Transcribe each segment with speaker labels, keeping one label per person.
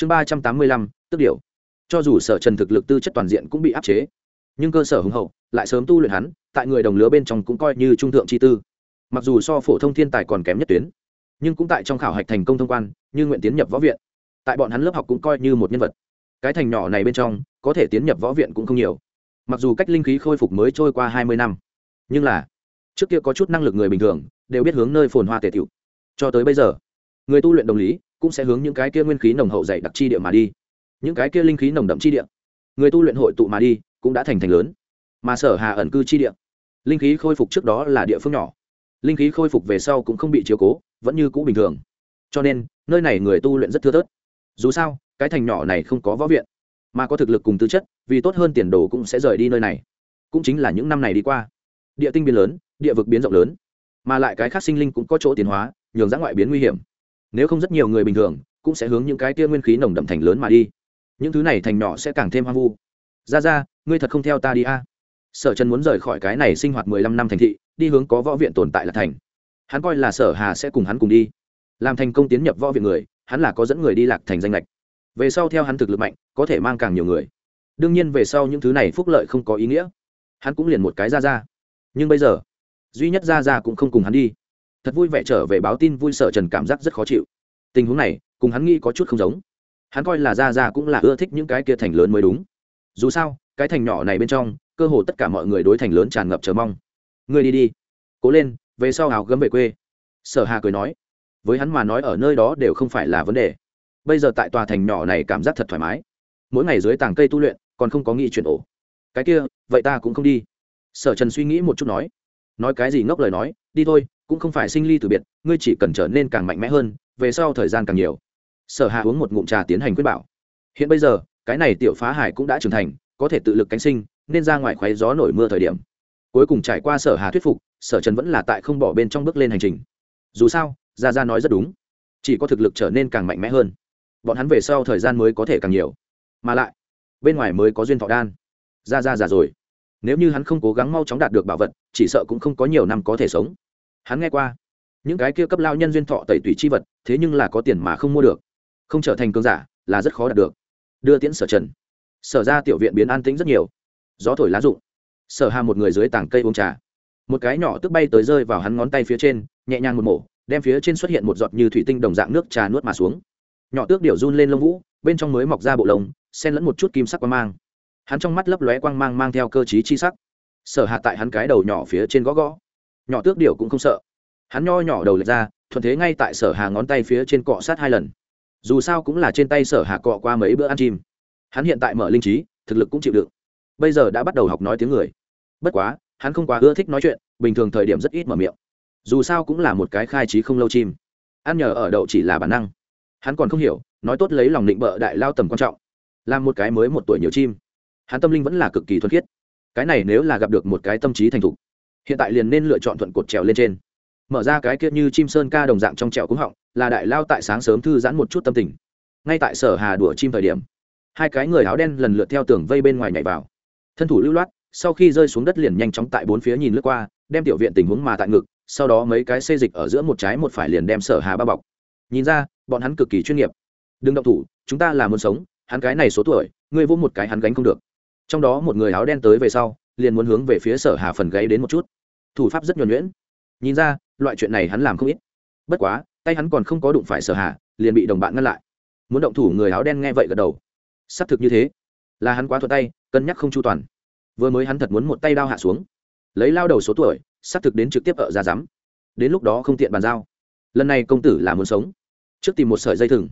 Speaker 1: chương ba trăm tám mươi lăm, tức điều cho dù sở trần thực lực tư chất toàn diện cũng bị áp chế, nhưng cơ sở hùng hậu, lại sớm tu luyện hắn, tại người đồng lứa bên trong cũng coi như trung thượng chi tư. Mặc dù so phổ thông thiên tài còn kém nhất tuyến, nhưng cũng tại trong khảo hạch thành công thông quan, như nguyện tiến nhập võ viện. Tại bọn hắn lớp học cũng coi như một nhân vật. Cái thành nhỏ này bên trong, có thể tiến nhập võ viện cũng không nhiều. Mặc dù cách linh khí khôi phục mới trôi qua hai mươi năm, nhưng là, trước kia có chút năng lực người bình thường, đều biết hướng nơi phồn hoa tề tiểu cho tới bây giờ, người tu luyện đồng lý cũng sẽ hướng những cái kia nguyên khí nồng hậu dày đặc chi địa mà đi. Những cái kia linh khí nồng đậm chi địa, người tu luyện hội tụ mà đi, cũng đã thành thành lớn. Mà sở hà ẩn cư chi địa, linh khí khôi phục trước đó là địa phương nhỏ. Linh khí khôi phục về sau cũng không bị chiếu cố, vẫn như cũ bình thường. Cho nên, nơi này người tu luyện rất thưa thớt. Dù sao, cái thành nhỏ này không có võ viện, mà có thực lực cùng tư chất, vì tốt hơn tiền đồ cũng sẽ rời đi nơi này. Cũng chính là những năm này đi qua. Địa tinh biến lớn, địa vực biến rộng lớn. Mà lại cái khác sinh linh cũng có chỗ tiến hóa, nhường ra ngoại biến nguy hiểm nếu không rất nhiều người bình thường, cũng sẽ hướng những cái tia nguyên khí nồng đậm thành lớn mà đi. Những thứ này thành nhỏ sẽ càng thêm hoang vu. Ra ra ngươi thật không theo ta đi a. Sở trần muốn rời khỏi cái này sinh hoạt mười lăm năm thành thị, đi hướng có võ viện tồn tại là thành. Hắn coi là sở hà sẽ cùng hắn cùng đi. Làm thành công tiến nhập võ viện người, hắn là có dẫn người đi lạc thành danh lệch. Về sau theo hắn thực lực mạnh, có thể mang càng nhiều người. Đương nhiên về sau những thứ này phúc lợi không có ý nghĩa. Hắn cũng liền một cái ra ra nhưng bây giờ, duy nhất ra ra cũng không cùng hắn đi thật vui vẻ trở về báo tin vui sở trần cảm giác rất khó chịu. Tình huống này, cùng hắn nghĩ có chút không giống. Hắn coi là ra ra cũng là ưa thích những cái kia thành lớn mới đúng. Dù sao, cái thành nhỏ này bên trong, cơ hồ tất cả mọi người đối thành lớn tràn ngập chờ mong. Người đi đi. Cố lên, về sau hào gấm về quê. Sở hà cười nói. Với hắn mà nói ở nơi đó đều không phải là vấn đề. Bây giờ tại tòa thành nhỏ này cảm giác thật thoải mái. Mỗi ngày dưới tàng cây tu luyện, còn không có nghĩ chuyện ổ. Cái kia, vậy ta cũng không đi. Sở trần suy nghĩ một chút nói. Nói cái gì ngốc lời nói, đi thôi cũng không phải sinh ly từ biệt, ngươi chỉ cần trở nên càng mạnh mẽ hơn, về sau thời gian càng nhiều. Sở hà uống một ngụm trà tiến hành quyết bảo. Hiện bây giờ, cái này tiểu phá hải cũng đã trưởng thành, có thể tự lực cánh sinh, nên ra ngoài khoáy gió nổi mưa thời điểm. Cuối cùng trải qua sở hà thuyết phục, sở trần vẫn là tại không bỏ bên trong bước lên hành trình. Dù sao, gia gia nói rất đúng. Chỉ có thực lực trở nên càng mạnh mẽ hơn, bọn hắn về sau thời gian mới có thể càng nhiều. Mà lại, bên ngoài mới có duyên thọ đan. Gia gia già rồi. Nếu như hắn không cố gắng mau chóng đạt được bảo vật, chỉ sợ cũng không có nhiều năm có thể sống hắn nghe qua. Những cái kia cấp lao nhân duyên thọ tẩy tủy chi vật, thế nhưng là có tiền mà không mua được. Không trở thành cơn giả, là rất khó đạt được. Đưa tiễn sở trần. Sở ra tiểu viện biến an tĩnh rất nhiều. Gió thổi lá rụng. Sở hà một người dưới tảng cây uống trà. Một cái nhỏ tức bay tới rơi vào hắn ngón tay phía trên, nhẹ nhàng một mổ, đem phía trên xuất hiện một giọt như thủy tinh đồng dạng nước trà nuốt mà xuống. Nhỏ tước điểu run lên lông vũ, bên trong mới mọc ra bộ lông, xen lẫn một chút kim sắc quang mang. Hắn trong mắt lấp lóe quang mang mang theo cơ chí chi sắc. Sở hạ tại hắn cái đầu nhỏ phía trên gõ gõ nhỏ tước điệu cũng không sợ. Hắn nho nhỏ đầu lệch ra, thuận thế ngay tại sở hà ngón tay phía trên cọ sát hai lần. Dù sao cũng là trên tay sở hà cọ qua mấy bữa ăn chim. Hắn hiện tại mở linh trí, thực lực cũng chịu đựng. Bây giờ đã bắt đầu học nói tiếng người. Bất quá, hắn không quá ưa thích nói chuyện, bình thường thời điểm rất ít mở miệng. Dù sao cũng là một cái khai trí không lâu chim. Ăn nhờ ở đậu chỉ là bản năng. Hắn còn không hiểu, nói tốt lấy lòng định bợ đại lao tầm quan trọng. Làm một cái mới một tuổi nhiều chim. Hắn tâm linh vẫn là cực kỳ thuần khiết. Cái này nếu là gặp được một cái tâm trí thành thục hiện tại liền nên lựa chọn thuận cột trèo lên trên. Mở ra cái kia như chim sơn ca đồng dạng trong trèo cúng họng, là đại lao tại sáng sớm thư giãn một chút tâm tình. Ngay tại sở hà đùa chim thời điểm, hai cái người áo đen lần lượt theo tường vây bên ngoài nhảy vào. Thân thủ lưu loát, sau khi rơi xuống đất liền nhanh chóng tại bốn phía nhìn lướt qua, đem tiểu viện tình huống mà tại ngực, sau đó mấy cái xê dịch ở giữa một trái một phải liền đem sở hà bao bọc. Nhìn ra, bọn hắn cực kỳ chuyên nghiệp. Đừng động thủ, chúng ta là muốn sống, hắn cái này số tuổi, ngươi vô một cái hắn gánh không được. Trong đó một người áo đen tới về sau, liền muốn hướng về phía sở hà phần gáy đến một chút thủ pháp rất nhuần nhuyễn. Nhìn ra, loại chuyện này hắn làm không ít. Bất quá, tay hắn còn không có đụng phải sở hà, liền bị đồng bạn ngăn lại. Muốn động thủ người áo đen nghe vậy gật đầu. Xác thực như thế. Là hắn quá thuận tay, cân nhắc không chu toàn. Vừa mới hắn thật muốn một tay đao hạ xuống. Lấy lao đầu số tuổi, xác thực đến trực tiếp ở ra rắm đến lúc đó không tiện bàn giao. Lần này công tử là muốn sống. Trước tìm một sợi dây thừng.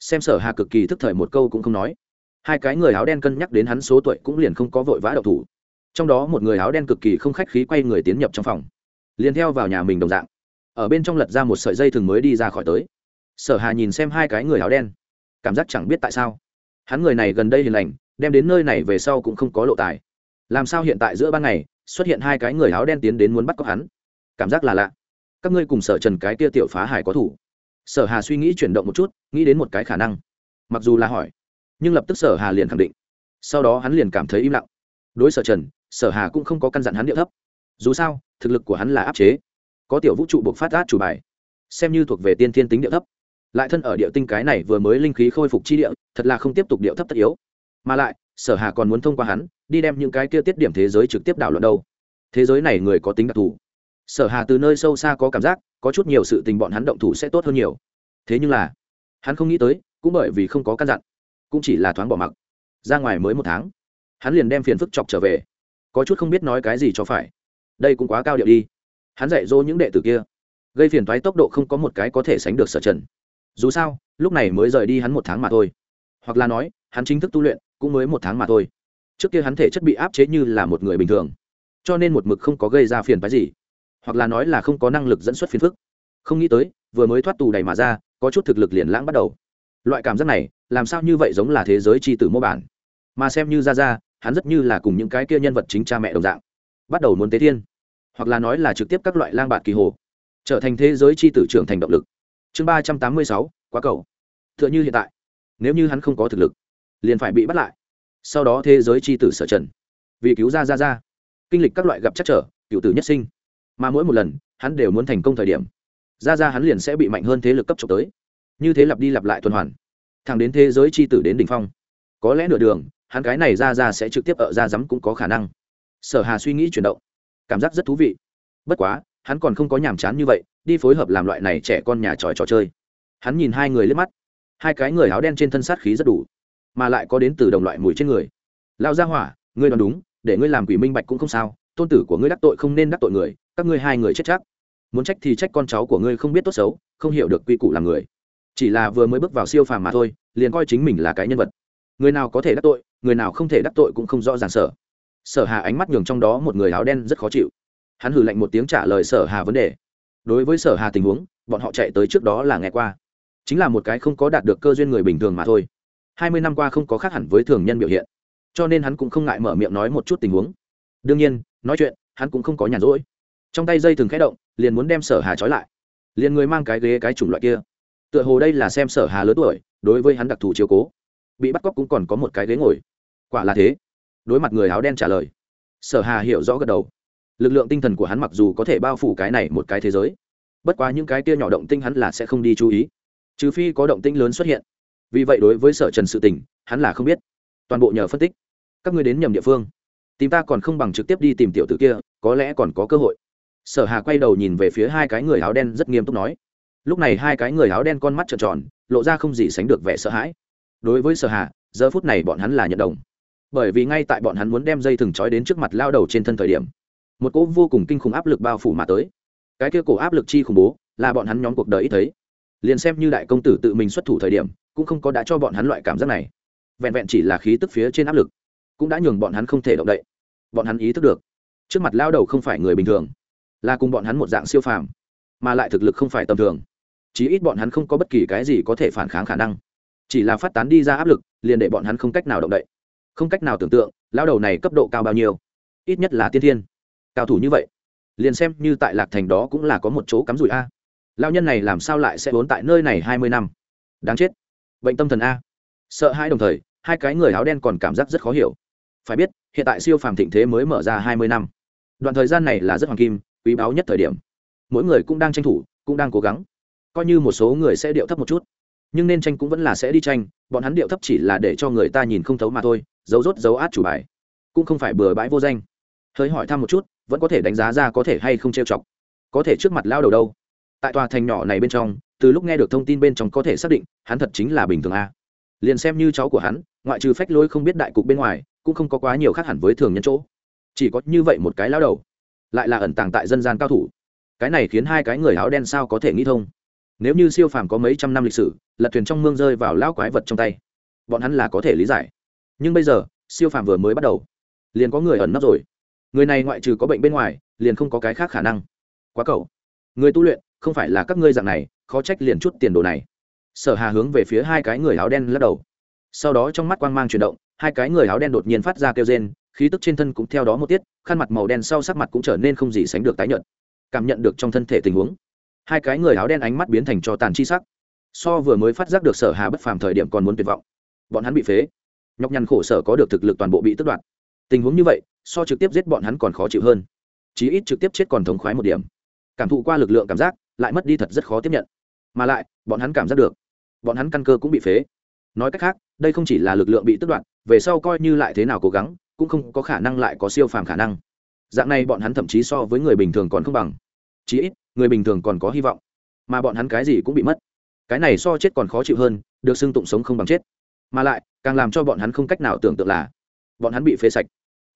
Speaker 1: Xem sở hà cực kỳ thức thời một câu cũng không nói. Hai cái người áo đen cân nhắc đến hắn số tuổi cũng liền không có vội vã đậu thủ trong đó một người áo đen cực kỳ không khách khí quay người tiến nhập trong phòng. Liền theo vào nhà mình đồng dạng. Ở bên trong lật ra một sợi dây thường mới đi ra khỏi tới. Sở hà nhìn xem hai cái người áo đen. Cảm giác chẳng biết tại sao. Hắn người này gần đây hiền lành, đem đến nơi này về sau cũng không có lộ tài. Làm sao hiện tại giữa ban ngày, xuất hiện hai cái người áo đen tiến đến muốn bắt cóc hắn? Cảm giác là lạ. Các ngươi cùng sở trần cái kia tiểu phá hải có thủ. Sở hà suy nghĩ chuyển động một chút, nghĩ đến một cái khả năng. Mặc dù là hỏi, nhưng lập tức sở hà liền khẳng định. Sau đó hắn liền cảm thấy im lặng. Đối sở trần sở hà cũng không có căn dặn hắn điệu thấp. Dù sao, thực lực của hắn là áp chế. Có tiểu vũ trụ buộc phát át chủ bài. Xem như thuộc về tiên thiên tính điệu thấp. Lại thân ở địa tinh cái này vừa mới linh khí khôi phục chi địa, thật là không tiếp tục điệu thấp tất yếu. Mà lại, sở hà còn muốn thông qua hắn, đi đem những cái kia tiết điểm thế giới trực tiếp đảo luận đâu. Thế giới này người có tính đặc thù. Sở hà từ nơi sâu xa có cảm giác, có chút nhiều sự tình bọn hắn động thủ sẽ tốt hơn nhiều. Thế nhưng là, hắn không nghĩ tới, cũng bởi vì không có căn dặn, cũng chỉ là thoáng bỏ mặc. Ra ngoài mới một tháng, hắn liền đem phiền phức chọc trở về có chút không biết nói cái gì cho phải. Đây cũng quá cao điệu đi. Hắn dạy dỗ những đệ tử kia. Gây phiền toái tốc độ không có một cái có thể sánh được sở trần. Dù sao, lúc này mới rời đi hắn một tháng mà thôi. Hoặc là nói, hắn chính thức tu luyện, cũng mới một tháng mà thôi. Trước kia hắn thể chất bị áp chế như là một người bình thường. Cho nên một mực không có gây ra phiền phái gì. Hoặc là nói là không có năng lực dẫn xuất phiền phức. Không nghĩ tới, vừa mới thoát tù đầy mà ra, có chút thực lực liền lãng bắt đầu. Loại cảm giác này, làm sao như vậy giống là thế giới tri tử mô bản? Mà xem như ra ra hắn rất như là cùng những cái kia nhân vật chính cha mẹ đồng dạng. Bắt đầu muốn tế thiên, hoặc là nói là trực tiếp các loại lang bạt kỳ hồ, trở thành thế giới tri tử trưởng thành động lực. Chương ba trăm tám mươi sáu, quá cầu. T h ư ợ n h ư hiện tại, nếu như hắn không có thực lực, liền phải bị bắt lại. Sau đó thế giới tri tử sở trần, vì cứu ra ra ra. Kinh lịch các loại gặp chắc trở, cựu tử nhất sinh. Mà mỗi một lần, hắn đều muốn thành công thời điểm, ra ra hắn liền sẽ bị mạnh hơn thế lực cấp trộm tới. Như thế lặp đi lặp lại tuần hoàn, thẳng đến thế giới tri tử đến đ ỉ n h phong. Có lẽ nửa đường hắn cái này ra ra sẽ trực tiếp ở ra rắm cũng có khả năng. Sở hà suy nghĩ chuyển động. Cảm giác rất thú vị. Bất quá, hắn còn không có nhàm chán như vậy, đi phối hợp làm loại này trẻ con nhà tròi trò chơi. Hắn nhìn hai người lên mắt. Hai cái người áo đen trên thân sát khí rất đủ, mà lại có đến từ đồng loại mùi trên người. Lao ra hỏa, ngươi đoán đúng, để ngươi làm quỷ minh bạch cũng không sao, tôn tử của ngươi đắc tội không nên đắc tội người, các ngươi hai người chết chắc. Muốn trách thì trách con cháu của ngươi không biết tốt xấu, không hiểu được quy củ làm người. Chỉ là vừa mới bước vào siêu phàm mà thôi, liền coi chính mình là cái nhân vật. Người nào có thể đắc tội người nào không thể đắc tội cũng không rõ ràng sở. Sở hà ánh mắt nhường trong đó một người áo đen rất khó chịu. Hắn hử lạnh một tiếng trả lời sở hà vấn đề. Đối với sở hà tình huống, bọn họ chạy tới trước đó là nghe qua. Chính là một cái không có đạt được cơ duyên người bình thường mà thôi. Hai mươi năm qua không có khác hẳn với thường nhân biểu hiện. Cho nên hắn cũng không ngại mở miệng nói một chút tình huống. Đương nhiên, nói chuyện, hắn cũng không có nhàn rỗi. Trong tay dây thường khẽ động, liền muốn đem sở hà trói lại. Liền người mang cái ghế cái chủng loại kia. Tựa hồ đây là xem sở hà lớn tuổi, đối với hắn đặc thù chiếu cố. Bị bắt cóc cũng còn có một cái ghế ngồi quả là thế. Đối mặt người áo đen trả lời, sở hà hiểu rõ gật đầu. Lực lượng tinh thần của hắn mặc dù có thể bao phủ cái này một cái thế giới, bất quá những cái kia nhỏ động tinh hắn là sẽ không đi chú ý. Trừ phi có động tinh lớn xuất hiện. Vì vậy đối với sở trần sự tình, hắn là không biết. Toàn bộ nhờ phân tích. Các ngươi đến nhầm địa phương. Tìm ta còn không bằng trực tiếp đi tìm tiểu tử kia, có lẽ còn có cơ hội. Sở hà quay đầu nhìn về phía hai cái người áo đen rất nghiêm túc nói. Lúc này hai cái người áo đen con mắt trợn tròn, lộ ra không gì sánh được vẻ sợ hãi. Đối với sở hà, giờ phút này bọn hắn là nhận đồng bởi vì ngay tại bọn hắn muốn đem dây thừng trói đến trước mặt lao đầu trên thân thời điểm, một cỗ vô cùng kinh khủng áp lực bao phủ mà tới. Cái kia cổ áp lực chi khủng bố là bọn hắn nhóm cuộc đời ít thấy. Liền xem như đại công tử tự mình xuất thủ thời điểm, cũng không có đã cho bọn hắn loại cảm giác này. Vẹn vẹn chỉ là khí tức phía trên áp lực, cũng đã nhường bọn hắn không thể động đậy. Bọn hắn ý thức được, trước mặt lao đầu không phải người bình thường, là cùng bọn hắn một dạng siêu phàm, mà lại thực lực không phải tầm thường. Chí ít bọn hắn không có bất kỳ cái gì có thể phản kháng khả năng. Chỉ là phát tán đi ra áp lực, liền để bọn hắn không cách nào động đậy không cách nào tưởng tượng lao đầu này cấp độ cao bao nhiêu. Ít nhất là tiên thiên. Cao thủ như vậy, liền xem như tại lạc thành đó cũng là có một chỗ cắm rủi a. Lao nhân này làm sao lại sẽ vốn tại nơi này hai mươi năm? Đáng chết. Bệnh tâm thần a. Sợ hai đồng thời, hai cái người áo đen còn cảm giác rất khó hiểu. Phải biết, hiện tại siêu phàm thịnh thế mới mở ra hai mươi năm. Đoạn thời gian này là rất hoàng kim, quý báu nhất thời điểm. Mỗi người cũng đang tranh thủ, cũng đang cố gắng. Coi như một số người sẽ điệu thấp một chút nhưng nên tranh cũng vẫn là sẽ đi tranh, bọn hắn điệu thấp chỉ là để cho người ta nhìn không thấu mà thôi dấu rốt dấu át chủ bài, cũng không phải bừa bãi vô danh. Hơi hỏi thăm một chút, vẫn có thể đánh giá ra có thể hay không trêu chọc. Có thể trước mặt lao đầu đâu? Tại tòa thành nhỏ này bên trong, từ lúc nghe được thông tin bên trong có thể xác định, hắn thật chính là bình thường a. Liền xem như cháu của hắn, ngoại trừ phách lôi không biết đại cục bên ngoài, cũng không có quá nhiều khác hẳn với thường nhân chỗ. Chỉ có như vậy một cái lao đầu, lại là ẩn tàng tại dân gian cao thủ. Cái này khiến hai cái người áo đen sao có thể nghĩ thông? Nếu như siêu phàm có mấy trăm năm lịch sử, lật thuyền trong mương rơi vào lão quái vật trong tay, bọn hắn là có thể lý giải. Nhưng bây giờ, siêu phàm vừa mới bắt đầu, liền có người ẩn nấp rồi. Người này ngoại trừ có bệnh bên ngoài, liền không có cái khác khả năng. Quá cầu. Người tu luyện, không phải là các ngươi dạng này, khó trách liền chút tiền đồ này. Sở hà hướng về phía hai cái người áo đen lắc đầu. Sau đó trong mắt quang mang chuyển động, hai cái người áo đen đột nhiên phát ra kêu rên, khí tức trên thân cũng theo đó một tiết khăn mặt màu đen sau sắc mặt cũng trở nên không gì sánh được tái nhợt. Cảm nhận được trong thân thể tình huống hai cái người áo đen ánh mắt biến thành cho tàn chi sắc. So vừa mới phát giác được sở hà bất phàm thời điểm còn muốn tuyệt vọng. Bọn hắn bị phế. Nhọc nhằn khổ sở có được thực lực toàn bộ bị tước đoạt. Tình huống như vậy, so trực tiếp giết bọn hắn còn khó chịu hơn. Chí ít trực tiếp chết còn thống khoái một điểm. Cảm thụ qua lực lượng cảm giác, lại mất đi thật rất khó tiếp nhận. Mà lại, bọn hắn cảm giác được. Bọn hắn căn cơ cũng bị phế. Nói cách khác, đây không chỉ là lực lượng bị tức đoạt, về sau coi như lại thế nào cố gắng, cũng không có khả năng lại có siêu phàm khả năng. Dạng này bọn hắn thậm chí so với người bình thường còn không bằng chí ít, người bình thường còn có hy vọng. Mà bọn hắn cái gì cũng bị mất. Cái này so chết còn khó chịu hơn, được xưng tụng sống không bằng chết. Mà lại, càng làm cho bọn hắn không cách nào tưởng tượng là, bọn hắn bị phế sạch.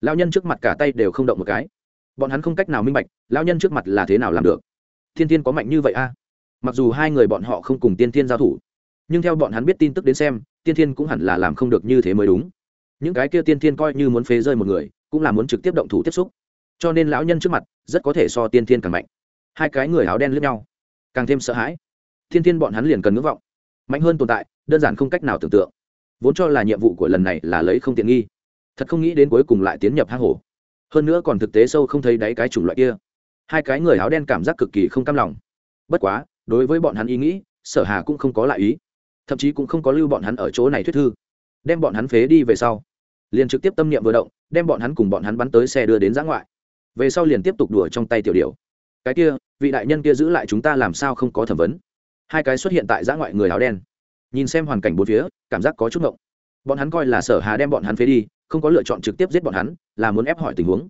Speaker 1: Lao nhân trước mặt cả tay đều không động một cái. Bọn hắn không cách nào minh bạch lao nhân trước mặt là thế nào làm được. Thiên Thiên có mạnh như vậy a? Mặc dù hai người bọn họ không cùng tiên Thiên giao thủ, nhưng theo bọn hắn biết tin tức đến xem, tiên Thiên cũng hẳn là làm không được như thế mới đúng. Những cái kia tiên Thiên coi như muốn phế rơi một người, cũng là muốn trực tiếp động thủ tiếp xúc. Cho nên lão nhân trước mặt, rất có thể so tiên Thiên càng mạnh hai cái người áo đen lướt nhau. Càng thêm sợ hãi, thiên Thiên bọn hắn liền cần ngưỡng vọng. Mạnh hơn tồn tại, đơn giản không cách nào tưởng tượng. Vốn cho là nhiệm vụ của lần này là lấy không tiện nghi. Thật không nghĩ đến cuối cùng lại tiến nhập hang hổ. Hơn nữa còn thực tế sâu không thấy đáy cái chủng loại kia. Hai cái người áo đen cảm giác cực kỳ không cam lòng. Bất quá, đối với bọn hắn ý nghĩ, sở hà cũng không có lại ý. Thậm chí cũng không có lưu bọn hắn ở chỗ này thuyết thư. Đem bọn hắn phế đi về sau, liền trực tiếp tâm niệm vừa động, đem bọn hắn cùng bọn hắn bắn tới xe đưa đến giã ngoại. Về sau liền tiếp tục đùa trong tay tiểu điều cái kia vị đại nhân kia giữ lại chúng ta làm sao không có thẩm vấn? Hai cái xuất hiện tại giã ngoại người áo đen. Nhìn xem hoàn cảnh bốn phía, cảm giác có chút ngộng. Bọn hắn coi là sở hà đem bọn hắn phế đi, không có lựa chọn trực tiếp giết bọn hắn, là muốn ép hỏi tình huống.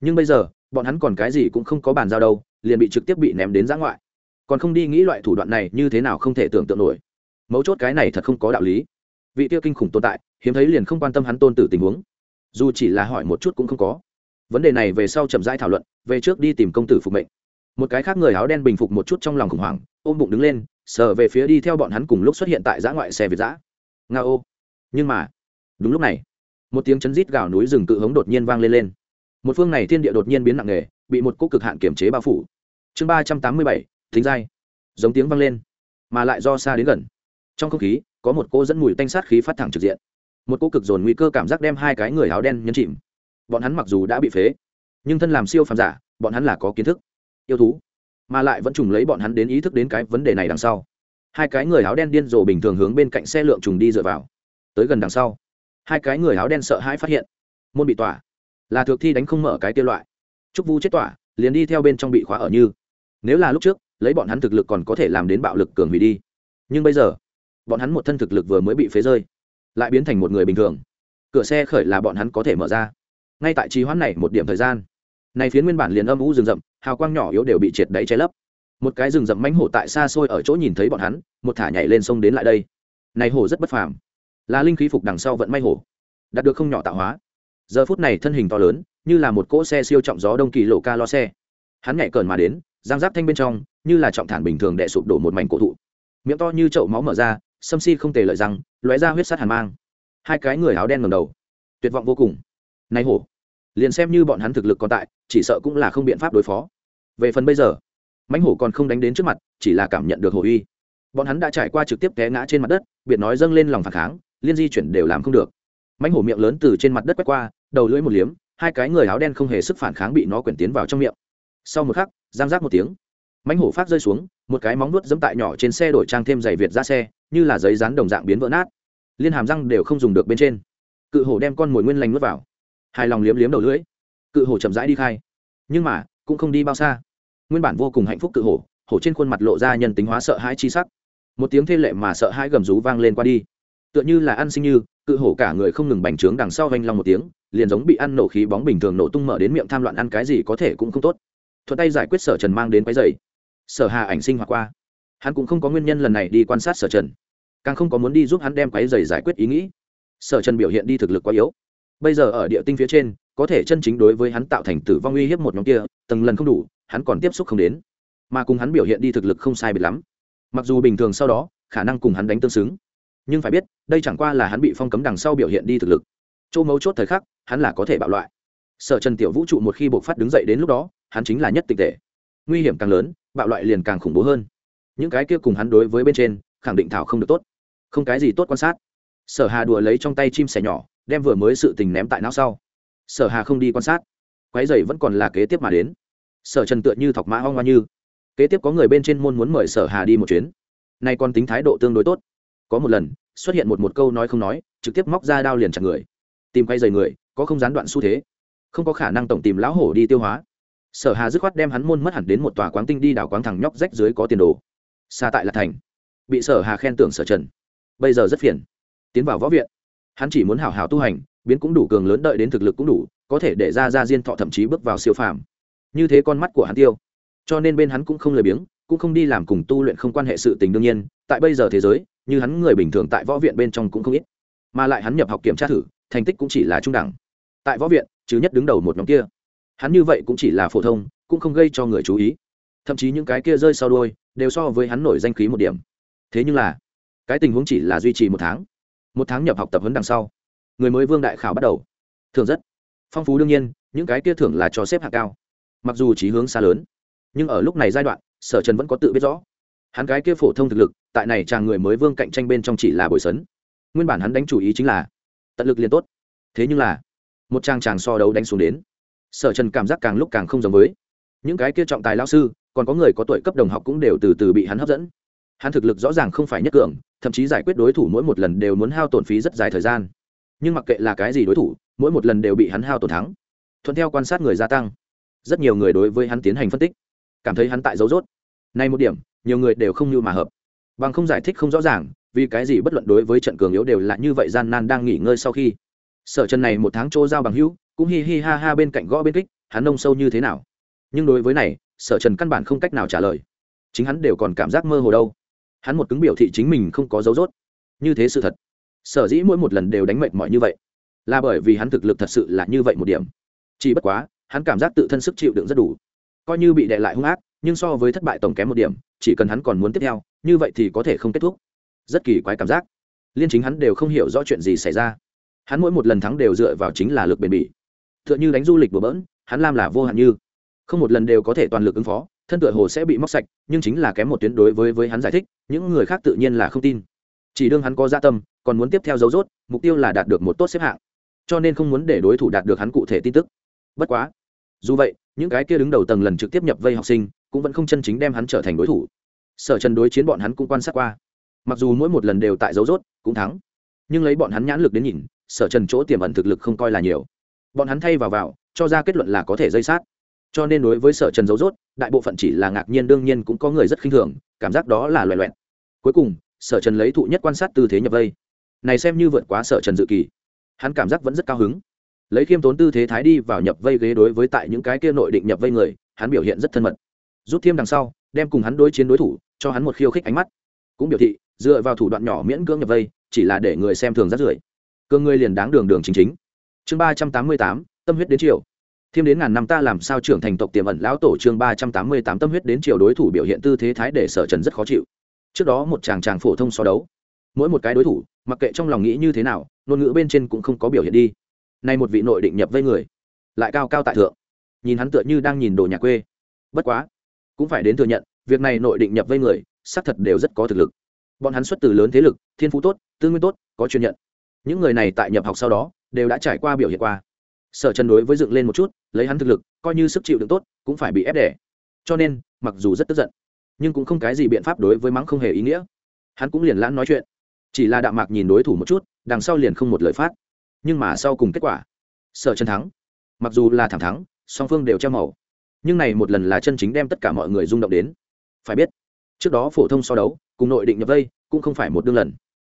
Speaker 1: Nhưng bây giờ, bọn hắn còn cái gì cũng không có bàn giao đâu, liền bị trực tiếp bị ném đến giã ngoại. Còn không đi nghĩ loại thủ đoạn này như thế nào không thể tưởng tượng nổi. Mấu chốt cái này thật không có đạo lý. Vị tiêu kinh khủng tồn tại, hiếm thấy liền không quan tâm hắn tôn tử tình huống. Dù chỉ là hỏi một chút cũng không có. Vấn đề này về sau chậm rãi thảo luận, về trước đi tìm công tử phục mệnh một cái khác người áo đen bình phục một chút trong lòng khủng hoảng, ôm bụng đứng lên, sờ về phía đi theo bọn hắn cùng lúc xuất hiện tại giã ngoại xe việt giã. Nga ô. Nhưng mà, đúng lúc này, một tiếng chấn rít gào núi rừng cự hống đột nhiên vang lên lên. Một phương này thiên địa đột nhiên biến nặng nề, bị một cỗ cực hạn kiểm chế bao phủ. Chương ba trăm tám mươi bảy, thính dai giống tiếng vang lên, mà lại do xa đến gần. Trong không khí, có một cô dẫn mùi tanh sát khí phát thẳng trực diện. Một cô cực dồn nguy cơ cảm giác đem hai cái người áo đen nhấn chìm. Bọn hắn mặc dù đã bị phế, nhưng thân làm siêu phàm giả, bọn hắn là có kiến thức yêu thú, mà lại vẫn trùng lấy bọn hắn đến ý thức đến cái vấn đề này đằng sau. Hai cái người áo đen điên rồ bình thường hướng bên cạnh xe lượng trùng đi dựa vào. Tới gần đằng sau, hai cái người áo đen sợ hãi phát hiện, môn bị tỏa, là thực thi đánh không mở cái tiêu loại. Trúc vu chết tỏa, liền đi theo bên trong bị khóa ở như. Nếu là lúc trước, lấy bọn hắn thực lực còn có thể làm đến bạo lực cường hủy đi. Nhưng bây giờ, bọn hắn một thân thực lực vừa mới bị phế rơi, lại biến thành một người bình thường. Cửa xe khởi là bọn hắn có thể mở ra. Ngay tại trì hoãn này một điểm thời gian này phiến nguyên bản liền âm u rừng rậm, hào quang nhỏ yếu đều bị triệt đáy che lấp. Một cái rừng rậm mánh hổ tại xa xôi ở chỗ nhìn thấy bọn hắn, một thả nhảy lên sông đến lại đây. Này hổ rất bất phàm. Là linh khí phục đằng sau vận may hổ. Đạt được không nhỏ tạo hóa. Giờ phút này thân hình to lớn, như là một cỗ xe siêu trọng gió đông kỳ lộ ca lo xe. Hắn nhảy cờn mà đến, giang giáp thanh bên trong, như là trọng thản bình thường đệ sụp đổ một mảnh cổ thụ. Miệng to như chậu máu mở ra, xâm si không tề lợi răng lóe ra huyết sắt hàn mang. Hai cái người áo đen ngầm đầu. Tuyệt vọng vô cùng. Này hổ liền xem như bọn hắn thực lực còn tại, chỉ sợ cũng là không biện pháp đối phó. Về phần bây giờ, mãnh hổ còn không đánh đến trước mặt, chỉ là cảm nhận được hổ uy. Bọn hắn đã trải qua trực tiếp té ngã trên mặt đất, biệt nói dâng lên lòng phản kháng, liên di chuyển đều làm không được. Mãnh hổ miệng lớn từ trên mặt đất quét qua, đầu lưỡi một liếm, hai cái người áo đen không hề sức phản kháng bị nó quyển tiến vào trong miệng. Sau một khắc, giang giác một tiếng, mãnh hổ phát rơi xuống, một cái móng nuốt dẫm tại nhỏ trên xe đổi trang thêm giày việt ra xe, như là giấy rán đồng dạng biến vỡ nát. Liên hàm răng đều không dùng được bên trên. Cự hổ đem con mồi nguyên lành nuốt vào hài lòng liếm liếm đầu lưỡi. Cự hổ chậm rãi đi khai. Nhưng mà, cũng không đi bao xa. Nguyên bản vô cùng hạnh phúc cự hổ hổ trên khuôn mặt lộ ra nhân tính hóa sợ hãi chi sắc. Một tiếng thê lệ mà sợ hãi gầm rú vang lên qua đi. Tựa như là ăn sinh như, cự hổ cả người không ngừng bành trướng đằng sau vanh long một tiếng, liền giống bị ăn nổ khí bóng bình thường nổ tung mở đến miệng tham loạn ăn cái gì có thể cũng không tốt. Thuận tay giải quyết sở trần mang đến cái giày sở hà ảnh sinh hoạt qua. Hắn cũng không có nguyên nhân lần này đi quan sát sở trần. Càng không có muốn đi giúp hắn đem cái giày giải quyết ý nghĩ. Sở trần biểu hiện đi thực lực quá yếu bây giờ ở địa tinh phía trên có thể chân chính đối với hắn tạo thành tử vong uy hiếp một nhóm kia tầng lần không đủ hắn còn tiếp xúc không đến. Mà cùng hắn biểu hiện đi thực lực không sai biệt lắm. Mặc dù bình thường sau đó khả năng cùng hắn đánh tương xứng. Nhưng phải biết đây chẳng qua là hắn bị phong cấm đằng sau biểu hiện đi thực lực. Chỗ mấu chốt thời khắc hắn là có thể bạo loại. Sở trần tiểu vũ trụ một khi buộc phát đứng dậy đến lúc đó hắn chính là nhất tịch tệ, nguy hiểm càng lớn bạo loại liền càng khủng bố hơn. Những cái kia cùng hắn đối với bên trên khẳng định thảo không được tốt. Không cái gì tốt quan sát. Sở hà đùa lấy trong tay chim sẻ nhỏ đem vừa mới sự tình ném tại não sau. Sở hà không đi quan sát. Quái dày vẫn còn là kế tiếp mà đến. Sở trần tựa như thọc mã hoang hoa như. Kế tiếp có người bên trên môn muốn mời sở hà đi một chuyến. Nay còn tính thái độ tương đối tốt. Có một lần, xuất hiện một một câu nói không nói, trực tiếp móc ra đao liền chặt người. Tìm quay dày người, có không gián đoạn xu thế. Không có khả năng tổng tìm lão hổ đi tiêu hóa. Sở hà dứt khoát đem hắn môn mất hẳn đến một tòa quán tinh đi đảo quán thẳng nhóc rách dưới có tiền đồ. Xa tại là thành. Bị sở hà khen tưởng sở trần. Bây giờ rất phiền. Tiến vào võ viện hắn chỉ muốn hảo hảo tu hành, biến cũng đủ cường lớn đợi đến thực lực cũng đủ, có thể để ra ra diên thọ thậm chí bước vào siêu phàm. Như thế con mắt của hắn tiêu. Cho nên bên hắn cũng không lười biếng, cũng không đi làm cùng tu luyện không quan hệ sự tình đương nhiên, tại bây giờ thế giới, như hắn người bình thường tại võ viện bên trong cũng không ít. Mà lại hắn nhập học kiểm tra thử, thành tích cũng chỉ là trung đẳng. Tại võ viện chứ nhất đứng đầu một nhóm kia. Hắn như vậy cũng chỉ là phổ thông, cũng không gây cho người chú ý. Thậm chí những cái kia rơi sau đôi đều so với hắn nổi danh khí một điểm. Thế nhưng là, cái tình huống chỉ là duy trì một tháng một tháng nhập học tập huấn đằng sau. Người mới vương đại khảo bắt đầu. Thường rất phong phú đương nhiên, những cái kia thưởng là cho xếp hạng cao. Mặc dù trí hướng xa lớn, nhưng ở lúc này giai đoạn, sở trần vẫn có tự biết rõ. Hắn cái kia phổ thông thực lực, tại này chàng người mới vương cạnh tranh bên trong chỉ là bồi sấn. Nguyên bản hắn đánh chủ ý chính là tận lực liền tốt. Thế nhưng là, một trang chàng so đấu đánh xuống đến, sở trần cảm giác càng lúc càng không giống với. Những cái kia trọng tài lao sư, còn có người có tuổi cấp đồng học cũng đều từ từ bị hắn hấp dẫn hắn thực lực rõ ràng không phải nhất cường, thậm chí giải quyết đối thủ mỗi một lần đều muốn hao tổn phí rất dài thời gian. Nhưng mặc kệ là cái gì đối thủ, mỗi một lần đều bị hắn hao tổn thắng. Thuận theo quan sát người gia tăng, rất nhiều người đối với hắn tiến hành phân tích. Cảm thấy hắn tại dấu dốt nay một điểm, nhiều người đều không như mà hợp. Bằng không giải thích không rõ ràng, vì cái gì bất luận đối với trận cường yếu đều là như vậy gian nan đang nghỉ ngơi sau khi. Sở trần này một tháng trô giao bằng hữu, cũng hi hi ha ha bên cạnh gõ bên kích, hắn nông sâu như thế nào? Nhưng đối với này, sở trần căn bản không cách nào trả lời. Chính hắn đều còn cảm giác mơ hồ đâu hắn một cứng biểu thị chính mình không có dấu dốt như thế sự thật, sở dĩ mỗi một lần đều đánh mệt mỏi như vậy, là bởi vì hắn thực lực thật sự là như vậy một điểm. Chỉ bất quá, hắn cảm giác tự thân sức chịu đựng rất đủ. Coi như bị đè lại hung ác, nhưng so với thất bại tổng kém một điểm, chỉ cần hắn còn muốn tiếp theo, như vậy thì có thể không kết thúc. Rất kỳ quái cảm giác. Liên chính hắn đều không hiểu rõ chuyện gì xảy ra. Hắn mỗi một lần thắng đều dựa vào chính là lực bền bỉ. T h ư ợ n h ư đánh du lịch bừa bỡn, hắn làm là vô hạn như. Không một lần đều có thể toàn lực ứng phó thân tựa hồ sẽ bị móc sạch, nhưng chính là kém một tuyến đối với với hắn giải thích, những người khác tự nhiên là không tin. Chỉ đương hắn có gia dạ tâm, còn muốn tiếp theo dấu dốt mục tiêu là đạt được một tốt xếp hạng. Cho nên không muốn để đối thủ đạt được hắn cụ thể tin tức. Bất quá, dù vậy, những cái kia đứng đầu tầng lần trực tiếp nhập vây học sinh, cũng vẫn không chân chính đem hắn trở thành đối thủ. Sở trần đối chiến bọn hắn cũng quan sát qua. Mặc dù mỗi một lần đều tại dấu rốt, cũng thắng. Nhưng lấy bọn hắn nhãn lực đến nhìn, sở trần chỗ tiềm ẩn thực lực không coi là nhiều. Bọn hắn thay vào vào, cho ra kết luận là có thể dây sát cho nên đối với sở trần dấu rốt, đại bộ phận chỉ là ngạc nhiên, đương nhiên cũng có người rất khinh thường, cảm giác đó là loẹ loẹn cuối cùng, sở trần lấy thụ nhất quan sát tư thế nhập vây. Này xem như vượt quá sở trần dự kỳ. Hắn cảm giác vẫn rất cao hứng. Lấy khiêm tốn tư thế thái đi vào nhập vây ghế đối với tại những cái kia nội định nhập vây người, hắn biểu hiện rất thân mật. Rút thiêm đằng sau, đem cùng hắn đối chiến đối thủ, cho hắn một khiêu khích ánh mắt. Cũng biểu thị, dựa vào thủ đoạn nhỏ miễn cưỡng nhập vây, chỉ là để người xem thường rất rưởi cương ngươi liền đáng đường đường chính chính. Chương ba trăm tám mươi tám, tâm huyết đến chiều thêm đến ngàn năm ta làm sao trưởng thành tộc tiềm ẩn lão tổ chương ba trăm tám mươi tám tâm huyết đến chiều đối thủ biểu hiện tư thế thái để sở trần rất khó chịu. Trước đó một chàng chàng phổ thông so đấu. Mỗi một cái đối thủ, mặc kệ trong lòng nghĩ như thế nào, ngôn ngữ bên trên cũng không có biểu hiện đi. Nay một vị nội định nhập vây người, lại cao cao tại thượng. Nhìn hắn tựa như đang nhìn đồ nhà quê. Bất quá, cũng phải đến thừa nhận, việc này nội định nhập vây người, xác thật đều rất có thực lực. Bọn hắn xuất từ lớn thế lực, thiên phú tốt, tư nguyên tốt, có chuyên nhận. Những người này tại nhập học sau đó, đều đã trải qua biểu hiện qua sở trần đối với dựng lên một chút, lấy hắn thực lực, coi như sức chịu đựng tốt, cũng phải bị ép đẻ. Cho nên, mặc dù rất tức giận, nhưng cũng không cái gì biện pháp đối với mắng không hề ý nghĩa. Hắn cũng liền lãn nói chuyện. Chỉ là đạm mạc nhìn đối thủ một chút, đằng sau liền không một lời phát. Nhưng mà sau cùng kết quả, sở chân thắng. Mặc dù là thảm thắng, song phương đều treo màu. Nhưng này một lần là chân chính đem tất cả mọi người rung động đến. Phải biết, trước đó phổ thông so đấu, cùng nội định nhập vây, cũng không phải một đương lần.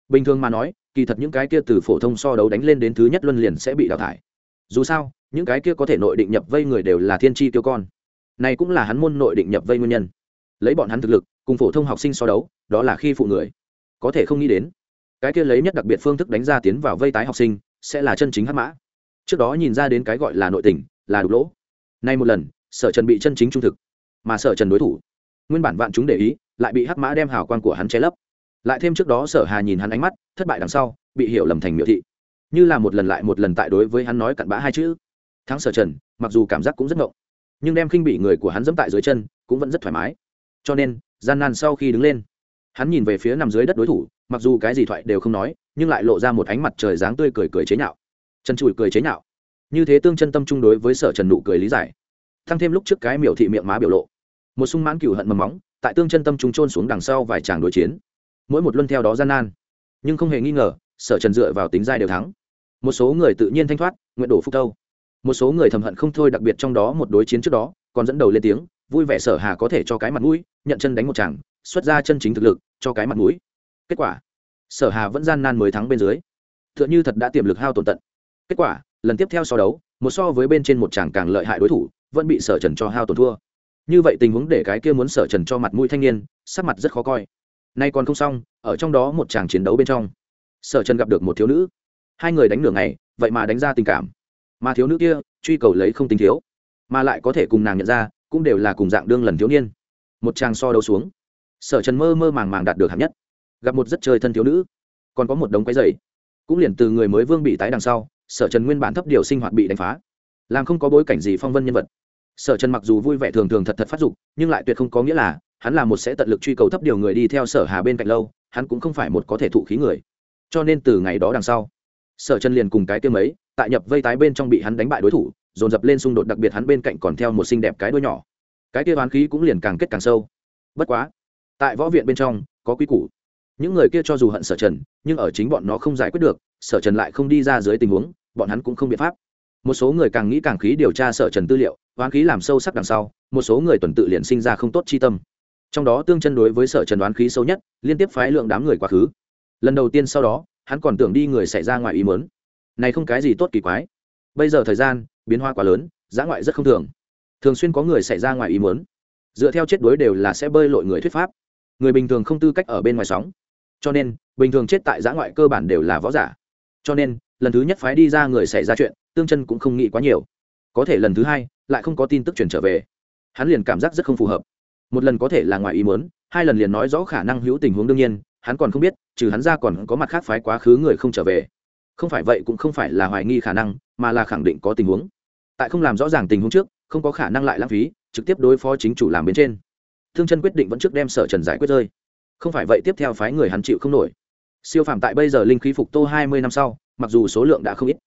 Speaker 1: Bình thường mà nói, kỳ thật những cái kia từ phổ thông so đấu đánh lên đến thứ nhất luân liền sẽ bị đào thải dù sao, những cái kia có thể nội định nhập vây người đều là thiên tri tiêu con. Này cũng là hắn môn nội định nhập vây nguyên nhân. Lấy bọn hắn thực lực, cùng phổ thông học sinh so đấu, đó là khi phụ người. Có thể không nghĩ đến, cái kia lấy nhất đặc biệt phương thức đánh ra tiến vào vây tái học sinh, sẽ là chân chính hắc mã. Trước đó nhìn ra đến cái gọi là nội tình, là đục lỗ. Nay một lần, sở trần bị chân chính trung thực, mà sở trần đối thủ. Nguyên bản vạn chúng để ý, lại bị hắc mã đem hào quang của hắn che lấp. Lại thêm trước đó sở hà nhìn hắn ánh mắt, thất bại đằng sau, bị hiểu lầm thành miệu thị như là một lần lại một lần tại đối với hắn nói cặn bã hai chữ. Thắng sở trần, mặc dù cảm giác cũng rất ngộng, nhưng đem khinh bị người của hắn dẫm tại dưới chân cũng vẫn rất thoải mái. Cho nên, gian nan sau khi đứng lên, hắn nhìn về phía nằm dưới đất đối thủ, mặc dù cái gì thoại đều không nói, nhưng lại lộ ra một ánh mặt trời dáng tươi cười cười chế nhạo. Trần trụi cười chế nhạo. Như thế tương chân tâm chung đối với sở trần nụ cười lý giải. Thăng thêm lúc trước cái miểu thị miệng má biểu lộ. Một sung mãn cửu hận mầm móng, tại tương chân tâm trung trôn xuống đằng sau vài tràng đối chiến. Mỗi một luân theo đó gian nan. Nhưng không hề nghi ngờ, sở trần dựa vào tính giai đều thắng một số người tự nhiên thanh thoát, nguyện đổ phúc tâu một số người thầm hận không thôi, đặc biệt trong đó một đối chiến trước đó, còn dẫn đầu lên tiếng, vui vẻ sở hà có thể cho cái mặt mũi, nhận chân đánh một chàng, xuất ra chân chính thực lực, cho cái mặt mũi. Kết quả, sở hà vẫn gian nan mới thắng bên dưới. Tựa như thật đã tiềm lực hao tổn tận. Kết quả, lần tiếp theo so đấu, một so với bên trên một chàng càng lợi hại đối thủ, vẫn bị sở trần cho hao tổn thua. Như vậy tình huống để cái kia muốn sở trần cho mặt mũi thanh niên, sắc mặt rất khó coi. Nay còn không xong, ở trong đó một chàng chiến đấu bên trong, sở trần gặp được một thiếu nữ hai người đánh nửa ngày, vậy mà đánh ra tình cảm. Mà thiếu nữ kia, truy cầu lấy không tính thiếu. Mà lại có thể cùng nàng nhận ra, cũng đều là cùng dạng đương lần thiếu niên. Một chàng so đầu xuống, sở trần mơ mơ màng màng đạt được hạng nhất. Gặp một rất chơi thân thiếu nữ, còn có một đống quái dày. Cũng liền từ người mới vương bị tái đằng sau, sở trần nguyên bản thấp điều sinh hoạt bị đánh phá. Làm không có bối cảnh gì phong vân nhân vật. Sở trần mặc dù vui vẻ thường thường thật thật phát dục, nhưng lại tuyệt không có nghĩa là hắn là một sẽ tận lực truy cầu thấp điều người đi theo sở hà bên cạnh lâu, hắn cũng không phải một có thể thụ khí người. Cho nên từ ngày đó đằng sau sở trần liền cùng cái kia mấy, tại nhập vây tái bên trong bị hắn đánh bại đối thủ, dồn dập lên xung đột, đặc biệt hắn bên cạnh còn theo một xinh đẹp cái đuôi nhỏ. Cái kia oán khí cũng liền càng kết càng sâu. Bất quá, tại võ viện bên trong, có quy củ. Những người kia cho dù hận sở trần, nhưng ở chính bọn nó không giải quyết được, sở trần lại không đi ra dưới tình huống, bọn hắn cũng không biện pháp. Một số người càng nghĩ càng khí điều tra sở trần tư liệu, oán khí làm sâu sắc đằng sau, một số người tuần tự liền sinh ra không tốt chi tâm. Trong đó tương chân đối với sở trần đoán khí sâu nhất, liên tiếp phái lượng đám người quá khứ. Lần đầu tiên sau đó hắn còn tưởng đi người xảy ra ngoài ý mớn này không cái gì tốt kỳ quái. Bây giờ thời gian, biến hoa quá lớn, giã ngoại rất không thường. Thường xuyên có người xảy ra ngoài ý muốn. Dựa theo chết đuối đều là sẽ bơi lội người thuyết pháp. Người bình thường không tư cách ở bên ngoài sóng. Cho nên, bình thường chết tại giã ngoại cơ bản đều là võ giả. Cho nên, lần thứ nhất phái đi ra người xảy ra chuyện, tương chân cũng không nghĩ quá nhiều. Có thể lần thứ hai, lại không có tin tức chuyển trở về. Hắn liền cảm giác rất không phù hợp. Một lần có thể là ngoài ý muốn, hai lần liền nói rõ khả năng hữu tình huống đương nhiên hắn còn không biết, trừ hắn ra còn có mặt khác phái quá khứ người không trở về. Không phải vậy cũng không phải là hoài nghi khả năng, mà là khẳng định có tình huống. Tại không làm rõ ràng tình huống trước, không có khả năng lại lãng phí, trực tiếp đối phó chính chủ làm bên trên. Thương chân quyết định vẫn trước đem sở trần giải quyết rơi. Không phải vậy tiếp theo phái người hắn chịu không nổi. Siêu phạm tại bây giờ linh khí phục tô hai mươi năm sau, mặc dù số lượng đã không ít,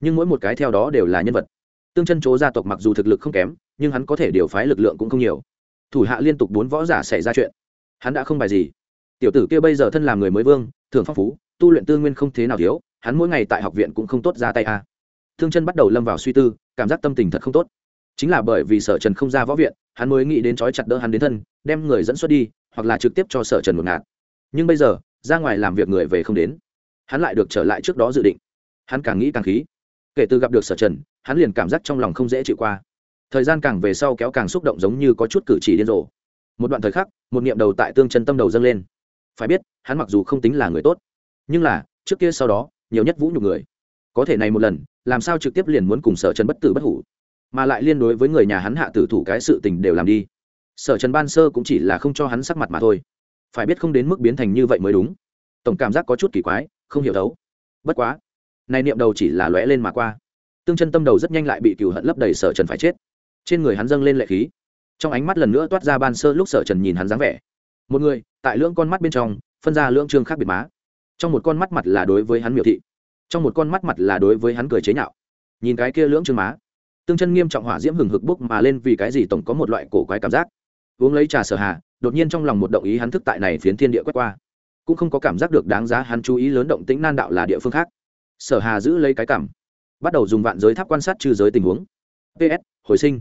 Speaker 1: nhưng mỗi một cái theo đó đều là nhân vật. Tương chân chố gia tộc mặc dù thực lực không kém, nhưng hắn có thể điều phái lực lượng cũng không nhiều. Thủ hạ liên tục bốn võ giả xảy ra chuyện. Hắn đã không bài gì tiểu tử kia bây giờ thân làm người mới vương thường phong phú, tu luyện tư nguyên không thế nào thiếu, hắn mỗi ngày tại học viện cũng không tốt ra tay a. À. thương chân bắt đầu lâm vào suy tư, cảm giác tâm tình thật không tốt. Chính là bởi vì sở trần không ra võ viện, hắn mới nghĩ đến trói chặt đỡ hắn đến thân, đem người dẫn xuất đi, hoặc là trực tiếp cho sở trần một ngạt. Nhưng bây giờ, ra ngoài làm việc người về không đến. Hắn lại được trở lại trước đó dự định. Hắn càng nghĩ càng khí. Kể từ gặp được sở trần, hắn liền cảm giác trong lòng không dễ chịu qua. Thời gian càng về sau kéo càng xúc động giống như có chút cử chỉ điên rồ. Một đoạn thời khắc, một niệm đầu tại tương chân tâm đầu dâng lên phải biết, hắn mặc dù không tính là người tốt, nhưng là, trước kia sau đó, nhiều nhất vũ nhục người. Có thể này một lần, làm sao trực tiếp liền muốn cùng sở trần bất tử bất hủ? Mà lại liên đối với người nhà hắn hạ tử thủ cái sự tình đều làm đi. Sở trần ban sơ cũng chỉ là không cho hắn sắc mặt mà thôi. Phải biết không đến mức biến thành như vậy mới đúng. Tổng cảm giác có chút kỳ quái, không hiểu đấu bất quá, này niệm đầu chỉ là lóe lên mà qua. Tương chân tâm đầu rất nhanh lại bị cựu hận lấp đầy sở trần phải chết. Trên người hắn dâng lên lệ khí. Trong ánh mắt lần nữa toát ra ban sơ lúc sở trần nhìn hắn dáng vẻ một người, tại lưỡng con mắt bên trong, phân ra lưỡng trương khác biệt má. Trong một con mắt mặt là đối với hắn miểu thị. Trong một con mắt mặt là đối với hắn cười chế nhạo. Nhìn cái kia lưỡng trương má, tương chân nghiêm trọng hỏa diễm hừng hực bốc mà lên vì cái gì tổng có một loại cổ quái cảm giác. Uống lấy trà sở hà, đột nhiên trong lòng một động ý hắn thức tại này phiến thiên địa quét qua. Cũng không có cảm giác được đáng giá hắn chú ý lớn động tĩnh nan đạo là địa phương khác. Sở hà giữ lấy cái cảm, bắt đầu dùng vạn giới tháp quan sát trừ giới tình huống. Ps hồi sinh.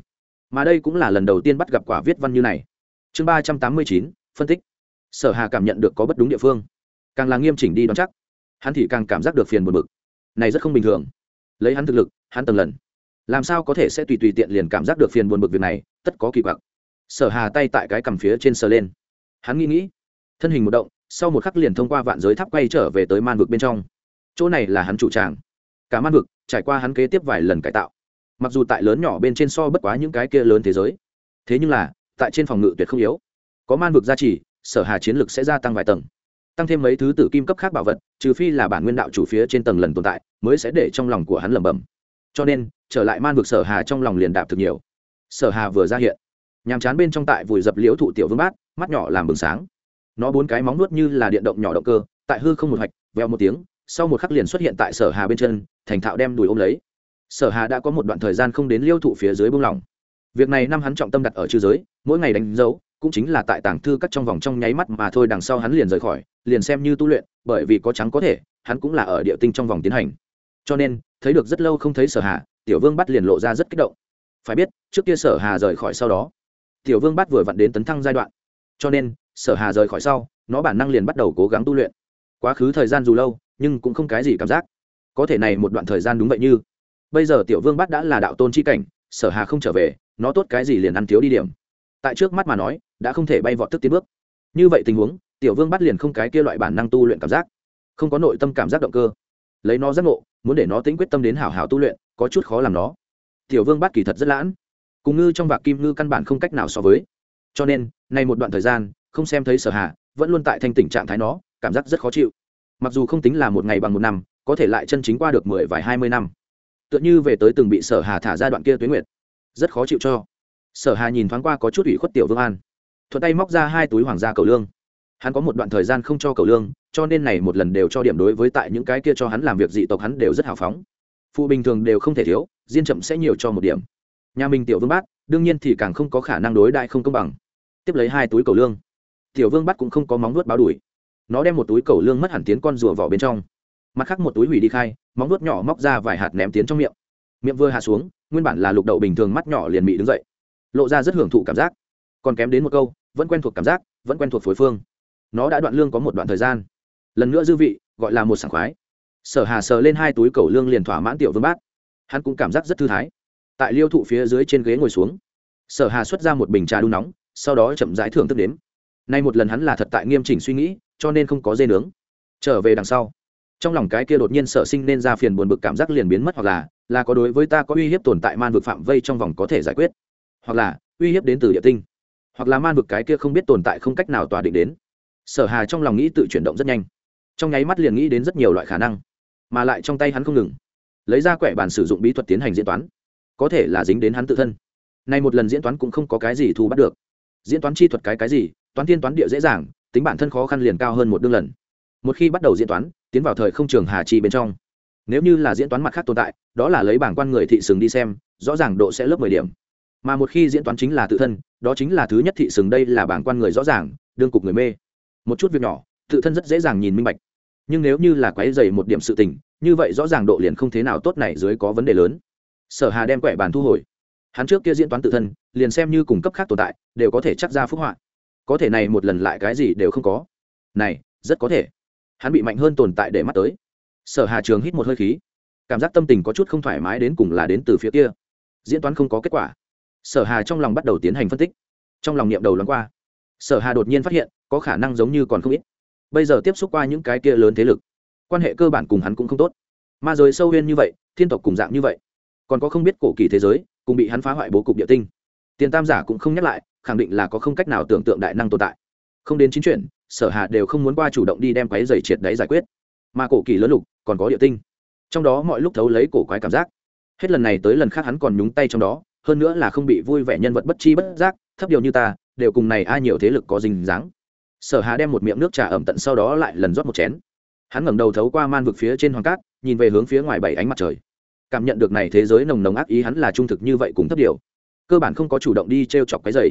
Speaker 1: Mà đây cũng là lần đầu tiên bắt gặp quả viết văn như này. Chương ba trăm tám mươi chín phân tích. Sở hà cảm nhận được có bất đúng địa phương. Càng là nghiêm chỉnh đi đón chắc, hắn thì càng cảm giác được phiền buồn bực. Này rất không bình thường. Lấy hắn thực lực, hắn tầng lần, làm sao có thể sẽ tùy tùy tiện liền cảm giác được phiền buồn bực việc này, tất có kỳ quặc. Sở hà tay tại cái cằm phía trên sờ lên. Hắn nghĩ nghĩ, thân hình một động, sau một khắc liền thông qua vạn giới tháp quay trở về tới man vực bên trong. Chỗ này là hắn chủ tràng. Cả man vực trải qua hắn kế tiếp vài lần cải tạo. Mặc dù tại lớn nhỏ bên trên so bất quá những cái kia lớn thế giới, thế nhưng là, tại trên phòng ngự tuyệt không yếu có man vực gia trì, sở hà chiến lực sẽ gia tăng vài tầng. Tăng thêm mấy thứ tử kim cấp khác bảo vật, trừ phi là bản nguyên đạo chủ phía trên tầng lần tồn tại, mới sẽ để trong lòng của hắn lẩm bẩm. Cho nên, trở lại man vực sở hà trong lòng liền đạp thực nhiều. Sở hà vừa ra hiện, nhàm chán bên trong tại vùi dập liễu thụ tiểu vương bát, mắt nhỏ làm bừng sáng. Nó bốn cái móng nuốt như là điện động nhỏ động cơ, tại hư không một hoạch, veo một tiếng, sau một khắc liền xuất hiện tại sở hà bên chân, thành thạo đem đùi ôm lấy. Sở hà đã có một đoạn thời gian không đến liêu thụ phía dưới buông lỏng việc này năm hắn trọng tâm đặt ở chư giới, mỗi ngày đánh dấu cũng chính là tại tàng thư các trong vòng trong nháy mắt mà thôi, đằng sau hắn liền rời khỏi, liền xem như tu luyện, bởi vì có trắng có thể, hắn cũng là ở địa tinh trong vòng tiến hành. Cho nên, thấy được rất lâu không thấy sở hà, tiểu vương bắt liền lộ ra rất kích động. Phải biết, trước kia sở hà rời khỏi sau đó, tiểu vương bắt vừa vặn đến tấn thăng giai đoạn. Cho nên, sở hà rời khỏi sau, nó bản năng liền bắt đầu cố gắng tu luyện. Quá khứ thời gian dù lâu, nhưng cũng không cái gì cảm giác. Có thể này một đoạn thời gian đúng vậy như, bây giờ tiểu vương bắt đã là đạo tôn chi cảnh, sở hà không trở về, nó tốt cái gì liền ăn thiếu đi điểm. Tại trước mắt mà nói đã không thể bay vọt tức tiến bước. Như vậy tình huống, tiểu vương bắt liền không cái kia loại bản năng tu luyện cảm giác. Không có nội tâm cảm giác động cơ. Lấy nó giác ngộ, muốn để nó tính quyết tâm đến hảo hảo tu luyện, có chút khó làm nó. Tiểu vương bắt kỳ thật rất lãn cùng ngư trong vạc kim ngư căn bản không cách nào so với. Cho nên, nay một đoạn thời gian, không xem thấy sở hạ vẫn luôn tại thanh tỉnh trạng thái nó, cảm giác rất khó chịu. Mặc dù không tính là một ngày bằng một năm, có thể lại chân chính qua được mười vài hai mươi năm. Tựa như về tới từng bị sở hà thả ra đoạn kia tuyến nguyệt. Rất khó chịu cho. Sở hà nhìn thoáng qua có chút ủy khuất tiểu vương an thuận tay móc ra hai túi hoàng gia cầu lương. Hắn có một đoạn thời gian không cho cầu lương, cho nên này một lần đều cho điểm đối với tại những cái kia cho hắn làm việc dị tộc hắn đều rất hào phóng. Phụ bình thường đều không thể thiếu, diên chậm sẽ nhiều cho một điểm. Nhà mình tiểu vương bát, đương nhiên thì càng không có khả năng đối đại không công bằng. Tiếp lấy hai túi cầu lương. Tiểu vương bắt cũng không có móng nuốt báo đuổi. Nó đem một túi cầu lương mất hẳn tiến con rùa vỏ bên trong. Mặt khác một túi hủy đi khai, móng nuốt nhỏ móc ra vài hạt ném tiến trong miệng. Miệng vừa hạ xuống, nguyên bản là lục đậu bình thường mắt nhỏ liền bị đứng dậy. Lộ ra rất hưởng thụ cảm giác. Còn kém đến một câu vẫn quen thuộc cảm giác, vẫn quen thuộc phối phương. Nó đã đoạn lương có một đoạn thời gian. Lần nữa dư vị, gọi là một sảng khoái. Sở hà sờ lên hai túi cầu lương liền thỏa mãn tiểu vương bát hắn cũng cảm giác rất thư thái. Tại liêu thụ phía dưới trên ghế ngồi xuống, sở hà xuất ra một bình trà đun nóng, sau đó chậm rãi thưởng thức đến. nay một lần hắn là thật tại nghiêm chỉnh suy nghĩ, cho nên không có dê nướng. Trở về đằng sau, trong lòng cái kia đột nhiên sở sinh nên ra phiền buồn bực cảm giác liền biến mất hoặc là là có đối với ta có uy hiếp tồn tại man vực phạm vây trong vòng có thể giải quyết. Hoặc là, uy hiếp đến từ địa tinh hoặc là man vực cái kia không biết tồn tại không cách nào tòa định đến. Sở hà trong lòng nghĩ tự chuyển động rất nhanh. Trong nháy mắt liền nghĩ đến rất nhiều loại khả năng, mà lại trong tay hắn không ngừng lấy ra quẻ bàn sử dụng bí thuật tiến hành diễn toán, có thể là dính đến hắn tự thân. Nay một lần diễn toán cũng không có cái gì thu bắt được. Diễn toán chi thuật cái cái gì, toán tiên toán địa dễ dàng, tính bản thân khó khăn liền cao hơn một đương lần. Một khi bắt đầu diễn toán, tiến vào thời không trường hà chi bên trong. Nếu như là diễn toán mặt khác tồn tại, đó là lấy bảng quan người thị sừng đi xem, rõ ràng độ sẽ lớp mười điểm mà một khi diễn toán chính là tự thân, đó chính là thứ nhất thị sừng đây là bảng quan người rõ ràng, đương cục người mê. Một chút việc nhỏ, tự thân rất dễ dàng nhìn minh bạch. Nhưng nếu như là quái dày một điểm sự tình, như vậy rõ ràng độ liền không thế nào tốt này dưới có vấn đề lớn. Sở hà đem quẻ bàn thu hồi. Hắn trước kia diễn toán tự thân, liền xem như cung cấp khác tồn tại, đều có thể chắc ra phúc họa. Có thể này một lần lại cái gì đều không có. Này, rất có thể. Hắn bị mạnh hơn tồn tại để mắt tới. Sở hà trường hít một hơi khí. Cảm giác tâm tình có chút không thoải mái đến cùng là đến từ phía kia. Diễn toán không có kết quả sở hà trong lòng bắt đầu tiến hành phân tích. Trong lòng niệm đầu lắng qua, sở hà đột nhiên phát hiện, có khả năng giống như còn không ít. Bây giờ tiếp xúc qua những cái kia lớn thế lực, quan hệ cơ bản cùng hắn cũng không tốt. Ma giới sâu huyên như vậy, thiên tộc cùng dạng như vậy, còn có không biết cổ kỳ thế giới, cùng bị hắn phá hoại bố cục địa tinh. Tiền tam giả cũng không nhắc lại, khẳng định là có không cách nào tưởng tượng đại năng tồn tại. Không đến chính chuyện, sở Hà đều không muốn qua chủ động đi đem quái giày triệt đáy giải quyết. Mà cổ kỳ lớn lục, còn có địa tinh. Trong đó mọi lúc thấu lấy cổ quái cảm giác. Hết lần này tới lần khác hắn còn nhúng tay trong đó hơn nữa là không bị vui vẻ nhân vật bất chi bất giác, thấp điều như ta, đều cùng này ai nhiều thế lực có dình dáng. Sở hà đem một miệng nước trà ẩm tận sau đó lại lần rót một chén. Hắn ngẩng đầu thấu qua man vực phía trên hoàng cát, nhìn về hướng phía ngoài bảy ánh mặt trời. Cảm nhận được này thế giới nồng nồng ác ý, hắn là trung thực như vậy cũng thấp điều. Cơ bản không có chủ động đi t r e o chọc cái giày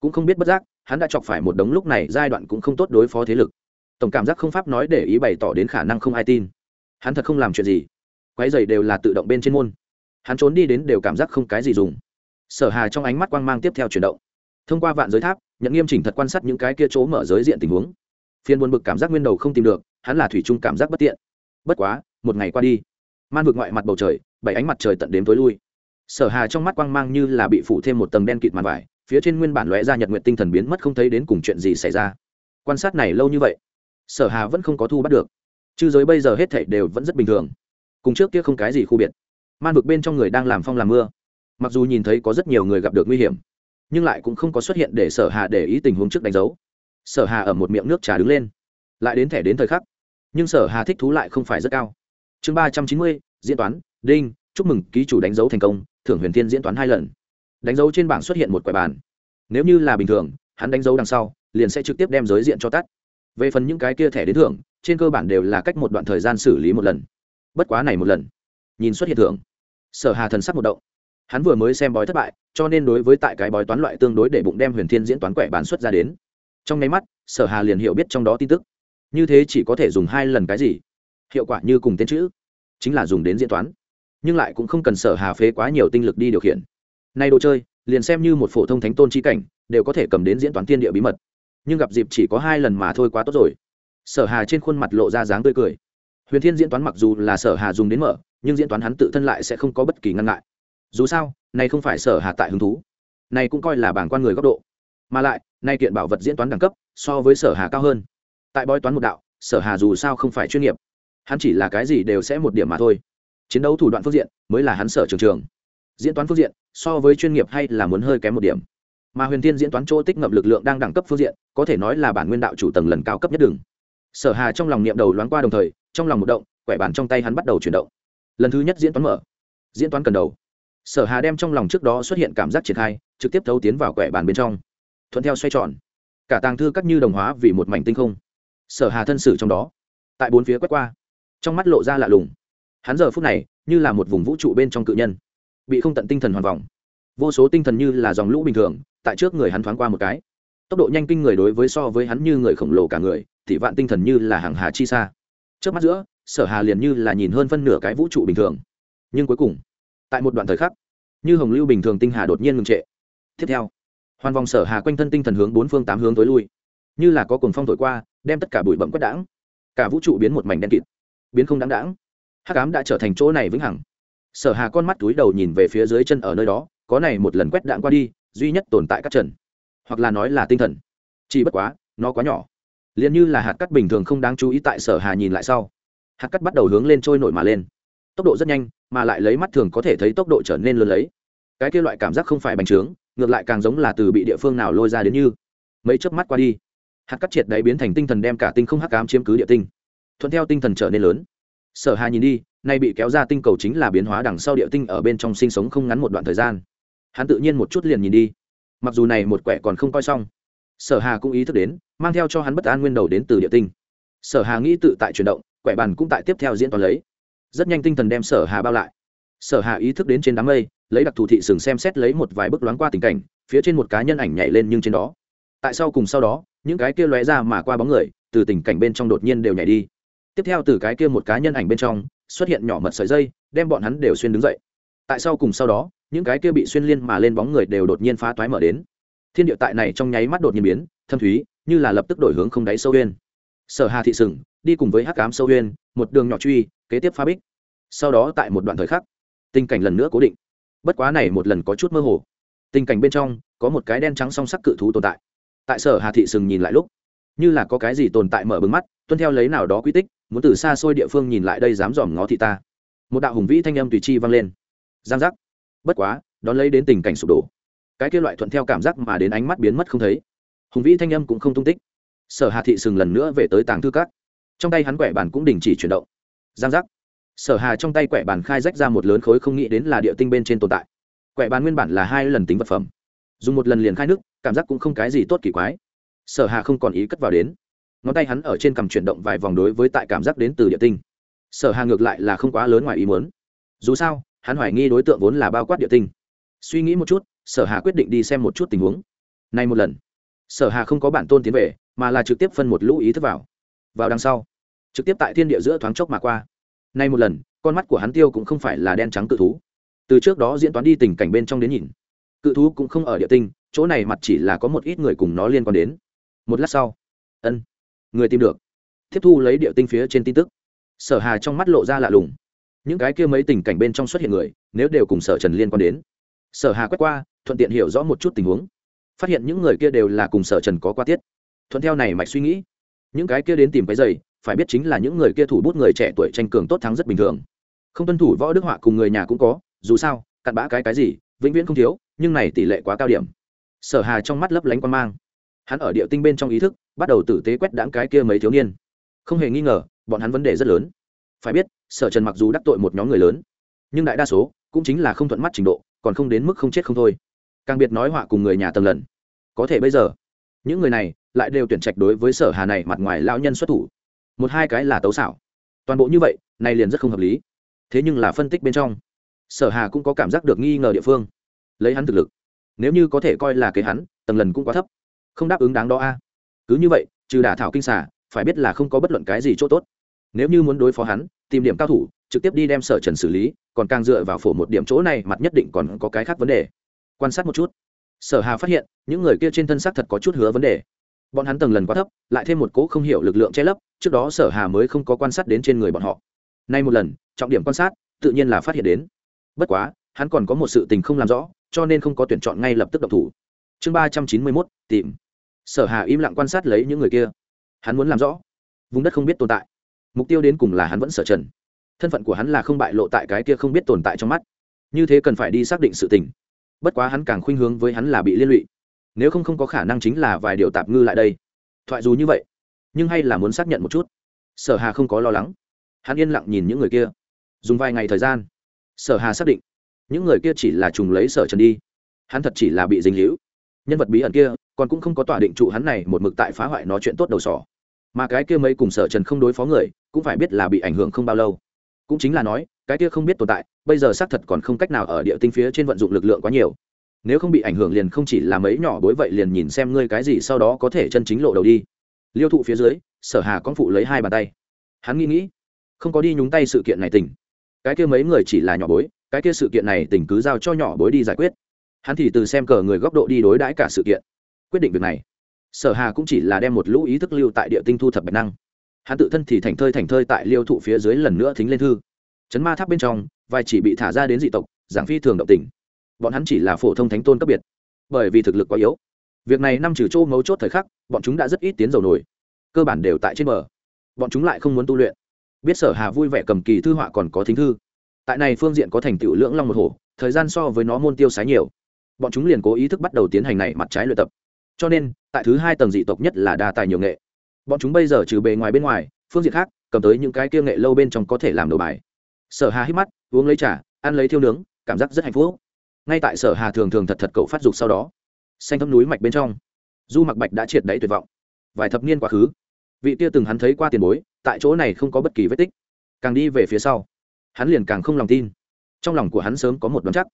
Speaker 1: cũng không biết bất giác, hắn đã chọc phải một đống lúc này giai đoạn cũng không tốt đối phó thế lực. Tổng cảm giác không pháp nói để ý bày tỏ đến khả năng không ai tin. Hắn thật không làm chuyện gì. Quái giày đều là tự động bên trên môn. Hắn trốn đi đến đều cảm giác không cái gì dùng sở hà trong ánh mắt quang mang tiếp theo chuyển động. Thông qua vạn giới tháp nhận nghiêm chỉnh thật quan sát những cái kia chỗ mở giới diện tình huống. Phiên buồn bực cảm giác nguyên đầu không tìm được, hắn là thủy chung cảm giác bất tiện. Bất quá, một ngày qua đi, man vực ngoại mặt bầu trời, bảy ánh mặt trời tận đếm tối lui. Sở hà trong mắt quang mang như là bị phủ thêm một tầng đen kịt màn vải, phía trên nguyên bản lóe ra nhật nguyện tinh thần biến mất không thấy đến cùng chuyện gì xảy ra. Quan sát này lâu như vậy, sở hà vẫn không có thu bắt được. Chư giới bây giờ hết thảy đều vẫn rất bình thường. Cùng trước kia không cái gì khu biệt. Man vực bên trong người đang làm phong làm mưa mặc dù nhìn thấy có rất nhiều người gặp được nguy hiểm, nhưng lại cũng không có xuất hiện để sở hà để ý tình huống trước đánh dấu. Sở hà ở một miệng nước trà đứng lên. Lại đến thẻ đến thời khắc, nhưng sở hà thích thú lại không phải rất cao. Chương ba trăm chín mươi, diễn toán, đinh, chúc mừng, ký chủ đánh dấu thành công, thưởng huyền thiên diễn toán hai lần. Đánh dấu trên bảng xuất hiện một quẻ bàn. Nếu như là bình thường, hắn đánh dấu đằng sau, liền sẽ trực tiếp đem giới diện cho tắt. Về phần những cái kia thẻ đến thưởng, trên cơ bản đều là cách một đoạn thời gian xử lý một lần. Bất quá này một lần. Nhìn xuất hiện thưởng, sở hà thần sắc một động hắn vừa mới xem bói thất bại, cho nên đối với tại cái bói toán loại tương đối để bụng đem huyền thiên diễn toán quẻ bán xuất ra đến. Trong nháy mắt, sở hà liền hiểu biết trong đó tin tức. Như thế chỉ có thể dùng hai lần cái gì? Hiệu quả như cùng tên chữ, chính là dùng đến diễn toán. Nhưng lại cũng không cần sở hà phế quá nhiều tinh lực đi điều khiển. Nay đồ chơi, liền xem như một phổ thông thánh tôn chi cảnh, đều có thể cầm đến diễn toán thiên địa bí mật. Nhưng gặp dịp chỉ có hai lần mà thôi quá tốt rồi. Sở hà trên khuôn mặt lộ ra dáng tươi cười. Huyền thiên diễn toán mặc dù là sở hà dùng đến mở, nhưng diễn toán hắn tự thân lại sẽ không có bất kỳ ngăn ngại dù sao này không phải sở hà tại hứng thú. Này cũng coi là bảng quan người góc độ. Mà lại nay kiện bảo vật diễn toán đẳng cấp so với sở hà cao hơn. Tại bói toán một đạo sở hà dù sao không phải chuyên nghiệp. Hắn chỉ là cái gì đều sẽ một điểm mà thôi. Chiến đấu thủ đoạn phương diện mới là hắn sở trường trường. Diễn toán phương diện so với chuyên nghiệp hay là muốn hơi kém một điểm. Mà huyền thiên diễn toán chỗ tích ngậm lực lượng đang đẳng cấp phương diện có thể nói là bản nguyên đạo chủ tầng lần cao cấp nhất đường, sở hà trong lòng niệm đầu loáng qua đồng thời trong lòng một động quẻ bàn trong tay hắn bắt đầu chuyển động. Lần thứ nhất diễn toán mở. Diễn toán cần đầu sở hà đem trong lòng trước đó xuất hiện cảm giác triển khai trực tiếp thấu tiến vào quẻ bàn bên trong. Thuận theo xoay tròn, cả tàng thư cắt như đồng hóa vì một mảnh tinh không. Sở hà thân sử trong đó, tại bốn phía quét qua, trong mắt lộ ra lạ lùng. Hắn giờ phút này, như là một vùng vũ trụ bên trong cự nhân, bị không tận tinh thần hoàn vòng vô số tinh thần như là dòng lũ bình thường, tại trước người hắn thoáng qua một cái. Tốc độ nhanh kinh người đối với so với hắn như người khổng lồ cả người, thì vạn tinh thần như là hàng hà chi xa trước mắt giữa, sở hà liền như là nhìn hơn phân nửa cái vũ trụ bình thường. Nhưng cuối cùng tại một đoạn thời khắc, như hồng lưu bình thường tinh hà đột nhiên ngừng trệ. Tiếp theo hoàn vòng sở hà quanh thân tinh thần hướng bốn phương tám hướng tối lui, như là có cuồng phong thổi qua, đem tất cả bụi bậm quét đãng. Cả vũ trụ biến một mảnh đen kịt, biến không đáng đáng. Hắc ám đã trở thành chỗ này vĩnh hằng. Sở hà con mắt túi đầu nhìn về phía dưới chân ở nơi đó, có này một lần quét đạn qua đi, duy nhất tồn tại các trần hoặc là nói là tinh thần. Chỉ bất quá, nó quá nhỏ. Liền như là hạt cắt bình thường không đáng chú ý tại sở hà nhìn lại sau. Hạt cắt bắt đầu hướng lên trôi nổi mà lên tốc độ rất nhanh, mà lại lấy mắt thường có thể thấy tốc độ trở nên lớn lấy. Cái kia loại cảm giác không phải bành trướng, ngược lại càng giống là từ bị địa phương nào lôi ra đến như. Mấy chớp mắt qua đi, hạt cắt triệt đáy biến thành tinh thần đem cả tinh không hắc cám chiếm cứ địa tinh. Thuận theo tinh thần trở nên lớn. Sở hà nhìn đi, nay bị kéo ra tinh cầu chính là biến hóa đằng sau địa tinh ở bên trong sinh sống không ngắn một đoạn thời gian. Hắn tự nhiên một chút liền nhìn đi. Mặc dù này một quẻ còn không coi xong. Sở hà cũng ý thức đến, mang theo cho hắn bất an nguyên đầu đến từ địa tinh. Sở hà nghĩ tự tại chuyển động, quẻ bàn cũng tại tiếp theo diễn toàn lấy rất nhanh tinh thần đem sở hà bao lại. Sở hà ý thức đến trên đám mây, lấy đặc thù thị sừng xem xét lấy một vài bước loáng qua tình cảnh, phía trên một cá nhân ảnh nhảy lên nhưng trên đó. Tại sau cùng sau đó, những cái kia lóe ra mà qua bóng người, từ tình cảnh bên trong đột nhiên đều nhảy đi. Tiếp theo từ cái kia một cá nhân ảnh bên trong, xuất hiện nhỏ mật sợi dây, đem bọn hắn đều xuyên đứng dậy. Tại sau cùng sau đó, những cái kia bị xuyên liên mà lên bóng người đều đột nhiên phá toái mở đến. Thiên địa tại này trong nháy mắt đột nhiên biến, thâm thúy, như là lập tức đổi hướng không đáy sâu huyên sở hà thị sừng đi cùng với hắc cám sâu huyên một đường nhỏ truy kế tiếp phá bích. Sau đó tại một đoạn thời khắc, tình cảnh lần nữa cố định. Bất quá này một lần có chút mơ hồ. Tình cảnh bên trong, có một cái đen trắng song sắc cự thú tồn tại. Tại sở hà thị sừng nhìn lại lúc, như là có cái gì tồn tại mở bừng mắt, tuân theo lấy nào đó quy tích, muốn từ xa xôi địa phương nhìn lại đây dám dòm ngó thị ta. Một đạo hùng vĩ thanh âm tùy chi vang lên. Giang giác. Bất quá, đón lấy đến tình cảnh sụp đổ. Cái kia loại thuận theo cảm giác mà đến ánh mắt biến mất không thấy. Hùng vĩ thanh âm cũng không tung tích. Sở hà thị sừng lần nữa về tới tàng thư cát trong tay hắn quẻ bàn cũng đình chỉ chuyển động giang giác. Sở hà trong tay quẻ bàn khai rách ra một lớn khối không nghĩ đến là địa tinh bên trên tồn tại. Quẻ bàn nguyên bản là hai lần tính vật phẩm. Dùng một lần liền khai nước, cảm giác cũng không cái gì tốt kỳ quái. Sở hà không còn ý cất vào đến. Ngón tay hắn ở trên cầm chuyển động vài vòng đối với tại cảm giác đến từ địa tinh. Sở hà ngược lại là không quá lớn ngoài ý muốn. Dù sao, hắn hoài nghi đối tượng vốn là bao quát địa tinh. Suy nghĩ một chút, sở hà quyết định đi xem một chút tình huống. Nay một lần, sở hà không có bản tôn tiến về, mà là trực tiếp phân một lũ ý thức vào. Vào đằng sau trực tiếp tại thiên địa giữa thoáng chốc mà qua. Nay một lần, con mắt của hắn tiêu cũng không phải là đen trắng cự thú. Từ trước đó diễn toán đi tình cảnh bên trong đến nhìn, cự thú cũng không ở địa tinh, chỗ này mặt chỉ là có một ít người cùng nó liên quan đến. Một lát sau, ân, người tìm được. Tiếp thu lấy địa tinh phía trên tin tức. Sở hà trong mắt lộ ra lạ lùng. Những cái kia mấy tình cảnh bên trong xuất hiện người, nếu đều cùng sở trần liên quan đến. Sở hà quét qua, thuận tiện hiểu rõ một chút tình huống. Phát hiện những người kia đều là cùng sở trần có qua tiết. Thuận theo này mạch suy nghĩ, những cái kia đến tìm cái giày phải biết chính là những người kia thủ bút người trẻ tuổi tranh cường tốt thắng rất bình thường. Không tuân thủ võ đức họa cùng người nhà cũng có, dù sao, cặn bã cái cái gì, vĩnh viễn không thiếu, nhưng này tỷ lệ quá cao điểm. Sở hà trong mắt lấp lánh quan mang. Hắn ở địa tinh bên trong ý thức, bắt đầu tử tế quét đãng cái kia mấy thiếu niên. Không hề nghi ngờ, bọn hắn vấn đề rất lớn. Phải biết, sở trần mặc dù đắc tội một nhóm người lớn, nhưng đại đa số cũng chính là không thuận mắt trình độ, còn không đến mức không chết không thôi. Càng biệt nói họa cùng người nhà tầng lần. Có thể bây giờ, những người này lại đều tuyển trạch đối với sở hà này mặt ngoài lão nhân xuất thủ một hai cái là tấu xảo. Toàn bộ như vậy này liền rất không hợp lý. Thế nhưng là phân tích bên trong, sở hà cũng có cảm giác được nghi ngờ địa phương. Lấy hắn thực lực, nếu như có thể coi là kế hắn, tầng lần cũng quá thấp. Không đáp ứng đáng đó a. Cứ như vậy, trừ đả thảo kinh xả phải biết là không có bất luận cái gì chỗ tốt. Nếu như muốn đối phó hắn, tìm điểm cao thủ, trực tiếp đi đem sở trần xử lý, còn càng dựa vào phổ một điểm chỗ này, mặt nhất định còn có cái khác vấn đề. Quan sát một chút, sở hà phát hiện, những người kia trên thân xác thật có chút hứa vấn đề bọn hắn tầng lần quá thấp, lại thêm một cỗ không hiểu lực lượng che lấp, trước đó sở hà mới không có quan sát đến trên người bọn họ. Nay một lần, trọng điểm quan sát, tự nhiên là phát hiện đến. Bất quá, hắn còn có một sự tình không làm rõ, cho nên không có tuyển chọn ngay lập tức độc thủ. Chương ba trăm chín mươi mốt, tìm. Sở hà im lặng quan sát lấy những người kia. Hắn muốn làm rõ. Vùng đất không biết tồn tại. Mục tiêu đến cùng là hắn vẫn sở trần. Thân phận của hắn là không bại lộ tại cái kia không biết tồn tại trong mắt. Như thế cần phải đi xác định sự tình. Bất quá hắn càng khuynh hướng với hắn là bị liên lụy nếu không không có khả năng chính là vài điều tạp ngư lại đây. Thoại dù như vậy, nhưng hay là muốn xác nhận một chút. Sở hà không có lo lắng. Hắn yên lặng nhìn những người kia. Dùng vài ngày thời gian, sở hà xác định, những người kia chỉ là trùng lấy sở trần đi. Hắn thật chỉ là bị dính hữu nhân vật bí ẩn kia, còn cũng không có tỏa định trụ hắn này một mực tại phá hoại nó chuyện tốt đầu sỏ. Mà cái kia mấy cùng sở trần không đối phó người, cũng phải biết là bị ảnh hưởng không bao lâu. Cũng chính là nói, cái kia không biết tồn tại, bây giờ xác thật còn không cách nào ở địa tinh phía trên vận dụng lực lượng quá nhiều nếu không bị ảnh hưởng liền không chỉ là mấy nhỏ bối vậy liền nhìn xem ngươi cái gì sau đó có thể chân chính lộ đầu đi. Liêu thụ phía dưới, sở hà con phụ lấy hai bàn tay. Hắn nghĩ nghĩ, không có đi nhúng tay sự kiện này tỉnh. Cái kia mấy người chỉ là nhỏ bối, cái kia sự kiện này tỉnh cứ giao cho nhỏ bối đi giải quyết. Hắn thì từ xem cờ người góc độ đi đối đãi cả sự kiện. Quyết định việc này, sở hà cũng chỉ là đem một lũ ý thức lưu tại địa tinh thu thập bạch năng. Hắn tự thân thì thành thơi thành thơi tại liêu thụ phía dưới lần nữa thính lên thư. Chấn ma tháp bên trong vài chỉ bị thả ra đến dị tộc, giảng phi thường động tình bọn hắn chỉ là phổ thông thánh tôn cấp biệt, bởi vì thực lực quá yếu. Việc này năm trừ chỗ mấu chốt thời khắc, bọn chúng đã rất ít tiến dầu nổi. Cơ bản đều tại trên bờ. Bọn chúng lại không muốn tu luyện. Biết sở hà vui vẻ cầm kỳ thư họa còn có thính thư. Tại này phương diện có thành tựu lưỡng long một hổ, thời gian so với nó môn tiêu sái nhiều. Bọn chúng liền cố ý thức bắt đầu tiến hành này mặt trái luyện tập. Cho nên, tại thứ hai tầng dị tộc nhất là đa tài nhiều nghệ. Bọn chúng bây giờ trừ bề ngoài bên ngoài, phương diện khác, cầm tới những cái kia nghệ lâu bên trong có thể làm đồ bài. Sở hà hít mắt, uống lấy trà, ăn lấy thiêu nướng, cảm giác rất hạnh phúc ngay tại sở hà thường thường thật thật cậu phát dục sau đó. Xanh thâm núi mạch bên trong, du mặc bạch đã triệt đáy tuyệt vọng. Vài thập niên quá khứ, vị kia từng hắn thấy qua tiền bối, tại chỗ này không có bất kỳ vết tích. Càng đi về phía sau, hắn liền càng không lòng tin. Trong lòng của hắn sớm có một đoán chắc.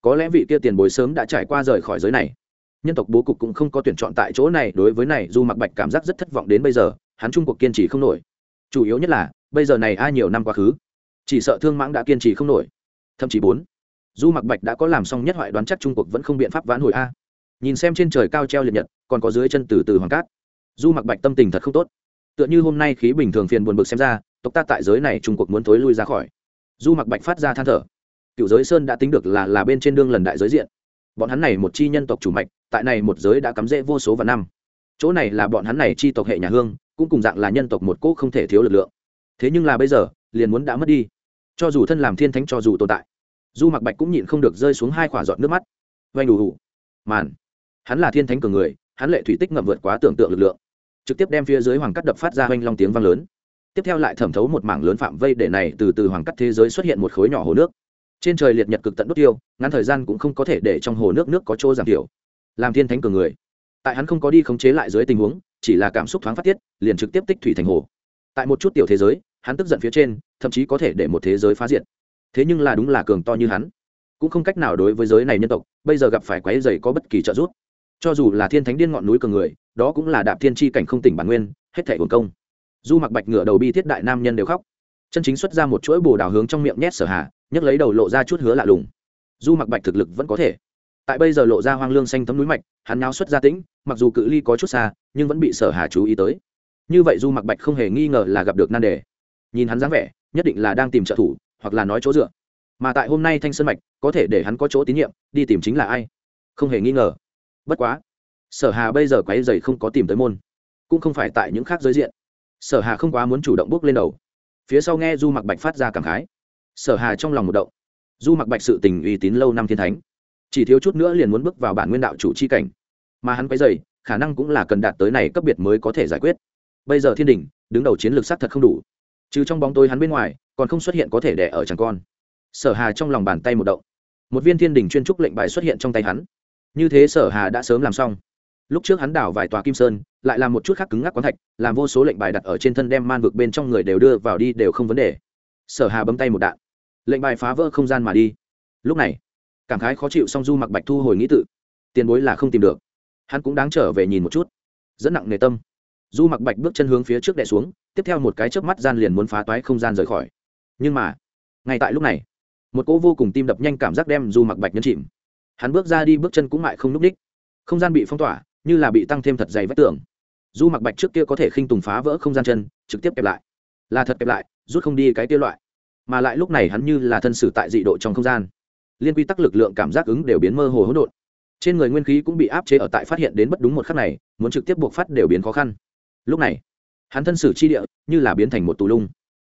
Speaker 1: Có lẽ vị kia tiền bối sớm đã trải qua rời khỏi giới này. Nhân tộc bố cục cũng không có tuyển chọn tại chỗ này, đối với này, du mặc bạch cảm giác rất thất vọng đến bây giờ, hắn trung cuộc kiên trì không nổi. Chủ yếu nhất là, bây giờ này ai nhiều năm quá khứ, chỉ sợ thương mãng đã kiên trì không nổi, thậm chí bốn du mặc bạch đã có làm xong nhất hoại đoán chắc trung cuộc vẫn không biện pháp vãn hồi a. Nhìn xem trên trời cao treo liệt nhật, còn có dưới chân từ từ hoàng cát. Du mặc bạch tâm tình thật không tốt. Tựa như hôm nay khí bình thường phiền buồn bực xem ra, tộc ta tại giới này trung cuộc muốn thối lui ra khỏi. Du mặc bạch phát ra than thở. Cựu giới sơn đã tính được là là bên trên đương lần đại giới diện. Bọn hắn này một chi nhân tộc chủ mạch, tại này một giới đã cắm rễ vô số và năm. Chỗ này là bọn hắn này chi tộc hệ nhà hương, cũng cùng dạng là nhân tộc một cỗ không thể thiếu lực lượng. Thế nhưng là bây giờ, liền muốn đã mất đi. Cho dù thân làm thiên thánh cho dù tồn tại du mặc bạch cũng nhịn không được rơi xuống hai khỏa giọt nước mắt. Vanh đủ đủ màn. Hắn là thiên thánh cường người, hắn lệ thủy tích ngậm vượt quá tưởng tượng lực lượng. Trực tiếp đem phía dưới hoàng cắt đập phát ra oanh long tiếng vang lớn. Tiếp theo lại thẩm thấu một mảng lớn phạm vây để này từ từ hoàng cắt thế giới xuất hiện một khối nhỏ hồ nước. Trên trời liệt nhật cực tận đốt tiêu, ngắn thời gian cũng không có thể để trong hồ nước nước có chỗ giảm thiểu. Làm thiên thánh cường người. Tại hắn không có đi khống chế lại dưới tình huống, chỉ là cảm xúc thoáng phát tiết, liền trực tiếp tích thủy thành hồ. Tại một chút tiểu thế giới, hắn tức giận phía trên, thậm chí có thể để một thế giới phá diệt thế nhưng là đúng là cường to như hắn. Cũng không cách nào đối với giới này nhân tộc, bây giờ gặp phải quái dày có bất kỳ trợ giúp. Cho dù là thiên thánh điên ngọn núi cường người, đó cũng là đạp thiên tri cảnh không tỉnh bản nguyên, hết thể hồn công. Du mặc bạch ngựa đầu bi thiết đại nam nhân đều khóc. Chân chính xuất ra một chuỗi bồ đào hướng trong miệng nhét sở hà, nhấc lấy đầu lộ ra chút hứa lạ lùng. Du mặc bạch thực lực vẫn có thể. Tại bây giờ lộ ra hoang lương xanh tấm núi mạch, hắn náo xuất ra tĩnh, mặc dù cự ly có chút xa, nhưng vẫn bị sở hà chú ý tới. Như vậy du mặc bạch không hề nghi ngờ là gặp được nan đề. Nhìn hắn dáng vẻ, nhất định là đang tìm trợ thủ hoặc là nói chỗ dựa. Mà tại hôm nay thanh sơn mạch, có thể để hắn có chỗ tín nhiệm, đi tìm chính là ai? Không hề nghi ngờ. Bất quá, sở hà bây giờ quái dày không có tìm tới môn, cũng không phải tại những khác giới diện. Sở hà không quá muốn chủ động bước lên đầu. Phía sau nghe du mặc bạch phát ra cảm khái. Sở hà trong lòng một động. Du mặc bạch sự tình uy tín lâu năm thiên thánh. Chỉ thiếu chút nữa liền muốn bước vào bản nguyên đạo chủ c h i cảnh. Mà hắn quấy dày khả năng cũng là cần đạt tới này cấp biệt mới có thể giải quyết. Bây giờ thiên đình đứng đầu chiến lược sát thật không đủ. Trừ trong bóng tối hắn bên ngoài còn không xuất hiện có thể đẻ ở chẳng con. Sở hà trong lòng bàn tay một động. Một viên thiên đình chuyên trúc lệnh bài xuất hiện trong tay hắn. Như thế sở hà đã sớm làm xong. Lúc trước hắn đảo vài tòa kim sơn, lại làm một chút khác cứng ngắc quán thạch, làm vô số lệnh bài đặt ở trên thân đem man vực bên trong người đều đưa vào đi đều không vấn đề. Sở hà bấm tay một đạn. Lệnh bài phá vỡ không gian mà đi. Lúc này, cảm khái khó chịu song du mặc bạch thu hồi nghĩ tự. Tiền bối là không tìm được. Hắn cũng đáng trở về nhìn một chút. Dẫn nặng nề tâm. Du mặc bạch bước chân hướng phía trước đè xuống, tiếp theo một cái chớp mắt gian liền muốn phá toái không gian rời khỏi nhưng mà, ngay tại lúc này, một cỗ vô cùng tim đập nhanh cảm giác đem du mặc bạch nhấn chìm. Hắn bước ra đi, bước chân cũng mại không núp ních không gian bị phong tỏa, như là bị tăng thêm thật dày vách tường. Du mặc bạch trước kia có thể khinh tùng phá vỡ không gian chân, trực tiếp kẹp lại. Là thật kẹp lại, rút không đi cái kia loại. Mà lại lúc này hắn như là thân sử tại dị độ trong không gian. Liên quy tắc lực lượng cảm giác ứng đều biến mơ hồ hỗn độn. Trên người nguyên khí cũng bị áp chế ở tại phát hiện đến bất đúng một khắc này, muốn trực tiếp buộc phát đều biến khó khăn. Lúc này, hắn thân sử chi địa như là biến thành một tù lung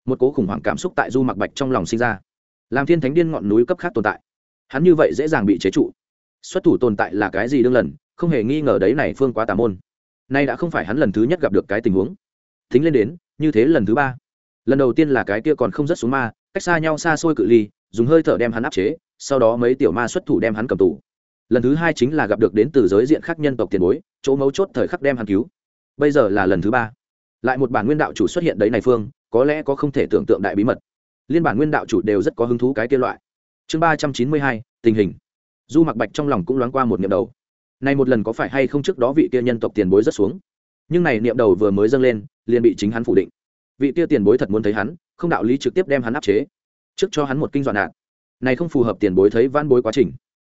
Speaker 1: một cố khủng hoảng cảm xúc tại du mặc bạch trong lòng sinh ra. Làm thiên thánh điên ngọn núi cấp khác tồn tại. Hắn như vậy dễ dàng bị chế trụ. Xuất thủ tồn tại là cái gì đương lần, không hề nghi ngờ đấy này phương quá tà môn. Nay đã không phải hắn lần thứ nhất gặp được cái tình huống. Thính lên đến, như thế lần thứ ba. Lần đầu tiên là cái kia còn không rất xuống ma, cách xa nhau xa xôi cự ly, dùng hơi thở đem hắn áp chế, sau đó mấy tiểu ma xuất thủ đem hắn cầm tù. Lần thứ hai chính là gặp được đến từ giới diện khác nhân tộc tiền bối, chỗ mấu chốt thời khắc đem hắn cứu. Bây giờ là lần thứ ba. Lại một bản nguyên đạo chủ xuất hiện đấy này phương có lẽ có không thể tưởng tượng đại bí mật. Liên bản nguyên đạo chủ đều rất có hứng thú cái kia loại. Chương ba trăm chín mươi hai, tình hình. Du mặc bạch trong lòng cũng loáng qua một niệm đầu. Nay một lần có phải hay không trước đó vị kia nhân tộc tiền bối rất xuống? Nhưng này niệm đầu vừa mới dâng lên, liền bị chính hắn phủ định. Vị kia tiền bối thật muốn thấy hắn, không đạo lý trực tiếp đem hắn áp chế. Trước cho hắn một kinh dọn nạn này không phù hợp tiền bối thấy van bối quá trình.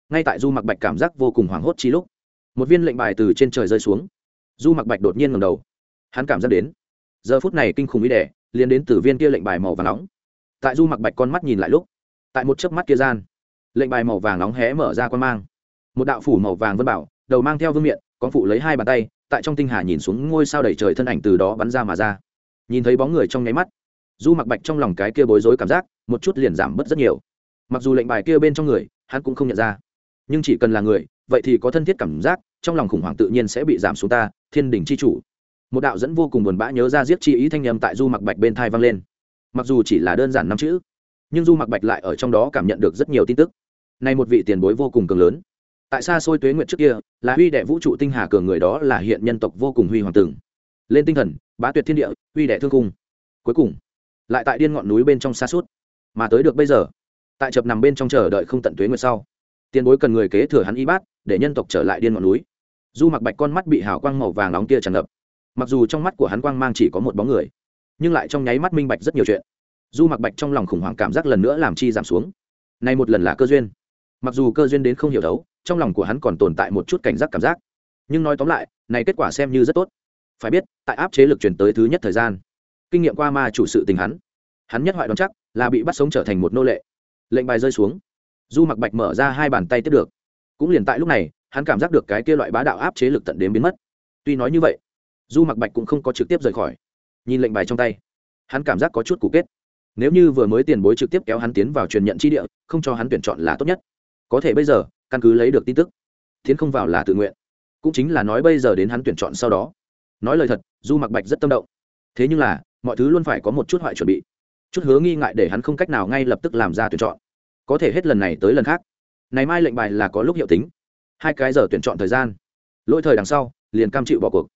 Speaker 1: Ngay tại du mặc bạch cảm giác vô cùng hoảng hốt chi lúc, một viên lệnh bài từ trên trời rơi xuống. Du mặc bạch đột nhiên ngầm đầu. Hắn cảm giác đến, giờ phút này kinh khủng ý đẻ liền đến từ viên kia lệnh bài màu vàng nóng. Tại du mặc bạch con mắt nhìn lại lúc, tại một chớp mắt kia gian, lệnh bài màu vàng nóng hé mở ra quan mang. Một đạo phủ màu vàng vân bảo, đầu mang theo vương miện con phụ lấy hai bàn tay, tại trong tinh hà nhìn xuống ngôi sao đầy trời thân ảnh từ đó bắn ra mà ra. Nhìn thấy bóng người trong nháy mắt, du mặc bạch trong lòng cái kia bối rối cảm giác, một chút liền giảm bớt rất nhiều. Mặc dù lệnh bài kia bên trong người, hắn cũng không nhận ra, nhưng chỉ cần là người, vậy thì có thân thiết cảm giác, trong lòng khủng hoảng tự nhiên sẽ bị giảm xuống ta, thiên đình c h i chủ một đạo dẫn vô cùng buồn bã nhớ ra giết chi ý thanh nhầm tại du mặc bạch bên thai vang lên. Mặc dù chỉ là đơn giản năm chữ, nhưng du mặc bạch lại ở trong đó cảm nhận được rất nhiều tin tức. Nay một vị tiền bối vô cùng cường lớn. Tại xa xôi tuế nguyện trước kia, là huy đệ vũ trụ tinh hà cường người đó là hiện nhân tộc vô cùng huy hoàng tường lên tinh thần, bá tuyệt thiên địa huy đệ thương cung. Cuối cùng, lại tại điên ngọn núi bên trong xa suốt. Mà tới được bây giờ, tại chập nằm bên trong chờ đợi không tận tuế nguyệt sau, tiền bối cần người kế thừa hắn y bát, để nhân tộc trở lại điên ngọn núi. Du mặc bạch con mắt bị hào quang màu vàng nóng kia tràn ngập mặc dù trong mắt của hắn quang mang chỉ có một bóng người, nhưng lại trong nháy mắt minh bạch rất nhiều chuyện. Du mặc bạch trong lòng khủng hoảng cảm giác lần nữa làm chi giảm xuống. Nay một lần là cơ duyên. Mặc dù cơ duyên đến không hiểu đấu trong lòng của hắn còn tồn tại một chút cảnh giác cảm giác. Nhưng nói tóm lại, này kết quả xem như rất tốt. Phải biết, tại áp chế lực chuyển tới thứ nhất thời gian, kinh nghiệm qua ma chủ sự tình hắn hắn nhất hoại đoán chắc là bị bắt sống trở thành một nô lệ. Lệnh bài rơi xuống. Du mặc bạch mở ra hai bàn tay tiếp được. Cũng liền tại lúc này, hắn cảm giác được cái kia loại bá đạo áp chế lực tận đến biến mất. Tuy nói như vậy du mặc bạch cũng không có trực tiếp rời khỏi. Nhìn lệnh bài trong tay, hắn cảm giác có chút cũ kết. Nếu như vừa mới tiền bối trực tiếp kéo hắn tiến vào truyền nhận chi địa, không cho hắn tuyển chọn là tốt nhất. Có thể bây giờ, căn cứ lấy được tin tức, tiến không vào là tự nguyện. Cũng chính là nói bây giờ đến hắn tuyển chọn sau đó. Nói lời thật, du mặc bạch rất tâm động. Thế nhưng là, mọi thứ luôn phải có một chút hoại chuẩn bị. Chút hứa nghi ngại để hắn không cách nào ngay lập tức làm ra tuyển chọn. Có thể hết lần này tới lần khác. Này mai lệnh bài là có lúc hiệu tính. Hai cái giờ tuyển chọn thời gian. Lỗi thời đằng sau, liền cam chịu bỏ cuộc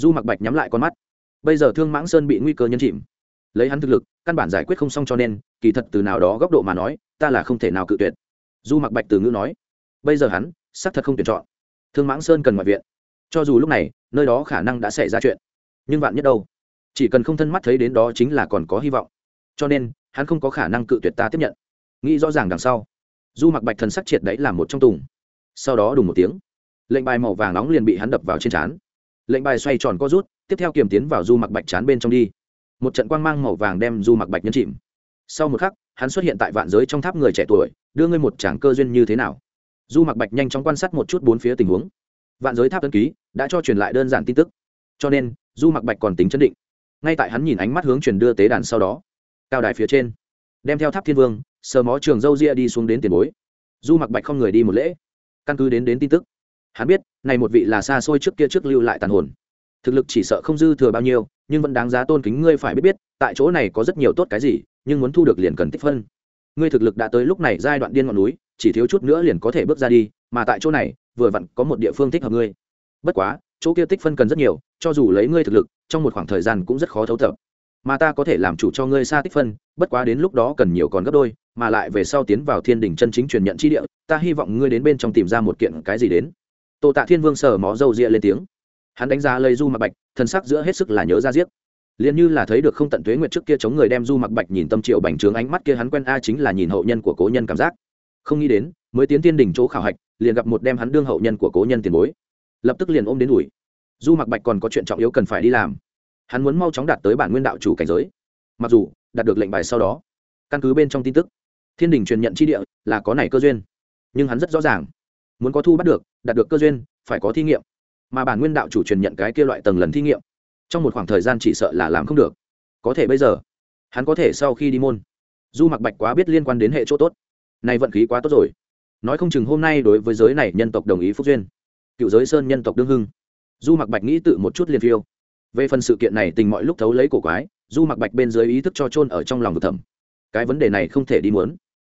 Speaker 1: du mặc bạch nhắm lại con mắt. Bây giờ thương mãng sơn bị nguy cơ nhân chìm. Lấy hắn thực lực, căn bản giải quyết không xong cho nên, kỳ thật từ nào đó góc độ mà nói, ta là không thể nào cự tuyệt. Du mặc bạch từ ngữ nói. Bây giờ hắn, xác thật không tuyển chọn. Thương mãng sơn cần ngoại viện. Cho dù lúc này, nơi đó khả năng đã xảy ra chuyện. Nhưng vạn nhất đâu? Chỉ cần không thân mắt thấy đến đó chính là còn có hy vọng. Cho nên, hắn không có khả năng cự tuyệt ta tiếp nhận. Nghĩ rõ ràng đằng sau, du mặc bạch thần sắc triệt đấy là một trong tùng. Sau đó đùng một tiếng, lệnh bài màu vàng nóng liền bị hắn đập vào trên trán lệnh bài xoay tròn co rút, tiếp theo kiềm tiến vào du mặc bạch chán bên trong đi. Một trận quang mang màu vàng đem du mặc bạch nhấn chìm. Sau một khắc, hắn xuất hiện tại vạn giới trong tháp người trẻ tuổi, đưa ngươi một tràng cơ duyên như thế nào? Du mặc bạch nhanh chóng quan sát một chút bốn phía tình huống. Vạn giới tháp tân ký đã cho truyền lại đơn giản tin tức. Cho nên, du mặc bạch còn tính chấn định. Ngay tại hắn nhìn ánh mắt hướng truyền đưa tế đàn sau đó, cao đài phía trên, đem theo tháp thiên vương, sờ mó trường dâu ria đi xuống đến tiền bối. Du mặc bạch không người đi một lễ. Căn cứ đến đến tin tức hắn biết, này một vị là xa xôi trước kia trước lưu lại tàn hồn. Thực lực chỉ sợ không dư thừa bao nhiêu, nhưng vẫn đáng giá tôn kính ngươi phải biết biết, tại chỗ này có rất nhiều tốt cái gì, nhưng muốn thu được liền cần tích phân. Ngươi thực lực đã tới lúc này giai đoạn điên ngọn núi, chỉ thiếu chút nữa liền có thể bước ra đi, mà tại chỗ này, vừa vặn có một địa phương thích hợp ngươi. Bất quá, chỗ kia tích phân cần rất nhiều, cho dù lấy ngươi thực lực, trong một khoảng thời gian cũng rất khó thấu thập mà ta có thể làm chủ cho ngươi xa tích phân, bất quá đến lúc đó cần nhiều còn gấp đôi, mà lại về sau tiến vào thiên đình chân chính truyền nhận chi địa, ta hy vọng ngươi đến bên trong tìm ra một kiện cái gì đến tô tạ thiên vương sờ mó râu ria lên tiếng. Hắn đánh giá lấy du mặc bạch thân sắc giữa hết sức là nhớ ra diếc liền như là thấy được không tận tuế nguyệt trước kia chống người đem du mặc bạch nhìn tâm triệu bành trướng ánh mắt kia hắn quen a chính là nhìn hậu nhân của cố nhân cảm giác. Không nghĩ đến, mới tiến tiên đỉnh chỗ khảo hạch, liền gặp một đem hắn đương hậu nhân của cố nhân tiền bối. Lập tức liền ôm đến đuổi. Du mặc bạch còn có chuyện trọng yếu cần phải đi làm. Hắn muốn mau chóng đạt tới bản nguyên đạo chủ cảnh giới. Mặc dù, đạt được lệnh bài sau đó, căn cứ bên trong tin tức, thiên đình truyền nhận chi địa là có này cơ duyên. Nhưng hắn rất rõ ràng muốn có thu bắt được, đạt được cơ duyên, phải có thí nghiệm. Mà bản nguyên đạo chủ truyền nhận cái kia loại tầng lần thí nghiệm, trong một khoảng thời gian chỉ sợ là làm không được. Có thể bây giờ, hắn có thể sau khi đi môn. Du mặc bạch quá biết liên quan đến hệ chỗ tốt. Này vận khí quá tốt rồi. Nói không chừng hôm nay đối với giới này nhân tộc đồng ý phúc duyên. Cựu giới sơn nhân tộc đương hưng. Du mặc bạch nghĩ tự một chút liền phiêu. Về phần sự kiện này tình mọi lúc thấu lấy cổ quái, du mặc bạch bên dưới ý thức cho trôn ở trong lòng vực thẩm cái vấn đề này không thể đi muốn.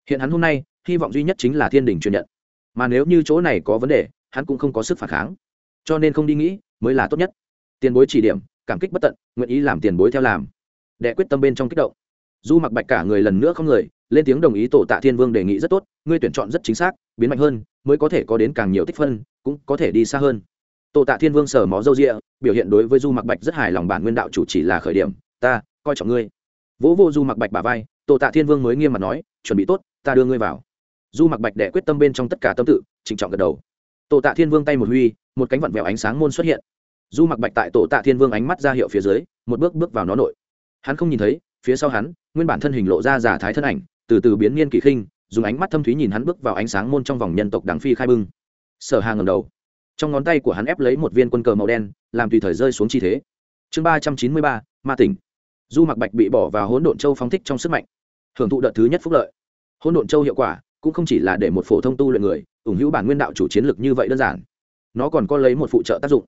Speaker 1: Hiện hắn hôm nay, hy vọng duy nhất chính là thiên đình truyền nhận mà nếu như chỗ này có vấn đề, hắn cũng không có sức phản kháng. Cho nên không đi nghĩ, mới là tốt nhất. Tiền bối chỉ điểm, cảm kích bất tận, nguyện ý làm tiền bối theo làm. Đệ quyết tâm bên trong kích động. Du mặc bạch cả người lần nữa không người, lên tiếng đồng ý tổ tạ thiên vương đề nghị rất tốt, ngươi tuyển chọn rất chính xác, biến mạnh hơn, mới có thể có đến càng nhiều tích phân, cũng có thể đi xa hơn. Tổ tạ thiên vương sở mó dâu rịa, biểu hiện đối với du mặc bạch rất hài lòng bản nguyên đạo chủ chỉ là khởi điểm, ta, coi trọng ngươi. Vỗ vô du mặc bạch bà vai, tổ tạ thiên vương mới nghiêm mặt nói, chuẩn bị tốt, ta đưa ngươi vào du mặc bạch đệ quyết tâm bên trong tất cả tâm tự, trịnh trọng gật đầu. Tổ tạ thiên vương tay một huy, một cánh vặn vẹo ánh sáng môn xuất hiện. Du mặc bạch tại tổ tạ thiên vương ánh mắt ra hiệu phía dưới, một bước bước vào nó nội. Hắn không nhìn thấy, phía sau hắn, nguyên bản thân hình lộ ra giả thái thân ảnh, từ từ biến niên kỳ khinh, dùng ánh mắt thâm thúy nhìn hắn bước vào ánh sáng môn trong vòng nhân tộc đáng phi khai bưng. Sở hà ngầm đầu. Trong ngón tay của hắn ép lấy một viên quân cờ màu đen, làm tùy thời rơi xuống chi thế. Chương ba trăm chín mươi ba, ma tỉnh. Du mặc bạch bị bỏ vào hỗn độn châu phóng thích trong sức mạnh. Hưởng thụ đợt thứ nhất phúc lợi. Hỗn độn châu hiệu quả cũng không chỉ là để một phổ thông tu luyện người, ủng hữu bản nguyên đạo chủ chiến lực như vậy đơn giản. Nó còn có lấy một phụ trợ tác dụng.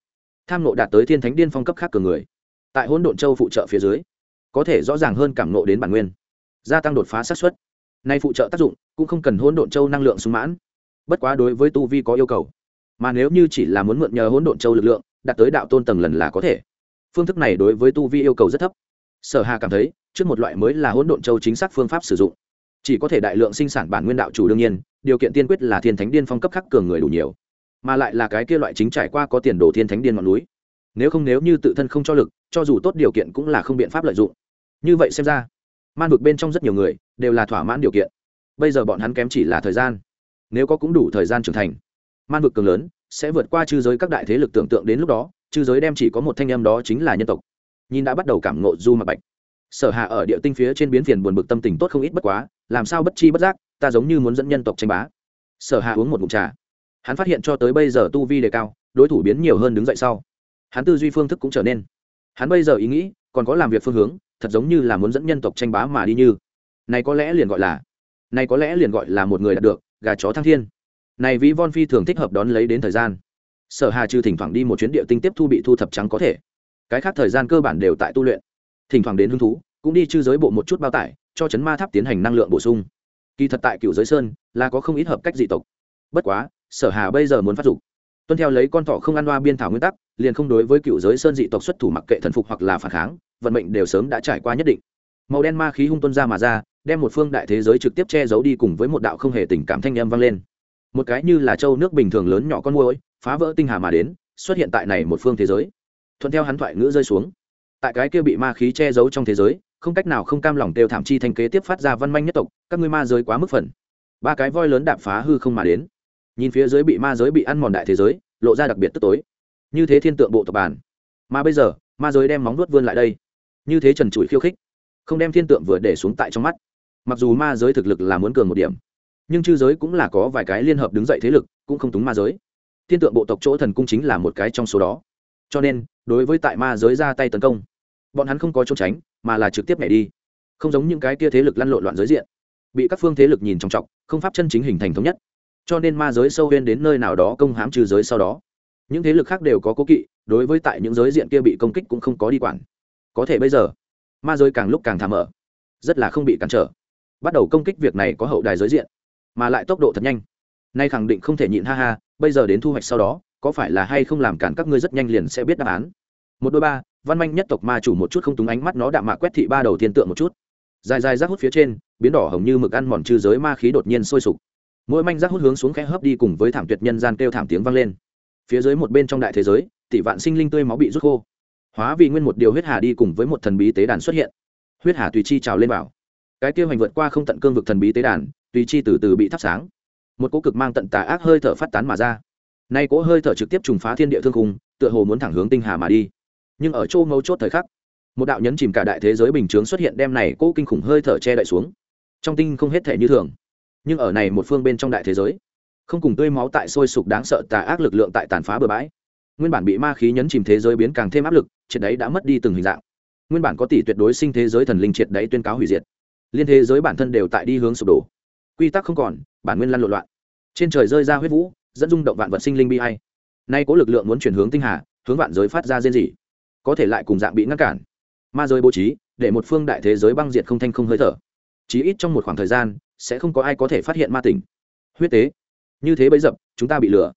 Speaker 1: Tham nộ đạt tới thiên thánh điên phong cấp khác cường người. Tại hỗn độn châu phụ trợ phía dưới, có thể rõ ràng hơn cảm nộ đến bản nguyên. Gia tăng đột phá xác suất. Nay phụ trợ tác dụng cũng không cần hỗn độn châu năng lượng sung mãn. Bất quá đối với tu vi có yêu cầu. Mà nếu như chỉ là muốn mượn nhờ hỗn độn châu lực lượng, đạt tới đạo tôn tầng lần là có thể. Phương thức này đối với tu vi yêu cầu rất thấp. Sở hà cảm thấy, trước một loại mới là hỗn độn châu chính xác phương pháp sử dụng chỉ có thể đại lượng sinh sản bản nguyên đạo chủ đương nhiên, điều kiện tiên quyết là thiên thánh điên phong cấp khắc cường người đủ nhiều. Mà lại là cái kia loại chính trải qua có tiền đồ thiên thánh điên ngọn núi. Nếu không nếu như tự thân không cho lực, cho dù tốt điều kiện cũng là không biện pháp lợi dụng. Như vậy xem ra, man vực bên trong rất nhiều người đều là thỏa mãn điều kiện. Bây giờ bọn hắn kém chỉ là thời gian. Nếu có cũng đủ thời gian trưởng thành. Man vực cường lớn, sẽ vượt qua chư giới các đại thế lực tưởng tượng đến lúc đó, chư giới đem chỉ có một thanh em đó chính là nhân tộc. Nhìn đã bắt đầu cảm ngộ du mà bạch sở hạ ở địa tinh phía trên biến phiền buồn bực tâm tình tốt không ít bất quá, làm sao bất chi bất giác, ta giống như muốn dẫn nhân tộc tranh bá. Sở hạ uống một mụn trà. Hắn phát hiện cho tới bây giờ tu vi đề cao, đối thủ biến nhiều hơn đứng dậy sau. Hắn tư duy phương thức cũng trở nên. Hắn bây giờ ý nghĩ, còn có làm việc phương hướng, thật giống như là muốn dẫn nhân tộc tranh bá mà đi như. Này có lẽ liền gọi là, này có lẽ liền gọi là một người đạt được, gà chó thăng thiên. Này ví von phi thường thích hợp đón lấy đến thời gian. Sở hà trừ thỉnh thoảng đi một chuyến địa tinh tiếp thu bị thu thập trắng có thể. Cái khác thời gian cơ bản đều tại tu luyện thỉnh thoảng đến hứng thú, cũng đi chư giới bộ một chút bao tải, cho chấn ma tháp tiến hành năng lượng bổ sung. Kỳ thật tại cựu giới sơn, là có không ít hợp cách dị tộc. Bất quá, sở hà bây giờ muốn phát dục. Tuân theo lấy con thỏ không ăn đoa biên thảo nguyên tắc, liền không đối với cựu giới sơn dị tộc xuất thủ mặc kệ thần phục hoặc là phản kháng, vận mệnh đều sớm đã trải qua nhất định. Màu đen ma khí hung tuân ra mà ra, đem một phương đại thế giới trực tiếp che giấu đi cùng với một đạo không hề tình cảm thanh âm vang lên. Một cái như là châu nước bình thường lớn nhỏ con môi phá vỡ tinh hà mà đến, xuất hiện tại này một phương thế giới. Thuận theo hắn thoại ngữ rơi xuống tại cái kia bị ma khí che giấu trong thế giới, không cách nào không cam lòng đều thảm chi thanh kế tiếp phát ra văn manh nhất tộc, các ngươi ma giới quá mức phần. Ba cái voi lớn đạp phá hư không mà đến. Nhìn phía dưới bị ma giới bị ăn mòn đại thế giới, lộ ra đặc biệt tức tối. Như thế thiên tượng bộ tộc bản. Mà bây giờ, ma giới đem móng nuốt vươn lại đây. Như thế trần trụi khiêu khích. Không đem thiên tượng vừa để xuống tại trong mắt. Mặc dù ma giới thực lực là muốn cường một điểm, nhưng chư giới cũng là có vài cái liên hợp đứng dậy thế lực, cũng không túng ma giới. Thiên tượng bộ tộc chỗ thần cung chính là một cái trong số đó. Cho nên, đối với tại ma giới ra tay tấn công bọn hắn không có trốn tránh, mà là trực tiếp nhảy đi. Không giống những cái kia thế lực lăn lộn loạn giới diện. Bị các phương thế lực nhìn trọng trọng không pháp chân chính hình thành thống nhất. Cho nên ma giới sâu huyên đến nơi nào đó công hãm trừ giới sau đó. Những thế lực khác đều có cố kỵ, đối với tại những giới diện kia bị công kích cũng không có đi quản. Có thể bây giờ, ma giới càng lúc càng thả mở. Rất là không bị cản trở. Bắt đầu công kích việc này có hậu đài giới diện, mà lại tốc độ thật nhanh. Nay khẳng định không thể nhịn ha ha, bây giờ đến thu hoạch sau đó, có phải là hay không làm cản các ngươi rất nhanh liền sẽ biết đáp án. Một đôi ba văn manh nhất tộc ma chủ một chút không túng ánh mắt nó đạm mạ quét thị ba đầu tiên tượng một chút. Dài dài rác hút phía trên, biến đỏ hồng như mực ăn mòn trư giới ma khí đột nhiên sôi sục. Mỗi manh rác hút hướng xuống khẽ hấp đi cùng với thảm tuyệt nhân gian kêu thảm tiếng vang lên. Phía dưới một bên trong đại thế giới, tỷ vạn sinh linh tươi máu bị rút khô. Hóa vì nguyên một điều huyết hà đi cùng với một thần bí tế đàn xuất hiện. Huyết hà tùy chi trào lên vào. Cái kia hành vượt qua không tận cương vực thần bí tế đàn, tùy chi từ từ bị thắp sáng. Một cỗ cực mang tận tà ác hơi thở phát tán mà ra. Nay cỗ hơi thở trực tiếp trùng phá thiên địa thương khung, tựa hồ muốn thẳng hướng tinh hà mà đi nhưng ở châu mấu chốt thời khắc, một đạo nhấn chìm cả đại thế giới bình chướng xuất hiện đem này cỗ kinh khủng hơi thở che đậy xuống. Trong tinh không hết thể như thường, nhưng ở này một phương bên trong đại thế giới, không cùng tươi máu tại sôi sục đáng sợ tà ác lực lượng tại tàn phá bừa bãi. Nguyên bản bị ma khí nhấn chìm thế giới biến càng thêm áp lực, triệt đấy đã mất đi từng hình dạng. Nguyên bản có tỷ tuyệt đối sinh thế giới thần linh triệt đấy tuyên cáo hủy diệt. Liên thế giới bản thân đều tại đi hướng sụp đổ. Quy tắc không còn, bản nguyên lăn lộn loạn. Trên trời rơi ra huyết vũ, dẫn dung động vạn vật sinh linh bi hay nay có lực lượng muốn chuyển hướng tinh hà, hướng vạn giới phát ra riêng gì có thể lại cùng dạng bị ngăn cản. Ma giới bố trí để một phương đại thế giới băng diệt không thanh không hơi thở. Chí ít trong một khoảng thời gian sẽ không có ai có thể phát hiện ma tỉnh huyết tế. Như thế bấy dập chúng ta bị lừa.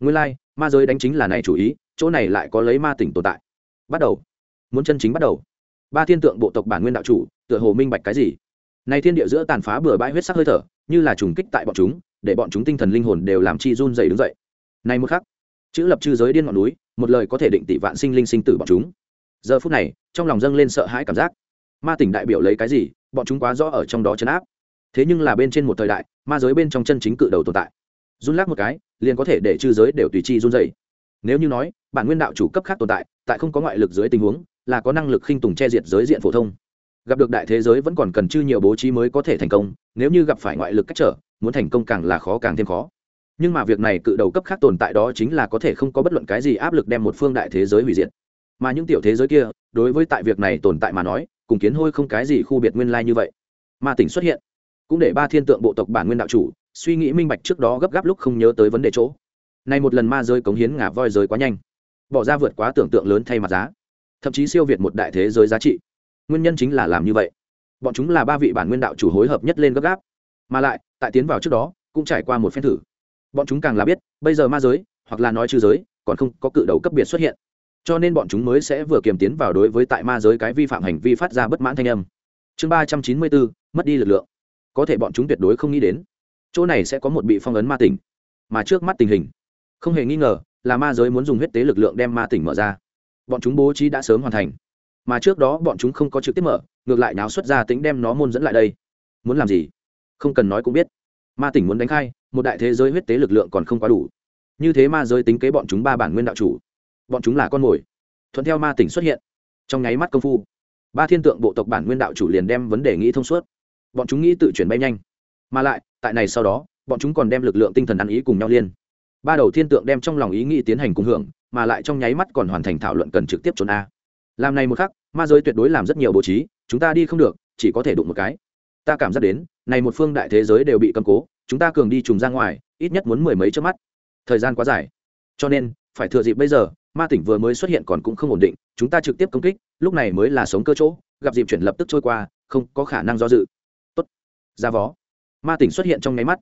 Speaker 1: Nguyên lai、like, ma giới đánh chính là này chủ ý chỗ này lại có lấy ma tỉnh tồn tại. Bắt đầu. Muốn chân chính bắt đầu. Ba thiên tượng bộ tộc bản nguyên đạo chủ tựa hồ minh bạch cái gì? Này thiên địa giữa tàn phá bừa bãi huyết sắc hơi thở như là trùng kích tại bọn chúng để bọn chúng tinh thần linh hồn đều làm chi run dày đứng dậy. Này một khắc chữ lập chư giới điên ngọn núi, một lời có thể định tỷ vạn sinh linh sinh tử bọn chúng. Giờ phút này, trong lòng dâng lên sợ hãi cảm giác. Ma tỉnh đại biểu lấy cái gì? Bọn chúng quá rõ ở trong đó chấn áp. Thế nhưng là bên trên một thời đại, ma giới bên trong chân chính cự đầu tồn tại. Run lắc một cái, liền có thể để chư giới đều tùy chi run dày nếu như nói, bản nguyên đạo chủ cấp khác tồn tại tại không có ngoại lực dưới tình huống, là có năng lực khinh tùng che diệt giới diện phổ thông. Gặp được đại thế giới vẫn còn cần chư nhiều bố trí mới có thể thành công, nếu như gặp phải ngoại lực cách trở, muốn thành công càng là khó càng thêm khó nhưng mà việc này cự đầu cấp khác tồn tại đó chính là có thể không có bất luận cái gì áp lực đem một phương đại thế giới hủy diệt. Mà những tiểu thế giới kia, đối với tại việc này tồn tại mà nói, cùng kiến hôi không cái gì khu biệt nguyên lai như vậy. Ma tỉnh xuất hiện, cũng để ba thiên tượng bộ tộc bản nguyên đạo chủ, suy nghĩ minh bạch trước đó gấp gáp lúc không nhớ tới vấn đề chỗ. Này một lần ma rơi cống hiến ngả voi rơi quá nhanh, bỏ ra vượt quá tưởng tượng lớn thay mặt giá, thậm chí siêu việt một đại thế giới giá trị. Nguyên nhân chính là làm như vậy. Bọn chúng là ba vị bản nguyên đạo chủ hối hợp nhất lên gấp gáp. Mà lại, tại tiến vào trước đó, cũng trải qua một phen thử bọn chúng càng là biết, bây giờ ma giới, hoặc là nói trừ giới, còn không có cự đầu cấp biệt xuất hiện. Cho nên bọn chúng mới sẽ vừa kiềm tiến vào đối với tại ma giới cái vi phạm hành vi phát ra bất mãn thanh âm. Chương ba trăm chín mươi bốn, mất đi lực lượng. Có thể bọn chúng tuyệt đối không nghĩ đến. Chỗ này sẽ có một bị phong ấn ma tỉnh. Mà trước mắt tình hình, không hề nghi ngờ là ma giới muốn dùng huyết tế lực lượng đem ma tỉnh mở ra. Bọn chúng bố trí đã sớm hoàn thành. Mà trước đó bọn chúng không có trực tiếp mở, ngược lại náo xuất ra tính đem nó môn dẫn lại đây. Muốn làm gì? Không cần nói cũng biết. Ma tỉnh muốn đánh khai một đại thế giới huyết tế lực lượng còn không quá đủ. Như thế ma giới tính kế bọn chúng ba bản nguyên đạo chủ. Bọn chúng là con mồi. Thuận theo ma tỉnh xuất hiện. Trong nháy mắt công phu, ba thiên tượng bộ tộc bản nguyên đạo chủ liền đem vấn đề nghĩ thông suốt. Bọn chúng nghĩ tự chuyển bay nhanh. Mà lại, tại này sau đó, bọn chúng còn đem lực lượng tinh thần ăn ý cùng nhau liên. Ba đầu thiên tượng đem trong lòng ý nghĩ tiến hành cùng hưởng, mà lại trong nháy mắt còn hoàn thành thảo luận cần trực tiếp trốn a. Làm này một khắc, ma giới tuyệt đối làm rất nhiều bố trí, chúng ta đi không được, chỉ có thể đụng một cái. Ta cảm giác đến, này một phương đại thế giới đều bị cầm cố chúng ta cường đi trùng ra ngoài, ít nhất muốn mười mấy trước mắt. Thời gian quá dài. Cho nên, phải thừa dịp bây giờ, ma tỉnh vừa mới xuất hiện còn cũng không ổn định, chúng ta trực tiếp công kích, lúc này mới là sống cơ chỗ, gặp dịp chuyển lập tức trôi qua, không có khả năng do dự. Tốt. Ra vó. Ma tỉnh xuất hiện trong nháy mắt.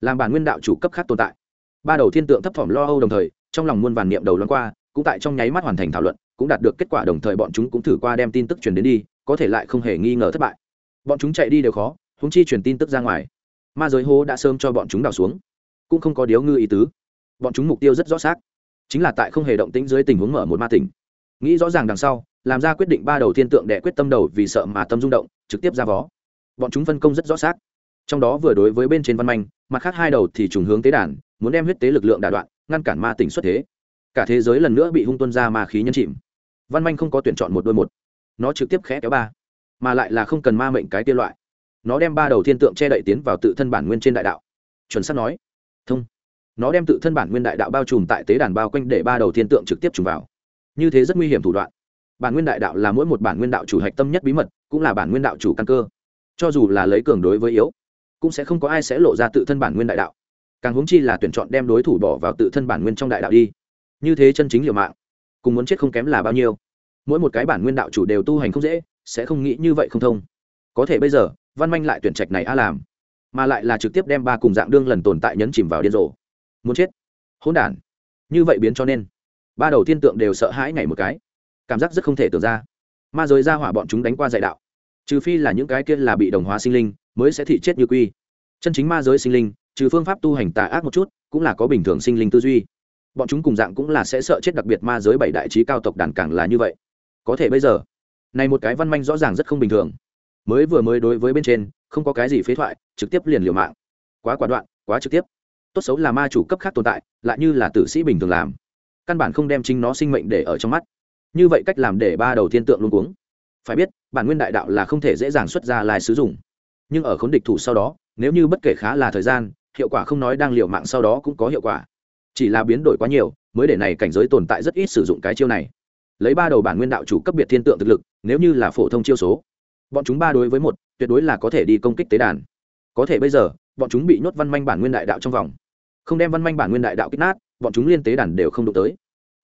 Speaker 1: Làm bản nguyên đạo chủ cấp khác tồn tại. Ba đầu thiên tượng thấp thỏm lo âu đồng thời, trong lòng muôn vàn niệm đầu loan qua, cũng tại trong nháy mắt hoàn thành thảo luận, cũng đạt được kết quả đồng thời bọn chúng cũng thử qua đem tin tức truyền đến đi, có thể lại không hề nghi ngờ thất bại. Bọn chúng chạy đi đều khó húng chi truyền tin tức ra ngoài ma giới hố đã sớm cho bọn chúng đào xuống. Cũng không có điếu ngư ý tứ. Bọn chúng mục tiêu rất rõ xác. Chính là tại không hề động tĩnh dưới tình huống mở một ma tỉnh. Nghĩ rõ ràng đằng sau, làm ra quyết định ba đầu thiên tượng để quyết tâm đầu vì sợ mà tâm rung động, trực tiếp ra vó. Bọn chúng phân công rất rõ xác. Trong đó vừa đối với bên trên văn manh, mặt khác hai đầu thì trùng hướng tế đàn, muốn đem huyết tế lực lượng đà đoạn, ngăn cản ma tỉnh xuất thế. Cả thế giới lần nữa bị hung tuân ra ma khí nhân chìm. Văn manh không có tuyển chọn một đôi một. Nó trực tiếp khẽ kéo ba, mà lại là không cần ma mệnh cái tiên loại nó đem ba đầu thiên tượng che đậy tiến vào tự thân bản nguyên trên đại đạo. Chuẩn sắp nói. Thông. Nó đem tự thân bản nguyên đại đạo bao trùm tại tế đàn bao quanh để ba đầu thiên tượng trực tiếp trùm vào. Như thế rất nguy hiểm thủ đoạn. Bản nguyên đại đạo là mỗi một bản nguyên đạo chủ hạch tâm nhất bí mật, cũng là bản nguyên đạo chủ căn cơ. Cho dù là lấy cường đối với yếu, cũng sẽ không có ai sẽ lộ ra tự thân bản nguyên đại đạo. Càng huống chi là tuyển chọn đem đối thủ bỏ vào tự thân bản nguyên trong đại đạo đi. Như thế chân chính liều mạng, cùng muốn chết không kém là bao nhiêu. Mỗi một cái bản nguyên đạo chủ đều tu hành không dễ, sẽ không nghĩ như vậy không thông. Có thể bây giờ văn manh lại tuyển trạch này a làm, mà lại là trực tiếp đem ba cùng dạng đương lần tồn tại nhấn chìm vào điên rồ. Muốn chết? Hỗn đản. Như vậy biến cho nên, ba đầu tiên tượng đều sợ hãi ngày một cái. Cảm giác rất không thể tưởng ra. Ma giới ra hỏa bọn chúng đánh qua dạy đạo. Trừ phi là những cái kia là bị đồng hóa sinh linh, mới sẽ thị chết như quy. Chân chính ma giới sinh linh, trừ phương pháp tu hành tà ác một chút, cũng là có bình thường sinh linh tư duy. Bọn chúng cùng dạng cũng là sẽ sợ chết đặc biệt ma giới bảy đại trí cao tộc đàn càng là như vậy. Có thể bây giờ, này một cái văn manh rõ ràng rất không bình thường mới vừa mới đối với bên trên, không có cái gì phế thoại, trực tiếp liền liều mạng. Quá quả đoạn, quá trực tiếp. Tốt xấu là ma chủ cấp khác tồn tại, lại như là tử sĩ bình thường làm. Căn bản không đem chính nó sinh mệnh để ở trong mắt. Như vậy cách làm để ba đầu thiên tượng luôn cuống. Phải biết, bản nguyên đại đạo là không thể dễ dàng xuất ra lại sử dụng. Nhưng ở khốn địch thủ sau đó, nếu như bất kể khá là thời gian, hiệu quả không nói đang liều mạng sau đó cũng có hiệu quả. Chỉ là biến đổi quá nhiều, mới để này cảnh giới tồn tại rất ít sử dụng cái chiêu này. Lấy ba đầu bản nguyên đạo chủ cấp biệt thiên tượng thực lực, nếu như là phổ thông chiêu số bọn chúng ba đối với một, tuyệt đối là có thể đi công kích tế đàn. Có thể bây giờ, bọn chúng bị nhốt văn manh bản nguyên đại đạo trong vòng. Không đem văn manh bản nguyên đại đạo kích nát, bọn chúng liên tế đàn đều không đụng tới.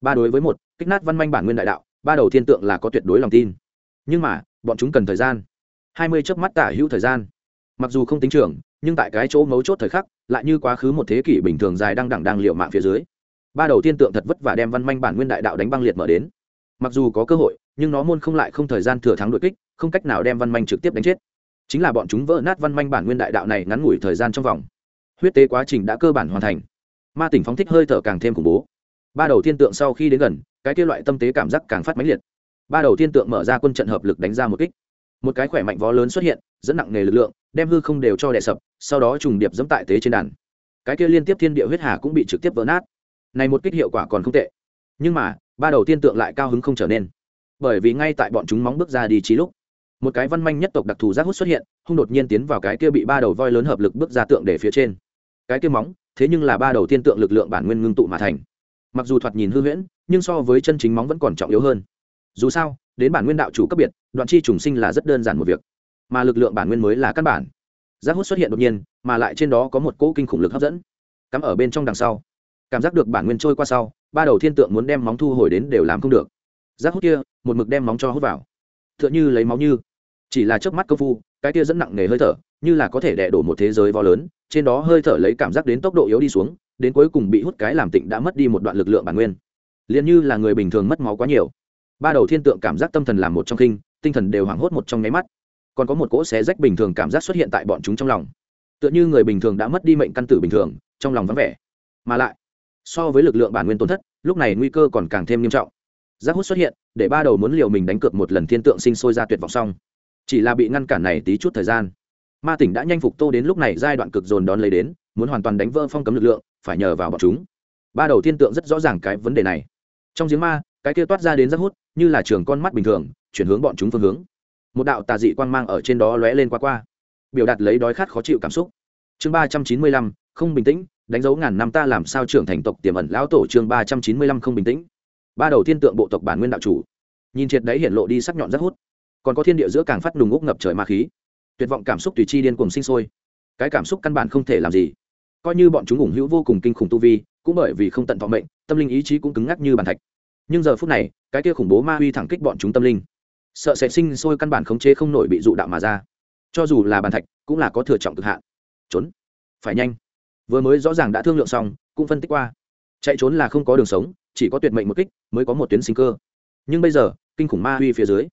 Speaker 1: Ba đối với một, kích nát văn manh bản nguyên đại đạo, ba đầu thiên tượng là có tuyệt đối lòng tin. Nhưng mà, bọn chúng cần thời gian. Hai mươi chớp mắt tả hữu thời gian. Mặc dù không tính trưởng nhưng tại cái chỗ mấu chốt thời khắc, lại như quá khứ một thế kỷ bình thường dài đang đẳng đang liệu mạng phía dưới. Ba đầu tiên tượng thật vất và đem văn manh bản nguyên đại đạo đánh băng liệt mở đến. Mặc dù có cơ hội, nhưng nó môn không lại không thời gian thừa thắng đội kích không cách nào đem văn manh trực tiếp đánh chết. Chính là bọn chúng vỡ nát văn manh bản nguyên đại đạo này ngắn ngủi thời gian trong vòng. Huyết tế quá trình đã cơ bản hoàn thành. Ma tỉnh phóng thích hơi thở càng thêm khủng bố. Ba đầu thiên tượng sau khi đến gần, cái kia loại tâm tế cảm giác càng phát mãnh liệt. Ba đầu thiên tượng mở ra quân trận hợp lực đánh ra một kích. Một cái khỏe mạnh vó lớn xuất hiện, dẫn nặng nề lực lượng, đem hư không đều cho đè sập, sau đó trùng điệp dẫm tại tế trên đàn. Cái kia liên tiếp thiên địa huyết hà cũng bị trực tiếp vỡ nát. Này một kích hiệu quả còn không tệ. Nhưng mà, ba đầu tiên tượng lại cao hứng không trở nên. Bởi vì ngay tại bọn chúng móng bước ra đi trí lúc một cái văn manh nhất tộc đặc thù giác hút xuất hiện, hung đột nhiên tiến vào cái kia bị ba đầu voi lớn hợp lực bước ra tượng để phía trên. Cái kia móng, thế nhưng là ba đầu tiên tượng lực lượng bản nguyên ngưng tụ mà thành. Mặc dù thoạt nhìn hư huyễn, nhưng so với chân chính móng vẫn còn trọng yếu hơn. Dù sao, đến bản nguyên đạo chủ cấp biệt, đoạn chi trùng sinh là rất đơn giản một việc. Mà lực lượng bản nguyên mới là căn bản. Giác hút xuất hiện đột nhiên, mà lại trên đó có một cỗ kinh khủng lực hấp dẫn. Cắm ở bên trong đằng sau. Cảm giác được bản nguyên trôi qua sau, ba đầu thiên tượng muốn đem móng thu hồi đến đều làm không được. Giác hút kia, một mực đem móng cho hút vào. T h ư ợ n h ư lấy máu như chỉ là trước mắt công phu, cái kia dẫn nặng nề hơi thở, như là có thể đẻ đổ một thế giới vo lớn, trên đó hơi thở lấy cảm giác đến tốc độ yếu đi xuống, đến cuối cùng bị hút cái làm tịnh đã mất đi một đoạn lực lượng bản nguyên. Liền như là người bình thường mất máu quá nhiều. Ba đầu thiên tượng cảm giác tâm thần làm một trong kinh, tinh thần đều hoảng hốt một trong nháy mắt. Còn có một cỗ xé rách bình thường cảm giác xuất hiện tại bọn chúng trong lòng. Tựa như người bình thường đã mất đi mệnh căn tử bình thường, trong lòng vắng vẻ. Mà lại, so với lực lượng bản nguyên tổn thất, lúc này nguy cơ còn càng thêm nghiêm trọng. Giác hút xuất hiện, để ba đầu muốn liều mình đánh cược một lần thiên tượng sinh sôi ra tuyệt vọng xong chỉ là bị ngăn cản này tí chút thời gian. Ma tỉnh đã nhanh phục tô đến lúc này giai đoạn cực dồn đón lấy đến, muốn hoàn toàn đánh vỡ phong cấm lực lượng, phải nhờ vào bọn chúng. Ba đầu thiên tượng rất rõ ràng cái vấn đề này. Trong giếng ma, cái kia toát ra đến rất hút, như là trường con mắt bình thường, chuyển hướng bọn chúng phương hướng. Một đạo tà dị quang mang ở trên đó lóe lên qua qua. Biểu đạt lấy đói khát khó chịu cảm xúc. Chương ba trăm chín mươi lăm, không bình tĩnh, đánh dấu ngàn năm ta làm sao trưởng thành tộc tiềm ẩn lão tổ chương ba trăm chín mươi lăm không bình tĩnh. Ba đầu thiên tượng bộ tộc bản nguyên đạo chủ. Nhìn triệt đấy hiện lộ đi sắc nhọn rất hút còn có thiên địa giữa càng phát đùng úc ngập trời ma khí. Tuyệt vọng cảm xúc tùy chi điên cùng sinh sôi. Cái cảm xúc căn bản không thể làm gì. Coi như bọn chúng ủng hữu vô cùng kinh khủng tu vi, cũng bởi vì không tận thọ mệnh, tâm linh ý chí cũng cứng ngắc như bàn thạch. Nhưng giờ phút này, cái kia khủng bố ma uy thẳng kích bọn chúng tâm linh. Sợ sẽ sinh sôi căn bản khống chế không nổi bị dụ đạo mà ra. Cho dù là bàn thạch, cũng là có thừa trọng cực hạn. Trốn. Phải nhanh. Vừa mới rõ ràng đã thương lượng xong, cũng phân tích qua. Chạy trốn là không có đường sống, chỉ có tuyệt mệnh một kích, mới có một tuyến sinh cơ. Nhưng bây giờ, kinh khủng ma uy phía dưới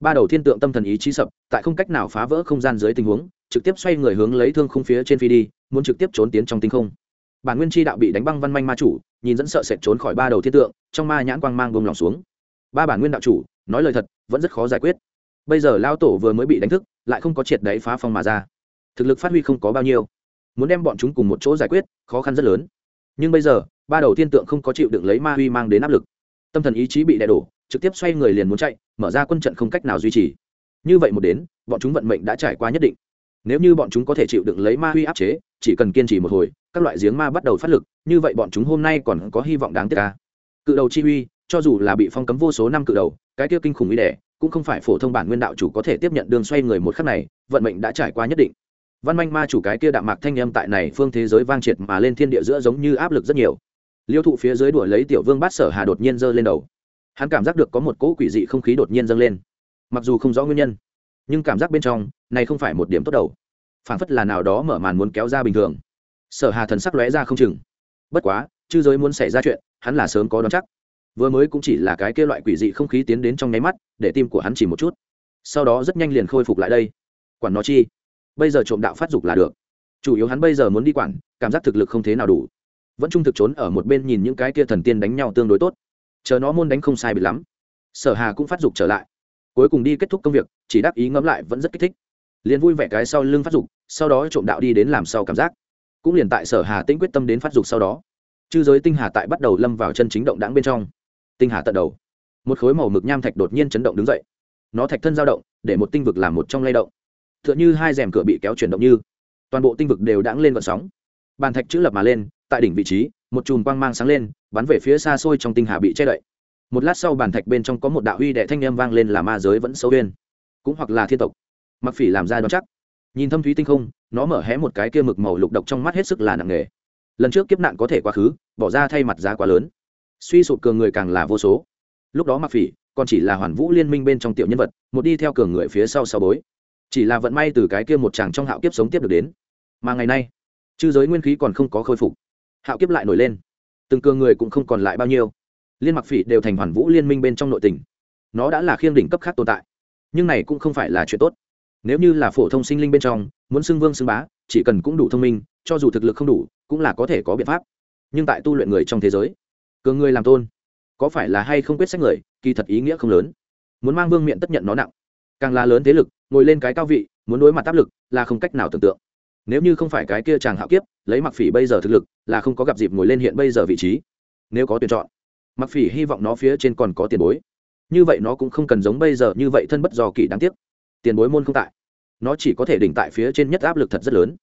Speaker 1: ba đầu thiên tượng tâm thần ý chí sập, tại không cách nào phá vỡ không gian dưới tình huống, trực tiếp xoay người hướng lấy thương không phía trên phi đi, muốn trực tiếp trốn tiến trong tinh không. Bản nguyên Chi đạo bị đánh băng văn manh ma chủ, nhìn dẫn sợ sệt trốn khỏi ba đầu thiên tượng, trong ma nhãn quang mang bông lòng xuống. Ba bản nguyên đạo chủ, nói lời thật, vẫn rất khó giải quyết. Bây giờ lao tổ vừa mới bị đánh thức, lại không có triệt đáy phá phong mà ra. Thực lực phát huy không có bao nhiêu. Muốn đem bọn chúng cùng một chỗ giải quyết, khó khăn rất lớn. Nhưng bây giờ, ba đầu thiên tượng không có chịu đựng lấy ma huy mang đến áp lực. Tâm thần ý chí bị đè đổ trực tiếp xoay người liền muốn chạy mở ra quân trận không cách nào duy trì. Như vậy một đến bọn chúng vận mệnh đã trải qua nhất định. Nếu như bọn chúng có thể chịu đựng lấy ma huy áp chế chỉ cần kiên trì một hồi các loại giếng ma bắt đầu phát lực như vậy bọn chúng hôm nay còn có hy vọng đáng tiếc ca cự đầu chi huy, cho dù là bị phong cấm vô số năm cự đầu cái kia kinh khủng uy đẻ cũng không phải phổ thông bản nguyên đạo chủ có thể tiếp nhận đường xoay người một khắc này vận mệnh đã trải qua nhất định. Văn manh ma chủ cái kia đạm mạc thanh âm tại này phương thế giới vang triệt mà lên thiên địa giữa giống như áp lực rất nhiều. Liêu thụ phía dưới đuổi lấy tiểu vương bát sở hà đột nhiên giơ lên đầu hắn cảm giác được có một cỗ quỷ dị không khí đột nhiên dâng lên. Mặc dù không rõ nguyên nhân, nhưng cảm giác bên trong này không phải một điểm tốt đầu. Phản phất là nào đó mở màn muốn kéo ra bình thường. Sở hà thần sắc lóe ra không chừng. Bất quá, chư giới muốn xảy ra chuyện, hắn là sớm có đón chắc. Vừa mới cũng chỉ là cái kia loại quỷ dị không khí tiến đến trong nháy mắt, để tim của hắn chỉ một chút. Sau đó rất nhanh liền khôi phục lại đây. Quản nó chi? Bây giờ trộm đạo phát dục là được. Chủ yếu hắn bây giờ muốn đi quản, cảm giác thực lực không thế nào đủ. Vẫn trung thực trốn ở một bên nhìn những cái kia thần tiên đánh nhau tương đối tốt chờ nó môn đánh không sai bị lắm. Sở hà cũng phát dục trở lại. Cuối cùng đi kết thúc công việc, chỉ đáp ý ngẫm lại vẫn rất kích thích. Liền vui vẻ cái sau lưng phát dục, sau đó trộm đạo đi đến làm sau cảm giác. Cũng liền tại sở hà tĩnh quyết tâm đến phát dục sau đó, chư giới tinh hà tại bắt đầu lâm vào chân chính động đáng bên trong. Tinh hà tận đầu. Một khối màu mực nham thạch đột nhiên chấn động đứng dậy. Nó thạch thân dao động, để một tinh vực làm một trong lay động. T h ư ợ n h ư hai rèm cửa bị kéo chuyển động như, toàn bộ tinh vực đều đãng lên vận sóng. Bàn thạch chữ lập mà lên, tại đỉnh vị trí, một chùm quang mang sáng lên bắn về phía xa xôi trong tinh hà bị che đậy. Một lát sau bàn thạch bên trong có một đạo huy đệ thanh em vang lên là ma giới vẫn sâu bên. Cũng hoặc là thiên tộc. Mặc phỉ làm ra đón chắc. Nhìn thâm thúy tinh không, nó mở hé một cái kia mực màu lục độc trong mắt hết sức là nặng nề. Lần trước kiếp nạn có thể quá khứ, bỏ ra thay mặt giá quá lớn. Suy sụp cường người càng là vô số. Lúc đó mặc phỉ còn chỉ là hoàn vũ liên minh bên trong tiểu nhân vật, một đi theo cường người phía sau sau bối. Chỉ là vận may từ cái kia một chàng trong hạo kiếp sống tiếp được đến. Mà ngày nay, chư giới nguyên khí còn không có khôi phục. Hạo kiếp lại nổi lên từng cường người cũng không còn lại bao nhiêu. Liên mặc phỉ đều thành hoàn vũ liên minh bên trong nội tình. Nó đã là khiêng đỉnh cấp khác tồn tại. Nhưng này cũng không phải là chuyện tốt. Nếu như là phổ thông sinh linh bên trong, muốn xưng vương xưng bá, chỉ cần cũng đủ thông minh, cho dù thực lực không đủ, cũng là có thể có biện pháp. Nhưng tại tu luyện người trong thế giới, cường người làm tôn, có phải là hay không quyết sách người, kỳ thật ý nghĩa không lớn. Muốn mang vương miện tất nhận nó nặng. Càng là lớn thế lực, ngồi lên cái cao vị, muốn đối mặt áp lực, là không cách nào tưởng tượng nếu như không phải cái kia chàng hạo kiếp, lấy mặc phỉ bây giờ thực lực, là không có gặp dịp ngồi lên hiện bây giờ vị trí. Nếu có tuyển chọn mặc phỉ hy vọng nó phía trên còn có tiền bối. Như vậy nó cũng không cần giống bây giờ như vậy thân bất do kỳ đáng tiếc. Tiền bối môn không tại. Nó chỉ có thể đỉnh tại phía trên nhất áp lực thật rất lớn.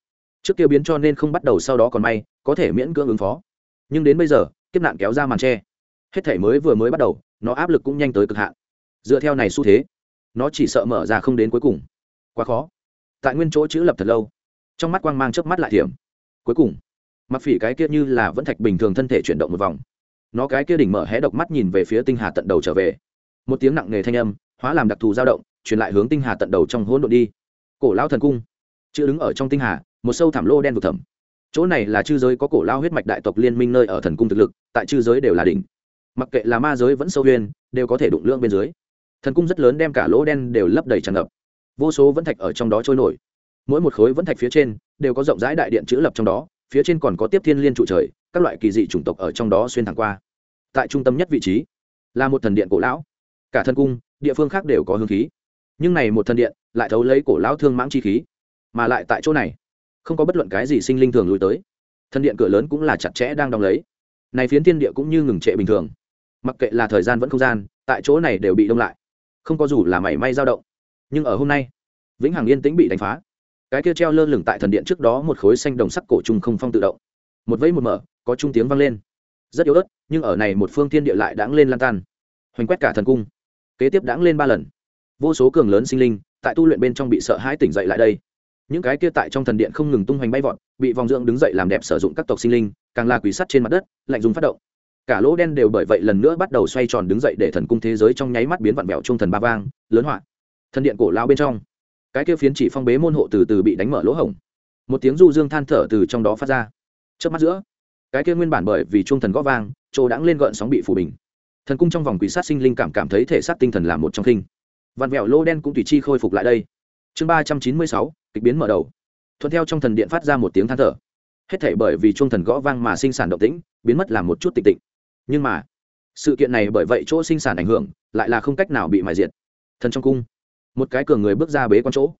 Speaker 1: Trước kia biến cho nên không bắt đầu sau đó còn may, có thể miễn cưỡng ứng phó. Nhưng đến bây giờ, kiếp nạn kéo ra màn tre. Hết thể mới vừa mới bắt đầu, nó áp lực cũng nhanh tới cực hạn. Dựa theo này xu thế, nó chỉ sợ mở ra không đến cuối cùng. Quá khó. Tại nguyên chỗ chữ lập thật lâu trong mắt quang mang chớp mắt lại thiểm. Cuối cùng, mặc phỉ cái kia như là vẫn thạch bình thường thân thể chuyển động một vòng. Nó cái kia đỉnh mở hé độc mắt nhìn về phía tinh hà tận đầu trở về. Một tiếng nặng nề thanh âm, hóa làm đặc thù dao động, truyền lại hướng tinh hà tận đầu trong hỗn độn đi. Cổ lão thần cung, chữ đứng ở trong tinh hà, một sâu thảm lô đen vực thẳm. Chỗ này là chư giới có cổ lao huyết mạch đại tộc liên minh nơi ở thần cung thực lực, tại chư giới đều là đỉnh. Mặc kệ là ma giới vẫn sâu huyên đều có thể đụng lương bên dưới. Thần cung rất lớn đem cả lỗ đen đều lấp đầy tràn ngập. Vô số vẫn thạch ở trong đó trôi nổi mỗi một khối vẫn thạch phía trên đều có rộng rãi đại điện chữ lập trong đó, phía trên còn có tiếp thiên liên trụ trời, các loại kỳ dị chủng tộc ở trong đó xuyên thẳng qua. Tại trung tâm nhất vị trí là một thần điện cổ lão. Cả thần cung, địa phương khác đều có hương khí. Nhưng này một thần điện lại thấu lấy cổ lão thương mãng chi khí, mà lại tại chỗ này không có bất luận cái gì sinh linh thường lui tới. Thần điện cửa lớn cũng là chặt chẽ đang đóng lấy. Này phiến thiên địa cũng như ngừng trệ bình thường. Mặc kệ là thời gian vẫn không gian, tại chỗ này đều bị đông lại. Không có dù là mảy may dao động. Nhưng ở hôm nay, vĩnh hằng yên tĩnh bị đánh phá cái kia treo lơ lửng tại thần điện trước đó một khối xanh đồng sắc cổ trung không phong tự động. Một vẫy một mở, có trung tiếng vang lên. Rất yếu ớt, nhưng ở này một phương thiên địa lại đãng lên lan tan. Hoành quét cả thần cung. Kế tiếp đãng lên ba lần. Vô số cường lớn sinh linh, tại tu luyện bên trong bị sợ hãi tỉnh dậy lại đây. Những cái kia tại trong thần điện không ngừng tung hoành bay vọt, bị vòng dưỡng đứng dậy làm đẹp sử dụng các tộc sinh linh, càng là quỷ sắt trên mặt đất, lạnh dùng phát động. Cả lỗ đen đều bởi vậy lần nữa bắt đầu xoay tròn đứng dậy để thần cung thế giới trong nháy mắt biến vặn vẹo trung thần ba vang, lớn họa. Thần điện cổ lao bên trong cái kia phiến chỉ phong bế môn hộ từ từ bị đánh mở lỗ hổng. Một tiếng du dương than thở từ trong đó phát ra. Trước mắt giữa, cái kia nguyên bản bởi vì trung thần gõ vang, chỗ đãng lên gợn sóng bị phủ bình. Thần cung trong vòng quỷ sát sinh linh cảm cảm thấy thể xác tinh thần là một trong khinh vặn vẹo lô đen cũng tùy chi khôi phục lại đây. Chương ba trăm chín mươi sáu, kịch biến mở đầu. Thuận theo trong thần điện phát ra một tiếng than thở. Hết thể bởi vì trung thần gõ vang mà sinh sản động tĩnh, biến mất làm một chút tịch tịnh. Nhưng mà, sự kiện này bởi vậy chỗ sinh sản ảnh hưởng, lại là không cách nào bị mài diệt. Thần trong cung một cái cường người bước ra bế con chỗ.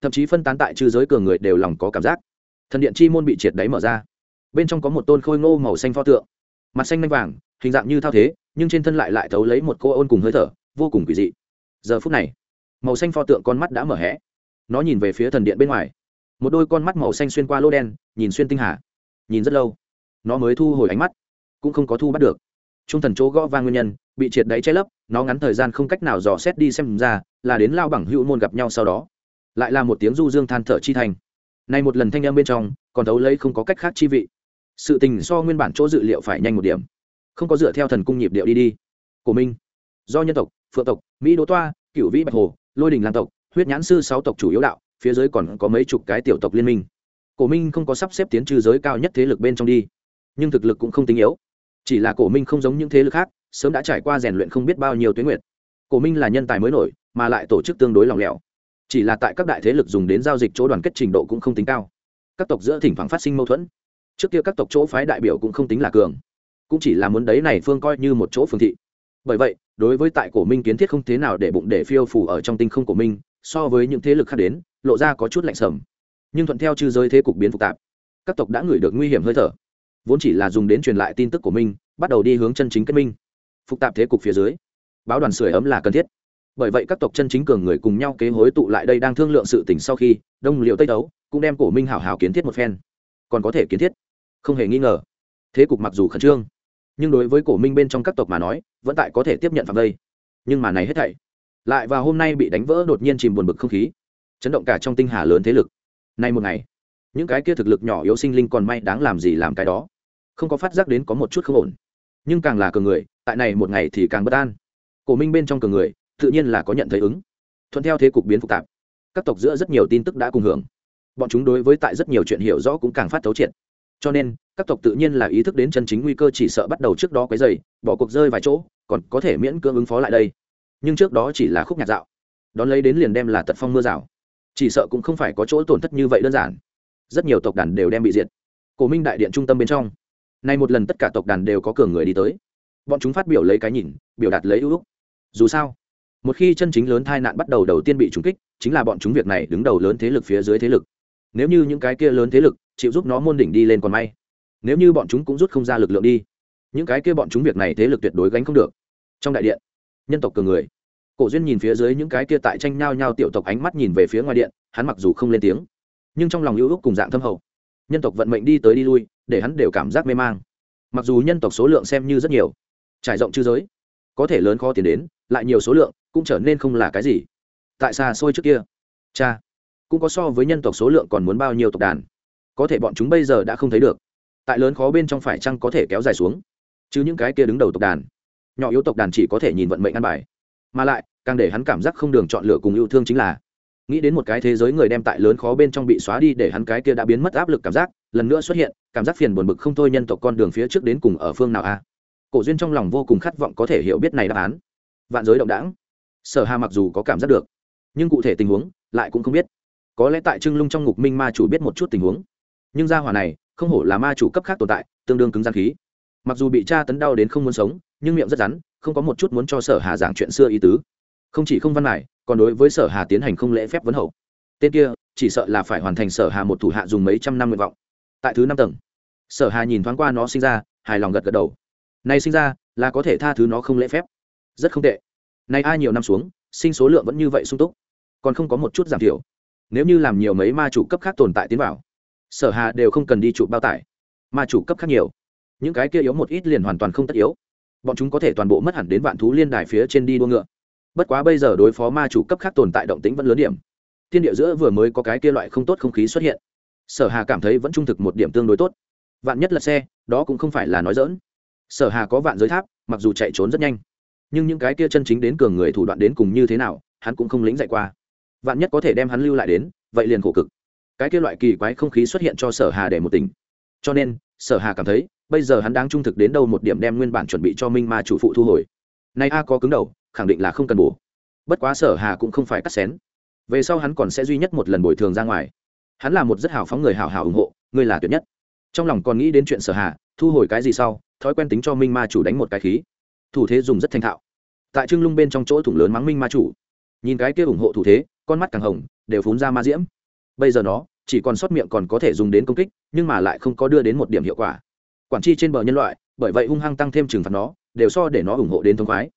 Speaker 1: Thậm chí phân tán tại trư giới cường người đều lòng có cảm giác. Thần điện chi môn bị triệt đáy mở ra. Bên trong có một tôn khôi ngô màu xanh pho tượng. Mặt xanh nanh vàng, hình dạng như thao thế, nhưng trên thân lại lại thấu lấy một cô ôn cùng hơi thở, vô cùng kỳ dị. Giờ phút này, màu xanh pho tượng con mắt đã mở hẽ nó nhìn về phía thần điện bên ngoài. Một đôi con mắt màu xanh xuyên qua lô đen, nhìn xuyên tinh hà. Nhìn rất lâu. Nó mới thu hồi ánh mắt, cũng không có thu bắt được. Trung thần chỗ gõ vang nguyên nhân bị triệt đáy che lấp, nó ngắn thời gian không cách nào dò xét đi xem ra, là đến lao bằng hữu môn gặp nhau sau đó. Lại là một tiếng du dương than thở chi thành. Nay một lần thanh em bên trong, còn thấu lấy không có cách khác chi vị. Sự tình so nguyên bản chỗ dự liệu phải nhanh một điểm. Không có dựa theo thần cung nhịp điệu đi đi. Của minh, do nhân tộc, phượng tộc, mỹ đỗ toa cựu vĩ bạch hồ, lôi đình lan tộc, huyết nhãn sư sáu tộc chủ yếu đạo, phía dưới còn có mấy chục cái tiểu tộc liên minh. Cổ minh không có sắp xếp tiến trừ giới cao nhất thế lực bên trong đi, nhưng thực lực cũng không tính yếu. Chỉ là cổ minh không giống những thế lực khác sớm đã trải qua rèn luyện không biết bao nhiêu tuyến nguyệt. Cổ minh là nhân tài mới nổi, mà lại tổ chức tương đối lòng lẻo. Chỉ là tại các đại thế lực dùng đến giao dịch chỗ đoàn kết trình độ cũng không tính cao. Các tộc giữa thỉnh thoảng phát sinh mâu thuẫn. Trước kia các tộc chỗ phái đại biểu cũng không tính là cường. Cũng chỉ là muốn đấy này phương coi như một chỗ phương thị. Bởi vậy, đối với tại cổ minh kiến thiết không thế nào để bụng để phiêu phủ ở trong tinh không của minh, so với những thế lực khác đến, lộ ra có chút lạnh sầm. Nhưng thuận theo chư giới thế cục biến phức tạp, các tộc đã ngửi được nguy hiểm hơi thở. Vốn chỉ là dùng đến truyền lại tin tức của minh, bắt đầu đi hướng chân chính kết minh phức tạp thế cục phía dưới. Báo đoàn sưởi ấm là cần thiết. Bởi vậy các tộc chân chính cường người cùng nhau kế hối tụ lại đây đang thương lượng sự tỉnh sau khi, đông liệu tây đấu cũng đem cổ minh hảo hảo kiến thiết một phen. Còn có thể kiến thiết? Không hề nghi ngờ. Thế cục mặc dù khẩn trương, nhưng đối với cổ minh bên trong các tộc mà nói, vẫn tại có thể tiếp nhận phạm đây. Nhưng mà này hết thảy, lại và hôm nay bị đánh vỡ đột nhiên chìm buồn bực không khí, chấn động cả trong tinh hà lớn thế lực. Nay một ngày, những cái kia thực lực nhỏ yếu sinh linh còn may đáng làm gì làm cái đó. Không có phát giác đến có một chút không ổn nhưng càng là cường người, tại này một ngày thì càng bất an. Cổ minh bên trong cường người, tự nhiên là có nhận thấy ứng. Thuận theo thế cục biến phức tạp, các tộc giữa rất nhiều tin tức đã cùng hưởng. Bọn chúng đối với tại rất nhiều chuyện hiểu rõ cũng càng phát thấu triệt. Cho nên, các tộc tự nhiên là ý thức đến chân chính nguy cơ chỉ sợ bắt đầu trước đó quấy dày bỏ cuộc rơi vài chỗ, còn có thể miễn cưỡng ứng phó lại đây. Nhưng trước đó chỉ là khúc nhạt dạo. Đón lấy đến liền đem là tật phong mưa rào. Chỉ sợ cũng không phải có chỗ tổn thất như vậy đơn giản. Rất nhiều tộc đàn đều đem bị diệt. Cổ minh đại điện trung tâm bên trong nay một lần tất cả tộc đàn đều có cường người đi tới. Bọn chúng phát biểu lấy cái nhìn, biểu đạt lấy ưu úc dù sao, một khi chân chính lớn tai nạn bắt đầu đầu tiên bị trúng kích, chính là bọn chúng việc này đứng đầu lớn thế lực phía dưới thế lực. Nếu như những cái kia lớn thế lực chịu giúp nó môn đỉnh đi lên còn may. Nếu như bọn chúng cũng rút không ra lực lượng đi, những cái kia bọn chúng việc này thế lực tuyệt đối gánh không được. Trong đại điện, nhân tộc cường người. Cổ duyên nhìn phía dưới những cái kia tại tranh nhau nhau tiểu tộc ánh mắt nhìn về phía ngoài điện, hắn mặc dù không lên tiếng, nhưng trong lòng hữu ước cùng dạng thâm hậu. Nhân tộc vận mệnh đi tới đi lui để hắn đều cảm giác mê mang. Mặc dù nhân tộc số lượng xem như rất nhiều, trải rộng chư giới, có thể lớn khó tiến đến, lại nhiều số lượng cũng trở nên không là cái gì. Tại xa xôi trước kia, cha, cũng có so với nhân tộc số lượng còn muốn bao nhiêu tộc đàn. Có thể bọn chúng bây giờ đã không thấy được. Tại lớn khó bên trong phải chăng có thể kéo dài xuống? Chứ những cái kia đứng đầu tộc đàn, nhỏ yếu tộc đàn chỉ có thể nhìn vận mệnh ăn bài. Mà lại, càng để hắn cảm giác không đường chọn lựa cùng yêu thương chính là nghĩ đến một cái thế giới người đem tại lớn khó bên trong bị xóa đi để hắn cái kia đã biến mất áp lực cảm giác, lần nữa xuất hiện, cảm giác phiền buồn bực không thôi nhân tộc con đường phía trước đến cùng ở phương nào a? À? Cổ duyên trong lòng vô cùng khát vọng có thể hiểu biết này đáp án. Vạn giới động đảng. Sở hà mặc dù có cảm giác được, nhưng cụ thể tình huống lại cũng không biết. Có lẽ tại trưng lung trong ngục minh ma chủ biết một chút tình huống. Nhưng gia hỏa này không hổ là ma chủ cấp khác tồn tại, tương đương cứng gian khí. Mặc dù bị tra tấn đau đến không muốn sống, nhưng miệng rất rắn, không có một chút muốn cho sở hà giảng chuyện xưa ý tứ. Không chỉ không văn mải còn đối với sở hà tiến hành không lễ phép vấn hậu. Tên kia, chỉ sợ là phải hoàn thành sở hà một thủ hạ dùng mấy trăm năm nguyện vọng. Tại thứ năm tầng, sở hà nhìn thoáng qua nó sinh ra, hài lòng gật gật đầu. Nay sinh ra, là có thể tha thứ nó không lễ phép. Rất không tệ. Nay ai nhiều năm xuống, sinh số lượng vẫn như vậy sung túc. Còn không có một chút giảm thiểu. Nếu như làm nhiều mấy ma chủ cấp khác tồn tại tiến vào, sở hà đều không cần đi trụ bao tải. Ma chủ cấp khác nhiều. Những cái kia yếu một ít liền hoàn toàn không tất yếu. Bọn chúng có thể toàn bộ mất hẳn đến vạn thú liên đài phía trên đi đua ngựa bất quá bây giờ đối phó ma chủ cấp khác tồn tại động tĩnh vẫn lớn điểm. Thiên địa giữa vừa mới có cái kia loại không tốt không khí xuất hiện. Sở hà cảm thấy vẫn trung thực một điểm tương đối tốt. Vạn nhất là xe, đó cũng không phải là nói dỡn sở hà có vạn giới tháp, mặc dù chạy trốn rất nhanh. Nhưng những cái kia chân chính đến cường người thủ đoạn đến cùng như thế nào, hắn cũng không lĩnh dạy qua. Vạn nhất có thể đem hắn lưu lại đến, vậy liền khổ cực. Cái kia loại kỳ quái không khí xuất hiện cho sở hà để một tình cho nên, sở hà cảm thấy, bây giờ hắn đang trung thực đến đâu một điểm đem nguyên bản chuẩn bị cho minh ma chủ phụ thu hồi. Nay a có cứng đầu khẳng định là không cần bổ. Bất quá sở hà cũng không phải cắt xén. Về sau hắn còn sẽ duy nhất một lần bồi thường ra ngoài. Hắn là một rất hào phóng người hào hào ủng hộ, người là tuyệt nhất. Trong lòng còn nghĩ đến chuyện sở hà, thu hồi cái gì sau, thói quen tính cho minh ma chủ đánh một cái khí. Thủ thế dùng rất thành thạo. Tại trưng lung bên trong chỗ thủng lớn mắng minh ma chủ. Nhìn cái kia ủng hộ thủ thế, con mắt càng hồng, đều phún ra ma diễm. Bây giờ nó, chỉ còn sót miệng còn có thể dùng đến công kích, nhưng mà lại không có đưa đến một điểm hiệu quả. Quản tri trên bờ nhân loại, bởi vậy hung hăng tăng thêm trừng phạt nó, đều so để nó ủng hộ đến thống khoái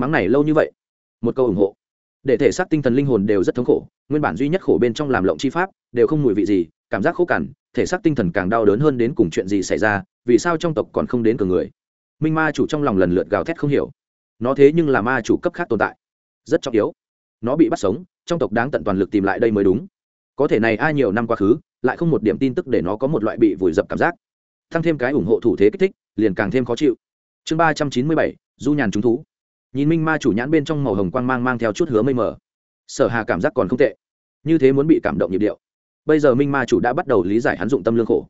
Speaker 1: mắng này lâu như vậy. Một câu ủng hộ. Để thể xác tinh thần linh hồn đều rất thống khổ, nguyên bản duy nhất khổ bên trong làm lộng chi pháp, đều không mùi vị gì, cảm giác khô cằn, thể xác tinh thần càng đau đớn hơn đến cùng chuyện gì xảy ra, vì sao trong tộc còn không đến cờ người. Minh ma chủ trong lòng lần lượt gào thét không hiểu. Nó thế nhưng là ma chủ cấp khác tồn tại. Rất trọng yếu. Nó bị bắt sống, trong tộc đáng tận toàn lực tìm lại đây mới đúng. Có thể này ai nhiều năm quá khứ, lại không một điểm tin tức để nó có một loại bị vùi dập cảm giác. Tăng thêm cái ủng hộ thủ thế kích thích, liền càng thêm khó chịu. Chương ba trăm chín mươi bảy, du nhàn trúng thú nhìn minh ma chủ nhãn bên trong màu hồng quang mang mang theo chút hứa mây mờ. Sở hà cảm giác còn không tệ. Như thế muốn bị cảm động nhịp điệu. Bây giờ minh ma chủ đã bắt đầu lý giải hắn dụng tâm lương khổ.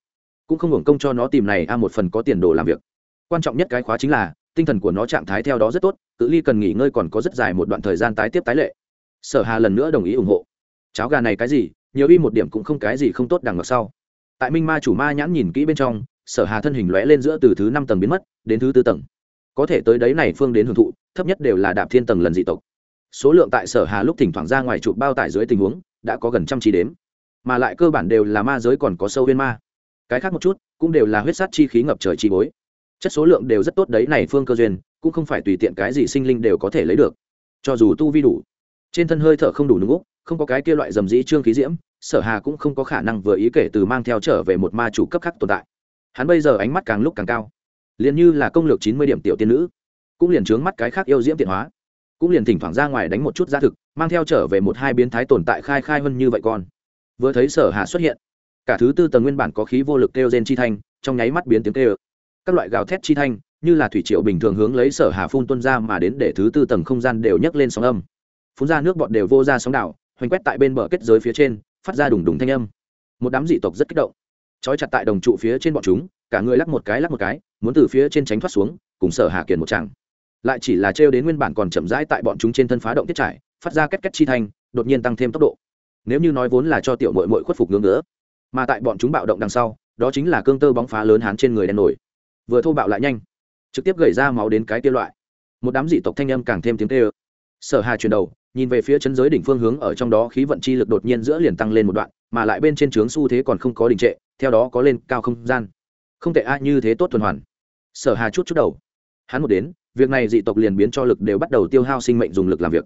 Speaker 1: Cũng không hưởng công cho nó tìm này, a, một phần có tiền đồ làm việc. Quan trọng nhất cái khóa chính là, tinh thần của nó trạng thái theo đó rất tốt, cự ly cần nghỉ ngơi còn có rất dài một đoạn thời gian tái tiếp tái lệ. Sở hà lần nữa đồng ý ủng hộ. Cháo gà này cái gì, nhiều y một điểm cũng không cái gì không tốt đằng ngược sau. Tại minh ma chủ ma nhãn nhìn kỹ bên trong, sở hà thân hình lóe lên giữa từ thứ năm tầng biến mất, đến thứ tư tầng có thể tới đấy này phương đến hưởng thụ, thấp nhất đều là đạp thiên tầng lần dị tộc. Số lượng tại sở hà lúc thỉnh thoảng ra ngoài chụp bao tải dưới tình huống, đã có gần trăm chỉ đếm. Mà lại cơ bản đều là ma giới còn có sâu viên ma. Cái khác một chút, cũng đều là huyết sát chi khí ngập trời chi bối. Chất số lượng đều rất tốt đấy này phương cơ duyên, cũng không phải tùy tiện cái gì sinh linh đều có thể lấy được. Cho dù tu vi đủ, trên thân hơi thở không đủ nung úc, không có cái kia loại dầm dĩ trương khí diễm, sở hà cũng không có khả năng vừa ý kể từ mang theo trở về một ma chủ cấp khác tồn tại. Hắn bây giờ ánh mắt càng lúc càng cao liền như là công lược chín mươi điểm tiểu tiên nữ, cũng liền trướng mắt cái khác yêu diễm tiện hóa, cũng liền thỉnh thoảng ra ngoài đánh một chút giá thực, mang theo trở về một hai biến thái tồn tại khai khai hơn như vậy con. Vừa thấy sở hà xuất hiện, cả thứ tư tầng nguyên bản có khí vô lực kêu gen chi thanh, trong nháy mắt biến tiếng kêu. Các loại gào thét chi thanh, như là thủy triệu bình thường hướng lấy sở hà phun tuân ra mà đến để thứ tư tầng không gian đều nhấc lên sóng âm. Phun ra nước bọt đều vô ra sóng đảo, hoành quét tại bên bờ kết giới phía trên, phát ra đùng đùng thanh âm. Một đám dị tộc rất kích động, trói chặt tại đồng trụ phía trên bọn chúng, cả người lắc một cái lắc một cái muốn từ phía trên tránh thoát xuống, cùng sở hà kiền một chàng lại chỉ là trêu đến nguyên bản còn chậm rãi tại bọn chúng trên thân phá động tiết trải, phát ra két két chi thanh, đột nhiên tăng thêm tốc độ. Nếu như nói vốn là cho tiểu mội mội khuất phục ngưỡng nữa, mà tại bọn chúng bạo động đằng sau, đó chính là cương tơ bóng phá lớn hán trên người đen nổi. Vừa thô bạo lại nhanh, trực tiếp gầy ra máu đến cái tiêu loại. Một đám dị tộc thanh âm càng thêm tiếng tê ơ sở hà chuyển đầu, nhìn về phía chân giới đỉnh phương hướng, ở trong đó khí vận chi lực đột nhiên giữa liền tăng lên một đoạn, mà lại bên trên trướng xu thế còn không có đình trệ, theo đó có lên cao không gian. Không tệ a, như thế tốt tuần hoàn sở hà chút chút đầu. Hắn một đến, việc này dị tộc liền biến cho lực đều bắt đầu tiêu hao sinh mệnh dùng lực làm việc.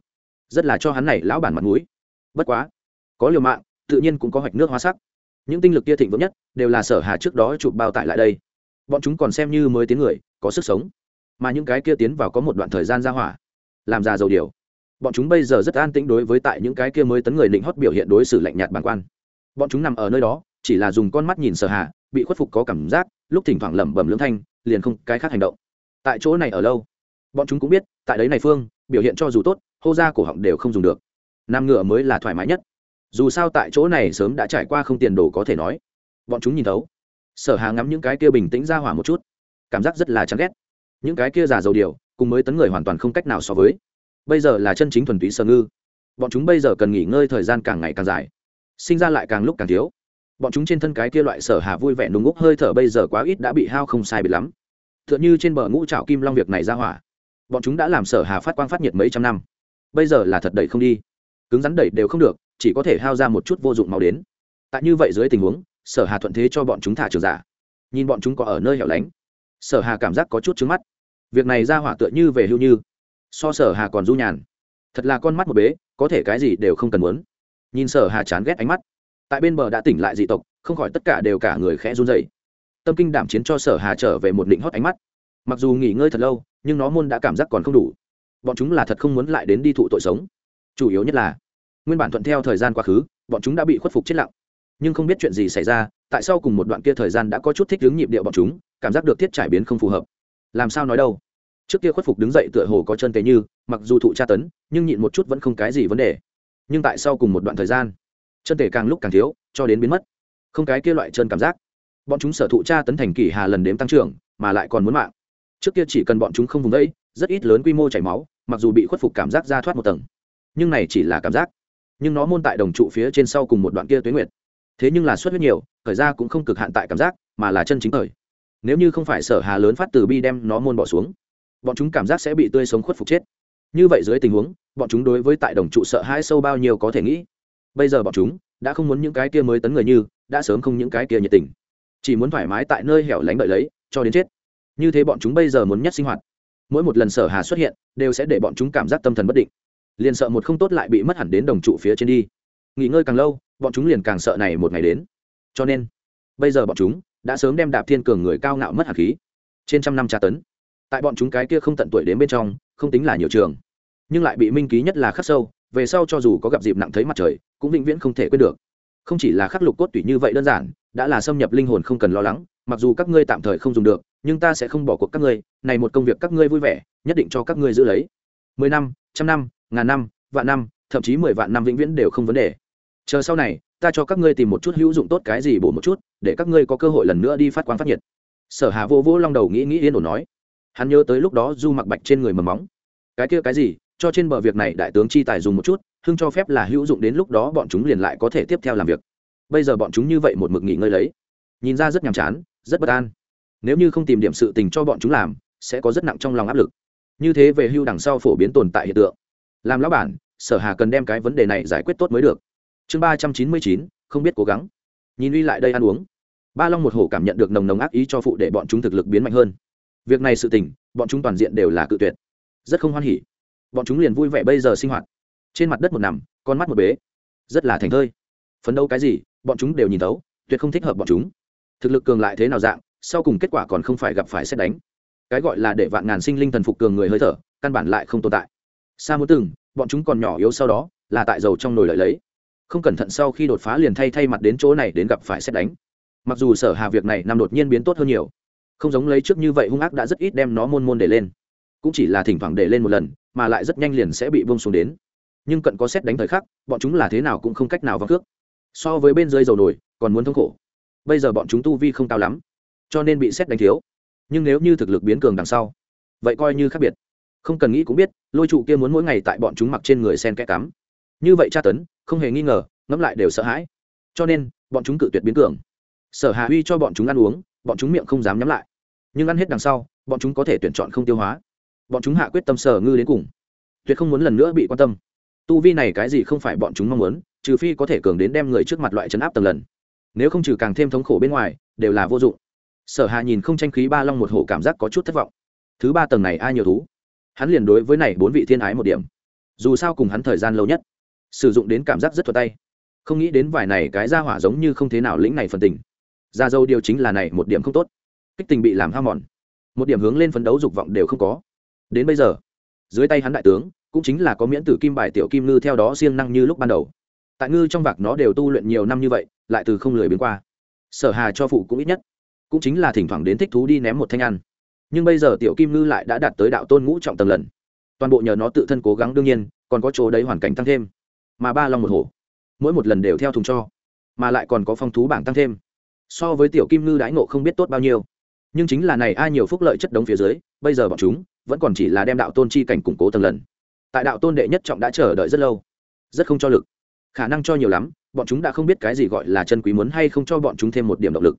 Speaker 1: Rất là cho hắn này lão bản mặt mũi. Bất quá, có liều mạng, tự nhiên cũng có hoạch nước hóa sắc. Những tinh lực kia thịnh vượng nhất, đều là sở hà trước đó chụp bao tải lại đây. Bọn chúng còn xem như mới tiến người, có sức sống. Mà những cái kia tiến vào có một đoạn thời gian ra hỏa, làm ra dầu điều. Bọn chúng bây giờ rất an tĩnh đối với tại những cái kia mới tấn người định hót biểu hiện đối xử lạnh nhạt bản quan. Bọn chúng nằm ở nơi đó, chỉ là dùng con mắt nhìn sở hà, bị khuất phục có cảm giác, lúc thỉnh thoảng lẩm bẩm lưỡng thanh liền không cái khác hành động. Tại chỗ này ở lâu, bọn chúng cũng biết, tại đấy này phương, biểu hiện cho dù tốt, hô ra cổ họng đều không dùng được. Nam ngựa mới là thoải mái nhất. Dù sao tại chỗ này sớm đã trải qua không tiền đồ có thể nói. Bọn chúng nhìn thấu. Sở hà ngắm những cái kia bình tĩnh ra hỏa một chút. Cảm giác rất là chán ghét. Những cái kia già dầu điều cùng mới tấn người hoàn toàn không cách nào so với. Bây giờ là chân chính thuần túy sơ ngư. Bọn chúng bây giờ cần nghỉ ngơi thời gian càng ngày càng dài. Sinh ra lại càng lúc càng thiếu bọn chúng trên thân cái kia loại sở hà vui vẻ nùng úc hơi thở bây giờ quá ít đã bị hao không sai biệt lắm. Tựa như trên bờ ngũ trạo kim long việc này ra hỏa. Bọn chúng đã làm sở hà phát quang phát nhiệt mấy trăm năm. Bây giờ là thật đẩy không đi. Cứng rắn đẩy đều không được, chỉ có thể hao ra một chút vô dụng máu đến. Tại như vậy dưới tình huống, sở hà thuận thế cho bọn chúng thả trường giả. Nhìn bọn chúng có ở nơi hẻo lánh, sở hà cảm giác có chút trứng mắt. Việc này ra hỏa tựa như về hưu như. So sở hà còn du nhàn. Thật là con mắt một bế, có thể cái gì đều không cần muốn. Nhìn sở hà chán ghét ánh mắt tại bên bờ đã tỉnh lại dị tộc, không khỏi tất cả đều cả người khẽ run dậy tâm kinh đảm chiến cho sở hà trở về một định hót ánh mắt. Mặc dù nghỉ ngơi thật lâu, nhưng nó môn đã cảm giác còn không đủ. Bọn chúng là thật không muốn lại đến đi thụ tội sống. Chủ yếu nhất là, nguyên bản thuận theo thời gian quá khứ, bọn chúng đã bị khuất phục chết lặng. Nhưng không biết chuyện gì xảy ra, tại sao cùng một đoạn kia thời gian đã có chút thích hướng nhịp điệu bọn chúng, cảm giác được thiết trải biến không phù hợp. Làm sao nói đâu? Trước kia khuất phục đứng dậy tựa hồ có chân tế như, mặc dù thụ tra tấn, nhưng nhịn một chút vẫn không cái gì vấn đề. Nhưng tại sao cùng một đoạn thời gian chân thể càng lúc càng thiếu, cho đến biến mất. Không cái kia loại chân cảm giác. Bọn chúng sở thụ tra tấn thành kỷ hà lần đếm tăng trưởng, mà lại còn muốn mạng. Trước kia chỉ cần bọn chúng không vùng đẫy rất ít lớn quy mô chảy máu, mặc dù bị khuất phục cảm giác ra thoát một tầng. Nhưng này chỉ là cảm giác. Nhưng nó môn tại đồng trụ phía trên sau cùng một đoạn kia tuyến nguyệt. Thế nhưng là xuất huyết nhiều thời ra cũng không cực hạn tại cảm giác, mà là chân chính thời. Nếu như không phải sở hà lớn phát từ bi đem nó môn bỏ xuống, bọn chúng cảm giác sẽ bị tươi sống khuất phục chết. Như vậy dưới tình huống, bọn chúng đối với tại đồng trụ sợ hãi sâu bao nhiêu có thể nghĩ bây giờ bọn chúng đã không muốn những cái kia mới tấn người như, đã sớm không những cái kia nhiệt tình. Chỉ muốn thoải mái tại nơi hẻo lánh đợi lấy, cho đến chết. Như thế bọn chúng bây giờ muốn nhất sinh hoạt. Mỗi một lần sở hà xuất hiện, đều sẽ để bọn chúng cảm giác tâm thần bất định. Liền sợ một không tốt lại bị mất hẳn đến đồng trụ phía trên đi. Nghỉ ngơi càng lâu, bọn chúng liền càng sợ này một ngày đến. Cho nên, bây giờ bọn chúng đã sớm đem đạp thiên cường người cao ngạo mất hạt khí. Trên trăm năm tra tấn, tại bọn chúng cái kia không tận tuổi đến bên trong, không tính là nhiều trường. Nhưng lại bị minh ký nhất là khắc sâu, về sau cho dù có gặp dịp nặng thấy mặt trời cũng vĩnh viễn không thể quên được. Không chỉ là khắc lục cốt tủy như vậy đơn giản, đã là xâm nhập linh hồn không cần lo lắng, mặc dù các ngươi tạm thời không dùng được, nhưng ta sẽ không bỏ cuộc các ngươi, này một công việc các ngươi vui vẻ, nhất định cho các ngươi giữ lấy. Mười năm, trăm năm, ngàn năm, vạn năm, thậm chí mười vạn năm vĩnh viễn đều không vấn đề. Chờ sau này, ta cho các ngươi tìm một chút hữu dụng tốt cái gì bổ một chút, để các ngươi có cơ hội lần nữa đi phát quang phát nhiệt. Sở hà vô vô long đầu nghĩ nghĩ yên ổn nói. Hắn nhớ tới lúc đó du mặc bạch trên người mầm móng. Cái kia cái gì? Cho trên bờ việc này đại tướng chi tài dùng một chút hưng cho phép là hữu dụng đến lúc đó bọn chúng liền lại có thể tiếp theo làm việc. Bây giờ bọn chúng như vậy một mực nghỉ ngơi lấy, nhìn ra rất nhàm chán, rất bất an. Nếu như không tìm điểm sự tình cho bọn chúng làm, sẽ có rất nặng trong lòng áp lực. Như thế về hưu đằng sau phổ biến tồn tại hiện tượng. Làm lão bản, sở hà cần đem cái vấn đề này giải quyết tốt mới được. Chương ba trăm chín mươi chín, không biết cố gắng. Nhìn uy lại đây ăn uống. Ba long một hổ cảm nhận được nồng nồng ác ý cho phụ để bọn chúng thực lực biến mạnh hơn. Việc này sự tình, bọn chúng toàn diện đều là cự tuyệt. Rất không hoan hỉ. Bọn chúng liền vui vẻ bây giờ sinh hoạt trên mặt đất một nằm, con mắt một bế. Rất là thành thơi. Phấn đấu cái gì, bọn chúng đều nhìn thấu, tuyệt không thích hợp bọn chúng. Thực lực cường lại thế nào dạng, sau cùng kết quả còn không phải gặp phải xét đánh. Cái gọi là để vạn ngàn sinh linh thần phục cường người hơi thở, căn bản lại không tồn tại. Xa muốn từng, bọn chúng còn nhỏ yếu sau đó, là tại dầu trong nồi lợi lấy. Không cẩn thận sau khi đột phá liền thay thay mặt đến chỗ này đến gặp phải xét đánh. Mặc dù sở hà việc này nằm đột nhiên biến tốt hơn nhiều, không giống lấy trước như vậy hung ác đã rất ít đem nó môn môn để lên. Cũng chỉ là thỉnh thoảng để lên một lần, mà lại rất nhanh liền sẽ bị vông xuống đến nhưng cận có xét đánh thời khắc, bọn chúng là thế nào cũng không cách nào vắng cước. So với bên dưới dầu nổi, còn muốn thống khổ. Bây giờ bọn chúng tu vi không cao lắm, cho nên bị xét đánh thiếu. Nhưng nếu như thực lực biến cường đằng sau, vậy coi như khác biệt. Không cần nghĩ cũng biết, lôi trụ kia muốn mỗi ngày tại bọn chúng mặc trên người sen kẽ cắm. Như vậy tra tấn, không hề nghi ngờ, ngẫm lại đều sợ hãi. Cho nên, bọn chúng cự tuyệt biến cường. Sở hà huy cho bọn chúng ăn uống, bọn chúng miệng không dám nhắm lại. Nhưng ăn hết đằng sau, bọn chúng có thể tuyển chọn không tiêu hóa. Bọn chúng hạ quyết tâm sở ngư đến cùng. Tuyệt không muốn lần nữa bị quan tâm tu vi này cái gì không phải bọn chúng mong muốn, trừ phi có thể cường đến đem người trước mặt loại chấn áp tầng lần. Nếu không trừ càng thêm thống khổ bên ngoài, đều là vô dụng. Sở hà nhìn không tranh khí ba long một hổ cảm giác có chút thất vọng. Thứ ba tầng này ai nhiều thú? Hắn liền đối với này bốn vị thiên ái một điểm. Dù sao cùng hắn thời gian lâu nhất, sử dụng đến cảm giác rất thuật tay. Không nghĩ đến vài này cái ra hỏa giống như không thế nào lĩnh này phần tình. Ra dâu điều chính là này một điểm không tốt. Kích tình bị làm hao mòn. Một điểm hướng lên phấn đấu dục vọng đều không có. Đến bây giờ, dưới tay hắn đại tướng cũng chính là có miễn tử kim bài tiểu kim ngư theo đó siêng năng như lúc ban đầu. Tại ngư trong vạc nó đều tu luyện nhiều năm như vậy, lại từ không lười biến qua. Sở hà cho phụ cũng ít nhất, cũng chính là thỉnh thoảng đến thích thú đi ném một thanh ăn. Nhưng bây giờ tiểu kim ngư lại đã đạt tới đạo tôn ngũ trọng tầng lần. Toàn bộ nhờ nó tự thân cố gắng đương nhiên, còn có chỗ đấy hoàn cảnh tăng thêm. Mà ba long một hổ, mỗi một lần đều theo thùng cho, mà lại còn có phong thú bảng tăng thêm. So với tiểu kim ngư đãi ngộ không biết tốt bao nhiêu. Nhưng chính là này ai nhiều phúc lợi chất đống phía dưới, bây giờ bọn chúng vẫn còn chỉ là đem đạo tôn chi cảnh củng cố tầng lần tại đạo tôn đệ nhất trọng đã chờ đợi rất lâu, rất không cho lực. Khả năng cho nhiều lắm, bọn chúng đã không biết cái gì gọi là chân quý muốn hay không cho bọn chúng thêm một điểm động lực.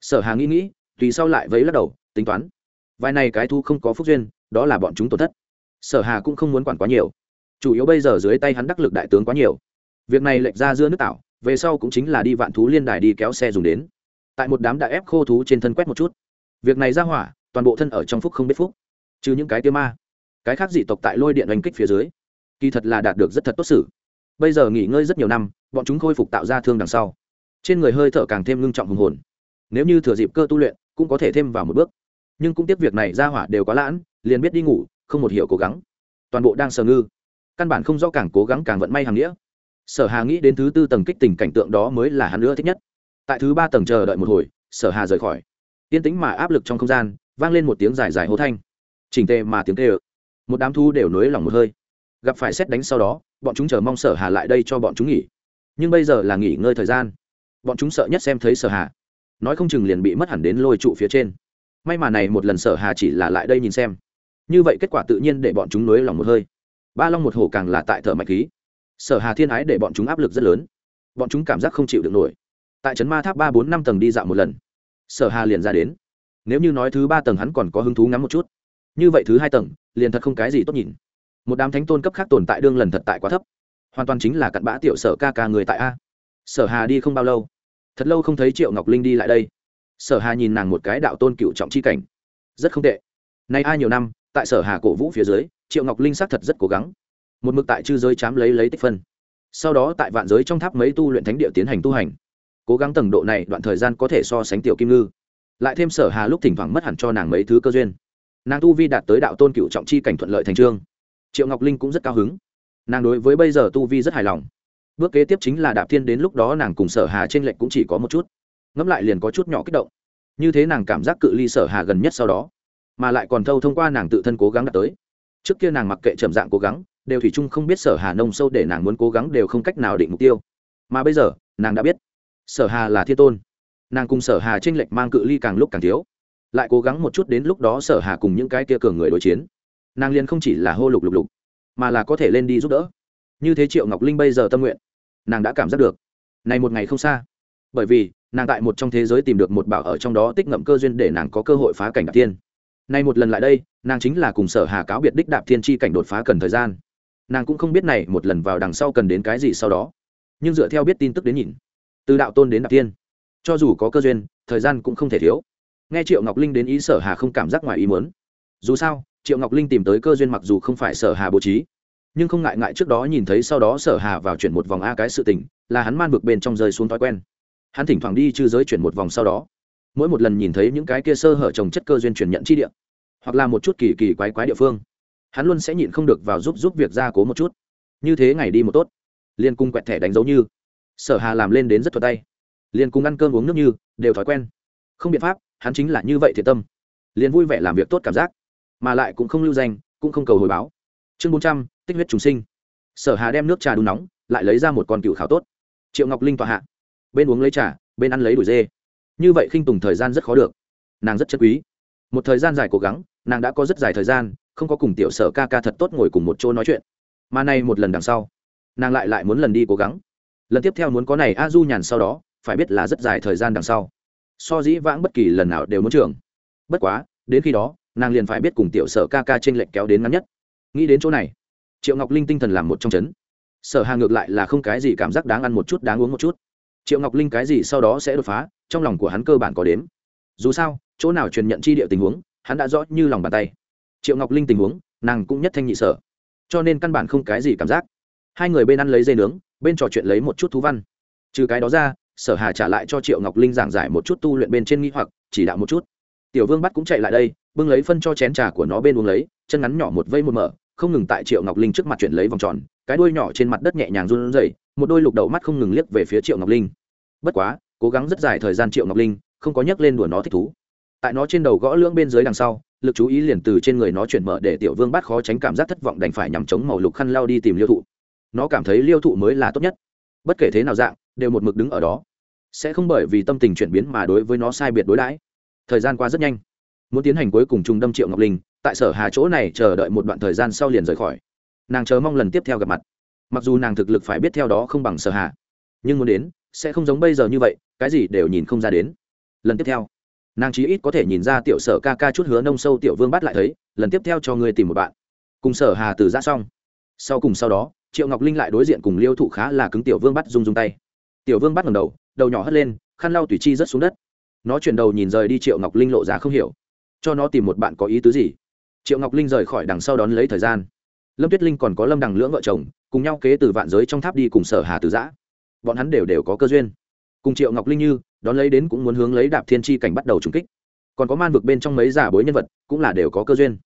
Speaker 1: Sở hà nghĩ nghĩ, tùy sau lại vẫy lắc đầu, tính toán. Vài này cái thu không có phúc duyên, đó là bọn chúng tổn thất. Sở hà cũng không muốn quản quá nhiều. Chủ yếu bây giờ dưới tay hắn đắc lực đại tướng quá nhiều. Việc này lệch ra giữa nước tảo về sau cũng chính là đi vạn thú liên đài đi kéo xe dùng đến. Tại một đám đã ép khô thú trên thân quét một chút. Việc này ra hỏa, toàn bộ thân ở trong phúc không biết phúc. Trừ những cái tiêu ma cái khác dị tộc tại lôi điện oanh kích phía dưới. Kỳ thật là đạt được rất thật tốt xử. Bây giờ nghỉ ngơi rất nhiều năm, bọn chúng khôi phục tạo ra thương đằng sau. Trên người hơi thở càng thêm ngưng trọng hùng hồn. Nếu như thừa dịp cơ tu luyện, cũng có thể thêm vào một bước. Nhưng cũng tiếc việc này ra hỏa đều quá lãn liền biết đi ngủ, không một hiểu cố gắng. Toàn bộ đang sờ ngư. Căn bản không rõ càng cố gắng càng vận may hàng nghĩa. Sở hà nghĩ đến thứ tư tầng kích tình cảnh tượng đó mới là hắn nữa thích nhất. Tại thứ ba tầng chờ đợi một hồi, sở hà rời khỏi. Yên tĩnh mà áp lực trong không gian, vang lên một tiếng dài dài hô thanh. Chỉnh tề mà tiếng tê ự một đám thu đều nối lòng một hơi. Gặp phải xét đánh sau đó, bọn chúng chờ mong sở hà lại đây cho bọn chúng nghỉ. Nhưng bây giờ là nghỉ ngơi thời gian. Bọn chúng sợ nhất xem thấy sở hà. Nói không chừng liền bị mất hẳn đến lôi trụ phía trên. May mà này một lần sở hà chỉ là lại đây nhìn xem. Như vậy kết quả tự nhiên để bọn chúng nối lòng một hơi. Ba long một hồ càng là tại thở mạch khí. Sở hà thiên ái để bọn chúng áp lực rất lớn. Bọn chúng cảm giác không chịu được nổi. Tại trấn ma tháp ba bốn năm tầng đi dạo một lần, sở hà liền ra đến. Nếu như nói thứ ba tầng hắn còn có hứng thú ngắm một chút như vậy thứ hai tầng, liền thật không cái gì tốt nhìn. Một đám thánh tôn cấp khác tồn tại đương lần thật tại quá thấp. Hoàn toàn chính là cặn bã tiểu sở ca ca người tại a. Sở hà đi không bao lâu. Thật lâu không thấy triệu ngọc linh đi lại đây. Sở hà nhìn nàng một cái đạo tôn cựu trọng chi cảnh. Rất không tệ. Nay ai nhiều năm, tại sở hà cổ vũ phía dưới, triệu ngọc linh xác thật rất cố gắng. Một mực tại chư giới chám lấy lấy tích phân. Sau đó tại vạn giới trong tháp mấy tu luyện thánh địa tiến hành tu hành. Cố gắng tầng độ này đoạn thời gian có thể so sánh tiểu kim ngư. Lại thêm sở hà lúc thỉnh thoảng mất hẳn cho nàng mấy thứ cơ duyên nàng tu vi đạt tới đạo tôn cựu trọng chi cảnh thuận lợi thành trương. Triệu ngọc linh cũng rất cao hứng. Nàng đối với bây giờ tu vi rất hài lòng. Bước kế tiếp chính là đạp thiên đến lúc đó nàng cùng sở hà trên lệnh cũng chỉ có một chút. Ngẫm lại liền có chút nhỏ kích động. Như thế nàng cảm giác cự ly sở hà gần nhất sau đó, mà lại còn thâu thông qua nàng tự thân cố gắng đạt tới. Trước kia nàng mặc kệ trầm dạng cố gắng, đều thủy chung không biết sở hà nông sâu để nàng muốn cố gắng đều không cách nào định mục tiêu. Mà bây giờ, nàng đã biết, sở hà là thiên tôn. Nàng cùng sở hà tranh lệch mang cự ly càng lúc càng thiếu lại cố gắng một chút đến lúc đó sở hà cùng những cái kia cường người đối chiến. Nàng liền không chỉ là hô lục lục lục, mà là có thể lên đi giúp đỡ. Như thế triệu ngọc linh bây giờ tâm nguyện, nàng đã cảm giác được. Này một ngày không xa. Bởi vì, nàng tại một trong thế giới tìm được một bảo ở trong đó tích ngậm cơ duyên để nàng có cơ hội phá cảnh đạp thiên. Nay một lần lại đây, nàng chính là cùng sở hà cáo biệt đích đạp thiên chi cảnh đột phá cần thời gian. Nàng cũng không biết này một lần vào đằng sau cần đến cái gì sau đó. Nhưng dựa theo biết tin tức đến nhìn, từ đạo tôn đến đạp thiên, cho dù có cơ duyên, thời gian cũng không thể thiếu nghe triệu ngọc linh đến ý sở hà không cảm giác ngoài ý muốn. Dù sao, triệu ngọc linh tìm tới cơ duyên mặc dù không phải sở hà bố trí, nhưng không ngại ngại trước đó nhìn thấy sau đó sở hà vào chuyển một vòng a cái sự tình, là hắn man vực bên trong rơi xuống thói quen. Hắn thỉnh thoảng đi chư giới chuyển một vòng sau đó. Mỗi một lần nhìn thấy những cái kia sơ hở trồng chất cơ duyên chuyển nhận chi địa, hoặc là một chút kỳ kỳ quái quái địa phương, hắn luôn sẽ nhịn không được vào giúp giúp việc gia cố một chút. Như thế ngày đi một tốt. Liên cung quẹt thẻ đánh dấu như, sở hà làm lên đến rất thuật tay. Liên cung ăn cơm uống nước như, đều thói quen. Không biện pháp hắn chính là như vậy thiệt tâm. Liền vui vẻ làm việc tốt cảm giác, mà lại cũng không lưu danh, cũng không cầu hồi báo. Chương bốn trăm, tích huyết trùng sinh. Sở hà đem nước trà đun nóng, lại lấy ra một con cựu khảo tốt. Triệu ngọc linh tọa hạ. Bên uống lấy trà, bên ăn lấy đuổi dê. Như vậy khinh tùng thời gian rất khó được. Nàng rất chất quý. Một thời gian dài cố gắng, nàng đã có rất dài thời gian, không có cùng tiểu sở ca ca thật tốt ngồi cùng một chỗ nói chuyện. Mà nay một lần đằng sau, nàng lại lại muốn lần đi cố gắng. Lần tiếp theo muốn có này a du nhàn sau đó, phải biết là rất dài thời gian đằng sau so dĩ vãng bất kỳ lần nào đều muốn trưởng bất quá, đến khi đó, nàng liền phải biết cùng tiểu sở ca ca trên lệnh kéo đến ngắn nhất. Nghĩ đến chỗ này, triệu ngọc linh tinh thần làm một trong chấn. Sở hà ngược lại là không cái gì cảm giác đáng ăn một chút, đáng uống một chút. Triệu ngọc linh cái gì sau đó sẽ đột phá, trong lòng của hắn cơ bản có đếm. Dù sao, chỗ nào truyền nhận chi địa tình huống, hắn đã rõ như lòng bàn tay. Triệu ngọc linh tình huống, nàng cũng nhất thanh nhị sở. Cho nên căn bản không cái gì cảm giác. Hai người bên ăn lấy dây nướng, bên trò chuyện lấy một chút thú văn. Trừ cái đó ra sở hà trả lại cho triệu ngọc linh giảng giải một chút tu luyện bên trên nghi hoặc, chỉ đạo một chút. Tiểu vương bắt cũng chạy lại đây, bưng lấy phân cho chén trà của nó bên uống lấy, chân ngắn nhỏ một vây một mở, không ngừng tại triệu ngọc linh trước mặt chuyển lấy vòng tròn, cái đuôi nhỏ trên mặt đất nhẹ nhàng run rẩy, một đôi lục đầu mắt không ngừng liếc về phía triệu ngọc linh. Bất quá, cố gắng rất dài thời gian triệu ngọc linh, không có nhắc lên đùa nó thích thú. Tại nó trên đầu gõ lưỡng bên dưới đằng sau, lực chú ý liền từ trên người nó chuyển mở để tiểu vương bắt khó tránh cảm giác thất vọng đành phải nhằm chống màu lục khăn lao đi tìm liêu thụ. Nó cảm thấy liêu thụ mới là tốt nhất. Bất kể thế nào dạng đều một mực đứng ở đó. Sẽ không bởi vì tâm tình chuyển biến mà đối với nó sai biệt đối đãi. Thời gian qua rất nhanh. Muốn tiến hành cuối cùng trung đâm triệu ngọc linh, tại sở hà chỗ này chờ đợi một đoạn thời gian sau liền rời khỏi. Nàng chờ mong lần tiếp theo gặp mặt. Mặc dù nàng thực lực phải biết theo đó không bằng sở hà, nhưng muốn đến, sẽ không giống bây giờ như vậy, cái gì đều nhìn không ra đến. Lần tiếp theo, nàng chí ít có thể nhìn ra tiểu sở ca ca chút hứa nông sâu tiểu vương bắt lại thấy, lần tiếp theo cho người tìm một bạn. Cùng sở hà từ ra xong. Sau cùng sau đó, triệu ngọc linh lại đối diện cùng liêu thụ khá là cứng tiểu vương bắt rung rung tay tiểu vương bắt ngầm đầu đầu nhỏ hất lên, khăn lau tùy chi rất xuống đất. Nó chuyển đầu nhìn rời đi triệu ngọc linh lộ giá không hiểu. Cho nó tìm một bạn có ý tứ gì? Triệu ngọc linh rời khỏi đằng sau đón lấy thời gian. Lâm tuyết linh còn có lâm đằng lưỡng vợ chồng, cùng nhau kế từ vạn giới trong tháp đi cùng sở hà từ giã. Bọn hắn đều đều có cơ duyên. Cùng triệu ngọc linh như, đón lấy đến cũng muốn hướng lấy đạp thiên tri cảnh bắt đầu trùng kích. Còn có man vực bên trong mấy giả bối nhân vật, cũng là đều có cơ duyên.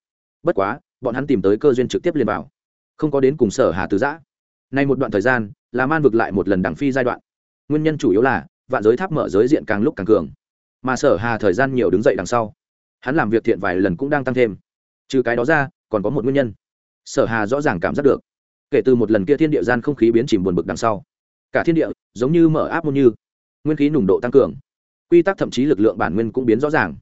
Speaker 1: Bất quá, bọn hắn tìm tới cơ duyên trực tiếp liền vào. Không có đến cùng sở hà từ giã. Nay một đoạn thời gian, là man vực lại một lần đằng phi giai đoạn nguyên nhân chủ yếu là, vạn giới tháp mở giới diện càng lúc càng cường. Mà sở hà thời gian nhiều đứng dậy đằng sau, hắn làm việc thiện vài lần cũng đang tăng thêm. Trừ cái đó ra, còn có một nguyên nhân. Sở hà rõ ràng cảm giác được, kể từ một lần kia thiên địa gian không khí biến chìm buồn bực đằng sau, cả thiên địa giống như mở áp môn như, nguyên khí nùng độ tăng cường. Quy tắc thậm chí lực lượng bản nguyên cũng biến rõ ràng.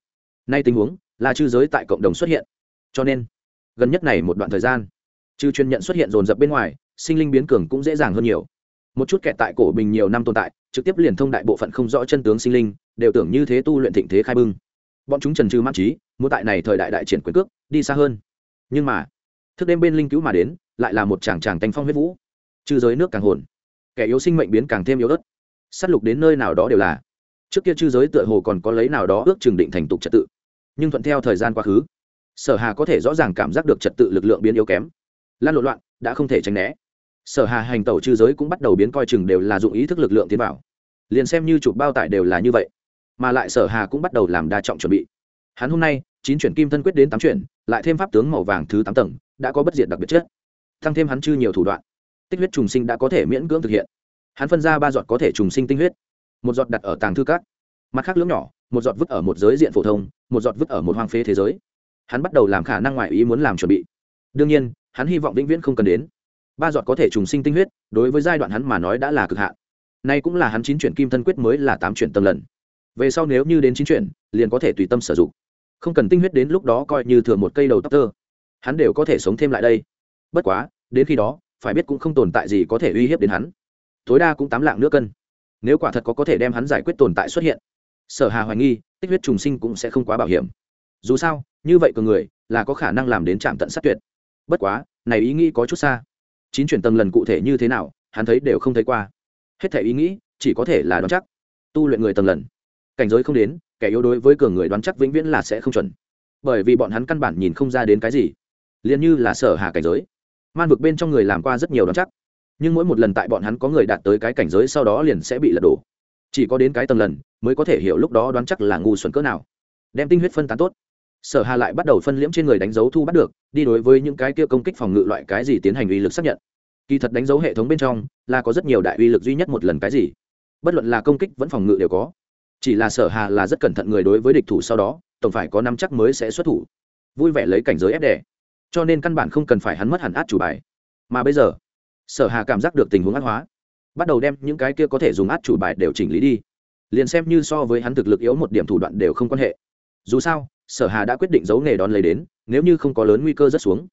Speaker 1: Nay tình huống là chư giới tại cộng đồng xuất hiện. Cho nên, gần nhất này một đoạn thời gian, chư chuyên nhận xuất hiện dồn dập bên ngoài, sinh linh biến cường cũng dễ dàng hơn nhiều một chút kẹt tại cổ bình nhiều năm tồn tại, trực tiếp liền thông đại bộ phận không rõ chân tướng sinh linh, đều tưởng như thế tu luyện thịnh thế khai bưng. Bọn chúng trần trừ mãn trí, muốn tại này thời đại đại triển quyền cước, đi xa hơn. Nhưng mà, thức đêm bên linh cứu mà đến, lại là một chàng chàng tanh phong huyết vũ. Chư giới nước càng hồn, kẻ yếu sinh mệnh biến càng thêm yếu ớt. S á t lục đến nơi nào đó đều là. Trước kia chư giới tựa hồ còn có lấy nào đó ước chừng định thành tục trật tự. Nhưng thuận theo thời gian quá khứ, sở hà có thể rõ ràng cảm giác được trật tự lực lượng biến yếu kém. Lan lộn loạn, đã không thể tránh né sở hà hành tẩu chư giới cũng bắt đầu biến coi chừng đều là dụng ý thức lực lượng tiến vào. Liền xem như chụp bao tải đều là như vậy, mà lại sở hà cũng bắt đầu làm đa trọng chuẩn bị. Hắn hôm nay, chín chuyển kim thân quyết đến tám chuyển, lại thêm pháp tướng màu vàng thứ tám tầng, đã có bất diệt đặc biệt chất. Tăng thêm hắn chư nhiều thủ đoạn, tích huyết trùng sinh đã có thể miễn cưỡng thực hiện. Hắn phân ra ba giọt có thể trùng sinh tinh huyết, một giọt đặt ở tàng thư cát mặt khác lưỡng nhỏ, một giọt vứt ở một giới diện phổ thông, một giọt vứt ở một hoang phế thế giới. Hắn bắt đầu làm khả năng ngoại ý muốn làm chuẩn bị. Đương nhiên, hắn hy vọng vĩnh viễn không cần đến ba giọt có thể trùng sinh tinh huyết, đối với giai đoạn hắn mà nói đã là cực hạn. Nay cũng là hắn chín chuyển kim thân quyết mới là tám chuyển tầng lần. Về sau nếu như đến chín chuyển, liền có thể tùy tâm sử dụng. Không cần tinh huyết đến lúc đó coi như thừa một cây đầu tóc tơ. Hắn đều có thể sống thêm lại đây. Bất quá, đến khi đó, phải biết cũng không tồn tại gì có thể uy hiếp đến hắn. Tối đa cũng tám lạng nước cân. Nếu quả thật có có thể đem hắn giải quyết tồn tại xuất hiện, sở hà hoài nghi, tích huyết trùng sinh cũng sẽ không quá bảo hiểm. Dù sao, như vậy cường người là có khả năng làm đến trạm tận sát tuyệt. Bất quá, này ý nghĩ có chút xa chín chuyển tầng lần cụ thể như thế nào, hắn thấy đều không thấy qua. Hết thể ý nghĩ, chỉ có thể là đoán chắc. Tu luyện người tầng lần. Cảnh giới không đến, kẻ yếu đối với cường người đoán chắc vĩnh viễn là sẽ không chuẩn. Bởi vì bọn hắn căn bản nhìn không ra đến cái gì. Liền như là sở hà cảnh giới. Man vực bên trong người làm qua rất nhiều đoán chắc. Nhưng mỗi một lần tại bọn hắn có người đạt tới cái cảnh giới sau đó liền sẽ bị lật đổ. Chỉ có đến cái tầng lần, mới có thể hiểu lúc đó đoán chắc là ngu xuẩn cỡ nào. Đem tinh huyết phân tán tốt sở hà lại bắt đầu phân liễm trên người đánh dấu thu bắt được, đi đối với những cái kia công kích phòng ngự loại cái gì tiến hành uy lực xác nhận. Kỳ thật đánh dấu hệ thống bên trong là có rất nhiều đại uy lực duy nhất một lần cái gì. Bất luận là công kích vẫn phòng ngự đều có. Chỉ là sở hà là rất cẩn thận người đối với địch thủ sau đó, tổng phải có năm chắc mới sẽ xuất thủ. Vui vẻ lấy cảnh giới ép đẻ cho nên căn bản không cần phải hắn mất hẳn át chủ bài. Mà bây giờ, sở hà cảm giác được tình huống ác hóa. Bắt đầu đem những cái kia có thể dùng át chủ bài đều chỉnh lý đi. Liền xem như so với hắn thực lực yếu một điểm thủ đoạn đều không quan hệ. Dù sao sở hà đã quyết định giấu nghề đón lấy đến, nếu như không có lớn nguy cơ rất xuống,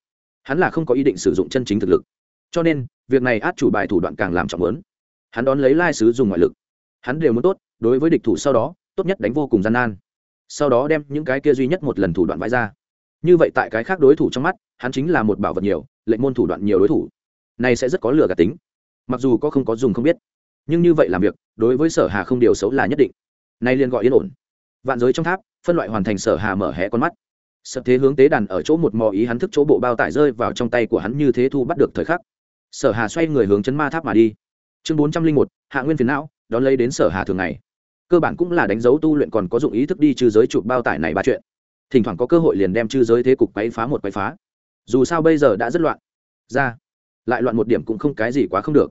Speaker 1: hắn là không có ý định sử dụng chân chính thực lực. Cho nên, việc này át chủ bài thủ đoạn càng làm trọng lớn. Hắn đón lấy lai sứ dùng ngoại lực. Hắn đều muốn tốt, đối với địch thủ sau đó, tốt nhất đánh vô cùng gian nan. Sau đó đem những cái kia duy nhất một lần thủ đoạn vãi ra. Như vậy tại cái khác đối thủ trong mắt, hắn chính là một bảo vật nhiều, lệnh môn thủ đoạn nhiều đối thủ. Này sẽ rất có lừa gạt tính. Mặc dù có không có dùng không biết, nhưng như vậy làm việc, đối với sở hà không điều xấu là nhất định. Nay liền gọi yên ổn. Vạn giới trong tháp phân loại hoàn thành sở hà mở hé con mắt. Sợ thế hướng tế đàn ở chỗ một mò ý hắn thức chỗ bộ bao tải rơi vào trong tay của hắn như thế thu bắt được thời khắc. Sở hà xoay người hướng chấn ma tháp mà đi. Chương bốn trăm linh một, hạ nguyên phiền não, đón lấy đến sở hà thường ngày. Cơ bản cũng là đánh dấu tu luyện còn có dụng ý thức đi trừ giới chụp bao tải này ba chuyện. Thỉnh thoảng có cơ hội liền đem trừ giới thế cục quấy phá một quấy phá. Dù sao bây giờ đã rất loạn. Ra, lại loạn một điểm cũng không cái gì quá không được.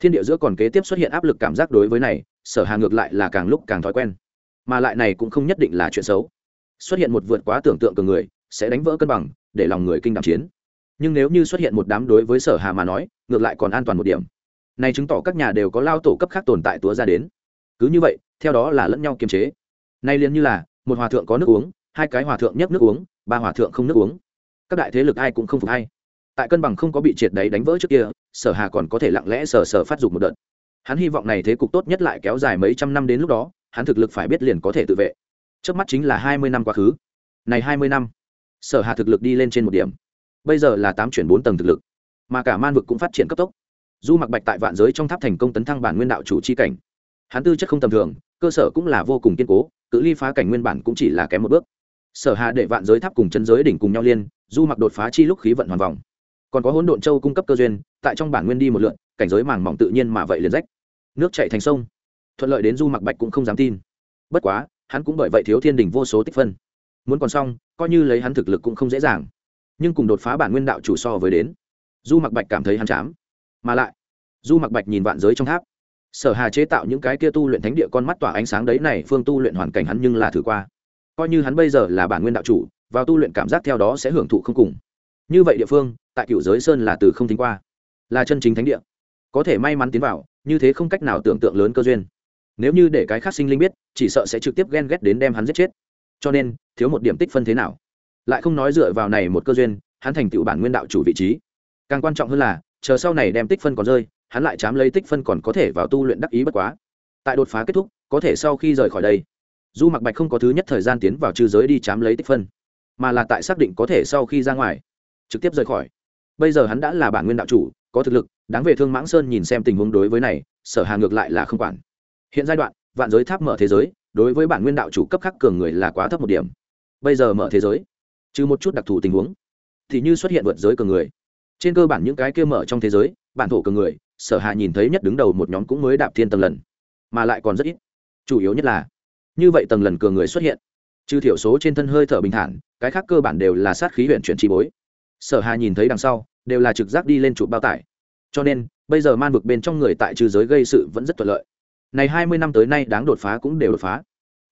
Speaker 1: Thiên địa giữa còn kế tiếp xuất hiện áp lực cảm giác đối với này, sở hà ngược lại là càng lúc càng thói quen mà lại này cũng không nhất định là chuyện xấu. Xuất hiện một vượt quá tưởng tượng cường người, sẽ đánh vỡ cân bằng, để lòng người kinh đ chiến. Nhưng nếu như xuất hiện một đám đối với sở hà mà nói, ngược lại còn an toàn một điểm. Này chứng tỏ các nhà đều có lao tổ cấp khác tồn tại túa ra đến. Cứ như vậy, theo đó là lẫn nhau kiềm chế. Nay liền như là, một hòa thượng có nước uống, hai cái hòa thượng nhấp nước uống, ba hòa thượng không nước uống. Các đại thế lực ai cũng không phục hay tại cân bằng không có bị triệt đấy đánh vỡ trước kia, sở hà còn có thể lặng lẽ sờ sờ phát dục một đợt. Hắn hy vọng này thế cục tốt nhất lại kéo dài mấy trăm năm đến lúc đó hắn thực lực phải biết liền có thể tự vệ. Trước mắt chính là hai mươi năm quá khứ. Này hai mươi năm, sở hà thực lực đi lên trên một điểm. Bây giờ là tám chuyển bốn tầng thực lực. Mà cả man vực cũng phát triển cấp tốc. Du mặc bạch tại vạn giới trong tháp thành công tấn thăng bản nguyên đạo chủ c h i cảnh, hắn tư chất không tầm thường, cơ sở cũng là vô cùng kiên cố, cự ly phá cảnh nguyên bản cũng chỉ là kém một bước. Sở hạ để vạn giới tháp cùng chân giới đỉnh cùng nhau liên du mặc đột phá chi lúc khí vận hoàn vòng. Còn có hỗn độn châu cung cấp cơ duyên, tại trong bản nguyên đi một lượn, cảnh giới màng mỏng tự nhiên mà vậy liền rách. Nước chạy thành sông thuận lợi đến du mặc bạch cũng không dám tin. Bất quá, hắn cũng bởi vậy thiếu thiên đình vô số tích phân. Muốn còn xong, coi như lấy hắn thực lực cũng không dễ dàng. Nhưng cùng đột phá bản nguyên đạo chủ so với đến, du mặc bạch cảm thấy hắn chám. Mà lại, du mặc bạch nhìn vạn giới trong tháp. Sở hà chế tạo những cái kia tu luyện thánh địa con mắt tỏa ánh sáng đấy này, phương tu luyện hoàn cảnh hắn nhưng là thử qua. Coi như hắn bây giờ là bản nguyên đạo chủ, vào tu luyện cảm giác theo đó sẽ hưởng thụ không cùng. Như vậy địa phương, tại cựu giới sơn là từ không thính qua, là chân chính thánh địa. Có thể may mắn tiến vào, như thế không cách nào tưởng tượng lớn cơ duyên nếu như để cái khác sinh linh biết, chỉ sợ sẽ trực tiếp ghen ghét đến đem hắn giết chết. Cho nên, thiếu một điểm tích phân thế nào? Lại không nói dựa vào này một cơ duyên, hắn thành tựu bản nguyên đạo chủ vị trí. Càng quan trọng hơn là, chờ sau này đem tích phân còn rơi, hắn lại chám lấy tích phân còn có thể vào tu luyện đắc ý bất quá. Tại đột phá kết thúc, có thể sau khi rời khỏi đây, du mặc bạch không có thứ nhất thời gian tiến vào trư giới đi chám lấy tích phân, mà là tại xác định có thể sau khi ra ngoài, trực tiếp rời khỏi. Bây giờ hắn đã là bản nguyên đạo chủ, có thực lực, đáng về thương mãng sơn nhìn xem tình huống đối với này, sở hà ngược lại là không quản hiện giai đoạn, vạn giới tháp mở thế giới, đối với bản nguyên đạo chủ cấp khắc cường người là quá thấp một điểm. Bây giờ mở thế giới, trừ một chút đặc thù tình huống, thì như xuất hiện vượt giới cường người. Trên cơ bản những cái kia mở trong thế giới, bản thổ cường người, sở hạ nhìn thấy nhất đứng đầu một nhóm cũng mới đạp thiên tầng lần, mà lại còn rất ít. Chủ yếu nhất là, như vậy tầng lần cường người xuất hiện, trừ thiểu số trên thân hơi thở bình thản, cái khác cơ bản đều là sát khí huyện chuyển chi bối. Sở hà nhìn thấy đằng sau, đều là trực giác đi lên chụp bao tải. Cho nên, bây giờ man vực bên trong người tại trừ giới gây sự vẫn rất thuận lợi này hai mươi năm tới nay đáng đột phá cũng đều đột phá.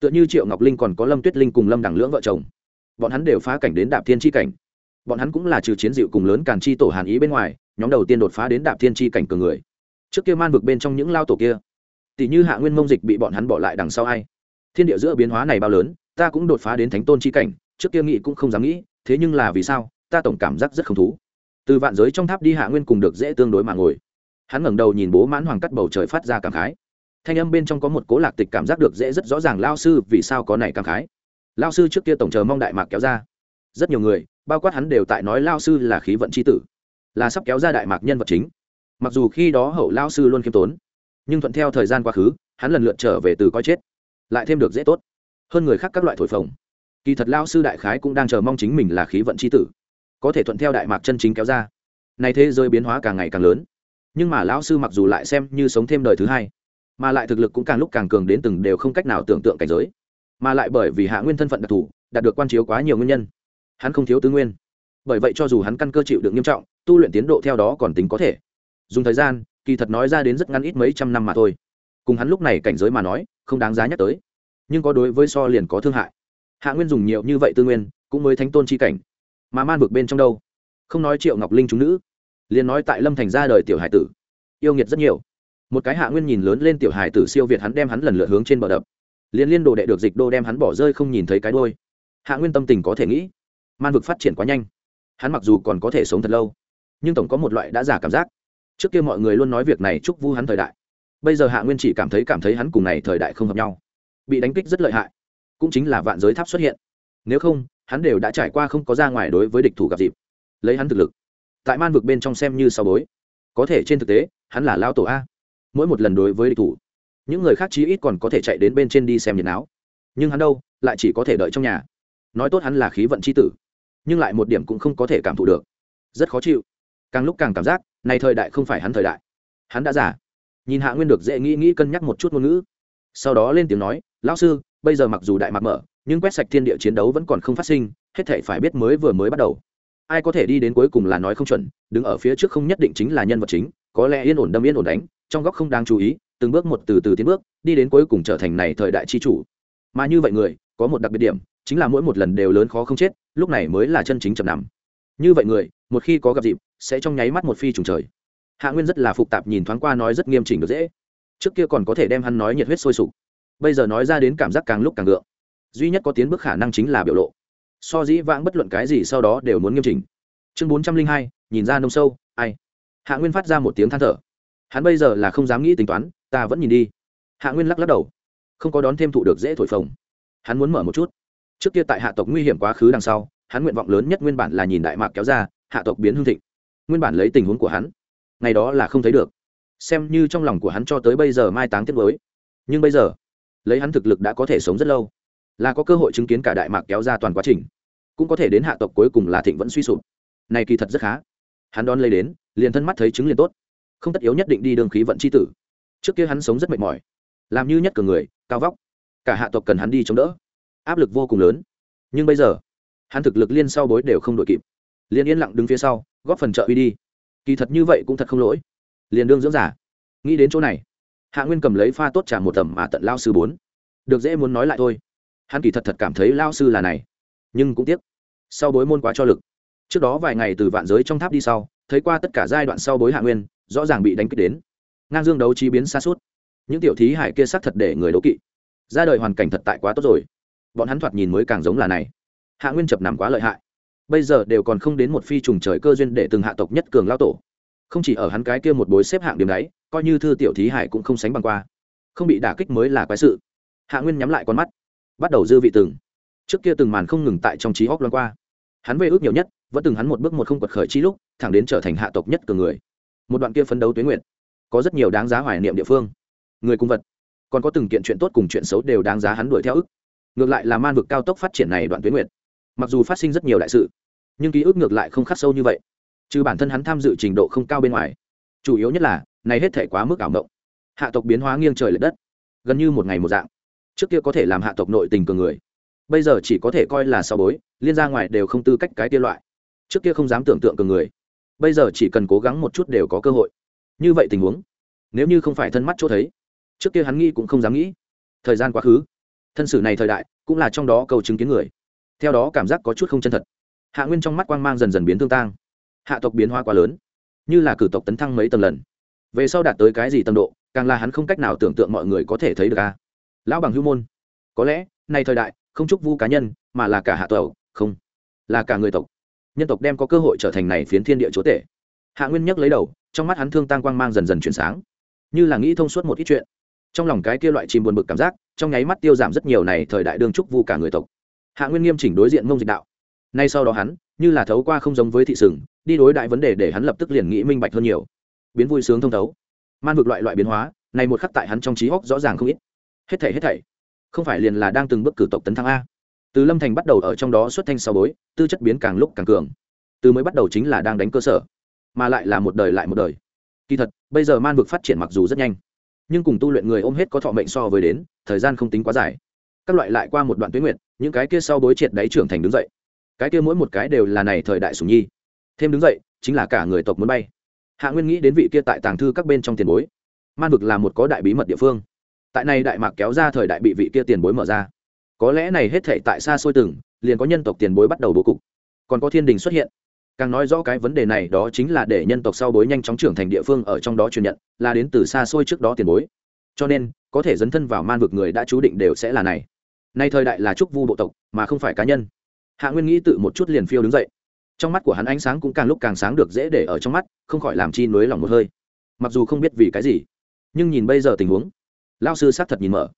Speaker 1: Tựa như triệu ngọc linh còn có lâm tuyết linh cùng lâm đẳng lưỡng vợ chồng. Bọn hắn đều phá cảnh đến đạp thiên tri cảnh. Bọn hắn cũng là trừ chiến dịu cùng lớn càn chi tổ hàn ý bên ngoài, nhóm đầu tiên đột phá đến đạp thiên tri cảnh cường người. Trước kia man vực bên trong những lao tổ kia, tỷ như hạ nguyên mông dịch bị bọn hắn bỏ lại đằng sau ai? Thiên địa giữa biến hóa này bao lớn, ta cũng đột phá đến thánh tôn chi cảnh, trước kia nghĩ cũng không dám nghĩ, thế nhưng là vì sao, ta tổng cảm giác rất không thú. Từ vạn giới trong tháp đi hạ nguyên cùng được dễ tương đối mà ngồi. Hắn ngẩng đầu nhìn bố mãn hoàng cắt bầu trời phát ra cảm khái thanh âm bên trong có một cố lạc tịch cảm giác được dễ rất rõ ràng lao sư vì sao có này cảm khái. Lao sư trước kia tổng chờ mong đại mạc kéo ra. Rất nhiều người, bao quát hắn đều tại nói lao sư là khí vận c h i tử, là sắp kéo ra đại mạc nhân vật chính. Mặc dù khi đó hậu lao sư luôn khiêm tốn, nhưng thuận theo thời gian quá khứ, hắn lần lượt trở về từ coi chết, lại thêm được dễ tốt. Hơn người khác các loại thổi phồng. Kỳ thật lao sư đại khái cũng đang chờ mong chính mình là khí vận c h i tử, có thể thuận theo đại mạc chân chính kéo ra. Nay thế giới biến hóa càng ngày càng lớn, nhưng mà lão sư mặc dù lại xem như sống thêm đời thứ hai mà lại thực lực cũng càng lúc càng cường đến từng đều không cách nào tưởng tượng cảnh giới, mà lại bởi vì hạ nguyên thân phận đặc thù, đạt được quan chiếu quá nhiều nguyên nhân. Hắn không thiếu tư nguyên. Bởi vậy cho dù hắn căn cơ chịu được nghiêm trọng, tu luyện tiến độ theo đó còn tính có thể. Dùng thời gian, kỳ thật nói ra đến rất ngắn ít mấy trăm năm mà thôi. Cùng hắn lúc này cảnh giới mà nói, không đáng giá nhắc tới. Nhưng có đối với so liền có thương hại. Hạ nguyên dùng nhiều như vậy tư nguyên, cũng mới thánh tôn c h i cảnh. Mà man vực bên trong đâu? Không nói triệu ngọc linh chúng nữ, liền nói tại lâm thành ra đời tiểu hải tử. Yêu nghiệt rất nhiều một cái hạ nguyên nhìn lớn lên tiểu hải tử siêu việt hắn đem hắn lần lượt hướng trên bờ đập. Liên liên đồ đệ được dịch đô đem hắn bỏ rơi không nhìn thấy cái đôi hạ nguyên tâm tình có thể nghĩ, man vực phát triển quá nhanh. Hắn mặc dù còn có thể sống thật lâu, nhưng tổng có một loại đã giả cảm giác. Trước kia mọi người luôn nói việc này chúc vu hắn thời đại. Bây giờ hạ nguyên chỉ cảm thấy cảm thấy hắn cùng này thời đại không hợp nhau. Bị đánh kích rất lợi hại, cũng chính là vạn giới tháp xuất hiện. Nếu không, hắn đều đã trải qua không có ra ngoài đối với địch thủ gặp dịp. Lấy hắn thực lực, tại man vực bên trong xem như sau bối. Có thể trên thực tế, hắn là lao tổ a mỗi một lần đối với địch thủ, những người khác chí ít còn có thể chạy đến bên trên đi xem nhiệt áo. Nhưng hắn đâu, lại chỉ có thể đợi trong nhà. Nói tốt hắn là khí vận c h i tử, nhưng lại một điểm cũng không có thể cảm thụ được. Rất khó chịu. Càng lúc càng cảm giác, này thời đại không phải hắn thời đại. Hắn đã giả nhìn hạ nguyên được dễ nghĩ nghĩ cân nhắc một chút ngôn ngữ. Sau đó lên tiếng nói, lão sư, bây giờ mặc dù đại mạc mở, nhưng quét sạch thiên địa chiến đấu vẫn còn không phát sinh, hết thể phải biết mới vừa mới bắt đầu. Ai có thể đi đến cuối cùng là nói không chuẩn, đứng ở phía trước không nhất định chính là nhân vật chính, có lẽ yên ổn đâm yên ổn đánh trong góc không đáng chú ý, từng bước một từ từ tiến bước, đi đến cuối cùng trở thành này thời đại chi chủ. Mà như vậy người, có một đặc biệt điểm, chính là mỗi một lần đều lớn khó không chết, lúc này mới là chân chính chậm nằm. Như vậy người, một khi có gặp dịp, sẽ trong nháy mắt một phi trùng trời. Hạ nguyên rất là phục tạp nhìn thoáng qua nói rất nghiêm chỉnh được dễ. Trước kia còn có thể đem hắn nói nhiệt huyết sôi sục. Bây giờ nói ra đến cảm giác càng lúc càng ngượng. duy nhất có tiến bước khả năng chính là biểu lộ. So dĩ vãng bất luận cái gì sau đó đều muốn nghiêm chỉnh. Chương bốn trăm linh hai, nhìn ra nông sâu, ai? Hạ nguyên phát ra một tiếng than thở hắn bây giờ là không dám nghĩ tính toán, ta vẫn nhìn đi. Hạ nguyên lắc lắc đầu. Không có đón thêm thụ được dễ thổi phồng. Hắn muốn mở một chút. Trước kia tại hạ tộc nguy hiểm quá khứ đằng sau, hắn nguyện vọng lớn nhất nguyên bản là nhìn đại mạc kéo ra, hạ tộc biến hương thịnh. Nguyên bản lấy tình huống của hắn, ngày đó là không thấy được. Xem như trong lòng của hắn cho tới bây giờ mai táng tiết mới nhưng bây giờ, lấy hắn thực lực đã có thể sống rất lâu. Là có cơ hội chứng kiến cả đại mạc kéo ra toàn quá trình. Cũng có thể đến hạ tộc cuối cùng là thịnh vẫn suy sụp. Này kỳ thật rất khá. Hắn đón lấy đến, liền thân mắt thấy chứng liền tốt không tất yếu nhất định đi đường khí vận c h i tử. Trước kia hắn sống rất mệt mỏi, làm như nhất cường người, cao vóc. Cả hạ tộc cần hắn đi chống đỡ. Áp lực vô cùng lớn. Nhưng bây giờ, hắn thực lực liên sau bối đều không đội kịp. Liền yên lặng đứng phía sau, góp phần trợ uy đi. Kỳ thật như vậy cũng thật không lỗi. Liền đương dưỡng giả nghĩ đến chỗ này, hạ nguyên cầm lấy pha tốt trả một tầm mà tận lao sư bốn. Được dễ muốn nói lại thôi. Hắn kỳ thật thật cảm thấy lao sư là này. Nhưng cũng tiếc, sau bối môn quá cho lực. Trước đó vài ngày từ vạn giới trong tháp đi sau, thấy qua tất cả giai đoạn sau bối hạ nguyên rõ ràng bị đánh kích đến. Ngang dương đấu trí biến xa suốt. Những tiểu thí hải kia xác thật để người đấu kỵ. Ra đời hoàn cảnh thật tại quá tốt rồi. Bọn hắn thoạt nhìn mới càng giống là này. Hạ nguyên chập nằm quá lợi hại. Bây giờ đều còn không đến một phi trùng trời cơ duyên để từng hạ tộc nhất cường lao tổ. Không chỉ ở hắn cái kia một bối xếp hạng điểm đáy coi như thư tiểu thí hải cũng không sánh bằng qua. Không bị đả kích mới là quái sự. Hạ nguyên nhắm lại con mắt. Bắt đầu dư vị từng. Trước kia từng màn không ngừng tại trong trí hóc loan qua. Hắn về ước nhiều nhất, vẫn từng hắn một bước một không quật khởi chi lúc, thẳng đến trở thành hạ tộc nhất cường người một đoạn kia phấn đấu tuyến nguyện có rất nhiều đáng giá hoài niệm địa phương. Người cung vật, còn có từng kiện chuyện tốt cùng chuyện xấu đều đáng giá hắn đuổi theo ức. Ngược lại là man vực cao tốc phát triển này đoạn tuyến nguyện mặc dù phát sinh rất nhiều đại sự, nhưng ký ức ngược lại không khắc sâu như vậy. Trừ bản thân hắn tham dự trình độ không cao bên ngoài, chủ yếu nhất là, này hết thể quá mức ảo mộng. Hạ tộc biến hóa nghiêng trời l ệ đất, gần như một ngày một dạng. Trước kia có thể làm hạ tộc nội tình cường người, bây giờ chỉ có thể coi là sau bối, liên ra ngoài đều không tư cách cái kia loại. Trước kia không dám tưởng tượng cường người bây giờ chỉ cần cố gắng một chút đều có cơ hội. Như vậy tình huống, nếu như không phải thân mắt chỗ thấy, trước kia hắn nghĩ cũng không dám nghĩ. Thời gian quá khứ, thân sử này thời đại cũng là trong đó cầu chứng kiến người. Theo đó cảm giác có chút không chân thật. Hạ nguyên trong mắt quang mang dần dần biến thương tang. Hạ tộc biến hoa quá lớn, như là cử tộc tấn thăng mấy tầng lần. Về sau đạt tới cái gì tầng độ, càng là hắn không cách nào tưởng tượng mọi người có thể thấy được a. Lão bằng hữu môn, có lẽ nay thời đại, không chúc vu cá nhân, mà là cả hạ tộc, không, là cả người tộc nhân tộc đem có cơ hội trở thành này phiến thiên địa chúa tể. Hạ nguyên nhắc lấy đầu, trong mắt hắn thương tăng quang mang dần dần chuyển sáng. Như là nghĩ thông suốt một ít chuyện. Trong lòng cái kia loại chìm buồn bực cảm giác, trong nháy mắt tiêu giảm rất nhiều này thời đại đương trúc vu cả người tộc. Hạ nguyên nghiêm chỉnh đối diện mông dịch đạo. Nay sau đó hắn, như là thấu qua không giống với thị sừng, đi đối đại vấn đề để hắn lập tức liền nghĩ minh bạch hơn nhiều. Biến vui sướng thông thấu. Man vực loại loại biến hóa, này một khắc tại hắn trong trí hóc rõ ràng không ít. Hết thảy hết thảy. Không phải liền là đang từng bước cử tộc tấn thăng a từ lâm thành bắt đầu ở trong đó xuất thanh sau bối, tư chất biến càng lúc càng cường. Từ mới bắt đầu chính là đang đánh cơ sở, mà lại là một đời lại một đời. Kỳ thật, bây giờ man vực phát triển mặc dù rất nhanh, nhưng cùng tu luyện người ôm hết có thọ mệnh so với đến, thời gian không tính quá dài. Các loại lại qua một đoạn tuyến nguyện những cái kia sau bối triệt đáy trưởng thành đứng dậy. Cái kia mỗi một cái đều là này thời đại sùng nhi. Thêm đứng dậy, chính là cả người tộc muốn bay. Hạ nguyên nghĩ đến vị kia tại tàng thư các bên trong tiền bối. Man vực là một có đại bí mật địa phương. Tại này đại mạc kéo ra thời đại bị vị kia tiền bối mở ra có lẽ này hết thể tại xa xôi từng, liền có nhân tộc tiền bối bắt đầu bố cục. Còn có thiên đình xuất hiện. Càng nói rõ cái vấn đề này đó chính là để nhân tộc sau bối nhanh chóng trưởng thành địa phương ở trong đó truyền nhận, là đến từ xa xôi trước đó tiền bối. Cho nên, có thể dấn thân vào man vực người đã chú định đều sẽ là này. Nay thời đại là trúc vu bộ tộc, mà không phải cá nhân. Hạ nguyên nghĩ tự một chút liền phiêu đứng dậy. Trong mắt của hắn ánh sáng cũng càng lúc càng sáng được dễ để ở trong mắt, không khỏi làm chi nối lòng một hơi. Mặc dù không biết vì cái gì, nhưng nhìn bây giờ tình huống lao sư xác thật nhìn mở.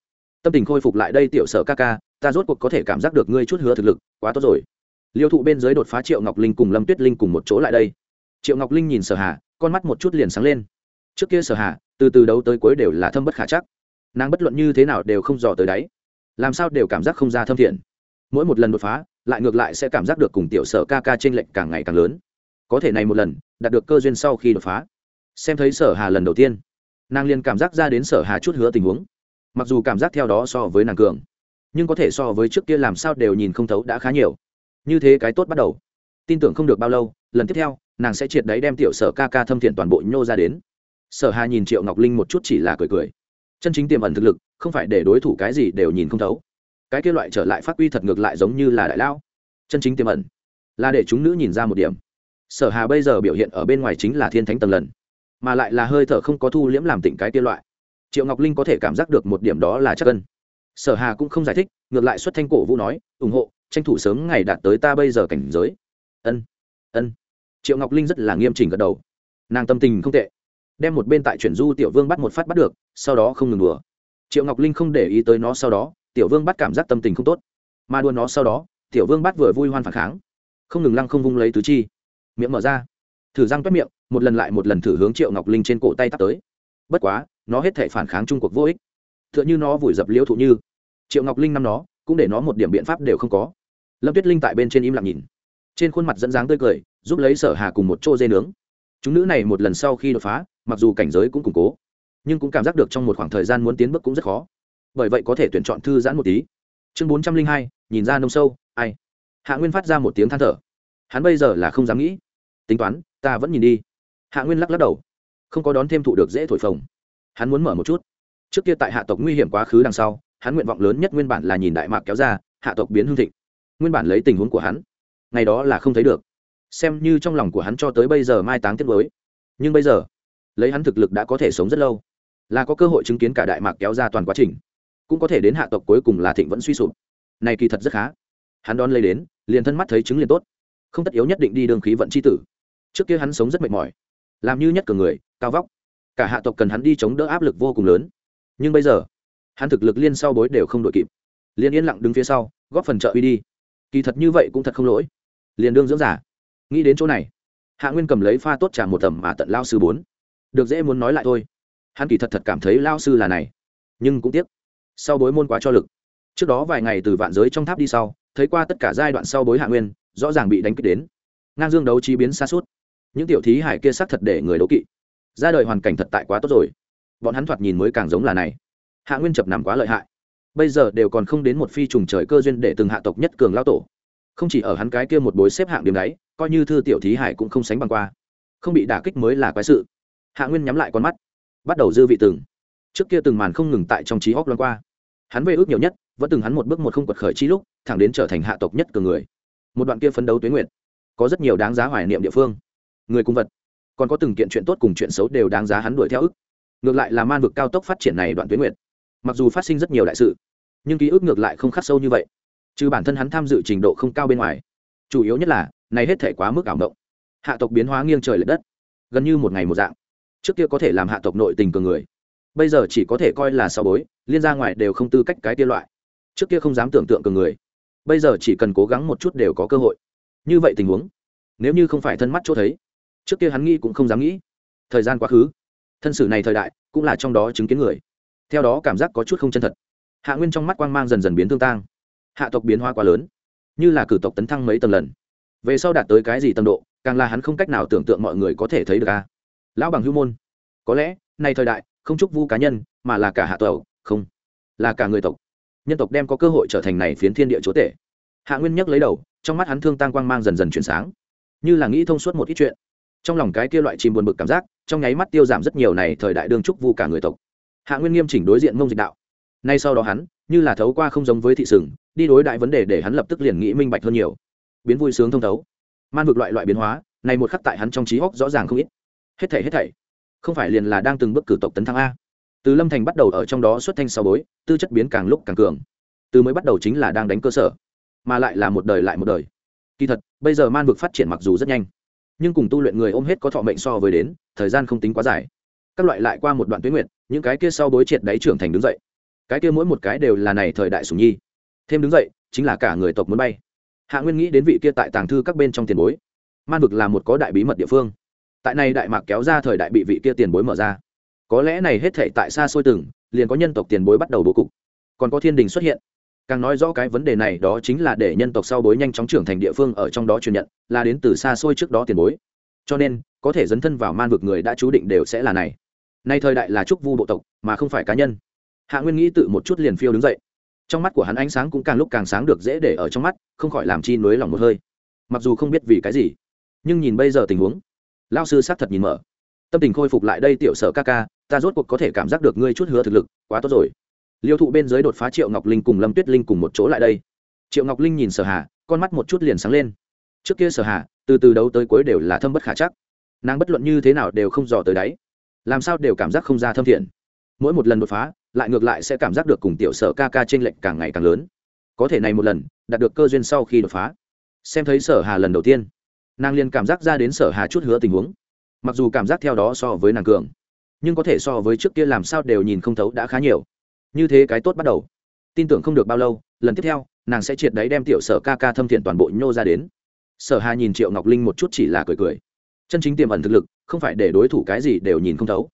Speaker 1: Tâm tình khôi phục lại đây tiểu sở ca ca ta rốt cuộc có thể cảm giác được ngươi chút hứa thực lực, quá tốt rồi. Liêu thụ bên dưới đột phá triệu ngọc linh cùng lâm tuyết linh cùng một chỗ lại đây. Triệu ngọc linh nhìn sở hà, con mắt một chút liền sáng lên. Trước kia sở hà, từ từ đấu tới cuối đều là thâm bất khả chắc. Nàng bất luận như thế nào đều không dò tới đáy. Làm sao đều cảm giác không ra thâm thiện. Mỗi một lần đột phá, lại ngược lại sẽ cảm giác được cùng tiểu sở ca ca trên lệnh càng ngày càng lớn. Có thể này một lần, đạt được cơ duyên sau khi đột phá. Xem thấy sở hà lần đầu tiên, nàng liền cảm giác ra đến sở hà chút hứa tình huống. Mặc dù cảm giác theo đó so với nàng cường nhưng có thể so với trước kia làm sao đều nhìn không thấu đã khá nhiều. Như thế cái tốt bắt đầu. Tin tưởng không được bao lâu, lần tiếp theo, nàng sẽ triệt đáy đem tiểu sở ca ca thâm thiện toàn bộ nhô ra đến. Sở hà nhìn triệu ngọc linh một chút chỉ là cười cười. Chân chính tiềm ẩn thực lực, không phải để đối thủ cái gì đều nhìn không thấu. Cái kia loại trở lại phát uy thật ngược lại giống như là đại lao. Chân chính tiềm ẩn, là để chúng nữ nhìn ra một điểm. Sở hà bây giờ biểu hiện ở bên ngoài chính là thiên thánh tầng lần, mà lại là hơi thở không có thu liễm làm tỉnh cái kia loại. Triệu ngọc linh có thể cảm giác được một điểm đó là chắc cân sở hà cũng không giải thích, ngược lại xuất thanh cổ vũ nói, ủng hộ, tranh thủ sớm ngày đạt tới ta bây giờ cảnh giới. Ân ân. Triệu ngọc linh rất là nghiêm chỉnh gật đầu. Nàng tâm tình không tệ. Đem một bên tại chuyển du tiểu vương bắt một phát bắt được, sau đó không ngừng đùa. Triệu ngọc linh không để ý tới nó sau đó, tiểu vương bắt cảm giác tâm tình không tốt. Mà đua nó sau đó, tiểu vương bắt vừa vui hoan phản kháng. Không ngừng lăng không vung lấy tứ chi. Miệng mở ra. Thử răng toét miệng, một lần lại một lần thử hướng triệu ngọc linh trên cổ tay tắt tới. Bất quá, nó hết thể phản kháng trung cuộc vô ích tựa như nó vùi dập liễu thụ như. Triệu ngọc linh năm nó, cũng để nó một điểm biện pháp đều không có. Lâm tuyết linh tại bên trên im lặng nhìn. Trên khuôn mặt dẫn dáng tươi cười, giúp lấy sở hà cùng một chỗ dê nướng. Chúng nữ này một lần sau khi đột phá, mặc dù cảnh giới cũng củng cố, nhưng cũng cảm giác được trong một khoảng thời gian muốn tiến bước cũng rất khó. Bởi vậy có thể tuyển chọn thư giãn một tí. Chương bốn trăm linh hai, nhìn ra nông sâu, ai? Hạ nguyên phát ra một tiếng than thở. Hắn bây giờ là không dám nghĩ. Tính toán, ta vẫn nhìn đi. Hạ nguyên lắc lắc đầu. Không có đón thêm thụ được dễ thổi phồng. Hắn muốn mở một chút trước kia tại hạ tộc nguy hiểm quá khứ đằng sau, hắn nguyện vọng lớn nhất nguyên bản là nhìn đại mạc kéo ra, hạ tộc biến hương thịnh. Nguyên bản lấy tình huống của hắn, ngày đó là không thấy được. Xem như trong lòng của hắn cho tới bây giờ mai táng tiết mới nhưng bây giờ, lấy hắn thực lực đã có thể sống rất lâu. Là có cơ hội chứng kiến cả đại mạc kéo ra toàn quá trình. Cũng có thể đến hạ tộc cuối cùng là thịnh vẫn suy sụp. Này kỳ thật rất khá. Hắn đón lấy đến, liền thân mắt thấy chứng liền tốt. Không tất yếu nhất định đi đường khí vận c h i tử. Trước kia hắn sống rất mệt mỏi. Làm như nhất cường người, cao vóc. Cả hạ tộc cần hắn đi chống đỡ áp lực vô cùng lớn nhưng bây giờ, hắn thực lực liên sau bối đều không đội kịp. Liên yên lặng đứng phía sau, góp phần trợ uy đi. Kỳ thật như vậy cũng thật không lỗi. Liền đương dưỡng giả. Nghĩ đến chỗ này, hạ nguyên cầm lấy pha tốt trả một tầm mà tận lao sư bốn. Được dễ muốn nói lại thôi. Hắn kỳ thật thật cảm thấy lao sư là này. Nhưng cũng tiếc, sau bối môn quá cho lực. Trước đó vài ngày từ vạn giới trong tháp đi sau, thấy qua tất cả giai đoạn sau bối hạ nguyên, rõ ràng bị đánh kích đến. Ngang dương đấu trí biến xa suốt. Những tiểu thí hải kia xác thật để người đấu kỵ. Ra đời hoàn cảnh thật tại quá tốt rồi bọn hắn thoạt nhìn mới càng giống là này. Hạ nguyên chập nằm quá lợi hại. Bây giờ đều còn không đến một phi trùng trời cơ duyên để từng hạ tộc nhất cường lao tổ. Không chỉ ở hắn cái kia một bối xếp hạng điểm đáy coi như thư tiểu thí hải cũng không sánh bằng qua. Không bị đả kích mới là quái sự. Hạ nguyên nhắm lại con mắt, bắt đầu dư vị từng. Trước kia từng màn không ngừng tại trong trí hóc loan qua. Hắn về ước nhiều nhất, vẫn từng hắn một bước một không quật khởi chi lúc, thẳng đến trở thành hạ tộc nhất cường người. Một đoạn kia phấn đấu tuyến nguyện có rất nhiều đáng giá hoài niệm địa phương. Người cung vật, còn có từng kiện chuyện tốt cùng chuyện xấu đều đáng giá hắn đuổi theo ức ngược lại là man vực cao tốc phát triển này đoạn tuyến nguyện mặc dù phát sinh rất nhiều đại sự, nhưng ký ức ngược lại không khắc sâu như vậy, trừ bản thân hắn tham dự trình độ không cao bên ngoài. Chủ yếu nhất là, này hết thể quá mức ảo động hạ tộc biến hóa nghiêng trời l ệ đất, gần như một ngày một dạng. Trước kia có thể làm hạ tộc nội tình cường người, bây giờ chỉ có thể coi là sau bối, liên ra ngoài đều không tư cách cái tiên loại. Trước kia không dám tưởng tượng cường người, bây giờ chỉ cần cố gắng một chút đều có cơ hội. Như vậy tình huống, nếu như không phải thân mắt chỗ thấy, trước kia hắn nghĩ cũng không dám nghĩ. Thời gian quá khứ thân sử này thời đại cũng là trong đó chứng kiến người theo đó cảm giác có chút không chân thật hạ nguyên trong mắt quang mang dần dần biến thương tang hạ tộc biến hoa quá lớn như là cử tộc tấn thăng mấy tầng lần về sau đạt tới cái gì tầng độ càng là hắn không cách nào tưởng tượng mọi người có thể thấy được a lão bằng hưu môn có lẽ nay thời đại không chúc vu cá nhân mà là cả hạ tộc, không, là cả người tộc. Nhân tộc đem có cơ hội trở thành này phiến thiên địa chúa tể. Hạ nguyên nhấc lấy đầu, trong mắt hắn thương tăng quang mang dần dần chuyển sáng. Như là nghĩ thông suốt một ít chuyện trong lòng cái kia loại chìm buồn bực cảm giác, trong nháy mắt tiêu giảm rất nhiều này thời đại đương trúc vu cả người tộc. Hạ nguyên nghiêm chỉnh đối diện mông dịch đạo. Nay sau đó hắn, như là thấu qua không giống với thị sừng, đi đối đại vấn đề để hắn lập tức liền nghĩ minh bạch hơn nhiều. Biến vui sướng thông thấu. Man vực loại loại biến hóa, này một khắc tại hắn trong trí hốc rõ ràng không ít. Hết thảy hết thảy. Không phải liền là đang từng bước cử tộc tấn thăng a. Từ lâm thành bắt đầu ở trong đó xuất thanh sau bối, tư chất biến càng lúc càng cường. Từ mới bắt đầu chính là đang đánh cơ sở, mà lại là một đời lại một đời. Kỳ thật, bây giờ man vực phát triển mặc dù rất nhanh nhưng cùng tu luyện người ôm hết có thọ mệnh so với đến, thời gian không tính quá dài. Các loại lại qua một đoạn tuyến nguyện những cái kia sau bối triệt đáy trưởng thành đứng dậy. Cái kia mỗi một cái đều là này thời đại sùng nhi. Thêm đứng dậy, chính là cả người tộc muốn bay. Hạ nguyên nghĩ đến vị kia tại tàng thư các bên trong tiền bối. Man vực là một có đại bí mật địa phương. Tại này đại mạc kéo ra thời đại bị vị kia tiền bối mở ra. Có lẽ này hết thể tại xa xôi từng, liền có nhân tộc tiền bối bắt đầu bố cục. Còn có thiên đình xuất hiện càng nói rõ cái vấn đề này đó chính là để nhân tộc sau bối nhanh chóng trưởng thành địa phương ở trong đó truyền nhận, là đến từ xa xôi trước đó tiền bối. Cho nên, có thể dấn thân vào man vực người đã chú định đều sẽ là này. Nay thời đại là trúc vu bộ tộc, mà không phải cá nhân. Hạ nguyên nghĩ tự một chút liền phiêu đứng dậy. Trong mắt của hắn ánh sáng cũng càng lúc càng sáng được dễ để ở trong mắt, không khỏi làm chi nối lòng một hơi. Mặc dù không biết vì cái gì, nhưng nhìn bây giờ tình huống lao sư xác thật nhìn mở. Tâm tình khôi phục lại đây tiểu sở ca ca, ta rốt cuộc có thể cảm giác được ngươi chút hứa thực lực, quá tốt rồi liêu thụ bên dưới đột phá triệu ngọc linh cùng lâm tuyết linh cùng một chỗ lại đây. Triệu ngọc linh nhìn sở hà, con mắt một chút liền sáng lên. Trước kia sở hà, từ từ đấu tới cuối đều là thâm bất khả chắc. Nàng bất luận như thế nào đều không dò tới đáy. Làm sao đều cảm giác không ra thâm thiện. Mỗi một lần đột phá, lại ngược lại sẽ cảm giác được cùng tiểu sở ca ca trên lệnh càng ngày càng lớn. Có thể này một lần, đạt được cơ duyên sau khi đột phá. Xem thấy sở hà lần đầu tiên, nàng liền cảm giác ra đến sở hà chút hứa tình huống. Mặc dù cảm giác theo đó so với nàng cường, nhưng có thể so với trước kia làm sao đều nhìn không thấu đã khá nhiều như thế cái tốt bắt đầu. Tin tưởng không được bao lâu, lần tiếp theo, nàng sẽ triệt đấy đem tiểu sở ca ca thâm thiện toàn bộ nhô ra đến. Sở hà nhìn triệu ngọc linh một chút chỉ là cười cười. Chân chính tiềm ẩn thực lực, không phải để đối thủ cái gì đều nhìn không thấu.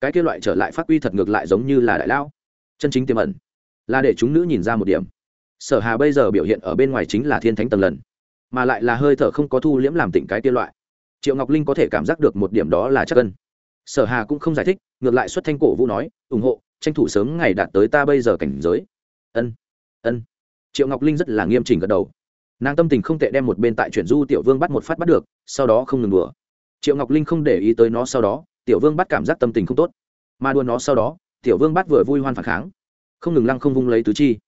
Speaker 1: Cái kia loại trở lại phát huy thật ngược lại giống như là đại lao. Chân chính tiềm ẩn, là để chúng nữ nhìn ra một điểm. Sở hà bây giờ biểu hiện ở bên ngoài chính là thiên thánh tầng lần, mà lại là hơi thở không có thu liễm làm tỉnh cái kia loại. Triệu ngọc linh có thể cảm giác được một điểm đó là chắc cân sở hà cũng không giải thích, ngược lại xuất thanh cổ vũ nói, ủng hộ tranh thủ sớm ngày đạt tới ta bây giờ cảnh giới. Ân ân. Triệu ngọc linh rất là nghiêm chỉnh gật đầu. Nàng tâm tình không tệ đem một bên tại chuyển du tiểu vương bắt một phát bắt được, sau đó không ngừng đùa. Triệu ngọc linh không để ý tới nó sau đó, tiểu vương bắt cảm giác tâm tình không tốt. Mà đua nó sau đó, tiểu vương bắt vừa vui hoan phản kháng. Không ngừng lăng không vung lấy tứ chi.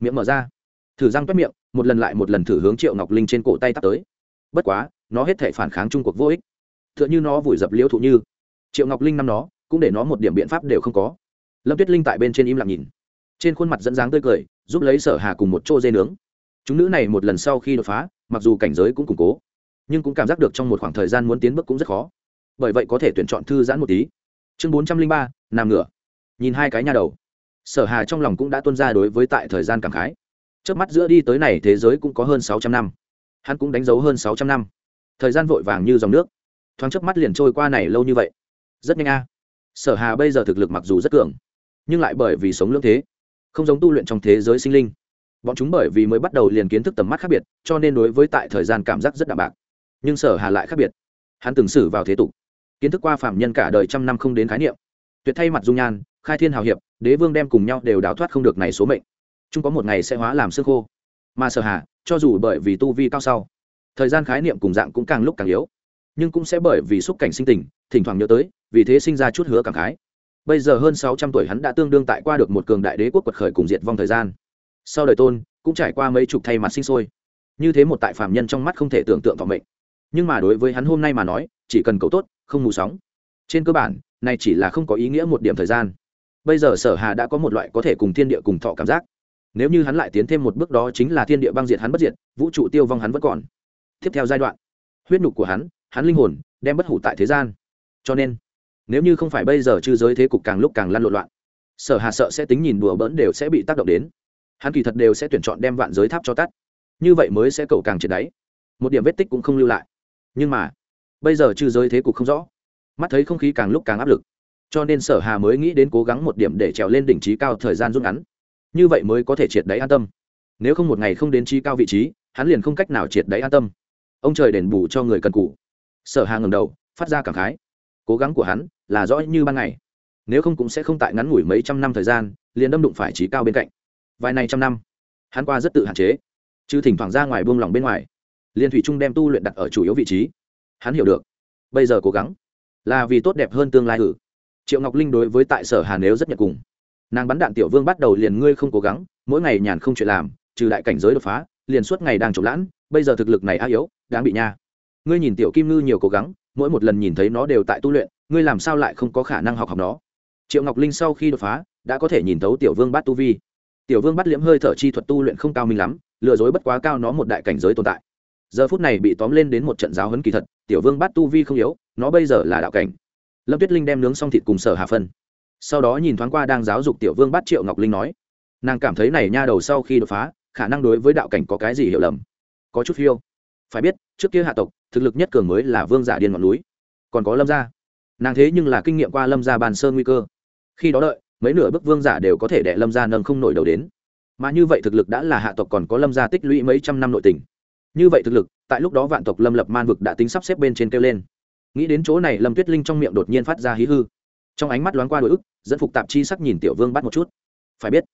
Speaker 1: Miệng mở ra. Thử răng toét miệng, một lần lại một lần thử hướng triệu ngọc linh trên cổ tay tắt tới. Bất quá, nó hết thể phản kháng trung cuộc vô ích. T h ư ợ n h ư nó vùi dập liễu thụ như. Triệu ngọc linh năm nó, cũng để nó một điểm biện pháp đều không có lâm tuyết linh tại bên trên im lặng nhìn. Trên khuôn mặt dẫn dáng tươi cười, giúp lấy sở hà cùng một chỗ dê nướng. Chúng nữ này một lần sau khi đột phá, mặc dù cảnh giới cũng củng cố, nhưng cũng cảm giác được trong một khoảng thời gian muốn tiến bước cũng rất khó. Bởi vậy có thể tuyển chọn thư giãn một tí. Chương bốn trăm linh ba nằm ngửa nhìn hai cái nhà đầu. Sở hà trong lòng cũng đã tuân ra đối với tại thời gian cảm khái. Trước mắt giữa đi tới này thế giới cũng có hơn sáu trăm năm. Hắn cũng đánh dấu hơn sáu trăm năm. Thời gian vội vàng như dòng nước. Thoáng chớp mắt liền trôi qua này lâu như vậy. Rất nhanh a. Sở hà bây giờ thực lực mặc dù rất cường nhưng lại bởi vì sống lưỡng thế, không giống tu luyện trong thế giới sinh linh. Bọn chúng bởi vì mới bắt đầu liền kiến thức tầm mắt khác biệt, cho nên đối với tại thời gian cảm giác rất đạm bạc. Nhưng sở hà lại khác biệt. Hắn từng xử vào thế tục, kiến thức qua phạm nhân cả đời trăm năm không đến khái niệm. Tuyệt thay mặt dung nhan, khai thiên hào hiệp, đế vương đem cùng nhau đều đào thoát không được này số mệnh. Chung có một ngày sẽ hóa làm xương khô. Mà sở hà, cho dù bởi vì tu vi cao sau, thời gian khái niệm cùng dạng cũng càng lúc càng yếu. Nhưng cũng sẽ bởi vì xúc cảnh sinh tình, thỉnh thoảng nhớ tới, vì thế sinh ra chút hứa cảm khái bây giờ hơn sáu trăm tuổi hắn đã tương đương tại qua được một cường đại đế quốc quật khởi cùng diệt vong thời gian. Sau đời tôn, cũng trải qua mấy chục thay mặt sinh sôi. Như thế một tại phạm nhân trong mắt không thể tưởng tượng vào mệnh. Nhưng mà đối với hắn hôm nay mà nói, chỉ cần cầu tốt, không mù sóng. Trên cơ bản, này chỉ là không có ý nghĩa một điểm thời gian. Bây giờ sở hà đã có một loại có thể cùng thiên địa cùng thọ cảm giác. Nếu như hắn lại tiến thêm một bước đó chính là thiên địa băng diệt hắn bất diệt, vũ trụ tiêu vong hắn vẫn còn. Tiếp theo giai đoạn, huyết nhục của hắn hắn linh hồn, đem bất hủ tại thế gian. Cho nên nếu như không phải bây giờ chư giới thế cục càng lúc càng lăn lộn loạn, sở hà sợ sẽ tính nhìn đùa bỡn đều sẽ bị tác động đến. Hắn kỳ thật đều sẽ tuyển chọn đem vạn giới tháp cho tắt. Như vậy mới sẽ cầu càng triệt đáy. Một điểm vết tích cũng không lưu lại. Nhưng mà, bây giờ chư giới thế cục không rõ, mắt thấy không khí càng lúc càng áp lực, cho nên sở hà mới nghĩ đến cố gắng một điểm để trèo lên đỉnh trí cao thời gian rút ngắn. Như vậy mới có thể triệt đáy an tâm. Nếu không một ngày không đến trí cao vị trí, hắn liền không cách nào triệt đáy an tâm. Ông trời đền bù cho người cần cũ sở hà ngầm đầu, phát ra cảm khái cố gắng của hắn là rõ như ban ngày. Nếu không cũng sẽ không tại ngắn ngủi mấy trăm năm thời gian, liền đâm đụng phải trí cao bên cạnh. Vài này trăm năm, hắn qua rất tự hạn chế. Chứ thỉnh thoảng ra ngoài buông lỏng bên ngoài. Liên thủy trung đem tu luyện đặt ở chủ yếu vị trí. Hắn hiểu được. Bây giờ cố gắng là vì tốt đẹp hơn tương lai hử triệu ngọc linh đối với tại sở hà nếu rất nhật cùng. Nàng bắn đạn tiểu vương bắt đầu liền ngươi không cố gắng, mỗi ngày nhàn không chuyện làm, trừ đại cảnh giới đột phá, liền suốt ngày đang trộm lãn, bây giờ thực lực này a yếu, đáng bị nha. Ngươi nhìn tiểu kim ngư nhiều cố gắng mỗi một lần nhìn thấy nó đều tại tu luyện, ngươi làm sao lại không có khả năng học học nó? Triệu ngọc linh sau khi đột phá, đã có thể nhìn thấu tiểu vương bát tu vi. Tiểu vương bắt liễm hơi thở chi thuật tu luyện không cao minh lắm, lừa dối bất quá cao nó một đại cảnh giới tồn tại. Giờ phút này bị tóm lên đến một trận giáo huấn kỳ thật, tiểu vương bắt tu vi không yếu, nó bây giờ là đạo cảnh. Lâm tuyết linh đem nướng xong thịt cùng sở hà phân. Sau đó nhìn thoáng qua đang giáo dục tiểu vương bắt triệu ngọc linh nói, nàng cảm thấy này nha đầu sau khi đột phá, khả năng đối với đạo cảnh có cái gì hiểu lầm? Có chút phiêu. Phải biết, trước kia hạ tộc thực lực nhất cường mới là vương giả điên ngọn núi. Còn có lâm gia. Nàng thế nhưng là kinh nghiệm qua lâm gia bàn sơn nguy cơ. Khi đó đợi, mấy nửa bức vương giả đều có thể đẻ lâm gia nâng không nổi đầu đến. Mà như vậy thực lực đã là hạ tộc còn có lâm gia tích lũy mấy trăm năm nội tình. Như vậy thực lực, tại lúc đó vạn tộc lâm lập man vực đã tính sắp xếp bên trên kêu lên. Nghĩ đến chỗ này lâm tuyết linh trong miệng đột nhiên phát ra hí hư. Trong ánh mắt loáng qua đôi ức, dẫn phục tạp chi sắc nhìn tiểu vương bắt một chút. Phải biết,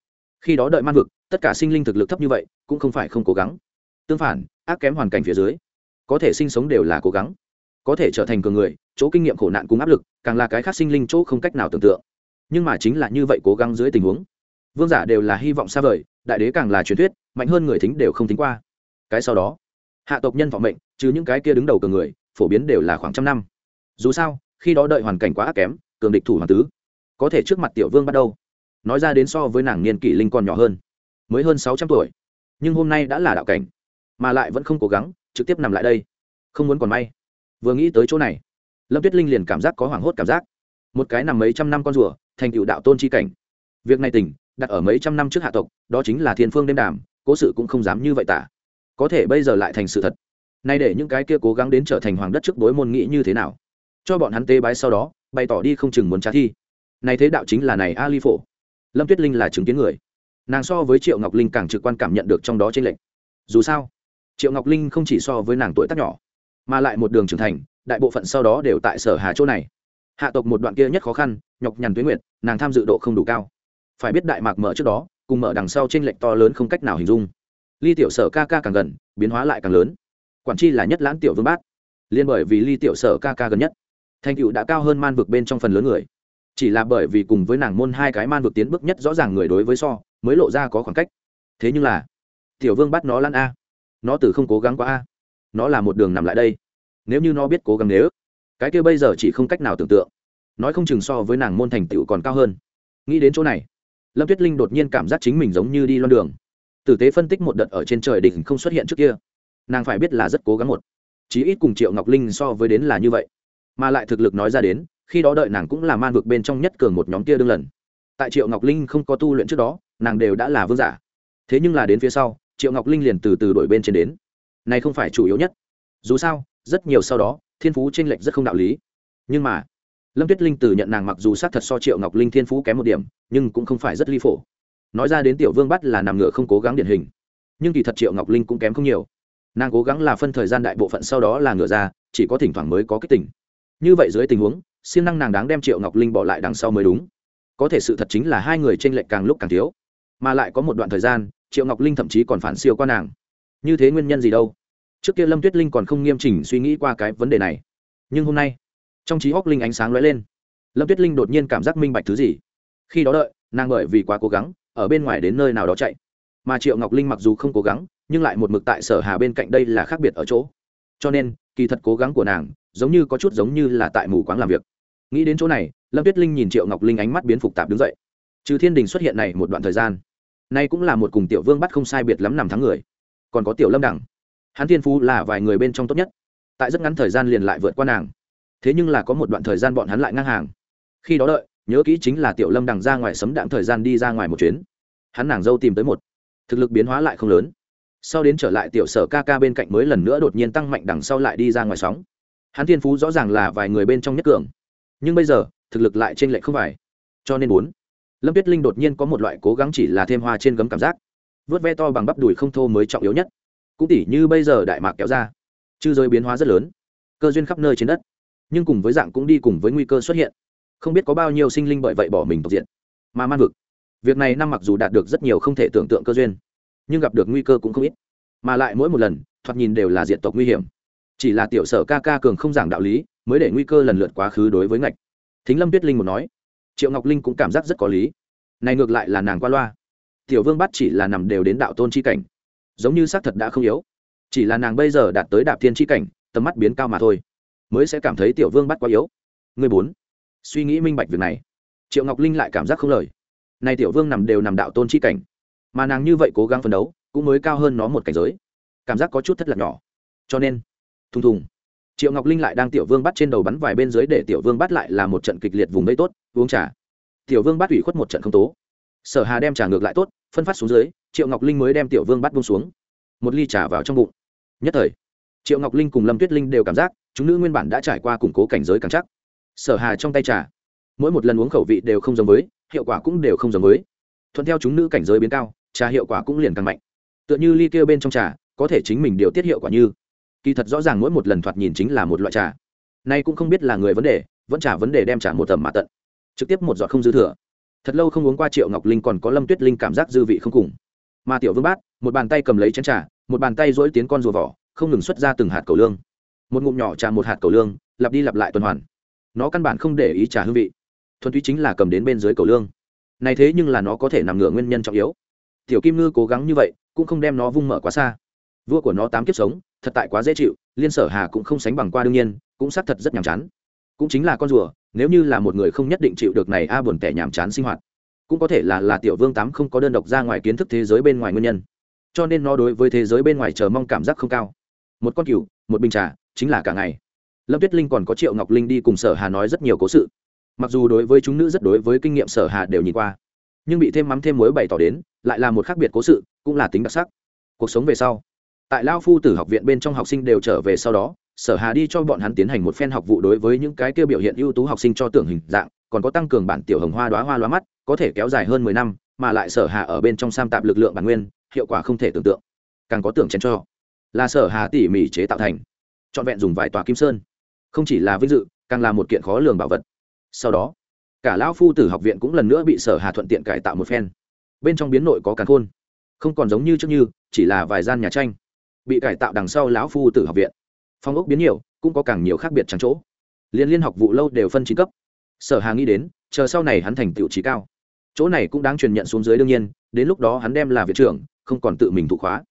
Speaker 1: khi đó đợi man vực, tất cả sinh linh thực lực thấp như vậy, cũng không phải không cố gắng. Tương phản, ác kém hoàn cảnh phía dưới có thể sinh sống đều là cố gắng. Có thể trở thành cường người, chỗ kinh nghiệm khổ nạn cùng áp lực, càng là cái khác sinh linh chỗ không cách nào tưởng tượng. Nhưng mà chính là như vậy cố gắng dưới tình huống. Vương giả đều là hy vọng xa vời, đại đế càng là truyền thuyết, mạnh hơn người thính đều không tính qua. Cái sau đó, hạ tộc nhân vọng mệnh, chứ những cái kia đứng đầu cường người, phổ biến đều là khoảng trăm năm. Dù sao, khi đó đợi hoàn cảnh quá ác kém, cường địch thủ hoàng tứ, có thể trước mặt tiểu vương bắt đầu. Nói ra đến so với nàng niên kỷ linh còn nhỏ hơn, mới hơn sáu trăm tuổi. Nhưng hôm nay đã là đạo cảnh, mà lại vẫn không cố gắng trực tiếp nằm lại đây. Không muốn còn may. Vừa nghĩ tới chỗ này, lâm tuyết linh liền cảm giác có hoảng hốt cảm giác. Một cái nằm mấy trăm năm con rùa, thành cựu đạo tôn chi cảnh. Việc này tỉnh đặt ở mấy trăm năm trước hạ tộc, đó chính là thiên phương đêm đàm, cố sự cũng không dám như vậy tả. Có thể bây giờ lại thành sự thật. Nay để những cái kia cố gắng đến trở thành hoàng đất trước đối môn nghĩ như thế nào? Cho bọn hắn tế bái sau đó, bày tỏ đi không chừng muốn trả thi. Này thế đạo chính là này ali phổ. Lâm tuyết linh là chứng kiến người. Nàng so với triệu ngọc linh càng trực quan cảm nhận được trong đó trên lệnh dù sao triệu ngọc linh không chỉ so với nàng tuổi tác nhỏ, mà lại một đường trưởng thành, đại bộ phận sau đó đều tại sở hà chỗ này. Hạ tộc một đoạn kia nhất khó khăn, nhọc nhằn tuyến nguyện nàng tham dự độ không đủ cao. Phải biết đại mạc mở trước đó, cùng mở đằng sau trên lệnh to lớn không cách nào hình dung. Ly tiểu sở ca ca càng gần, biến hóa lại càng lớn. Quản chi là nhất lãn tiểu vương bát liên bởi vì ly tiểu sở ca ca gần nhất, thành tựu đã cao hơn man vực bên trong phần lớn người. Chỉ là bởi vì cùng với nàng môn hai cái man vực tiến bước nhất rõ ràng người đối với so, mới lộ ra có khoảng cách. Thế nhưng là, tiểu vương bắt nó lan a nó từ không cố gắng quá a. Nó là một đường nằm lại đây. Nếu như nó biết cố gắng nếu, cái kia bây giờ chỉ không cách nào tưởng tượng. Nói không chừng so với nàng môn thành tựu còn cao hơn. Nghĩ đến chỗ này, lâm tuyết linh đột nhiên cảm giác chính mình giống như đi loan đường. Tử tế phân tích một đợt ở trên trời đỉnh không xuất hiện trước kia. Nàng phải biết là rất cố gắng một. Chí ít cùng triệu ngọc linh so với đến là như vậy. Mà lại thực lực nói ra đến, khi đó đợi nàng cũng là man vực bên trong nhất cường một nhóm kia đương lần. Tại triệu ngọc linh không có tu luyện trước đó, nàng đều đã là vương giả. Thế nhưng là đến phía sau triệu ngọc linh liền từ từ đổi bên trên đến này không phải chủ yếu nhất dù sao rất nhiều sau đó thiên phú t r ê n lệch rất không đạo lý nhưng mà lâm tuyết linh từ nhận nàng mặc dù sát thật so triệu ngọc linh thiên phú kém một điểm nhưng cũng không phải rất ly phổ nói ra đến tiểu vương bắt là nằm ngựa không cố gắng điển hình nhưng kỳ thật triệu ngọc linh cũng kém không nhiều nàng cố gắng là phân thời gian đại bộ phận sau đó là ngựa ra chỉ có thỉnh thoảng mới có cái tỉnh như vậy dưới tình huống siêng năng nàng đáng đem triệu ngọc linh bỏ lại đằng sau mới đúng có thể sự thật chính là hai người t r ê n lệch càng lúc càng thiếu mà lại có một đoạn thời gian triệu ngọc linh thậm chí còn phản siêu qua nàng. Như thế nguyên nhân gì đâu? Trước kia lâm tuyết linh còn không nghiêm chỉnh suy nghĩ qua cái vấn đề này. Nhưng hôm nay, trong trí óc linh ánh sáng lóe lên. Lâm tuyết linh đột nhiên cảm giác minh bạch thứ gì. Khi đó đợi, nàng bởi vì quá cố gắng, ở bên ngoài đến nơi nào đó chạy. Mà triệu ngọc linh mặc dù không cố gắng, nhưng lại một mực tại sở hà bên cạnh đây là khác biệt ở chỗ. Cho nên, kỳ thật cố gắng của nàng, giống như có chút giống như là tại mù quáng làm việc. Nghĩ đến chỗ này, lâm tuyết linh nhìn triệu ngọc linh ánh mắt biến phục tạp đứng dậy. Trừ thiên đình xuất hiện này một đoạn thời gian nay cũng là một cùng tiểu vương bắt không sai biệt lắm nằm thắng người. Còn có tiểu lâm đẳng. Hắn thiên phú là vài người bên trong tốt nhất. Tại rất ngắn thời gian liền lại vượt qua nàng. Thế nhưng là có một đoạn thời gian bọn hắn lại ngang hàng. Khi đó đợi, nhớ kỹ chính là tiểu lâm đằng ra ngoài sấm đạn thời gian đi ra ngoài một chuyến. Hắn nàng dâu tìm tới một. Thực lực biến hóa lại không lớn. Sau đến trở lại tiểu sở ca ca bên cạnh mới lần nữa đột nhiên tăng mạnh đằng sau lại đi ra ngoài sóng. Hắn thiên phú rõ ràng là vài người bên trong nhất cường. Nhưng bây giờ, thực lực lại t r ê n lệch không phải. Cho nên bốn lâm tuyết linh đột nhiên có một loại cố gắng chỉ là thêm hoa trên gấm cảm giác. Vớt ve to bằng bắp đùi không thô mới trọng yếu nhất. Cũng tỉ như bây giờ đại mạc kéo ra, chư giới biến hóa rất lớn, cơ duyên khắp nơi trên đất. Nhưng cùng với dạng cũng đi cùng với nguy cơ xuất hiện. Không biết có bao nhiêu sinh linh bởi vậy bỏ mình tộc diện, mà man vực. Việc này năm mặc dù đạt được rất nhiều không thể tưởng tượng cơ duyên, nhưng gặp được nguy cơ cũng không ít. Mà lại mỗi một lần, thoạt nhìn đều là diện tộc nguy hiểm. Chỉ là tiểu sở ca ca cường không giảng đạo lý, mới để nguy cơ lần lượt quá khứ đối với ngạch. Thính lâm tuyết linh một nói triệu ngọc linh cũng cảm giác rất có lý. Này ngược lại là nàng qua loa. Tiểu vương bắt chỉ là nằm đều đến đạo tôn chi cảnh. Giống như xác thật đã không yếu. Chỉ là nàng bây giờ đạt tới đạp thiên chi cảnh, tầm mắt biến cao mà thôi. Mới sẽ cảm thấy tiểu vương bắt quá yếu. Người bốn. Suy nghĩ minh bạch việc này. Triệu ngọc linh lại cảm giác không lời. Này tiểu vương nằm đều nằm đạo tôn chi cảnh. Mà nàng như vậy cố gắng phấn đấu, cũng mới cao hơn nó một cảnh giới. Cảm giác có chút thất lạc nhỏ. Cho nên, thùng thùng triệu ngọc linh lại đang tiểu vương bắt trên đầu bắn vài bên dưới để tiểu vương bắt lại là một trận kịch liệt vùng gây tốt, uống trà. Tiểu vương bắt ủy khuất một trận không tố. Sở hà đem trà ngược lại tốt, phân phát xuống dưới, triệu ngọc linh mới đem tiểu vương bắt bung xuống. Một ly trà vào trong bụng. Nhất thời, triệu ngọc linh cùng lâm tuyết linh đều cảm giác, chúng nữ nguyên bản đã trải qua củng cố cảnh giới càng chắc. Sở hà trong tay trà, mỗi một lần uống khẩu vị đều không giống với, hiệu quả cũng đều không giống với. Thuận theo chúng nữ cảnh giới biến cao, trà hiệu quả cũng liền càng mạnh. Tựa như ly kia bên trong trà, có thể chính mình điều tiết hiệu quả như kỳ thật rõ ràng mỗi một lần thoạt nhìn chính là một loại trà. Nay cũng không biết là người vấn đề, vẫn trả vấn đề đem trả một tầm mà tận. Trực tiếp một giọt không dư thừa. Thật lâu không uống qua triệu ngọc linh còn có lâm tuyết linh cảm giác dư vị không cùng. Mà tiểu vương bát, một bàn tay cầm lấy chén trà, một bàn tay dỗi tiến con rùa vỏ, không ngừng xuất ra từng hạt cầu lương. Một ngụm nhỏ trà một hạt cầu lương, lặp đi lặp lại tuần hoàn. Nó căn bản không để ý trà hương vị. Thuần túy chính là cầm đến bên dưới cầu lương. Này thế nhưng là nó có thể nằm ngửa nguyên nhân trọng yếu. Tiểu kim ngư cố gắng như vậy, cũng không đem nó vung mở quá xa. Vua của nó tám kiếp sống thật tại quá dễ chịu, liên sở hà cũng không sánh bằng qua đương nhiên, cũng xác thật rất nhàm chán. Cũng chính là con rùa, nếu như là một người không nhất định chịu được này a buồn tẻ nhàm chán sinh hoạt, cũng có thể là là tiểu vương tám không có đơn độc ra ngoài kiến thức thế giới bên ngoài nguyên nhân. Cho nên nó đối với thế giới bên ngoài chờ mong cảm giác không cao. Một con cừu, một bình trà, chính là cả ngày. Lâm tuyết linh còn có triệu ngọc linh đi cùng sở hà nói rất nhiều cố sự. Mặc dù đối với chúng nữ rất đối với kinh nghiệm sở hà đều nhìn qua, nhưng bị thêm mắm thêm muối bày tỏ đến, lại là một khác biệt cố sự, cũng là tính đặc sắc. Cuộc sống về sau tại lao phu tử học viện bên trong học sinh đều trở về sau đó, sở hà đi cho bọn hắn tiến hành một phen học vụ đối với những cái kia biểu hiện ưu tú học sinh cho tưởng hình dạng, còn có tăng cường bản tiểu hồng hoa đoá hoa loa mắt, có thể kéo dài hơn mười năm, mà lại sở hà ở bên trong sam tạp lực lượng bản nguyên, hiệu quả không thể tưởng tượng. Càng có tưởng chén cho. Là sở hà tỉ mỉ chế tạo thành. Trọn vẹn dùng vài tòa kim sơn. Không chỉ là vinh dự, càng là một kiện khó lường bảo vật. Sau đó, cả lão phu tử học viện cũng lần nữa bị sở hà thuận tiện cải tạo một phen. Bên trong biến nội có càng khôn. Không còn giống như trước như, chỉ là vài gian nhà tranh bị cải tạo đằng sau lão phu tử học viện. Phong ốc biến nhiều, cũng có càng nhiều khác biệt trắng chỗ. Liên liên học vụ lâu đều phân chín cấp. Sở hà nghĩ đến, chờ sau này hắn thành tựu trí cao. Chỗ này cũng đáng truyền nhận xuống dưới đương nhiên, đến lúc đó hắn đem là viện trưởng, không còn tự mình thụ khóa.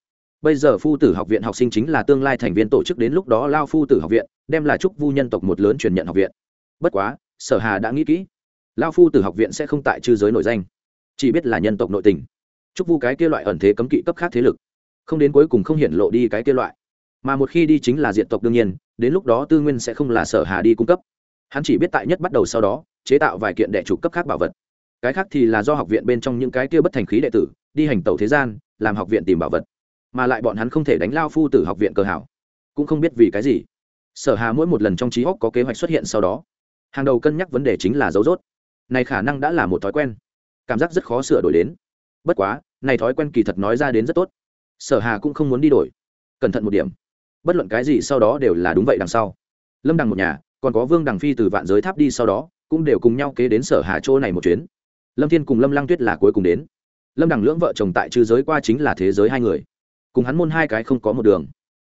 Speaker 1: Bây giờ phu tử học viện học sinh chính là tương lai thành viên tổ chức đến lúc đó lao phu tử học viện, đem là chúc vu nhân tộc một lớn truyền nhận học viện. Bất quá, sở hà đã nghĩ kỹ. Lao phu tử học viện sẽ không tại chư giới nội danh. Chỉ biết là nhân tộc nội tình. Chúc vu cái kia loại ẩn thế cấm kỵ cấp khác thế lực không đến cuối cùng không hiện lộ đi cái kia loại. Mà một khi đi chính là diện tộc đương nhiên, đến lúc đó tư nguyên sẽ không là sở hà đi cung cấp. Hắn chỉ biết tại nhất bắt đầu sau đó, chế tạo vài kiện đệ chủ cấp khác bảo vật. Cái khác thì là do học viện bên trong những cái kia bất thành khí đệ tử, đi hành tàu thế gian, làm học viện tìm bảo vật. Mà lại bọn hắn không thể đánh lao phu tử học viện cơ hảo. Cũng không biết vì cái gì. Sở hà mỗi một lần trong trí óc có kế hoạch xuất hiện sau đó. Hàng đầu cân nhắc vấn đề chính là dấu dốt này khả năng đã là một thói quen. Cảm giác rất khó sửa đổi đến. Bất quá, này thói quen kỳ thật nói ra đến rất tốt sở hà cũng không muốn đi đổi. Cẩn thận một điểm. Bất luận cái gì sau đó đều là đúng vậy đằng sau. Lâm đằng một nhà, còn có vương đằng phi từ vạn giới tháp đi sau đó, cũng đều cùng nhau kế đến sở hà chỗ này một chuyến. Lâm thiên cùng lâm lang tuyết là cuối cùng đến. Lâm đằng lưỡng vợ chồng tại chư giới qua chính là thế giới hai người. Cùng hắn môn hai cái không có một đường.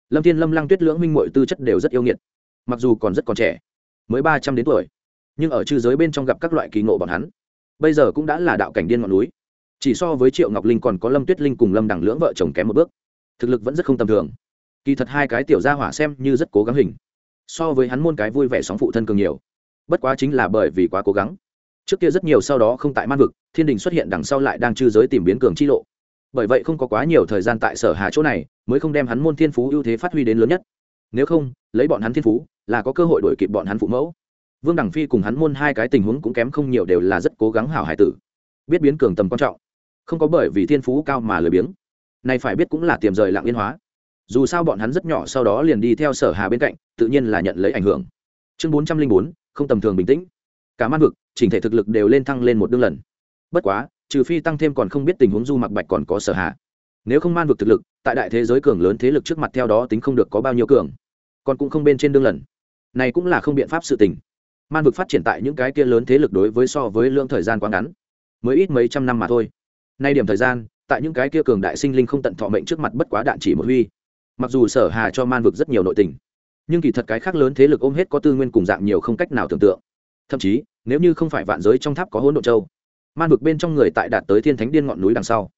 Speaker 1: Lâm thiên, lâm lang tuyết lưỡng minh mội tư chất đều rất yêu nghiệt. Mặc dù còn rất còn trẻ, mới ba trăm đến tuổi, nhưng ở chư giới bên trong gặp các loại kỳ ngộ bọn hắn. Bây giờ cũng đã là đạo cảnh điên ngọn núi chỉ so với triệu ngọc linh còn có lâm tuyết linh cùng lâm đằng lưỡng vợ chồng kém một bước. Thực lực vẫn rất không tầm thường. Kỳ thật hai cái tiểu gia hỏa xem như rất cố gắng hình. So với hắn môn cái vui vẻ sóng phụ thân cường nhiều. Bất quá chính là bởi vì quá cố gắng. Trước kia rất nhiều sau đó không tại man vực, thiên đình xuất hiện đằng sau lại đang chư giới tìm biến cường chi lộ. Bởi vậy không có quá nhiều thời gian tại sở hà chỗ này, mới không đem hắn môn thiên phú ưu thế phát huy đến lớn nhất. Nếu không, lấy bọn hắn thiên phú, là có cơ hội đổi kịp bọn hắn phụ mẫu. Vương đẳng phi cùng hắn môn hai cái tình huống cũng kém không nhiều đều là rất cố gắng hảo hải tử. Biết biến cường tầm quan trọng không có bởi vì thiên phú cao mà lười biếng. Này phải biết cũng là tiềm rời lạng yên hóa. Dù sao bọn hắn rất nhỏ sau đó liền đi theo sở hà bên cạnh, tự nhiên là nhận lấy ảnh hưởng. Chương bốn trăm linh bốn, không tầm thường bình tĩnh. Cả man vực, chỉnh thể thực lực đều lên thăng lên một đương lần. Bất quá, trừ phi tăng thêm còn không biết tình huống du mặc bạch còn có sở hạ nếu không man vực thực lực, tại đại thế giới cường lớn thế lực trước mặt theo đó tính không được có bao nhiêu cường. Còn cũng không bên trên đương lần. Này cũng là không biện pháp sự tình. Man vực phát triển tại những cái kia lớn thế lực đối với so với lượng thời gian quá ngắn. Mới ít mấy trăm năm mà thôi nay điểm thời gian, tại những cái kia cường đại sinh linh không tận thọ mệnh trước mặt bất quá đạn chỉ một huy. Mặc dù sở hà cho man vực rất nhiều nội tình, nhưng kỳ thật cái khác lớn thế lực ôm hết có tư nguyên cùng dạng nhiều không cách nào tưởng tượng. Thậm chí, nếu như không phải vạn giới trong tháp có hỗn độ châu, man vực bên trong người tại đạt tới thiên thánh điên ngọn núi đằng sau,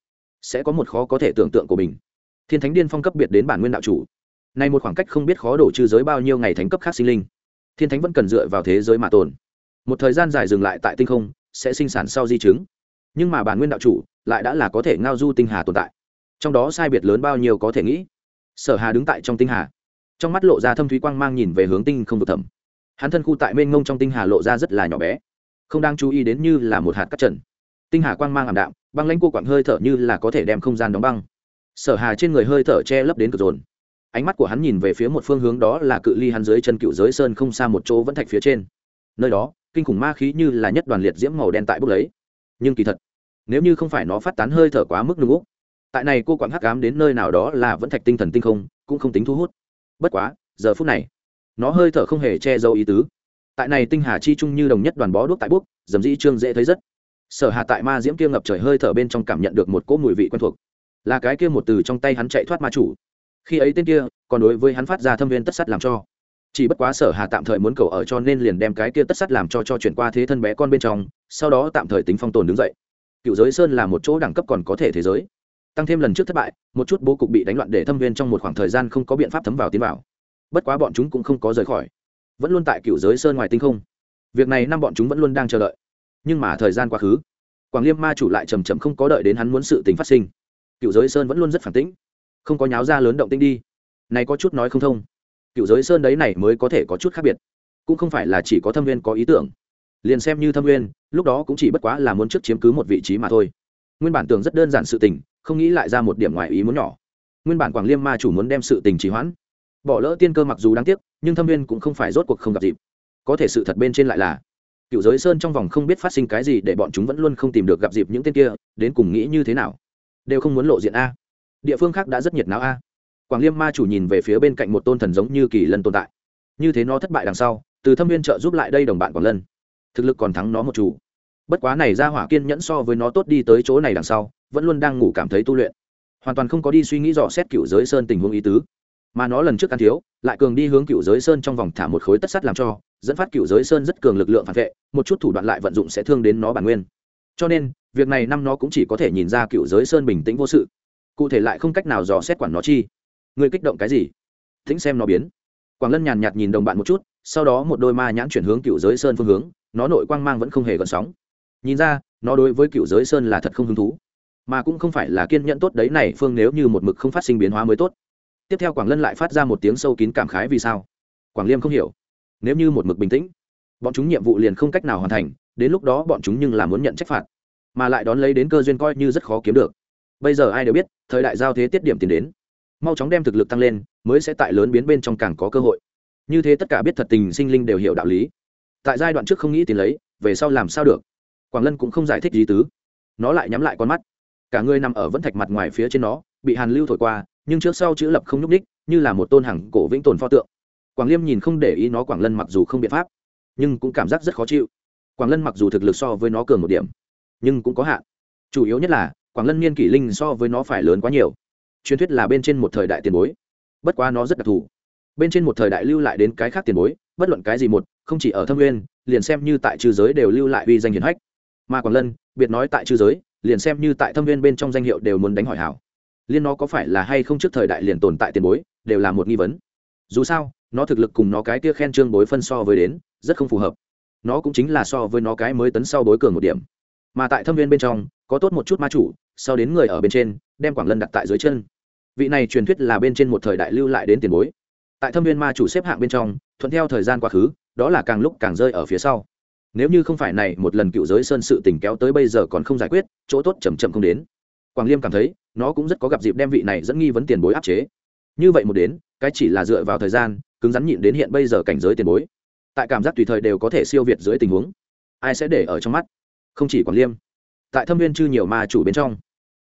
Speaker 1: sẽ có một khó có thể tưởng tượng của mình. Thiên thánh điên phong cấp biệt đến bản nguyên đạo chủ. Nay một khoảng cách không biết khó đổ trừ giới bao nhiêu ngày thánh cấp khác sinh linh, thiên thánh vẫn cần dựa vào thế giới mà tồn. Một thời gian dài dừng lại tại tinh không, sẽ sinh sản sau di chứng. Nhưng mà bản nguyên đạo chủ lại đã là có thể ngao du tinh hà tồn tại. Trong đó sai biệt lớn bao nhiêu có thể nghĩ. Sở hà đứng tại trong tinh hà. Trong mắt lộ ra thâm thúy quang mang nhìn về hướng tinh không vực thẩm. Hắn thân khu tại mênh mông trong tinh hà lộ ra rất là nhỏ bé. Không đang chú ý đến như là một hạt cắt trần. Tinh hà quang mang ảm đạm, băng lãnh cô quặng hơi thở như là có thể đem không gian đóng băng. Sở hà trên người hơi thở che lấp đến cực dồn. Ánh mắt của hắn nhìn về phía một phương hướng đó là cự ly hắn dưới chân cựu giới sơn không xa một chỗ vẫn thạch phía trên. Nơi đó, kinh khủng ma khí như là nhất đoàn liệt diễm màu đen tại bốc lấy. Nhưng kỳ thật nếu như không phải nó phát tán hơi thở quá mức nung úc, tại này cô quảng hắc cám đến nơi nào đó là vẫn thạch tinh thần tinh không, cũng không tính thu hút. Bất quá, giờ phút này, nó hơi thở không hề che giấu ý tứ. Tại này tinh hà chi chung như đồng nhất đoàn bó đuốc tại bút dầm dĩ trương dễ thấy rất. Sở hà tại ma diễm kia ngập trời hơi thở bên trong cảm nhận được một cỗ mùi vị quen thuộc. Là cái kia một từ trong tay hắn chạy thoát ma chủ. Khi ấy tên kia, còn đối với hắn phát ra thâm viên tất sắt làm cho. Chỉ bất quá sở hà tạm thời muốn cầu ở cho nên liền đem cái kia tất sắt làm cho cho chuyển qua thế thân bé con bên trong, sau đó tạm thời tính phong tồn đứng dậy cựu giới sơn là một chỗ đẳng cấp còn có thể thế giới. Tăng thêm lần trước thất bại, một chút bố cục bị đánh loạn để thâm viên trong một khoảng thời gian không có biện pháp thấm vào tiến vào. Bất quá bọn chúng cũng không có rời khỏi. Vẫn luôn tại cựu giới sơn ngoài tinh không. Việc này năm bọn chúng vẫn luôn đang chờ đợi. Nhưng mà thời gian quá khứ. Quảng liêm ma chủ lại chầm chậm không có đợi đến hắn muốn sự tình phát sinh. Cựu giới sơn vẫn luôn rất phản tĩnh. Không có nháo ra lớn động tinh đi. Này có chút nói không thông. Cựu giới sơn đấy này mới có thể có chút khác biệt. Cũng không phải là chỉ có thâm viên có ý tưởng liền xem như thâm nguyên, lúc đó cũng chỉ bất quá là muốn trước chiếm cứ một vị trí mà thôi. Nguyên bản tưởng rất đơn giản sự tình không nghĩ lại ra một điểm ngoài ý muốn nhỏ. Nguyên bản quảng liêm ma chủ muốn đem sự tình trì hoãn. Bỏ lỡ tiên cơ mặc dù đáng tiếc nhưng thâm nguyên cũng không phải rốt cuộc không gặp dịp. Có thể sự thật bên trên lại là cựu giới sơn trong vòng không biết phát sinh cái gì để bọn chúng vẫn luôn không tìm được gặp dịp những tên kia đến cùng nghĩ như thế nào? Đều không muốn lộ diện a. Địa phương khác đã rất nhiệt não a. Quảng liêm ma chủ nhìn về phía bên cạnh một tôn thần giống như kỳ lân tồn tại. Như thế nó thất bại đằng sau từ thâm viên trợ giúp lại đây đồng bạn quảng lân thực lực còn thắng nó một chủ. Bất quá này ra hỏa kiên nhẫn so với nó tốt đi tới chỗ này đằng sau, vẫn luôn đang ngủ cảm thấy tu luyện. Hoàn toàn không có đi suy nghĩ dò xét cựu giới sơn tình huống ý tứ. Mà nó lần trước ăn thiếu, lại cường đi hướng cựu giới sơn trong vòng thả một khối tất sắt làm cho, dẫn phát cựu giới sơn rất cường lực lượng phản vệ, một chút thủ đoạn lại vận dụng sẽ thương đến nó bản nguyên. Cho nên, việc này năm nó cũng chỉ có thể nhìn ra cựu giới sơn bình tĩnh vô sự. Cụ thể lại không cách nào dò xét quản nó chi. Người kích động cái gì? Thính xem nó biến. Quảng lân nhàn nhạt nhìn đồng bạn một chút, sau đó một đôi ma nhãn chuyển hướng cựu giới sơn phương hướng nó nội quang mang vẫn không hề gợn sóng. Nhìn ra, nó đối với cựu giới sơn là thật không hứng thú, mà cũng không phải là kiên nhẫn tốt đấy này, phương nếu như một mực không phát sinh biến hóa mới tốt. Tiếp theo quảng lân lại phát ra một tiếng sâu kín cảm khái vì sao? Quảng liêm không hiểu. Nếu như một mực bình tĩnh, bọn chúng nhiệm vụ liền không cách nào hoàn thành, đến lúc đó bọn chúng nhưng là muốn nhận trách phạt, mà lại đón lấy đến cơ duyên coi như rất khó kiếm được. Bây giờ ai đều biết, thời đại giao thế tiết điểm tiến đến. Mau chóng đem thực lực tăng lên, mới sẽ tại lớn biến bên trong càng có cơ hội. Như thế tất cả biết thật tình sinh linh đều hiểu đạo lý tại giai đoạn trước không nghĩ tiền lấy, về sau làm sao được? Quảng lân cũng không giải thích gì tứ. Nó lại nhắm lại con mắt. Cả người nằm ở vẫn thạch mặt ngoài phía trên nó, bị hàn lưu thổi qua, nhưng trước sau chữ lập không nhúc ních như là một tôn hằng cổ vĩnh tồn pho tượng. Quảng liêm nhìn không để ý nó, quảng lân mặc dù không biện pháp, nhưng cũng cảm giác rất khó chịu. Quảng lân mặc dù thực lực so với nó cường một điểm, nhưng cũng có hạn. Chủ yếu nhất là, quảng lân niên kỷ linh so với nó phải lớn quá nhiều. Truyền thuyết là bên trên một thời đại tiền bối. Bất quá nó rất đặc thù. Bên trên một thời đại lưu lại đến cái khác tiền bối, bất luận cái gì một không chỉ ở thâm nguyên, liền xem như tại trừ giới đều lưu lại uy danh hiển hách. Mà quảng lân, biệt nói tại trừ giới, liền xem như tại thâm Nguyên bên trong danh hiệu đều muốn đánh hỏi hảo. Liên nó có phải là hay không trước thời đại liền tồn tại tiền bối, đều là một nghi vấn. Dù sao, nó thực lực cùng nó cái kia khen trương bối phân so với đến, rất không phù hợp. Nó cũng chính là so với nó cái mới tấn sau bối cường một điểm. Mà tại thâm viên bên trong, có tốt một chút ma chủ, sau đến người ở bên trên, đem quảng lân đặt tại dưới chân. Vị này truyền thuyết là bên trên một thời đại lưu lại đến tiền bối. Tại thâm viên ma chủ xếp hạng bên trong, thuận theo thời gian quá khứ đó là càng lúc càng rơi ở phía sau. Nếu như không phải này một lần cựu giới sơn sự tình kéo tới bây giờ còn không giải quyết, chỗ tốt chầm chậm không đến. Quảng liêm cảm thấy, nó cũng rất có gặp dịp đem vị này dẫn nghi vấn tiền bối áp chế. Như vậy một đến, cái chỉ là dựa vào thời gian, cứng rắn nhịn đến hiện bây giờ cảnh giới tiền bối. Tại cảm giác tùy thời đều có thể siêu việt dưới tình huống, ai sẽ để ở trong mắt? Không chỉ quảng liêm, tại thâm viên chư nhiều ma chủ bên trong,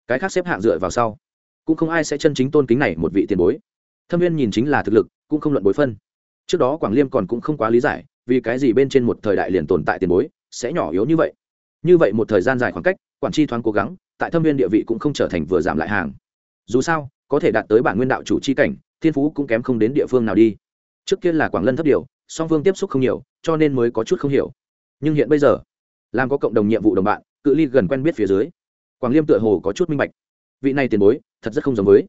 Speaker 1: cái khác xếp hạng dựa vào sau, cũng không ai sẽ chân chính tôn kính này một vị tiền bối. Thâm viên nhìn chính là thực lực, cũng không luận bối phân trước đó quảng liêm còn cũng không quá lý giải, vì cái gì bên trên một thời đại liền tồn tại tiền bối, sẽ nhỏ yếu như vậy. Như vậy một thời gian dài khoảng cách, quản tri thoáng cố gắng, tại thâm viên địa vị cũng không trở thành vừa giảm lại hàng. Dù sao, có thể đạt tới bản nguyên đạo chủ c h i cảnh, thiên phú cũng kém không đến địa phương nào đi. Trước kia là quảng lân thấp điều, song phương tiếp xúc không nhiều, cho nên mới có chút không hiểu. Nhưng hiện bây giờ, làm có cộng đồng nhiệm vụ đồng bạn, cự ly gần quen biết phía dưới, quảng liêm tựa hồ có chút minh bạch. Vị này tiền bối, thật rất không giống với.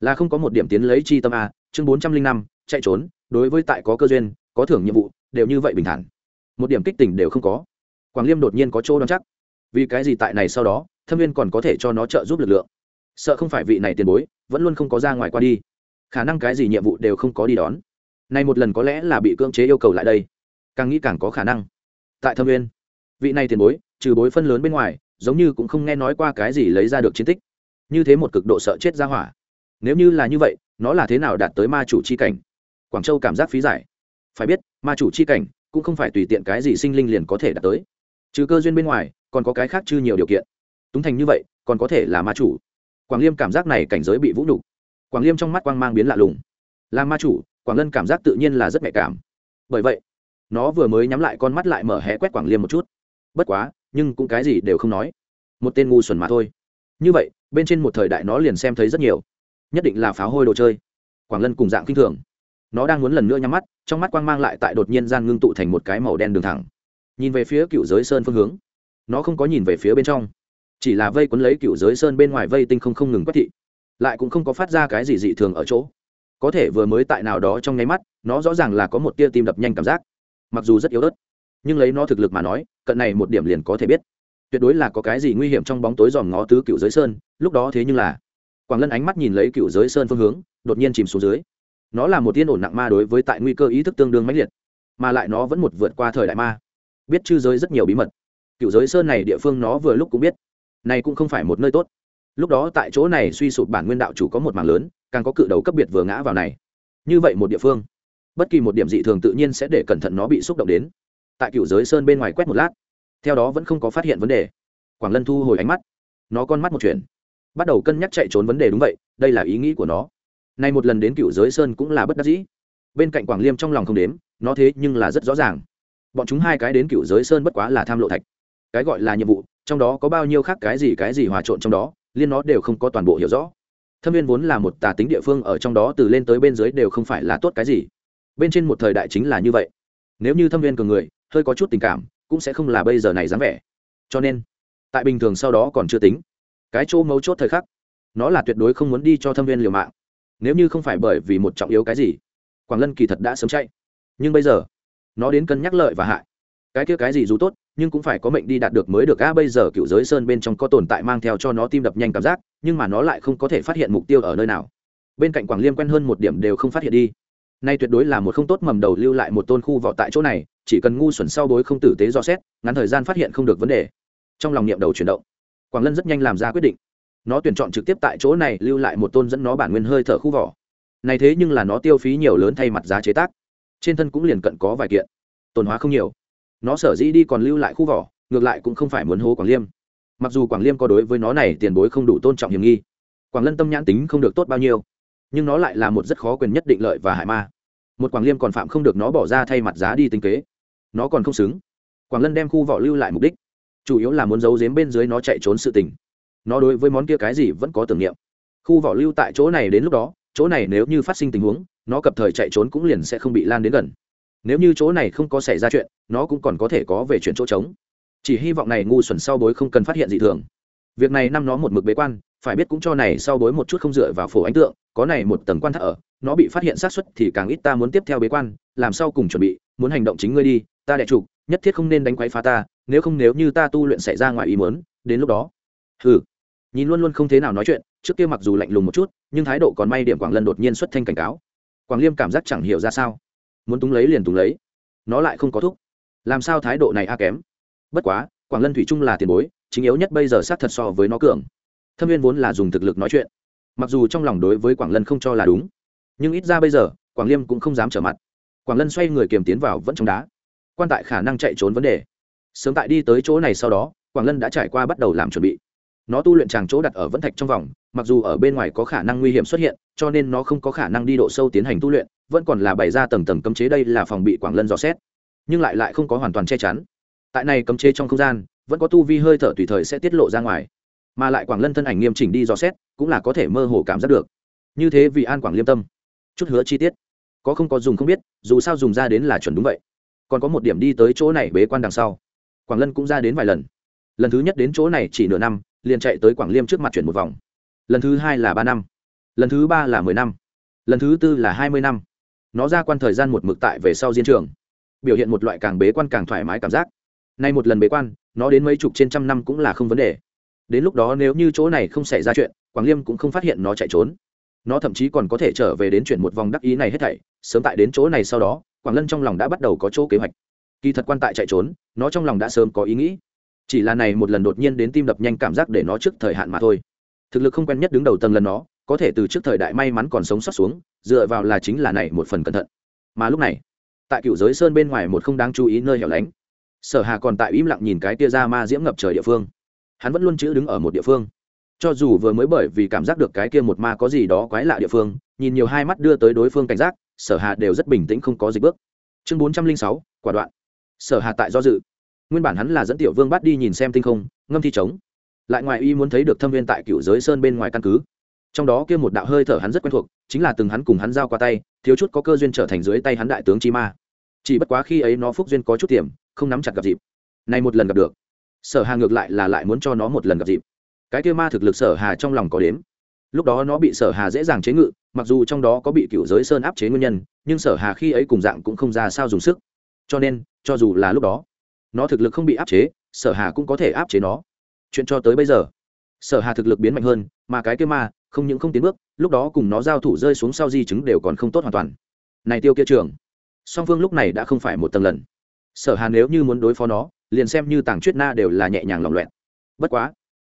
Speaker 1: Là không có một điểm tiến lấy chi tâm a, chương bốn trăm linh năm chạy trốn, đối với tại có cơ duyên, có thưởng nhiệm vụ, đều như vậy bình thản. Một điểm kích tình đều không có. Quảng liêm đột nhiên có chỗ đón chắc. Vì cái gì tại này sau đó, thâm viên còn có thể cho nó trợ giúp lực lượng? Sợ không phải vị này tiền bối, vẫn luôn không có ra ngoài qua đi. Khả năng cái gì nhiệm vụ đều không có đi đón. Này một lần có lẽ là bị cưỡng chế yêu cầu lại đây. Càng nghĩ càng có khả năng. Tại thâm viên, vị này tiền bối, trừ bối phân lớn bên ngoài, giống như cũng không nghe nói qua cái gì lấy ra được chiến tích. Như thế một cực độ sợ chết ra hỏa. Nếu như là như vậy, nó là thế nào đạt tới ma chủ c h i cảnh? Quảng châu cảm giác phí giải. Phải biết, ma chủ c h i cảnh cũng không phải tùy tiện cái gì sinh linh liền có thể đạt tới. Trừ cơ duyên bên ngoài, còn có cái khác chư nhiều điều kiện. Túng thành như vậy, còn có thể là ma chủ. Quảng liêm cảm giác này cảnh giới bị vũ nhục. Quảng liêm trong mắt quang mang biến lạ lùng. Là ma chủ, quảng lân cảm giác tự nhiên là rất nhạy cảm. Bởi vậy, nó vừa mới nhắm lại con mắt lại mở hé quét quảng liêm một chút. Bất quá, nhưng cũng cái gì đều không nói. Một tên ngu xuẩn mà thôi. Như vậy, bên trên một thời đại nó liền xem thấy rất nhiều. Nhất định là pháo hôi đồ chơi. Quảng lân cùng dạng kinh thường nó đang muốn lần nữa nhắm mắt, trong mắt quang mang lại tại đột nhiên gian ngưng tụ thành một cái màu đen đường thẳng. Nhìn về phía cựu giới sơn phương hướng, nó không có nhìn về phía bên trong, chỉ là vây quấn lấy cựu giới sơn bên ngoài vây tinh không không ngừng quét thị, lại cũng không có phát ra cái gì dị thường ở chỗ. Có thể vừa mới tại nào đó trong nháy mắt, nó rõ ràng là có một tia tim đập nhanh cảm giác, mặc dù rất yếu ớt, nhưng lấy nó thực lực mà nói, cận này một điểm liền có thể biết. Tuyệt đối là có cái gì nguy hiểm trong bóng tối dòm ngó tứ cựu giới sơn, lúc đó thế nhưng là, quảng lân ánh mắt nhìn lấy cựu giới sơn phương hướng, đột nhiên chìm xuống dưới nó là một tiên ổn nặng ma đối với tại nguy cơ ý thức tương đương mãnh liệt, mà lại nó vẫn một vượt qua thời đại ma. Biết chư giới rất nhiều bí mật. Cựu giới sơn này địa phương nó vừa lúc cũng biết. Này cũng không phải một nơi tốt. Lúc đó tại chỗ này suy sụp bản nguyên đạo chủ có một mảng lớn, càng có cự đầu cấp biệt vừa ngã vào này. Như vậy một địa phương, bất kỳ một điểm dị thường tự nhiên sẽ để cẩn thận nó bị xúc động đến. Tại cựu giới sơn bên ngoài quét một lát, theo đó vẫn không có phát hiện vấn đề. Quảng lân thu hồi ánh mắt. Nó con mắt một chuyện. Bắt đầu cân nhắc chạy trốn vấn đề đúng vậy, đây là ý nghĩ của nó nay một lần đến cựu giới sơn cũng là bất đắc dĩ. Bên cạnh quảng liêm trong lòng không đếm, nó thế nhưng là rất rõ ràng. Bọn chúng hai cái đến cựu giới sơn bất quá là tham lộ thạch. Cái gọi là nhiệm vụ, trong đó có bao nhiêu khác cái gì cái gì hòa trộn trong đó, liên nó đều không có toàn bộ hiểu rõ. Thâm viên vốn là một tà tính địa phương, ở trong đó từ lên tới bên dưới đều không phải là tốt cái gì. Bên trên một thời đại chính là như vậy. Nếu như thâm viên cường người, hơi có chút tình cảm, cũng sẽ không là bây giờ này dáng vẻ. Cho nên, tại bình thường sau đó còn chưa tính. Cái chỗ mấu chốt thời khắc, nó là tuyệt đối không muốn đi cho thâm viên liều mạng nếu như không phải bởi vì một trọng yếu cái gì, quảng lân kỳ thật đã sớm chạy. Nhưng bây giờ, nó đến cân nhắc lợi và hại. Cái kia cái gì dù tốt, nhưng cũng phải có mệnh đi đạt được mới được. A, bây giờ cựu giới sơn bên trong có tồn tại mang theo cho nó tim đập nhanh cảm giác, nhưng mà nó lại không có thể phát hiện mục tiêu ở nơi nào. Bên cạnh quảng liêm quen hơn một điểm đều không phát hiện đi. Nay tuyệt đối là một không tốt mầm đầu lưu lại một tôn khu vọ tại chỗ này, chỉ cần ngu xuẩn sau đối không tử tế do xét, ngắn thời gian phát hiện không được vấn đề. Trong lòng niệm đầu chuyển động, quảng lân rất nhanh làm ra quyết định nó tuyển chọn trực tiếp tại chỗ này lưu lại một tôn dẫn nó bản nguyên hơi thở khu vỏ. Này thế nhưng là nó tiêu phí nhiều lớn thay mặt giá chế tác. Trên thân cũng liền cận có vài kiện. Tồn hóa không nhiều. Nó sở dĩ đi còn lưu lại khu vỏ, ngược lại cũng không phải muốn hố quảng liêm. Mặc dù quảng liêm có đối với nó này tiền bối không đủ tôn trọng hiểm nghi, quảng lân tâm nhãn tính không được tốt bao nhiêu, nhưng nó lại là một rất khó quyền nhất định lợi và hại ma. Một quảng liêm còn phạm không được nó bỏ ra thay mặt giá đi tính kế. Nó còn không xứng. Quảng lân đem khu vỏ lưu lại mục đích, chủ yếu là muốn giấu giếm bên dưới nó chạy trốn sự tình nó đối với món kia cái gì vẫn có tưởng niệm. Khu vỏ lưu tại chỗ này đến lúc đó, chỗ này nếu như phát sinh tình huống, nó cập thời chạy trốn cũng liền sẽ không bị lan đến gần. Nếu như chỗ này không có xảy ra chuyện, nó cũng còn có thể có về chuyện chỗ trống. Chỉ hy vọng này ngu xuẩn sau bối không cần phát hiện gì thường. Việc này năm nó một mực bế quan, phải biết cũng cho này sau bối một chút không dựa vào phổ ánh tượng, có này một tầng quan thất ở, nó bị phát hiện sát xuất thì càng ít ta muốn tiếp theo bế quan, làm sao cùng chuẩn bị, muốn hành động chính ngươi đi, ta đẻ trục nhất thiết không nên đánh quấy phá ta, nếu không nếu như ta tu luyện xảy ra ngoài ý muốn, đến lúc đó hừ. Nhìn luôn luôn không thế nào nói chuyện, trước kia mặc dù lạnh lùng một chút, nhưng thái độ còn may điểm quảng lân đột nhiên xuất thanh cảnh cáo. Quảng liêm cảm giác chẳng hiểu ra sao. Muốn túng lấy liền túng lấy. Nó lại không có thúc. Làm sao thái độ này a kém? Bất quá, quảng lân thủy chung là tiền bối, chính yếu nhất bây giờ sát thật so với nó cường. Thâm viên vốn là dùng thực lực nói chuyện. Mặc dù trong lòng đối với quảng lân không cho là đúng, nhưng ít ra bây giờ, quảng liêm cũng không dám trở mặt. Quảng lân xoay người kiềm tiến vào vẫn trong đá. Quan tại khả năng chạy trốn vấn đề. Sớm tại đi tới chỗ này sau đó, quảng lân đã trải qua bắt đầu làm chuẩn bị nó tu luyện tràng chỗ đặt ở vẫn thạch trong vòng, mặc dù ở bên ngoài có khả năng nguy hiểm xuất hiện, cho nên nó không có khả năng đi độ sâu tiến hành tu luyện, vẫn còn là bày ra tầng tầng cấm chế đây là phòng bị quảng lân dò xét. Nhưng lại lại không có hoàn toàn che chắn. Tại này cấm chế trong không gian, vẫn có tu vi hơi thở tùy thời sẽ tiết lộ ra ngoài. Mà lại quảng lân thân ảnh nghiêm chỉnh đi dò xét, cũng là có thể mơ hồ cảm giác được. Như thế vì an quảng liêm tâm. Chút hứa chi tiết. Có không có dùng không biết, dù sao dùng ra đến là chuẩn đúng vậy. Còn có một điểm đi tới chỗ này bế quan đằng sau. Quảng lân cũng ra đến vài lần. Lần thứ nhất đến chỗ này chỉ nửa năm liền chạy tới quảng liêm trước mặt chuyển một vòng. Lần thứ hai là ba năm, lần thứ ba là mười năm, lần thứ tư là hai mươi năm. Nó ra quan thời gian một mực tại về sau diên trường, biểu hiện một loại càng bế quan càng thoải mái cảm giác. Nay một lần bế quan, nó đến mấy chục trên trăm năm cũng là không vấn đề. Đến lúc đó nếu như chỗ này không xảy ra chuyện, quảng liêm cũng không phát hiện nó chạy trốn. Nó thậm chí còn có thể trở về đến chuyển một vòng đắc ý này hết thảy. Sớm tại đến chỗ này sau đó, quảng lân trong lòng đã bắt đầu có chỗ kế hoạch. Kỳ thật quan tại chạy trốn, nó trong lòng đã sớm có ý nghĩ chỉ là này một lần đột nhiên đến tim đập nhanh cảm giác để nó trước thời hạn mà thôi. Thực lực không quen nhất đứng đầu tầng lần nó, có thể từ trước thời đại may mắn còn sống sót xuống, dựa vào là chính là này một phần cẩn thận. Mà lúc này, tại cựu giới sơn bên ngoài một không đáng chú ý nơi hẻo lánh, sở hà còn tại im lặng nhìn cái tia ra ma diễm ngập trời địa phương. Hắn vẫn luôn chữ đứng ở một địa phương. Cho dù vừa mới bởi vì cảm giác được cái kia một ma có gì đó quái lạ địa phương, nhìn nhiều hai mắt đưa tới đối phương cảnh giác, sở hà đều rất bình tĩnh không có dịch bước. Chương bốn trăm linh sáu, quả đoạn. Sở hà tại do dự nguyên bản hắn là dẫn tiểu vương bắt đi nhìn xem tinh không, ngâm thi trống. Lại ngoài y muốn thấy được thâm viên tại cựu giới sơn bên ngoài căn cứ. Trong đó kia một đạo hơi thở hắn rất quen thuộc, chính là từng hắn cùng hắn giao qua tay, thiếu chút có cơ duyên trở thành dưới tay hắn đại tướng chi ma. Chỉ bất quá khi ấy nó phúc duyên có chút tiềm, không nắm chặt gặp dịp. Nay một lần gặp được, sở hà ngược lại là lại muốn cho nó một lần gặp dịp. Cái kia ma thực lực sở hà trong lòng có đếm. Lúc đó nó bị sở hà dễ dàng chế ngự, mặc dù trong đó có bị cựu giới sơn áp chế nguyên nhân, nhưng sở hà khi ấy cùng dạng cũng không ra sao dùng sức. Cho nên, cho dù là lúc đó nó thực lực không bị áp chế, sở hà cũng có thể áp chế nó. Chuyện cho tới bây giờ, sở hà thực lực biến mạnh hơn, mà cái kia ma, không những không tiến bước, lúc đó cùng nó giao thủ rơi xuống sau di chứng đều còn không tốt hoàn toàn. Này tiêu kia trường, song phương lúc này đã không phải một tầng lần. Sở hà nếu như muốn đối phó nó, liền xem như tàng chuyết na đều là nhẹ nhàng lòng loẹn bất quá,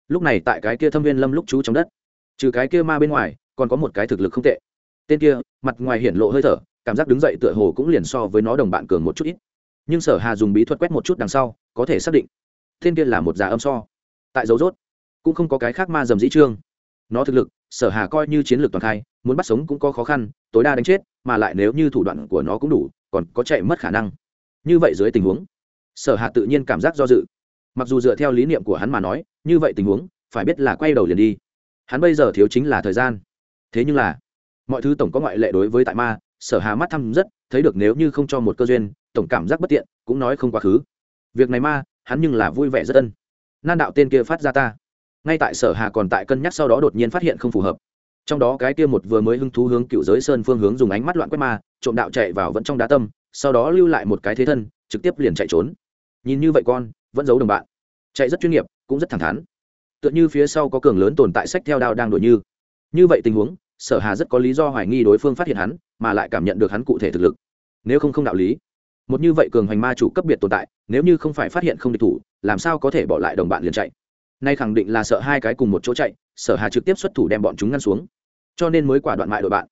Speaker 1: lúc này tại cái kia thâm viên lâm lúc trú trong đất, trừ cái kia ma bên ngoài, còn có một cái thực lực không tệ. Tên kia, mặt ngoài hiển lộ hơi thở, cảm giác đứng dậy tựa hồ cũng liền so với nó đồng bạn cường một chút ít nhưng sở hà dùng bí thuật quét một chút đằng sau, có thể xác định, tên kia là một giả âm so. Tại dấu rốt, cũng không có cái khác ma dầm dĩ trương. Nó thực lực, sở hà coi như chiến lược toàn khai, muốn bắt sống cũng có khó khăn, tối đa đánh chết, mà lại nếu như thủ đoạn của nó cũng đủ, còn có chạy mất khả năng. Như vậy dưới tình huống, sở Hà tự nhiên cảm giác do dự. Mặc dù dựa theo lý niệm của hắn mà nói, như vậy tình huống, phải biết là quay đầu liền đi. Hắn bây giờ thiếu chính là thời gian. Thế nhưng là, mọi thứ tổng có ngoại lệ đối với tại ma, sở hà mắt thăm rất thấy được nếu như không cho một cơ duyên, tổng cảm giác bất tiện, cũng nói không quá khứ. Việc này ma, hắn nhưng là vui vẻ rất ân. Nan đạo tên kia phát ra ta. Ngay tại sở hà còn tại cân nhắc sau đó đột nhiên phát hiện không phù hợp. Trong đó cái kia một vừa mới hứng thú hướng cựu giới sơn phương hướng dùng ánh mắt loạn quét ma, trộm đạo chạy vào vẫn trong đá tâm, sau đó lưu lại một cái thế thân, trực tiếp liền chạy trốn. Nhìn như vậy con, vẫn giấu đồng bạn. Chạy rất chuyên nghiệp, cũng rất thẳng thắn. Tựa như phía sau có cường lớn tồn tại sách theo đao đang đổi như. Như vậy tình huống sở hà rất có lý do hoài nghi đối phương phát hiện hắn, mà lại cảm nhận được hắn cụ thể thực lực. Nếu không không đạo lý. Một như vậy cường hoành ma chủ cấp biệt tồn tại, nếu như không phải phát hiện không địch thủ, làm sao có thể bỏ lại đồng bạn liền chạy? Nay khẳng định là sợ hai cái cùng một chỗ chạy, sở hà trực tiếp xuất thủ đem bọn chúng ngăn xuống. Cho nên mới quả đoạn mại đội bạn.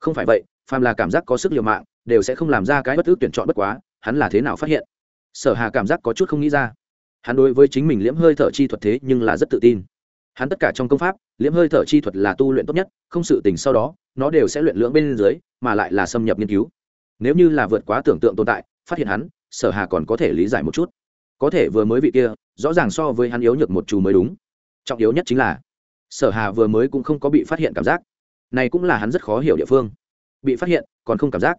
Speaker 1: Không phải vậy, phàm là cảm giác có sức liều mạng, đều sẽ không làm ra cái bất ước tuyển chọn bất quá, hắn là thế nào phát hiện? Sở hà cảm giác có chút không nghĩ ra. Hắn đối với chính mình liễm hơi thở chi thuật thế nhưng là rất tự tin hắn tất cả trong công pháp, liễm hơi thở chi thuật là tu luyện tốt nhất, không sự tình sau đó, nó đều sẽ luyện lưỡng bên dưới, mà lại là xâm nhập nghiên cứu. Nếu như là vượt quá tưởng tượng tồn tại, phát hiện hắn, sở hà còn có thể lý giải một chút. Có thể vừa mới vị kia, rõ ràng so với hắn yếu nhược một chú mới đúng. Trọng yếu nhất chính là, sở hà vừa mới cũng không có bị phát hiện cảm giác. Này cũng là hắn rất khó hiểu địa phương. Bị phát hiện, còn không cảm giác.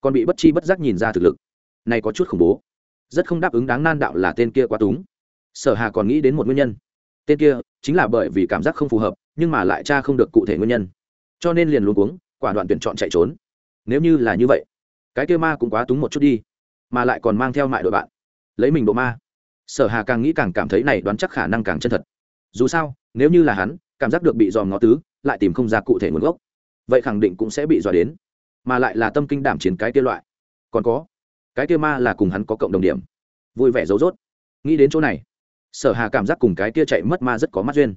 Speaker 1: Còn bị bất chi bất giác nhìn ra thực lực. Này có chút khủng bố. Rất không đáp ứng đáng nan đạo là tên kia quá túng. Sở hà còn nghĩ đến một nguyên nhân. Tên kia chính là bởi vì cảm giác không phù hợp, nhưng mà lại cha không được cụ thể nguyên nhân. Cho nên liền luôn cuống, quả đoạn tuyển chọn chạy trốn. Nếu như là như vậy, cái kêu ma cũng quá túng một chút đi, mà lại còn mang theo mại đội bạn. Lấy mình độ ma. Sở hà càng nghĩ càng cảm thấy này đoán chắc khả năng càng chân thật. Dù sao, nếu như là hắn, cảm giác được bị dòm ngó tứ, lại tìm không ra cụ thể nguồn gốc. Vậy khẳng định cũng sẽ bị dò đến. Mà lại là tâm kinh đảm chiến cái kia loại. Còn có, cái kia ma là cùng hắn có cộng đồng điểm. Vui vẻ dấu dốt nghĩ đến chỗ này sở hà cảm giác cùng cái kia chạy mất ma rất có mắt duyên.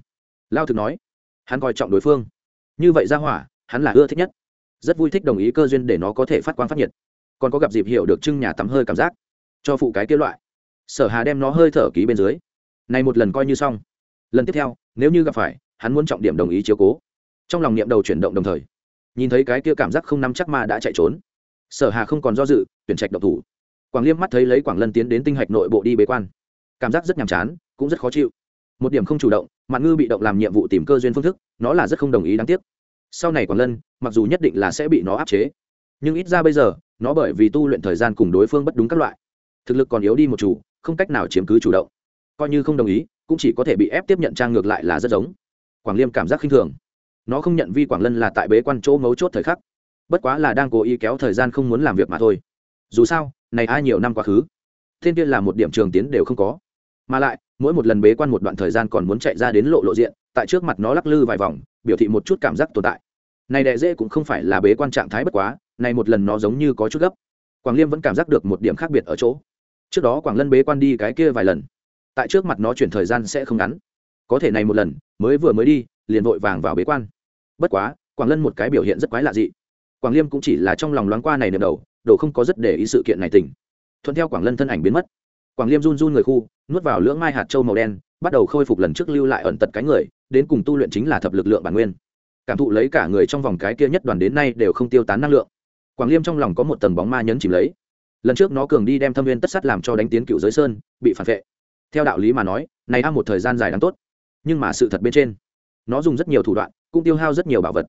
Speaker 1: Lao thực nói, hắn coi trọng đối phương. Như vậy ra hỏa, hắn là ưa thích nhất. Rất vui thích đồng ý cơ duyên để nó có thể phát quang phát nhiệt. Còn có gặp dịp hiểu được trưng nhà tắm hơi cảm giác, cho phụ cái kia loại. Sở hà đem nó hơi thở ký bên dưới. Này một lần coi như xong. Lần tiếp theo, nếu như gặp phải, hắn muốn trọng điểm đồng ý chiếu cố. Trong lòng niệm đầu chuyển động đồng thời, nhìn thấy cái kia cảm giác không nắm chắc mà đã chạy trốn. Sở hà không còn do dự, tuyển trạch độc thủ. Quảng liêm mắt thấy lấy quảng lân tiến đến tinh hạch nội bộ đi bế quan. Cảm giác rất nhàm chán cũng rất khó chịu. Một điểm không chủ động mặt ngư bị động làm nhiệm vụ tìm cơ duyên phương thức, nó là rất không đồng ý đáng tiếc. Sau này quảng lân, mặc dù nhất định là sẽ bị nó áp chế, nhưng ít ra bây giờ, nó bởi vì tu luyện thời gian cùng đối phương bất đúng các loại, thực lực còn yếu đi một chủ, không cách nào chiếm cứ chủ động. Coi như không đồng ý, cũng chỉ có thể bị ép tiếp nhận trang ngược lại là rất giống. Quảng liêm cảm giác khinh thường. Nó không nhận vi quảng lân là tại bế quan chỗ mấu chốt thời khắc. Bất quá là đang cố ý kéo thời gian không muốn làm việc mà thôi. Dù sao, này ai nhiều năm quá khứ. Thiên kia là một điểm trường tiến đều không có mà lại, mỗi một lần bế quan một đoạn thời gian còn muốn chạy ra đến lộ lộ diện, tại trước mặt nó lắc lư vài vòng, biểu thị một chút cảm giác tồn tại. Này đệ dễ cũng không phải là bế quan trạng thái bất quá, này một lần nó giống như có chút gấp. Quảng liêm vẫn cảm giác được một điểm khác biệt ở chỗ. Trước đó quảng lân bế quan đi cái kia vài lần. Tại trước mặt nó chuyển thời gian sẽ không ngắn. Có thể này một lần, mới vừa mới đi, liền vội vàng vào bế quan. Bất quá, quảng lân một cái biểu hiện rất quái lạ dị. Quảng liêm cũng chỉ là trong lòng loáng qua này niệm đầu, đồ không có rất để ý sự kiện này tỉnh. Thuận theo quảng lân thân ảnh biến mất quảng liêm run run người khu, nuốt vào lưỡng mai hạt châu màu đen, bắt đầu khôi phục lần trước lưu lại ẩn tật cái người, đến cùng tu luyện chính là thập lực lượng bản nguyên. Cảm thụ lấy cả người trong vòng cái kia nhất đoàn đến nay đều không tiêu tán năng lượng. Quảng liêm trong lòng có một tầng bóng ma nhấn chìm lấy. Lần trước nó cường đi đem thâm viên tất sắt làm cho đánh tiến cựu giới sơn, bị phản vệ. Theo đạo lý mà nói, này a một thời gian dài đáng tốt. Nhưng mà sự thật bên trên, nó dùng rất nhiều thủ đoạn, cũng tiêu hao rất nhiều bảo vật.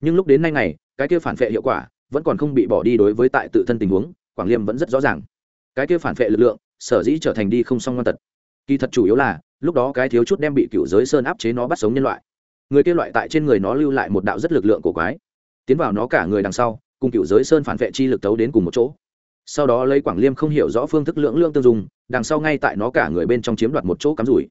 Speaker 1: Nhưng lúc đến nay này, cái kia phản vệ hiệu quả vẫn còn không bị bỏ đi đối với tại tự thân tình huống, quảng liêm vẫn rất rõ ràng. Cái kia phản vệ lực lượng sở dĩ trở thành đi không xong ngoan tật. Kỳ thật chủ yếu là, lúc đó cái thiếu chút đem bị cựu giới sơn áp chế nó bắt sống nhân loại. Người kia loại tại trên người nó lưu lại một đạo rất lực lượng của quái. Tiến vào nó cả người đằng sau, cùng cựu giới sơn phản vệ chi lực tấu đến cùng một chỗ. Sau đó lấy quảng liêm không hiểu rõ phương thức lưỡng lương tương dùng đằng sau ngay tại nó cả người bên trong chiếm đoạt một chỗ cắm rủi.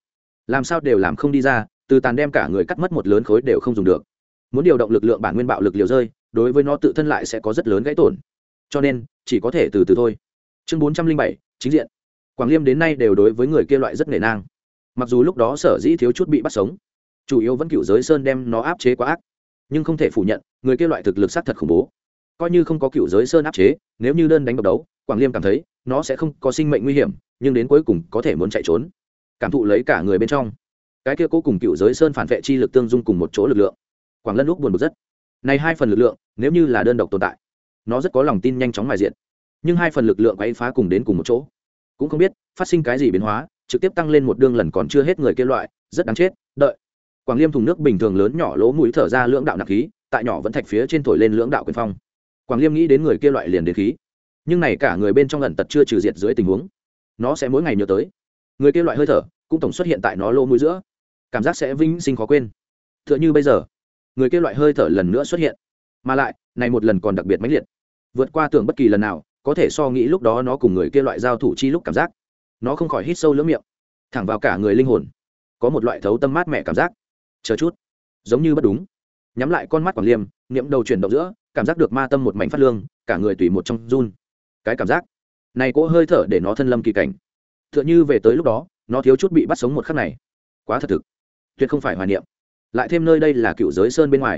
Speaker 1: Làm sao đều làm không đi ra, từ tàn đem cả người cắt mất một lớn khối đều không dùng được. Muốn điều động lực lượng bản nguyên bạo lực liều rơi, đối với nó tự thân lại sẽ có rất lớn gãy tổn. Cho nên, chỉ có thể từ từ thôi. Chương bốn trăm linh bảy, chính diện quảng liêm đến nay đều đối với người kia loại rất nể nang. Mặc dù lúc đó sở dĩ thiếu chút bị bắt sống, chủ yếu vẫn cựu giới sơn đem nó áp chế quá ác, nhưng không thể phủ nhận, người kia loại thực lực sát thật khủng bố. Coi như không có cựu giới sơn áp chế, nếu như đơn đánh độc đấu, quảng liêm cảm thấy nó sẽ không có sinh mệnh nguy hiểm, nhưng đến cuối cùng có thể muốn chạy trốn, cảm thụ lấy cả người bên trong. Cái kia cố cùng cựu giới sơn phản vệ chi lực tương dung cùng một chỗ lực lượng. Quảng lân lúc buồn bực rất. Này hai phần lực lượng, nếu như là đơn độc tồn tại, nó rất có lòng tin nhanh chóng mài diện nhưng hai phần lực lượng quay phá cùng đến cùng một chỗ cũng không biết, phát sinh cái gì biến hóa, trực tiếp tăng lên một đương lần còn chưa hết người kia loại, rất đáng chết, đợi. Quảng liêm thùng nước bình thường lớn nhỏ lỗ mũi thở ra lưỡng đạo nặc khí, tại nhỏ vẫn thạch phía trên thổi lên lưỡng đạo quyền phong. Quảng liêm nghĩ đến người kia loại liền đến khí. Nhưng này cả người bên trong lần tật chưa trừ diệt dưới tình huống. Nó sẽ mỗi ngày nhớ tới. Người kia loại hơi thở, cũng tổng xuất hiện tại nó lỗ mũi giữa. Cảm giác sẽ vĩnh sinh khó quên. T h ư ợ n h ư bây giờ, người kia loại hơi thở lần nữa xuất hiện. Mà lại, này một lần còn đặc biệt mãnh liệt. Vượt qua tưởng bất kỳ lần nào có thể so nghĩ lúc đó nó cùng người kia loại giao thủ chi lúc cảm giác. Nó không khỏi hít sâu lưỡng miệng. Thẳng vào cả người linh hồn, có một loại thấu tâm mát mẹ cảm giác. Chờ chút, giống như bất đúng. Nhắm lại con mắt quảng liêm, niệm đầu chuyển động giữa, cảm giác được ma tâm một mảnh phát lương, cả người tùy một trong run. Cái cảm giác này cỗ hơi thở để nó thân lâm kỳ cảnh. T h ư ợ n h ư về tới lúc đó, nó thiếu chút bị bắt sống một khắc này. Quá thật thực, tuyệt không phải hoài niệm. Lại thêm nơi đây là cựu giới sơn bên ngoài.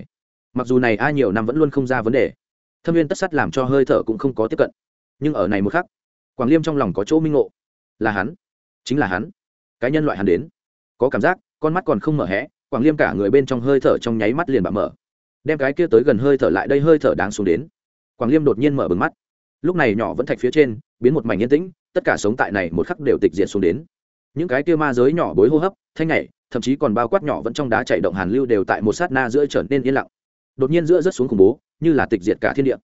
Speaker 1: Mặc dù này ai nhiều năm vẫn luôn không ra vấn đề, thâm viên tất sắt làm cho hơi thở cũng không có tiếp cận nhưng ở này một khắc, quảng liêm trong lòng có chỗ minh ngộ. Là hắn. Chính là hắn. Cái nhân loại hắn đến. Có cảm giác, con mắt còn không mở hẽ quảng liêm cả người bên trong hơi thở trong nháy mắt liền bạo mở. Đem cái kia tới gần hơi thở lại đây hơi thở đáng xuống đến. Quảng liêm đột nhiên mở bừng mắt. Lúc này nhỏ vẫn thạch phía trên, biến một mảnh yên tĩnh, tất cả sống tại này một khắc đều tịch diệt xuống đến. Những cái kia ma giới nhỏ bối hô hấp, thanh nhảy, thậm chí còn bao quát nhỏ vẫn trong đá chạy động hàn lưu đều tại một sát na giữa trở nên yên lặng. Đột nhiên giữa rất xuống khủng bố, như là tịch diệt cả thiên địa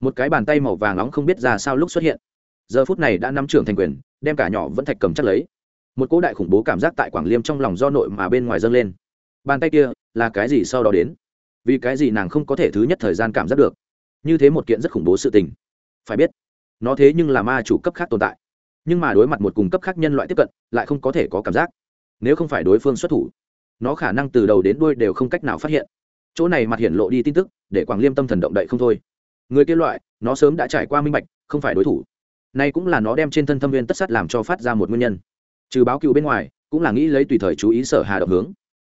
Speaker 1: một cái bàn tay màu vàng nóng không biết ra sao lúc xuất hiện. Giờ phút này đã nắm trưởng thành quyền, đem cả nhỏ vẫn thạch cầm chắc lấy. Một cỗ đại khủng bố cảm giác tại quảng liêm trong lòng do nội mà bên ngoài dâng lên. Bàn tay kia là cái gì sau đó đến? Vì cái gì nàng không có thể thứ nhất thời gian cảm giác được? Như thế một kiện rất khủng bố sự tình. Phải biết, nó thế nhưng là ma chủ cấp khác tồn tại. Nhưng mà đối mặt một cùng cấp khác nhân loại tiếp cận, lại không có thể có cảm giác. Nếu không phải đối phương xuất thủ, nó khả năng từ đầu đến đuôi đều không cách nào phát hiện. Chỗ này mặt hiện lộ đi tin tức, để quảng liêm tâm thần động đậy không thôi người kia loại, nó sớm đã trải qua minh bạch, không phải đối thủ. Nay cũng là nó đem trên thân thâm viên tất sắt làm cho phát ra một nguyên nhân. Trừ báo cựu bên ngoài, cũng là nghĩ lấy tùy thời chú ý sở hà động hướng.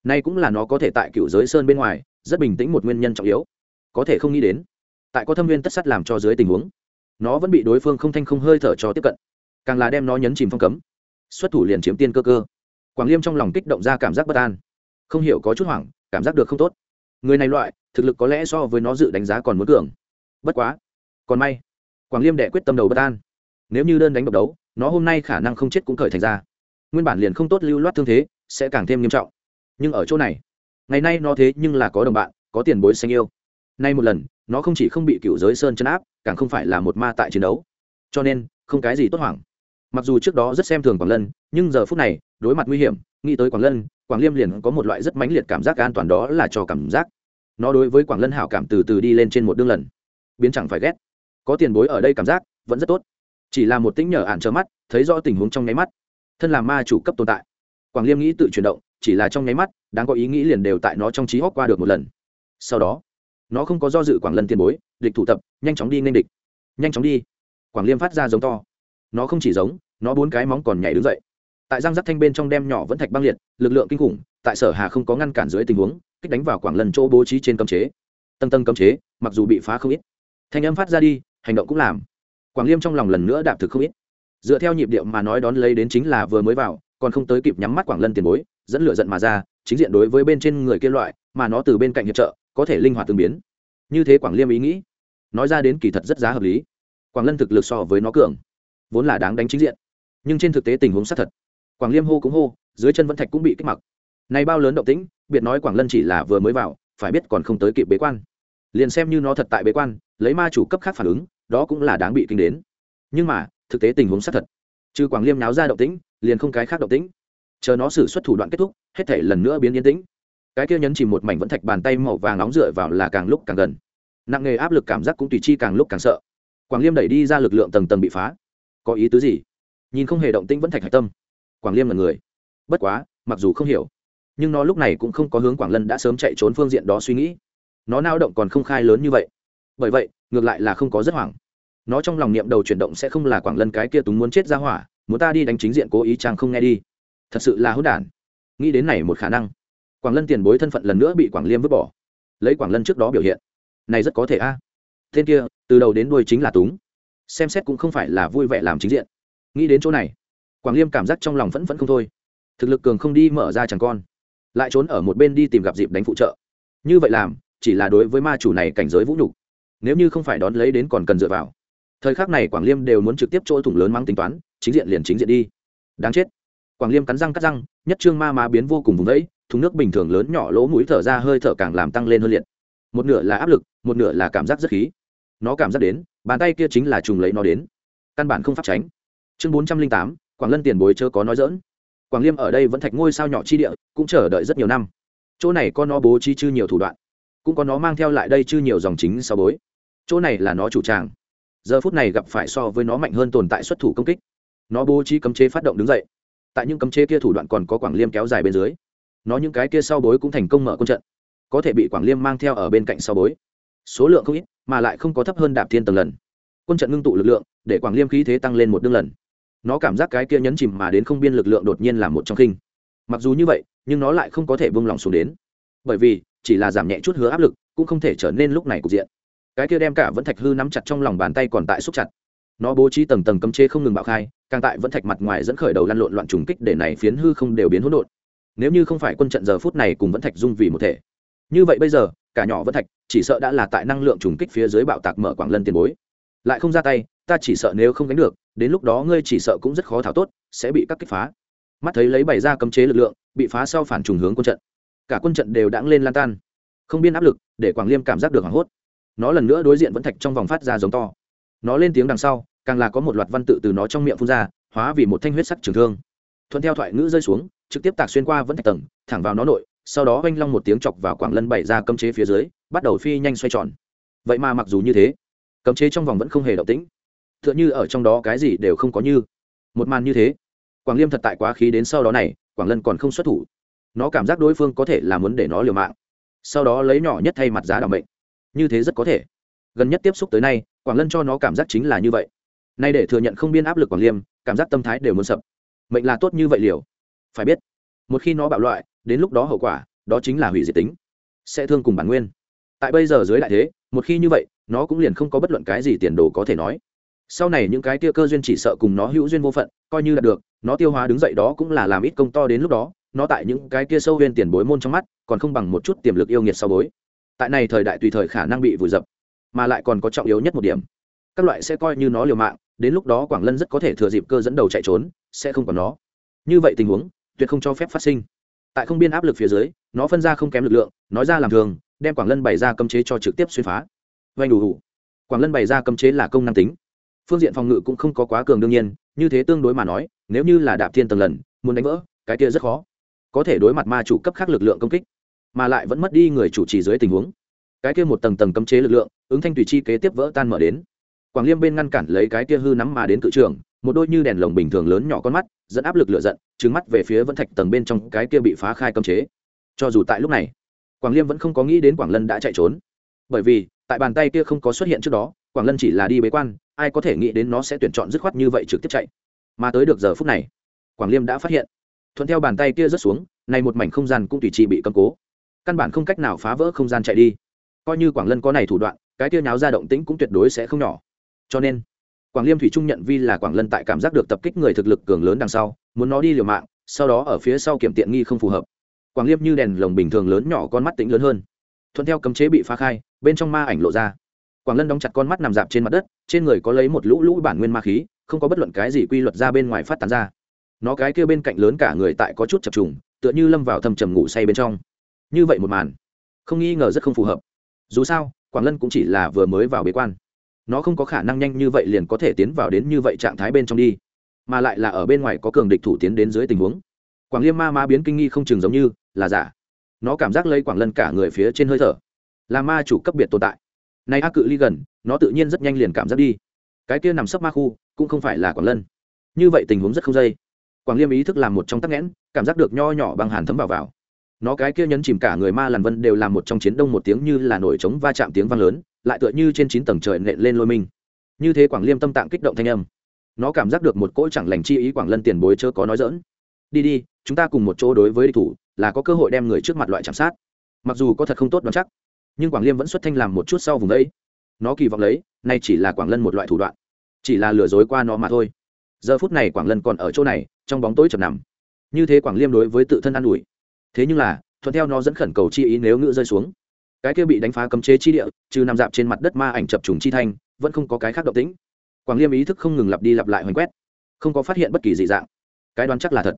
Speaker 1: Nay cũng là nó có thể tại cựu giới sơn bên ngoài, rất bình tĩnh một nguyên nhân trọng yếu. Có thể không nghĩ đến, tại có thâm viên tất sắt làm cho dưới tình huống, nó vẫn bị đối phương không thanh không hơi thở cho tiếp cận. Càng là đem nó nhấn chìm phong cấm. Xuất thủ liền chiếm tiên cơ cơ. Quảng liêm trong lòng kích động ra cảm giác bất an. Không hiểu có chút hoảng, cảm giác được không tốt. Người này loại, thực lực có lẽ so với nó dự đánh giá còn muốn cường bất quá. Còn may, quảng liêm đệ quyết tâm đầu bất an. Nếu như đơn đánh độc đấu, nó hôm nay khả năng không chết cũng khởi thành ra. Nguyên bản liền không tốt lưu loát thương thế, sẽ càng thêm nghiêm trọng. Nhưng ở chỗ này, ngày nay nó thế nhưng là có đồng bạn, có tiền bối xanh yêu. Nay một lần, nó không chỉ không bị cựu giới sơn chấn áp, càng không phải là một ma tại chiến đấu. Cho nên, không cái gì tốt hoảng. Mặc dù trước đó rất xem thường quảng lân, nhưng giờ phút này, đối mặt nguy hiểm, nghĩ tới quảng lân, quảng liêm liền có một loại rất mãnh liệt cảm giác an toàn đó là cho cảm giác. Nó đối với quảng lân hảo cảm từ từ đi lên trên một đương lần biến chẳng phải ghét. Có tiền bối ở đây cảm giác vẫn rất tốt. Chỉ là một tính nhờ ạn trơ mắt, thấy rõ tình huống trong nháy mắt. Thân là ma chủ cấp tồn tại. Quảng liêm nghĩ tự chuyển động, chỉ là trong nháy mắt, đáng có ý nghĩ liền đều tại nó trong trí hóc qua được một lần. Sau đó, nó không có do dự quảng lân tiền bối, địch thủ tập, nhanh chóng đi nên địch. Nhanh chóng đi. Quảng liêm phát ra giống to. Nó không chỉ giống, nó bốn cái móng còn nhảy đứng dậy. Tại giang giáp thanh bên trong đem nhỏ vẫn thạch băng liệt, lực lượng kinh khủng, tại sở hà không có ngăn cản dưới tình huống, kích đánh vào quảng lần chỗ bố trí trên cấm chế. Tầng tầng cấm chế, mặc dù bị phá không ít thanh âm phát ra đi, hành động cũng làm. Quảng liêm trong lòng lần nữa đạp thực không ít. Dựa theo nhịp điệu mà nói đón lấy đến chính là vừa mới vào, còn không tới kịp nhắm mắt quảng lân tiền bối, dẫn lửa giận mà ra, chính diện đối với bên trên người kia loại, mà nó từ bên cạnh hiệp trợ, có thể linh hoạt tương biến. Như thế quảng liêm ý nghĩ, nói ra đến kỳ thật rất giá hợp lý. Quảng lân thực lực so với nó cường, vốn là đáng đánh chính diện. Nhưng trên thực tế tình huống sát thật, quảng liêm hô cũng hô, dưới chân vẫn thạch cũng bị kích mặc. Này bao lớn động tĩnh, biệt nói quảng lân chỉ là vừa mới vào, phải biết còn không tới kịp bế quan liền xem như nó thật tại bế quan, lấy ma chủ cấp khác phản ứng, đó cũng là đáng bị kinh đến. Nhưng mà, thực tế tình huống xác thật. Trừ quảng liêm náo ra động tĩnh, liền không cái khác động tĩnh. Chờ nó xử xuất thủ đoạn kết thúc, hết thể lần nữa biến yên tĩnh. Cái kia nhấn chìm một mảnh vẫn thạch bàn tay màu vàng nóng dựa vào là càng lúc càng gần. Nặng nghề áp lực cảm giác cũng tùy chi càng lúc càng sợ. Quảng liêm đẩy đi ra lực lượng tầng tầng bị phá. Có ý tứ gì? Nhìn không hề động tĩnh vẫn thạch hạch tâm. Quảng liêm là người. Bất quá, mặc dù không hiểu, nhưng nó lúc này cũng không có hướng quảng lân đã sớm chạy trốn phương diện đó suy nghĩ nó nao động còn không khai lớn như vậy. Bởi vậy, ngược lại là không có rất hoảng. Nó trong lòng niệm đầu chuyển động sẽ không là quảng lân cái kia túng muốn chết ra hỏa, muốn ta đi đánh chính diện cố ý chàng không nghe đi. Thật sự là hỗn đản. Nghĩ đến này một khả năng, quảng lân tiền bối thân phận lần nữa bị quảng liêm vứt bỏ. Lấy quảng lân trước đó biểu hiện, này rất có thể a. Tên kia, từ đầu đến đuôi chính là túng. Xem xét cũng không phải là vui vẻ làm chính diện. Nghĩ đến chỗ này, quảng liêm cảm giác trong lòng vẫn vẫn không thôi. Thực lực cường không đi mở ra chẳng con, lại trốn ở một bên đi tìm gặp dịp đánh phụ trợ. Như vậy làm chỉ là đối với ma chủ này cảnh giới vũ nhục. Nếu như không phải đón lấy đến còn cần dựa vào. Thời khắc này quảng liêm đều muốn trực tiếp chỗ thủng lớn mang tính toán, chính diện liền chính diện đi. Đáng chết. Quảng liêm cắn răng cắt răng, nhất trương ma ma biến vô cùng vùng đấy thùng nước bình thường lớn nhỏ lỗ mũi thở ra hơi thở càng làm tăng lên hơn liệt. Một nửa là áp lực, một nửa là cảm giác rất khí. Nó cảm giác đến, bàn tay kia chính là trùng lấy nó đến. Căn bản không pháp tránh. Chương bốn trăm linh tám, quảng lân tiền bối chớ có nói dỡn quảng liêm ở đây vẫn thạch ngôi sao nhỏ chi địa, cũng chờ đợi rất nhiều năm. Chỗ này có nó bố chi chư nhiều thủ đoạn cũng có nó mang theo lại đây chưa nhiều dòng chính sau bối. Chỗ này là nó chủ tràng. Giờ phút này gặp phải so với nó mạnh hơn tồn tại xuất thủ công kích. Nó bố trí cấm chế phát động đứng dậy. Tại những cấm chế kia thủ đoạn còn có quảng liêm kéo dài bên dưới. Nó những cái kia sau bối cũng thành công mở quân trận. Có thể bị quảng liêm mang theo ở bên cạnh sau bối. Số lượng không ít, mà lại không có thấp hơn đạp thiên tầng lần. Quân trận ngưng tụ lực lượng, để quảng liêm khí thế tăng lên một đương lần. Nó cảm giác cái kia nhấn chìm mà đến không biên lực lượng đột nhiên là một trong khinh mặc dù như vậy, nhưng nó lại không có thể buông lòng xuống đến. Bởi vì chỉ là giảm nhẹ chút hứa áp lực, cũng không thể trở nên lúc này cục diện. Cái kia đem cả vẫn thạch hư nắm chặt trong lòng bàn tay còn tại xúc chặt. Nó bố trí tầng tầng cấm chế không ngừng bạo khai, càng tại vẫn thạch mặt ngoài dẫn khởi đầu lăn lộn loạn trùng kích để này phiến hư không đều biến hỗn độn. Nếu như không phải quân trận giờ phút này cùng vẫn thạch dung vì một thể. Như vậy bây giờ, cả nhỏ vẫn thạch chỉ sợ đã là tại năng lượng trùng kích phía dưới bạo tạc mở quảng lân tiền bối. Lại không ra tay, ta chỉ sợ nếu không đánh được, đến lúc đó ngươi chỉ sợ cũng rất khó thảo tốt, sẽ bị các kích phá. Mắt thấy lấy bày ra cấm chế lực lượng, bị phá sau phản trùng hướng quân trận cả quân trận đều đãng lên lan tan. Không biên áp lực, để quảng liêm cảm giác được hoảng hốt. Nó lần nữa đối diện vẫn thạch trong vòng phát ra giống to. Nó lên tiếng đằng sau, càng là có một loạt văn tự từ nó trong miệng phun ra, hóa vì một thanh huyết sắc trường thương. Thuận theo thoại ngữ rơi xuống, trực tiếp tạc xuyên qua vẫn thạch tầng, thẳng vào nó nội, sau đó oanh long một tiếng chọc vào quảng lân bày ra cấm chế phía dưới, bắt đầu phi nhanh xoay tròn. Vậy mà mặc dù như thế, cấm chế trong vòng vẫn không hề động tĩnh. T h ư ợ n h ư ở trong đó cái gì đều không có như. Một màn như thế, quảng liêm thật tại quá khí đến sau đó này, quảng lân còn không xuất thủ nó cảm giác đối phương có thể là muốn để nó liều mạng. Sau đó lấy nhỏ nhất thay mặt giá đảm bệnh như thế rất có thể. Gần nhất tiếp xúc tới nay, quảng lân cho nó cảm giác chính là như vậy. Nay để thừa nhận không biên áp lực quảng liêm, cảm giác tâm thái đều muốn sập. Mệnh là tốt như vậy liều. Phải biết, một khi nó bạo loại, đến lúc đó hậu quả, đó chính là hủy diệt tính. Sẽ thương cùng bản nguyên. Tại bây giờ dưới đại thế, một khi như vậy, nó cũng liền không có bất luận cái gì tiền đồ có thể nói. Sau này những cái tia cơ duyên chỉ sợ cùng nó hữu duyên vô phận, coi như đạt được, nó tiêu hóa đứng dậy đó cũng là làm ít công to đến lúc đó nó tại những cái kia sâu huyên tiền bối môn trong mắt, còn không bằng một chút tiềm lực yêu nghiệt sau bối. Tại này thời đại tùy thời khả năng bị vùi dập, mà lại còn có trọng yếu nhất một điểm. Các loại sẽ coi như nó liều mạng, đến lúc đó quảng lân rất có thể thừa dịp cơ dẫn đầu chạy trốn, sẽ không còn nó. Như vậy tình huống, tuyệt không cho phép phát sinh. Tại không biên áp lực phía dưới, nó phân ra không kém lực lượng, nói ra làm thường, đem quảng lân bày ra cấm chế cho trực tiếp xuyên phá. Vanh đủ đủ quảng lân bày ra cấm chế là công năng tính. Phương diện phòng ngự cũng không có quá cường đương nhiên, như thế tương đối mà nói, nếu như là đạp thiên tầng lần, muốn đánh vỡ, cái kia rất khó có thể đối mặt ma chủ cấp khác lực lượng công kích, mà lại vẫn mất đi người chủ trì dưới tình huống. Cái kia một tầng tầng cấm chế lực lượng, ứng thanh tùy chi kế tiếp vỡ tan mở đến. Quảng liêm bên ngăn cản lấy cái kia hư nắm mà đến cự trường, một đôi như đèn lồng bình thường lớn nhỏ con mắt, dẫn áp lực lửa giận trứng mắt về phía vẫn thạch tầng bên trong cái kia bị phá khai cấm chế. Cho dù tại lúc này, quảng liêm vẫn không có nghĩ đến quảng lân đã chạy trốn. Bởi vì, tại bàn tay kia không có xuất hiện trước đó, quảng lân chỉ là đi bế quan, ai có thể nghĩ đến nó sẽ tuyển chọn dứt khoát như vậy trực tiếp chạy. Mà tới được giờ phút này, quảng liêm đã phát hiện thuận theo bàn tay kia rớt xuống, này một mảnh không gian cũng tùy trì bị cầm cố. Căn bản không cách nào phá vỡ không gian chạy đi. Coi như quảng lân có này thủ đoạn, cái kia nháo ra động tĩnh cũng tuyệt đối sẽ không nhỏ. Cho nên, quảng liêm thủy trung nhận vi là quảng lân tại cảm giác được tập kích người thực lực cường lớn đằng sau, muốn nó đi liều mạng, sau đó ở phía sau kiểm tiện nghi không phù hợp. Quảng liêm như đèn lồng bình thường lớn nhỏ con mắt tĩnh lớn hơn. Thuận theo cấm chế bị phá khai, bên trong ma ảnh lộ ra. Quảng lân đóng chặt con mắt nằm dạp trên mặt đất, trên người có lấy một lũ lũ bản nguyên ma khí, không có bất luận cái gì quy luật ra bên ngoài phát tán ra nó cái kia bên cạnh lớn cả người tại có chút chập trùng, tựa như lâm vào thầm trầm ngủ say bên trong. Như vậy một màn, không nghi ngờ rất không phù hợp. Dù sao, quảng lân cũng chỉ là vừa mới vào bế quan. Nó không có khả năng nhanh như vậy liền có thể tiến vào đến như vậy trạng thái bên trong đi, mà lại là ở bên ngoài có cường địch thủ tiến đến dưới tình huống. Quảng liêm ma ma biến kinh nghi không chừng giống như là giả. Nó cảm giác lấy quảng lân cả người phía trên hơi thở, là ma chủ cấp biệt tồn tại. Nay ác cự ly gần, nó tự nhiên rất nhanh liền cảm giác đi. Cái kia nằm sấp ma khu, cũng không phải là quảng lân. Như vậy tình huống rất không dây quảng liêm ý thức làm một trong tắc nghẽn, cảm giác được nho nhỏ bằng hàn thấm vào vào. Nó cái kia nhấn chìm cả người ma làn vân đều làm một trong chiến đông một tiếng như là nổi trống va chạm tiếng vang lớn, lại tựa như trên chín tầng trời nện lên lôi mình. như thế quảng liêm tâm tạng kích động thanh âm. Nó cảm giác được một cỗ chẳng lành chi ý quảng lân tiền bối chớ có nói dỡn đi đi, chúng ta cùng một chỗ đối với địch thủ, là có cơ hội đem người trước mặt loại chạm sát. Mặc dù có thật không tốt đoán chắc, nhưng quảng liêm vẫn xuất thanh làm một chút sau vùng đấy. Nó kỳ vọng lấy, nay chỉ là quảng lân một loại thủ đoạn, chỉ là lừa dối qua nó mà thôi. Giờ phút này quảng lân còn ở chỗ này trong bóng tối chập nằm. Như thế quảng liêm đối với tự thân an ủi. Thế nhưng là, thuận theo nó dẫn khẩn cầu chi ý nếu ngựa rơi xuống. Cái kia bị đánh phá cấm chế chi địa, trừ nằm dạp trên mặt đất ma ảnh chập trùng chi thanh, vẫn không có cái khác động tĩnh. Quảng liêm ý thức không ngừng lặp đi lặp lại hoành quét. Không có phát hiện bất kỳ dị dạng. Cái đoán chắc là thật.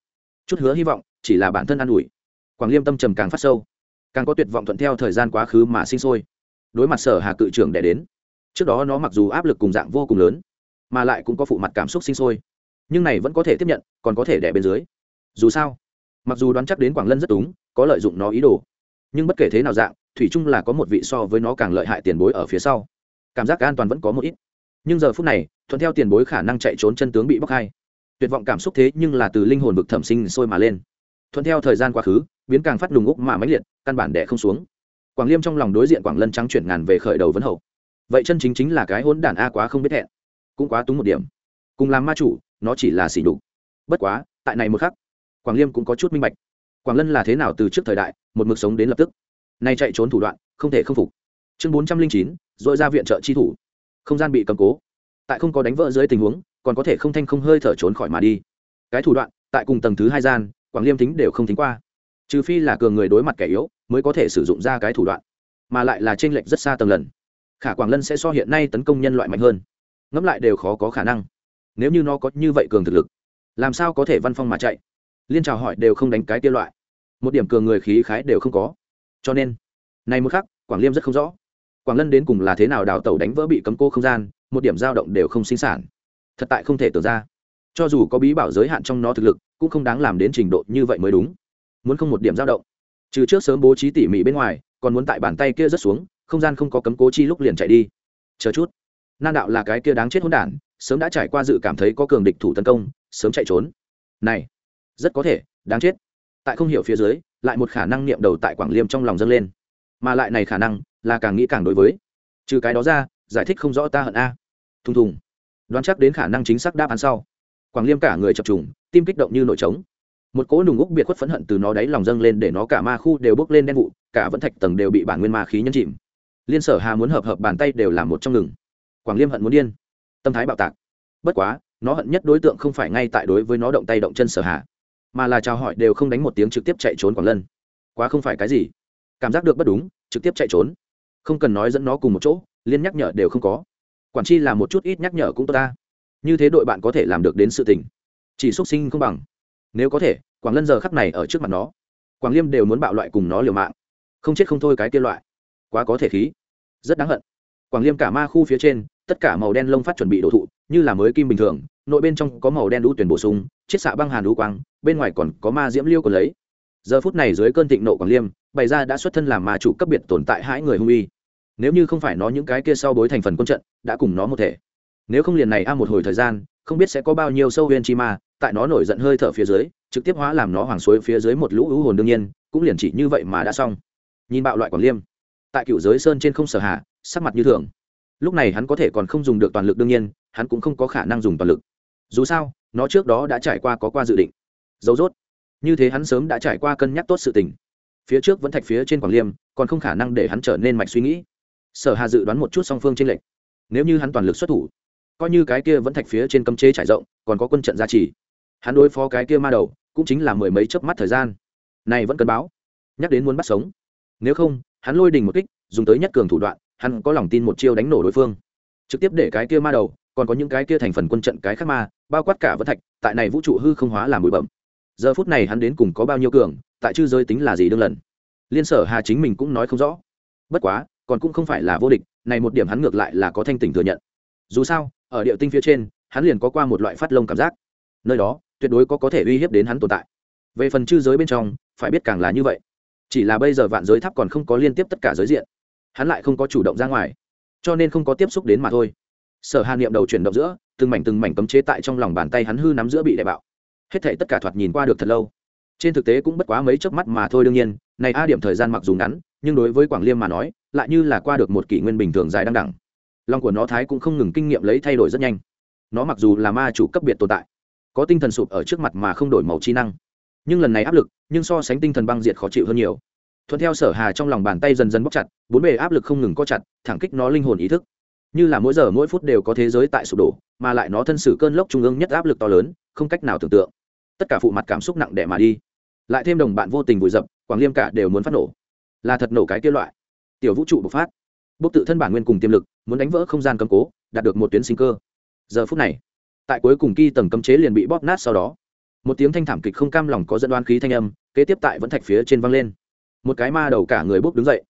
Speaker 1: Chút hứa hy vọng, chỉ là bản thân an ủi. Quảng liêm tâm trầm càng phát sâu. Càng có tuyệt vọng thuận theo thời gian quá khứ mà sinh sôi. Đối mặt sở hà cự trưởng đẻ đến. Trước đó nó mặc dù áp lực cùng dạng vô cùng lớn, mà lại cũng có phụ mặt cảm xúc sinh sôi nhưng này vẫn có thể tiếp nhận còn có thể đẻ bên dưới. Dù sao mặc dù đoán chắc đến quảng lân rất đúng, có lợi dụng nó ý đồ nhưng bất kể thế nào dạng thủy chung là có một vị so với nó càng lợi hại tiền bối ở phía sau. Cảm giác an toàn vẫn có một ít. Nhưng giờ phút này thuận theo tiền bối khả năng chạy trốn chân tướng bị bóc hai. Tuyệt vọng cảm xúc thế nhưng là từ linh hồn vực thẩm sinh sôi mà lên. Thuận theo thời gian quá khứ biến càng phát đùng úc mà mãnh liệt căn bản đẻ không xuống. Quảng liêm trong lòng đối diện quảng lân trắng chuyển ngàn về khởi đầu vấn hậu. Vậy chân chính chính là cái hỗn đản a quá không biết hẹn. Cũng quá túng một điểm. Cùng làm ma chủ nó chỉ là xỉ đục bất quá, tại này một khắc, quảng liêm cũng có chút minh bạch. Quảng lân là thế nào từ trước thời đại, một mực sống đến lập tức? Nay chạy trốn thủ đoạn, không thể không phục. Chương bốn trăm linh chín dội ra viện trợ chi thủ. Không gian bị cầm cố. Tại không có đánh vỡ dưới tình huống, còn có thể không thanh không hơi thở trốn khỏi mà đi. Cái thủ đoạn, tại cùng tầng thứ hai gian, quảng liêm tính đều không tính qua. Trừ phi là cường người đối mặt kẻ yếu, mới có thể sử dụng ra cái thủ đoạn. Mà lại là t r ê n lệch rất xa tầng lần. Khả quảng lân sẽ so hiện nay tấn công nhân loại mạnh hơn. Ngẫm lại đều khó có khả năng nếu như nó có như vậy cường thực lực, làm sao có thể văn phong mà chạy? Liên trào hỏi đều không đánh cái tiêu loại. Một điểm cường người khí khái đều không có. Cho nên, này một khắc, quảng liêm rất không rõ. Quảng lân đến cùng là thế nào đào tẩu đánh vỡ bị cấm cô không gian, một điểm dao động đều không sinh sản. Thật tại không thể tưởng ra. Cho dù có bí bảo giới hạn trong nó thực lực, cũng không đáng làm đến trình độ như vậy mới đúng. Muốn không một điểm dao động. Trừ trước sớm bố trí tỉ mỉ bên ngoài, còn muốn tại bàn tay kia rớt xuống, không gian không có cấm cố chi lúc liền chạy đi. Chờ chút. Nan đạo là cái kia đáng chết hỗn đản sớm đã trải qua dự cảm thấy có cường địch thủ tấn công, sớm chạy trốn. Này, rất có thể, đáng chết. Tại không hiểu phía dưới, lại một khả năng niệm đầu tại quảng liêm trong lòng dâng lên. Mà lại này khả năng là càng nghĩ càng đối với. Trừ cái đó ra, giải thích không rõ ta hận a. Thùng thùng. Đoán chắc đến khả năng chính xác đáp án sau. Quảng liêm cả người chập trùng, tim kích động như nội trống. Một cỗ nùng úc biệt khuất phẫn hận từ nó đáy lòng dâng lên để nó cả ma khu đều bước lên đen vụ cả vẫn thạch tầng đều bị bản nguyên ma khí nhấn chìm. Liên sở hà muốn hợp hợp bàn tay đều làm một trong ngừng. Quảng liêm hận muốn điên tâm thái bạo tạc. Bất quá, nó hận nhất đối tượng không phải ngay tại đối với nó động tay động chân sở hạ, mà là chào hỏi đều không đánh một tiếng trực tiếp chạy trốn quảng lân. Quá không phải cái gì. Cảm giác được bất đúng, trực tiếp chạy trốn. Không cần nói dẫn nó cùng một chỗ, liên nhắc nhở đều không có. Quản chi là một chút ít nhắc nhở cũng tốt ta. Như thế đội bạn có thể làm được đến sự tình. Chỉ xuất sinh không bằng. Nếu có thể, quảng lân giờ khắp này ở trước mặt nó. Quảng liêm đều muốn bạo loại cùng nó liều mạng. Không chết không thôi cái kia loại. Quá có thể khí. Rất đáng hận. Quảng liêm cả ma khu phía trên tất cả màu đen lông phát chuẩn bị đổ thụ, như là mới kim bình thường, nội bên trong có màu đen đũ tuyển bổ sung, chiết xạ băng hàn đũ quang, bên ngoài còn có ma diễm liêu còn lấy. Giờ phút này dưới cơn thịnh nộ quảng liêm, bày ra đã xuất thân làm ma chủ cấp biệt tồn tại hãi người hung uy. Nếu như không phải nó những cái kia sau bối thành phần quân trận, đã cùng nó một thể. Nếu không liền này a một hồi thời gian, không biết sẽ có bao nhiêu sâu huyên chi ma, tại nó nổi giận hơi thở phía dưới, trực tiếp hóa làm nó hoàng suối phía dưới một lũ hữu hồn đương nhiên, cũng liền chỉ như vậy mà đã xong. Nhìn bạo loại quảng liêm, tại cựu giới sơn trên không sở hạ, sắc mặt như thường lúc này hắn có thể còn không dùng được toàn lực đương nhiên, hắn cũng không có khả năng dùng toàn lực. Dù sao, nó trước đó đã trải qua có qua dự định. Dấu dốt như thế hắn sớm đã trải qua cân nhắc tốt sự tình. Phía trước vẫn thạch phía trên quảng liêm, còn không khả năng để hắn trở nên mạch suy nghĩ. Sở hà dự đoán một chút song phương trên lệch. Nếu như hắn toàn lực xuất thủ, coi như cái kia vẫn thạch phía trên cấm chế trải rộng, còn có quân trận gia trì. Hắn đối phó cái kia ma đầu, cũng chính là mười mấy chớp mắt thời gian. Này vẫn cần báo. Nhắc đến muốn bắt sống. Nếu không, hắn lôi đình một kích, dùng tới nhất cường thủ đoạn hắn có lòng tin một chiêu đánh nổ đối phương. Trực tiếp để cái kia ma đầu, còn có những cái kia thành phần quân trận cái khác ma, bao quát cả vẫn thạch, tại này vũ trụ hư không hóa làm bụi bẩm giờ phút này hắn đến cùng có bao nhiêu cường, tại chư giới tính là gì đương lần. Liên sở hà chính mình cũng nói không rõ. Bất quá, còn cũng không phải là vô địch, này một điểm hắn ngược lại là có thanh tỉnh thừa nhận. Dù sao, ở địa tinh phía trên, hắn liền có qua một loại phát lông cảm giác. Nơi đó, tuyệt đối có có thể uy hiếp đến hắn tồn tại. Về phần chư giới bên trong, phải biết càng là như vậy. Chỉ là bây giờ vạn giới tháp còn không có liên tiếp tất cả giới diện hắn lại không có chủ động ra ngoài, cho nên không có tiếp xúc đến mà thôi. Sở hà niệm đầu chuyển động giữa, từng mảnh từng mảnh cấm chế tại trong lòng bàn tay hắn hư nắm giữa bị đại bạo. Hết thể tất cả thoạt nhìn qua được thật lâu. Trên thực tế cũng bất quá mấy chớp mắt mà thôi đương nhiên, này a điểm thời gian mặc dù ngắn, nhưng đối với quảng liêm mà nói, lại như là qua được một kỷ nguyên bình thường dài đăng đẳng. Lòng của nó thái cũng không ngừng kinh nghiệm lấy thay đổi rất nhanh. Nó mặc dù là ma chủ cấp biệt tồn tại, có tinh thần sụp ở trước mặt mà không đổi màu chi năng, nhưng lần này áp lực, nhưng so sánh tinh thần băng diệt khó chịu hơn nhiều thuận theo sở hà trong lòng bàn tay dần dần bóc chặt, bốn bề áp lực không ngừng co chặt, thẳng kích nó linh hồn ý thức. Như là mỗi giờ mỗi phút đều có thế giới tại sụp đổ, mà lại nó thân xử cơn lốc trung ương nhất áp lực to lớn, không cách nào tưởng tượng. Tất cả phụ mặt cảm xúc nặng đẻ mà đi. Lại thêm đồng bạn vô tình vùi dập, quảng liêm cả đều muốn phát nổ. Là thật nổ cái kia loại. Tiểu vũ trụ bộc phát. Bốc tự thân bản nguyên cùng tiềm lực, muốn đánh vỡ không gian cầm cố, đạt được một tuyến sinh cơ. Giờ phút này, tại cuối cùng kỳ tầng cấm chế liền bị bóp nát sau đó. Một tiếng thanh thảm kịch không cam lòng có dẫn đoan khí thanh âm, kế tiếp tại vẫn thạch phía trên vang lên một cái ma đầu cả người bốc đứng dậy.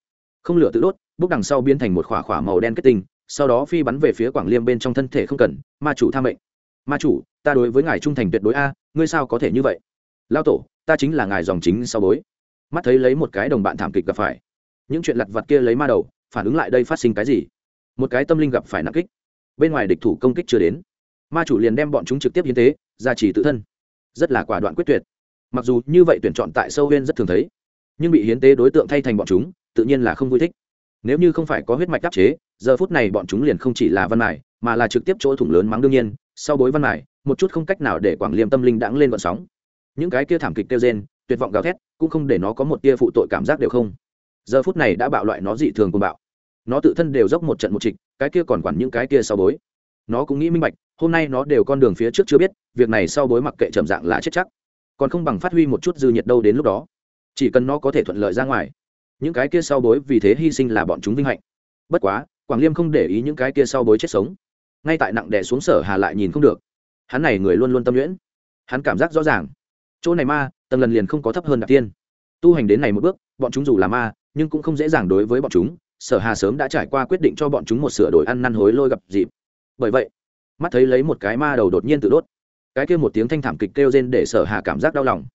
Speaker 1: Không lửa tự đốt, bốc đằng sau biến thành một khỏa khỏa màu đen kết tinh, sau đó phi bắn về phía quảng liêm bên trong thân thể không cần, ma chủ tham mệnh. Ma chủ, ta đối với ngài trung thành tuyệt đối a, ngươi sao có thể như vậy? Lao tổ, ta chính là ngài dòng chính sau bối. Mắt thấy lấy một cái đồng bạn thảm kịch gặp phải. Những chuyện lặt vặt kia lấy ma đầu, phản ứng lại đây phát sinh cái gì? Một cái tâm linh gặp phải nặng kích. Bên ngoài địch thủ công kích chưa đến. Ma chủ liền đem bọn chúng trực tiếp hiến tế, gia trì tự thân. Rất là quả đoạn quyết tuyệt. Mặc dù như vậy tuyển chọn tại sâu huyên rất thường thấy nhưng bị hiến tế đối tượng thay thành bọn chúng, tự nhiên là không vui thích. Nếu như không phải có huyết mạch đắc chế, giờ phút này bọn chúng liền không chỉ là văn mải mà là trực tiếp chỗ thủng lớn mắng đương nhiên. Sau bối văn mải một chút không cách nào để quảng liêm tâm linh đãng lên vận sóng. Những cái kia thảm kịch kêu gen tuyệt vọng gào thét, cũng không để nó có một tia phụ tội cảm giác đều không. Giờ phút này đã bạo loại nó dị thường cùng bạo. Nó tự thân đều dốc một trận một trịch, cái kia còn quản những cái kia sau bối. Nó cũng nghĩ minh bạch, hôm nay nó đều con đường phía trước chưa biết, việc này sau bối mặc kệ trầm dạng là chết chắc. Còn không bằng phát huy một chút dư nhiệt đâu đến lúc đó chỉ cần nó có thể thuận lợi ra ngoài. Những cái kia sau bối vì thế hy sinh là bọn chúng vinh hạnh. Bất quá, quảng liêm không để ý những cái kia sau bối chết sống. Ngay tại nặng đè xuống sở hà lại nhìn không được. Hắn này người luôn luôn tâm nhuyễn. Hắn cảm giác rõ ràng. Chỗ này ma, tầng lần liền không có thấp hơn đặc tiên. Tu hành đến này một bước, bọn chúng dù là ma, nhưng cũng không dễ dàng đối với bọn chúng. Sở hà sớm đã trải qua quyết định cho bọn chúng một sửa đổi ăn năn hối lôi gặp dịp. Bởi vậy, mắt thấy lấy một cái ma đầu đột nhiên tự đốt. Cái kia một tiếng thanh thảm kịch kêu rên để sở hà cảm giác đau lòng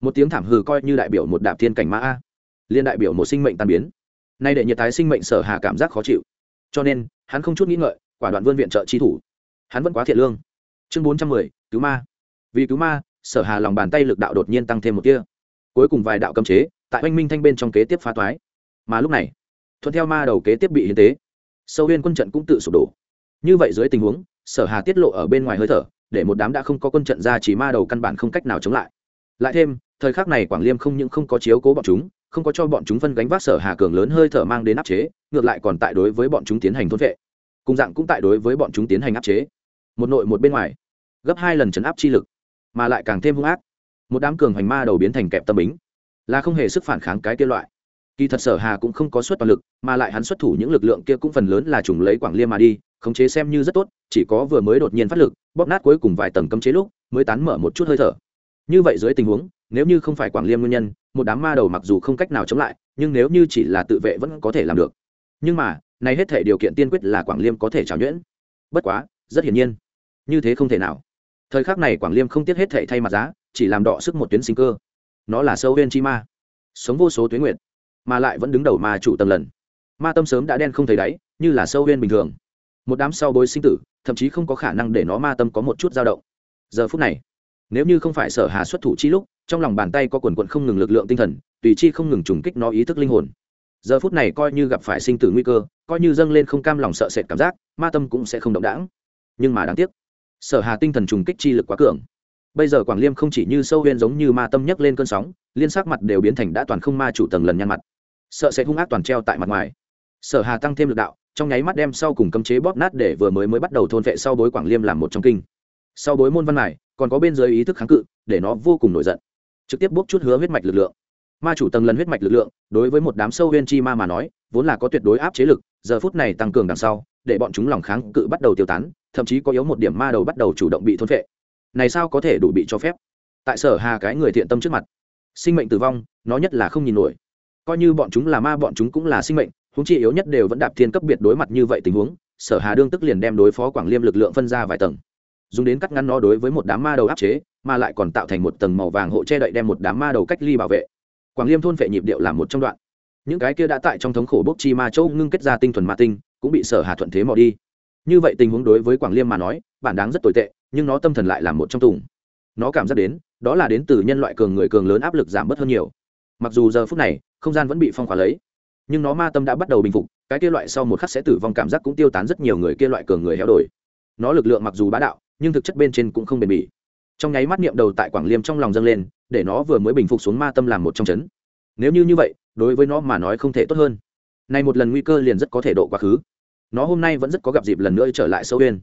Speaker 1: một tiếng thảm hừ coi như đại biểu một đạp thiên cảnh ma a. Liên đại biểu một sinh mệnh tan biến. Nay để nhiệt tái sinh mệnh sở hà cảm giác khó chịu. Cho nên, hắn không chút nghĩ ngợi, quả đoạn vươn viện trợ chi thủ. Hắn vẫn quá thiện lương. Chương bốn trăm mười, cứu ma. Vì cứu ma, sở hà lòng bàn tay lực đạo đột nhiên tăng thêm một tia. Cuối cùng vài đạo cấm chế, tại oanh minh thanh bên trong kế tiếp phá toái. Mà lúc này, thuận theo ma đầu kế tiếp bị hiến tế, sâu huyên quân trận cũng tự sụp đổ. Như vậy dưới tình huống, sở hà tiết lộ ở bên ngoài hơi thở, để một đám đã không có quân trận ra chỉ ma đầu căn bản không cách nào chống lại. Lại thêm thời khắc này quảng liêm không những không có chiếu cố bọn chúng, không có cho bọn chúng phân gánh vác sở hà cường lớn hơi thở mang đến áp chế, ngược lại còn tại đối với bọn chúng tiến hành thôn vệ. Cùng dạng cũng tại đối với bọn chúng tiến hành áp chế. Một nội một bên ngoài, gấp hai lần chấn áp chi lực, mà lại càng thêm hung ác. Một đám cường hoành ma đầu biến thành kẹp tâm bính, là không hề sức phản kháng cái kia loại. Kỳ thật sở hà cũng không có suất toàn lực, mà lại hắn xuất thủ những lực lượng kia cũng phần lớn là trùng lấy quảng liêm mà đi, khống chế xem như rất tốt, chỉ có vừa mới đột nhiên phát lực, bóp nát cuối cùng vài tầng cấm chế lúc, mới tán mở một chút hơi thở như vậy dưới tình huống, nếu như không phải quảng liêm nguyên nhân, một đám ma đầu mặc dù không cách nào chống lại, nhưng nếu như chỉ là tự vệ vẫn có thể làm được. Nhưng mà, này hết thể điều kiện tiên quyết là quảng liêm có thể trào nhuyễn. Bất quá, rất hiển nhiên, như thế không thể nào. Thời khắc này quảng liêm không tiếc hết thể thay mặt giá, chỉ làm đọ sức một tuyến sinh cơ. Nó là sâu huyên chi ma, sống vô số tuyến nguyện mà lại vẫn đứng đầu ma chủ tầng lần. Ma tâm sớm đã đen không thấy đáy, như là sâu huyên bình thường. Một đám sau bối sinh tử, thậm chí không có khả năng để nó ma tâm có một chút dao động. Giờ phút này nếu như không phải sở hà xuất thủ chi lúc, trong lòng bàn tay có quần quận không ngừng lực lượng tinh thần, tùy chi không ngừng trùng kích nó ý thức linh hồn. Giờ phút này coi như gặp phải sinh tử nguy cơ, coi như dâng lên không cam lòng sợ sệt cảm giác, ma tâm cũng sẽ không động đãng. Nhưng mà đáng tiếc, sở hà tinh thần trùng kích chi lực quá cường. Bây giờ quảng liêm không chỉ như sâu huyên giống như ma tâm nhấc lên cơn sóng, liên sắc mặt đều biến thành đã toàn không ma chủ tầng lần nhăn mặt. Sợ sẽ hung ác toàn treo tại mặt ngoài. Sở hà tăng thêm lực đạo, trong nháy mắt đem sau cùng cấm chế bóp nát để vừa mới mới bắt đầu thôn vệ sau bối quảng liêm làm một trong kinh sau bối môn văn này, còn có bên dưới ý thức kháng cự, để nó vô cùng nổi giận. Trực tiếp bốc chút hứa huyết mạch lực lượng. Ma chủ tầng lần huyết mạch lực lượng, đối với một đám sâu huyên chi ma mà nói, vốn là có tuyệt đối áp chế lực, giờ phút này tăng cường đằng sau, để bọn chúng lòng kháng cự bắt đầu tiêu tán, thậm chí có yếu một điểm ma đầu bắt đầu chủ động bị thôn vệ này sao có thể đủ bị cho phép? Tại sở hà cái người thiện tâm trước mặt, sinh mệnh tử vong, nó nhất là không nhìn nổi. Coi như bọn chúng là ma, bọn chúng cũng là sinh mệnh, huống chi yếu nhất đều vẫn đạp thiên cấp biệt đối mặt như vậy tình huống, sở hà đương tức liền đem đối phó quảng liêm lực lượng phân ra vài tầng dùng đến cắt ngăn nó đối với một đám ma đầu áp chế, mà lại còn tạo thành một tầng màu vàng hộ che đậy đem một đám ma đầu cách ly bảo vệ. Quảng liêm thôn phệ nhịp điệu làm một trong đoạn. Những cái kia đã tại trong thống khổ bốc chi ma châu ngưng kết ra tinh thuần ma tinh, cũng bị sở hà thuận thế mò đi. Như vậy tình huống đối với quảng liêm mà nói, bản đáng rất tồi tệ, nhưng nó tâm thần lại là một trong tùng. Nó cảm giác đến, đó là đến từ nhân loại cường người cường lớn áp lực giảm bớt hơn nhiều. Mặc dù giờ phút này, không gian vẫn bị phong khóa lấy, nhưng nó ma tâm đã bắt đầu bình phục, cái kia loại sau một khắc sẽ tử vong cảm giác cũng tiêu tán rất nhiều người kia loại cường người héo đổi. Nó lực lượng mặc dù bá đạo nhưng thực chất bên trên cũng không bền bỉ. Trong nháy mắt niệm đầu tại quảng liêm trong lòng dâng lên, để nó vừa mới bình phục xuống ma tâm làm một trong chấn. Nếu như như vậy, đối với nó mà nói không thể tốt hơn. Nay một lần nguy cơ liền rất có thể độ quá khứ. Nó hôm nay vẫn rất có gặp dịp lần nữa trở lại sâu bên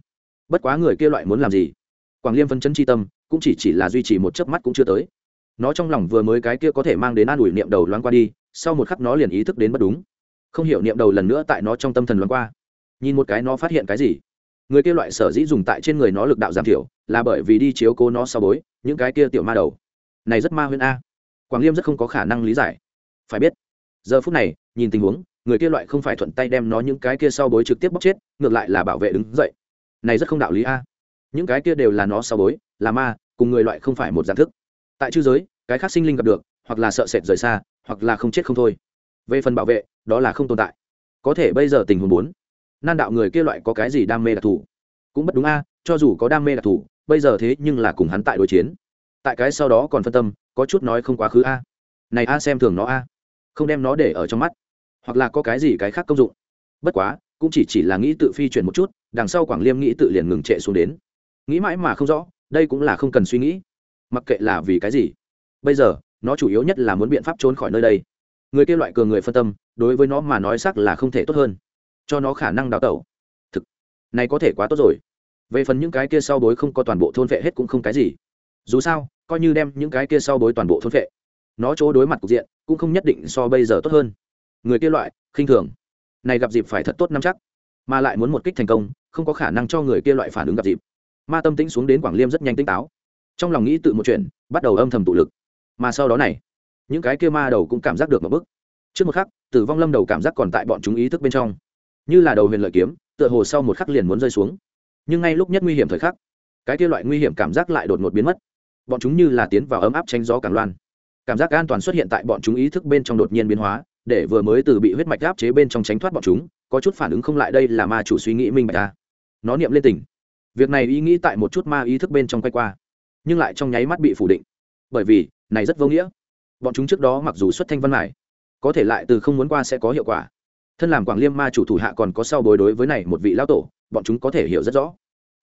Speaker 1: bất quá người kia loại muốn làm gì? Quảng liêm phân chấn chi tâm, cũng chỉ chỉ là duy trì một chớp mắt cũng chưa tới. Nó trong lòng vừa mới cái kia có thể mang đến an ủi niệm đầu loan qua đi, sau một khắc nó liền ý thức đến bất đúng. Không hiểu niệm đầu lần nữa tại nó trong tâm thần loan qua. Nhìn một cái nó phát hiện cái gì? Người kia loại sở dĩ dùng tại trên người nó lực đạo giảm thiểu là bởi vì đi chiếu cố nó sau bối, những cái kia tiểu ma đầu. Này rất ma huyên a. Quảng liêm rất không có khả năng lý giải. Phải biết, giờ phút này, nhìn tình huống, người kia loại không phải thuận tay đem nó những cái kia sau bối trực tiếp bóc chết, ngược lại là bảo vệ đứng dậy. Này rất không đạo lý a. Những cái kia đều là nó sau bối, là ma, cùng người loại không phải một dạng thức. Tại chư giới, cái khác sinh linh gặp được, hoặc là sợ sệt rời xa, hoặc là không chết không thôi. Về phần bảo vệ, đó là không tồn tại. Có thể bây giờ tình huống bốn nan đạo người kia loại có cái gì đam mê đặc thù? Cũng bất đúng a, cho dù có đam mê đặc thù, bây giờ thế nhưng là cùng hắn tại đối chiến. Tại cái sau đó còn phân tâm, có chút nói không quá khứ a. Này a xem thường nó a. Không đem nó để ở trong mắt. Hoặc là có cái gì cái khác công dụng. Bất quá, cũng chỉ chỉ là nghĩ tự phi chuyển một chút, đằng sau quảng liêm nghĩ tự liền ngừng trệ xuống đến. Nghĩ mãi mà không rõ, đây cũng là không cần suy nghĩ. Mặc kệ là vì cái gì, bây giờ, nó chủ yếu nhất là muốn biện pháp trốn khỏi nơi đây. Người kia loại cường người phân tâm, đối với nó mà nói sắc là không thể tốt hơn cho nó khả năng đào tẩu. Thực, này có thể quá tốt rồi. Về phần những cái kia sau bối không có toàn bộ thôn vệ hết cũng không cái gì. Dù sao, coi như đem những cái kia sau bối toàn bộ thôn vệ, nó chỗ đối mặt cục diện cũng không nhất định so bây giờ tốt hơn. Người kia loại, khinh thường. Này gặp dịp phải thật tốt năm chắc. Mà lại muốn một kích thành công, không có khả năng cho người kia loại phản ứng gặp dịp. Ma tâm tĩnh xuống đến quảng liêm rất nhanh tỉnh táo. Trong lòng nghĩ tự một chuyện, bắt đầu âm thầm tụ lực. Mà sau đó này, những cái kia ma đầu cũng cảm giác được một bức trước một khắc, tử vong lâm đầu cảm giác còn tại bọn chúng ý thức bên trong như là đầu huyền lợi kiếm, tựa hồ sau một khắc liền muốn rơi xuống. Nhưng ngay lúc nhất nguy hiểm thời khắc, cái kia loại nguy hiểm cảm giác lại đột ngột biến mất. Bọn chúng như là tiến vào ấm áp tranh gió càng loan. Cảm giác an toàn xuất hiện tại bọn chúng ý thức bên trong đột nhiên biến hóa, để vừa mới từ bị huyết mạch áp chế bên trong tránh thoát bọn chúng, có chút phản ứng không lại đây là ma chủ suy nghĩ minh bạch ta. Nó niệm lên tỉnh. Việc này ý nghĩ tại một chút ma ý thức bên trong quay qua, nhưng lại trong nháy mắt bị phủ định. Bởi vì, này rất vô nghĩa. Bọn chúng trước đó mặc dù xuất thanh văn mải có thể lại từ không muốn qua sẽ có hiệu quả thân làm quảng liêm ma chủ thủ hạ còn có sau bối đối với này một vị lao tổ, bọn chúng có thể hiểu rất rõ.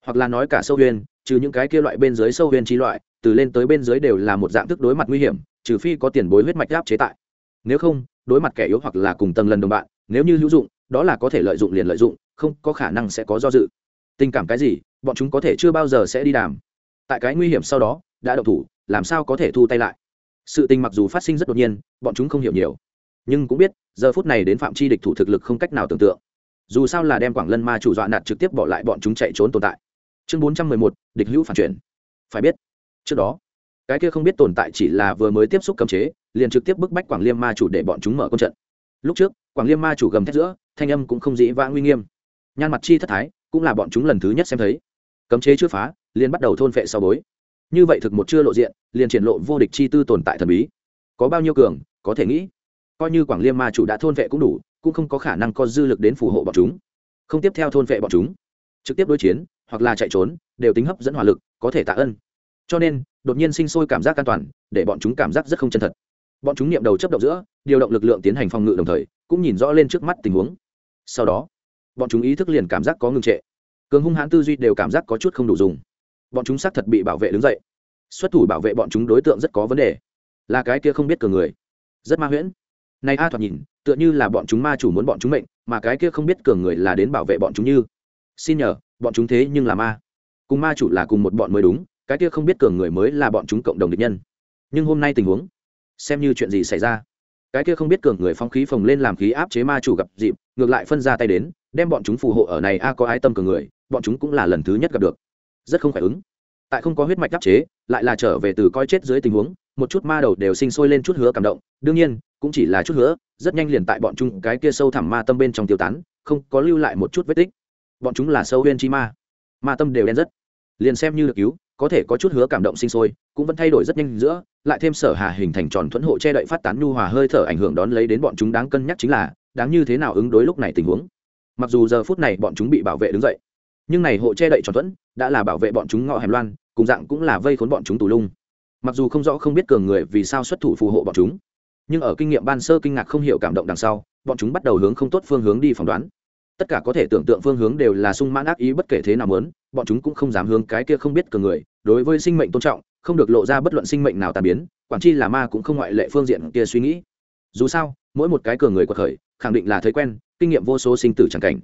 Speaker 1: Hoặc là nói cả sâu huyền, trừ những cái kia loại bên dưới sâu huyền trí loại, từ lên tới bên dưới đều là một dạng thức đối mặt nguy hiểm, trừ phi có tiền bối huyết mạch áp chế tại. Nếu không, đối mặt kẻ yếu hoặc là cùng tầng lần đồng bạn, nếu như hữu dụng, đó là có thể lợi dụng liền lợi dụng, không có khả năng sẽ có do dự. Tình cảm cái gì, bọn chúng có thể chưa bao giờ sẽ đi đàm. Tại cái nguy hiểm sau đó, đã độc thủ, làm sao có thể thu tay lại? Sự tình mặc dù phát sinh rất đột nhiên, bọn chúng không hiểu nhiều nhưng cũng biết, giờ phút này đến phạm chi địch thủ thực lực không cách nào tưởng tượng. Dù sao là đem quảng lân ma chủ dọa nạt trực tiếp bỏ lại bọn chúng chạy trốn tồn tại. Chương bốn trăm mười một, địch hữu phản chuyển. Phải biết, trước đó, cái kia không biết tồn tại chỉ là vừa mới tiếp xúc cấm chế, liền trực tiếp bức bách quảng liêm ma chủ để bọn chúng mở công trận. Lúc trước, quảng liêm ma chủ gầm thét giữa, thanh âm cũng không dĩ vã nguy nghiêm. Nhan mặt chi thất thái, cũng là bọn chúng lần thứ nhất xem thấy. Cấm chế chưa phá, liền bắt đầu thôn phệ sau bối. Như vậy thực một chưa lộ diện, liền triển lộ vô địch chi tư tồn tại thần bí. Có bao nhiêu cường, có thể nghĩ coi như quảng liêm ma chủ đã thôn vệ cũng đủ cũng không có khả năng có dư lực đến phù hộ bọn chúng. Không tiếp theo thôn vệ bọn chúng trực tiếp đối chiến hoặc là chạy trốn đều tính hấp dẫn hỏa lực có thể tạ ơn, cho nên đột nhiên sinh sôi cảm giác an toàn để bọn chúng cảm giác rất không chân thật. Bọn chúng niệm đầu chấp động giữa điều động lực lượng tiến hành phòng ngự đồng thời cũng nhìn rõ lên trước mắt tình huống. Sau đó bọn chúng ý thức liền cảm giác có ngừng trệ. Cường hung hãn tư duy đều cảm giác có chút không đủ dùng. Bọn chúng xác thật bị bảo vệ đứng dậy. Xuất thủ bảo vệ bọn chúng đối tượng rất có vấn đề. Là cái kia không biết cường người. Rất ma huyễn này a thoạt nhìn, tựa như là bọn chúng ma chủ muốn bọn chúng mệnh, mà cái kia không biết cường người là đến bảo vệ bọn chúng như. Xin nhờ, bọn chúng thế nhưng là ma. Cùng ma chủ là cùng một bọn mới đúng, cái kia không biết cường người mới là bọn chúng cộng đồng địch nhân. Nhưng hôm nay tình huống, xem như chuyện gì xảy ra. Cái kia không biết cường người phong khí phồng lên làm khí áp chế ma chủ gặp dịp, ngược lại phân ra tay đến, đem bọn chúng phù hộ ở này a có ái tâm cường người, bọn chúng cũng là lần thứ nhất gặp được. Rất không phải ứng. Tại không có huyết mạch áp chế, lại là trở về từ coi chết dưới tình huống, một chút ma đầu đều sinh sôi lên chút hứa cảm động. Đương nhiên cũng chỉ là chút hứa, rất nhanh liền tại bọn chúng cái kia sâu thẳm ma tâm bên trong tiêu tán, không có lưu lại một chút vết tích. Bọn chúng là sâu huyên chi ma. Ma tâm đều đen rất. Liền xem như được cứu, có thể có chút hứa cảm động sinh sôi, cũng vẫn thay đổi rất nhanh giữa, lại thêm sở hà hình thành tròn thuẫn hộ che đậy phát tán nhu hòa hơi thở ảnh hưởng đón lấy đến bọn chúng đáng cân nhắc chính là, đáng như thế nào ứng đối lúc này tình huống. Mặc dù giờ phút này bọn chúng bị bảo vệ đứng dậy, nhưng này hộ che đậy tròn thuẫn đã là bảo vệ bọn chúng ngọ hẻm loan, cùng dạng cũng là vây khốn bọn chúng tù lung. Mặc dù không rõ không biết cường người vì sao xuất thủ phù hộ bọn chúng nhưng ở kinh nghiệm ban sơ kinh ngạc không hiểu cảm động đằng sau bọn chúng bắt đầu hướng không tốt phương hướng đi phỏng đoán. Tất cả có thể tưởng tượng phương hướng đều là sung mãn ác ý bất kể thế nào lớn, bọn chúng cũng không dám hướng cái kia không biết cường người đối với sinh mệnh tôn trọng không được lộ ra bất luận sinh mệnh nào tàn biến quản chi là ma cũng không ngoại lệ phương diện kia suy nghĩ. Dù sao mỗi một cái cường người quật khởi khẳng định là thấy quen kinh nghiệm vô số sinh tử chẳng cảnh.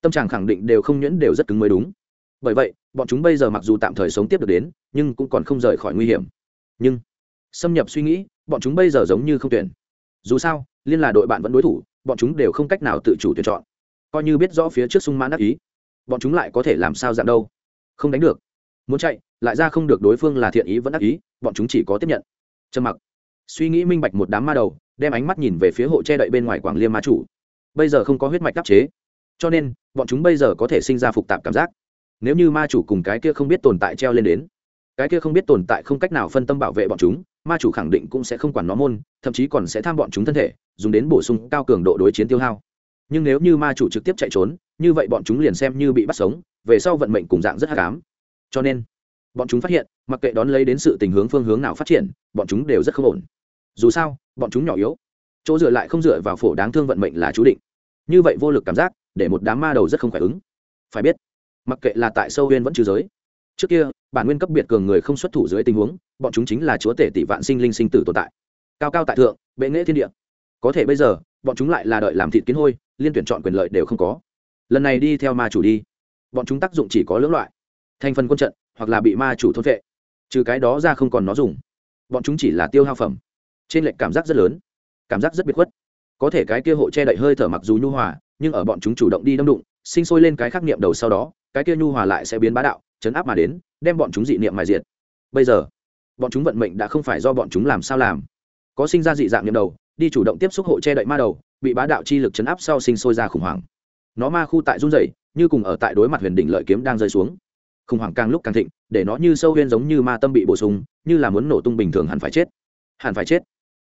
Speaker 1: Tâm trạng khẳng định đều không nhuyễn đều rất cứng mới đúng. Bởi vậy bọn chúng bây giờ mặc dù tạm thời sống tiếp được đến nhưng cũng còn không rời khỏi nguy hiểm. Nhưng xâm nhập suy nghĩ bọn chúng bây giờ giống như không tuyển. Dù sao, liên là đội bạn vẫn đối thủ, bọn chúng đều không cách nào tự chủ tuyển chọn. Coi như biết rõ phía trước sung mãn đắc ý, bọn chúng lại có thể làm sao dạng đâu? Không đánh được. Muốn chạy, lại ra không được đối phương là thiện ý vẫn đắc ý, bọn chúng chỉ có tiếp nhận. Trầm mặc. Suy nghĩ minh bạch một đám ma đầu, đem ánh mắt nhìn về phía hộ che đậy bên ngoài quảng liêm ma chủ. Bây giờ không có huyết mạch đắc chế, cho nên, bọn chúng bây giờ có thể sinh ra phục tạp cảm giác. Nếu như ma chủ cùng cái kia không biết tồn tại treo lên đến cái kia không biết tồn tại không cách nào phân tâm bảo vệ bọn chúng, ma chủ khẳng định cũng sẽ không quản nó môn, thậm chí còn sẽ tham bọn chúng thân thể, dùng đến bổ sung cao cường độ đối chiến tiêu hao. Nhưng nếu như ma chủ trực tiếp chạy trốn, như vậy bọn chúng liền xem như bị bắt sống, về sau vận mệnh cùng dạng rất hắc ám. Cho nên, bọn chúng phát hiện, mặc kệ đón lấy đến sự tình hướng phương hướng nào phát triển, bọn chúng đều rất không ổn. Dù sao, bọn chúng nhỏ yếu. Chỗ dựa lại không dựa vào phổ đáng thương vận mệnh là chú định. Như vậy vô lực cảm giác, để một đám ma đầu rất không khỏe ứng. Phải biết, mặc kệ là tại sâu huyên vẫn trừ giới trước kia, bản nguyên cấp biệt cường người không xuất thủ dưới tình huống, bọn chúng chính là chúa tể tỷ vạn sinh linh sinh tử tồn tại. Cao cao tại thượng, bệ nghệ thiên địa. Có thể bây giờ, bọn chúng lại là đợi làm thịt kiến hôi, liên tuyển chọn quyền lợi đều không có. Lần này đi theo ma chủ đi. Bọn chúng tác dụng chỉ có lưỡng loại. Thành phần quân trận, hoặc là bị ma chủ thôn vệ. Trừ cái đó ra không còn nó dùng. Bọn chúng chỉ là tiêu hao phẩm. Trên lệnh cảm giác rất lớn. Cảm giác rất biệt khuất. Có thể cái kia hộ che đậy hơi thở mặc dù nhu hòa, nhưng ở bọn chúng chủ động đi đâm đụng, sinh sôi lên cái khắc niệm đầu sau đó, cái kia nhu hòa lại sẽ biến bá đạo chấn áp mà đến, đem bọn chúng dị niệm mài diệt. Bây giờ, bọn chúng vận mệnh đã không phải do bọn chúng làm sao làm. Có sinh ra dị dạng niệm đầu, đi chủ động tiếp xúc hộ che đậy ma đầu, bị bá đạo chi lực chấn áp sau sinh sôi ra khủng hoảng. Nó ma khu tại run rẩy, như cùng ở tại đối mặt huyền đỉnh lợi kiếm đang rơi xuống. Khủng hoảng càng lúc càng thịnh, để nó như sâu huyên giống như ma tâm bị bổ sung, như là muốn nổ tung bình thường hẳn phải chết. Hẳn phải chết.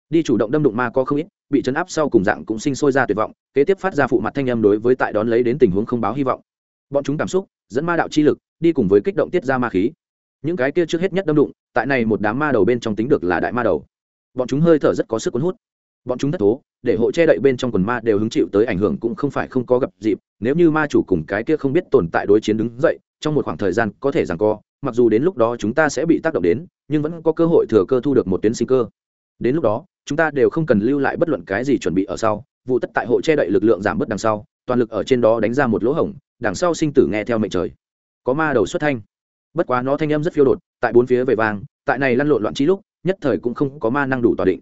Speaker 1: Đi chủ động đâm đụng ma có không ít, bị chấn áp sau cùng dạng cũng sinh sôi ra tuyệt vọng, kế tiếp phát ra phụ mặt thanh âm đối với tại đón lấy đến tình huống không báo hy vọng. Bọn chúng cảm xúc, dẫn ma đạo chi lực đi cùng với kích động tiết ra ma khí. Những cái kia trước hết nhất đâm đụng, tại này một đám ma đầu bên trong tính được là đại ma đầu. Bọn chúng hơi thở rất có sức cuốn hút. Bọn chúng thất thố, để hộ che đậy bên trong quần ma đều hứng chịu tới ảnh hưởng cũng không phải không có gặp dịp, nếu như ma chủ cùng cái kia không biết tồn tại đối chiến đứng dậy, trong một khoảng thời gian có thể rằng co, mặc dù đến lúc đó chúng ta sẽ bị tác động đến, nhưng vẫn có cơ hội thừa cơ thu được một tuyến sinh cơ. Đến lúc đó, chúng ta đều không cần lưu lại bất luận cái gì chuẩn bị ở sau, vụ tất tại hộ che đậy lực lượng giảm bớt đằng sau, toàn lực ở trên đó đánh ra một lỗ hổng, đằng sau sinh tử nghe theo mệnh trời có ma đầu xuất thanh. Bất quá nó thanh âm rất phiêu đột, tại bốn phía về vàng tại này lăn lộn loạn trí lúc, nhất thời cũng không có ma năng đủ tỏa định.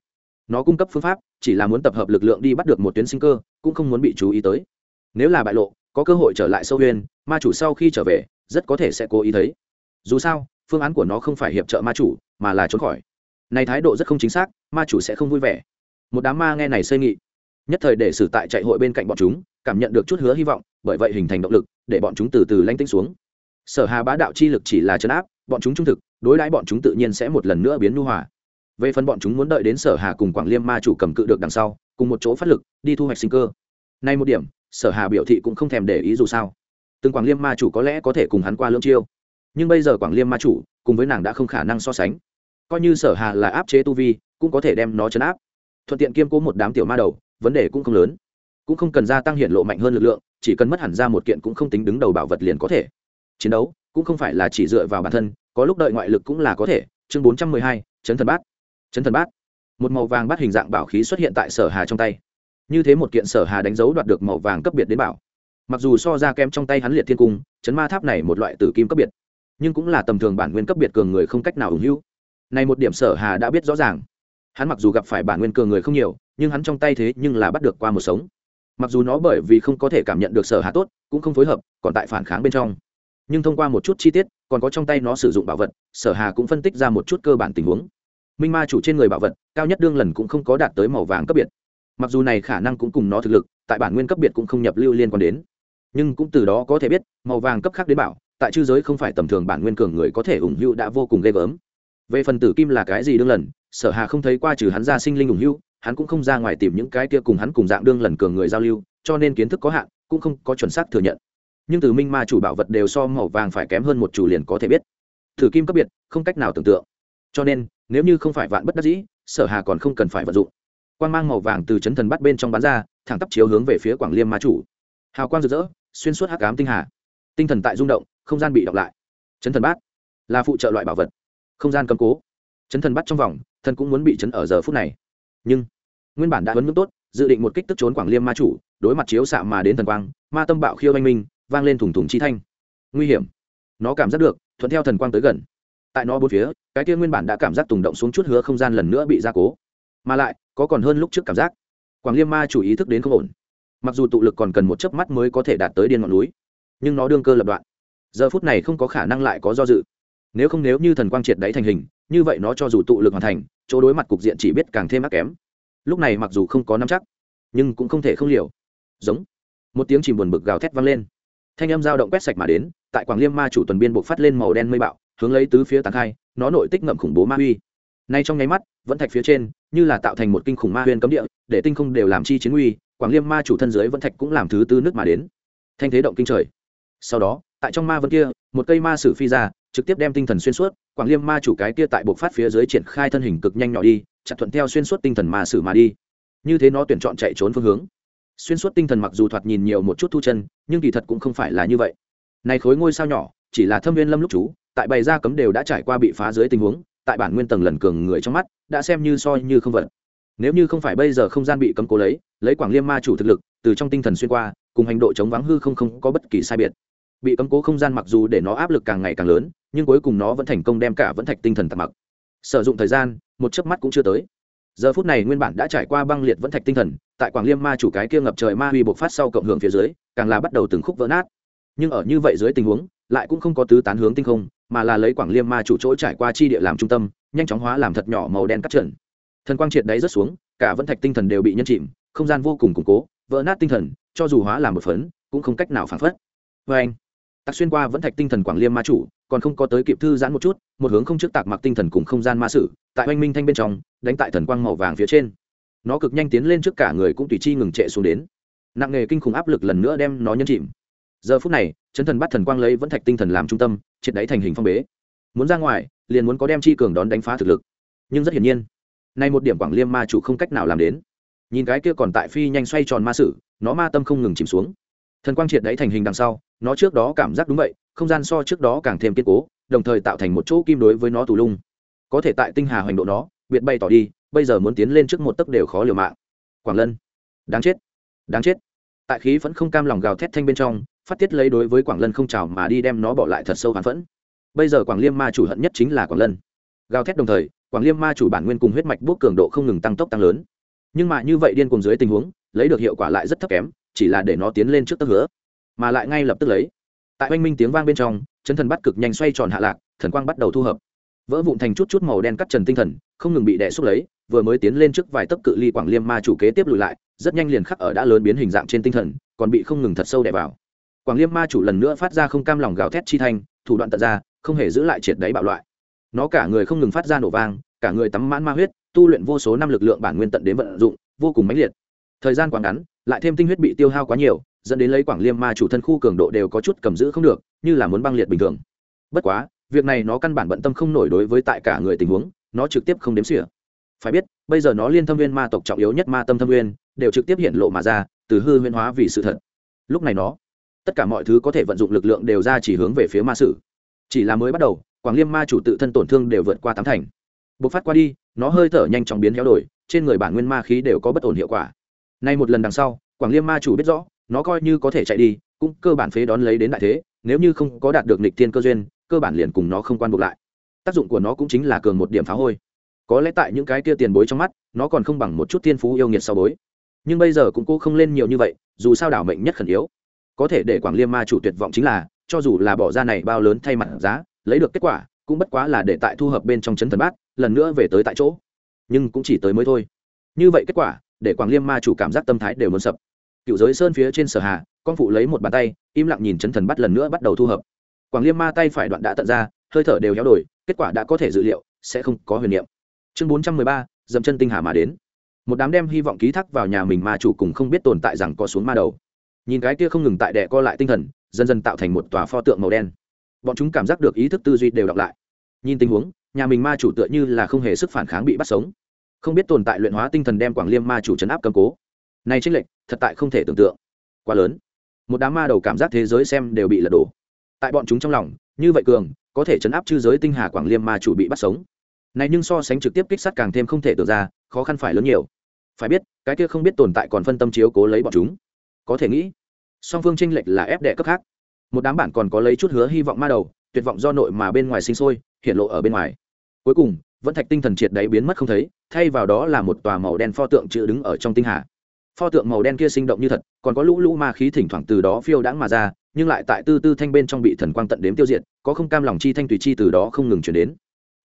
Speaker 1: Nó cung cấp phương pháp, chỉ là muốn tập hợp lực lượng đi bắt được một tuyến sinh cơ, cũng không muốn bị chú ý tới. Nếu là bại lộ, có cơ hội trở lại sâu huyên ma chủ sau khi trở về, rất có thể sẽ cố ý thấy. Dù sao, phương án của nó không phải hiệp trợ ma chủ, mà là trốn khỏi. Này thái độ rất không chính xác, ma chủ sẽ không vui vẻ. Một đám ma nghe này xây nghị. Nhất thời để xử tại chạy hội bên cạnh bọn chúng, cảm nhận được chút hứa hy vọng, bởi vậy hình thành động lực, để bọn chúng từ từ lanh tinh xuống sở hà bá đạo chi lực chỉ là chấn áp, bọn chúng trung thực, đối đãi bọn chúng tự nhiên sẽ một lần nữa biến nu hòa. Về phần bọn chúng muốn đợi đến sở hà cùng quảng liêm ma chủ cầm cự được đằng sau, cùng một chỗ phát lực, đi thu hoạch sinh cơ. Nay một điểm, sở hà biểu thị cũng không thèm để ý dù sao. Từng quảng liêm ma chủ có lẽ có thể cùng hắn qua lưỡng chiêu. Nhưng bây giờ quảng liêm ma chủ cùng với nàng đã không khả năng so sánh. Coi như sở hà là áp chế tu vi, cũng có thể đem nó chấn áp. Thuận tiện kiêm cố một đám tiểu ma đầu, vấn đề cũng không lớn. Cũng không cần gia tăng hiện lộ mạnh hơn lực lượng, chỉ cần mất hẳn ra một kiện cũng không tính đứng đầu bảo vật liền có thể chiến đấu cũng không phải là chỉ dựa vào bản thân, có lúc đợi ngoại lực cũng là có thể. Chương bốn trăm mười hai, chấn thần bát. Chấn thần bát. Một màu vàng bắt hình dạng bảo khí xuất hiện tại sở hà trong tay. Như thế một kiện sở hà đánh dấu đoạt được màu vàng cấp biệt đến bảo. Mặc dù so ra kém trong tay hắn liệt thiên cung, chấn ma tháp này một loại tử kim cấp biệt, nhưng cũng là tầm thường bản nguyên cấp biệt cường người không cách nào ủng hữu. Này một điểm sở hà đã biết rõ ràng. Hắn mặc dù gặp phải bản nguyên cường người không nhiều, nhưng hắn trong tay thế nhưng là bắt được qua một sống. Mặc dù nó bởi vì không có thể cảm nhận được sở hà tốt, cũng không phối hợp, còn tại phản kháng bên trong nhưng thông qua một chút chi tiết, còn có trong tay nó sử dụng bảo vật, sở hà cũng phân tích ra một chút cơ bản tình huống. Minh ma chủ trên người bảo vật, cao nhất đương lần cũng không có đạt tới màu vàng cấp biệt. Mặc dù này khả năng cũng cùng nó thực lực, tại bản nguyên cấp biệt cũng không nhập lưu liên quan đến. Nhưng cũng từ đó có thể biết, màu vàng cấp khác đến bảo, tại chư giới không phải tầm thường bản nguyên cường người có thể ủng hữu đã vô cùng ghê gớm. Về phần tử kim là cái gì đương lần, sở hà không thấy qua trừ hắn ra sinh linh ủng hữu, hắn cũng không ra ngoài tìm những cái kia cùng hắn cùng dạng đương lần cường người giao lưu, cho nên kiến thức có hạn, cũng không có chuẩn xác thừa nhận nhưng từ minh ma chủ bảo vật đều so màu vàng phải kém hơn một chủ liền có thể biết. Thử kim cấp biệt, không cách nào tưởng tượng. Cho nên, nếu như không phải vạn bất đắc dĩ, sở hà còn không cần phải vận dụng. Quan mang màu vàng từ chấn thần bắt bên trong bán ra, thẳng tắp chiếu hướng về phía quảng liêm ma chủ. Hào quang rực rỡ, xuyên suốt hắc ám tinh hà. Tinh thần tại rung động, không gian bị đọc lại. Chấn thần bát, là phụ trợ loại bảo vật. Không gian cầm cố. Chấn thần bắt trong vòng, thần cũng muốn bị chấn ở giờ phút này. Nhưng, nguyên bản đã huấn ngưỡng tốt, dự định một kích tức trốn quảng liêm ma chủ, đối mặt chiếu xạ mà đến thần quang, ma tâm bạo khiêu anh minh vang lên thủng thủng chi thanh. Nguy hiểm. Nó cảm giác được, thuận theo thần quang tới gần. Tại nó bốn phía, cái kia nguyên bản đã cảm giác tùng động xuống chút hứa không gian lần nữa bị gia cố. Mà lại, có còn hơn lúc trước cảm giác. Quảng liêm ma chủ ý thức đến không ổn. Mặc dù tụ lực còn cần một chớp mắt mới có thể đạt tới điên ngọn núi, nhưng nó đương cơ lập đoạn. Giờ phút này không có khả năng lại có do dự. Nếu không nếu như thần quang triệt đáy thành hình, như vậy nó cho dù tụ lực hoàn thành, chỗ đối mặt cục diện chỉ biết càng thêm mắc kém. Lúc này mặc dù không có nắm chắc, nhưng cũng không thể không liều. Giống. Một tiếng chìm buồn bực gào thét vang lên thanh âm dao động quét sạch mà đến, tại quảng liêm ma chủ tuần biên buộc phát lên màu đen mây bạo, hướng lấy tứ phía tàng khai, nó nội tích ngậm khủng bố ma uy nay trong nháy mắt, vẫn thạch phía trên, như là tạo thành một kinh khủng ma huyền cấm địa, để tinh không đều làm chi chiến uy, quảng liêm ma chủ thân dưới vẫn thạch cũng làm thứ tư nước mà đến. Thanh thế động kinh trời. Sau đó, tại trong ma vân kia, một cây ma sử phi ra, trực tiếp đem tinh thần xuyên suốt, quảng liêm ma chủ cái kia tại buộc phát phía dưới triển khai thân hình cực nhanh nhỏ đi, chặt thuận theo xuyên suốt tinh thần ma sử mà đi. Như thế nó tuyển chọn chạy trốn phương hướng xuyên suốt tinh thần mặc dù thoạt nhìn nhiều một chút thu chân, nhưng kỳ thật cũng không phải là như vậy. Này khối ngôi sao nhỏ, chỉ là thâm viên lâm lúc chú, tại bày ra cấm đều đã trải qua bị phá dưới tình huống, tại bản nguyên tầng lần cường người trong mắt, đã xem như soi như không vật. Nếu như không phải bây giờ không gian bị cấm cố lấy lấy quảng liêm ma chủ thực lực, từ trong tinh thần xuyên qua, cùng hành độ chống vắng hư không không có bất kỳ sai biệt. Bị cấm cố không gian mặc dù để nó áp lực càng ngày càng lớn, nhưng cuối cùng nó vẫn thành công đem cả vẫn thạch tinh thần tạm mặc. Sử dụng thời gian, một chớp mắt cũng chưa tới giờ phút này nguyên bản đã trải qua băng liệt vẫn thạch tinh thần, tại quảng liêm ma chủ cái kia ngập trời ma huy bộc phát sau cộng hưởng phía dưới, càng là bắt đầu từng khúc vỡ nát. Nhưng ở như vậy dưới tình huống, lại cũng không có tứ tán hướng tinh không, mà là lấy quảng liêm ma chủ chỗ trải qua chi địa làm trung tâm, nhanh chóng hóa làm thật nhỏ màu đen cắt trần. Thần quang triệt đáy rất xuống, cả vẫn thạch tinh thần đều bị nhân chìm, không gian vô cùng củng cố, vỡ nát tinh thần, cho dù hóa làm một phấn, cũng không cách nào phản phất. Vê anh tạc xuyên qua vẫn thạch tinh thần quảng liêm ma chủ, còn không có tới kịp thư giãn một chút, một hướng không trước tạc mặc tinh thần cùng không gian ma sử, tại oanh minh thanh bên trong, đánh tại thần quang màu vàng phía trên. Nó cực nhanh tiến lên trước cả người cũng tùy chi ngừng trệ xuống đến. Nặng nghề kinh khủng áp lực lần nữa đem nó nhân chìm. Giờ phút này, chấn thần bắt thần quang lấy vẫn thạch tinh thần làm trung tâm, triệt đáy thành hình phong bế. Muốn ra ngoài, liền muốn có đem chi cường đón đánh phá thực lực. Nhưng rất hiển nhiên, nay một điểm quảng liêm ma chủ không cách nào làm đến. Nhìn cái kia còn tại phi nhanh xoay tròn ma sử, nó ma tâm không ngừng chìm xuống thần quang triệt đáy thành hình đằng sau, nó trước đó cảm giác đúng vậy, không gian so trước đó càng thêm kiên cố, đồng thời tạo thành một chỗ kim đối với nó tù lung. Có thể tại tinh hà hoành độ nó, biệt bay tỏ đi, bây giờ muốn tiến lên trước một tấc đều khó liều mạng. Quảng lân, đáng chết đáng chết. Tại khí vẫn không cam lòng gào thét thanh bên trong, phát tiết lấy đối với quảng lân không trào mà đi đem nó bỏ lại thật sâu hàn phẫn. Bây giờ quảng liêm ma chủ hận nhất chính là quảng lân. Gào thét đồng thời, quảng liêm ma chủ bản nguyên cùng huyết mạch bút cường độ không ngừng tăng tốc tăng lớn. Nhưng mà như vậy điên cùng dưới tình huống, lấy được hiệu quả lại rất thấp kém chỉ là để nó tiến lên trước tấc hứa, mà lại ngay lập tức lấy. Tại oanh minh tiếng vang bên trong chân thần bắt cực nhanh xoay tròn hạ lạc, thần quang bắt đầu thu hợp. Vỡ vụn thành chút chút màu đen cắt trần tinh thần, không ngừng bị đè xúc lấy, vừa mới tiến lên trước vài tấc cự ly quảng liêm ma chủ kế tiếp lùi lại, rất nhanh liền khắc ở đã lớn biến hình dạng trên tinh thần, còn bị không ngừng thật sâu đè vào. Quảng liêm ma chủ lần nữa phát ra không cam lòng gào thét chi thanh, thủ đoạn tận ra, không hề giữ lại triệt đáy bạo loại. Nó cả người không ngừng phát ra nổ vang, cả người tắm mãn ma huyết, tu luyện vô số năm lực lượng bản nguyên tận đến vận dụng, vô cùng mãnh liệt. Thời gian quá ngắn lại thêm tinh huyết bị tiêu hao quá nhiều, dẫn đến lấy quảng liêm ma chủ thân khu cường độ đều có chút cầm giữ không được, như là muốn băng liệt bình thường. Bất quá, việc này nó căn bản bận tâm không nổi đối với tại cả người tình huống, nó trực tiếp không đếm xỉa. Phải biết, bây giờ nó liên thâm viên ma tộc trọng yếu nhất ma tâm thâm viên, đều trực tiếp hiện lộ mà ra, từ hư huyên hóa vì sự thật. Lúc này nó, tất cả mọi thứ có thể vận dụng lực lượng đều ra chỉ hướng về phía ma sử. Chỉ là mới bắt đầu, quảng liêm ma chủ tự thân tổn thương đều vượt qua tám thành. Bộc phát qua đi, nó hơi thở nhanh chóng biến héo đổi, trên người bản nguyên ma khí đều có bất ổn hiệu quả nay một lần đằng sau, quảng liêm ma chủ biết rõ, nó coi như có thể chạy đi, cũng cơ bản phế đón lấy đến đại thế, nếu như không có đạt được nịch thiên cơ duyên, cơ bản liền cùng nó không quan buộc lại. Tác dụng của nó cũng chính là cường một điểm phá hôi. Có lẽ tại những cái kia tiền bối trong mắt, nó còn không bằng một chút thiên phú yêu nghiệt sau bối. Nhưng bây giờ cũng cô không lên nhiều như vậy, dù sao đảo mệnh nhất khẩn yếu. Có thể để quảng liêm ma chủ tuyệt vọng chính là, cho dù là bỏ ra này bao lớn thay mặt giá, lấy được kết quả, cũng bất quá là để tại thu hợp bên trong chấn thần bát, lần nữa về tới tại chỗ. Nhưng cũng chỉ tới mới thôi. Như vậy kết quả để quảng liêm ma chủ cảm giác tâm thái đều muốn sập. Cựu giới sơn phía trên sở hà, con phụ lấy một bàn tay, im lặng nhìn chấn thần bắt lần nữa bắt đầu thu hợp. Quảng liêm ma tay phải đoạn đã tận ra, hơi thở đều héo đổi, kết quả đã có thể dự liệu, sẽ không có huyền niệm. Chương bốn trăm mười ba, dậm chân tinh hà mà đến. Một đám đem hy vọng ký thác vào nhà mình ma chủ cùng không biết tồn tại rằng có xuống ma đầu. Nhìn cái kia không ngừng tại đẻ co lại tinh thần, dần dần tạo thành một tòa pho tượng màu đen. Bọn chúng cảm giác được ý thức tư duy đều đọc lại. Nhìn tình huống, nhà mình ma chủ tựa như là không hề sức phản kháng bị bắt sống không biết tồn tại luyện hóa tinh thần đem quảng liêm ma chủ chấn áp cầm cố. Nay tranh lệch, thật tại không thể tưởng tượng. Quá lớn. Một đám ma đầu cảm giác thế giới xem đều bị lật đổ. Tại bọn chúng trong lòng, như vậy cường, có thể chấn áp chư giới tinh hà quảng liêm ma chủ bị bắt sống. Này nhưng so sánh trực tiếp kích sát càng thêm không thể tưởng ra, khó khăn phải lớn nhiều. Phải biết, cái kia không biết tồn tại còn phân tâm chiếu cố lấy bọn chúng. Có thể nghĩ, song phương tranh lệch là ép đệ cấp khác. Một đám bản còn có lấy chút hứa hy vọng ma đầu, tuyệt vọng do nội mà bên ngoài sinh sôi, hiện lộ ở bên ngoài. Cuối cùng vẫn thạch tinh thần triệt đáy biến mất không thấy, thay vào đó là một tòa màu đen pho tượng chữ đứng ở trong tinh hà. Pho tượng màu đen kia sinh động như thật, còn có lũ lũ ma khí thỉnh thoảng từ đó phiêu đãng mà ra, nhưng lại tại tư tư thanh bên trong bị thần quang tận đếm tiêu diệt, có không cam lòng chi thanh tùy chi từ đó không ngừng chuyển đến.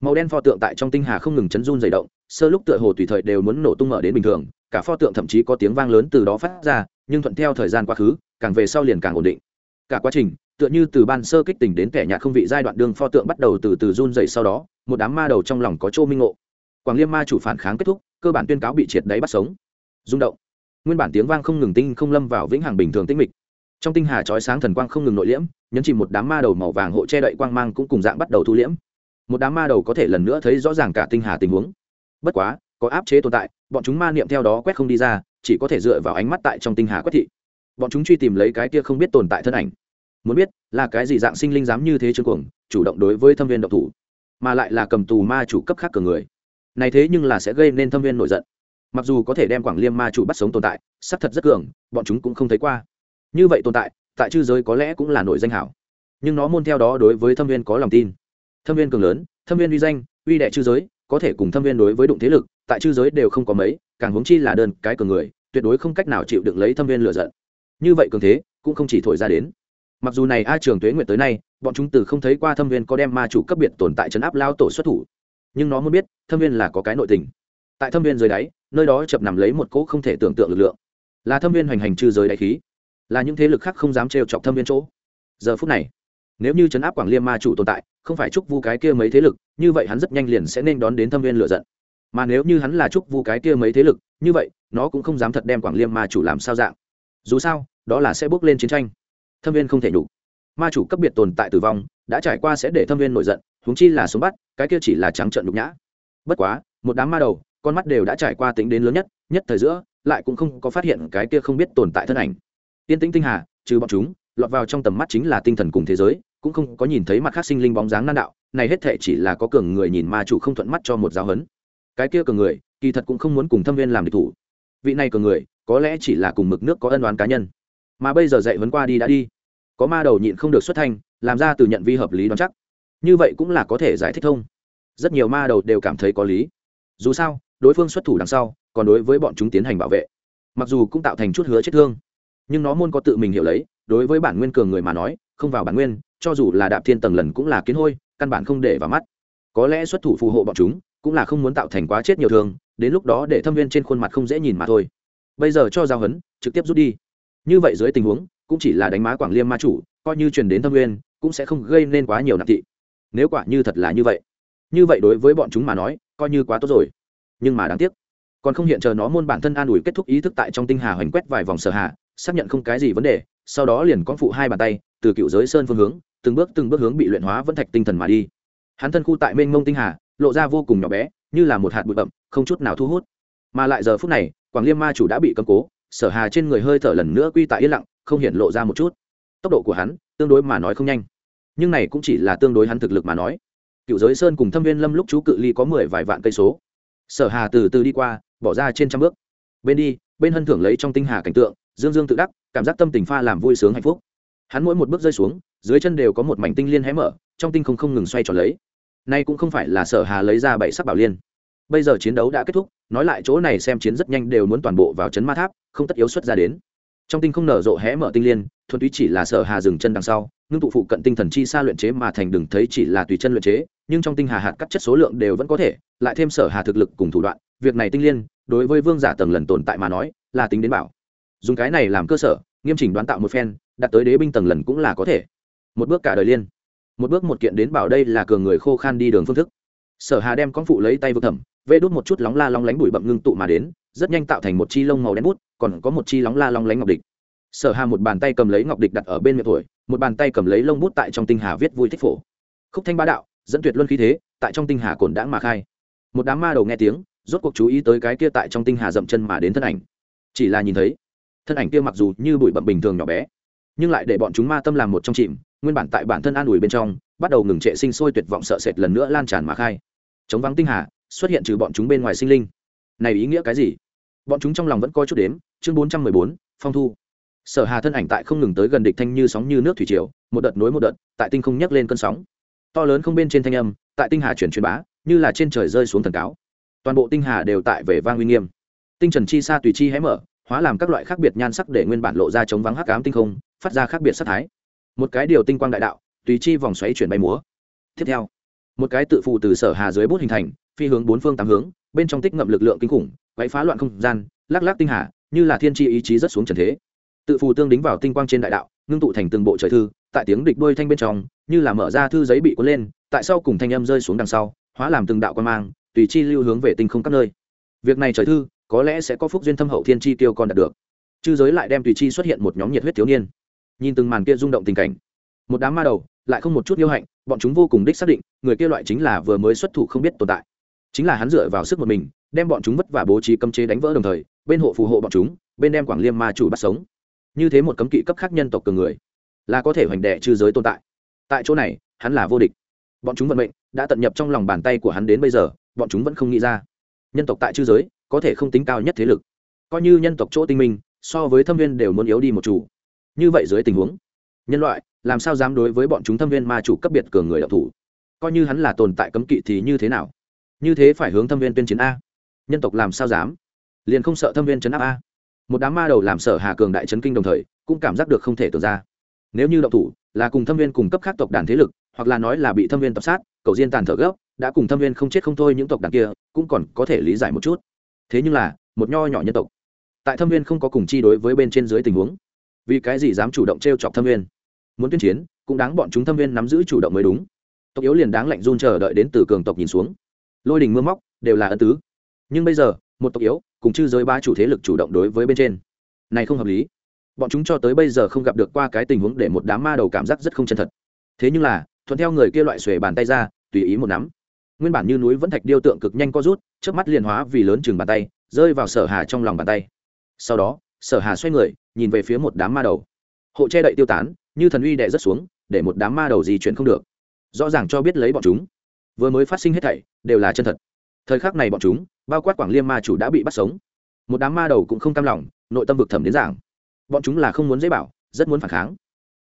Speaker 1: Màu đen pho tượng tại trong tinh hà không ngừng chấn run dày động, sơ lúc tựa hồ tùy thời đều muốn nổ tung mở đến bình thường, cả pho tượng thậm chí có tiếng vang lớn từ đó phát ra, nhưng thuận theo thời gian quá khứ, càng về sau liền càng ổn định cả quá trình, tựa như từ ban sơ kích tỉnh đến kẻ nhạt không vị giai đoạn đường pho tượng bắt đầu từ từ run dày sau đó, một đám ma đầu trong lòng có chô minh ngộ. Quảng liêm ma chủ phản kháng kết thúc, cơ bản tuyên cáo bị triệt đáy bắt sống. Rung động. Nguyên bản tiếng vang không ngừng tinh không lâm vào vĩnh hằng bình thường tĩnh mịch. Trong tinh hà chói sáng thần quang không ngừng nội liễm, nhấn chìm một đám ma đầu màu vàng hộ che đậy quang mang cũng cùng dạng bắt đầu thu liễm. Một đám ma đầu có thể lần nữa thấy rõ ràng cả tinh hà tình huống. Bất quá, có áp chế tồn tại, bọn chúng ma niệm theo đó quét không đi ra, chỉ có thể dựa vào ánh mắt tại trong tinh hà quét thị. Bọn chúng truy tìm lấy cái kia không biết tồn tại thân ảnh muốn biết là cái gì dạng sinh linh dám như thế chương cuồng, chủ động đối với thâm viên độc thủ, mà lại là cầm tù ma chủ cấp khác cường người. Này thế nhưng là sẽ gây nên thâm viên nổi giận. Mặc dù có thể đem quảng liêm ma chủ bắt sống tồn tại sắc thật rất cường, bọn chúng cũng không thấy qua. Như vậy tồn tại tại chư giới có lẽ cũng là nổi danh hảo. Nhưng nó môn theo đó đối với thâm viên có lòng tin. Thâm viên cường lớn, thâm viên uy danh, uy đệ chư giới, có thể cùng thâm viên đối với đụng thế lực, tại chư giới đều không có mấy, càng huống chi là đơn cái cường người, tuyệt đối không cách nào chịu đựng lấy thâm viên lựa giận. Như vậy cường thế, cũng không chỉ thổi ra đến mặc dù này a trường tuế nguyệt tới nay, bọn chúng từ không thấy qua thâm viên có đem ma chủ cấp biệt tồn tại trấn áp lao tổ xuất thủ. Nhưng nó muốn biết, thâm viên là có cái nội tình. Tại thâm viên dưới đáy, nơi đó chập nằm lấy một cỗ không thể tưởng tượng lực lượng. Là thâm viên hoành hành trừ giới đáy khí. Là những thế lực khác không dám trêu chọc thâm viên chỗ. Giờ phút này, nếu như trấn áp quảng liêm ma chủ tồn tại, không phải chúc vu cái kia mấy thế lực, như vậy hắn rất nhanh liền sẽ nên đón đến thâm viên lựa giận. Mà nếu như hắn là chúc vu cái kia mấy thế lực, như vậy, nó cũng không dám thật đem quảng liêm ma chủ làm sao dạng. Dù sao, đó là sẽ bước lên chiến tranh thâm viên không thể nhục. Ma chủ cấp biệt tồn tại tử vong, đã trải qua sẽ để thâm viên nổi giận, huống chi là sống bắt, cái kia chỉ là trắng trợn nhục nhã. Bất quá, một đám ma đầu, con mắt đều đã trải qua tính đến lớn nhất nhất thời giữa, lại cũng không có phát hiện cái kia không biết tồn tại thân ảnh. Tiên tĩnh tinh hà, trừ bọn chúng, lọt vào trong tầm mắt chính là tinh thần cùng thế giới, cũng không có nhìn thấy mặt khác sinh linh bóng dáng nan đạo, này hết thệ chỉ là có cường người nhìn ma chủ không thuận mắt cho một giáo hấn cái kia cường người, kỳ thật cũng không muốn cùng thâm viên làm địch thủ. Vị này cường người, có lẽ chỉ là cùng mực nước có ân oán cá nhân. Mà bây giờ dạy vấn qua đi đã đi có ma đầu nhịn không được xuất thanh, làm ra từ nhận vi hợp lý đoán chắc. Như vậy cũng là có thể giải thích thông. Rất nhiều ma đầu đều cảm thấy có lý. Dù sao, đối phương xuất thủ đằng sau, còn đối với bọn chúng tiến hành bảo vệ. Mặc dù cũng tạo thành chút hứa chết thương, nhưng nó môn có tự mình hiểu lấy, đối với bản nguyên cường người mà nói, không vào bản nguyên, cho dù là đạp thiên tầng lần cũng là kiến hôi, căn bản không để vào mắt. Có lẽ xuất thủ phù hộ bọn chúng, cũng là không muốn tạo thành quá chết nhiều thương, đến lúc đó để thâm viên trên khuôn mặt không dễ nhìn mà thôi. Bây giờ cho giao hấn, trực tiếp rút đi. Như vậy dưới tình huống cũng chỉ là đánh má quảng liêm ma chủ coi như truyền đến thâm nguyên, cũng sẽ không gây nên quá nhiều nặng thị. Nếu quả như thật là như vậy như vậy đối với bọn chúng mà nói coi như quá tốt rồi. Nhưng mà đáng tiếc còn không hiện chờ nó môn bản thân an ủi kết thúc ý thức tại trong tinh hà hoành quét vài vòng sở hạ xác nhận không cái gì vấn đề sau đó liền con phụ hai bàn tay từ cựu giới sơn phương hướng từng bước từng bước hướng bị luyện hóa vẫn thạch tinh thần mà đi. Hắn thân khu tại mênh mông tinh hà lộ ra vô cùng nhỏ bé như là một hạt bụi bậm không chút nào thu hút. Mà lại giờ phút này quảng liêm ma chủ đã bị cầm cố sở hà trên người hơi thở lần nữa quy tại yên lặng không hiện lộ ra một chút. Tốc độ của hắn tương đối mà nói không nhanh. Nhưng này cũng chỉ là tương đối hắn thực lực mà nói. Cựu giới sơn cùng thâm viên lâm lúc chú cự ly có mười vài vạn cây số. Sở hà từ từ đi qua, bỏ ra trên trăm bước. Bên đi, bên hân thưởng lấy trong tinh hà cảnh tượng, dương dương tự đắc, cảm giác tâm tình pha làm vui sướng hạnh phúc. Hắn mỗi một bước rơi xuống, dưới chân đều có một mảnh tinh liên hé mở, trong tinh không không ngừng xoay tròn lấy. Nay cũng không phải là sở hà lấy ra bảy sắc bảo liên. Bây giờ chiến đấu đã kết thúc, nói lại chỗ này xem chiến rất nhanh đều muốn toàn bộ vào chấn ma tháp, không tất yếu xuất ra đến trong tinh không nở rộ hé mở tinh liên, thuần túy chỉ là sở hà dừng chân đằng sau, ngưng tụ phụ cận tinh thần chi xa luyện chế mà thành đừng thấy chỉ là tùy chân luyện chế, nhưng trong tinh hà hạt cắt chất số lượng đều vẫn có thể, lại thêm sở hà thực lực cùng thủ đoạn, việc này tinh liên, đối với vương giả tầng lần tồn tại mà nói, là tính đến bảo. Dùng cái này làm cơ sở, nghiêm chỉnh đoán tạo một phen, đặt tới đế binh tầng lần cũng là có thể. Một bước cả đời liên. Một bước một kiện đến bảo đây là cường người khô khan đi đường phương thức. Sở hà đem con phụ lấy tay vực thẩm, vê đốt một chút lóng la lóng lánh bụi bậm ngưng tụ mà đến, rất nhanh tạo thành một chi lông màu đen bút còn có một chi lóng la long lánh ngọc địch. Sở hà một bàn tay cầm lấy ngọc địch đặt ở bên miệng thổi, một bàn tay cầm lấy lông bút tại trong tinh hà viết vui thích phổ. Khúc thanh bá đạo, dẫn tuyệt luân khí thế, tại trong tinh hà cồn đãng mà khai. Một đám ma đầu nghe tiếng, rốt cuộc chú ý tới cái kia tại trong tinh hà dậm chân mà đến thân ảnh. Chỉ là nhìn thấy, thân ảnh kia mặc dù như bụi bậm bình thường nhỏ bé, nhưng lại để bọn chúng ma tâm làm một trong chìm, nguyên bản tại bản thân an ủi bên trong, bắt đầu ngừng trệ sinh sôi tuyệt vọng sợ sệt lần nữa lan tràn mà khai. Chống vắng tinh hà, xuất hiện trừ bọn chúng bên ngoài sinh linh. Này ý nghĩa cái gì? Bọn chúng trong lòng vẫn coi chút đếm, chương bốn trăm mười bốn, phong thu. Sở hà thân ảnh tại không ngừng tới gần địch thanh như sóng như nước thủy triều, một đợt nối một đợt, tại tinh không nhấc lên cơn sóng. To lớn không bên trên thanh âm, tại tinh hà chuyển truyền bá, như là trên trời rơi xuống thần cáo. Toàn bộ tinh hà đều tại về vang uy nghiêm. Tinh trần chi xa tùy chi hé mở, hóa làm các loại khác biệt nhan sắc để nguyên bản lộ ra chống vắng hắc ám tinh không, phát ra khác biệt sắc thái. Một cái điều tinh quang đại đạo, tùy chi vòng xoáy chuyển bay múa. Tiếp theo, một cái tự phụ từ sở hà dưới bút hình thành, phi hướng bốn phương tám hướng, bên trong tích ngậm lực lượng kinh khủng quấy phá loạn không gian, lắc lắc tinh hà, như là thiên tri ý chí rất xuống trần thế. Tự phù tương đính vào tinh quang trên đại đạo, ngưng tụ thành từng bộ trời thư, tại tiếng địch đôi thanh bên trong, như là mở ra thư giấy bị cuốn lên, tại sau cùng thanh âm rơi xuống đằng sau, hóa làm từng đạo quan mang, tùy chi lưu hướng về tinh không các nơi. Việc này trời thư, có lẽ sẽ có phúc duyên thâm hậu thiên chi tiêu còn đạt được. Chư giới lại đem tùy chi xuất hiện một nhóm nhiệt huyết thiếu niên. Nhìn từng màn kia rung động tình cảnh, một đám ma đầu, lại không một chút yêu hạnh, bọn chúng vô cùng đích xác định, người kia loại chính là vừa mới xuất thủ không biết tồn tại. Chính là hắn dựa vào sức một mình đem bọn chúng vất vả bố trí cấm chế đánh vỡ đồng thời, bên hộ phù hộ bọn chúng, bên đem quảng liêm ma chủ bắt sống. Như thế một cấm kỵ cấp khác nhân tộc cường người, là có thể hoành đệ trư giới tồn tại. Tại chỗ này, hắn là vô địch. Bọn chúng vận mệnh đã tận nhập trong lòng bàn tay của hắn đến bây giờ, bọn chúng vẫn không nghĩ ra. Nhân tộc tại trư giới, có thể không tính cao nhất thế lực. Coi như nhân tộc chỗ tinh minh, so với thâm viên đều muốn yếu đi một chủ. Như vậy dưới tình huống, nhân loại, làm sao dám đối với bọn chúng thâm viên ma chủ cấp biệt cường người đạo thủ? Coi như hắn là tồn tại cấm kỵ thì như thế nào? Như thế phải hướng thâm viên tuyên chiến a nhân tộc làm sao dám? Liền không sợ thâm viên chấn áp a? Một đám ma đầu làm sở hà cường đại chấn kinh đồng thời, cũng cảm giác được không thể tưởng ra. Nếu như động thủ, là cùng thâm viên cùng cấp khác tộc đàn thế lực, hoặc là nói là bị thâm viên tập sát, cầu diên tàn thở gấp, đã cùng thâm viên không chết không thôi những tộc đàn kia, cũng còn có thể lý giải một chút. Thế nhưng là, một nho nhỏ nhân tộc, tại thâm viên không có cùng chi đối với bên trên dưới tình huống, vì cái gì dám chủ động t r e o chọc thâm viên? Muốn tuyên chiến, cũng đáng bọn chúng thâm viên nắm giữ chủ động mới đúng. Tộc yếu liền đáng lạnh run chờ đợi đến từ cường tộc nhìn xuống. Lôi đình mưa móc, đều là ân tứ nhưng bây giờ, một tộc yếu, cùng chư giới ba chủ thế lực chủ động đối với bên trên. Này không hợp lý. Bọn chúng cho tới bây giờ không gặp được qua cái tình huống để một đám ma đầu cảm giác rất không chân thật. Thế nhưng là, thuận theo người kia loại xuề bàn tay ra, tùy ý một nắm. Nguyên bản như núi vẫn thạch điêu tượng cực nhanh co rút trước mắt liền hóa vì lớn chừng bàn tay, rơi vào sở hà trong lòng bàn tay. Sau đó, sở hà xoay người, nhìn về phía một đám ma đầu. Hộ che đậy tiêu tán, như thần uy đè rất xuống, để một đám ma đầu gì chuyển không được. Rõ ràng cho biết lấy bọn chúng. Vừa mới phát sinh hết thảy, đều là chân thật thời khắc này bọn chúng, bao quát quảng liêm ma chủ đã bị bắt sống. Một đám ma đầu cũng không cam lòng, nội tâm vực thẩm đến giảng. Bọn chúng là không muốn dễ bảo, rất muốn phản kháng.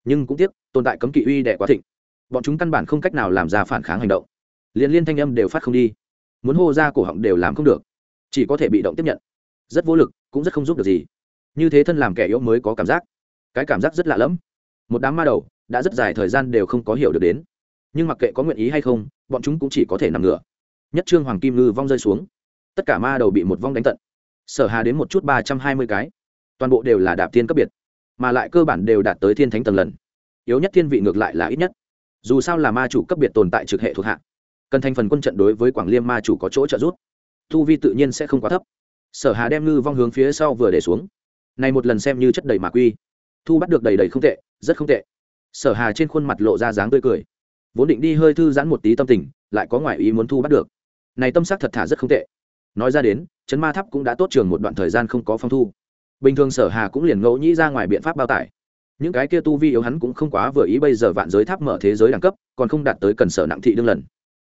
Speaker 1: Nhưng cũng tiếc, tồn tại cấm kỵ uy đẻ quá thịnh. Bọn chúng căn bản không cách nào làm ra phản kháng hành động. Liên liên thanh âm đều phát không đi. Muốn hô ra cổ họng đều làm không được. Chỉ có thể bị động tiếp nhận. Rất vô lực, cũng rất không giúp được gì. Như thế thân làm kẻ yếu mới có cảm giác. Cái cảm giác rất lạ lẫm. Một đám ma đầu, đã rất dài thời gian đều không có hiểu được đến. Nhưng mặc kệ có nguyện ý hay không, bọn chúng cũng chỉ có thể nằm ngửa nhất trương hoàng kim ngư vong rơi xuống. Tất cả ma đầu bị một vong đánh tận. Sở hà đến một chút ba trăm hai mươi cái. Toàn bộ đều là đạp thiên cấp biệt, mà lại cơ bản đều đạt tới thiên thánh tầng lần. Yếu nhất thiên vị ngược lại là ít nhất. Dù sao là ma chủ cấp biệt tồn tại trực hệ thuộc hạ. Cần thành phần quân trận đối với quảng liêm ma chủ có chỗ trợ giúp. Thu vi tự nhiên sẽ không quá thấp. Sở hà đem ngư vong hướng phía sau vừa để xuống. Này một lần xem như chất đầy mà quy. Thu bắt được đầy đầy không tệ, rất không tệ. Sở hà trên khuôn mặt lộ ra dáng tươi cười. Vốn định đi hơi thư giãn một tí tâm tình, lại có ngoại ý muốn thu bắt được này tâm sắc thật thả rất không tệ. Nói ra đến chấn ma tháp cũng đã tốt trường một đoạn thời gian không có phong thu. Bình thường sở hà cũng liền ngẫu nhĩ ra ngoài biện pháp bao tải. Những cái kia tu vi yếu hắn cũng không quá vừa ý bây giờ vạn giới tháp mở thế giới đẳng cấp, còn không đạt tới cần sở nặng thị đương lần.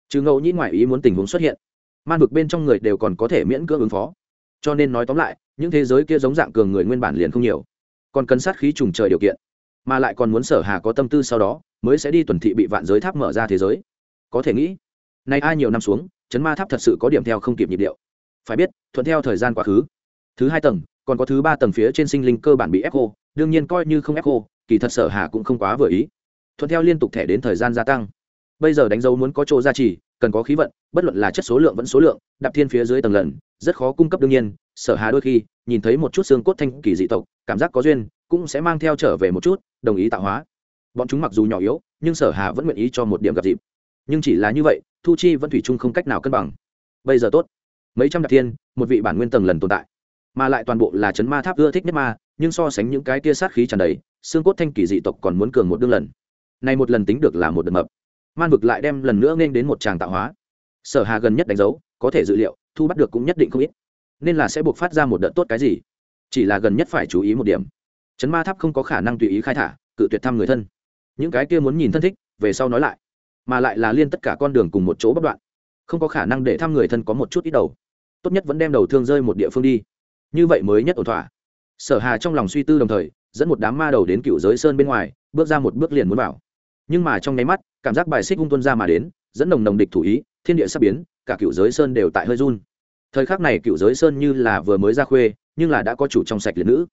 Speaker 1: Chứ ngẫu nhĩ ngoại ý muốn tình huống xuất hiện, man vực bên trong người đều còn có thể miễn cưỡng ứng phó. Cho nên nói tóm lại, những thế giới kia giống dạng cường người nguyên bản liền không nhiều, còn cần sát khí trùng trời điều kiện. Mà lại còn muốn sở hà có tâm tư sau đó, mới sẽ đi tuần thị bị vạn giới tháp mở ra thế giới. Có thể nghĩ, nay ai nhiều năm xuống chấn ma tháp thật sự có điểm theo không kịp nhịp điệu. Phải biết, thuận theo thời gian quá khứ. Thứ hai tầng, còn có thứ ba tầng phía trên sinh linh cơ bản bị ép khô đương nhiên coi như không ép khô kỳ thật sở hà cũng không quá vừa ý. Thuận theo liên tục thẻ đến thời gian gia tăng. Bây giờ đánh dấu muốn có chỗ gia trì, cần có khí vận, bất luận là chất số lượng vẫn số lượng, đạp thiên phía dưới tầng lần, rất khó cung cấp đương nhiên. Sở hà đôi khi, nhìn thấy một chút xương cốt thanh kỳ dị tộc, cảm giác có duyên, cũng sẽ mang theo trở về một chút, đồng ý tạo hóa. Bọn chúng mặc dù nhỏ yếu, nhưng sở hà vẫn nguyện ý cho một điểm gặp dịp nhưng chỉ là như vậy, thu chi vẫn thủy chung không cách nào cân bằng. Bây giờ tốt. Mấy trăm đặc thiên, một vị bản nguyên tầng lần tồn tại. Mà lại toàn bộ là chấn ma tháp ưa thích nhất ma, nhưng so sánh những cái kia sát khí tràn đầy, xương cốt thanh kỳ dị tộc còn muốn cường một đương lần. Này một lần tính được là một đợt mập. Man vực lại đem lần nữa nên đến một tràng tạo hóa. Sở hà gần nhất đánh dấu, có thể dự liệu, thu bắt được cũng nhất định không ít. Nên là sẽ buộc phát ra một đợt tốt cái gì? Chỉ là gần nhất phải chú ý một điểm. Chấn ma tháp không có khả năng tùy ý khai thả, cự tuyệt thăm người thân. Những cái kia muốn nhìn thân thích, về sau nói lại mà lại là liên tất cả con đường cùng một chỗ bất đoạn. Không có khả năng để thăm người thân có một chút ít đầu. Tốt nhất vẫn đem đầu thương rơi một địa phương đi. Như vậy mới nhất ổn thỏa. Sở hà trong lòng suy tư đồng thời, dẫn một đám ma đầu đến cựu giới sơn bên ngoài, bước ra một bước liền muốn vào. Nhưng mà trong nháy mắt, cảm giác bài xích hung tuân ra mà đến, dẫn nồng nồng địch thủ ý, thiên địa sắp biến, cả cựu giới sơn đều tại hơi run. Thời khắc này cựu giới sơn như là vừa mới ra khuê, nhưng là đã có chủ trong sạch liệt nữ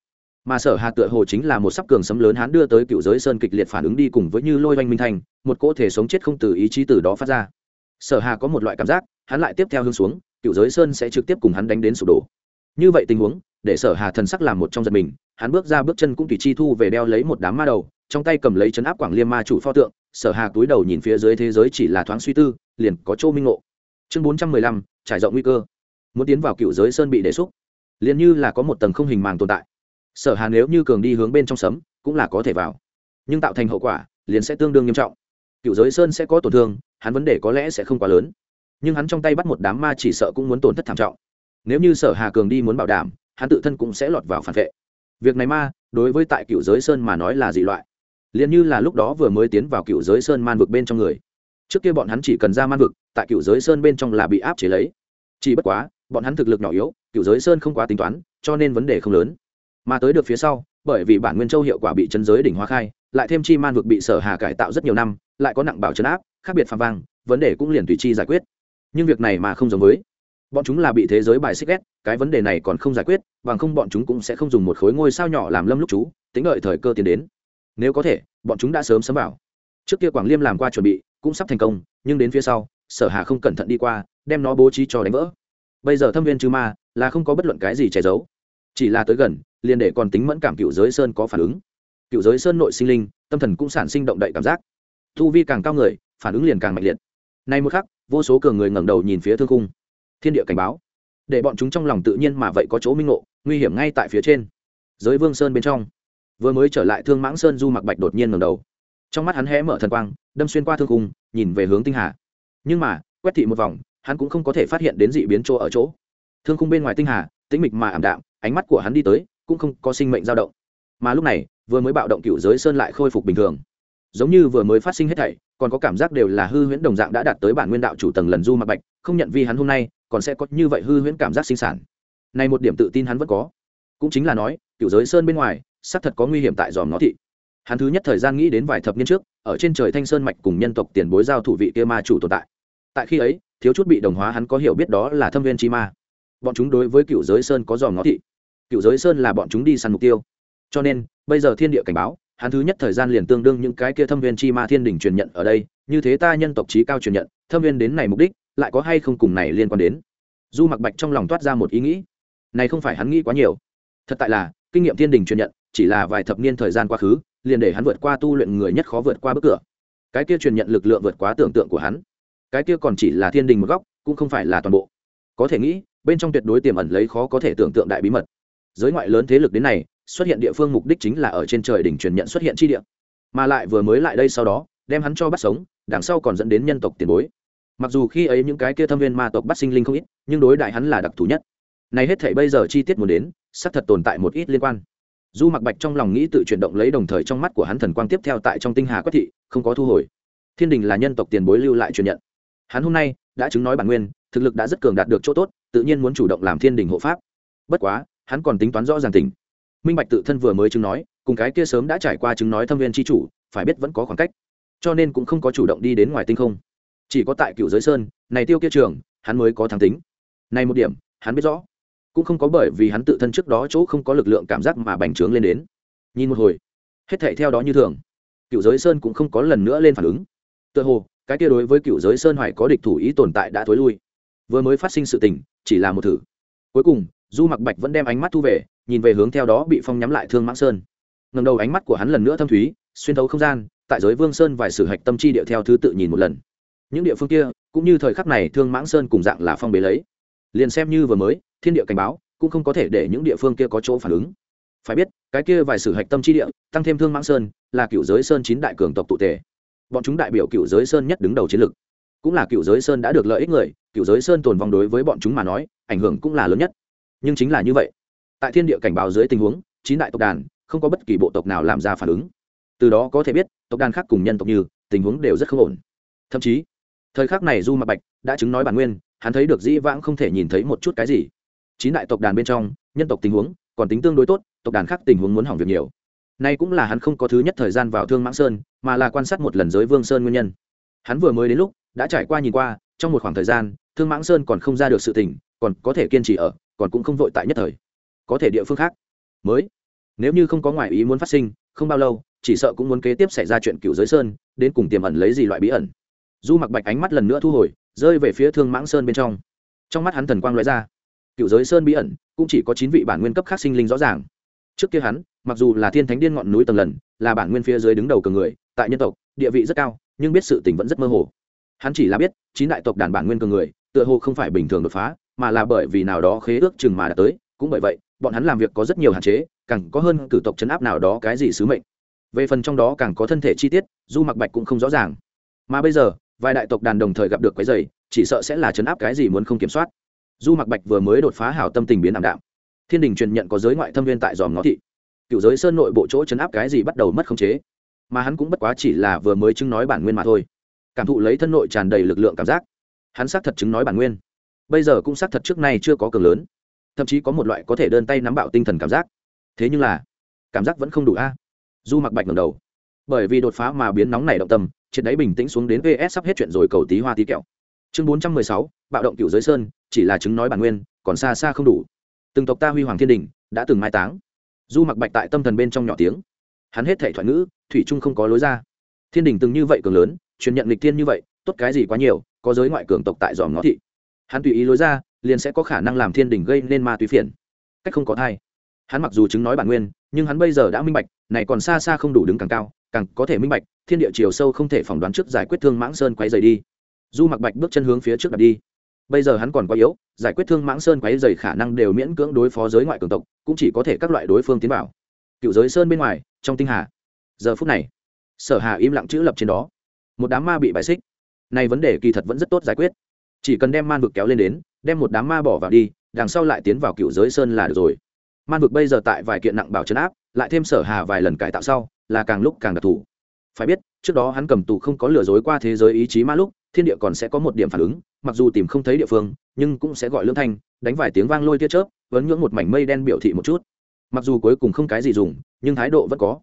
Speaker 1: mà sở hà tựa hồ chính là một sắp cường sấm lớn hắn đưa tới cựu giới sơn kịch liệt phản ứng đi cùng với như lôi oanh minh thành, một cỗ thể sống chết không từ ý chí từ đó phát ra. Sở hà có một loại cảm giác, hắn lại tiếp theo hướng xuống, cựu giới sơn sẽ trực tiếp cùng hắn đánh đến sụp đổ. Như vậy tình huống, để sở hà thần sắc làm một trong giật mình, hắn bước ra bước chân cũng tùy chi thu về đeo lấy một đám ma đầu, trong tay cầm lấy chấn áp quảng liêm ma chủ pho tượng, sở hà túi đầu nhìn phía dưới thế giới chỉ là thoáng suy tư, liền có chỗ minh ngộ. Chương bốn trăm mười lăm, trải rộng nguy cơ. Muốn tiến vào cựu giới sơn bị đề xúc liền như là có một tầng không hình màng tồn tại sở hà nếu như cường đi hướng bên trong sấm, cũng là có thể vào. Nhưng tạo thành hậu quả, liền sẽ tương đương nghiêm trọng. Cựu giới sơn sẽ có tổn thương, hắn vấn đề có lẽ sẽ không quá lớn. Nhưng hắn trong tay bắt một đám ma chỉ sợ cũng muốn tổn thất thảm trọng. Nếu như sở hà cường đi muốn bảo đảm, hắn tự thân cũng sẽ lọt vào phản vệ. Việc này ma, đối với tại cựu giới sơn mà nói là dị loại. Liền như là lúc đó vừa mới tiến vào cựu giới sơn man vực bên trong người. Trước kia bọn hắn chỉ cần ra man vực, tại cựu giới sơn bên trong là bị áp chế lấy. Chỉ bất quá, bọn hắn thực lực nhỏ yếu, cựu giới sơn không quá tính toán, cho nên vấn đề không lớn mà tới được phía sau, bởi vì bản nguyên châu hiệu quả bị chân giới đỉnh hóa khai, lại thêm chi man vực bị sở hà cải tạo rất nhiều năm, lại có nặng bảo chấn áp, khác biệt phàm vang, vấn đề cũng liền tùy chi giải quyết. Nhưng việc này mà không giống với. Bọn chúng là bị thế giới bài xích ghét, cái vấn đề này còn không giải quyết, bằng không bọn chúng cũng sẽ không dùng một khối ngôi sao nhỏ làm lâm lúc chú, tính đợi thời cơ tiến đến. Nếu có thể, bọn chúng đã sớm sớm vào. Trước kia quảng liêm làm qua chuẩn bị, cũng sắp thành công, nhưng đến phía sau, sở hà không cẩn thận đi qua, đem nó bố trí cho đánh vỡ. Bây giờ thâm viên chư ma, là không có bất luận cái gì che giấu. Chỉ là tới gần liền để còn tính mẫn cảm cựu giới sơn có phản ứng. Cựu giới sơn nội sinh linh, tâm thần cũng sản sinh động đậy cảm giác. Thu vi càng cao người, phản ứng liền càng mạnh liệt. Nay một khắc, vô số cường người ngẩng đầu nhìn phía thương cung thiên địa cảnh báo. Để bọn chúng trong lòng tự nhiên mà vậy có chỗ minh ngộ, nguy hiểm ngay tại phía trên. Giới vương sơn bên trong. Vừa mới trở lại thương mãng sơn du mặc bạch đột nhiên ngẩng đầu. Trong mắt hắn hé mở thần quang, đâm xuyên qua thương cung nhìn về hướng tinh hà. Nhưng mà, quét thị một vòng, hắn cũng không có thể phát hiện đến dị biến chỗ ở chỗ. Thương cung bên ngoài tinh hà, tĩnh mịch mà ảm đạm, ánh mắt của hắn đi tới cũng không có sinh mệnh dao động. Mà lúc này, vừa mới bạo động cựu giới sơn lại khôi phục bình thường. Giống như vừa mới phát sinh hết thảy, còn có cảm giác đều là hư huyễn đồng dạng đã đạt tới bản nguyên đạo chủ tầng lần du mặt bạch, không nhận vi hắn hôm nay, còn sẽ có như vậy hư huyễn cảm giác sinh sản. Này một điểm tự tin hắn vẫn có. Cũng chính là nói, cựu giới sơn bên ngoài, xác thật có nguy hiểm tại dòm nó thị. Hắn thứ nhất thời gian nghĩ đến vài thập niên trước, ở trên trời thanh sơn mạch cùng nhân tộc tiền bối giao thủ vị kia ma chủ tồn tại. Tại khi ấy, thiếu chút bị đồng hóa hắn có hiểu biết đó là thâm viên chi ma. Bọn chúng đối với cựu giới sơn có dòm nó thị cựu giới sơn là bọn chúng đi săn mục tiêu. Cho nên, bây giờ thiên địa cảnh báo, hắn thứ nhất thời gian liền tương đương những cái kia thâm viên chi ma thiên đình truyền nhận ở đây, như thế ta nhân tộc trí cao truyền nhận, thâm viên đến này mục đích, lại có hay không cùng này liên quan đến? Du mặc bạch trong lòng toát ra một ý nghĩ. Này không phải hắn nghĩ quá nhiều. Thật tại là, kinh nghiệm thiên đình truyền nhận, chỉ là vài thập niên thời gian quá khứ, liền để hắn vượt qua tu luyện người nhất khó vượt qua bức cửa. Cái kia truyền nhận lực lượng vượt quá tưởng tượng của hắn. Cái kia còn chỉ là thiên đình một góc, cũng không phải là toàn bộ. Có thể nghĩ, bên trong tuyệt đối tiềm ẩn lấy khó có thể tưởng tượng đại bí mật giới ngoại lớn thế lực đến này, xuất hiện địa phương mục đích chính là ở trên trời đỉnh truyền nhận xuất hiện chi địa. Mà lại vừa mới lại đây sau đó, đem hắn cho bắt sống, đằng sau còn dẫn đến nhân tộc tiền bối. Mặc dù khi ấy những cái kia thâm viên ma tộc bắt sinh linh không ít, nhưng đối đại hắn là đặc thù nhất. Này hết thảy bây giờ chi tiết muốn đến, xác thật tồn tại một ít liên quan. Du mặc bạch trong lòng nghĩ tự chuyển động lấy đồng thời trong mắt của hắn thần quang tiếp theo tại trong tinh hà quách thị, không có thu hồi. Thiên đình là nhân tộc tiền bối lưu lại truyền nhận. Hắn hôm nay đã chứng nói bản nguyên, thực lực đã rất cường đạt được chỗ tốt, tự nhiên muốn chủ động làm thiên đình hộ pháp. Bất quá hắn còn tính toán rõ ràng tình. Minh bạch tự thân vừa mới chứng nói, cùng cái kia sớm đã trải qua chứng nói thâm viên tri chủ, phải biết vẫn có khoảng cách. Cho nên cũng không có chủ động đi đến ngoài tinh không. Chỉ có tại cựu giới sơn, này tiêu kia trường, hắn mới có thắng tính. Này một điểm, hắn biết rõ. Cũng không có bởi vì hắn tự thân trước đó chỗ không có lực lượng cảm giác mà bành trướng lên đến. Nhìn một hồi, hết thảy theo đó như thường. Cựu giới sơn cũng không có lần nữa lên phản ứng. Tựa hồ, cái kia đối với cựu giới sơn hoài có địch thủ ý tồn tại đã thối lui. Vừa mới phát sinh sự tình, chỉ là một thử. Cuối cùng du mặc bạch vẫn đem ánh mắt thu về, nhìn về hướng theo đó bị phong nhắm lại thương mãng sơn. Ngầm đầu ánh mắt của hắn lần nữa thâm thúy, xuyên thấu không gian, tại giới vương sơn vài sử hạch tâm chi địa theo thứ tự nhìn một lần. Những địa phương kia, cũng như thời khắc này thương mãng sơn cùng dạng là phong bế lấy. Liền xem như vừa mới, thiên địa cảnh báo, cũng không có thể để những địa phương kia có chỗ phản ứng. Phải biết, cái kia vài sử hạch tâm chi địa, tăng thêm thương mãng sơn, là cựu giới sơn chín đại cường tộc tụ tề. Bọn chúng đại biểu cựu giới sơn nhất đứng đầu chiến lực. Cũng là cựu giới sơn đã được lợi ích người, cựu giới sơn tồn vong đối với bọn chúng mà nói, ảnh hưởng cũng là lớn nhất nhưng chính là như vậy. Tại thiên địa cảnh báo dưới tình huống, chín đại tộc đàn, không có bất kỳ bộ tộc nào làm ra phản ứng. Từ đó có thể biết, tộc đàn khác cùng nhân tộc như, tình huống đều rất không ổn. Thậm chí, thời khắc này du mặt bạch đã chứng nói bản nguyên, hắn thấy được dĩ vãng không thể nhìn thấy một chút cái gì. Chín đại tộc đàn bên trong, nhân tộc tình huống còn tính tương đối tốt, tộc đàn khác tình huống muốn hỏng việc nhiều. Nay cũng là hắn không có thứ nhất thời gian vào thương mãng sơn, mà là quan sát một lần giới vương sơn nguyên nhân. Hắn vừa mới đến lúc, đã trải qua nhìn qua, trong một khoảng thời gian, thương mãng sơn còn không ra được sự tỉnh còn có thể kiên trì ở, còn cũng không vội tại nhất thời. Có thể địa phương khác. Mới. Nếu như không có ngoại ý muốn phát sinh, không bao lâu, chỉ sợ cũng muốn kế tiếp xảy ra chuyện cựu giới sơn, đến cùng tiềm ẩn lấy gì loại bí ẩn. Du mặc bạch ánh mắt lần nữa thu hồi, rơi về phía thương mãng sơn bên trong. Trong mắt hắn thần quang lóe ra. Cựu giới sơn bí ẩn, cũng chỉ có chín vị bản nguyên cấp khác sinh linh rõ ràng. Trước kia hắn, mặc dù là thiên thánh điên ngọn núi tầng lần, là bản nguyên phía dưới đứng đầu cờ người, tại nhân tộc, địa vị rất cao, nhưng biết sự tình vẫn rất mơ hồ. Hắn chỉ là biết, chín đại tộc đàn bản nguyên cờ người, tựa hồ không phải bình thường đột phá mà là bởi vì nào đó khế ước chừng mà đã tới, cũng bởi vậy, bọn hắn làm việc có rất nhiều hạn chế, càng có hơn cử tộc chấn áp nào đó cái gì sứ mệnh. Về phần trong đó càng có thân thể chi tiết, du mặc bạch cũng không rõ ràng. Mà bây giờ, vài đại tộc đàn đồng thời gặp được cái giày chỉ sợ sẽ là chấn áp cái gì muốn không kiểm soát. Du mặc bạch vừa mới đột phá hảo tâm tình biến ảm đạm. Thiên đình truyền nhận có giới ngoại thâm viên tại dòm ngõ thị. Cựu giới sơn nội bộ chỗ chấn áp cái gì bắt đầu mất khống chế. Mà hắn cũng bất quá chỉ là vừa mới chứng nói bản nguyên mà thôi. Cảm thụ lấy thân nội tràn đầy lực lượng cảm giác. Hắn xác thật chứng nói bản nguyên bây giờ cũng xác thật trước nay chưa có cường lớn. Thậm chí có một loại có thể đơn tay nắm bạo tinh thần cảm giác. Thế nhưng là, cảm giác vẫn không đủ a. Du mặc bạch ngầm đầu. Bởi vì đột phá mà biến nóng này động tâm, triệt đáy bình tĩnh xuống đến vs sắp hết chuyện rồi cầu tí hoa tí kẹo. Chương bốn trăm mười sáu, bạo động cựu giới sơn, chỉ là chứng nói bản nguyên, còn xa xa không đủ. Từng tộc ta huy hoàng thiên đình, đã từng mai táng. Du mặc bạch tại tâm thần bên trong nhỏ tiếng. Hắn hết thể thoại ngữ, thủy trung không có lối ra. Thiên đình từng như vậy cường lớn, truyền nhận lịch thiên như vậy, tốt cái gì quá nhiều, có giới ngoại cường tộc tại dòm ngõ thị hắn tùy ý lối ra, liền sẽ có khả năng làm thiên đình gây nên ma túy phiền. Cách không có thai. Hắn mặc dù chứng nói bản nguyên, nhưng hắn bây giờ đã minh bạch, này còn xa xa không đủ đứng càng cao, càng có thể minh bạch, thiên địa chiều sâu không thể phỏng đoán trước giải quyết thương mãng sơn quay dày đi. Du mặc bạch bước chân hướng phía trước đặt đi. Bây giờ hắn còn quá yếu, giải quyết thương mãng sơn quấy dày khả năng đều miễn cưỡng đối phó giới ngoại cường tộc, cũng chỉ có thể các loại đối phương tiến vào. Cựu giới sơn bên ngoài, trong tinh hà. Giờ phút này, sở hà im lặng chữ lập trên đó. Một đám ma bị bài xích. Này vấn đề kỳ thật vẫn rất tốt giải quyết chỉ cần đem man vực kéo lên đến, đem một đám ma bỏ vào đi, đằng sau lại tiến vào cựu giới sơn là được rồi. Man vực bây giờ tại vài kiện nặng bảo chấn áp, lại thêm sở hà vài lần cải tạo sau, là càng lúc càng đặc thù. Phải biết, trước đó hắn cầm tù không có lừa dối qua thế giới ý chí ma lúc, thiên địa còn sẽ có một điểm phản ứng, mặc dù tìm không thấy địa phương, nhưng cũng sẽ gọi lưỡng thanh, đánh vài tiếng vang lôi tia chớp vấn nhưỡng một mảnh mây đen biểu thị một chút. Mặc dù cuối cùng không cái gì dùng, nhưng thái độ vẫn có.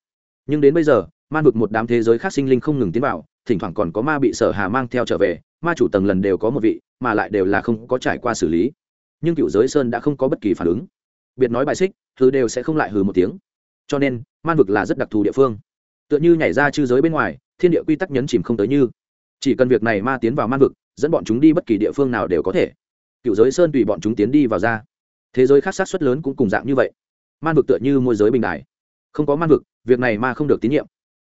Speaker 1: Nhưng đến bây giờ, man vực một đám thế giới khác sinh linh không ngừng tiến vào, thỉnh thoảng còn có ma bị sở hà mang theo trở về ma chủ tầng lần đều có một vị, mà lại đều là không có trải qua xử lý. Nhưng cựu giới sơn đã không có bất kỳ phản ứng. Biệt nói bài xích, thứ đều sẽ không lại hừ một tiếng. Cho nên, man vực là rất đặc thù địa phương. Tựa như nhảy ra chư giới bên ngoài, thiên địa quy tắc nhấn chìm không tới như. Chỉ cần việc này ma tiến vào man vực, dẫn bọn chúng đi bất kỳ địa phương nào đều có thể. Cựu giới sơn tùy bọn chúng tiến đi vào ra. Thế giới khác sát xuất lớn cũng cùng dạng như vậy. Man vực tựa như môi giới bình đại không có man vực, việc này ma không được tín nhiệm.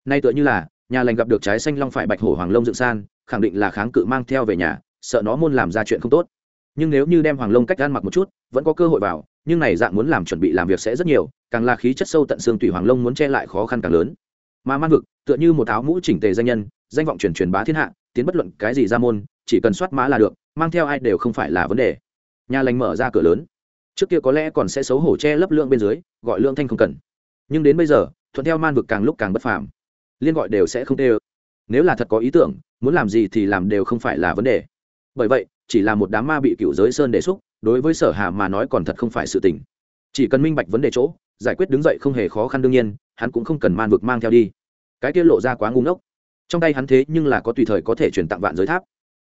Speaker 1: Nay tựa như là, nhà lành gặp được trái xanh long phải bạch hổ hoàng lông dựng san khẳng định là kháng cự mang theo về nhà, sợ nó môn làm ra chuyện không tốt. Nhưng nếu như đem hoàng lông cách gan mặc một chút, vẫn có cơ hội vào, nhưng này dạng muốn làm chuẩn bị làm việc sẽ rất nhiều, càng là khí chất sâu tận xương tùy hoàng lông muốn che lại khó khăn càng lớn. Mà man vực, tựa như một áo mũ chỉnh tề danh nhân, danh vọng truyền truyền bá thiên hạ, tiến bất luận cái gì ra môn, chỉ cần soát mã là được, mang theo ai đều không phải là vấn đề. Nhà lành mở ra cửa lớn. Trước kia có lẽ còn sẽ xấu hổ che lấp lượng bên dưới, gọi lượng thanh không cần. Nhưng đến bây giờ, thuận theo man vực càng lúc càng bất phàm. Liên gọi đều sẽ không tê nếu là thật có ý tưởng muốn làm gì thì làm đều không phải là vấn đề. Bởi vậy, chỉ là một đám ma bị cựu giới sơn đề xúc, đối với sở hà mà nói còn thật không phải sự tình. Chỉ cần minh bạch vấn đề chỗ, giải quyết đứng dậy không hề khó khăn đương nhiên, hắn cũng không cần man vực mang theo đi. Cái kia lộ ra quá ngu ngốc. Trong tay hắn thế nhưng là có tùy thời có thể chuyển tặng vạn giới tháp.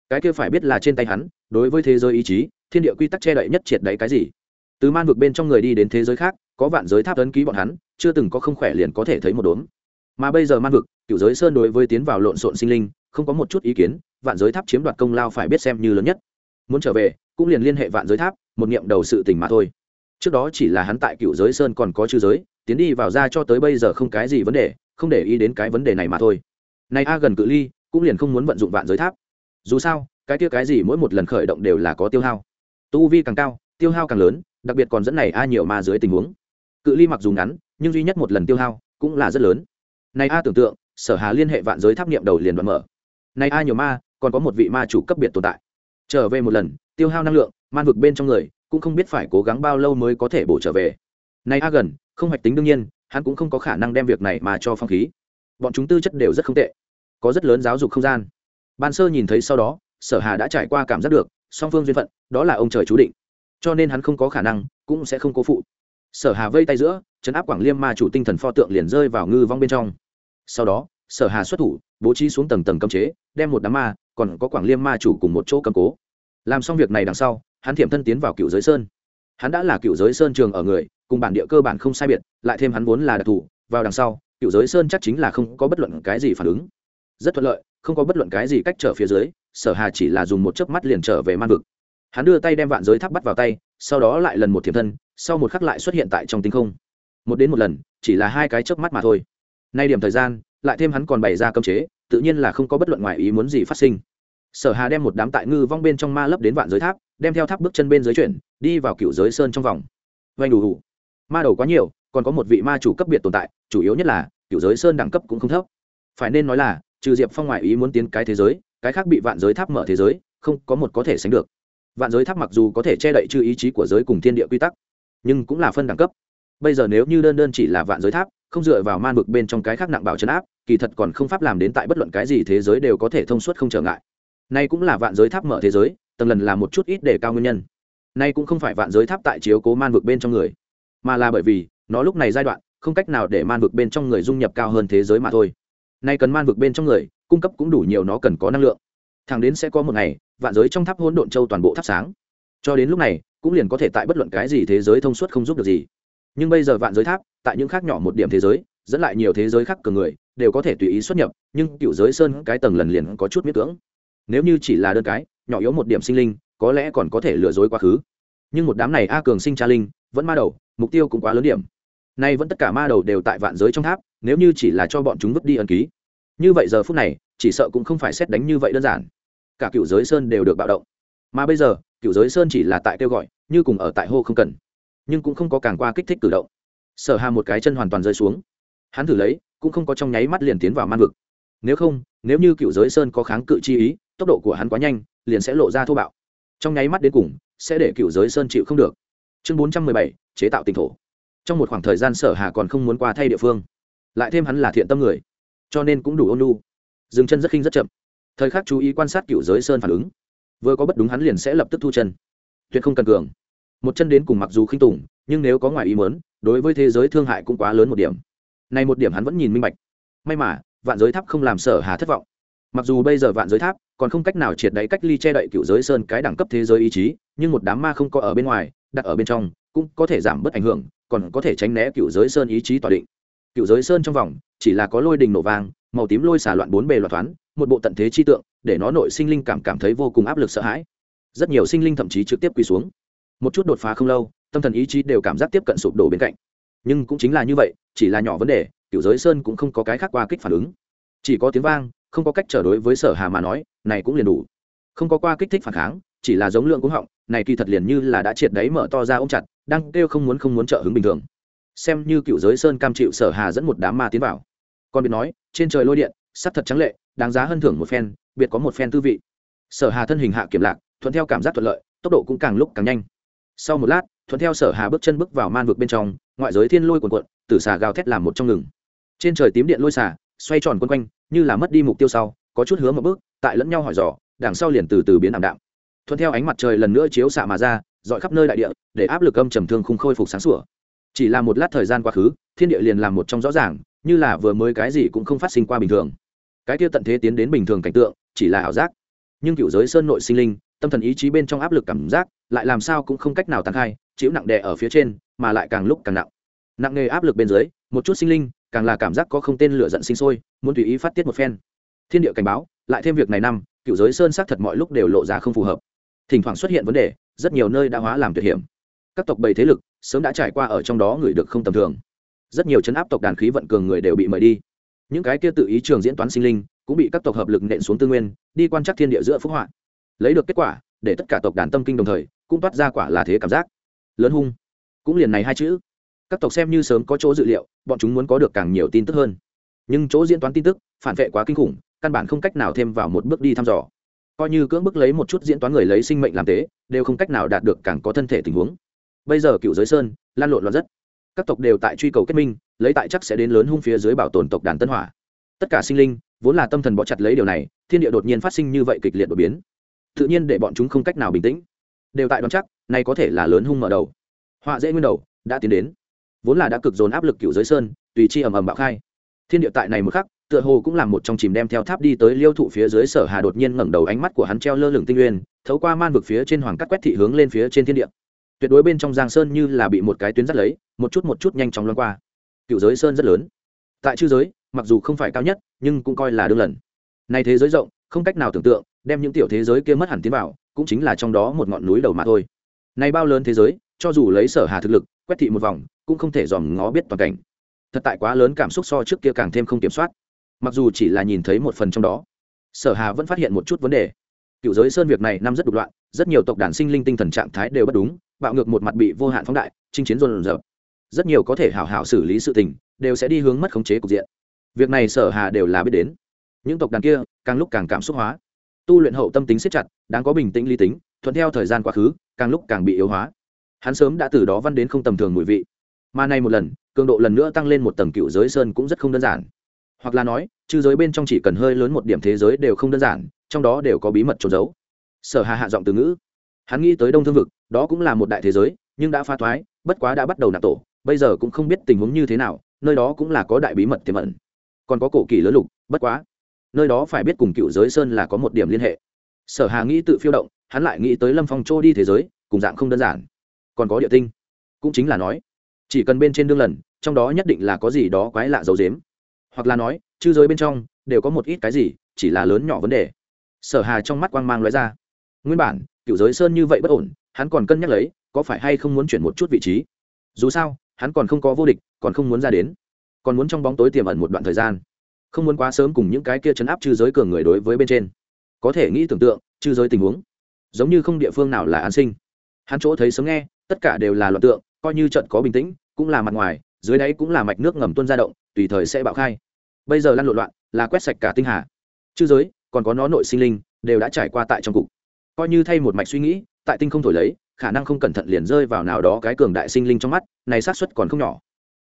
Speaker 1: Cái kia phải biết là trên tay hắn, đối với thế giới ý chí, thiên địa quy tắc che đậy nhất triệt đấy cái gì. Từ man vực bên trong người đi đến thế giới khác, có vạn giới tháp ấn ký bọn hắn, chưa từng có không khỏe liền có thể thấy một đốm. Mà bây giờ man vực cựu giới sơn đối với tiến vào lộn xộn sinh linh không có một chút ý kiến, vạn giới tháp chiếm đoạt công lao phải biết xem như lớn nhất. Muốn trở về, cũng liền liên hệ vạn giới tháp, một niệm đầu sự tình mà thôi. Trước đó chỉ là hắn tại cựu giới sơn còn có chư giới, tiến đi vào ra cho tới bây giờ không cái gì vấn đề, không để ý đến cái vấn đề này mà thôi. Này a gần cự ly, cũng liền không muốn vận dụng vạn giới tháp. Dù sao, cái kia cái gì mỗi một lần khởi động đều là có tiêu hao. Tu vi càng cao, tiêu hao càng lớn, đặc biệt còn dẫn này a nhiều ma dưới tình huống. Cự ly mặc dù ngắn, nhưng duy nhất một lần tiêu hao cũng là rất lớn. Này a tưởng tượng, sở hà liên hệ vạn giới tháp niệm đầu liền đoạn mở này ai nhiều ma, còn có một vị ma chủ cấp biệt tồn tại. Trở về một lần, tiêu hao năng lượng, man vực bên trong người, cũng không biết phải cố gắng bao lâu mới có thể bổ trở về. Này a gần, không hoạch tính đương nhiên, hắn cũng không có khả năng đem việc này mà cho phong khí. Bọn chúng tư chất đều rất không tệ, có rất lớn giáo dục không gian. Ban sơ nhìn thấy sau đó, sở hà đã trải qua cảm giác được, song phương duyên phận, đó là ông trời chú định. Cho nên hắn không có khả năng, cũng sẽ không cố phụ. Sở hà vây tay giữa, chấn áp quảng liêm ma chủ tinh thần pho tượng liền rơi vào ngư vong bên trong. Sau đó sở hà xuất thủ, bố trí xuống tầng tầng cấm chế, đem một đám ma, còn có quảng liêm ma chủ cùng một chỗ cầm cố. Làm xong việc này đằng sau, hắn thiểm thân tiến vào cựu giới sơn. Hắn đã là cựu giới sơn trường ở người, cùng bản địa cơ bản không sai biệt, lại thêm hắn vốn là đặc thù, vào đằng sau, cựu giới sơn chắc chính là không có bất luận cái gì phản ứng. Rất thuận lợi, không có bất luận cái gì cách trở phía dưới, sở hà chỉ là dùng một chớp mắt liền trở về man vực. Hắn đưa tay đem vạn giới tháp bắt vào tay, sau đó lại lần một thiểm thân, sau một khắc lại xuất hiện tại trong tinh không. Một đến một lần, chỉ là hai cái chớp mắt mà thôi. Nay điểm thời gian lại thêm hắn còn bày ra cấm chế, tự nhiên là không có bất luận ngoài ý muốn gì phát sinh. Sở hà đem một đám tại ngư vong bên trong ma lấp đến vạn giới tháp, đem theo tháp bước chân bên dưới chuyển, đi vào cựu giới sơn trong vòng. Vanh đủ đủ ma đầu quá nhiều, còn có một vị ma chủ cấp biệt tồn tại, chủ yếu nhất là, cựu giới sơn đẳng cấp cũng không thấp. Phải nên nói là, trừ diệp phong ngoại ý muốn tiến cái thế giới, cái khác bị vạn giới tháp mở thế giới, không có một có thể sánh được. Vạn giới tháp mặc dù có thể che đậy chư ý chí của giới cùng thiên địa quy tắc, nhưng cũng là phân đẳng cấp. Bây giờ nếu như đơn đơn chỉ là vạn giới tháp không dựa vào man vực bên trong cái khác nặng bảo chấn áp, kỳ thật còn không pháp làm đến tại bất luận cái gì thế giới đều có thể thông suốt không trở ngại. Nay cũng là vạn giới tháp mở thế giới, tầng lần là một chút ít để cao nguyên nhân. Nay cũng không phải vạn giới tháp tại chiếu cố man vực bên trong người, mà là bởi vì, nó lúc này giai đoạn, không cách nào để man vực bên trong người dung nhập cao hơn thế giới mà thôi. Nay cần man vực bên trong người, cung cấp cũng đủ nhiều nó cần có năng lượng. Thẳng đến sẽ có một ngày, vạn giới trong tháp hỗn độn châu toàn bộ thắp sáng. Cho đến lúc này, cũng liền có thể tại bất luận cái gì thế giới thông suốt không giúp được gì. Nhưng bây giờ vạn giới tháp tại những khác nhỏ một điểm thế giới, dẫn lại nhiều thế giới khác cường người, đều có thể tùy ý xuất nhập, nhưng cựu giới sơn cái tầng lần liền có chút miết cưỡng. Nếu như chỉ là đơn cái, nhỏ yếu một điểm sinh linh, có lẽ còn có thể lừa dối quá khứ. Nhưng một đám này a cường sinh tra linh, vẫn ma đầu, mục tiêu cũng quá lớn điểm. Nay vẫn tất cả ma đầu đều tại vạn giới trong tháp, nếu như chỉ là cho bọn chúng vứt đi ân ký. Như vậy giờ phút này, chỉ sợ cũng không phải xét đánh như vậy đơn giản. Cả cựu giới sơn đều được bạo động. Mà bây giờ, cựu giới sơn chỉ là tại kêu gọi, như cùng ở tại hô không cần. Nhưng cũng không có càng qua kích thích cử động sở hà một cái chân hoàn toàn rơi xuống. Hắn thử lấy, cũng không có trong nháy mắt liền tiến vào man vực. Nếu không, nếu như cựu giới sơn có kháng cự chi ý, tốc độ của hắn quá nhanh, liền sẽ lộ ra thô bạo. Trong nháy mắt đến cùng, sẽ để cựu giới sơn chịu không được. Chương bốn trăm mười bảy, chế tạo tỉnh thổ. Trong một khoảng thời gian sở hà còn không muốn qua thay địa phương. Lại thêm hắn là thiện tâm người, cho nên cũng đủ ôn lu dừng chân rất khinh rất chậm. Thời khắc chú ý quan sát cựu giới sơn phản ứng. Vừa có bất đúng hắn liền sẽ lập tức thu chân. Tuyệt không cần cường một chân đến cùng mặc dù khinh tủng nhưng nếu có ngoài ý mớn đối với thế giới thương hại cũng quá lớn một điểm. Này một điểm hắn vẫn nhìn minh bạch. May mà, vạn giới tháp không làm sở hà thất vọng. Mặc dù bây giờ vạn giới tháp còn không cách nào triệt đáy cách ly che đậy cựu giới sơn cái đẳng cấp thế giới ý chí, nhưng một đám ma không có ở bên ngoài, đặt ở bên trong, cũng có thể giảm bớt ảnh hưởng, còn có thể tránh né cựu giới sơn ý chí tỏa định. Cựu giới sơn trong vòng, chỉ là có lôi đình nổ vàng màu tím lôi xả loạn bốn bề loạt thoáng, một bộ tận thế chi tượng, để nó nội sinh linh cảm cảm thấy vô cùng áp lực sợ hãi. Rất nhiều sinh linh thậm chí trực tiếp quỳ xuống một chút đột phá không lâu, tâm thần ý chí đều cảm giác tiếp cận sụp đổ bên cạnh. Nhưng cũng chính là như vậy, chỉ là nhỏ vấn đề, cựu giới sơn cũng không có cái khác qua kích phản ứng. Chỉ có tiếng vang, không có cách trở đối với sở hà mà nói, này cũng liền đủ. Không có qua kích thích phản kháng, chỉ là giống lượng cũng họng, này kỳ thật liền như là đã triệt đáy mở to ra ôm chặt, đang kêu không muốn không muốn trợ hứng bình thường. Xem như cựu giới sơn cam chịu sở hà dẫn một đám ma tiến vào. Còn biệt nói, trên trời lôi điện, sắc thật trắng lệ, đáng giá hơn thưởng một phen, biệt có một phen tư vị. Sở hà thân hình hạ kiểm lạc, thuận theo cảm giác thuận lợi, tốc độ cũng càng lúc càng nhanh sau một lát, thuận theo sở hà bước chân bước vào man vực bên trong, ngoại giới thiên lôi cuồn cuộn, tử xà gào thét làm một trong ngừng. Trên trời tím điện lôi xà, xoay tròn quân quanh, như là mất đi mục tiêu sau, có chút hướng một bước, tại lẫn nhau hỏi dò, đằng sau liền từ từ biến ảm đạm. Thuận theo ánh mặt trời lần nữa chiếu xạ mà ra, dọi khắp nơi đại địa, để áp lực âm trầm thương không khôi phục sáng sủa. Chỉ là một lát thời gian quá khứ, thiên địa liền làm một trong rõ ràng, như là vừa mới cái gì cũng không phát sinh qua bình thường. Cái kia tận thế tiến đến bình thường cảnh tượng, chỉ là ảo giác. Nhưng cựu giới sơn nội sinh linh tâm thần ý chí bên trong áp lực cảm giác, lại làm sao cũng không cách nào tăng khai, chịu nặng đè ở phía trên, mà lại càng lúc càng nặng. Nặng nề áp lực bên dưới, một chút sinh linh, càng là cảm giác có không tên lửa giận sinh sôi, muốn tùy ý phát tiết một phen. Thiên địa cảnh báo, lại thêm việc này năm, cựu giới sơn xác thật mọi lúc đều lộ ra không phù hợp. Thỉnh thoảng xuất hiện vấn đề, rất nhiều nơi đã hóa làm tuyệt hiểm. Các tộc bầy thế lực, sớm đã trải qua ở trong đó người được không tầm thường. Rất nhiều chấn áp tộc đàn khí vận cường người đều bị mời đi. Những cái kia tự ý trường diễn toán sinh linh, cũng bị các tộc hợp lực nện xuống tư nguyên, đi quan trắc thiên địa giữa phúc họa lấy được kết quả, để tất cả tộc đàn tâm kinh đồng thời, cũng toát ra quả là thế cảm giác. Lớn hung. Cũng liền này hai chữ. Các tộc xem như sớm có chỗ dự liệu, bọn chúng muốn có được càng nhiều tin tức hơn. Nhưng chỗ diễn toán tin tức, phản vệ quá kinh khủng, căn bản không cách nào thêm vào một bước đi thăm dò. Coi như cưỡng bức lấy một chút diễn toán người lấy sinh mệnh làm tế, đều không cách nào đạt được càng có thân thể tình huống. Bây giờ cựu giới sơn, lan lộn loạn rất. Các tộc đều tại truy cầu kết minh, lấy tại chắc sẽ đến lớn hung phía dưới bảo tồn tộc đàn tân hỏa. Tất cả sinh linh, vốn là tâm thần bó chặt lấy điều này, thiên địa đột nhiên phát sinh như vậy kịch liệt đột biến tự nhiên để bọn chúng không cách nào bình tĩnh. Đều tại đoán chắc, này có thể là lớn hung mở đầu. Họa dễ nguyên đầu, đã tiến đến. Vốn là đã cực dồn áp lực cựu giới sơn, tùy chi ầm ầm bạo khai. Thiên địa tại này một khắc, tựa hồ cũng là một trong chìm đem theo tháp đi tới liêu thụ phía dưới sở hà đột nhiên ngẩng đầu ánh mắt của hắn treo lơ lửng tinh nguyên, thấu qua man vực phía trên hoàng cắt quét thị hướng lên phía trên thiên địa. Tuyệt đối bên trong giang sơn như là bị một cái tuyến dắt lấy, một chút một chút nhanh chóng loan qua. Cựu giới sơn rất lớn. Tại chư giới, mặc dù không phải cao nhất, nhưng cũng coi là đương lần. Này thế giới rộng, không cách nào tưởng tượng đem những tiểu thế giới kia mất hẳn tiến vào, cũng chính là trong đó một ngọn núi đầu mà thôi. Này bao lớn thế giới, cho dù lấy sở hà thực lực, quét thị một vòng, cũng không thể dòm ngó biết toàn cảnh. Thật tại quá lớn cảm xúc so trước kia càng thêm không kiểm soát. Mặc dù chỉ là nhìn thấy một phần trong đó, sở hà vẫn phát hiện một chút vấn đề. Cựu giới sơn việc này năm rất đục loạn, rất nhiều tộc đàn sinh linh tinh thần trạng thái đều bất đúng, bạo ngược một mặt bị vô hạn phóng đại, chinh chiến dồn dập. Rất nhiều có thể hảo hảo xử lý sự tình, đều sẽ đi hướng mất khống chế cục diện. Việc này sở hà đều là biết đến. Những tộc đàn kia, càng lúc càng cảm xúc hóa tu luyện hậu tâm tính siết chặt, đáng có bình tĩnh lý tính, thuận theo thời gian quá khứ, càng lúc càng bị yếu hóa. Hắn sớm đã từ đó văn đến không tầm thường mùi vị. Mà nay một lần, cường độ lần nữa tăng lên một tầng cựu giới sơn cũng rất không đơn giản. Hoặc là nói, chư giới bên trong chỉ cần hơi lớn một điểm thế giới đều không đơn giản, trong đó đều có bí mật trốn giấu. Sở hà hạ giọng từ ngữ. Hắn nghĩ tới đông thương vực, đó cũng là một đại thế giới, nhưng đã pha thoái, bất quá đã bắt đầu nạp tổ, bây giờ cũng không biết tình huống như thế nào, nơi đó cũng là có đại bí mật tiềm ẩn. Còn có cổ kỳ lớn lục, bất quá nơi đó phải biết cùng cựu giới sơn là có một điểm liên hệ. Sở hà nghĩ tự phiêu động, hắn lại nghĩ tới lâm phong trô đi thế giới, cùng dạng không đơn giản. Còn có địa tinh. Cũng chính là nói, chỉ cần bên trên đương lần, trong đó nhất định là có gì đó quái lạ dấu dếm. Hoặc là nói, chư giới bên trong, đều có một ít cái gì, chỉ là lớn nhỏ vấn đề. Sở hà trong mắt quang mang lóe ra. Nguyên bản, cựu giới sơn như vậy bất ổn, hắn còn cân nhắc lấy, có phải hay không muốn chuyển một chút vị trí. Dù sao, hắn còn không có vô địch, còn không muốn ra đến. Còn muốn trong bóng tối tiềm ẩn một đoạn thời gian không muốn quá sớm cùng những cái kia chấn áp chư giới cường người đối với bên trên. Có thể nghĩ tưởng tượng, chư giới tình huống, giống như không địa phương nào là an sinh. Hắn chỗ thấy sớm nghe, tất cả đều là loạn tượng, coi như trận có bình tĩnh, cũng là mặt ngoài, dưới đáy cũng là mạch nước ngầm tuân ra động, tùy thời sẽ bạo khai. Bây giờ lăn lộn loạn, là quét sạch cả tinh hà. Chư giới, còn có nó nội sinh linh, đều đã trải qua tại trong cục. Coi như thay một mạch suy nghĩ, tại tinh không thổi lấy, khả năng không cẩn thận liền rơi vào nào đó cái cường đại sinh linh trong mắt, này xác suất còn không nhỏ.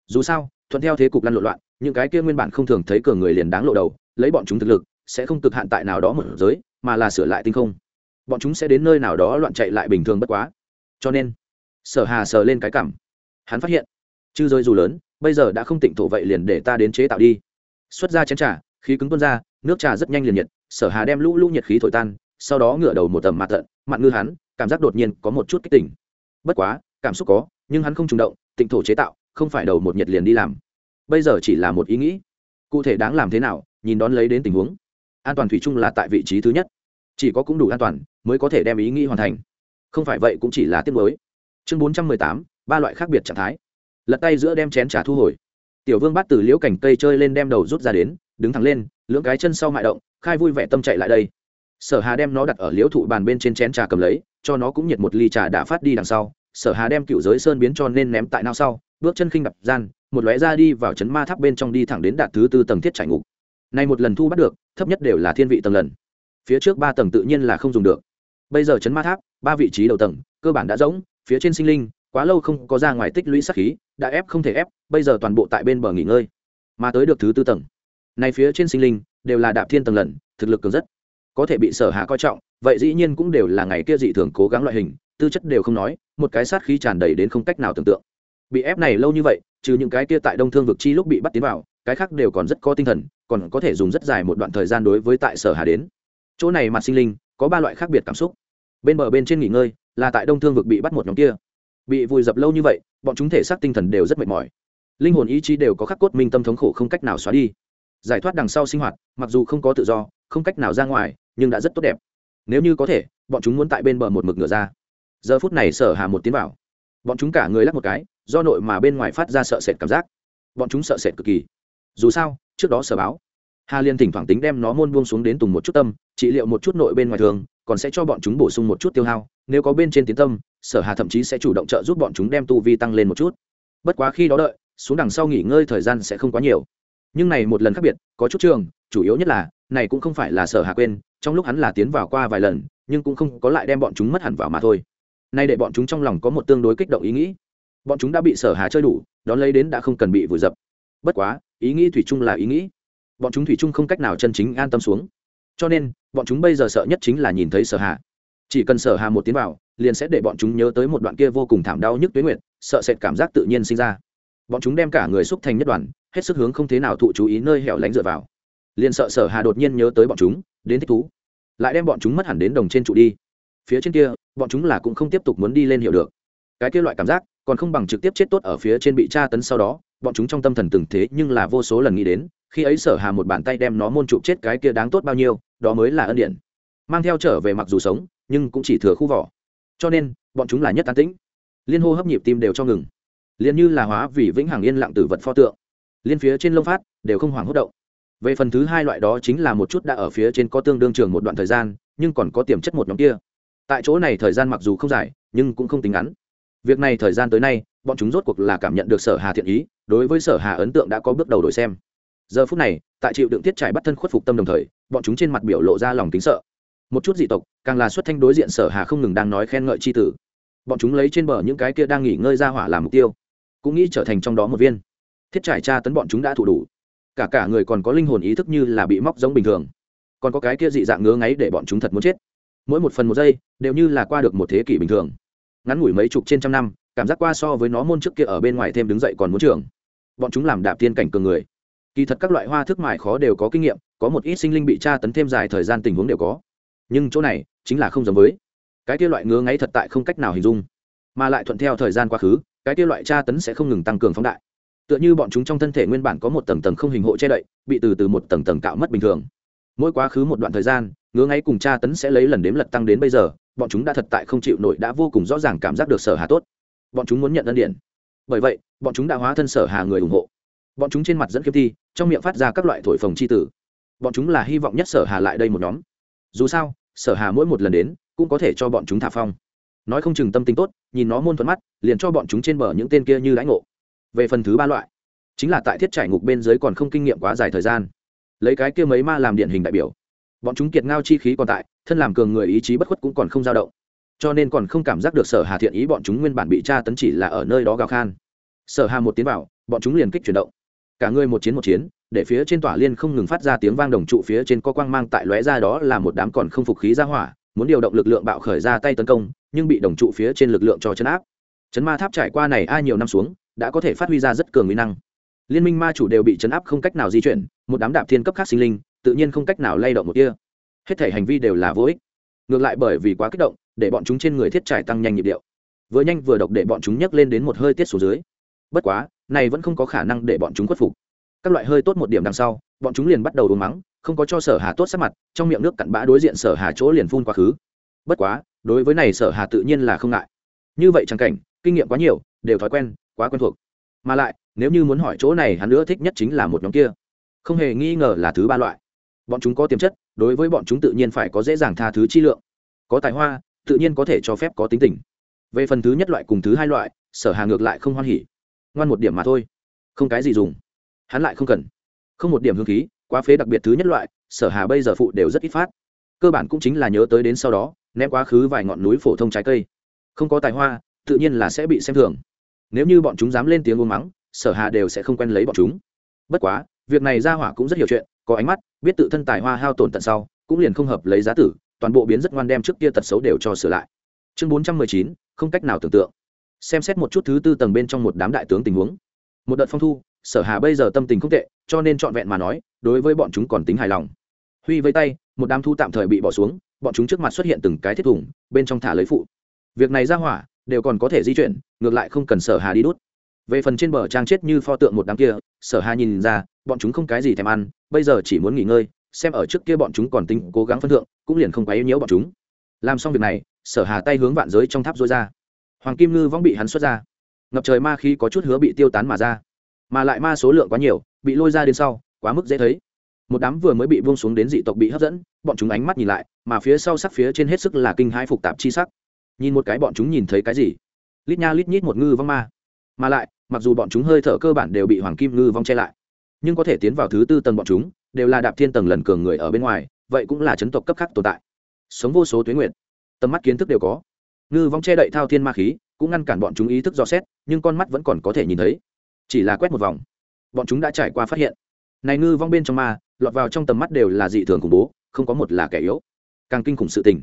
Speaker 1: Dù sao thuận theo thế cục lăn lộn loạn, những cái kia nguyên bản không thường thấy cường người liền đáng lộ đầu, lấy bọn chúng thực lực, sẽ không cực hạn tại nào đó một giới, mà là sửa lại tinh không. Bọn chúng sẽ đến nơi nào đó loạn chạy lại bình thường bất quá. Cho nên, sở hà sờ lên cái cảm. Hắn phát hiện, chư rơi dù lớn, bây giờ đã không tịnh thổ vậy liền để ta đến chế tạo đi. Xuất ra chén trà, khí cứng tuôn ra, nước trà rất nhanh liền nhiệt, sở hà đem lũ lũ nhiệt khí thổi tan, sau đó ngửa đầu một tầm mặt tận mặn ngư hắn, cảm giác đột nhiên có một chút kích tỉnh. Bất quá, cảm xúc có, nhưng hắn không trùng động, tịnh thổ chế tạo không phải đầu một nhiệt liền đi làm. Bây giờ chỉ là một ý nghĩ. Cụ thể đáng làm thế nào, nhìn đón lấy đến tình huống. An toàn thủy chung là tại vị trí thứ nhất. Chỉ có cũng đủ an toàn, mới có thể đem ý nghĩ hoàn thành. Không phải vậy cũng chỉ là tiết mới chương bốn trăm mười tám, ba loại khác biệt trạng thái. Lật tay giữa đem chén trà thu hồi. Tiểu vương bắt từ liễu cảnh cây chơi lên đem đầu rút ra đến, đứng thẳng lên, lưỡng cái chân sau mại động, khai vui vẻ tâm chạy lại đây. Sở hà đem nó đặt ở liễu thụ bàn bên trên chén trà cầm lấy, cho nó cũng nhiệt một ly trà đã phát đi đằng sau. Sở hà đem cựu giới sơn biến cho nên ném tại nao sau bước chân khinh đập gian, một lóe ra đi vào chấn ma tháp bên trong đi thẳng đến đạt thứ tư tầng thiết trải ngục. Này một lần thu bắt được, thấp nhất đều là thiên vị tầng lần. Phía trước ba tầng tự nhiên là không dùng được. Bây giờ chấn ma tháp, ba vị trí đầu tầng, cơ bản đã rỗng, phía trên sinh linh, quá lâu không có ra ngoài tích lũy sát khí, đã ép không thể ép, bây giờ toàn bộ tại bên bờ nghỉ ngơi. Mà tới được thứ tư tầng. Này phía trên sinh linh, đều là đạp thiên tầng lần, thực lực cường rất. Có thể bị sở hạ coi trọng, vậy dĩ nhiên cũng đều là ngày kia dị thường cố gắng loại hình, tư chất đều không nói, một cái sát khí tràn đầy đến không cách nào tưởng tượng bị ép này lâu như vậy, trừ những cái kia tại đông thương vực chi lúc bị bắt tiến vào, cái khác đều còn rất có tinh thần, còn có thể dùng rất dài một đoạn thời gian đối với tại sở hà đến. Chỗ này mặt sinh linh, có ba loại khác biệt cảm xúc. Bên bờ bên trên nghỉ ngơi, là tại đông thương vực bị bắt một nhóm kia. Bị vùi dập lâu như vậy, bọn chúng thể xác tinh thần đều rất mệt mỏi. Linh hồn ý chí đều có khắc cốt minh tâm thống khổ không cách nào xóa đi. Giải thoát đằng sau sinh hoạt, mặc dù không có tự do, không cách nào ra ngoài, nhưng đã rất tốt đẹp. Nếu như có thể, bọn chúng muốn tại bên bờ một mực ngửa ra. Giờ phút này sở hà một tiến vào. Bọn chúng cả người lắc một cái do nội mà bên ngoài phát ra sợ sệt cảm giác. Bọn chúng sợ sệt cực kỳ. Dù sao, trước đó sở báo, hà liên thỉnh thoảng tính đem nó môn buông xuống đến tùng một chút tâm, trị liệu một chút nội bên ngoài thường, còn sẽ cho bọn chúng bổ sung một chút tiêu hao, nếu có bên trên tiến tâm, sở hà thậm chí sẽ chủ động trợ giúp bọn chúng đem tu vi tăng lên một chút. Bất quá khi đó đợi, xuống đằng sau nghỉ ngơi thời gian sẽ không quá nhiều. Nhưng này một lần khác biệt, có chút trường, chủ yếu nhất là, này cũng không phải là sở hà quên, trong lúc hắn là tiến vào qua vài lần, nhưng cũng không có lại đem bọn chúng mất hẳn vào mà thôi. Nay để bọn chúng trong lòng có một tương đối kích động ý nghĩ bọn chúng đã bị sở hà chơi đủ, đón lấy đến đã không cần bị vùi dập. Bất quá, ý nghĩ thủy chung là ý nghĩ. Bọn chúng thủy chung không cách nào chân chính an tâm xuống. Cho nên, bọn chúng bây giờ sợ nhất chính là nhìn thấy sở hà. Chỉ cần sở hà một tiếng vào, liền sẽ để bọn chúng nhớ tới một đoạn kia vô cùng thảm đau nhức tuyến nguyện sợ sệt cảm giác tự nhiên sinh ra. Bọn chúng đem cả người xúc thành nhất đoàn, hết sức hướng không thế nào thụ chú ý nơi hẻo lánh dựa vào. Liền sợ sở hà đột nhiên nhớ tới bọn chúng, đến thích thú. Lại đem bọn chúng mất hẳn đến đồng trên trụ đi. Phía trên kia, bọn chúng là cũng không tiếp tục muốn đi lên hiểu được. Cái kia loại cảm giác còn không bằng trực tiếp chết tốt ở phía trên bị tra tấn sau đó, bọn chúng trong tâm thần từng thế nhưng là vô số lần nghĩ đến, khi ấy sở hà một bàn tay đem nó môn trụ chết cái kia đáng tốt bao nhiêu, đó mới là ân điển. Mang theo trở về mặc dù sống, nhưng cũng chỉ thừa khu vỏ. Cho nên, bọn chúng là nhất tán tĩnh. Liên hô hấp nhịp tim đều cho ngừng. Liền như là hóa vì vĩnh hằng yên lặng tử vật pho tượng. Liên phía trên lông phát, đều không hoảng hốt động. Về phần thứ hai loại đó chính là một chút đã ở phía trên có tương đương trường một đoạn thời gian, nhưng còn có tiềm chất một nhóm kia. Tại chỗ này thời gian mặc dù không dài, nhưng cũng không tính ngắn việc này thời gian tới nay, bọn chúng rốt cuộc là cảm nhận được sở hà thiện ý, đối với sở hà ấn tượng đã có bước đầu đổi xem. Giờ phút này, tại chịu đựng tiết trải bắt thân khuất phục tâm đồng thời, bọn chúng trên mặt biểu lộ ra lòng tính sợ. Một chút dị tộc, càng là xuất thanh đối diện sở hà không ngừng đang nói khen ngợi c h i tử. Bọn chúng lấy trên bờ những cái kia đang nghỉ ngơi ra hỏa làm mục tiêu, cũng nghĩ trở thành trong đó một viên. Thiết trải tra tấn bọn chúng đã thủ đủ. Cả cả người còn có linh hồn ý thức như là bị móc giống bình thường. Còn có cái kia dị dạng ngứa ngáy để bọn chúng thật muốn chết. Mỗi một phần một giây, đều như là qua được một thế kỷ bình thường ngắn ngủi mấy chục trên trăm năm, cảm giác qua so với nó môn trước kia ở bên ngoài thêm đứng dậy còn muốn trường. Bọn chúng làm đạp tiên cảnh cường người. Kỳ thật các loại hoa thức mài khó đều có kinh nghiệm, có một ít sinh linh bị tra tấn thêm dài thời gian tình huống đều có. Nhưng chỗ này chính là không giống với. Cái kia loại ngứa ngáy thật tại không cách nào hình dung. Mà lại thuận theo thời gian quá khứ, cái kia loại tra tấn sẽ không ngừng tăng cường phóng đại. Tựa như bọn chúng trong thân thể nguyên bản có một tầng tầng không hình hộ che đậy, bị từ từ một tầng tầng cạo mất bình thường. Mỗi quá khứ một đoạn thời gian ngứa ngáy cùng tra tấn sẽ lấy lần đếm lật tăng đến bây giờ, bọn chúng đã thật tại không chịu nổi đã vô cùng rõ ràng cảm giác được sở hà tốt. Bọn chúng muốn nhận ân điển. Bởi vậy, bọn chúng đã hóa thân sở hà người ủng hộ. Bọn chúng trên mặt dẫn kiếm thi, trong miệng phát ra các loại thổi phồng c h i tử. Bọn chúng là hy vọng nhất sở hà lại đây một nhóm. Dù sao, sở hà mỗi một lần đến, cũng có thể cho bọn chúng thả phong. Nói không chừng tâm tính tốt, nhìn nó môn thuận mắt, liền cho bọn chúng trên bờ những tên kia như lãnh ngộ. Về phần thứ ba loại, chính là tại thiết trải ngục bên dưới còn không kinh nghiệm quá dài thời gian. Lấy cái kia mấy ma làm điển hình đại biểu bọn chúng kiệt ngao chi khí còn tại, thân làm cường người ý chí bất khuất cũng còn không dao động. Cho nên còn không cảm giác được sở hà thiện ý bọn chúng nguyên bản bị tra tấn chỉ là ở nơi đó gào khan. Sở hà một tiến vào bọn chúng liền kích chuyển động. Cả người một chiến một chiến, để phía trên tỏa liên không ngừng phát ra tiếng vang đồng trụ phía trên có quang mang tại lóe ra đó là một đám còn không phục khí ra hỏa, muốn điều động lực lượng bạo khởi ra tay tấn công, nhưng bị đồng trụ phía trên lực lượng cho chấn áp. Chấn ma tháp trải qua này ai nhiều năm xuống, đã có thể phát huy ra rất cường uy năng. Liên minh ma chủ đều bị chấn áp không cách nào di chuyển, một đám đạp thiên cấp khác sinh linh tự nhiên không cách nào lay động một kia hết thể hành vi đều là vô ích. Ngược lại bởi vì quá kích động, để bọn chúng trên người thiết trải tăng nhanh nhịp điệu. Vừa nhanh vừa độc để bọn chúng nhấc lên đến một hơi tiết số dưới. Bất quá, này vẫn không có khả năng để bọn chúng khuất phục. Các loại hơi tốt một điểm đằng sau, bọn chúng liền bắt đầu uống mắng, không có cho sở hà tốt sắc mặt, trong miệng nước cặn bã đối diện sở hà chỗ liền phun quá khứ. Bất quá, đối với này sở hà tự nhiên là không ngại. Như vậy chẳng cảnh, kinh nghiệm quá nhiều, đều thói quen, quá quen thuộc. Mà lại, nếu như muốn hỏi chỗ này hắn nữa thích nhất chính là một nhóm kia. Không hề nghi ngờ là thứ ba loại bọn chúng có tiềm chất, đối với bọn chúng tự nhiên phải có dễ dàng tha thứ chi lượng. Có tài hoa, tự nhiên có thể cho phép có tính tình. Về phần thứ nhất loại cùng thứ hai loại, sở hà ngược lại không hoan hỉ. Ngoan một điểm mà thôi. Không cái gì dùng. Hắn lại không cần. Không một điểm hương khí, quá phế đặc biệt thứ nhất loại, sở hà bây giờ phụ đều rất ít phát. Cơ bản cũng chính là nhớ tới đến sau đó, ném quá khứ vài ngọn núi phổ thông trái cây. Không có tài hoa, tự nhiên là sẽ bị xem thường. Nếu như bọn chúng dám lên tiếng uống mắng, sở hà đều sẽ không quen lấy bọn chúng. Bất quá, việc này ra hỏa cũng rất hiểu chuyện có ánh mắt, biết tự thân tài hoa hao tổn tận sau, cũng liền không hợp lấy giá tử, toàn bộ biến rất ngoan đem trước kia tật xấu đều cho sửa lại. Chương bốn trăm mười chín, không cách nào tưởng tượng. Xem xét một chút thứ tư tầng bên trong một đám đại tướng tình huống. Một đợt phong thu, sở hà bây giờ tâm tình không tệ, cho nên trọn vẹn mà nói, đối với bọn chúng còn tính hài lòng. Huy với tay, một đám thu tạm thời bị bỏ xuống, bọn chúng trước mặt xuất hiện từng cái thiết thủng bên trong thả lấy phụ. Việc này ra hỏa, đều còn có thể di chuyển, ngược lại không cần sở hà đi đút về phần trên bờ trang chết như pho tượng một đám kia, sở hà nhìn ra, bọn chúng không cái gì thèm ăn, bây giờ chỉ muốn nghỉ ngơi, xem ở trước kia bọn chúng còn tính cố gắng phân thượng, cũng liền không quá yếu nhiễu bọn chúng. Làm xong việc này, sở hà tay hướng vạn giới trong tháp rối ra. Hoàng kim ngư vong bị hắn xuất ra. Ngập trời ma khí có chút hứa bị tiêu tán mà ra. Mà lại ma số lượng quá nhiều, bị lôi ra đến sau, quá mức dễ thấy. Một đám vừa mới bị buông xuống đến dị tộc bị hấp dẫn, bọn chúng ánh mắt nhìn lại, mà phía sau sắc phía trên hết sức là kinh hãi phục tạp chi sắc. Nhìn một cái bọn chúng nhìn thấy cái gì? Lít nha lít nhít một ngư vong ma mà lại, mặc dù bọn chúng hơi thở cơ bản đều bị hoàng kim ngư vong che lại, nhưng có thể tiến vào thứ tư tầng bọn chúng, đều là đạp thiên tầng lần cường người ở bên ngoài, vậy cũng là chấn tộc cấp khác tồn tại. Sống vô số tuyến nguyện tầm mắt kiến thức đều có. Ngư vong che đậy thao thiên ma khí, cũng ngăn cản bọn chúng ý thức dò xét, nhưng con mắt vẫn còn có thể nhìn thấy. Chỉ là quét một vòng, bọn chúng đã trải qua phát hiện. Này ngư vong bên trong ma, lọt vào trong tầm mắt đều là dị thường khủng bố, không có một là kẻ yếu. Càng kinh khủng sự tình.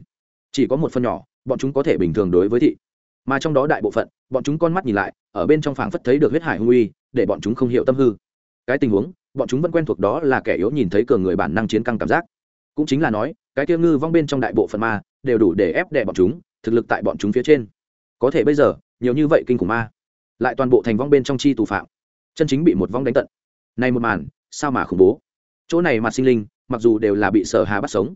Speaker 1: Chỉ có một phần nhỏ, bọn chúng có thể bình thường đối với thị mà trong đó đại bộ phận, bọn chúng con mắt nhìn lại, ở bên trong phảng phất thấy được huyết hải hung uy, để bọn chúng không hiểu tâm hư. Cái tình huống, bọn chúng vẫn quen thuộc đó là kẻ yếu nhìn thấy cường người bản năng chiến căng cảm giác. Cũng chính là nói, cái kia ngư vong bên trong đại bộ phận ma, đều đủ để ép đè bọn chúng, thực lực tại bọn chúng phía trên. Có thể bây giờ, nhiều như vậy kinh khủng ma, lại toàn bộ thành vong bên trong chi tù phạm. Chân chính bị một vong đánh tận. Này một màn, sao mà khủng bố? Chỗ này mặt sinh linh, mặc dù đều là bị sở hà bắt sống,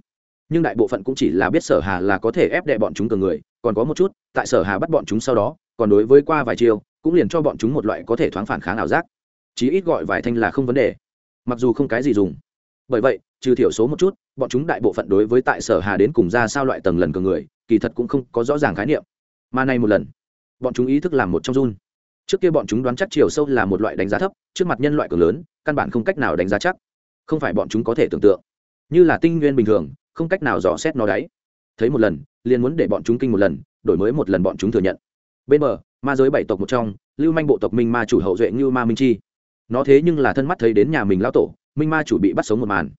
Speaker 1: nhưng đại bộ phận cũng chỉ là biết sở hà là có thể ép đệ bọn chúng cường người còn có một chút tại sở hà bắt bọn chúng sau đó còn đối với qua vài chiều, cũng liền cho bọn chúng một loại có thể thoáng phản kháng ảo giác. Chí ít gọi vài thanh là không vấn đề. Mặc dù không cái gì dùng. Bởi vậy trừ thiểu số một chút bọn chúng đại bộ phận đối với tại sở hà đến cùng ra sao loại tầng lần cường người kỳ thật cũng không có rõ ràng khái niệm. Mà nay một lần bọn chúng ý thức làm một trong run. Trước kia bọn chúng đoán chắc chiều sâu là một loại đánh giá thấp trước mặt nhân loại cường lớn căn bản không cách nào đánh giá chắc. Không phải bọn chúng có thể tưởng tượng. Như là tinh nguyên bình thường không cách nào dò xét nó đáy thấy một lần, liền muốn để bọn chúng kinh một lần, đổi mới một lần bọn chúng thừa nhận. Bên bờ, ma giới bảy tộc một trong, lưu manh bộ tộc minh ma chủ hậu duệ như ma minh chi. Nó thế nhưng là thân mắt thấy đến nhà mình lao tổ, minh ma chủ bị bắt sống một màn.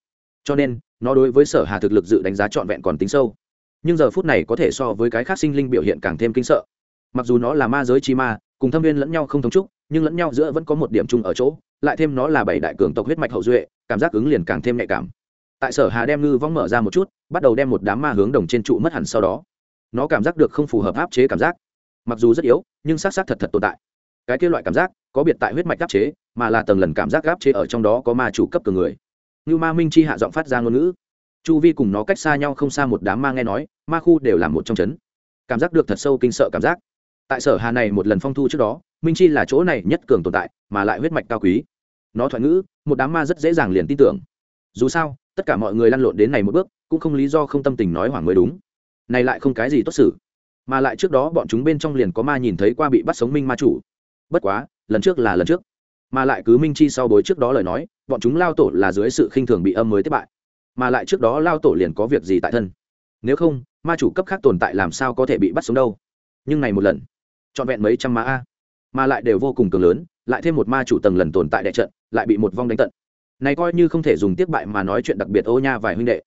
Speaker 1: Cho nên, nó đối với sở hà thực lực dự đánh giá trọn vẹn còn tính sâu. Nhưng giờ phút này có thể so với cái khác sinh linh biểu hiện càng thêm kinh sợ. Mặc dù nó là ma giới chi ma, cùng thâm viên lẫn nhau không thống trúc nhưng lẫn nhau giữa vẫn có một điểm chung ở chỗ, lại thêm nó là bảy đại cường tộc huyết mạch hậu duệ, cảm giác ứng liền càng thêm nhạy cảm tại sở hà đem ngư vong mở ra một chút, bắt đầu đem một đám ma hướng đồng trên trụ mất hẳn sau đó. Nó cảm giác được không phù hợp áp chế cảm giác. Mặc dù rất yếu, nhưng xác xác thật thật tồn tại. Cái kia loại cảm giác, có biệt tại huyết mạch áp chế, mà là tầng lần cảm giác áp chế ở trong đó có ma chủ cấp cường người. Như ma minh chi hạ giọng phát ra ngôn ngữ. Chu vi cùng nó cách xa nhau không xa một đám ma nghe nói, ma khu đều là một trong chấn. Cảm giác được thật sâu kinh sợ cảm giác. Tại sở hà này một lần phong thu trước đó, minh chi là chỗ này nhất cường tồn tại, mà lại huyết mạch cao quý. Nó thoại ngữ, một đám ma rất dễ dàng liền tin tưởng. Dù sao tất cả mọi người lăn lộn đến này một bước, cũng không lý do không tâm tình nói hoảng mới đúng. Này lại không cái gì tốt xử. Mà lại trước đó bọn chúng bên trong liền có ma nhìn thấy qua bị bắt sống minh ma chủ. Bất quá, lần trước là lần trước. Mà lại cứ minh chi sau bối trước đó lời nói, bọn chúng lao tổ là dưới sự khinh thường bị âm mới thất bại. Mà lại trước đó lao tổ liền có việc gì tại thân. Nếu không, ma chủ cấp khác tồn tại làm sao có thể bị bắt sống đâu? Nhưng này một lần, trọn vẹn mấy trăm ma a. Mà lại đều vô cùng cường lớn, lại thêm một ma chủ tầng lần tồn tại đại trận, lại bị một vong đánh tận này coi như không thể dùng tiếp bại mà nói chuyện đặc biệt ô nha vài huynh đệ.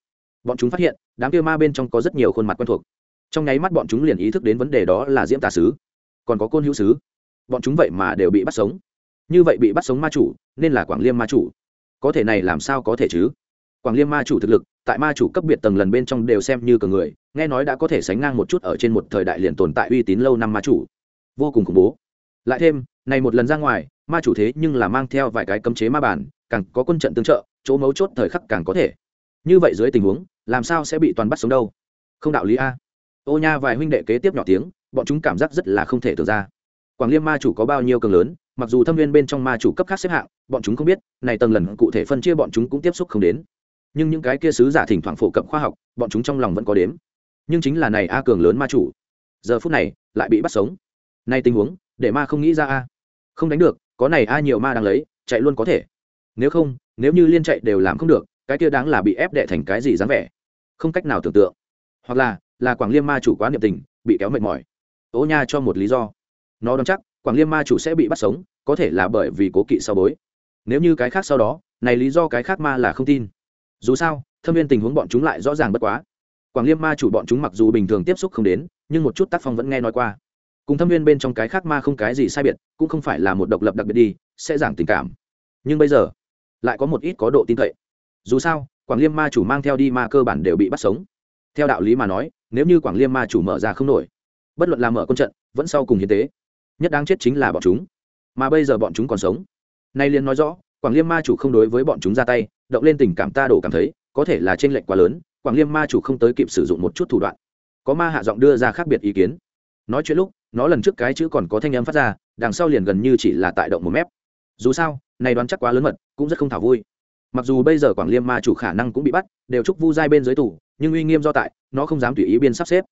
Speaker 1: Bọn chúng phát hiện, đám kia ma bên trong có rất nhiều khuôn mặt quen thuộc. Trong nháy mắt bọn chúng liền ý thức đến vấn đề đó là diễm tà sứ. Còn có côn hữu sứ. Bọn chúng vậy mà đều bị bắt sống. Như vậy bị bắt sống ma chủ, nên là quảng liêm ma chủ. Có thể này làm sao có thể chứ? Quảng liêm ma chủ thực lực, tại ma chủ cấp biệt tầng lần bên trong đều xem như cờ người, nghe nói đã có thể sánh ngang một chút ở trên một thời đại liền tồn tại uy tín lâu năm ma chủ. Vô cùng khủng bố. Lại thêm, này một lần ra ngoài, ma chủ thế nhưng là mang theo vài cái cấm chế ma bản càng có quân trận tương trợ, chỗ mấu chốt thời khắc càng có thể. Như vậy dưới tình huống, làm sao sẽ bị toàn bắt sống đâu? Không đạo lý a. Ô nha vài huynh đệ kế tiếp nhỏ tiếng, bọn chúng cảm giác rất là không thể tưởng ra. Quảng liêm ma chủ có bao nhiêu cường lớn, mặc dù thâm viên bên trong ma chủ cấp khác xếp hạng, bọn chúng không biết, này tầng lần cụ thể phân chia bọn chúng cũng tiếp xúc không đến. Nhưng những cái kia sứ giả thỉnh thoảng phổ cập khoa học, bọn chúng trong lòng vẫn có đếm. Nhưng chính là này a cường lớn ma chủ. Giờ phút này, lại bị bắt sống. Nay tình huống, để ma không nghĩ ra a. Không đánh được, có này a nhiều ma đang lấy, chạy luôn có thể nếu không, nếu như liên chạy đều làm không được, cái kia đáng là bị ép đệ thành cái gì dáng vẻ. Không cách nào tưởng tượng. Hoặc là là quảng liêm ma chủ quá niệm tình, bị kéo mệt mỏi. Ố nha cho một lý do. Nó đoán chắc, quảng liêm ma chủ sẽ bị bắt sống, có thể là bởi vì cố kỵ sau bối. Nếu như cái khác sau đó, này lý do cái khác ma là không tin. Dù sao, thâm viên tình huống bọn chúng lại rõ ràng bất quá. Quảng liêm ma chủ bọn chúng mặc dù bình thường tiếp xúc không đến, nhưng một chút tác phong vẫn nghe nói qua. Cùng thâm viên bên trong cái khác ma không cái gì sai biệt, cũng không phải là một độc lập đặc biệt đi, sẽ giảm tình cảm. Nhưng bây giờ lại có một ít có độ tin cậy. Dù sao, quảng liêm ma chủ mang theo đi ma cơ bản đều bị bắt sống. Theo đạo lý mà nói, nếu như quảng liêm ma chủ mở ra không nổi, bất luận là mở quân trận, vẫn sau cùng hiến tế. Nhất đáng chết chính là bọn chúng. Mà bây giờ bọn chúng còn sống. Nay liền nói rõ, quảng liêm ma chủ không đối với bọn chúng ra tay, động lên tình cảm ta đổ cảm thấy, có thể là t r ê n lệch quá lớn, quảng liêm ma chủ không tới kịp sử dụng một chút thủ đoạn. Có ma hạ giọng đưa ra khác biệt ý kiến. Nói chuyện lúc, nó lần trước cái chữ còn có thanh âm phát ra, đằng sau liền gần như chỉ là tại động một mép. Dù sao này đoán chắc quá lớn mật, cũng rất không thảo vui. Mặc dù bây giờ quảng liêm ma chủ khả năng cũng bị bắt, đều chúc vu giai bên dưới tủ nhưng uy nghiêm do tại, nó không dám tùy ý biên sắp xếp.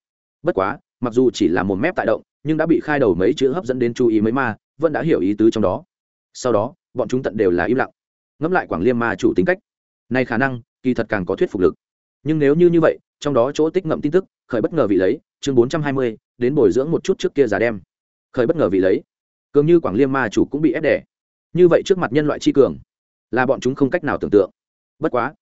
Speaker 1: Bất quá, mặc dù chỉ là một mép tại động, nhưng đã bị khai đầu mấy chữ hấp dẫn đến chú ý mấy ma, vẫn đã hiểu ý tứ trong đó. Sau đó, bọn chúng tận đều là im lặng. Ngẫm lại quảng liêm ma chủ tính cách. Này khả năng, kỳ thật càng có thuyết phục lực. Nhưng nếu như như vậy, trong đó chỗ tích ngậm tin tức, khởi bất ngờ vị lấy, chương bốn trăm hai mươi, đến bồi dưỡng một chút trước kia giả đem. Khởi bất ngờ vị lấy. Cường như quảng liêm ma chủ cũng bị ép đẻ như vậy trước mặt nhân loại tri cường, là bọn chúng không cách nào tưởng tượng. Bất quá,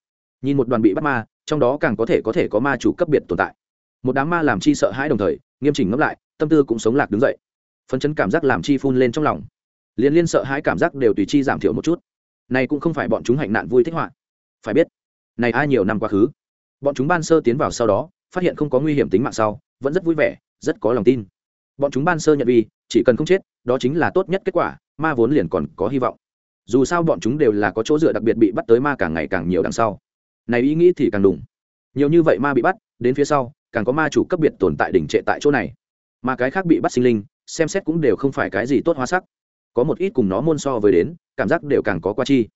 Speaker 1: nhìn một đoàn bị bắt ma, trong đó càng có thể có thể có ma chủ cấp biệt tồn tại. Một đám ma làm chi sợ hãi đồng thời, nghiêm chỉnh ngẫm lại, tâm tư cũng sống lạc đứng dậy. Phấn chấn cảm giác làm chi phun lên trong lòng. Liên liên sợ hãi cảm giác đều tùy chi giảm thiểu một chút. Này cũng không phải bọn chúng hạnh nạn vui thích họa. Phải biết, này ai nhiều năm quá khứ. Bọn chúng ban sơ tiến vào sau đó, phát hiện không có nguy hiểm tính mạng sau, vẫn rất vui vẻ, rất có lòng tin. Bọn chúng ban sơ nhận vì, chỉ cần không chết, đó chính là tốt nhất kết quả ma vốn liền còn có hy vọng. Dù sao bọn chúng đều là có chỗ dựa đặc biệt bị bắt tới ma càng ngày càng nhiều đằng sau. Này ý nghĩ thì càng đủng nhiều như vậy ma bị bắt, đến phía sau, càng có ma chủ cấp biệt tồn tại đỉnh trệ tại chỗ này. Mà cái khác bị bắt sinh linh, xem xét cũng đều không phải cái gì tốt hoa sắc. Có một ít cùng nó môn so với đến, cảm giác đều càng có qua chi.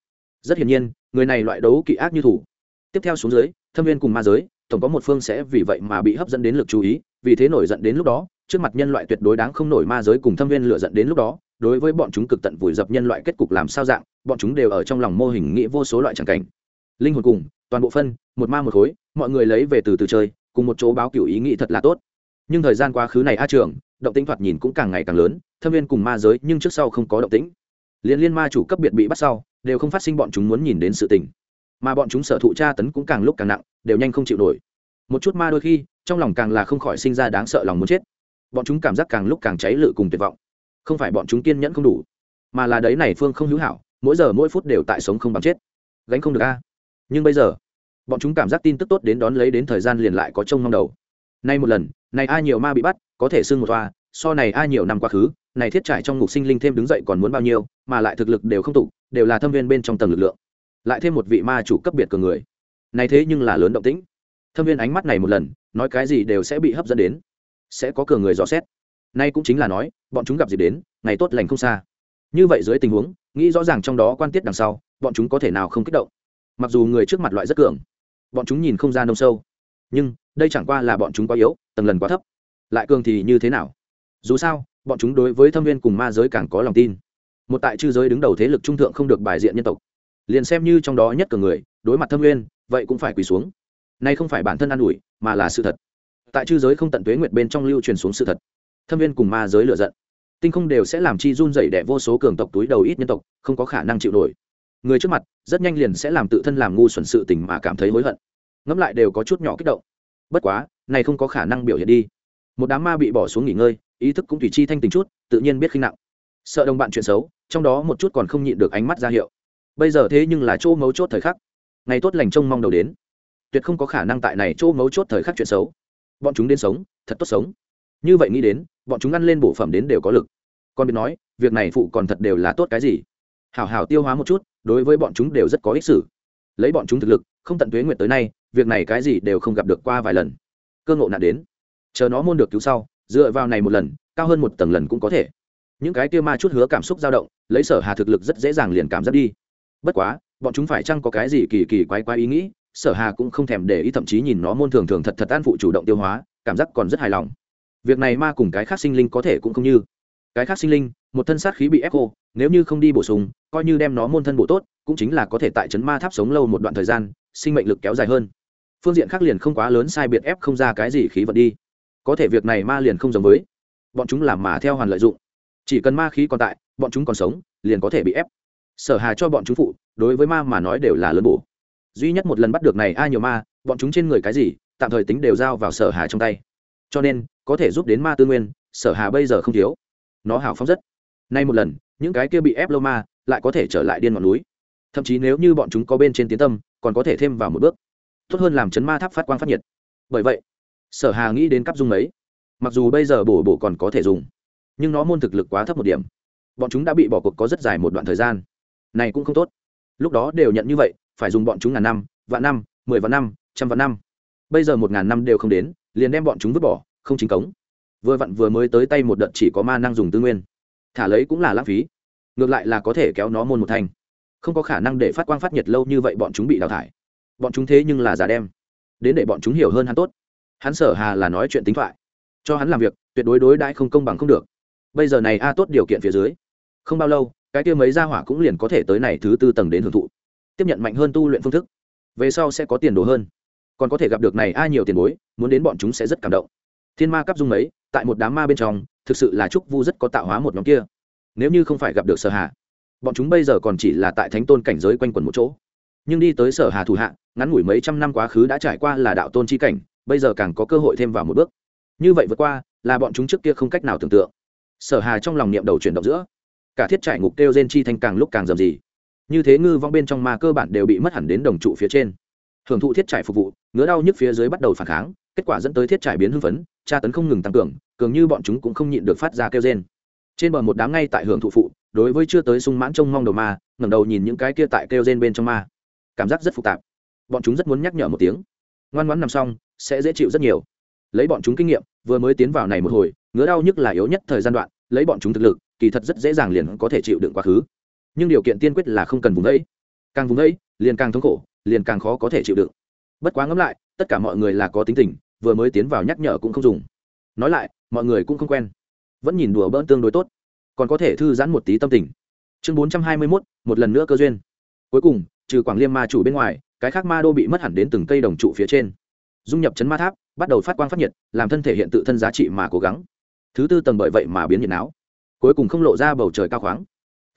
Speaker 1: Rất hiển nhiên, người này loại đấu kỵ ác như thủ. Tiếp theo xuống dưới, thâm viên cùng ma giới, tổng có một phương sẽ vì vậy mà bị hấp dẫn đến lực chú ý, vì thế nổi giận đến lúc đó trước mặt nhân loại tuyệt đối đáng không nổi ma giới cùng thâm viên lựa giận đến lúc đó, đối với bọn chúng cực tận vùi dập nhân loại kết cục làm sao dạng, bọn chúng đều ở trong lòng mô hình nghĩ vô số loại tràng cảnh. Linh hồn cùng, toàn bộ phân, một ma một khối, mọi người lấy về từ từ chơi, cùng một chỗ báo cửu ý nghĩ thật là tốt. Nhưng thời gian quá khứ này a trường, động tĩnh thoạt nhìn cũng càng ngày càng lớn, thâm viên cùng ma giới nhưng trước sau không có động tĩnh. Liên liên ma chủ cấp biệt bị bắt sau, đều không phát sinh bọn chúng muốn nhìn đến sự tình. Mà bọn chúng sở thụ tra tấn cũng càng lúc càng nặng, đều nhanh không chịu nổi. Một chút ma đôi khi, trong lòng càng là không khỏi sinh ra đáng sợ lòng muốn chết bọn chúng cảm giác càng lúc càng cháy lự cùng tuyệt vọng. Không phải bọn chúng kiên nhẫn không đủ, mà là đấy này phương không hữu hảo, mỗi giờ mỗi phút đều tại sống không bằng chết. Gánh không được a. Nhưng bây giờ, bọn chúng cảm giác tin tức tốt đến đón lấy đến thời gian liền lại có trông mong đầu. Nay một lần, này a nhiều ma bị bắt, có thể xưng một toa so này a nhiều năm quá khứ, này thiết trải trong ngục sinh linh thêm đứng dậy còn muốn bao nhiêu, mà lại thực lực đều không tụ, đều là thâm viên bên trong tầng lực lượng. Lại thêm một vị ma chủ cấp biệt cường người. Này thế nhưng là lớn động tĩnh. Thâm viên ánh mắt này một lần, nói cái gì đều sẽ bị hấp dẫn đến sẽ có cường người dò xét. Nay cũng chính là nói, bọn chúng gặp dịp đến, ngày tốt lành không xa. Như vậy dưới tình huống, nghĩ rõ ràng trong đó quan tiết đằng sau, bọn chúng có thể nào không kích động. Mặc dù người trước mặt loại rất cường, bọn chúng nhìn không ra nông sâu. Nhưng, đây chẳng qua là bọn chúng quá yếu, tầng lần quá thấp. Lại cường thì như thế nào? Dù sao, bọn chúng đối với thâm viên cùng ma giới càng có lòng tin. Một tại chư giới đứng đầu thế lực trung thượng không được bài diện nhân tộc. Liền xem như trong đó nhất cường người, đối mặt thâm viên, vậy cũng phải quỳ xuống. Nay không phải bản thân an ủi, mà là sự thật tại chư giới không tận tuế nguyệt bên trong lưu truyền xuống sự thật. Thâm viên cùng ma giới lựa giận. Tinh không đều sẽ làm chi run dày đẻ vô số cường tộc túi đầu ít nhân tộc, không có khả năng chịu nổi. Người trước mặt, rất nhanh liền sẽ làm tự thân làm ngu xuẩn sự tình mà cảm thấy hối hận. Ngẫm lại đều có chút nhỏ kích động. Bất quá, này không có khả năng biểu hiện đi. Một đám ma bị bỏ xuống nghỉ ngơi, ý thức cũng tùy chi thanh tình chút, tự nhiên biết khinh nặng. Sợ đồng bạn chuyện xấu, trong đó một chút còn không nhịn được ánh mắt ra hiệu. Bây giờ thế nhưng là chỗ mấu chốt thời khắc. Ngày tốt lành trông mong đầu đến. Tuyệt không có khả năng tại này chỗ mấu chốt thời khắc chuyện xấu bọn chúng đến sống, thật tốt sống. Như vậy nghĩ đến, bọn chúng ăn lên bổ phẩm đến đều có lực. Còn biết nói, việc này phụ còn thật đều là tốt cái gì? Hảo hảo tiêu hóa một chút, đối với bọn chúng đều rất có ích sử lấy bọn chúng thực lực, không tận tuế nguyện tới nay, việc này cái gì đều không gặp được qua vài lần. Cơ ngộ nạn đến. Chờ nó môn được cứu sau, dựa vào này một lần, cao hơn một tầng lần cũng có thể. Những cái kia ma chút hứa cảm xúc dao động, lấy sở hà thực lực rất dễ dàng liền cảm giác đi. Bất quá, bọn chúng phải chăng có cái gì kỳ kỳ quái quái ý nghĩ sở hà cũng không thèm để ý, thậm chí nhìn nó môn thường thường thật thật an phụ chủ động tiêu hóa, cảm giác còn rất hài lòng. Việc này ma cùng cái khác sinh linh có thể cũng không như. Cái khác sinh linh, một thân sát khí bị ép khô, nếu như không đi bổ sung, coi như đem nó môn thân bổ tốt, cũng chính là có thể tại trấn ma tháp sống lâu một đoạn thời gian, sinh mệnh lực kéo dài hơn. Phương diện khác liền không quá lớn, sai biệt ép không ra cái gì khí vật đi. Có thể việc này ma liền không giống với. Bọn chúng làm mà theo hoàn lợi dụng. Chỉ cần ma khí còn tại, bọn chúng còn sống, liền có thể bị ép. Sở hà cho bọn chúng phụ, đối với ma mà nói đều là lớn bổ duy nhất một lần bắt được này a nhiều ma, bọn chúng trên người cái gì, tạm thời tính đều giao vào sở hà trong tay. Cho nên, có thể giúp đến ma tư nguyên, sở hà bây giờ không thiếu. Nó hào phóng rất. Nay một lần, những cái kia bị ép lô ma, lại có thể trở lại điên ngọn núi. Thậm chí nếu như bọn chúng có bên trên tiến tâm, còn có thể thêm vào một bước. Tốt hơn làm chấn ma tháp phát quang phát nhiệt. Bởi vậy, sở hà nghĩ đến cắp dung ấy mặc dù bây giờ bổ bổ còn có thể dùng, nhưng nó môn thực lực quá thấp một điểm. Bọn chúng đã bị bỏ cuộc có rất dài một đoạn thời gian. Này cũng không tốt. Lúc đó đều nhận như vậy phải dùng bọn chúng ngàn năm, vạn năm, mười vạn năm, trăm vạn năm. Bây giờ một ngàn năm đều không đến, liền đem bọn chúng vứt bỏ, không chính cống. Vừa vặn vừa mới tới tay một đợt chỉ có ma năng dùng tư nguyên. Thả lấy cũng là lãng phí. Ngược lại là có thể kéo nó môn một thành. Không có khả năng để phát quang phát nhiệt lâu như vậy bọn chúng bị đào thải. Bọn chúng thế nhưng là giả đem. Đến để bọn chúng hiểu hơn hắn tốt. Hắn sở hà là nói chuyện tính thoại. Cho hắn làm việc, tuyệt đối đối đãi không công bằng không được. Bây giờ này a tốt điều kiện phía dưới. Không bao lâu, cái kia mấy gia hỏa cũng liền có thể tới này thứ tư tầng đến hưởng thụ tiếp nhận mạnh hơn tu luyện phương thức. Về sau sẽ có tiền đồ hơn. Còn có thể gặp được này ai nhiều tiền bối, muốn đến bọn chúng sẽ rất cảm động. Thiên ma cắp dung ấy, tại một đám ma bên trong, thực sự là trúc vu rất có tạo hóa một nhóm kia. Nếu như không phải gặp được sở hà, bọn chúng bây giờ còn chỉ là tại thánh tôn cảnh giới quanh quẩn một chỗ. Nhưng đi tới sở hà thủ hạ, ngắn ngủi mấy trăm năm quá khứ đã trải qua là đạo tôn chi cảnh, bây giờ càng có cơ hội thêm vào một bước. Như vậy vượt qua, là bọn chúng trước kia không cách nào tưởng tượng. Sở hà trong lòng niệm đầu chuyển động giữa, cả thiết trại ngục kêu gen chi thanh càng lúc càng dầm gì như thế ngư vong bên trong ma cơ bản đều bị mất hẳn đến đồng trụ phía trên. Hưởng thụ thiết trải phục vụ, ngứa đau nhức phía dưới bắt đầu phản kháng, kết quả dẫn tới thiết trải biến hưng phấn, tra tấn không ngừng tăng cường cường như bọn chúng cũng không nhịn được phát ra kêu trên trên bờ một đám ngay tại hưởng thụ phụ, đối với chưa tới sung mãn trông mong đầu ma, ngẩng đầu nhìn những cái kia tại kêu trên bên trong ma. Cảm giác rất phức tạp. Bọn chúng rất muốn nhắc nhở một tiếng. Ngoan ngoãn nằm xong, sẽ dễ chịu rất nhiều. Lấy bọn chúng kinh nghiệm, vừa mới tiến vào này một hồi, ngứa đau nhức là yếu nhất thời gian đoạn, lấy bọn chúng thực lực, kỳ thật rất dễ dàng liền có thể chịu đựng quá khứ nhưng điều kiện tiên quyết là không cần vùng ấy. Càng vùng ấy, liền càng thống khổ, liền càng khó có thể chịu đựng. Bất quá ngẫm lại, tất cả mọi người là có tính tình, vừa mới tiến vào nhắc nhở cũng không dùng. Nói lại, mọi người cũng không quen. Vẫn nhìn đùa bỡn tương đối tốt. Còn có thể thư giãn một tí tâm tình. Chương bốn trăm hai mươi mốt, một lần nữa cơ duyên. Cuối cùng, trừ quảng liêm ma chủ bên ngoài, cái khác ma đô bị mất hẳn đến từng cây đồng trụ phía trên. Dung nhập chấn ma tháp, bắt đầu phát quang phát nhiệt, làm thân thể hiện tự thân giá trị mà cố gắng. Thứ tư tầng bởi vậy mà biến nhiệt não. Cuối cùng không lộ ra bầu trời cao khoáng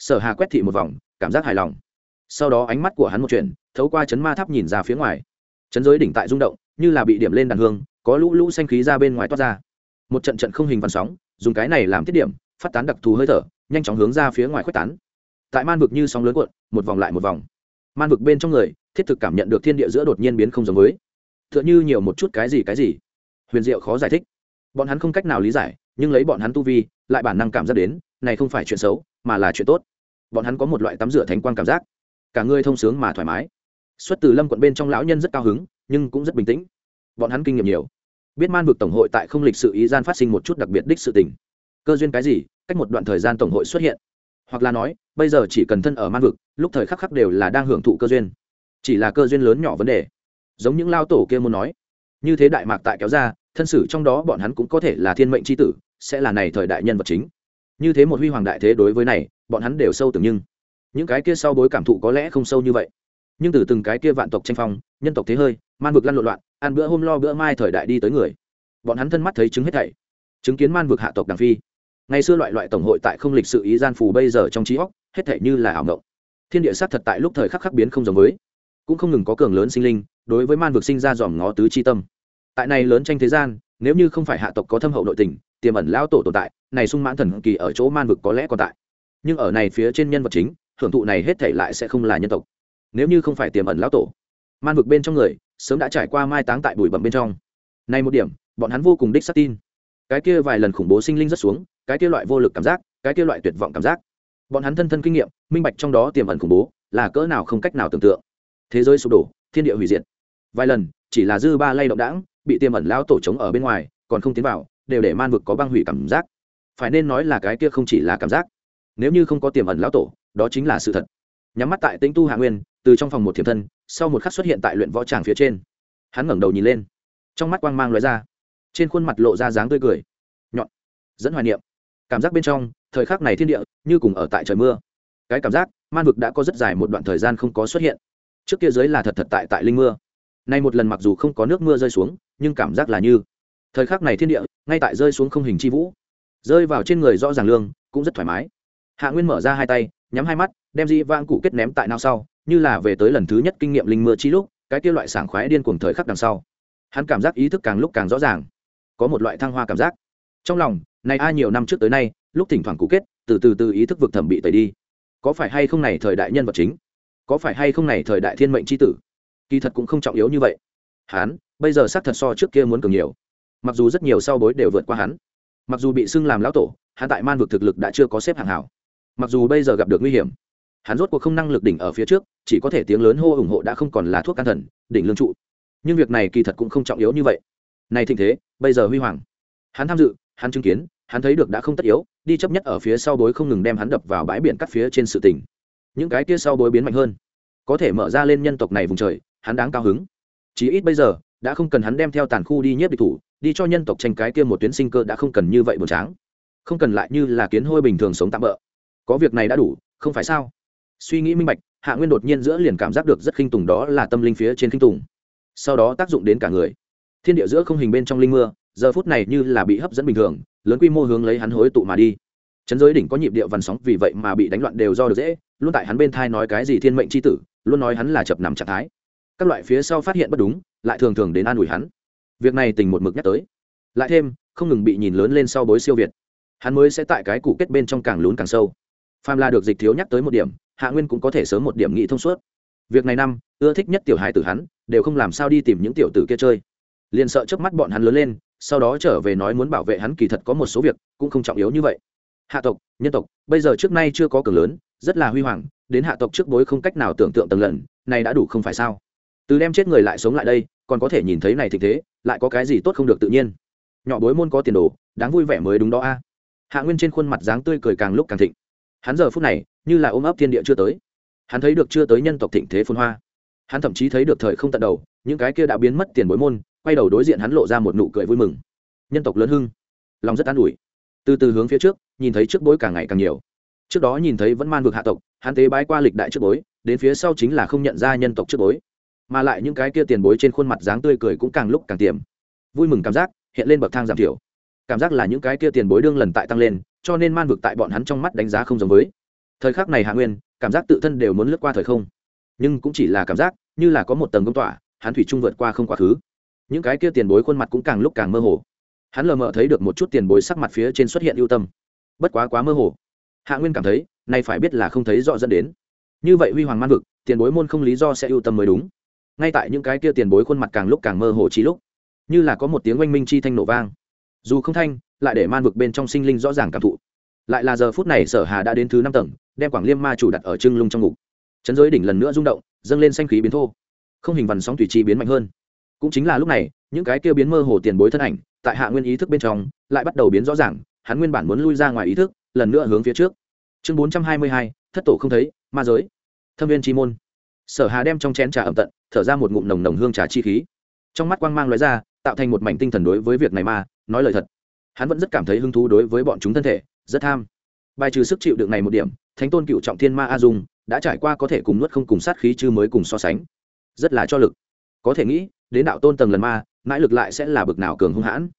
Speaker 1: sở hà quét thị một vòng, cảm giác hài lòng. Sau đó ánh mắt của hắn một chuyện thấu qua chấn ma tháp nhìn ra phía ngoài. Chấn giới đỉnh tại rung động, như là bị điểm lên đàn hương, có lũ lũ xanh khí ra bên ngoài toát ra. Một trận trận không hình văn sóng, dùng cái này làm tiết điểm, phát tán đặc thù hơi thở, nhanh chóng hướng ra phía ngoài khuếch tán. Tại man vực như sóng lớn cuộn, một vòng lại một vòng. Man vực bên trong người, thiết thực cảm nhận được thiên địa giữa đột nhiên biến không giống với. T h ư ợ n h ư nhiều một chút cái gì cái gì. Huyền diệu khó giải thích. Bọn hắn không cách nào lý giải, nhưng lấy bọn hắn tu vi, lại bản năng cảm giác đến, này không phải chuyện xấu, mà là chuyện tốt bọn hắn có một loại tắm rửa thánh quan cảm giác. Cả người thông sướng mà thoải mái. Xuất từ lâm quận bên trong lão nhân rất cao hứng, nhưng cũng rất bình tĩnh. Bọn hắn kinh nghiệm nhiều. Biết man vực tổng hội tại không lịch sự ý gian phát sinh một chút đặc biệt đích sự tình. Cơ duyên cái gì, cách một đoạn thời gian tổng hội xuất hiện. Hoặc là nói, bây giờ chỉ cần thân ở man vực, lúc thời khắc khắc đều là đang hưởng thụ cơ duyên. Chỉ là cơ duyên lớn nhỏ vấn đề. Giống những lao tổ kia muốn nói, như thế đại mạc tại kéo ra, thân sử trong đó bọn hắn cũng có thể là thiên mệnh c h i tử, sẽ là này thời đại nhân vật chính như thế một huy hoàng đại thế đối với này, bọn hắn đều sâu tưởng nhưng. Những cái kia sau bối cảm thụ có lẽ không sâu như vậy. Nhưng từ từng cái kia vạn tộc tranh phong, nhân tộc thế hơi, man vực lăn lộn loạn, ăn bữa hôm lo bữa mai thời đại đi tới người. Bọn hắn thân mắt thấy chứng hết thảy. Chứng kiến man vực hạ tộc đàng phi. Ngày xưa loại loại tổng hội tại không lịch sự ý gian phù bây giờ trong trí óc, hết thảy như là ảo ngộng thiên địa sát thật tại lúc thời khắc khắc biến không giống với. Cũng không ngừng có cường lớn sinh linh, đối với man vực sinh ra dòm ngó tứ chi tâm. Tại này lớn tranh thế gian, nếu như không phải hạ tộc có thâm hậu nội tình tiềm ẩn lão tổ tồn tại, này sung mãn thần kỳ ở chỗ man vực có lẽ còn tại. Nhưng ở này phía trên nhân vật chính, hưởng thụ này hết thể lại sẽ không là nhân tộc. Nếu như không phải tiềm ẩn lão tổ, man vực bên trong người sớm đã trải qua mai táng tại bụi bẩm bên trong. Này một điểm, bọn hắn vô cùng đích xác tin. Cái kia vài lần khủng bố sinh linh rất xuống, cái kia loại vô lực cảm giác, cái kia loại tuyệt vọng cảm giác. Bọn hắn thân thân kinh nghiệm, minh bạch trong đó tiềm ẩn khủng bố, là cỡ nào không cách nào tưởng tượng. Thế giới sụp đổ, thiên địa hủy diệt. Vài lần, chỉ là dư ba lay động đãng, bị tiềm ẩn lão tổ chống ở bên ngoài, còn không tiến vào đều để man vực có băng hủy cảm giác. Phải nên nói là cái kia không chỉ là cảm giác. Nếu như không có tiềm ẩn lão tổ, đó chính là sự thật. Nhắm mắt tại tĩnh tu hạ nguyên, từ trong phòng một thiểm thân, sau một khắc xuất hiện tại luyện võ tràng phía trên. Hắn ngẩng đầu nhìn lên. Trong mắt quang mang loại ra. Trên khuôn mặt lộ ra dáng tươi cười. Nhọn. Dẫn hoài niệm. Cảm giác bên trong, thời khắc này thiên địa, như cùng ở tại trời mưa. Cái cảm giác, man vực đã có rất dài một đoạn thời gian không có xuất hiện. Trước kia dưới là thật thật tại tại linh mưa. Nay một lần mặc dù không có nước mưa rơi xuống, nhưng cảm giác là như thời khắc này thiên địa, ngay tại rơi xuống không hình chi vũ. Rơi vào trên người rõ ràng lương, cũng rất thoải mái. Hạ nguyên mở ra hai tay, nhắm hai mắt, đem di vang cụ kết ném tại nào sau, như là về tới lần thứ nhất kinh nghiệm linh mưa chi lúc, cái kia loại sảng khoái điên cuồng thời khắc đằng sau. Hắn cảm giác ý thức càng lúc càng rõ ràng. Có một loại thăng hoa cảm giác. Trong lòng, này ai nhiều năm trước tới nay, lúc thỉnh thoảng cụ kết, từ từ từ ý thức vực thẩm bị tẩy đi. Có phải hay không này thời đại nhân vật chính? Có phải hay không này thời đại thiên mệnh c h i tử? Kỳ thật cũng không trọng yếu như vậy. Hắn, bây giờ xác thật so trước kia muốn cường nhiều mặc dù rất nhiều sau bối đều vượt qua hắn. Mặc dù bị xưng làm lão tổ, hắn tại man vực thực lực đã chưa có xếp hàng hảo. Mặc dù bây giờ gặp được nguy hiểm, hắn rốt cuộc không năng lực đỉnh ở phía trước, chỉ có thể tiếng lớn hô ủng hộ đã không còn là thuốc can thần, đỉnh lương trụ. Nhưng việc này kỳ thật cũng không trọng yếu như vậy. Này thịnh thế, bây giờ huy hoàng. Hắn tham dự, hắn chứng kiến, hắn thấy được đã không tất yếu, đi chấp nhất ở phía sau bối không ngừng đem hắn đập vào bãi biển cắt phía trên sự tình. Những cái kia sau bối biến mạnh hơn, có thể mở ra lên nhân tộc này vùng trời, hắn đáng cao hứng. Chí ít bây giờ, đã không cần hắn đem theo tàn khu đi nhiếp địch thủ đi cho nhân tộc tranh cái kia một tuyến sinh cơ đã không cần như vậy buồn tráng. Không cần lại như là kiến hôi bình thường sống tạm bỡ có việc này đã đủ, không phải sao? Suy nghĩ minh bạch, hạ nguyên đột nhiên giữa liền cảm giác được rất khinh tùng đó là tâm linh phía trên khinh tùng. Sau đó tác dụng đến cả người. Thiên địa giữa không hình bên trong linh mưa, giờ phút này như là bị hấp dẫn bình thường, lớn quy mô hướng lấy hắn hối tụ mà đi. Chấn giới đỉnh có nhịp điệu vằn sóng, vì vậy mà bị đánh loạn đều do được dễ, luôn tại hắn bên thai nói cái gì thiên mệnh c h i tử, luôn nói hắn là chập nằm trạng thái. Các loại phía sau phát hiện bất đúng, lại thường thường đến an ủi hắn việc này tình một mực nhắc tới. Lại thêm, không ngừng bị nhìn lớn lên sau bối siêu việt. Hắn mới sẽ tại cái cụ kết bên trong càng lún càng sâu. Phàm là được dịch thiếu nhắc tới một điểm, hạ nguyên cũng có thể sớm một điểm nghị thông suốt. Việc này năm, ưa thích nhất tiểu hài tử hắn, đều không làm sao đi tìm những tiểu tử kia chơi. Liền sợ trước mắt bọn hắn lớn lên, sau đó trở về nói muốn bảo vệ hắn kỳ thật có một số việc, cũng không trọng yếu như vậy. Hạ tộc, nhân tộc, bây giờ trước nay chưa có cường lớn, rất là huy hoàng, đến hạ tộc trước bối không cách nào tưởng tượng tầng lần, này đã đủ không phải sao? Từ đem chết người lại sống lại đây còn có thể nhìn thấy này thịnh thế, lại có cái gì tốt không được tự nhiên. Nhỏ bối môn có tiền đồ, đáng vui vẻ mới đúng đó a. Hạ nguyên trên khuôn mặt dáng tươi cười càng lúc càng thịnh. Hắn giờ phút này, như là ôm ấp thiên địa chưa tới. Hắn thấy được chưa tới nhân tộc thịnh thế phun hoa. Hắn thậm chí thấy được thời không tận đầu, những cái kia đã biến mất tiền bối môn, quay đầu đối diện hắn lộ ra một nụ cười vui mừng. Nhân tộc lớn hưng. Lòng rất an ủi. Từ từ hướng phía trước, nhìn thấy trước bối càng ngày càng nhiều. Trước đó nhìn thấy vẫn man vực hạ tộc, hắn tế bái qua lịch đại trước bối, đến phía sau chính là không nhận ra nhân tộc trước bối mà lại những cái kia tiền bối trên khuôn mặt dáng tươi cười cũng càng lúc càng tiềm. Vui mừng cảm giác hiện lên bậc thang giảm thiểu. Cảm giác là những cái kia tiền bối đương lần tại tăng lên, cho nên man vực tại bọn hắn trong mắt đánh giá không giống với. Thời khắc này hạ nguyên, cảm giác tự thân đều muốn lướt qua thời không. Nhưng cũng chỉ là cảm giác, như là có một tầng công tỏa hắn thủy trung vượt qua không quá khứ. Những cái kia tiền bối khuôn mặt cũng càng lúc càng mơ hồ. Hắn lờ mờ thấy được một chút tiền bối sắc mặt phía trên xuất hiện ưu tâm. Bất quá quá mơ hồ. Hạ nguyên cảm thấy, nay phải biết là không thấy rõ dẫn đến. Như vậy huy hoàng man vực, tiền bối môn không lý do sẽ ưu tâm mới đúng ngay tại những cái kia tiền bối khuôn mặt càng lúc càng mơ hồ trí lúc, như là có một tiếng oanh minh chi thanh nổ vang. Dù không thanh, lại để man vực bên trong sinh linh rõ ràng cảm thụ. Lại là giờ phút này sở hà đã đến thứ năm tầng, đem quảng liêm ma chủ đặt ở trưng lung trong ngục. Chấn giới đỉnh lần nữa rung động, dâng lên xanh khí biến thô. Không hình vằn sóng thủy chi biến mạnh hơn. Cũng chính là lúc này, những cái kia biến mơ hồ tiền bối thân ảnh, tại hạ nguyên ý thức bên trong, lại bắt đầu biến rõ ràng, hắn nguyên bản muốn lui ra ngoài ý thức, lần nữa hướng phía trước. Chương bốn trăm hai mươi hai, thất tổ không thấy, ma giới. Thâm viên chi môn sở hà đem trong chén trà ẩm tận, thở ra một ngụm nồng nồng hương trà chi khí. Trong mắt quang mang lóe ra, tạo thành một mảnh tinh thần đối với việc này mà, nói lời thật. Hắn vẫn rất cảm thấy hứng thú đối với bọn chúng thân thể, rất tham bài trừ sức chịu đựng này một điểm, thánh tôn cựu trọng thiên ma a dung đã trải qua có thể cùng nuốt không cùng sát khí chứ mới cùng so sánh. Rất là cho lực. Có thể nghĩ, đến đạo tôn tầng lần ma, mãi lực lại sẽ là bực nào cường hung hãn.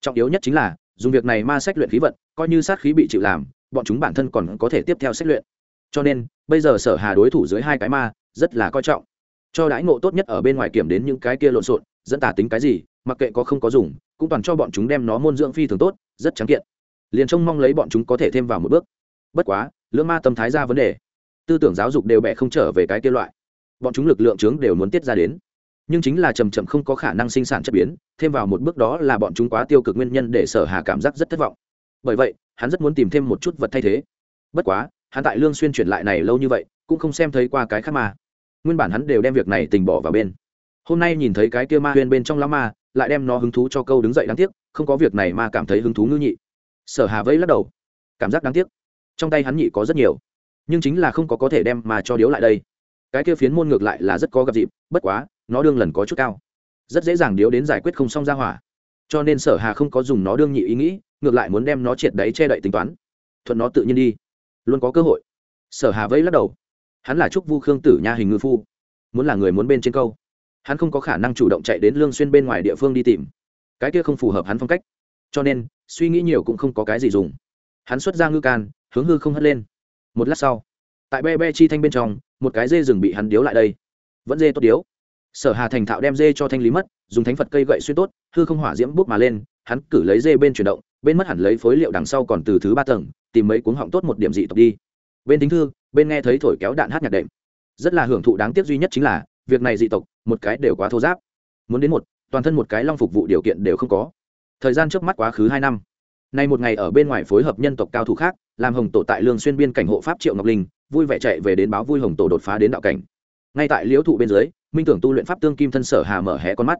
Speaker 1: Trọng yếu nhất chính là, dùng việc này ma sách luyện khí vận, coi như sát khí bị chịu làm, bọn chúng bản thân còn có thể tiếp theo sách luyện. Cho nên, bây giờ sở hà đối thủ dưới hai cái ma rất là coi trọng. Cho đãi ngộ tốt nhất ở bên ngoài kiểm đến những cái kia lộn xộn, dẫn tả tính cái gì, mặc kệ có không có dùng, cũng toàn cho bọn chúng đem nó môn dưỡng phi thường tốt, rất trắng kiện. Liền trông mong lấy bọn chúng có thể thêm vào một bước. Bất quá, lưỡng ma tâm thái ra vấn đề. Tư tưởng giáo dục đều bẻ không trở về cái kia loại. Bọn chúng lực lượng trướng đều muốn tiết ra đến. Nhưng chính là chầm chậm không có khả năng sinh sản chất biến, thêm vào một bước đó là bọn chúng quá tiêu cực nguyên nhân để sở hà cảm giác rất thất vọng. Bởi vậy, hắn rất muốn tìm thêm một chút vật thay thế. Bất quá, hắn tại lương xuyên chuyển lại này lâu như vậy, cũng không xem thấy qua cái khác mà nguyên bản hắn đều đem việc này tình bỏ vào bên. Hôm nay nhìn thấy cái kia ma huyên bên trong lão ma, lại đem nó hứng thú cho câu đứng dậy đáng tiếc, không có việc này mà cảm thấy hứng thú ngư nhị. Sở hà vẫy lắc đầu. Cảm giác đáng tiếc. Trong tay hắn nhị có rất nhiều, nhưng chính là không có có thể đem mà cho điếu lại đây. Cái kia phiến môn ngược lại là rất có gặp dịp, bất quá, nó đương lần có chút cao. Rất dễ dàng điếu đến giải quyết không xong ra hỏa. Cho nên sở hà không có dùng nó đương nhị ý nghĩ, ngược lại muốn đem nó triệt đáy che đậy tính toán. Thuận nó tự nhiên đi. Luôn có cơ hội. Sở hà vẫy lắc đầu hắn là trúc vu khương tử nha hình ngư phu, muốn là người muốn bên trên câu. Hắn không có khả năng chủ động chạy đến lương xuyên bên ngoài địa phương đi tìm. Cái kia không phù hợp hắn phong cách. Cho nên, suy nghĩ nhiều cũng không có cái gì dùng. Hắn xuất ra ngư can, hướng hư không hất lên. Một lát sau, tại be be chi thanh bên trong, một cái dê rừng bị hắn điếu lại đây. Vẫn dê tốt điếu. Sở hà thành thạo đem dê cho thanh lý mất, dùng thánh phật cây gậy xuyên tốt, hư không hỏa diễm bút mà lên, hắn cử lấy dê bên chuyển động, bên mất hẳn lấy phối liệu đằng sau còn từ thứ ba tầng, tìm mấy cuốn họng tốt một điểm dị tộc đi. Bên tính thư bên nghe thấy thổi kéo đạn hát nhạc đệm. Rất là hưởng thụ đáng tiếc duy nhất chính là, việc này dị tộc, một cái đều quá thô giáp. Muốn đến một, toàn thân một cái long phục vụ điều kiện đều không có. Thời gian trước mắt quá khứ hai năm. Nay một ngày ở bên ngoài phối hợp nhân tộc cao thủ khác, làm hồng tổ tại lương xuyên biên cảnh hộ pháp triệu ngọc linh, vui vẻ chạy về đến báo vui hồng tổ đột phá đến đạo cảnh. Ngay tại liễu thụ bên dưới, minh tưởng tu luyện pháp tương kim thân sở hà mở hé con mắt.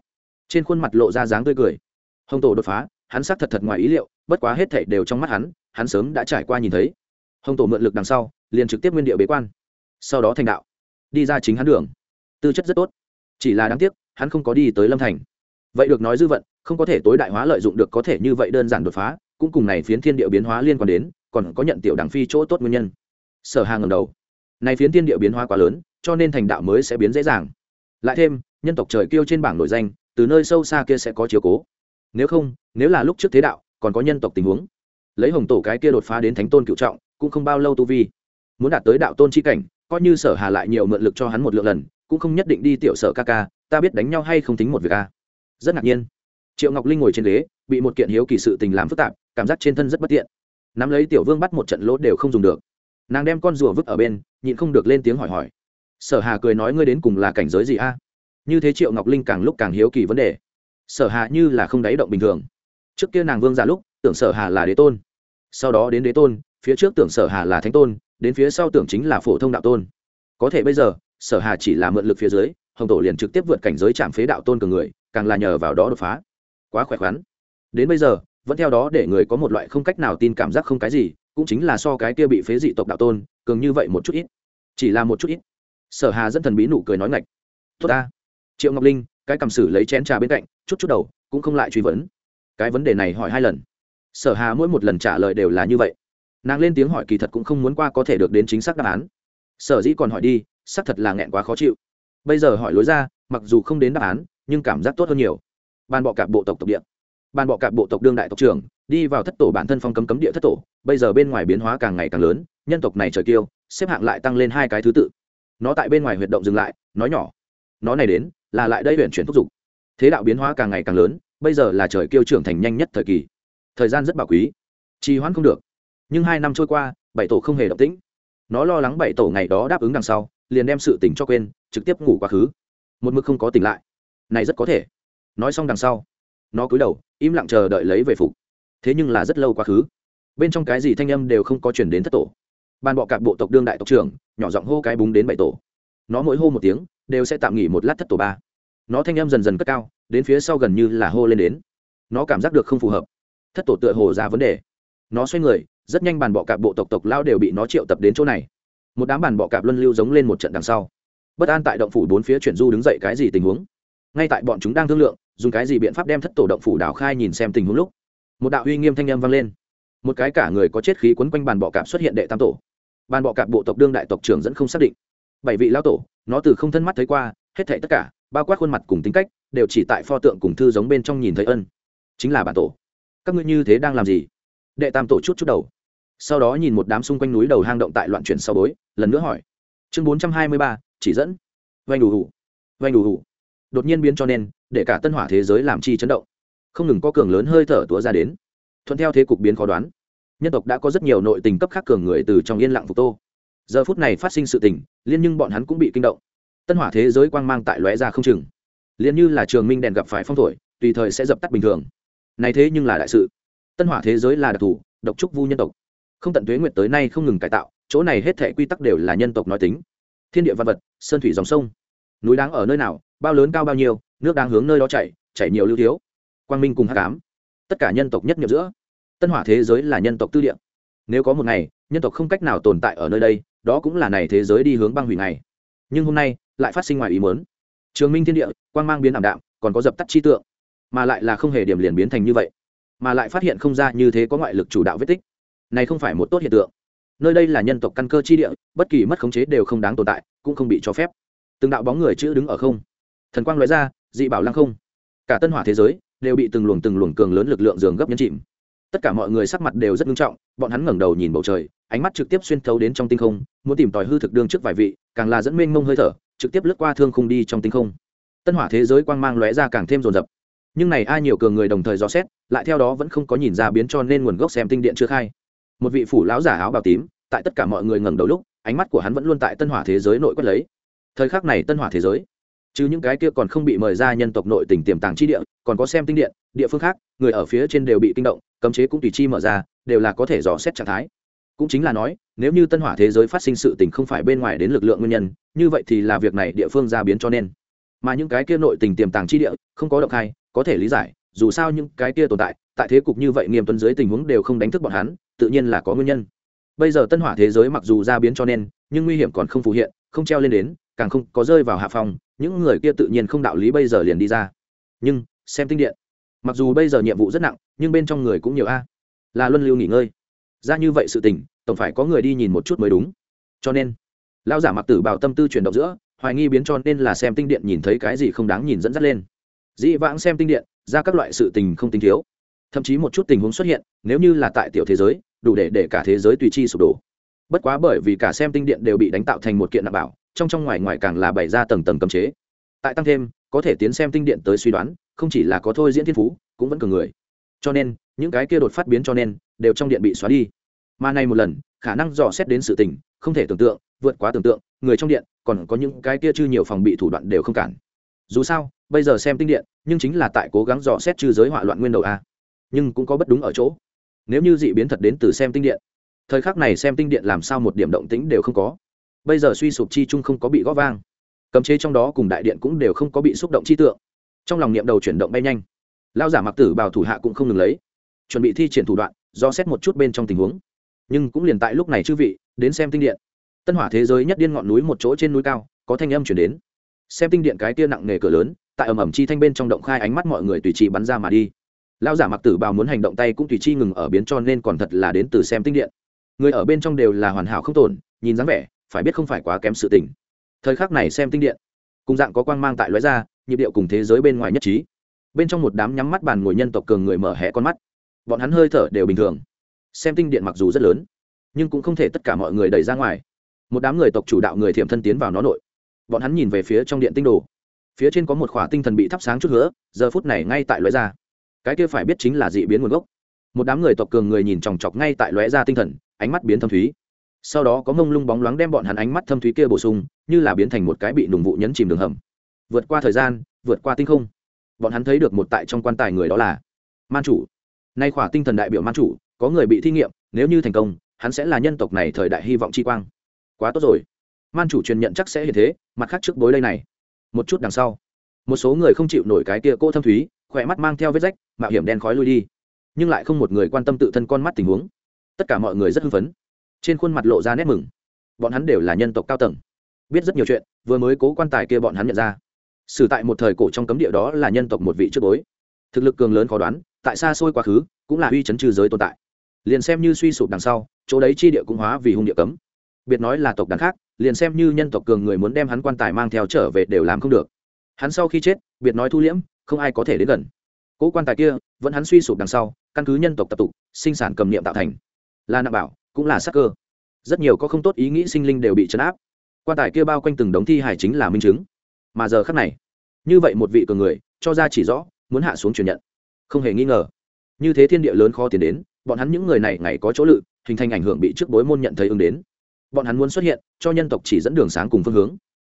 Speaker 1: Trên khuôn mặt lộ ra dáng tươi cười. Hồng tổ đột phá, hắn xác thật thật ngoài ý liệu, bất quá hết thảy đều trong mắt hắn hắn sớm đã trải qua nhìn thấy. Hồng tổ mượn lực đằng sau liền trực tiếp nguyên địa bế quan, sau đó thành đạo, đi ra chính hắn đường. Tư chất rất tốt, chỉ là đáng tiếc, hắn không có đi tới lâm thành. Vậy được nói dư vận, không có thể tối đại hóa lợi dụng được có thể như vậy đơn giản đột phá, cũng cùng này phiến thiên địa biến hóa liên quan đến, còn có nhận tiểu đảng phi chỗ tốt nguyên nhân. Sở hà ngầm đầu. Này phiến thiên địa biến hóa quá lớn, cho nên thành đạo mới sẽ biến dễ dàng. Lại thêm, nhân tộc trời kêu trên bảng nổi danh, từ nơi sâu xa kia sẽ có chiếu cố. Nếu không, nếu là lúc trước thế đạo, còn có nhân tộc tình huống. Lấy hồng tổ cái kia đột phá đến thánh tôn cựu trọng, cũng không bao lâu tu vi muốn đạt tới đạo tôn chi cảnh, coi như sở hà lại nhiều mượn lực cho hắn một lượng lần, cũng không nhất định đi tiểu sở ca ca, ta biết đánh nhau hay không tính một việc a. Rất ngạc nhiên. Triệu ngọc linh ngồi trên ghế, bị một kiện hiếu kỳ sự tình làm phức tạp, cảm giác trên thân rất bất tiện. Nắm lấy tiểu vương bắt một trận lỗ đều không dùng được. Nàng đem con rùa vứt ở bên, nhịn không được lên tiếng hỏi hỏi. Sở hà cười nói ngươi đến cùng là cảnh giới gì a? Như thế triệu ngọc linh càng lúc càng hiếu kỳ vấn đề. Sở hà như là không đáy động bình thường. Trước kia nàng vương giả lúc, tưởng sở hà là đế tôn. Sau đó đến đế tôn, phía trước tưởng sở hà là thánh tôn đến phía sau tưởng chính là phổ thông đạo tôn. Có thể bây giờ, sở hà chỉ là mượn lực phía dưới, hồng tổ liền trực tiếp vượt cảnh giới chạm phế đạo tôn cường người, càng là nhờ vào đó đột phá. Quá khỏe khoắn. Đến bây giờ, vẫn theo đó để người có một loại không cách nào tin cảm giác không cái gì, cũng chính là so cái kia bị phế dị tộc đạo tôn, cường như vậy một chút ít. Chỉ là một chút ít. Sở hà dẫn thần bí nụ cười nói ngạch. Tốt ta. Triệu ngọc linh, cái cầm sử lấy chén trà bên cạnh, chút chút đầu, cũng không lại truy vấn. Cái vấn đề này hỏi hai lần. Sở hà mỗi một lần trả lời đều là như vậy nàng lên tiếng hỏi kỳ thật cũng không muốn qua có thể được đến chính xác đáp án. Sở dĩ còn hỏi đi, xác thật là nghẹn quá khó chịu. Bây giờ hỏi lối ra, mặc dù không đến đáp án, nhưng cảm giác tốt hơn nhiều. Ban bọ cạp bộ tộc tộc địa. Ban bọ cạp bộ tộc đương đại tộc trưởng, đi vào thất tổ bản thân phong cấm cấm địa thất tổ, bây giờ bên ngoài biến hóa càng ngày càng lớn, nhân tộc này trời kiêu, xếp hạng lại tăng lên hai cái thứ tự. Nó tại bên ngoài huyệt động dừng lại, nói nhỏ. Nó này đến, là lại đây huyện chuyển thúc giục thế đạo biến hóa càng ngày càng lớn, bây giờ là trời kiêu trưởng thành nhanh nhất thời kỳ. Thời gian rất bảo quý. Trì hoãn không được nhưng hai năm trôi qua, bảy tổ không hề động tĩnh. Nó lo lắng bảy tổ ngày đó đáp ứng đằng sau, liền đem sự tỉnh cho quên, trực tiếp ngủ quá khứ. Một mực không có tỉnh lại. Này rất có thể. Nói xong đằng sau, nó cúi đầu, im lặng chờ đợi lấy về phục. Thế nhưng là rất lâu quá khứ. Bên trong cái gì thanh âm đều không có chuyển đến thất tổ. Ban bọ cạp bộ tộc đương đại tộc trưởng, nhỏ giọng hô cái búng đến bảy tổ. Nó mỗi hô một tiếng, đều sẽ tạm nghỉ một lát thất tổ ba. Nó thanh âm dần dần cất cao, đến phía sau gần như là hô lên đến. Nó cảm giác được không phù hợp. Thất tổ tựa hồ ra vấn đề. Nó xoay người rất nhanh bàn bọ cạp bộ tộc tộc lao đều bị nó triệu tập đến chỗ này. Một đám bàn bọ cạp luân lưu giống lên một trận đằng sau. Bất an tại động phủ bốn phía chuyển du đứng dậy cái gì tình huống? Ngay tại bọn chúng đang thương lượng, dùng cái gì biện pháp đem thất tổ động phủ đảo khai nhìn xem tình huống lúc, một đạo uy nghiêm thanh âm vang lên. Một cái cả người có chết khí quấn quanh bàn bọ cạp xuất hiện đệ tam tổ. Bàn bọ cạp bộ tộc đương đại tộc trưởng dẫn không xác định. Bảy vị lao tổ, nó từ không thân mắt thấy qua, hết thảy tất cả, bao quát khuôn mặt cùng tính cách, đều chỉ tại pho tượng cùng thư giống bên trong nhìn thấy ân. Chính là bản tổ. Các ngươi như thế đang làm gì? Đệ tam tổ chút chút đầu. Sau đó nhìn một đám xung quanh núi đầu hang động tại loạn chuyển sau bối, lần nữa hỏi. Chương bốn trăm hai mươi ba, chỉ dẫn. Vanh đủ hủ vanh đủ hủ đột nhiên biến cho nên, để cả tân hỏa thế giới làm chi chấn động. Không ngừng có cường lớn hơi thở túa ra đến. Thuận theo thế cục biến khó đoán. Nhân tộc đã có rất nhiều nội tình cấp khác cường người từ trong yên lặng phục tô. Giờ phút này phát sinh sự tình, liên nhưng bọn hắn cũng bị kinh động. Tân hỏa thế giới quang mang tại lóe ra không chừng. Liền như là trường minh đèn gặp phải phong thổi, tùy thời sẽ dập tắt bình thường. Này thế nhưng là đại sự tân hỏa thế giới là đặc thù, độc trúc vu nhân tộc. Không tận tuế nguyệt tới nay không ngừng cải tạo, chỗ này hết thể quy tắc đều là nhân tộc nói tính. Thiên địa văn vật, sơn thủy dòng sông. Núi đáng ở nơi nào, bao lớn cao bao nhiêu, nước đang hướng nơi đó chảy chảy nhiều lưu thiếu. Quang minh cùng hát cám tất cả nhân tộc nhất nhập giữa. Tân hỏa thế giới là nhân tộc tư địa. Nếu có một ngày, nhân tộc không cách nào tồn tại ở nơi đây, đó cũng là này thế giới đi hướng băng hủy ngày nhưng hôm nay, lại phát sinh ngoài ý muốn. Trường minh thiên địa, quang mang biến ảm đạm, còn có dập tắt chi tượng. Mà lại là không hề điểm liền biến thành như vậy mà lại phát hiện không ra như thế có ngoại lực chủ đạo vết tích. Này không phải một tốt hiện tượng. Nơi đây là nhân tộc căn cơ chi địa, bất kỳ mất khống chế đều không đáng tồn tại, cũng không bị cho phép. Từng đạo bóng người chữ đứng ở không. Thần quang loại ra, dị bảo lăng không. Cả tân hỏa thế giới đều bị từng luồng từng luồng cường lớn lực lượng dường gấp nhấn chìm. Tất cả mọi người sắc mặt đều rất nghiêm trọng, bọn hắn ngẩng đầu nhìn bầu trời, ánh mắt trực tiếp xuyên thấu đến trong tinh không, muốn tìm tòi hư thực đương trước vài vị, càng là dẫn mênh mông hơi thở, trực tiếp lướt qua thương khung đi trong tinh không. Tân hỏa thế giới quang mang lóe ra càng thêm rồn rập nhưng này ai nhiều cường người đồng thời dò xét, lại theo đó vẫn không có nhìn ra biến cho nên nguồn gốc xem tinh điện chưa khai. Một vị phủ lão giả áo bào tím, tại tất cả mọi người ngẩng đầu lúc, ánh mắt của hắn vẫn luôn tại tân hỏa thế giới nội quất lấy. Thời khắc này tân hỏa thế giới, chứ những cái kia còn không bị mời ra nhân tộc nội tỉnh tiềm tàng chi địa, còn có xem tinh điện, địa phương khác, người ở phía trên đều bị kinh động, cấm chế cũng tùy chi mở ra, đều là có thể dò xét trạng thái. Cũng chính là nói, nếu như tân hỏa thế giới phát sinh sự tình không phải bên ngoài đến lực lượng nguyên nhân, như vậy thì là việc này địa phương ra biến cho nên mà những cái kia nội tình tiềm tàng chi địa, không có động khai, có thể lý giải, dù sao những cái kia tồn tại tại thế cục như vậy nghiêm tuân dưới tình huống đều không đánh thức bọn hắn, tự nhiên là có nguyên nhân. Bây giờ tân hỏa thế giới mặc dù ra biến cho nên, nhưng nguy hiểm còn không phù hiện, không treo lên đến, càng không có rơi vào hạ phòng, những người kia tự nhiên không đạo lý bây giờ liền đi ra. Nhưng, xem tinh điện. Mặc dù bây giờ nhiệm vụ rất nặng, nhưng bên trong người cũng nhiều a. Là luân lưu nghỉ ngơi. Ra như vậy sự tình, tổng phải có người đi nhìn một chút mới đúng. Cho nên, lão giả mặc tử bảo tâm tư chuyển động giữa hoài nghi biến cho nên là xem tinh điện nhìn thấy cái gì không đáng nhìn dẫn dắt lên. Dĩ vãng xem tinh điện, ra các loại sự tình không tinh thiếu. Thậm chí một chút tình huống xuất hiện, nếu như là tại tiểu thế giới, đủ để để cả thế giới tùy chi sụp đổ. Bất quá bởi vì cả xem tinh điện đều bị đánh tạo thành một kiện đảm bảo, trong trong ngoài ngoài càng là bày ra tầng tầng cấm chế. Tại tăng thêm, có thể tiến xem tinh điện tới suy đoán, không chỉ là có thôi diễn thiên phú, cũng vẫn cường người. Cho nên, những cái kia đột phát biến cho nên, đều trong điện bị xóa đi. Mà này một lần, khả năng dò xét đến sự tình, không thể tưởng tượng, vượt quá tưởng tượng người trong điện, còn có những cái kia chư nhiều phòng bị thủ đoạn đều không cản. Dù sao, bây giờ xem tinh điện, nhưng chính là tại cố gắng dò xét chư giới hỏa loạn nguyên đầu a. Nhưng cũng có bất đúng ở chỗ. Nếu như dị biến thật đến từ xem tinh điện, thời khắc này xem tinh điện làm sao một điểm động tĩnh đều không có. Bây giờ suy sụp chi chung không có bị gõ vang. Cấm chế trong đó cùng đại điện cũng đều không có bị xúc động chi tượng. Trong lòng niệm đầu chuyển động bay nhanh. Lao giả mặc tử bào thủ hạ cũng không ngừng lấy. Chuẩn bị thi triển thủ đoạn, do xét một chút bên trong tình huống. Nhưng cũng liền tại lúc này chư vị, đến xem tinh điện tân hỏa thế giới nhất điên ngọn núi một chỗ trên núi cao, có thanh âm chuyển đến. Xem tinh điện cái tia nặng nề cửa lớn, tại ầm ầm chi thanh bên trong động khai ánh mắt mọi người tùy chi bắn ra mà đi. Lao giả mặc tử bào muốn hành động tay cũng tùy chi ngừng ở biến cho nên còn thật là đến từ xem tinh điện. Người ở bên trong đều là hoàn hảo không tổn, nhìn dáng vẻ, phải biết không phải quá kém sự tình. Thời khắc này xem tinh điện, cùng dạng có quang mang tại lóe ra, nhịp điệu cùng thế giới bên ngoài nhất trí. Bên trong một đám nhắm mắt bàn ngồi nhân tộc cường người mở hé con mắt. Bọn hắn hơi thở đều bình thường. Xem tinh điện mặc dù rất lớn, nhưng cũng không thể tất cả mọi người đẩy ra ngoài một đám người tộc chủ đạo người thiểm thân tiến vào nó nội. Bọn hắn nhìn về phía trong điện tinh đồ. Phía trên có một khỏa tinh thần bị thắp sáng chút nữa giờ phút này ngay tại lóe ra. Cái kia phải biết chính là dị biến nguồn gốc. Một đám người tộc cường người nhìn chòng chọc ngay tại lóe ra tinh thần, ánh mắt biến thâm thúy. Sau đó có mông lung bóng loáng đem bọn hắn ánh mắt thâm thúy kia bổ sung, như là biến thành một cái bị nùng vụ nhấn chìm đường hầm. Vượt qua thời gian, vượt qua tinh không. Bọn hắn thấy được một tại trong quan tài người đó là man chủ. Nay khỏa tinh thần đại biểu man chủ, có người bị thi nghiệm, nếu như thành công, hắn sẽ là nhân tộc này thời đại hy vọng chi quang quá tốt rồi. Man chủ truyền nhận chắc sẽ hiện thế, mặt khác trước bối đây này. Một chút đằng sau. Một số người không chịu nổi cái kia cô thâm thúy, khỏe mắt mang theo vết rách, mạo hiểm đen khói lui đi. Nhưng lại không một người quan tâm tự thân con mắt tình huống. Tất cả mọi người rất hưng phấn. Trên khuôn mặt lộ ra nét mừng. Bọn hắn đều là nhân tộc cao tầng. Biết rất nhiều chuyện, vừa mới cố quan tài kia bọn hắn nhận ra. Xử tại một thời cổ trong cấm địa đó là nhân tộc một vị trước bối. Thực lực cường lớn khó đoán, tại xa xôi quá khứ, cũng là uy chấn trừ giới tồn tại. Liền xem như suy sụp đằng sau, chỗ đấy chi địa cũng hóa vì hung địa cấm biệt nói là tộc đàn khác, liền xem như nhân tộc cường người muốn đem hắn quan tài mang theo trở về đều làm không được. Hắn sau khi chết, biệt nói thu liễm, không ai có thể đến gần. Cỗ quan tài kia, vẫn hắn suy sụp đằng sau, căn cứ nhân tộc tập tục sinh sản cầm niệm tạo thành. Là nạp bảo, cũng là sắc cơ. Rất nhiều có không tốt ý nghĩ sinh linh đều bị chấn áp. Quan tài kia bao quanh từng đống thi hải chính là minh chứng. Mà giờ khắc này, như vậy một vị cường người, cho ra chỉ rõ, muốn hạ xuống truyền nhận. Không hề nghi ngờ. Như thế thiên địa lớn khó tiến đến, bọn hắn những người này ngày có chỗ lự, hình thành ảnh hưởng bị trước bối môn nhận thấy ứng đến bọn hắn muốn xuất hiện, cho nhân tộc chỉ dẫn đường sáng cùng phương hướng.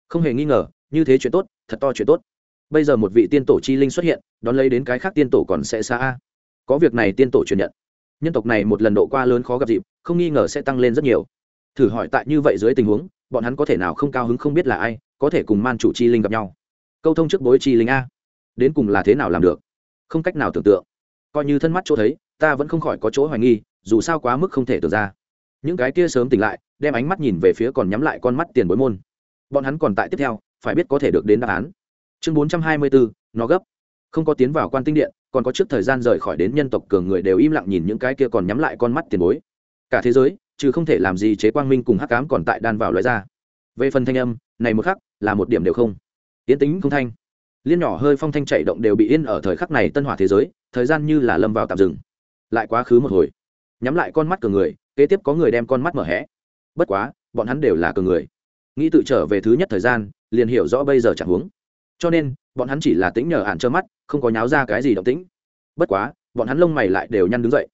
Speaker 1: Không hề nghi ngờ, như thế chuyện tốt, thật to chuyện tốt. Bây giờ một vị tiên tổ chi linh xuất hiện, đón lấy đến cái khác tiên tổ còn sẽ xa a. Có việc này tiên tổ truyền nhận. Nhân tộc này một lần độ qua lớn khó gặp dịp, không nghi ngờ sẽ tăng lên rất nhiều. Thử hỏi tại như vậy dưới tình huống, bọn hắn có thể nào không cao hứng không biết là ai, có thể cùng man chủ chi linh gặp nhau. Câu thông trước bối chi linh a. Đến cùng là thế nào làm được? Không cách nào tưởng tượng. Coi như thân mắt chỗ thấy, ta vẫn không khỏi có chỗ hoài nghi, dù sao quá mức không thể tưởng ra những cái kia sớm tỉnh lại, đem ánh mắt nhìn về phía còn nhắm lại con mắt tiền bối môn. Bọn hắn còn tại tiếp theo, phải biết có thể được đến đáp án. Chương bốn trăm hai mươi bốn, nó gấp. Không có tiến vào quan tinh điện, còn có trước thời gian rời khỏi đến nhân tộc cường người đều im lặng nhìn những cái kia còn nhắm lại con mắt tiền bối. Cả thế giới chứ không thể làm gì chế quang minh cùng hắc cám còn tại đan vào loại ra. Về phần thanh âm, này một khắc, là một điểm đều không. Yến tính không thanh. Liên nhỏ hơi phong thanh chạy động đều bị yên ở thời khắc này tân hỏa thế giới, thời gian như là lâm vào tạm dừng. Lại quá khứ một hồi. Nhắm lại con mắt cường người kế tiếp có người đem con mắt mở hẽ bất quá, bọn hắn đều là cường người. Nghĩ tự trở về thứ nhất thời gian, liền hiểu rõ bây giờ chẳng huống. Cho nên, bọn hắn chỉ là tính nhờ hạn trơ mắt, không có nháo ra cái gì động tĩnh. Bất quá, bọn hắn lông mày lại đều nhăn đứng dậy.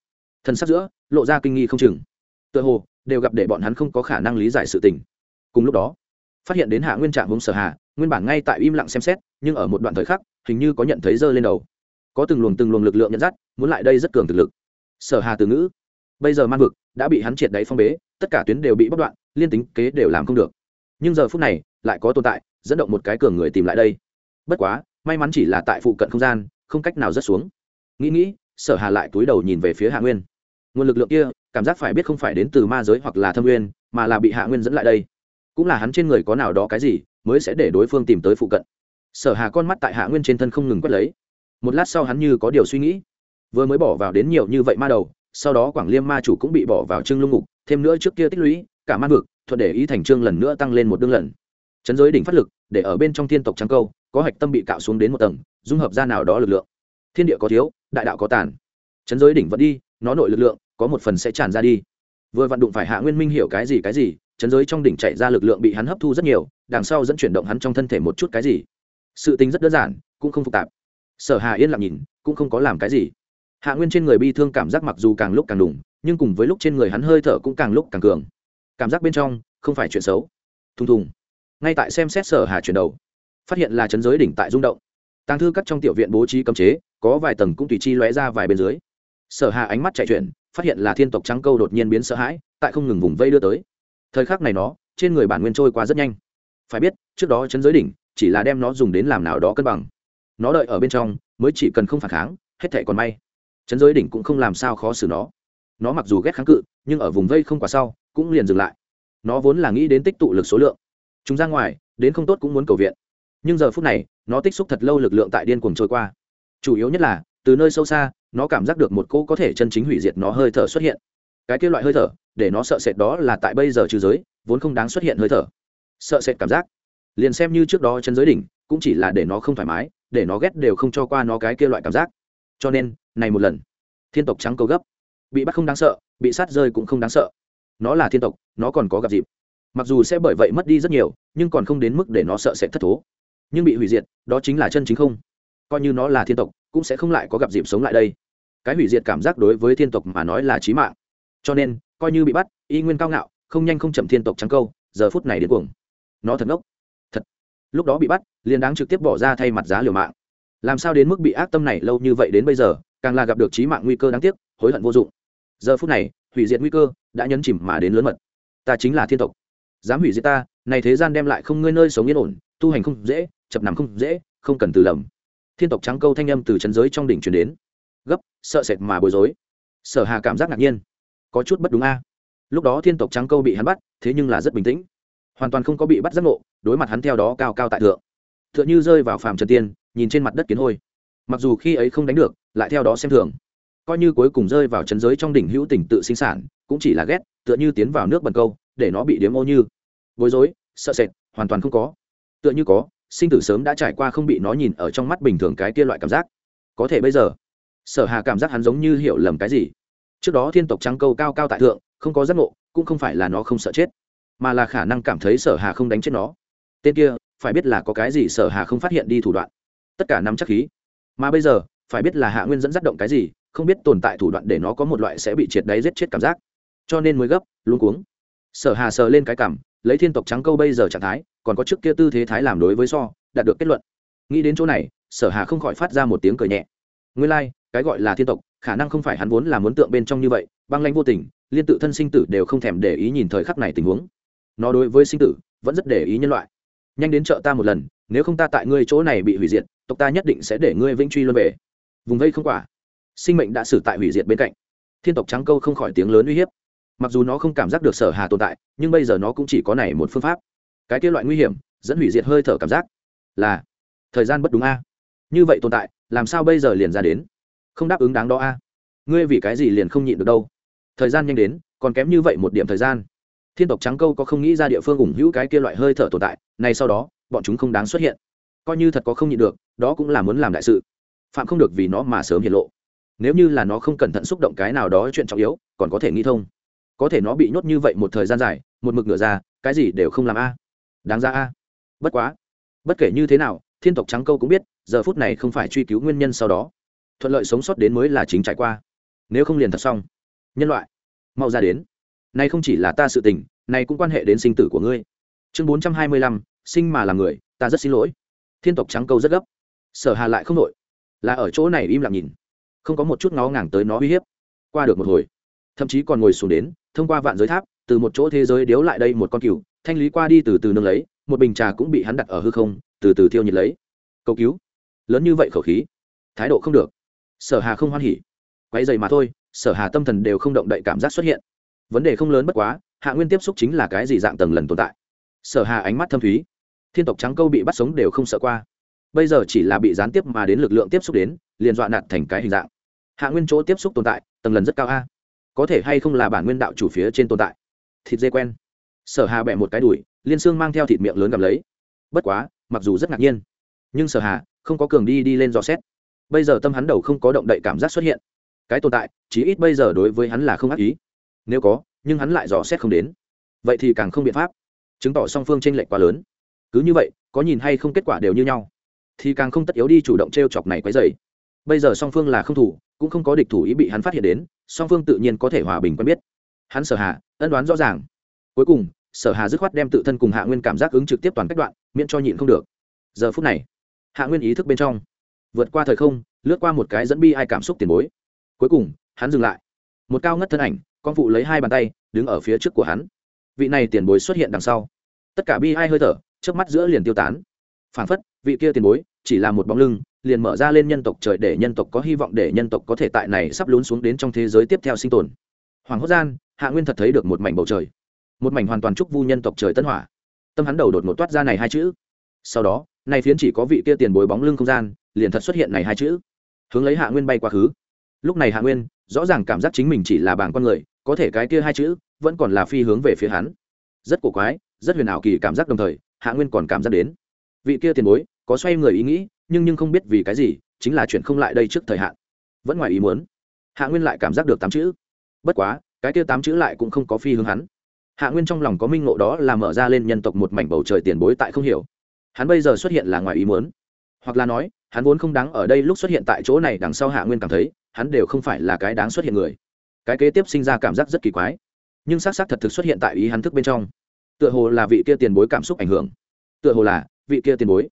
Speaker 1: Thân sắc giữa, lộ ra kinh nghi không chừng. Tựa hồ, đều gặp để bọn hắn không có khả năng lý giải sự tình. Cùng lúc đó, phát hiện đến hạ nguyên trạng hướng sở hà, nguyên bản ngay tại im lặng xem xét, nhưng ở một đoạn thời khắc, hình như có nhận thấy dơ lên đầu. Có từng luồng từng luồng lực lượng nhận dắt, muốn lại đây rất cường thực lực. Sở hà từ ngữ bây giờ man vực đã bị hắn triệt đáy phong bế, tất cả tuyến đều bị bóc đoạn, liên tính kế đều làm không được. Nhưng giờ phút này, lại có tồn tại, dẫn động một cái cường người tìm lại đây. Bất quá, may mắn chỉ là tại phụ cận không gian, không cách nào rớt xuống. Nghĩ nghĩ, sở hà lại túi đầu nhìn về phía hạ nguyên. Nguồn lực lượng kia, cảm giác phải biết không phải đến từ ma giới hoặc là thâm nguyên, mà là bị hạ nguyên dẫn lại đây. Cũng là hắn trên người có nào đó cái gì, mới sẽ để đối phương tìm tới phụ cận. Sở hà con mắt tại hạ nguyên trên thân không ngừng quét lấy. Một lát sau hắn như có điều suy nghĩ. Vừa mới bỏ vào đến nhiều như vậy ma đầu sau đó quảng liêm ma chủ cũng bị bỏ vào trưng lung ngục, thêm nữa trước kia tích lũy, cả man vực, thuận để ý thành trương lần nữa tăng lên một đương lần. Chấn giới đỉnh phát lực, để ở bên trong thiên tộc trắng câu, có hạch tâm bị cạo xuống đến một tầng, dung hợp ra nào đó lực lượng. Thiên địa có thiếu, đại đạo có tàn. Chấn giới đỉnh vẫn đi, nó nội lực lượng, có một phần sẽ tràn ra đi. Vừa vặn đụng phải hạ nguyên minh hiểu cái gì cái gì chấn giới trong đỉnh chạy ra lực lượng bị hắn hấp thu rất nhiều, đằng sau dẫn chuyển động hắn trong thân thể một chút cái gì. Sự tính rất đơn giản, cũng không phức tạp. Sở hà yên lặng nhìn, cũng không có làm cái gì hạ nguyên trên người bi thương cảm giác mặc dù càng lúc càng đủng, nhưng cùng với lúc trên người hắn hơi thở cũng càng lúc càng cường. Cảm giác bên trong, không phải chuyện xấu. Thùng thùng. Ngay tại xem xét sở hà chuyển đầu, phát hiện là chấn giới đỉnh tại rung động. Tàng thư cắt trong tiểu viện bố trí cấm chế, có vài tầng cũng tùy chi lóe ra vài bên dưới. Sở hà ánh mắt chạy chuyển, phát hiện là thiên tộc trắng câu đột nhiên biến sợ hãi, tại không ngừng vùng vây đưa tới. Thời khắc này nó, trên người bản nguyên trôi qua rất nhanh. Phải biết, trước đó chấn giới đỉnh, chỉ là đem nó dùng đến làm nào đó cân bằng. Nó đợi ở bên trong, mới chỉ cần không phản kháng, hết thể còn may chấn giới đỉnh cũng không làm sao khó xử nó. Nó mặc dù ghét kháng cự, nhưng ở vùng vây không quả sau, cũng liền dừng lại. Nó vốn là nghĩ đến tích tụ lực số lượng. Chúng ra ngoài, đến không tốt cũng muốn cầu viện. Nhưng giờ phút này, nó tích xúc thật lâu lực lượng tại điên cuồng trôi qua. Chủ yếu nhất là, từ nơi sâu xa, nó cảm giác được một cô có thể chân chính hủy diệt nó hơi thở xuất hiện. Cái kia loại hơi thở, để nó sợ sệt đó là tại bây giờ trừ giới, vốn không đáng xuất hiện hơi thở. Sợ sệt cảm giác. Liền xem như trước đó chân giới đỉnh, cũng chỉ là để nó không thoải mái, để nó ghét đều không cho qua nó cái kia loại cảm giác. Cho nên này một lần. Thiên tộc trắng câu gấp. Bị bắt không đáng sợ, bị sát rơi cũng không đáng sợ. Nó là thiên tộc, nó còn có gặp dịp. Mặc dù sẽ bởi vậy mất đi rất nhiều, nhưng còn không đến mức để nó sợ sẽ thất thố. Nhưng bị hủy diệt, đó chính là chân chính không. Coi như nó là thiên tộc, cũng sẽ không lại có gặp dịp sống lại đây. Cái hủy diệt cảm giác đối với thiên tộc mà nói là trí mạng. Cho nên, coi như bị bắt, y nguyên cao ngạo, không nhanh không chậm thiên tộc trắng câu, giờ phút này đến cuồng. Nó thật ngốc. Thật. Lúc đó bị bắt, liền đáng trực tiếp bỏ ra thay mặt giá liều mạng. Làm sao đến mức bị ác tâm này lâu như vậy đến bây giờ càng là gặp được trí mạng nguy cơ đáng tiếc, hối hận vô dụng. Giờ phút này, hủy diệt nguy cơ đã nhấn chìm mà đến lớn mật. Ta chính là thiên tộc. Dám hủy diệt ta, này thế gian đem lại không ngươi nơi sống yên ổn, tu hành không dễ, chập nằm không dễ, không cần từ lầm. Thiên tộc trắng câu thanh âm từ chân giới trong đỉnh truyền đến. Gấp, sợ sệt mà bối rối. Sở hà cảm giác ngạc nhiên. Có chút bất đúng a. À. Lúc đó thiên tộc trắng câu bị hắn bắt, thế nhưng là rất bình tĩnh. Hoàn toàn không có bị bắt giác ngộ, đối mặt hắn theo đó cao cao tại thượng. Tựa như rơi vào phàm trần tiên, nhìn trên mặt đất kiến hôi. Mặc dù khi ấy không đánh được lại theo đó xem thường. Coi như cuối cùng rơi vào chân giới trong đỉnh hữu tỉnh tự sinh sản, cũng chỉ là ghét, tựa như tiến vào nước bần câu, để nó bị điếm ô như. Bối rối, sợ sệt, hoàn toàn không có. Tựa như có, sinh tử sớm đã trải qua không bị nó nhìn ở trong mắt bình thường cái kia loại cảm giác. Có thể bây giờ, sở hà cảm giác hắn giống như hiểu lầm cái gì. Trước đó thiên tộc trắng câu cao cao tại thượng, không có giác ngộ, cũng không phải là nó không sợ chết, mà là khả năng cảm thấy sở hà không đánh chết nó. Tên kia, phải biết là có cái gì sở hà không phát hiện đi thủ đoạn. Tất cả nắm chắc khí. Mà bây giờ phải biết là hạ nguyên dẫn dắt động cái gì không biết tồn tại thủ đoạn để nó có một loại sẽ bị triệt đáy giết chết cảm giác. Cho nên mới gấp luôn cuống. Sở hà sờ lên cái cảm lấy thiên tộc trắng câu bây giờ trạng thái còn có trước kia tư thế thái làm đối với so đạt được kết luận. Nghĩ đến chỗ này sở hà không khỏi phát ra một tiếng cười nhẹ. Nguyên lai like, cái gọi là thiên tộc khả năng không phải hắn vốn là muốn tượng bên trong như vậy băng lãnh vô tình liên tự thân sinh tử đều không thèm để ý nhìn thời khắc này tình huống. Nó đối với sinh tử vẫn rất để ý nhân loại. Nhanh đến chợ ta một lần nếu không ta tại ngươi chỗ này bị hủy diệt tộc ta nhất định sẽ để ngươi vĩnh truy luân về vùng vây không quả. Sinh mệnh đã xử tại hủy diệt bên cạnh. Thiên tộc trắng câu không khỏi tiếng lớn uy hiếp. Mặc dù nó không cảm giác được sở hà tồn tại, nhưng bây giờ nó cũng chỉ có này một phương pháp. Cái kia loại nguy hiểm, dẫn hủy diệt hơi thở cảm giác là thời gian bất đúng a. Như vậy tồn tại, làm sao bây giờ liền ra đến? Không đáp ứng đáng đó a. Ngươi vì cái gì liền không nhịn được đâu? Thời gian nhanh đến, còn kém như vậy một điểm thời gian. Thiên tộc trắng câu có không nghĩ ra địa phương ủng hữu cái kia loại hơi thở tồn tại này sau đó, bọn chúng không đáng xuất hiện. Coi như thật có không nhịn được, đó cũng là muốn làm đại sự phạm không được vì nó mà sớm hiện lộ. Nếu như là nó không cẩn thận xúc động cái nào đó chuyện trọng yếu, còn có thể nghĩ thông. Có thể nó bị nhốt như vậy một thời gian dài, một mực ngửa ra, cái gì đều không làm a. Đáng ra a. Bất quá. Bất kể như thế nào, thiên tộc trắng câu cũng biết, giờ phút này không phải truy cứu nguyên nhân sau đó. Thuận lợi sống sót đến mới là chính trải qua. Nếu không liền thật xong. Nhân loại. Mau ra đến. Nay không chỉ là ta sự tình này cũng quan hệ đến sinh tử của ngươi. Chương bốn trăm hai mươi lăm, sinh mà là người, ta rất xin lỗi. Thiên tộc trắng câu rất gấp. Sở hà lại không nội là ở chỗ này im lặng nhìn, không có một chút ngó ngàng tới nó uy hiếp. Qua được một hồi, thậm chí còn ngồi xuống đến, thông qua vạn giới tháp, từ một chỗ thế giới điếu lại đây một con cừu, thanh lý qua đi từ từ nâng lấy, một bình trà cũng bị hắn đặt ở hư không, từ từ thiêu nhiệt lấy. Cầu cứu. Lớn như vậy khẩu khí, thái độ không được. Sở hà không hoan hỉ. Quay dày mà thôi, sở hà tâm thần đều không động đậy cảm giác xuất hiện. Vấn đề không lớn bất quá, hạ nguyên tiếp xúc chính là cái gì dạng tầng lần tồn tại. Sở hà ánh mắt thâm thúy. Thiên tộc trắng câu bị bắt sống đều không sợ qua bây giờ chỉ là bị gián tiếp mà đến lực lượng tiếp xúc đến, liền dọa nạt thành cái hình dạng. Hạ nguyên chỗ tiếp xúc tồn tại, tầng lần rất cao a. Có thể hay không là bản nguyên đạo chủ phía trên tồn tại? Thịt dê quen. Sở hà bẹ một cái đùi, liên xương mang theo thịt miệng lớn cầm lấy. Bất quá, mặc dù rất ngạc nhiên, nhưng sở hà không có cường đi đi lên dò xét. Bây giờ tâm hắn đầu không có động đậy cảm giác xuất hiện. Cái tồn tại, chí ít bây giờ đối với hắn là không ác ý. Nếu có, nhưng hắn lại dò xét không đến. Vậy thì càng không biện pháp. Chứng tỏ song phương tranh lệch quá lớn. Cứ như vậy, có nhìn hay không kết quả đều như nhau thì càng không tất yếu đi chủ động t r e o chọc này quấy dày bây giờ song phương là không thủ, cũng không có địch thủ ý bị hắn phát hiện đến, song phương tự nhiên có thể hòa bình quen biết. Hắn sở hà, ân đoán rõ ràng. Cuối cùng, sở hà dứt khoát đem tự thân cùng hạ nguyên cảm giác ứng trực tiếp toàn cách đoạn, miễn cho nhịn không được. Giờ phút này, hạ nguyên ý thức bên trong, vượt qua thời không, lướt qua một cái dẫn bi ai cảm xúc tiền bối. Cuối cùng, hắn dừng lại. Một cao ngất thân ảnh, con phụ lấy hai bàn tay, đứng ở phía trước của hắn. Vị này tiền bối xuất hiện đằng sau. Tất cả bi ai hơi thở trước mắt giữa liền tiêu tán. Phản phất, vị kia tiền bối chỉ là một bóng lưng, liền mở ra lên nhân tộc trời để nhân tộc có hy vọng để nhân tộc có thể tại này sắp lún xuống đến trong thế giới tiếp theo sinh tồn. Hoàng hốt gian, hạ nguyên thật thấy được một mảnh bầu trời. Một mảnh hoàn toàn trúc vu nhân tộc trời tân hỏa. Tâm hắn đầu đột một toát ra này hai chữ. Sau đó, này phiến chỉ có vị kia tiền bối bóng lưng không gian, liền thật xuất hiện này hai chữ. Hướng lấy hạ nguyên bay quá khứ. Lúc này hạ nguyên, rõ ràng cảm giác chính mình chỉ là bảng con người, có thể cái kia hai chữ, vẫn còn là phi hướng về phía hắn. Rất cổ quái, rất huyền ảo kỳ cảm giác đồng thời, hạ nguyên còn cảm giác đến. Vị kia tiền bối có xoay người ý nghĩ, nhưng nhưng không biết vì cái gì, chính là chuyện không lại đây trước thời hạn. Vẫn ngoài ý muốn. Hạ nguyên lại cảm giác được tám chữ. Bất quá, cái kia tám chữ lại cũng không có phi hướng hắn. Hạ nguyên trong lòng có minh ngộ đó là mở ra lên nhân tộc một mảnh bầu trời tiền bối tại không hiểu. Hắn bây giờ xuất hiện là ngoài ý muốn. Hoặc là nói, hắn vốn không đáng ở đây lúc xuất hiện tại chỗ này đằng sau hạ nguyên cảm thấy, hắn đều không phải là cái đáng xuất hiện người. Cái kế tiếp sinh ra cảm giác rất kỳ quái. Nhưng xác xác thật thực xuất hiện tại ý hắn thức bên trong. Tựa hồ là vị kia tiền bối cảm xúc ảnh hưởng. Tựa hồ là vị kia tiền bối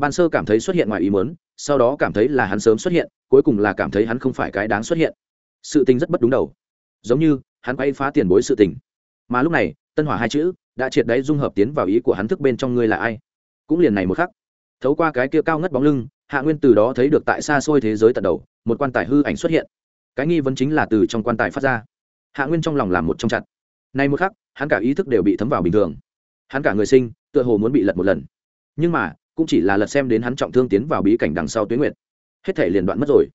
Speaker 1: ban sơ cảm thấy xuất hiện ngoài ý muốn, sau đó cảm thấy là hắn sớm xuất hiện cuối cùng là cảm thấy hắn không phải cái đáng xuất hiện. Sự tình rất bất đúng đầu. Giống như hắn quay phá tiền bối sự tình. Mà lúc này tân hỏa hai chữ đã triệt đáy dung hợp tiến vào ý của hắn thức bên trong ngươi là ai? Cũng liền này một khắc thấu qua cái kia cao ngất bóng lưng hạ nguyên từ đó thấy được tại xa xôi thế giới tận đầu một quan tài hư ảnh xuất hiện. Cái nghi vấn chính là từ trong quan tài phát ra. Hạ nguyên trong lòng làm một trong chặt. Nay một khắc hắn cả ý thức đều bị thấm vào bình thường. Hắn cả người sinh tựa hồ muốn bị lật một lần. Nhưng mà cũng chỉ là lật xem đến hắn trọng thương tiến vào bí cảnh đằng sau tuyến nguyệt. Hết thể liền đoạn mất rồi.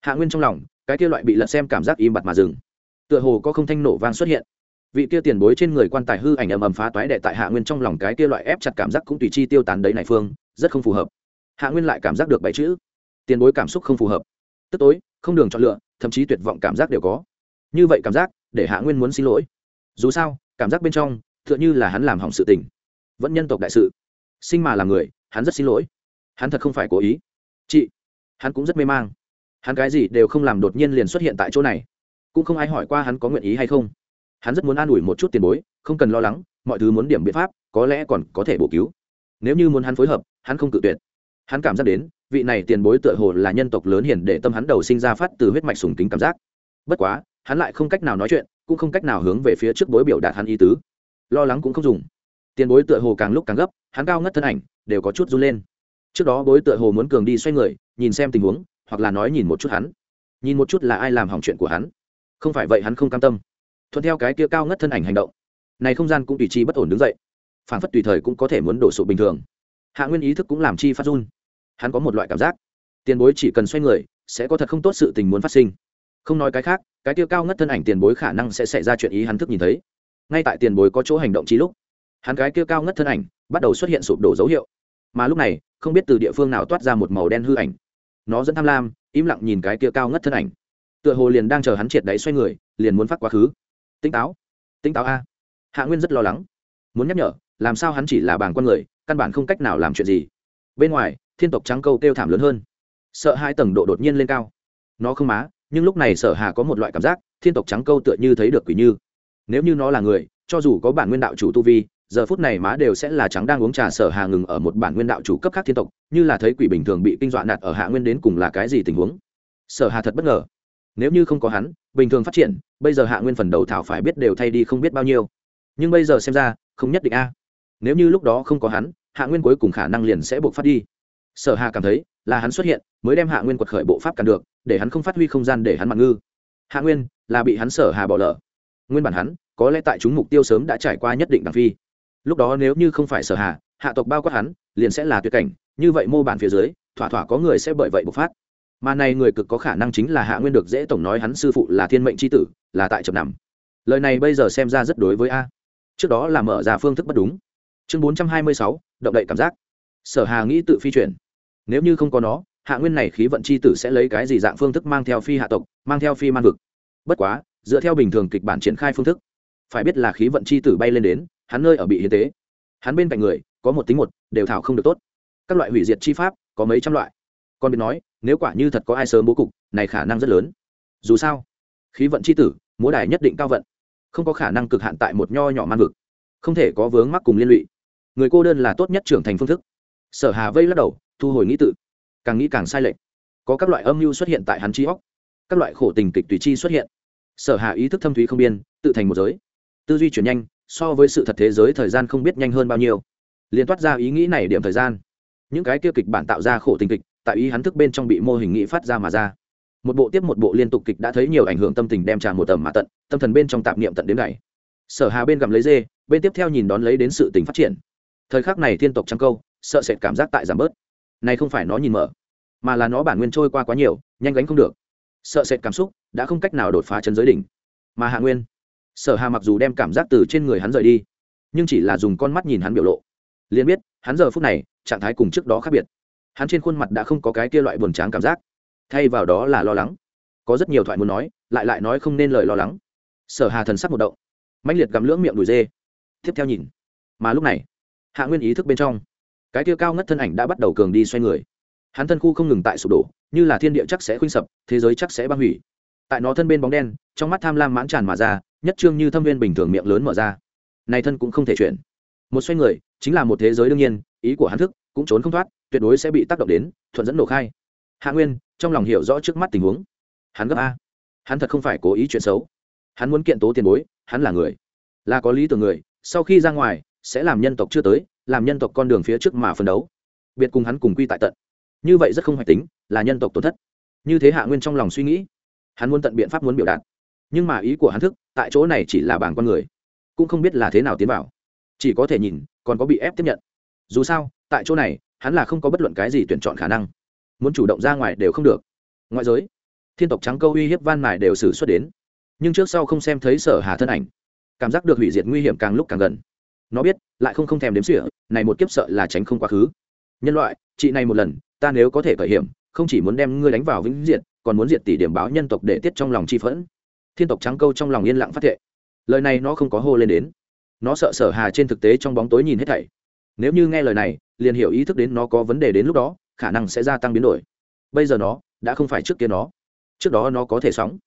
Speaker 1: Hạ nguyên trong lòng, cái kia loại bị lật xem cảm giác im bặt mà dừng. Tựa hồ có không thanh nổ vang xuất hiện. Vị kia tiền bối trên người quan tài hư ảnh ầm ầm phá toái đệ tại hạ nguyên trong lòng cái kia loại ép chặt cảm giác cũng tùy chi tiêu tán đấy này phương, rất không phù hợp. Hạ nguyên lại cảm giác được bảy chữ. Tiền bối cảm xúc không phù hợp. Tức tối, không đường chọn lựa, thậm chí tuyệt vọng cảm giác đều có. Như vậy cảm giác, để hạ nguyên muốn xin lỗi. Dù sao, cảm giác bên trong t h ư ợ n h ư là hắn làm hỏng sự tình. Vẫn nhân tộc đại sự. Sinh mà là người hắn rất xin lỗi. Hắn thật không phải cố ý. Chị, hắn cũng rất mê mang. Hắn cái gì đều không làm đột nhiên liền xuất hiện tại chỗ này. Cũng không ai hỏi qua hắn có nguyện ý hay không. Hắn rất muốn an ủi một chút tiền bối, không cần lo lắng, mọi thứ muốn điểm biện pháp, có lẽ còn có thể bổ cứu. Nếu như muốn hắn phối hợp, hắn không cự tuyệt. Hắn cảm giác đến, vị này tiền bối tựa hồ là nhân tộc lớn hiển để tâm hắn đầu sinh ra phát từ huyết mạch sùng kính cảm giác. Bất quá, hắn lại không cách nào nói chuyện, cũng không cách nào hướng về phía trước bối biểu đạt hắn ý tứ. Lo lắng cũng không dùng. Tiền bối tựa hồ càng lúc càng gấp hắn cao ngất thân ảnh đều có chút run lên. Trước đó bối tựa hồ muốn cường đi xoay người, nhìn xem tình huống, hoặc là nói nhìn một chút hắn. Nhìn một chút là ai làm hỏng chuyện của hắn. Không phải vậy hắn không cam tâm. Thuận theo cái kia cao ngất thân ảnh hành động, này không gian cũng tùy chi bất ổn đứng dậy. Phản phất tùy thời cũng có thể muốn đổ sụp bình thường. Hạ nguyên ý thức cũng làm chi phát run. Hắn có một loại cảm giác, tiền bối chỉ cần xoay người, sẽ có thật không tốt sự tình muốn phát sinh. Không nói cái khác, cái tiêu cao ngất thân ảnh tiền bối khả năng sẽ xảy ra chuyện ý hắn thức nhìn thấy. Ngay tại tiền bối có chỗ hành động trí lúc, hắn cái kia cao ngất thân ảnh bắt đầu xuất hiện sụp đổ dấu hiệu. Mà lúc này, không biết từ địa phương nào toát ra một màu đen hư ảnh. Nó dẫn tham lam, im lặng nhìn cái kia cao ngất thân ảnh. Tựa hồ liền đang chờ hắn triệt đáy xoay người, liền muốn phát quá khứ. Tỉnh táo. Tỉnh táo a. Hạ nguyên rất lo lắng. Muốn nhắc nhở, làm sao hắn chỉ là bảng con người, căn bản không cách nào làm chuyện gì. Bên ngoài, thiên tộc trắng câu kêu thảm lớn hơn. Sợ hai tầng độ đột nhiên lên cao. Nó không má, nhưng lúc này sở hà có một loại cảm giác, thiên tộc trắng câu tựa như thấy được quỷ như. Nếu như nó là người, cho dù có bản nguyên đạo chủ tu vi giờ phút này má đều sẽ là trắng đang uống trà sở hà ngừng ở một bản nguyên đạo chủ cấp khác thiên tộc, như là thấy quỷ bình thường bị kinh dọa nạt ở hạ nguyên đến cùng là cái gì tình huống. Sở hà thật bất ngờ. Nếu như không có hắn, bình thường phát triển, bây giờ hạ nguyên phần đầu thảo phải biết đều thay đi không biết bao nhiêu. Nhưng bây giờ xem ra, không nhất định a. Nếu như lúc đó không có hắn, hạ nguyên cuối cùng khả năng liền sẽ buộc phát đi. Sở hà cảm thấy là hắn xuất hiện, mới đem hạ nguyên quật khởi bộ pháp cản được, để hắn không phát huy không gian để hắn mặt ngư. Hạ nguyên là bị hắn sở hà bỏ lỡ. Nguyên bản hắn, có lẽ tại chúng mục tiêu sớm đã trải qua nhất định đằng phi lúc đó nếu như không phải sở hà, hạ tộc bao quát hắn, liền sẽ là tuyệt cảnh, như vậy mô bản phía dưới, thỏa thỏa có người sẽ bởi vậy bộc phát. Mà này người cực có khả năng chính là hạ nguyên được dễ tổng nói hắn sư phụ là thiên mệnh c h i tử, là tại trầm nằm. Lời này bây giờ xem ra rất đối với a. Trước đó là mở ra phương thức bất đúng. Chương bốn trăm hai mươi sáu, động đậy cảm giác. Sở hà nghĩ tự phi chuyển. Nếu như không có nó, hạ nguyên này khí vận c h i tử sẽ lấy cái gì dạng phương thức mang theo phi hạ tộc, mang theo phi man vực? Bất quá, dựa theo bình thường kịch bản triển khai phương thức, phải biết là khí vận c h i tử bay lên đến hắn nơi ở bị hiến tế. Hắn bên cạnh người, có một tính một, đều thảo không được tốt. Các loại hủy diệt chi pháp, có mấy trăm loại. Còn biết nói, nếu quả như thật có ai sớm bố cục, này khả năng rất lớn. Dù sao, khí vận c h i tử, múa đài nhất định cao vận. Không có khả năng cực hạn tại một nho nhỏ man vực. Không thể có vướng mắc cùng liên lụy. Người cô đơn là tốt nhất trưởng thành phương thức. Sở hà vây lắc đầu, thu hồi nghĩ tự. Càng nghĩ càng sai lệch. Có các loại âm mưu xuất hiện tại hắn trí óc. Các loại khổ tình kịch tùy chi xuất hiện. Sở hà ý thức thâm thúy không biên, tự thành một giới. Tư duy chuyển nhanh so với sự thật thế giới thời gian không biết nhanh hơn bao nhiêu. Liên toát ra ý nghĩ này điểm thời gian. Những cái kia kịch bản tạo ra khổ tình kịch, tại ý hắn thức bên trong bị mô hình nghĩ phát ra mà ra. Một bộ tiếp một bộ liên tục kịch đã thấy nhiều ảnh hưởng tâm tình đem trà một tầm mà tận, tâm thần bên trong tạp niệm tận đến ngày. Sở hà bên gặm lấy dê, bên tiếp theo nhìn đón lấy đến sự tình phát triển. Thời khắc này thiên tộc trăng câu, sợ sệt cảm giác tại giảm bớt. Này không phải nó nhìn mở, mà là nó bản nguyên trôi qua quá nhiều, nhanh gánh không được. Sợ sệt cảm xúc đã không cách nào đột phá chân giới đỉnh. Mà hạ nguyên sở hà mặc dù đem cảm giác từ trên người hắn rời đi, nhưng chỉ là dùng con mắt nhìn hắn biểu lộ. Liền biết, hắn giờ phút này, trạng thái cùng trước đó khác biệt. Hắn trên khuôn mặt đã không có cái kia loại buồn tráng cảm giác. Thay vào đó là lo lắng. Có rất nhiều thoại muốn nói, lại lại nói không nên lời lo lắng. Sở hà thần sắc một động. Mạnh liệt gắm lưỡng miệng đùi dê. Tiếp theo nhìn. Mà lúc này, hạ nguyên ý thức bên trong, cái kia cao ngất thân ảnh đã bắt đầu cường đi xoay người. Hắn thân khu không ngừng tại sụp đổ, như là thiên địa chắc sẽ khuynh sập, thế giới chắc sẽ băng hủy tại nó thân bên bóng đen, trong mắt tham lam mãn tràn mà ra, nhất trương như thâm viên bình thường miệng lớn mở ra. Này thân cũng không thể chuyển. Một xoay người, chính là một thế giới đương nhiên, ý của hắn thức cũng trốn không thoát, tuyệt đối sẽ bị tác động đến, thuận dẫn nổ khai. Hạ nguyên, trong lòng hiểu rõ trước mắt tình huống. Hắn gấp a. Hắn thật không phải cố ý chuyện xấu. Hắn muốn kiện tố tiền bối, hắn là người. Là có lý tưởng người, sau khi ra ngoài, sẽ làm nhân tộc chưa tới, làm nhân tộc con đường phía trước mà phấn đấu. Biệt cùng hắn cùng quy tại tận. Như vậy rất không hoạch tính, là nhân tộc tổn thất. Như thế hạ nguyên trong lòng suy nghĩ hắn muốn tận biện pháp muốn biểu đạt. Nhưng mà ý của hắn thức, tại chỗ này chỉ là bảng con người. Cũng không biết là thế nào tiến vào. Chỉ có thể nhìn, còn có bị ép tiếp nhận. Dù sao, tại chỗ này, hắn là không có bất luận cái gì tuyển chọn khả năng. Muốn chủ động ra ngoài đều không được. Ngoại giới, thiên tộc trắng câu uy hiếp van mài đều xử xuất đến. Nhưng trước sau không xem thấy sở hà thân ảnh. Cảm giác được hủy diệt nguy hiểm càng lúc càng gần. Nó biết, lại không không thèm đếm xỉa, này một kiếp sợ là tránh không quá khứ. Nhân loại, chị này một lần, ta nếu có thể cởi hiểm, không chỉ muốn đem ngươi đánh vào vĩnh diệt còn muốn diệt tỷ điểm báo nhân tộc để tiết trong lòng chi phẫn. Thiên tộc trắng câu trong lòng yên lặng phát thệ. Lời này nó không có hô lên đến. Nó sợ sở hà trên thực tế trong bóng tối nhìn hết thảy. Nếu như nghe lời này, liền hiểu ý thức đến nó có vấn đề đến lúc đó, khả năng sẽ gia tăng biến đổi. Bây giờ nó đã không phải trước kia nó. Trước đó nó có thể sóng,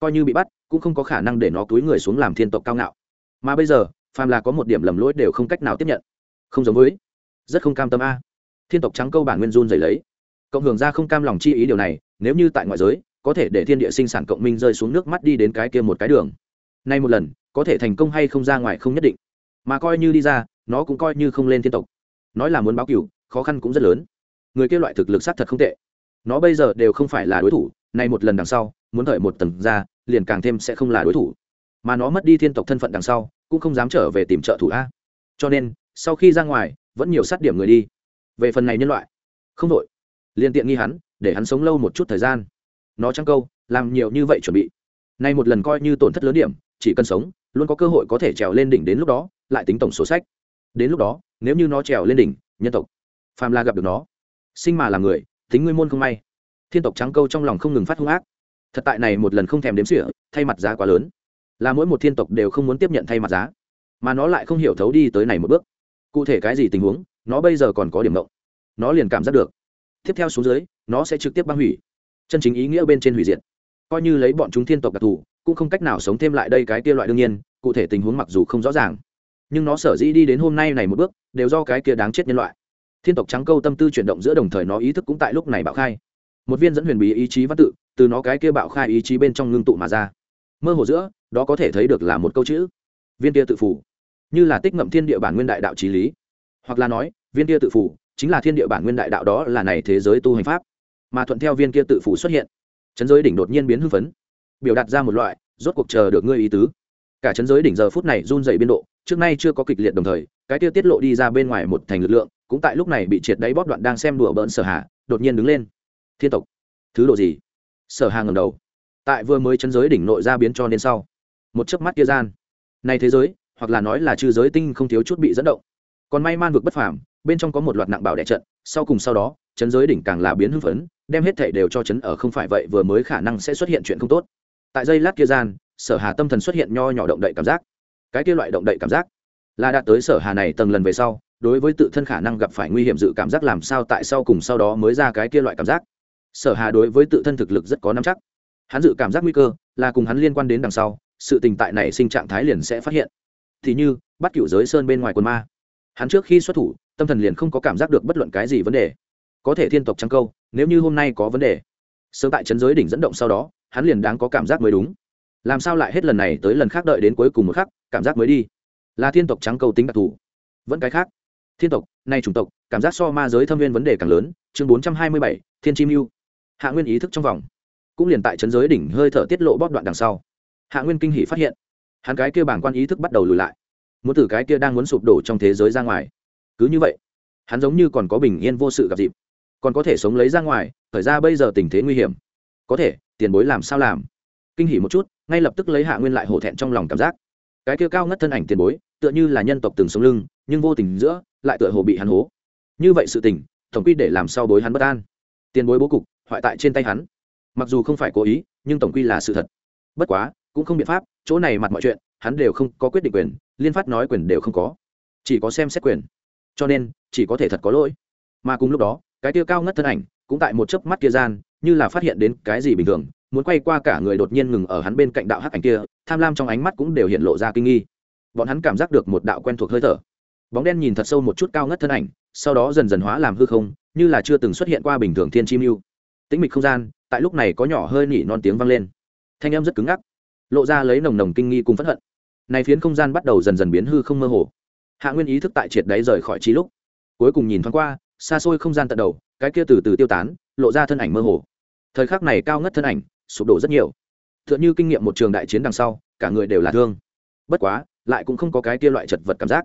Speaker 1: coi như bị bắt, cũng không có khả năng để nó túi người xuống làm thiên tộc cao ngạo. Mà bây giờ, phàm là có một điểm lầm lỗi đều không cách nào tiếp nhận. Không giống với. Rất không cam tâm a. Thiên tộc trắng câu bản nguyên run dày lấy cộng hưởng ra không cam lòng chi ý điều này, nếu như tại ngoại giới, có thể để thiên địa sinh sản cộng minh rơi xuống nước mắt đi đến cái kia một cái đường. Nay một lần, có thể thành công hay không ra ngoài không nhất định. Mà coi như đi ra, nó cũng coi như không lên thiên tộc. Nói là muốn báo cửu, khó khăn cũng rất lớn. Người kia loại thực lực sát thật không tệ. Nó bây giờ đều không phải là đối thủ, nay một lần đằng sau, muốn đợi một tầng ra, liền càng thêm sẽ không là đối thủ. Mà nó mất đi thiên tộc thân phận đằng sau, cũng không dám trở về tìm trợ thủ a. Cho nên, sau khi ra ngoài, vẫn nhiều sát điểm người đi. Về phần này nhân loại. Không đội liền tiện nghi hắn, để hắn sống lâu một chút thời gian. Nó trăng câu, làm nhiều như vậy chuẩn bị. Nay một lần coi như tổn thất lớn điểm, chỉ cần sống, luôn có cơ hội có thể trèo lên đỉnh đến lúc đó, lại tính tổng số sách. Đến lúc đó, nếu như nó trèo lên đỉnh, nhân tộc. Phàm la gặp được nó. Sinh mà là người, tính ngươi môn không may. Thiên tộc trắng câu trong lòng không ngừng phát hung ác. Thật tại này một lần không thèm đếm xỉa, thay mặt giá quá lớn. Là mỗi một thiên tộc đều không muốn tiếp nhận thay mặt giá. Mà nó lại không hiểu thấu đi tới này một bước. Cụ thể cái gì tình huống, nó bây giờ còn có điểm mộng nó liền cảm giác được tiếp theo xuống dưới, nó sẽ trực tiếp băng hủy. Chân chính ý nghĩa bên trên hủy diệt. Coi như lấy bọn chúng thiên tộc đặc thù, cũng không cách nào sống thêm lại đây cái kia loại đương nhiên, cụ thể tình huống mặc dù không rõ ràng. Nhưng nó sở dĩ đi đến hôm nay này một bước, đều do cái kia đáng chết nhân loại. Thiên tộc trắng câu tâm tư chuyển động giữa đồng thời nó ý thức cũng tại lúc này bạo khai. Một viên dẫn huyền bí ý chí văn tự, từ nó cái kia bạo khai ý chí bên trong ngưng tụ mà ra. Mơ hồ giữa, đó có thể thấy được là một câu chữ. Viên kia tự phủ. Như là tích ngậm thiên địa bản nguyên đại đạo trí lý. Hoặc là nói, viên kia tự phủ chính là thiên địa bản nguyên đại đạo đó là này thế giới tu hành pháp. Mà thuận theo viên kia tự phủ xuất hiện, chấn giới đỉnh đột nhiên biến hưng phấn, biểu đạt ra một loại, rốt cuộc chờ được ngươi ý tứ. Cả chấn giới đỉnh giờ phút này run dày biên độ, trước nay chưa có kịch liệt đồng thời, cái kia tiết lộ đi ra bên ngoài một thành lực lượng, cũng tại lúc này bị triệt đáy bóp đoạn đang xem đùa bỡn sở hà, đột nhiên đứng lên. Thiên tộc, thứ độ gì? Sở hà ngầm đầu. Tại vừa mới chấn giới đỉnh nội ra biến cho nên sau, một chớp mắt kia gian. Này thế giới, hoặc là nói là chư giới tinh không thiếu chút bị dẫn động. Còn may man vực bất phàm bên trong có một loạt nặng bảo đệ trận, sau cùng sau đó, chấn giới đỉnh càng là biến hưng phấn, đem hết thảy đều cho chấn ở không phải vậy vừa mới khả năng sẽ xuất hiện chuyện không tốt. Tại giây lát kia gian, sở hà tâm thần xuất hiện nho nhỏ động đậy cảm giác. Cái kia loại động đậy cảm giác là đạt tới sở hà này tầng lần về sau, đối với tự thân khả năng gặp phải nguy hiểm dự cảm giác làm sao tại sau cùng sau đó mới ra cái kia loại cảm giác. Sở hà đối với tự thân thực lực rất có nắm chắc. Hắn dự cảm giác nguy cơ là cùng hắn liên quan đến đằng sau, sự tình tại này sinh trạng thái liền sẽ phát hiện. Thì như bắt cựu giới sơn bên ngoài quần ma. Hắn trước khi xuất thủ tâm thần liền không có cảm giác được bất luận cái gì vấn đề. Có thể thiên tộc trắng câu, nếu như hôm nay có vấn đề, sớm tại chấn giới đỉnh dẫn động sau đó, hắn liền đáng có cảm giác mới đúng. Làm sao lại hết lần này tới lần khác đợi đến cuối cùng một khắc, cảm giác mới đi? Là thiên tộc trắng câu tính đặc thù. Vẫn cái khác. Thiên tộc nay chủng tộc, cảm giác so ma giới thâm viên vấn đề càng lớn, chương bốn trăm hai mươi bảy, thiên chim mưu. Hạ nguyên ý thức trong vòng. Cũng liền tại chấn giới đỉnh hơi thở tiết lộ bóp đoạn đằng sau. Hạ nguyên kinh hỷ phát hiện, hắn cái kia bảng quan ý thức bắt đầu lùi lại. Muốn từ cái kia đang muốn sụp đổ trong thế giới ra ngoài cứ như vậy, hắn giống như còn có bình yên vô sự gặp dịp. Còn có thể sống lấy ra ngoài, thời ra bây giờ tình thế nguy hiểm. Có thể, tiền bối làm sao làm? Kinh hỉ một chút, ngay lập tức lấy hạ nguyên lại hổ thẹn trong lòng cảm giác. Cái kia cao ngất thân ảnh tiền bối, tựa như là nhân tộc từng sống lưng, nhưng vô tình giữa, lại tựa hồ bị hắn hố. Như vậy sự tình, tổng quy để làm sao bối hắn bất an. Tiền bối bố cục, hoại tại trên tay hắn. Mặc dù không phải cố ý, nhưng tổng quy là sự thật. Bất quá, cũng không biện pháp, chỗ này mặt mọi chuyện, hắn đều không có quyết định quyền, liên phát nói quyền đều không có. Chỉ có xem xét quyền cho nên, chỉ có thể thật có lỗi. Mà cùng lúc đó, cái tia cao ngất thân ảnh cũng tại một chớp mắt kia gian, như là phát hiện đến cái gì bình thường, muốn quay qua cả người đột nhiên ngừng ở hắn bên cạnh đạo hắc ảnh kia, tham lam trong ánh mắt cũng đều hiện lộ ra kinh nghi. Bọn hắn cảm giác được một đạo quen thuộc hơi thở. Bóng đen nhìn thật sâu một chút cao ngất thân ảnh, sau đó dần dần hóa làm hư không, như là chưa từng xuất hiện qua bình thường thiên chim mưu tĩnh mịch không gian, tại lúc này có nhỏ hơi nỉ non tiếng vang lên. Thanh âm rất cứng ngắc, lộ ra lấy nồng nồng kinh nghi cùng phẫn hận. Này phiến không gian bắt đầu dần dần biến hư không mơ hồ hạ nguyên ý thức tại triệt đáy rời khỏi trí lúc, cuối cùng nhìn thoáng qua, xa xôi không gian tận đầu, cái kia từ từ tiêu tán, lộ ra thân ảnh mơ hồ. Thời khắc này cao ngất thân ảnh, sụp đổ rất nhiều. T h ư ợ n h ư kinh nghiệm một trường đại chiến đằng sau, cả người đều là thương. Bất quá, lại cũng không có cái kia loại chật vật cảm giác.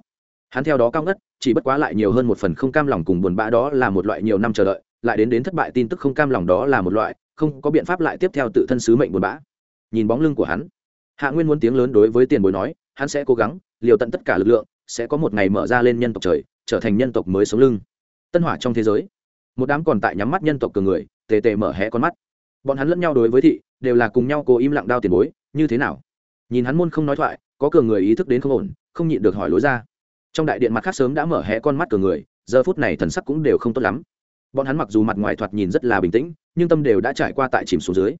Speaker 1: Hắn theo đó cao ngất, chỉ bất quá lại nhiều hơn một phần không cam lòng cùng buồn bã đó là một loại nhiều năm chờ đợi, lại đến đến thất bại tin tức không cam lòng đó là một loại, không có biện pháp lại tiếp theo tự thân sứ mệnh buồn bã. Nhìn bóng lưng của hắn, hạ nguyên muốn tiếng lớn đối với tiền bối nói, hắn sẽ cố gắng, liều tận tất cả lực lượng sẽ có một ngày mở ra lên nhân tộc trời, trở thành nhân tộc mới sống lưng. Tân hỏa trong thế giới, một đám còn tại nhắm mắt nhân tộc cường người, tề tề mở hé con mắt. Bọn hắn lẫn nhau đối với thị, đều là cùng nhau cố im lặng đao tiền bối, như thế nào? Nhìn hắn môn không nói thoại, có cường người ý thức đến không ổn, không nhịn được hỏi lối ra. Trong đại điện mặt khác sớm đã mở hé con mắt cường người, giờ phút này thần sắc cũng đều không tốt lắm. Bọn hắn mặc dù mặt ngoài thoạt nhìn rất là bình tĩnh, nhưng tâm đều đã trải qua tại chìm xuống dưới.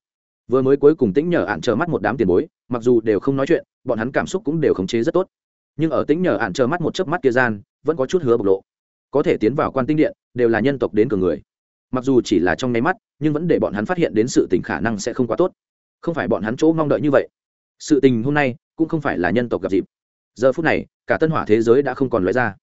Speaker 1: Vừa mới cuối cùng tĩnh nhờ ạn chờ mắt một đám tiền bối, mặc dù đều không nói chuyện, bọn hắn cảm xúc cũng đều khống chế rất tốt nhưng ở tĩnh nhờ ạn chờ mắt một chớp mắt kia gian, vẫn có chút hứa bộc lộ. Có thể tiến vào quan tinh điện, đều là nhân tộc đến cường người. Mặc dù chỉ là trong nháy mắt, nhưng vẫn để bọn hắn phát hiện đến sự tình khả năng sẽ không quá tốt. Không phải bọn hắn chỗ mong đợi như vậy. Sự tình hôm nay cũng không phải là nhân tộc gặp dịp. Giờ phút này, cả tân hỏa thế giới đã không còn loại ra.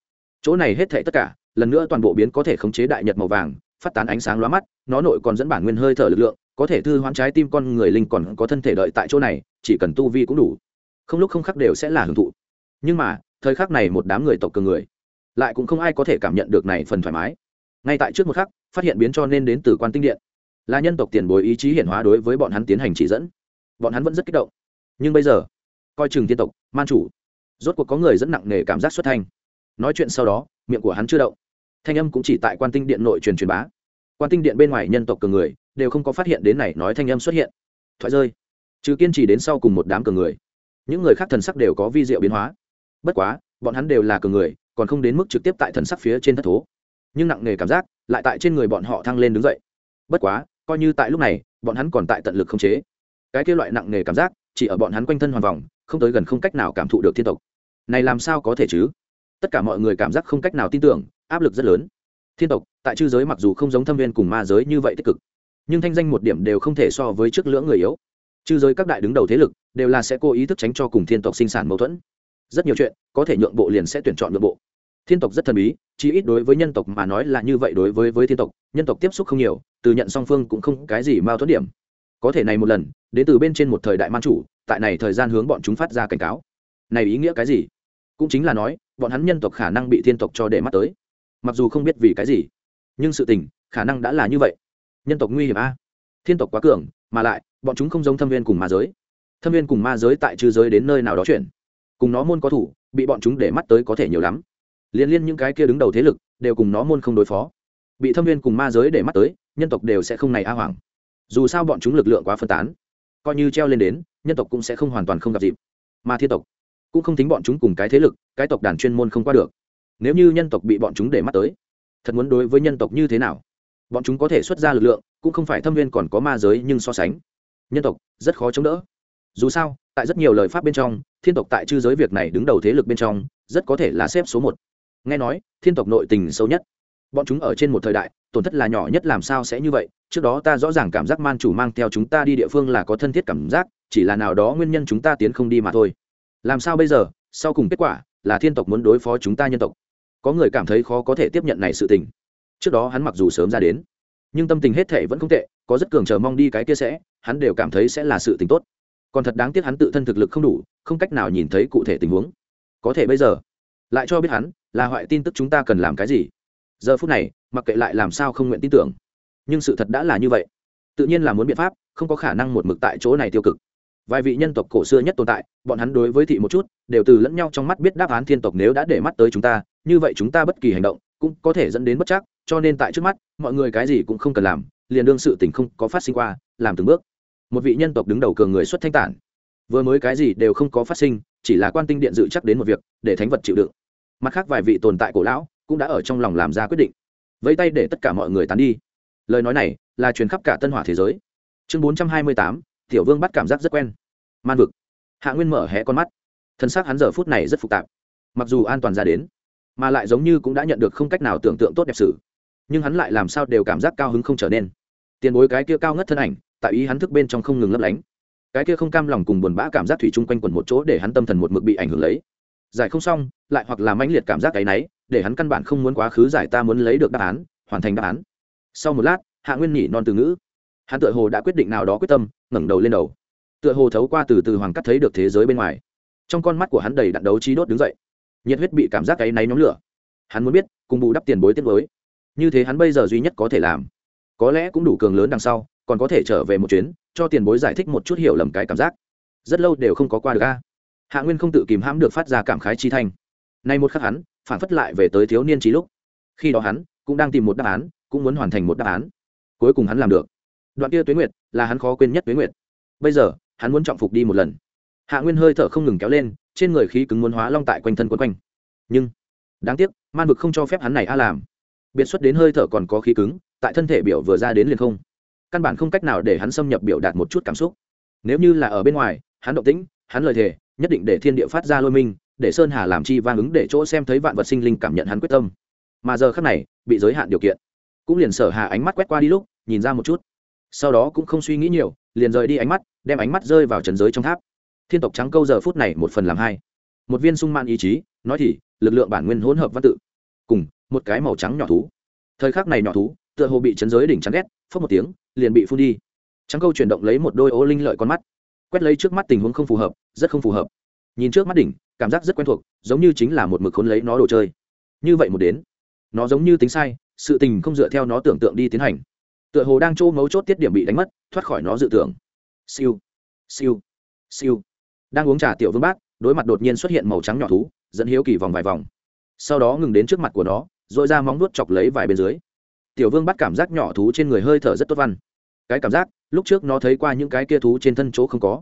Speaker 1: Chỗ này hết thệ tất cả, lần nữa toàn bộ biến có thể khống chế đại nhật màu vàng, phát tán ánh sáng lóa mắt, nó nội còn dẫn bản nguyên hơi thở lực lượng, có thể thư hoán trái tim con người linh còn có thân thể đợi tại chỗ này, chỉ cần tu vi cũng đủ. Không lúc không khắc đều sẽ là hưởng thụ nhưng mà, thời khắc này một đám người tộc cường người, lại cũng không ai có thể cảm nhận được này phần thoải mái. Ngay tại trước một khắc, phát hiện biến cho nên đến từ quan tinh điện. Là nhân tộc tiền bối ý chí hiển hóa đối với bọn hắn tiến hành chỉ dẫn. Bọn hắn vẫn rất kích động. Nhưng bây giờ, coi chừng tiên tộc, man chủ, rốt cuộc có người dẫn nặng nề cảm giác xuất thanh. Nói chuyện sau đó, miệng của hắn chưa động. Thanh âm cũng chỉ tại quan tinh điện nội truyền truyền bá. Quan tinh điện bên ngoài nhân tộc cường người, đều không có phát hiện đến này nói thanh âm xuất hiện. Thoại rơi. Trừ kiên trì đến sau cùng một đám cường người, những người khác thần sắc đều có vi diệu biến hóa bất quá, bọn hắn đều là cường người, còn không đến mức trực tiếp tại thần sắc phía trên thất thố. Nhưng nặng nề cảm giác lại tại trên người bọn họ thăng lên đứng dậy. Bất quá, coi như tại lúc này, bọn hắn còn tại tận lực không chế. Cái kia loại nặng nề cảm giác chỉ ở bọn hắn quanh thân hoàn vòng, không tới gần không cách nào cảm thụ được thiên tộc. Này làm sao có thể chứ? Tất cả mọi người cảm giác không cách nào tin tưởng, áp lực rất lớn. Thiên tộc, tại chư giới mặc dù không giống thâm viên cùng ma giới như vậy tích cực, nhưng thanh danh một điểm đều không thể so với trước lưỡng người yếu. Chư giới các đại đứng đầu thế lực đều là sẽ cố ý thức tránh cho cùng thiên tộc sinh sản mâu thuẫn rất nhiều chuyện, có thể nhượng bộ liền sẽ tuyển chọn nhượng bộ. Thiên tộc rất thần bí, chí ít đối với nhân tộc mà nói là như vậy đối với với thiên tộc, nhân tộc tiếp xúc không nhiều, từ nhận song phương cũng không cái gì mao thuẫn điểm. Có thể này một lần, đến từ bên trên một thời đại man chủ, tại này thời gian hướng bọn chúng phát ra cảnh cáo. Này ý nghĩa cái gì? Cũng chính là nói, bọn hắn nhân tộc khả năng bị thiên tộc cho để mắt tới. Mặc dù không biết vì cái gì, nhưng sự tình, khả năng đã là như vậy. Nhân tộc nguy hiểm a. Thiên tộc quá cường, mà lại, bọn chúng không giống thâm viên cùng ma giới. Thâm viên cùng ma giới tại trư giới đến nơi nào đó chuyển cùng nó môn có thủ, bị bọn chúng để mắt tới có thể nhiều lắm. Liên liên những cái kia đứng đầu thế lực, đều cùng nó môn không đối phó. Bị thâm viên cùng ma giới để mắt tới, nhân tộc đều sẽ không này a hoàng dù sao bọn chúng lực lượng quá phân tán, coi như treo lên đến, nhân tộc cũng sẽ không hoàn toàn không gặp dịp. Mà thiên tộc cũng không tính bọn chúng cùng cái thế lực, cái tộc đàn chuyên môn không qua được. Nếu như nhân tộc bị bọn chúng để mắt tới, thật muốn đối với nhân tộc như thế nào? Bọn chúng có thể xuất ra lực lượng, cũng không phải thâm viên còn có ma giới nhưng so sánh. Nhân tộc rất khó chống đỡ. Dù sao, tại rất nhiều lời pháp bên trong thiên tộc tại chư giới việc này đứng đầu thế lực bên trong, rất có thể là xếp số một. Nghe nói, thiên tộc nội tình sâu nhất. Bọn chúng ở trên một thời đại, tổn thất là nhỏ nhất làm sao sẽ như vậy? Trước đó ta rõ ràng cảm giác man chủ mang theo chúng ta đi địa phương là có thân thiết cảm giác, chỉ là nào đó nguyên nhân chúng ta tiến không đi mà thôi. Làm sao bây giờ? Sau cùng kết quả là thiên tộc muốn đối phó chúng ta nhân tộc. Có người cảm thấy khó có thể tiếp nhận này sự tình. Trước đó hắn mặc dù sớm ra đến, nhưng tâm tình hết thể vẫn không tệ, có rất cường chờ mong đi cái kia sẽ, hắn đều cảm thấy sẽ là sự tình tốt còn thật đáng tiếc hắn tự thân thực lực không đủ, không cách nào nhìn thấy cụ thể tình huống. Có thể bây giờ, lại cho biết hắn là hoại tin tức chúng ta cần làm cái gì. Giờ phút này, mặc kệ lại làm sao không nguyện tin tưởng. Nhưng sự thật đã là như vậy. Tự nhiên là muốn biện pháp, không có khả năng một mực tại chỗ này tiêu cực. Vài vị nhân tộc cổ xưa nhất tồn tại, bọn hắn đối với thị một chút, đều từ lẫn nhau trong mắt biết đáp án thiên tộc nếu đã để mắt tới chúng ta, như vậy chúng ta bất kỳ hành động cũng có thể dẫn đến bất chắc, cho nên tại trước mắt, mọi người cái gì cũng không cần làm, liền đương sự tình không có phát sinh qua, làm từng bước một vị nhân tộc đứng đầu cường người xuất thanh tản. Vừa mới cái gì đều không có phát sinh, chỉ là quan tinh điện dự chắc đến một việc, để thánh vật chịu đựng. Mặt khác vài vị tồn tại cổ lão cũng đã ở trong lòng làm ra quyết định. Vẫy tay để tất cả mọi người tán đi. Lời nói này là truyền khắp cả tân hỏa thế giới. Chương bốn trăm hai mươi tám, tiểu vương bắt cảm giác rất quen. Man vực. Hạ nguyên mở hé con mắt. Thân xác hắn giờ phút này rất phức tạp. Mặc dù an toàn ra đến, mà lại giống như cũng đã nhận được không cách nào tưởng tượng tốt đẹp sự. Nhưng hắn lại làm sao đều cảm giác cao hứng không trở nên. Tiền bối cái kia cao ngất thân ảnh tại ý hắn thức bên trong không ngừng lấp lánh. Cái kia không cam lòng cùng buồn bã cảm giác thủy chung quanh quần một chỗ để hắn tâm thần một mực bị ảnh hưởng lấy. Giải không xong, lại hoặc là mãnh liệt cảm giác cái náy, để hắn căn bản không muốn quá khứ giải ta muốn lấy được đáp án, hoàn thành đáp án. Sau một lát, hạ nguyên nhỉ non từ ngữ. Hắn tựa hồ đã quyết định nào đó quyết tâm, ngẩng đầu lên đầu. Tựa hồ thấu qua từ từ hoàng cắt thấy được thế giới bên ngoài. Trong con mắt của hắn đầy đạn đấu trí đốt đứng dậy. Nhiệt huyết bị cảm giác cái náy nhóm lửa. Hắn muốn biết, cùng bù đắp tiền bối tiết với như thế hắn bây giờ duy nhất có thể làm, có lẽ cũng đủ cường lớn đằng sau còn có thể trở về một chuyến, cho tiền bối giải thích một chút hiểu lầm cái cảm giác. Rất lâu đều không có qua được a. Hạ nguyên không tự kìm hãm được phát ra cảm khái chi thanh. Nay một khắc hắn, phản phất lại về tới thiếu niên trí lúc. Khi đó hắn, cũng đang tìm một đáp án, cũng muốn hoàn thành một đáp án. Cuối cùng hắn làm được. Đoạn kia tuế nguyệt, là hắn khó quên nhất tuế nguyệt. Bây giờ, hắn muốn trọng phục đi một lần. Hạ nguyên hơi thở không ngừng kéo lên, trên người khí cứng muốn hóa long tại quanh thân quấn quanh. Nhưng, đáng tiếc, man vực không cho phép hắn này a làm. Biệt xuất đến hơi thở còn có khí cứng, tại thân thể biểu vừa ra đến liền không căn bản không cách nào để hắn xâm nhập biểu đạt một chút cảm xúc. Nếu như là ở bên ngoài, hắn động tĩnh, hắn lời thề, nhất định để thiên địa phát ra lôi minh, để sơn hà làm chi vang ứng để chỗ xem thấy vạn vật sinh linh cảm nhận hắn quyết tâm. Mà giờ khác này, bị giới hạn điều kiện. Cũng liền sở hà ánh mắt quét qua đi lúc, nhìn ra một chút. Sau đó cũng không suy nghĩ nhiều, liền rời đi ánh mắt, đem ánh mắt rơi vào trần giới trong tháp. Thiên tộc trắng câu giờ phút này một phần làm hai. Một viên sung man ý chí, nói thì, lực lượng bản nguyên hỗn hợp văn tự. Cùng, một cái màu trắng nhỏ thú. Thời khắc này nhỏ thú tựa hồ bị chấn giới đỉnh chắn ghét phớt một tiếng, liền bị phun đi. Trắng câu chuyển động lấy một đôi ô linh lợi con mắt. Quét lấy trước mắt tình huống không phù hợp, rất không phù hợp. Nhìn trước mắt đỉnh, cảm giác rất quen thuộc, giống như chính là một mực khốn lấy nó đồ chơi. Như vậy một đến, nó giống như tính sai, sự tình không dựa theo nó tưởng tượng đi tiến hành. Tựa hồ đang trô mấu chốt tiết điểm bị đánh mất, thoát khỏi nó dự tưởng. Siêu siêu siêu. Đang uống trà tiểu vương bát đối mặt đột nhiên xuất hiện màu trắng nhỏ thú, dẫn hiếu kỳ vòng vài vòng. Sau đó ngừng đến trước mặt của nó r ồ i ra móng nuốt chọc lấy vài bên dưới tiểu vương bắt cảm giác nhỏ thú trên người hơi thở rất tốt văn. Cái cảm giác, lúc trước nó thấy qua những cái kia thú trên thân chỗ không có.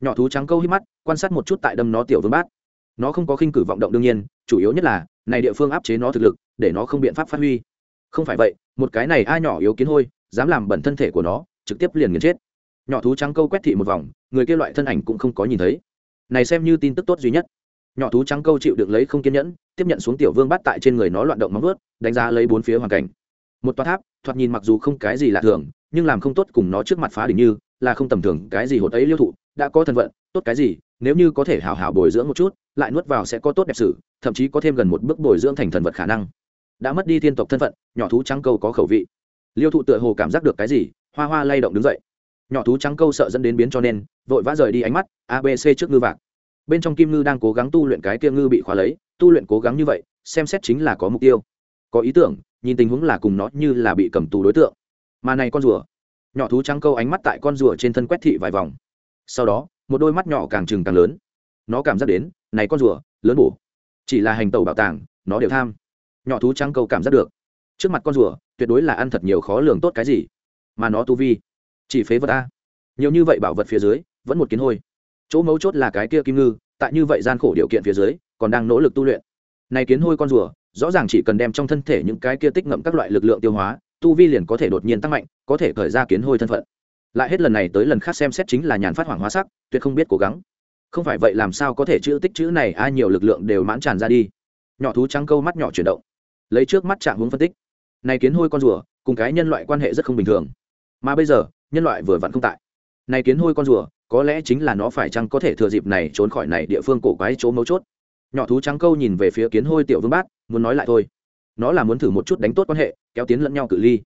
Speaker 1: Nhỏ thú trắng câu hít mắt, quan sát một chút tại đâm nó tiểu vương bát. Nó không có khinh cử vọng động đương nhiên, chủ yếu nhất là, này địa phương áp chế nó thực lực, để nó không biện pháp phát huy. Không phải vậy, một cái này ai nhỏ yếu kiến hôi, dám làm bẩn thân thể của nó, trực tiếp liền nghiền chết. Nhỏ thú trắng câu quét thị một vòng, người kia loại thân ảnh cũng không có nhìn thấy. Này xem như tin tức tốt duy nhất. Nhỏ thú trắng câu chịu được lấy không kiên nhẫn, tiếp nhận xuống tiểu vương bắt tại trên người nó loạn động móng vớt đánh giá lấy bốn phía hoàn cảnh một toa tháp, thoạt nhìn mặc dù không cái gì lạ thường, nhưng làm không tốt cùng nó trước mặt phá đỉnh như, là không tầm thường, cái gì hột ấy liêu thụ, đã có thân vận, tốt cái gì, nếu như có thể hảo hảo bồi dưỡng một chút, lại nuốt vào sẽ có tốt đẹp sự, thậm chí có thêm gần một bước bồi dưỡng thành thần vật khả năng. Đã mất đi thiên tộc thân phận, nhỏ thú trắng câu có khẩu vị. Liêu thụ tựa hồ cảm giác được cái gì, hoa hoa lay động đứng dậy. Nhỏ thú trắng câu sợ dẫn đến biến cho nên, vội vã rời đi ánh mắt abc trước ngư vạc. Bên trong kim ngư đang cố gắng tu luyện cái kia ngư bị khóa lấy, tu luyện cố gắng như vậy, xem xét chính là có mục tiêu. Có ý tưởng nhìn tình huống là cùng nó như là bị cầm tù đối tượng. Mà này con rùa, nhỏ thú trắng câu ánh mắt tại con rùa trên thân quét thị vài vòng. Sau đó, một đôi mắt nhỏ càng trừng càng lớn. Nó cảm giác đến, này con rùa, lớn bổ. Chỉ là hành tàu bảo tàng, nó đều tham. Nhỏ thú trắng câu cảm giác được. Trước mặt con rùa, tuyệt đối là ăn thật nhiều khó lường tốt cái gì. Mà nó tu vi, chỉ phế vật a. Nhiều như vậy bảo vật phía dưới, vẫn một kiến hôi. Chỗ mấu chốt là cái kia kim ngư, tại như vậy gian khổ điều kiện phía dưới, còn đang nỗ lực tu luyện. Này kiến hôi con rùa rõ ràng chỉ cần đem trong thân thể những cái kia tích ngậm các loại lực lượng tiêu hóa, tu vi liền có thể đột nhiên tăng mạnh, có thể khởi ra kiến hôi thân phận. Lại hết lần này tới lần khác xem xét chính là nhàn phát hoảng hóa sắc, tuyệt không biết cố gắng. Không phải vậy làm sao có thể chữ tích chữ này, ai nhiều lực lượng đều mãn tràn ra đi. Nhỏ thú trắng câu mắt nhỏ chuyển động. Lấy trước mắt trạng hướng phân tích. Này kiến hôi con rùa, cùng cái nhân loại quan hệ rất không bình thường. Mà bây giờ, nhân loại vừa vặn không tại. Này kiến hôi con rùa, có lẽ chính là nó phải chăng có thể thừa dịp này trốn khỏi này địa phương cổ quái chỗ mấu chốt. Nhỏ thú trắng câu nhìn về phía kiến hôi tiểu vương bát muốn nói lại thôi. Nó là muốn thử một chút đánh tốt quan hệ, kéo tiến lẫn nhau cự ly.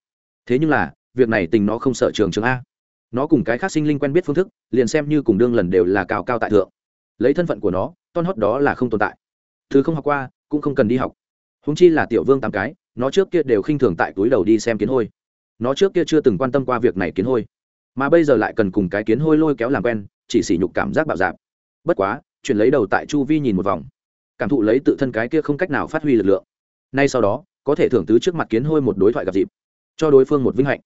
Speaker 1: Thế nhưng là, việc này tình nó không sợ trường trường a. Nó cùng cái khác sinh linh quen biết phương thức, liền xem như cùng đương lần đều là cao cao tại thượng. Lấy thân phận của nó, ton hót đó là không tồn tại. Thứ không học qua, cũng không cần đi học. Húng chi là tiểu vương tám cái, nó trước kia đều khinh thường tại túi đầu đi xem kiến hôi. Nó trước kia chưa từng quan tâm qua việc này kiến hôi. Mà bây giờ lại cần cùng cái kiến hôi lôi kéo làm quen, chỉ sỉ nhục cảm giác bạo dạp bất quá, chuyển lấy đầu tại chu vi nhìn một vòng cảm thụ lấy tự thân cái kia không cách nào phát huy lực lượng. Nay sau đó, có thể thưởng tứ trước mặt kiến hôi một đối thoại gặp dịp. Cho đối phương một vinh hạnh.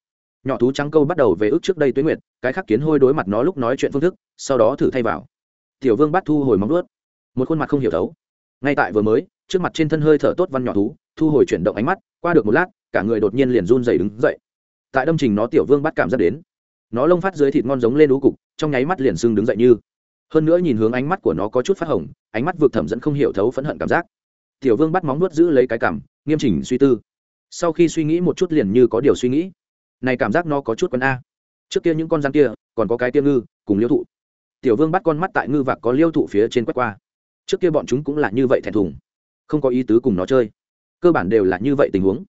Speaker 1: Nhỏ thú trắng câu bắt đầu về ước trước đây tuyến nguyệt, cái khác kiến hôi đối mặt nó lúc nói chuyện phương thức, sau đó thử thay vào. Tiểu vương bắt thu hồi móng ướt một khuôn mặt không hiểu thấu. Ngay tại vừa mới, trước mặt trên thân hơi thở tốt văn nhỏ thú, thu hồi chuyển động ánh mắt, qua được một lát, cả người đột nhiên liền run dày đứng dậy. Tại đâm trình nó tiểu vương bắt cảm giác đến. Nó lông phát dưới thịt ngon giống lên đú cục, trong nháy mắt liền sưng đứng dậy như hơn nữa nhìn hướng ánh mắt của nó có chút phát hồng, ánh mắt vượt thẩm dẫn không hiểu thấu phẫn hận cảm giác. Tiểu vương bắt móng nuốt giữ lấy cái cảm, nghiêm chỉnh suy tư. Sau khi suy nghĩ một chút liền như có điều suy nghĩ. Này cảm giác nó có chút quân a. Trước kia những con rắn kia, còn có cái tiêu ngư, cùng liêu thụ. Tiểu vương bắt con mắt tại ngư vạc có liêu thụ phía trên quét qua. Trước kia bọn chúng cũng là như vậy thẹn thùng, không có ý tứ cùng nó chơi. Cơ bản đều là như vậy tình huống.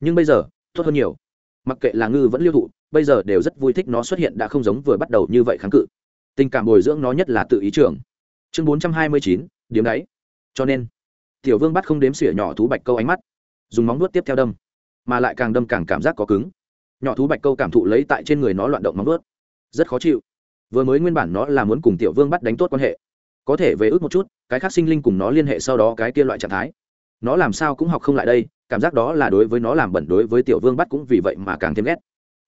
Speaker 1: Nhưng bây giờ, tốt hơn nhiều. Mặc kệ là ngư vẫn liêu thụ, bây giờ đều rất vui thích nó xuất hiện đã không giống vừa bắt đầu như vậy kháng cự tình cảm bồi dưỡng nó nhất là tự ý trưởng chương bốn trăm hai mươi chín, điếm đáy. Cho nên, tiểu vương bắt không đếm xỉa nhỏ thú bạch câu ánh mắt, dùng móng nuốt tiếp theo đâm, mà lại càng đâm càng cảm giác có cứng. Nhỏ thú bạch câu cảm thụ lấy tại trên người nó loạn động móng nuốt rất khó chịu. Vừa mới nguyên bản nó là muốn cùng tiểu vương bắt đánh tốt quan hệ, có thể về ước một chút, cái khác sinh linh cùng nó liên hệ sau đó cái kia loại trạng thái. Nó làm sao cũng học không lại đây, cảm giác đó là đối với nó làm bẩn, đối với tiểu vương bắt cũng vì vậy mà càng thêm ghét.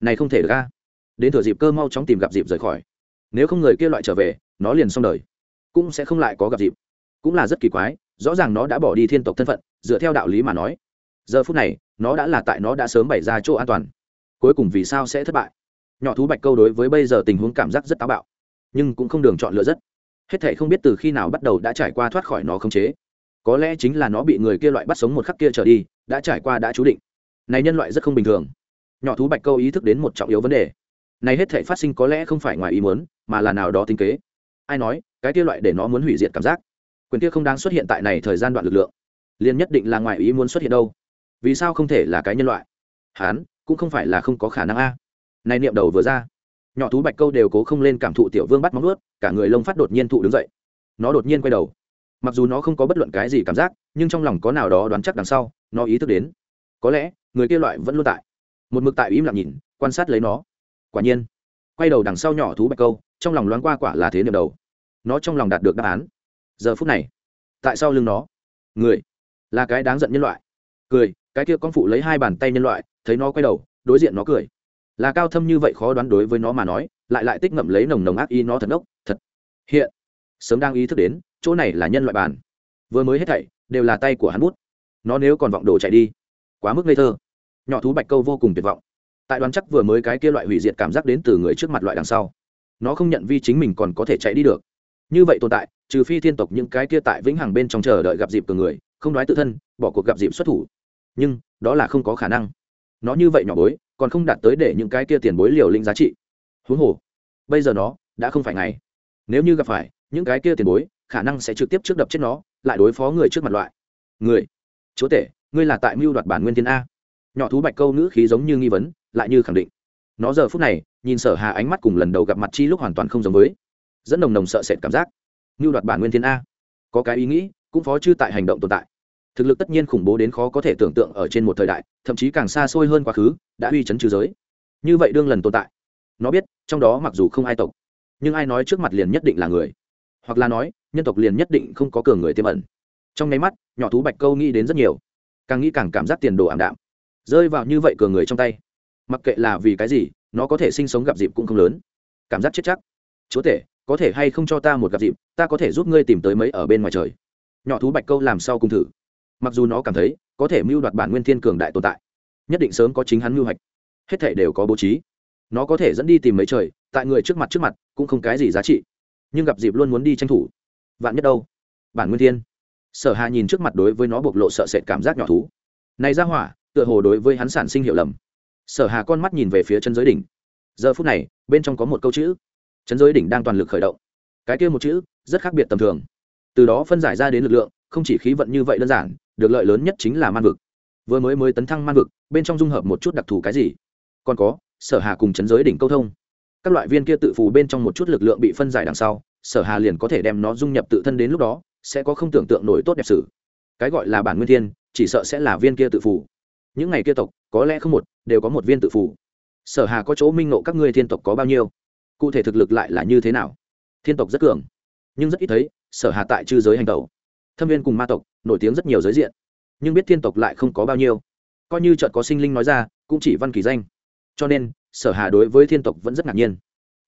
Speaker 1: Này không thể ra đến thừa dịp cơ mau chóng tìm gặp dịp rời khỏi nếu không người kia loại trở về, nó liền xong đời. Cũng sẽ không lại có gặp dịp. Cũng là rất kỳ quái, rõ ràng nó đã bỏ đi thiên tộc thân phận, dựa theo đạo lý mà nói, giờ phút này, nó đã là tại nó đã sớm bày ra chỗ an toàn. Cuối cùng vì sao sẽ thất bại? Nhỏ thú bạch câu đối với bây giờ tình huống cảm giác rất táo bạo, nhưng cũng không đường chọn lựa rất. Hết thể không biết từ khi nào bắt đầu đã trải qua thoát khỏi nó khống chế. Có lẽ chính là nó bị người kia loại bắt sống một khắc kia trở đi, đã trải qua đã chú định. Này nhân loại rất không bình thường. Nhỏ thú bạch câu ý thức đến một trọng yếu vấn đề này hết thể phát sinh có lẽ không phải ngoài ý muốn, mà là nào đó tính kế. Ai nói, cái kia loại để nó muốn hủy diệt cảm giác. Quyền kia không đáng xuất hiện tại này thời gian đoạn lực lượng. Liền nhất định là ngoài ý muốn xuất hiện đâu. Vì sao không thể là cái nhân loại? Hán, cũng không phải là không có khả năng a. Này niệm đầu vừa ra. Nhỏ thú bạch câu đều cố không lên cảm thụ tiểu vương bắt móng ướt cả người lông phát đột nhiên thụ đứng dậy. Nó đột nhiên quay đầu. Mặc dù nó không có bất luận cái gì cảm giác, nhưng trong lòng có nào đó đoán chắc đằng sau, nó ý thức đến. Có lẽ, người kia loại vẫn luôn tại. Một mực tại im lặng nhìn, quan sát lấy nó quả nhiên, quay đầu đằng sau nhỏ thú bạch câu, trong lòng loáng qua quả là thế niệm đầu. Nó trong lòng đạt được đáp án. Giờ phút này, tại sao lưng nó, người là cái đáng giận nhân loại. Cười, cái kia con phụ lấy hai bàn tay nhân loại, thấy nó quay đầu, đối diện nó cười. Là cao thâm như vậy khó đoán đối với nó mà nói, lại lại tích ngậm lấy nồng nồng ác ý nó thật ốc thật. Hiện, sớm đang ý thức đến, chỗ này là nhân loại bàn. Vừa mới hết thảy, đều là tay của hắn bút. Nó nếu còn vọng đồ chạy đi, quá mức ngây thơ. Nhỏ thú bạch câu vô cùng tuyệt vọng tại đoán chắc vừa mới cái kia loại hủy diệt cảm giác đến từ người trước mặt loại đằng sau. Nó không nhận vi chính mình còn có thể chạy đi được. Như vậy tồn tại, trừ phi thiên tộc những cái kia tại vĩnh hằng bên trong chờ đợi gặp dịp cường người, không nói tự thân, bỏ cuộc gặp dịp xuất thủ. Nhưng, đó là không có khả năng. Nó như vậy nhỏ bối, còn không đạt tới để những cái kia tiền bối liều linh giá trị. Huống hồ, bây giờ nó đã không phải ngày. Nếu như gặp phải những cái kia tiền bối, khả năng sẽ trực tiếp trước đập chết nó, lại đối phó người trước mặt loại. Người, chúa tể, ngươi là tại mưu đoạt bản nguyên thiên a nhỏ thú bạch câu ngữ khí giống như nghi vấn, lại như khẳng định. Nó giờ phút này, nhìn sở hà ánh mắt cùng lần đầu gặp mặt chi lúc hoàn toàn không giống với. Dẫn nồng nồng sợ sệt cảm giác. Như đoạt bản nguyên thiên a. Có cái ý nghĩ, cũng phó chư tại hành động tồn tại. Thực lực tất nhiên khủng bố đến khó có thể tưởng tượng ở trên một thời đại, thậm chí càng xa xôi hơn quá khứ, đã uy chấn trừ giới. Như vậy đương lần tồn tại. Nó biết, trong đó mặc dù không ai tộc, nhưng ai nói trước mặt liền nhất định là người. Hoặc là nói, nhân tộc liền nhất định không có cường người tiềm ẩn. Trong nháy mắt, nhỏ thú bạch câu nghĩ đến rất nhiều. Càng nghĩ càng cảm giác tiền đồ ảm đạm rơi vào như vậy cường người trong tay. Mặc kệ là vì cái gì, nó có thể sinh sống gặp dịp cũng không lớn. Cảm giác chết chắc. Chúa tể, có thể hay không cho ta một gặp dịp, ta có thể giúp ngươi tìm tới mấy ở bên ngoài trời. Nhỏ thú bạch câu làm sao cùng thử? Mặc dù nó cảm thấy, có thể mưu đoạt bản nguyên thiên cường đại tồn tại, nhất định sớm có chính hắn mưu hoạch hết thể đều có bố trí. Nó có thể dẫn đi tìm mấy trời, tại người trước mặt trước mặt, cũng không cái gì giá trị. Nhưng gặp dịp luôn muốn đi tranh thủ. Vạn nhất đâu? Bản nguyên thiên. Sở hà nhìn trước mặt đối với nó bộc lộ sợ sệt cảm giác nhỏ thú. Này ra hỏa tựa hồ đối với hắn sản sinh hiểu lầm. Sở hà con mắt nhìn về phía chân giới đỉnh. Giờ phút này, bên trong có một câu chữ. Chân giới đỉnh đang toàn lực khởi động. Cái kia một chữ, rất khác biệt tầm thường. Từ đó phân giải ra đến lực lượng, không chỉ khí vận như vậy đơn giản, được lợi lớn nhất chính là man vực. Vừa mới mới tấn thăng man vực, bên trong dung hợp một chút đặc thù cái gì? Còn có, sở hà cùng chấn giới đỉnh câu thông. Các loại viên kia tự phù bên trong một chút lực lượng bị phân giải đằng sau, sở hà liền có thể đem nó dung nhập tự thân đến lúc đó, sẽ có không tưởng tượng nổi tốt đẹp sử cái gọi là bản nguyên thiên, chỉ sợ sẽ là viên kia tự phù những ngày kia tộc, có lẽ không một, đều có một viên tự phù. Sở hà có chỗ minh nộ các ngươi thiên tộc có bao nhiêu? Cụ thể thực lực lại là như thế nào? Thiên tộc rất cường, nhưng rất ít thấy, sở hà tại chư giới hành tẩu. Thâm viên cùng ma tộc, nổi tiếng rất nhiều giới diện. Nhưng biết thiên tộc lại không có bao nhiêu. Coi như chợt có sinh linh nói ra, cũng chỉ văn kỳ danh. Cho nên, sở hà đối với thiên tộc vẫn rất ngạc nhiên.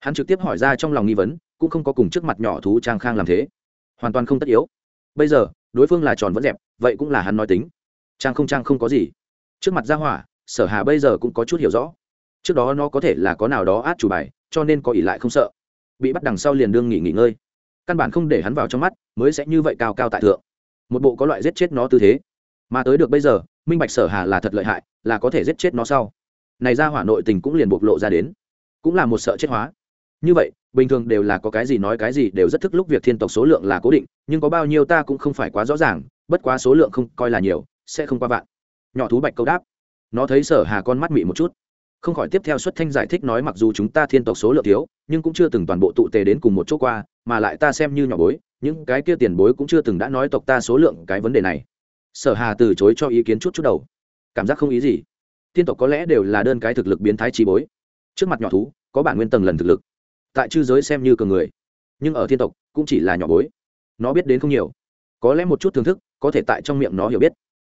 Speaker 1: Hắn trực tiếp hỏi ra trong lòng nghi vấn, cũng không có cùng trước mặt nhỏ thú trang khang làm thế. Hoàn toàn không tất yếu. Bây giờ, đối phương là tròn vẫn dẹp, vậy cũng là hắn nói tính. Trang không trang không có gì trước mặt gia hỏa, sở hà bây giờ cũng có chút hiểu rõ. Trước đó nó có thể là có nào đó át chủ bài, cho nên có ỷ lại không sợ. Bị bắt đằng sau liền đương nghỉ nghỉ ngơi. Căn bản không để hắn vào trong mắt, mới sẽ như vậy cao cao tại thượng. Một bộ có loại giết chết nó tư thế. Mà tới được bây giờ, minh bạch sở hà là thật lợi hại, là có thể giết chết nó sau. Này ra hỏa nội tình cũng liền bộc lộ ra đến. Cũng là một sợ chết hóa. Như vậy, bình thường đều là có cái gì nói cái gì đều rất thức lúc việc thiên tộc số lượng là cố định, nhưng có bao nhiêu ta cũng không phải quá rõ ràng, bất quá số lượng không coi là nhiều, sẽ không qua vạn nhỏ thú bạch câu đáp. Nó thấy sở hà con mắt mị một chút. Không khỏi tiếp theo xuất thanh giải thích nói mặc dù chúng ta thiên tộc số lượng thiếu, nhưng cũng chưa từng toàn bộ tụ tề đến cùng một chỗ qua, mà lại ta xem như nhỏ bối, những cái kia tiền bối cũng chưa từng đã nói tộc ta số lượng cái vấn đề này. Sở hà từ chối cho ý kiến chút chút đầu. Cảm giác không ý gì. Thiên tộc có lẽ đều là đơn cái thực lực biến thái trí bối. Trước mặt nhỏ thú, có bản nguyên tầng lần thực lực. Tại chư giới xem như cường người. Nhưng ở thiên tộc, cũng chỉ là nhỏ bối. Nó biết đến không nhiều. Có lẽ một chút thưởng thức, có thể tại trong miệng nó hiểu biết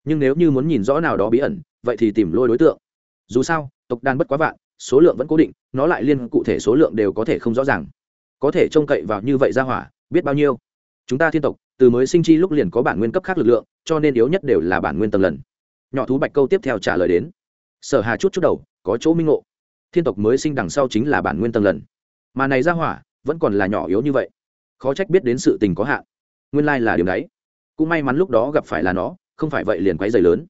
Speaker 1: nhưng nếu như muốn nhìn rõ nào đó bí ẩn, vậy thì tìm lôi đối tượng. Dù sao, tộc đàn bất quá vạn, số lượng vẫn cố định, nó lại liên cụ thể số lượng đều có thể không rõ ràng. Có thể trông cậy vào như vậy ra hỏa, biết bao nhiêu? Chúng ta thiên tộc, từ mới sinh chi lúc liền có bản nguyên cấp khác lực lượng, cho nên yếu nhất đều là bản nguyên tầng lần. Nhỏ thú bạch câu tiếp theo trả lời đến. Sở hà chút chút đầu, có chỗ minh ngộ. Thiên tộc mới sinh đằng sau chính là bản nguyên tầng lần. Mà này ra hỏa, vẫn còn là nhỏ yếu như vậy. Khó trách biết đến sự tình có hạn. Nguyên lai là điều đấy. Cũng may mắn lúc đó gặp phải là nó không phải vậy liền quấy dày lớn.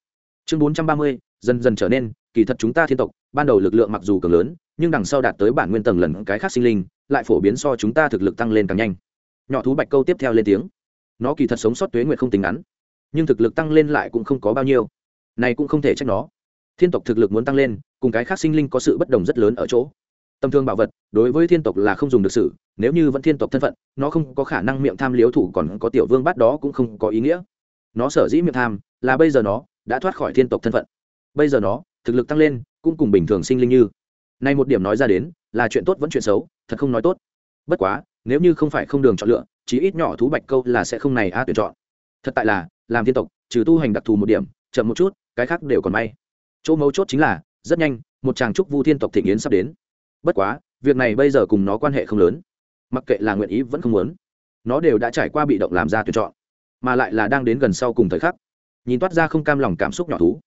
Speaker 1: Chương bốn trăm ba mươi, dần dần trở nên, kỳ thật chúng ta thiên tộc, ban đầu lực lượng mặc dù cường lớn, nhưng đằng sau đạt tới bản nguyên tầng lần cái khác sinh linh, lại phổ biến so chúng ta thực lực tăng lên càng nhanh. Nhỏ thú bạch câu tiếp theo lên tiếng. Nó kỳ thật sống sót tuế nguyệt không tính ngắn, nhưng thực lực tăng lên lại cũng không có bao nhiêu. Này cũng không thể trách nó. Thiên tộc thực lực muốn tăng lên, cùng cái khác sinh linh có sự bất đồng rất lớn ở chỗ. Tầm thương bảo vật, đối với thiên tộc là không dùng được sự, nếu như vẫn thiên tộc thân phận, nó không có khả năng miệng tham liếu thủ còn có tiểu vương bát đó cũng không có ý nghĩa nó sở dĩ miệng tham là bây giờ nó đã thoát khỏi thiên tộc thân phận. Bây giờ nó, thực lực tăng lên, cũng cùng bình thường sinh linh như. Nay một điểm nói ra đến, là chuyện tốt vẫn chuyện xấu, thật không nói tốt. Bất quá, nếu như không phải không đường chọn lựa, chí ít nhỏ thú bạch câu là sẽ không này a tuyển chọn. Thật tại là, làm thiên tộc, trừ tu hành đặc thù một điểm, chậm một chút, cái khác đều còn may. Chỗ mấu chốt chính là, rất nhanh, một chàng trúc vu thiên tộc thịnh yến sắp đến. Bất quá, việc này bây giờ cùng nó quan hệ không lớn. Mặc kệ là nguyện ý vẫn không muốn. Nó đều đã trải qua bị động làm ra tuyển chọn mà lại là đang đến gần sau cùng thời khắc. Nhìn toát ra không cam lòng cảm xúc nhỏ thú.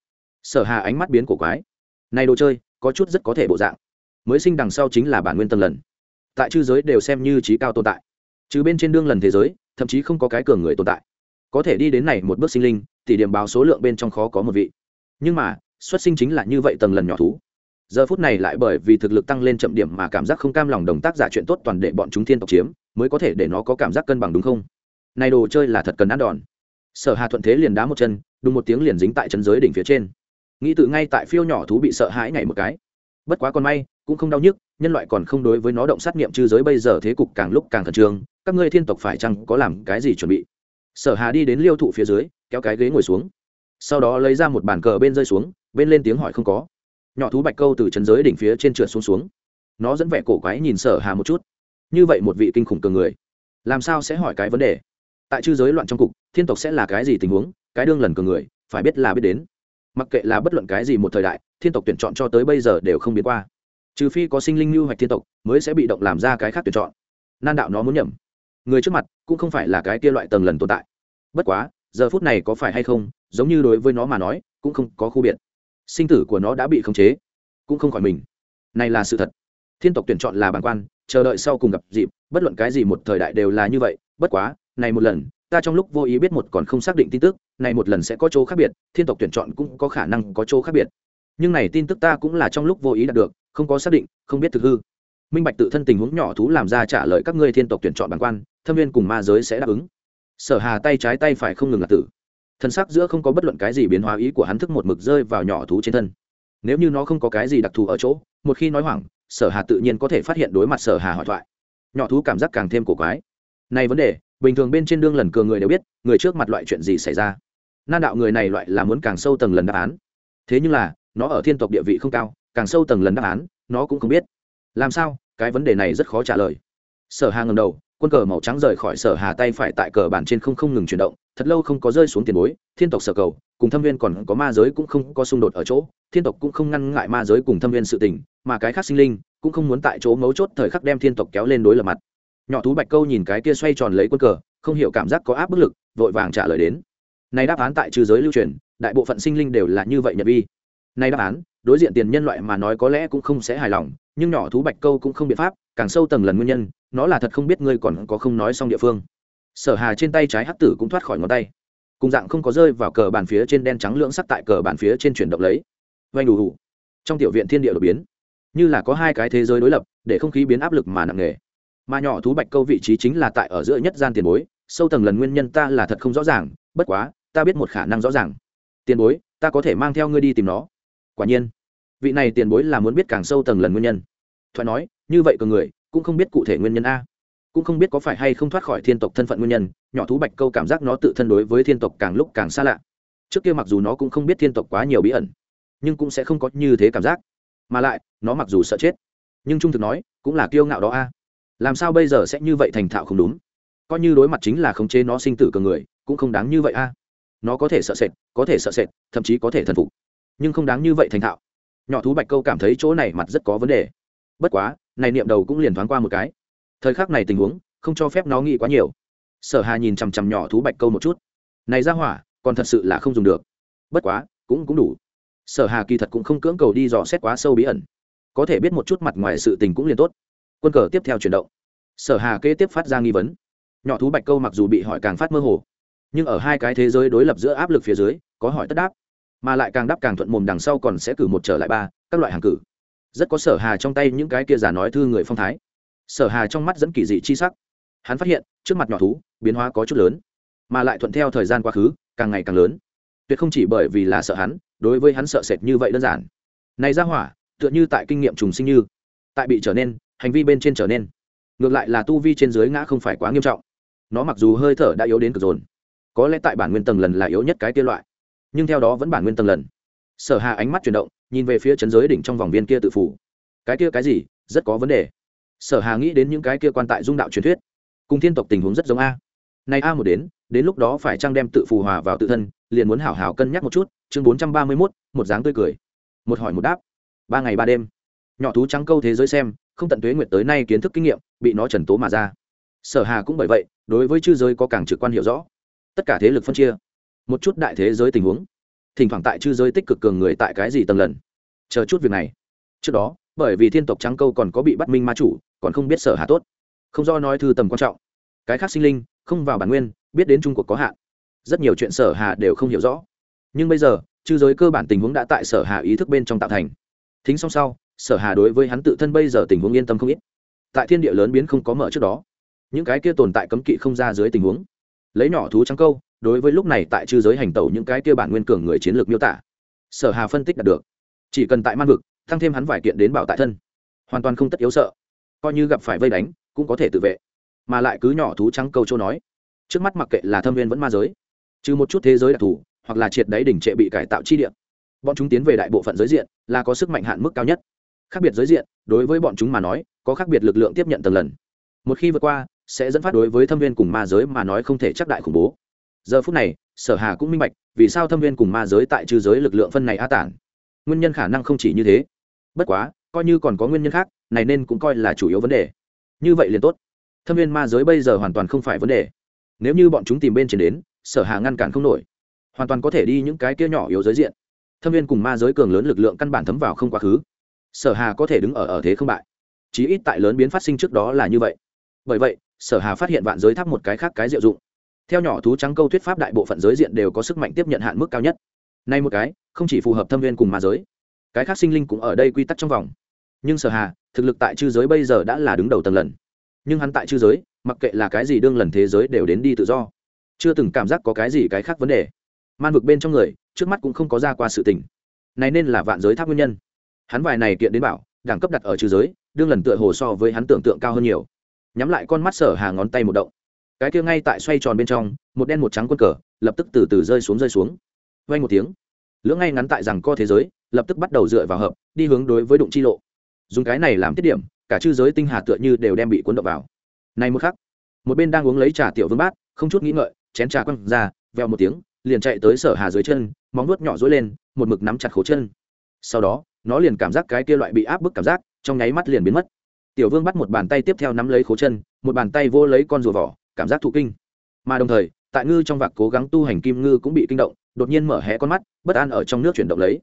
Speaker 1: Sở hà ánh mắt biến cổ quái. Này đồ chơi, có chút rất có thể bộ dạng. Mới sinh đằng sau chính là bản nguyên tầng lần. Tại chư giới đều xem như trí cao tồn tại. Trừ bên trên đương lần thế giới, thậm chí không có cái cường người tồn tại. Có thể đi đến này một bước sinh linh thì điểm báo số lượng bên trong khó có một vị. Nhưng mà, xuất sinh chính là như vậy tầng lần nhỏ thú. Giờ phút này lại bởi vì thực lực tăng lên chậm điểm mà cảm giác không cam lòng đồng tác giả chuyện tốt toàn để bọn chúng thiên tộc chiếm, mới có thể để nó có cảm giác cân bằng đúng không? Này đồ chơi là thật cần ăn đòn. Sở hà thuận thế liền đá một chân, đùng một tiếng liền dính tại chân giới đỉnh phía trên. Nghĩ tự ngay tại phiêu nhỏ thú bị sợ hãi ngày một cái. Bất quá còn may, cũng không đau nhức, nhân loại còn không đối với nó động sát nghiệm trư giới bây giờ thế cục càng lúc càng khẩn trương, các ngươi thiên tộc phải chăng có làm cái gì chuẩn bị? Sở hà đi đến liêu thụ phía dưới, kéo cái ghế ngồi xuống. Sau đó lấy ra một bàn cờ bên rơi xuống, bên lên tiếng hỏi không có. Nhỏ thú bạch câu từ chân giới đỉnh phía trên trượt xuống xuống. Nó dẫn vẻ cổ quái nhìn sở hà một chút. Như vậy một vị kinh khủng cường người, làm sao sẽ hỏi cái vấn đề? Tại chư giới loạn trong cục, thiên tộc sẽ là cái gì tình huống, cái đương lần cường người, phải biết là biết đến. Mặc kệ là bất luận cái gì một thời đại, thiên tộc tuyển chọn cho tới bây giờ đều không biến qua. Trừ phi có sinh linh lưu hoạch thiên tộc, mới sẽ bị động làm ra cái khác tuyển chọn. Nan đạo nó muốn nhầm. Người trước mặt cũng không phải là cái kia loại tầng lần tồn tại. Bất quá, giờ phút này có phải hay không, giống như đối với nó mà nói, cũng không có khu biệt. Sinh tử của nó đã bị khống chế, cũng không khỏi mình. Này là sự thật. Thiên tộc tuyển chọn là bản quan, chờ đợi sau cùng gặp dịp, bất luận cái gì một thời đại đều là như vậy, bất quá này một lần, ta trong lúc vô ý biết một còn không xác định tin tức, này một lần sẽ có chỗ khác biệt, thiên tộc tuyển chọn cũng có khả năng có chỗ khác biệt. Nhưng này tin tức ta cũng là trong lúc vô ý đạt được, không có xác định, không biết thực hư. Minh bạch tự thân tình huống nhỏ thú làm ra trả lời các ngươi thiên tộc tuyển chọn bản quan, thâm viên cùng ma giới sẽ đáp ứng. Sở hà tay trái tay phải không ngừng là tử. Thân sắc giữa không có bất luận cái gì biến hóa ý của hắn thức một mực rơi vào nhỏ thú trên thân. Nếu như nó không có cái gì đặc thù ở chỗ, một khi nói hoảng, sở hà tự nhiên có thể phát hiện đối mặt sở hà hỏi thoại. Nhỏ thú cảm giác càng thêm cổ quái. Này vấn đề bình thường bên trên đương lần cường người đều biết, người trước mặt loại chuyện gì xảy ra. Nan đạo người này loại là muốn càng sâu tầng lần đáp án. Thế nhưng là, nó ở thiên tộc địa vị không cao, càng sâu tầng lần đáp án, nó cũng không biết. Làm sao? Cái vấn đề này rất khó trả lời. Sở hà ngầm đầu, quân cờ màu trắng rời khỏi sở hà tay phải tại cờ bản trên không không ngừng chuyển động, thật lâu không có rơi xuống tiền bối, thiên tộc sở cầu, cùng thâm viên còn có ma giới cũng không có xung đột ở chỗ, thiên tộc cũng không ngăn ngại ma giới cùng thâm viên sự tình, mà cái khác sinh linh cũng không muốn tại chỗ mấu chốt thời khắc đem thiên tộc kéo lên đối lập mặt nhỏ thú bạch câu nhìn cái kia xoay tròn lấy quân cờ, không hiểu cảm giác có áp bức lực, vội vàng trả lời đến. Này đáp án tại trừ giới lưu truyền, đại bộ phận sinh linh đều là như vậy nhật vi. Này đáp án, đối diện tiền nhân loại mà nói có lẽ cũng không sẽ hài lòng, nhưng nhỏ thú bạch câu cũng không biện pháp, càng sâu tầng lần nguyên nhân, nó là thật không biết ngươi còn có không nói xong địa phương. Sở hà trên tay trái hắc tử cũng thoát khỏi ngón tay. Cùng dạng không có rơi vào cờ bàn phía trên đen trắng lưỡng sắc tại cờ bàn phía trên chuyển động lấy. Vanh đủ đủ trong tiểu viện thiên địa đột biến. Như là có hai cái thế giới đối lập, để không khí biến áp lực mà nặng nề mà nhỏ thú bạch câu vị trí chính là tại ở giữa nhất gian tiền bối, sâu tầng lần nguyên nhân ta là thật không rõ ràng, bất quá, ta biết một khả năng rõ ràng. Tiền bối, ta có thể mang theo ngươi đi tìm nó. Quả nhiên, vị này tiền bối là muốn biết càng sâu tầng lần nguyên nhân. Thoại nói, như vậy cường người, cũng không biết cụ thể nguyên nhân a. Cũng không biết có phải hay không thoát khỏi thiên tộc thân phận nguyên nhân, nhỏ thú bạch câu cảm giác nó tự thân đối với thiên tộc càng lúc càng xa lạ. Trước kia mặc dù nó cũng không biết thiên tộc quá nhiều bí ẩn, nhưng cũng sẽ không có như thế cảm giác. Mà lại, nó mặc dù sợ chết, nhưng trung thực nói, cũng là kiêu ngạo đó a làm sao bây giờ sẽ như vậy thành thạo không đúng? Coi như đối mặt chính là khống chế nó sinh tử cường người, cũng không đáng như vậy a. Nó có thể sợ sệt, có thể sợ sệt, thậm chí có thể thần phục. Nhưng không đáng như vậy thành thạo. Nhỏ thú bạch câu cảm thấy chỗ này mặt rất có vấn đề. Bất quá, này niệm đầu cũng liền thoáng qua một cái. Thời khắc này tình huống, không cho phép nó nghĩ quá nhiều. Sở hà nhìn chằm chằm nhỏ thú bạch câu một chút. Này ra hỏa, còn thật sự là không dùng được. Bất quá, cũng cũng đủ. Sở hà kỳ thật cũng không cưỡng cầu đi dò xét quá sâu bí ẩn. Có thể biết một chút mặt ngoài sự tình cũng liền tốt quân cờ tiếp theo chuyển động. Sở hà kế tiếp phát ra nghi vấn. Nhỏ thú bạch câu mặc dù bị hỏi càng phát mơ hồ, nhưng ở hai cái thế giới đối lập giữa áp lực phía dưới, có hỏi tất đáp. Mà lại càng đáp càng thuận mồm đằng sau còn sẽ cử một trở lại ba, các loại hàng cử. Rất có sở hà trong tay những cái kia giả nói thư người phong thái. Sở hà trong mắt dẫn kỳ dị chi sắc. Hắn phát hiện, trước mặt nhỏ thú, biến hóa có chút lớn, mà lại thuận theo thời gian quá khứ, càng ngày càng lớn. Tuyệt không chỉ bởi vì là sợ hắn, đối với hắn sợ sệt như vậy đơn giản. Này ra hỏa, tựa như tại kinh nghiệm trùng sinh như, tại bị trở nên hành vi bên trên trở nên. Ngược lại là tu vi trên dưới ngã không phải quá nghiêm trọng. Nó mặc dù hơi thở đã yếu đến cực dồn có lẽ tại bản nguyên tầng lần là yếu nhất cái kia loại. Nhưng theo đó vẫn bản nguyên tầng lần. Sở hà ánh mắt chuyển động nhìn về phía chấn giới đỉnh trong vòng viên kia tự phủ. Cái kia cái gì? Rất có vấn đề. Sở hà nghĩ đến những cái kia quan tại dung đạo truyền thuyết. Cùng thiên tộc tình huống rất giống a. Nay a một đến đến lúc đó phải trang đem tự phù hòa vào tự thân liền muốn hảo hảo cân nhắc một chút chương bốn trăm ba mươi 431, một dáng tươi cười. Một hỏi một đáp. Ba ngày ba đêm. Nhỏ thú trắng câu thế giới xem không tận tuế nguyệt tới nay kiến thức kinh nghiệm, bị nó trần tố mà ra. Sở hà cũng bởi vậy, đối với chư giới có càng trực quan hiểu rõ. Tất cả thế lực phân chia, một chút đại thế giới tình huống. Thỉnh thoảng tại chư giới tích cực cường người tại cái gì tầng lần? Chờ chút việc này. Trước đó, bởi vì thiên tộc trắng câu còn có bị bắt minh ma chủ, còn không biết sở hà tốt. Không do nói thư tầm quan trọng. Cái khác sinh linh, không vào bản nguyên, biết đến trung cuộc có hạn. Rất nhiều chuyện sở hà đều không hiểu rõ. Nhưng bây giờ, chư giới cơ bản tình huống đã tại sở hà ý thức bên trong tạo thành thính xong sau, sở hà đối với hắn tự thân bây giờ tình huống yên tâm không ít. Tại thiên địa lớn biến không có mở trước đó. Những cái kia tồn tại cấm kỵ không ra dưới tình huống. Lấy nhỏ thú trắng câu, đối với lúc này tại chư giới hành tẩu những cái kia bản nguyên cường người chiến lược miêu tả, sở hà phân tích đạt được. Chỉ cần tại man vực tăng thêm hắn vài kiện đến bảo tại thân, hoàn toàn không tất yếu sợ. Coi như gặp phải vây đánh, cũng có thể tự vệ. Mà lại cứ nhỏ thú trắng câu châu nói, trước mắt mặc kệ là thâm viên vẫn ma giới, trừ một chút thế giới đặc thù, hoặc là triệt đáy đỉnh trệ bị cải tạo chi địa bọn chúng tiến về đại bộ phận giới diện, là có sức mạnh hạn mức cao nhất. Khác biệt giới diện, đối với bọn chúng mà nói, có khác biệt lực lượng tiếp nhận tầng lần. Một khi vượt qua, sẽ dẫn phát đối với thâm viên cùng ma giới mà nói không thể chắc đại khủng bố. Giờ phút này, sở hà cũng minh bạch, vì sao thâm viên cùng ma giới tại trừ giới lực lượng phân này a tản. Nguyên nhân khả năng không chỉ như thế. Bất quá, coi như còn có nguyên nhân khác, này nên cũng coi là chủ yếu vấn đề. Như vậy liền tốt. Thâm viên ma giới bây giờ hoàn toàn không phải vấn đề. Nếu như bọn chúng tìm bên trên đến, sở hà ngăn cản không nổi. Hoàn toàn có thể đi những cái kia nhỏ yếu giới diện thâm viên cùng ma giới cường lớn lực lượng căn bản thấm vào không quá khứ. Sở hà có thể đứng ở ở thế không bại. Chí ít tại lớn biến phát sinh trước đó là như vậy. Bởi vậy, sở hà phát hiện vạn giới tháp một cái khác cái diệu dụng. Theo nhỏ thú trắng câu thuyết pháp đại bộ phận giới diện đều có sức mạnh tiếp nhận hạn mức cao nhất. Nay một cái, không chỉ phù hợp thâm viên cùng ma giới, cái khác sinh linh cũng ở đây quy tắc trong vòng. Nhưng sở hà, thực lực tại chư giới bây giờ đã là đứng đầu tầng lần. Nhưng hắn tại chư giới, mặc kệ là cái gì đương lần thế giới đều đến đi tự do. Chưa từng cảm giác có cái gì cái khác vấn đề. Man vực bên trong người trước mắt cũng không có ra qua sự tình. Này nên là vạn giới tháp nguyên nhân. Hắn vài này kiện đến bảo, đẳng cấp đặt ở trừ giới, đương lần tựa hồ so với hắn tưởng tượng cao hơn nhiều. Nhắm lại con mắt sở hà ngón tay một động. Cái kia ngay tại xoay tròn bên trong, một đen một trắng quân cờ, lập tức từ từ rơi xuống rơi xuống. Vay một tiếng. Lưỡng ngay ngắn tại rằng co thế giới, lập tức bắt đầu dựa vào hợp, đi hướng đối với đụng chi lộ. Dùng cái này làm tiết điểm, cả chư giới tinh hà tựa như đều đem bị cuốn động vào. Này một khắc, một bên đang uống lấy trà tiểu vương bát, không chút nghĩ ngợi, chén trà quăng ra veo một tiếng liền chạy tới sở hà dưới chân, móng nuốt nhỏ dối lên, một mực nắm chặt khố chân. Sau đó, nó liền cảm giác cái kia loại bị áp bức cảm giác, trong nháy mắt liền biến mất. Tiểu vương bắt một bàn tay tiếp theo nắm lấy khố chân, một bàn tay vô lấy con rùa vỏ, cảm giác thụ kinh. Mà đồng thời, tại ngư trong vạc cố gắng tu hành kim ngư cũng bị kinh động, đột nhiên mở hé con mắt, bất an ở trong nước chuyển động lấy.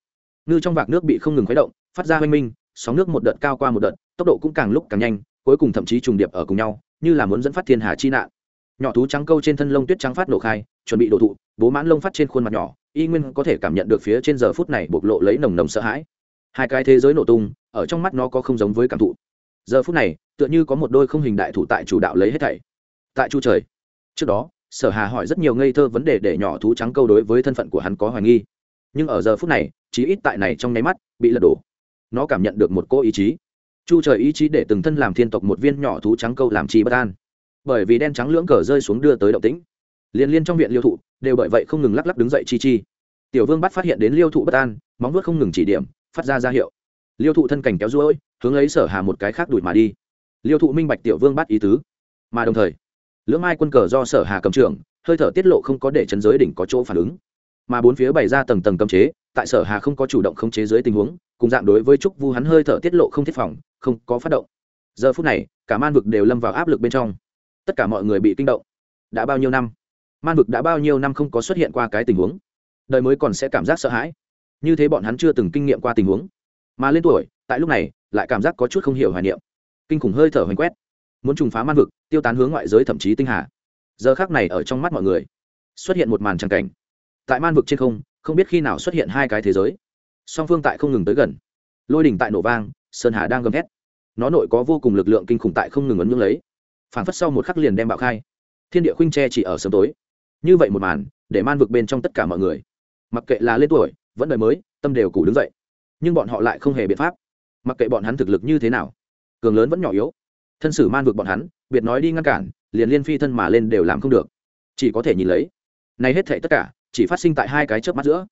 Speaker 1: Ngư trong vạc nước bị không ngừng khuấy động, phát ra hoanh minh, sóng nước một đợt cao qua một đợt, tốc độ cũng càng lúc càng nhanh, cuối cùng thậm chí trùng điệp ở cùng nhau, như là muốn dẫn phát thiên hà chi nạn. Nhỏ thú trắng câu trên thân lông tuyết trắng phát nổ khai, chuẩn bị đổ thụ bố mãn lông phát trên khuôn mặt nhỏ, y nguyên có thể cảm nhận được phía trên giờ phút này bộc lộ lấy nồng nồng sợ hãi. Hai cái thế giới nổ tung, ở trong mắt nó có không giống với cảm thụ. Giờ phút này, tựa như có một đôi không hình đại thủ tại chủ đạo lấy hết thảy. Tại chu trời, trước đó, sở hà hỏi rất nhiều ngây thơ vấn đề để nhỏ thú trắng câu đối với thân phận của hắn có hoài nghi. Nhưng ở giờ phút này, chí ít tại này trong nháy mắt, bị lật đổ. Nó cảm nhận được một cô ý chí. Chu trời ý chí để từng thân làm thiên tộc một viên nhỏ thú trắng câu làm chi bất an. Bởi vì đen trắng lưỡng cờ rơi xuống đưa tới động tĩnh. Liên liên trong viện liêu thụ đều bởi vậy không ngừng lắc lắc đứng dậy chi chi. Tiểu vương bắt phát hiện đến liêu thụ bất an, móng vuốt không ngừng chỉ điểm, phát ra ra hiệu. Liêu thụ thân cảnh kéo ruỗi hướng lấy sở hà một cái khác đuổi mà đi. Liêu thụ minh bạch tiểu vương bắt ý tứ, mà đồng thời, lưỡng mai quân cờ do sở hà cầm trưởng, hơi thở tiết lộ không có để chấn giới đỉnh có chỗ phản ứng. Mà bốn phía bày ra tầng tầng cấm chế, tại sở hà không có chủ động khống chế dưới tình huống, cùng dạng đối với trúc vu hắn hơi thở tiết lộ không thiết phòng, không có phát động. Giờ phút này, cả man vực đều lâm vào áp lực bên trong. Tất cả mọi người bị kinh động. Đã bao nhiêu năm? Man vực đã bao nhiêu năm không có xuất hiện qua cái tình huống? Đời mới còn sẽ cảm giác sợ hãi. Như thế bọn hắn chưa từng kinh nghiệm qua tình huống. Mà lên tuổi, tại lúc này, lại cảm giác có chút không hiểu hoài niệm. Kinh khủng hơi thở hoành quét. Muốn trùng phá man vực, tiêu tán hướng ngoại giới thậm chí tinh hà. Giờ khác này ở trong mắt mọi người, xuất hiện một màn tràng cảnh. Tại man vực trên không không biết khi nào xuất hiện hai cái thế giới. Song phương tại không ngừng tới gần. Lôi đỉnh tại nổ vang, sơn hà đang gầm thét. Nó nội có vô cùng lực lượng kinh khủng tại không ngừng ấn nhưỡng lấy. Phản phất sau một khắc liền đem bạo khai. Thiên địa khuynh tre chỉ ở sớm tối như vậy một màn, để man vực bên trong tất cả mọi người, mặc kệ là lên tuổi, vẫn đời mới, tâm đều củ đứng dậy. Nhưng bọn họ lại không hề biện pháp. Mặc kệ bọn hắn thực lực như thế nào, cường lớn vẫn nhỏ yếu. Thân sử man vực bọn hắn, biệt nói đi ngăn cản, liền liên phi thân mà lên đều làm không được. Chỉ có thể nhìn lấy. Này hết thệ tất cả, chỉ phát sinh tại hai cái chớp mắt giữa.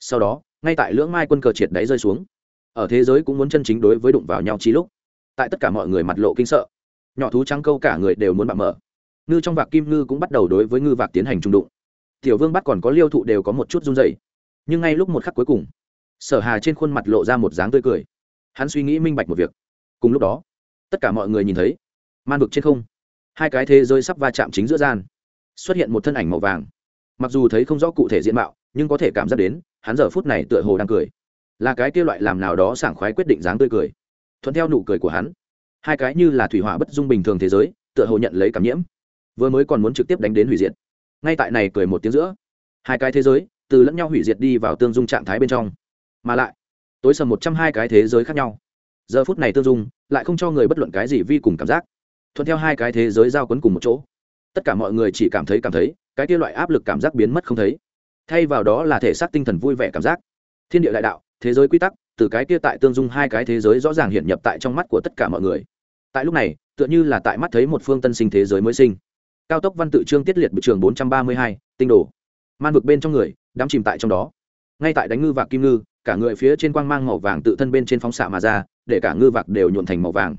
Speaker 1: Sau đó, ngay tại lưỡng mai quân cờ triệt đáy rơi xuống. Ở thế giới cũng muốn chân chính đối với đụng vào nhau chí lúc. Tại tất cả mọi người mặt lộ kinh sợ, nhỏ thú trắng câu cả người đều muốn bạo mở ngư trong vạc kim ngư cũng bắt đầu đối với ngư vạc tiến hành trung đụng. Tiểu vương bắt còn có liêu thụ đều có một chút run dày nhưng ngay lúc một khắc cuối cùng, sở hà trên khuôn mặt lộ ra một dáng tươi cười. Hắn suy nghĩ minh bạch một việc. Cùng lúc đó, tất cả mọi người nhìn thấy, man vực trên không, hai cái thế giới sắp va chạm chính giữa gian, xuất hiện một thân ảnh màu vàng. Mặc dù thấy không rõ cụ thể diện mạo, nhưng có thể cảm giác đến, hắn giờ phút này tựa hồ đang cười. Là cái kia loại làm nào đó sảng khoái quyết định dáng tươi cười. Thuận theo nụ cười của hắn, hai cái như là thủy hỏa bất dung bình thường thế giới, tựa hồ nhận lấy cảm nhiễm vừa mới còn muốn trực tiếp đánh đến hủy diệt. Ngay tại này cười một tiếng giữa, hai cái thế giới từ lẫn nhau hủy diệt đi vào tương dung trạng thái bên trong. Mà lại, tối sầm một trăm hai cái thế giới khác nhau. Giờ phút này tương dung, lại không cho người bất luận cái gì vi cùng cảm giác. Thuận theo hai cái thế giới giao quấn cùng một chỗ, tất cả mọi người chỉ cảm thấy cảm thấy, cái kia loại áp lực cảm giác biến mất không thấy. Thay vào đó là thể xác tinh thần vui vẻ cảm giác. Thiên địa đại đạo, thế giới quy tắc, từ cái kia tại tương dung hai cái thế giới rõ ràng hiện nhập tại trong mắt của tất cả mọi người. Tại lúc này, tựa như là tại mắt thấy một phương tân sinh thế giới mới sinh cao tốc văn tự trương tiết liệt bị trường bốn trăm ba mươi hai, tinh đồ. Man vực bên trong người, đắm chìm tại trong đó. Ngay tại đánh ngư vạc kim ngư, cả người phía trên quang mang màu vàng tự thân bên trên phóng xạ mà ra, để cả ngư vạc đều nhuộn thành màu vàng.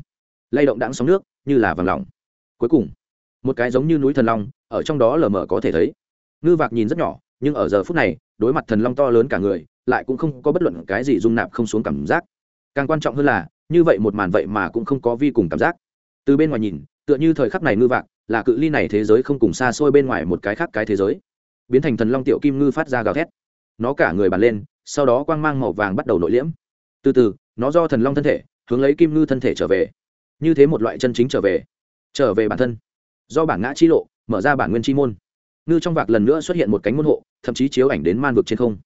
Speaker 1: Lay động đãng sóng nước, như là vàng lỏng. Cuối cùng, một cái giống như núi thần long, ở trong đó lờ mờ có thể thấy. Ngư vạc nhìn rất nhỏ, nhưng ở giờ phút này, đối mặt thần long to lớn cả người, lại cũng không có bất luận cái gì dung nạp không xuống cảm giác. Càng quan trọng hơn là, như vậy một màn vậy mà cũng không có vi cùng cảm giác. Từ bên ngoài nhìn, tựa như thời khắc này ngư vạc là cự ly này thế giới không cùng xa xôi bên ngoài một cái khác cái thế giới. Biến thành thần long tiểu kim ngư phát ra gào thét. Nó cả người bàn lên, sau đó quang mang màu vàng bắt đầu nội liễm. Từ từ, nó do thần long thân thể, hướng lấy kim ngư thân thể trở về. Như thế một loại chân chính trở về. Trở về bản thân. Do bản ngã chi lộ, mở ra bản nguyên chi môn. Ngư trong vạc lần nữa xuất hiện một cánh môn hộ, thậm chí chiếu ảnh đến man vực trên không.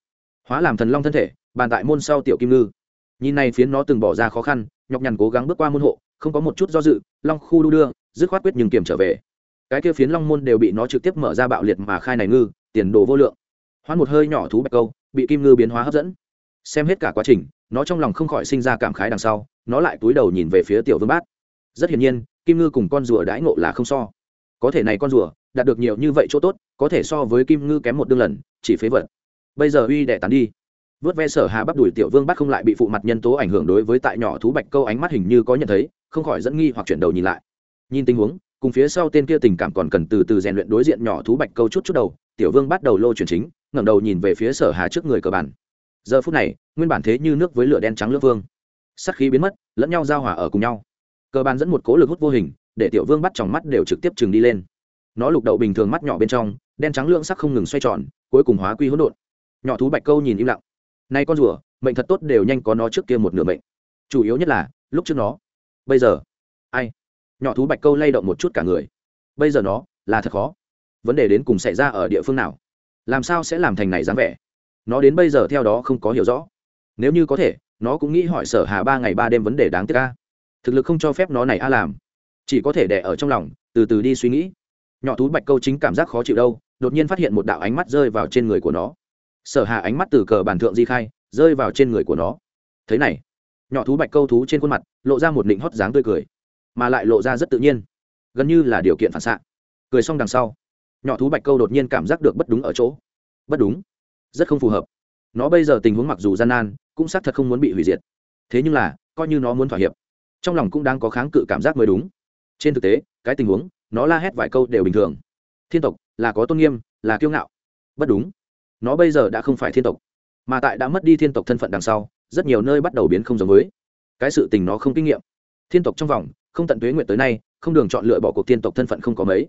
Speaker 1: Hóa làm thần long thân thể, bàn tại môn sau tiểu kim ngư. Nhìn này phiến nó từng bỏ ra khó khăn, nhọc nhằn cố gắng bước qua môn hộ, không có một chút do dự, long khu đu đưa, dứt khoát quyết nhưng kiềm trở về cái kia phiến long môn đều bị nó trực tiếp mở ra bạo liệt mà khai này ngư, tiền đồ vô lượng. Hoán một hơi nhỏ thú bạch câu, bị kim ngư biến hóa hấp dẫn. Xem hết cả quá trình, nó trong lòng không khỏi sinh ra cảm khái đằng sau, nó lại túi đầu nhìn về phía tiểu vương bát. Rất hiển nhiên, kim ngư cùng con rùa đãi ngộ là không so. Có thể này con rùa, đạt được nhiều như vậy chỗ tốt, có thể so với kim ngư kém một đương lần, chỉ phế vật. Bây giờ uy đẻ tán đi. Vớt ve sở hà bắp đuổi tiểu vương bắt không lại bị phụ mặt nhân tố ảnh hưởng đối với tại nhỏ thú bạch câu ánh mắt hình như có nhận thấy, không khỏi dẫn nghi hoặc chuyển đầu nhìn lại. Nhìn tình huống cùng phía sau tên kia tình cảm còn cần từ từ rèn luyện đối diện nhỏ thú bạch câu chút chút đầu, tiểu vương bắt đầu lô chuyển chính, ngẩng đầu nhìn về phía sở hà trước người cờ bản giờ phút này, nguyên bản thế như nước với lửa đen trắng lưỡng vương. Sắc khí biến mất, lẫn nhau giao hòa ở cùng nhau. Cờ bàn dẫn một cố lực hút vô hình, để tiểu vương bắt trong mắt đều trực tiếp chừng đi lên. Nó lục đậu bình thường mắt nhỏ bên trong, đen trắng lượng sắc không ngừng xoay tròn, cuối cùng hóa quy hỗn độn. Nhỏ thú bạch câu nhìn im lặng. Nay con rùa, mệnh thật tốt đều nhanh có nó trước kia một nửa mệnh. Chủ yếu nhất là, lúc trước nó. Bây giờ, ai? Nhỏ thú bạch câu lay động một chút cả người. Bây giờ nó là thật khó. Vấn đề đến cùng xảy ra ở địa phương nào? Làm sao sẽ làm thành này dáng vẻ? Nó đến bây giờ theo đó không có hiểu rõ. Nếu như có thể, nó cũng nghĩ hỏi sở hà ba ngày ba đêm vấn đề đáng tiếc ca thực lực không cho phép nó này a làm. Chỉ có thể đẻ ở trong lòng, từ từ đi suy nghĩ. Nhỏ thú bạch câu chính cảm giác khó chịu đâu, đột nhiên phát hiện một đạo ánh mắt rơi vào trên người của nó. Sở hà ánh mắt từ cờ bản thượng di khai, rơi vào trên người của nó. Thế này, nhỏ thú bạch câu thú trên khuôn mặt, lộ ra một nịnh hót dáng tươi cười mà lại lộ ra rất tự nhiên. Gần như là điều kiện phản xạ. Cười xong đằng sau, nhỏ thú bạch câu đột nhiên cảm giác được bất đúng ở chỗ. Bất đúng? Rất không phù hợp. Nó bây giờ tình huống mặc dù gian nan, cũng xác thật không muốn bị hủy diệt. Thế nhưng là, coi như nó muốn thỏa hiệp, trong lòng cũng đang có kháng cự cảm giác mới đúng. Trên thực tế, cái tình huống, nó la hét vài câu đều bình thường. Thiên tộc, là có tôn nghiêm, là kiêu ngạo. Bất đúng. Nó bây giờ đã không phải thiên tộc, mà tại đã mất đi thiên tộc thân phận đằng sau, rất nhiều nơi bắt đầu biến không giống với. Cái sự tình nó không kinh nghiệm. Thiên tộc trong vòng không tận tuế nguyện tới nay, không đường chọn lựa bỏ cuộc tiên tộc thân phận không có mấy.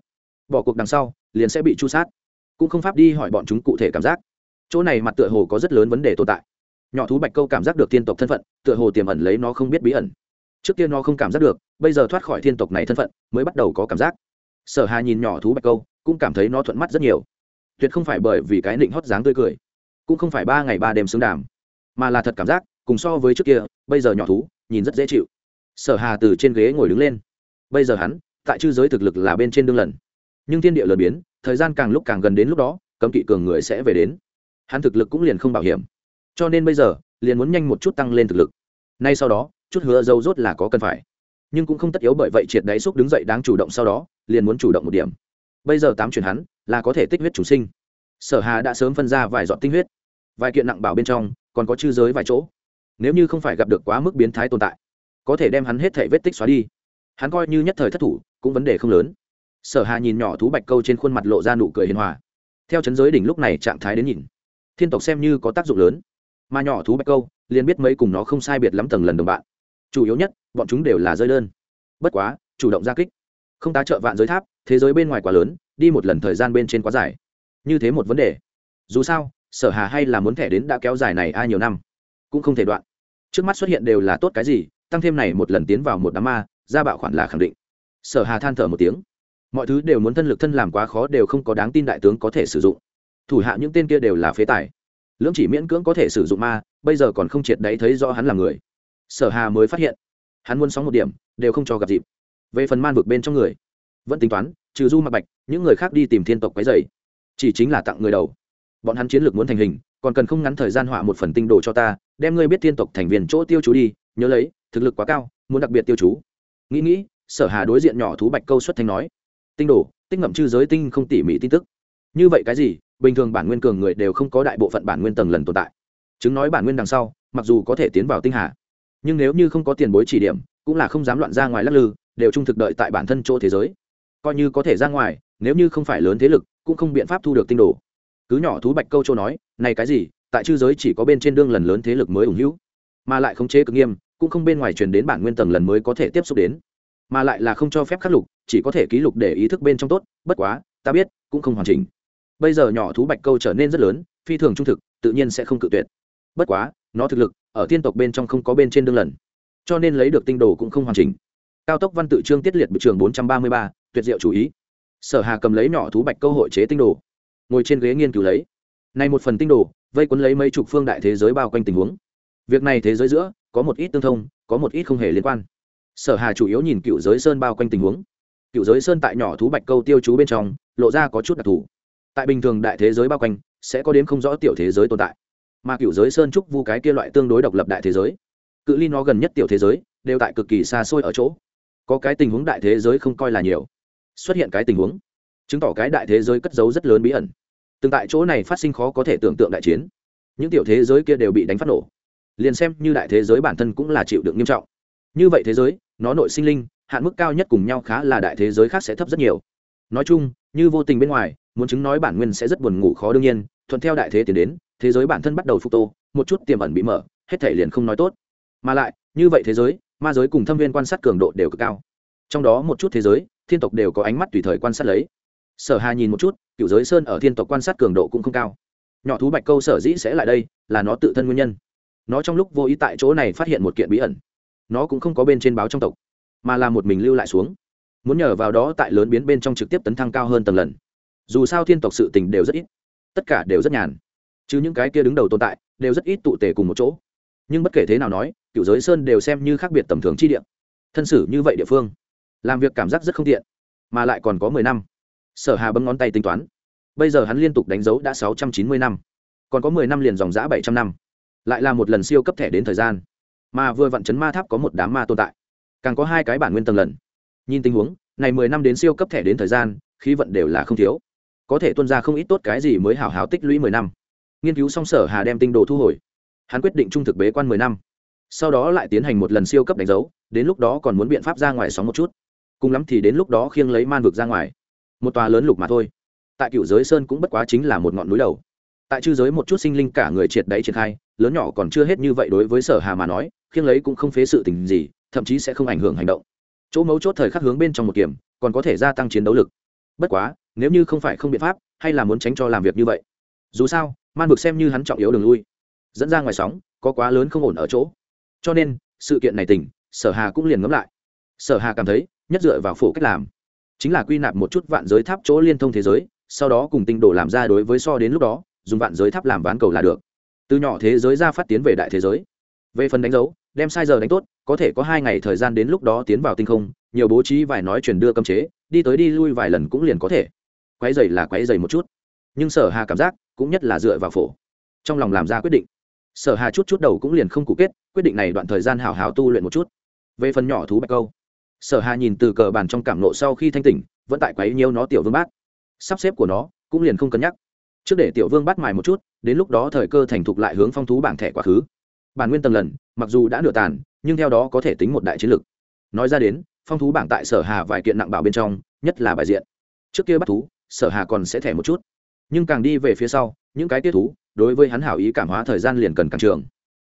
Speaker 1: Bỏ cuộc đằng sau, liền sẽ bị chu sát. Cũng không pháp đi hỏi bọn chúng cụ thể cảm giác. Chỗ này mặt tựa hồ có rất lớn vấn đề tồn tại. Nhỏ thú bạch câu cảm giác được tiên tộc thân phận, tựa hồ tiềm ẩn lấy nó không biết bí ẩn. Trước kia nó không cảm giác được, bây giờ thoát khỏi thiên tộc này thân phận, mới bắt đầu có cảm giác. Sở hà nhìn nhỏ thú bạch câu, cũng cảm thấy nó thuận mắt rất nhiều. Tuyệt không phải bởi vì cái định hót dáng tươi cười, cũng không phải ba ngày ba đêm xứng đàm, mà là thật cảm giác, cùng so với trước kia, bây giờ nhỏ thú, nhìn rất dễ chịu sở hà từ trên ghế ngồi đứng lên. Bây giờ hắn, tại chư giới thực lực là bên trên đương lần. Nhưng thiên địa lờ biến, thời gian càng lúc càng gần đến lúc đó, cấm kỵ cường người sẽ về đến. Hắn thực lực cũng liền không bảo hiểm. Cho nên bây giờ, liền muốn nhanh một chút tăng lên thực lực. Nay sau đó, chút hứa dâu rốt là có cần phải. Nhưng cũng không tất yếu bởi vậy triệt đáy xúc đứng dậy đáng chủ động sau đó, liền muốn chủ động một điểm. Bây giờ tám chuyển hắn, là có thể tích huyết chủ sinh. Sở hà đã sớm phân ra vài dọn tinh huyết. Vài kiện nặng bảo bên trong, còn có chư giới vài chỗ. Nếu như không phải gặp được quá mức biến thái tồn tại có thể đem hắn hết thể vết tích xóa đi. Hắn coi như nhất thời thất thủ, cũng vấn đề không lớn. Sở hà nhìn nhỏ thú bạch câu trên khuôn mặt lộ ra nụ cười hiền hòa. Theo chấn giới đỉnh lúc này trạng thái đến nhìn, thiên tộc xem như có tác dụng lớn. Mà nhỏ thú bạch câu, liền biết mấy cùng nó không sai biệt lắm tầng lần đồng bạn. Chủ yếu nhất, bọn chúng đều là rơi đơn. Bất quá, chủ động ra kích. Không tá trợ vạn giới tháp, thế giới bên ngoài quá lớn, đi một lần thời gian bên trên quá dài. Như thế một vấn đề. Dù sao, sở hà hay là muốn thẻ đến đã kéo dài này ai nhiều năm, cũng không thể đoạn. Trước mắt xuất hiện đều là tốt cái gì tăng thêm này một lần tiến vào một đám ma, ra bạo khoản là khẳng định. Sở hà than thở một tiếng. Mọi thứ đều muốn thân lực thân làm quá khó đều không có đáng tin đại tướng có thể sử dụng. Thủ hạ những tên kia đều là phế tài. Lưỡng chỉ miễn cưỡng có thể sử dụng ma, bây giờ còn không triệt đấy thấy rõ hắn là người. Sở hà mới phát hiện, hắn muốn sóng một điểm, đều không cho gặp dịp. Về phần man vực bên trong người, vẫn tính toán, trừ du mặc bạch, những người khác đi tìm thiên tộc quấy dày chỉ chính là tặng người đầu. Bọn hắn chiến lược muốn thành hình, còn cần không ngắn thời gian họa một phần tinh đồ cho ta, đem ngươi biết thiên tộc thành viên chỗ tiêu chú đi nhớ lấy, thực lực quá cao, muốn đặc biệt tiêu chú. Nghĩ nghĩ, sở hà đối diện nhỏ thú bạch câu xuất thanh nói, tinh đồ, tích ngậm chư giới tinh không tỉ mỉ tin tức. Như vậy cái gì? Bình thường bản nguyên cường người đều không có đại bộ phận bản nguyên tầng lần tồn tại. Chứng nói bản nguyên đằng sau, mặc dù có thể tiến vào tinh hà, nhưng nếu như không có tiền bối chỉ điểm, cũng là không dám loạn ra ngoài lắc lư, đều trung thực đợi tại bản thân chỗ thế giới. Coi như có thể ra ngoài, nếu như không phải lớn thế lực, cũng không biện pháp thu được tinh đồ. Cứ nhỏ thú bạch câu châu nói, này cái gì? Tại chư giới chỉ có bên trên đương lần lớn thế lực mới ủng hữu, mà lại khống chế cực nghiêm cũng không bên ngoài truyền đến bản nguyên tầng lần mới có thể tiếp xúc đến, mà lại là không cho phép khắc lục, chỉ có thể ký lục để ý thức bên trong tốt, bất quá, ta biết, cũng không hoàn chỉnh. Bây giờ nhỏ thú bạch câu trở nên rất lớn, phi thường trung thực, tự nhiên sẽ không cự tuyệt. Bất quá, nó thực lực, ở tiên tộc bên trong không có bên trên đương lần, cho nên lấy được tinh đồ cũng không hoàn chỉnh. Cao tốc văn tự trương tiết liệt bị trường bốn trăm ba mươi ba, tuyệt diệu chú ý. Sở hà cầm lấy nhỏ thú bạch câu hội chế tinh đồ, ngồi trên ghế nghiên cứu lấy. Này một phần tinh đồ, vây quấn lấy mấy chục phương đại thế giới bao quanh tình huống việc này thế giới giữa, có một ít tương thông, có một ít không hề liên quan. Sở hà chủ yếu nhìn cựu giới sơn bao quanh tình huống. Cựu giới sơn tại nhỏ thú bạch câu tiêu chú bên trong, lộ ra có chút đặc thù. Tại bình thường đại thế giới bao quanh, sẽ có đến không rõ tiểu thế giới tồn tại. Mà cựu giới sơn trúc vu cái kia loại tương đối độc lập đại thế giới, cự ly nó gần nhất tiểu thế giới, đều tại cực kỳ xa xôi ở chỗ. Có cái tình huống đại thế giới không coi là nhiều. Xuất hiện cái tình huống, chứng tỏ cái đại thế giới cất giấu rất lớn bí ẩn. Từng tại chỗ này phát sinh khó có thể tưởng tượng đại chiến. Những tiểu thế giới kia đều bị đánh phát nổ liền xem như đại thế giới bản thân cũng là chịu đựng nghiêm trọng. Như vậy thế giới, nó nội sinh linh, hạn mức cao nhất cùng nhau khá là đại thế giới khác sẽ thấp rất nhiều. Nói chung, như vô tình bên ngoài, muốn chứng nói bản nguyên sẽ rất buồn ngủ khó đương nhiên, thuận theo đại thế tiến đến, thế giới bản thân bắt đầu phục tô, một chút tiềm ẩn bị mở, hết thể liền không nói tốt. Mà lại, như vậy thế giới, ma giới cùng thâm viên quan sát cường độ đều cực cao. Trong đó một chút thế giới, thiên tộc đều có ánh mắt tùy thời quan sát lấy. Sở hà nhìn một chút, cựu giới sơn ở thiên tộc quan sát cường độ cũng không cao. Nhỏ thú bạch câu sở dĩ sẽ lại đây, là nó tự thân nguyên nhân nó trong lúc vô ý tại chỗ này phát hiện một kiện bí ẩn. Nó cũng không có bên trên báo trong tộc, mà là một mình lưu lại xuống. Muốn nhờ vào đó tại lớn biến bên trong trực tiếp tấn thăng cao hơn tầng lần. Dù sao thiên tộc sự tình đều rất ít, tất cả đều rất nhàn. Chứ những cái kia đứng đầu tồn tại, đều rất ít tụ tề cùng một chỗ. Nhưng bất kể thế nào nói, cựu giới sơn đều xem như khác biệt tầm thường chi địa. Thân sử như vậy địa phương, làm việc cảm giác rất không tiện, mà lại còn có mười năm. Sở hà bấm ngón tay tính toán. Bây giờ hắn liên tục đánh dấu đã sáu trăm chín mươi năm, còn có mười năm liền dòng giã bảy trăm năm lại là một lần siêu cấp thẻ đến thời gian. Mà vừa vặn chấn ma tháp có một đám ma tồn tại. Càng có hai cái bản nguyên tầng lần. Nhìn tình huống, này mười năm đến siêu cấp thẻ đến thời gian, khí vận đều là không thiếu. Có thể tuân ra không ít tốt cái gì mới hào hào tích lũy mười năm. Nghiên cứu xong sở hà đem tinh đồ thu hồi. Hắn quyết định trung thực bế quan mười năm. Sau đó lại tiến hành một lần siêu cấp đánh dấu, đến lúc đó còn muốn biện pháp ra ngoài sóng một chút. Cùng lắm thì đến lúc đó khiêng lấy man vực ra ngoài. Một tòa lớn lục mà thôi. Tại cựu giới sơn cũng bất quá chính là một ngọn núi đầu. Tại chư giới một chút sinh linh cả người triệt đáy triển khai lớn nhỏ còn chưa hết như vậy đối với sở hà mà nói, khiêng lấy cũng không phế sự tình gì, thậm chí sẽ không ảnh hưởng hành động. Chỗ mấu chốt thời khắc hướng bên trong một kiểm, còn có thể gia tăng chiến đấu lực. Bất quá, nếu như không phải không biện pháp, hay là muốn tránh cho làm việc như vậy. Dù sao, man vực xem như hắn trọng yếu đường lui, dẫn ra ngoài sóng, có quá lớn không ổn ở chỗ. Cho nên, sự kiện này tỉnh, sở hà cũng liền ngẫm lại. Sở hà cảm thấy, nhất dựa vào phổ cách làm, chính là quy nạp một chút vạn giới tháp chỗ liên thông thế giới, sau đó cùng tinh đồ làm ra đối với so đến lúc đó, dùng vạn giới tháp làm ván cầu là được từ nhỏ thế giới ra phát tiến về đại thế giới. Về phần đánh dấu, đem sai giờ đánh tốt, có thể có hai ngày thời gian đến lúc đó tiến vào tinh không, nhiều bố trí vài nói truyền đưa cấm chế, đi tới đi lui vài lần cũng liền có thể. Quấy dày là quấy dày một chút. Nhưng sở hà cảm giác, cũng nhất là dựa vào phổ. Trong lòng làm ra quyết định. Sở hà chút chút đầu cũng liền không cụ kết, quyết định này đoạn thời gian hào hào tu luyện một chút. Về phần nhỏ thú bạch câu, sở hà nhìn từ cờ bàn trong cảm nộ sau khi thanh tỉnh, vẫn tại quấy nhiêu nó tiểu vương bát sắp xếp của nó, cũng liền không cân nhắc trước để tiểu vương bắt mài một chút, đến lúc đó thời cơ thành thục lại hướng phong thú bảng thẻ quá khứ. Bản nguyên tầng lần, mặc dù đã nửa tàn, nhưng theo đó có thể tính một đại chiến lực nói ra đến, phong thú bảng tại sở hà vài kiện nặng bảo bên trong, nhất là bài diện. Trước kia bắt thú, sở hà còn sẽ thẻ một chút. Nhưng càng đi về phía sau, những cái tiết thú, đối với hắn hảo ý cảm hóa thời gian liền cần càng trường.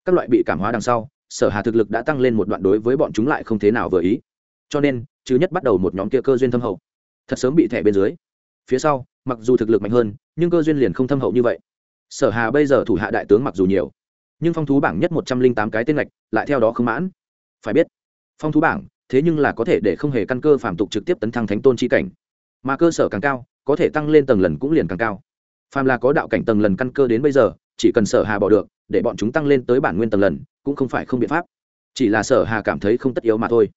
Speaker 1: Các loại bị cảm hóa đằng sau, sở hà thực lực đã tăng lên một đoạn đối với bọn chúng lại không thế nào vừa ý. Cho nên, chứ nhất bắt đầu một nhóm kia cơ duyên thâm hậu. Thật sớm bị thẻ bên dưới phía sau, mặc dù thực lực mạnh hơn, nhưng cơ duyên liền không thâm hậu như vậy. Sở hà bây giờ thủ hạ đại tướng mặc dù nhiều, nhưng phong thú bảng nhất một trăm linh tám cái tên lệch lại theo đó không mãn. Phải biết, phong thú bảng, thế nhưng là có thể để không hề căn cơ phàm tục trực tiếp tấn thăng thánh tôn chi cảnh. Mà cơ sở càng cao, có thể tăng lên tầng lần cũng liền càng cao. Phàm là có đạo cảnh tầng lần căn cơ đến bây giờ, chỉ cần sở hà bỏ được, để bọn chúng tăng lên tới bản nguyên tầng lần, cũng không phải không biện pháp. Chỉ là sở hà cảm thấy không tất yếu mà thôi.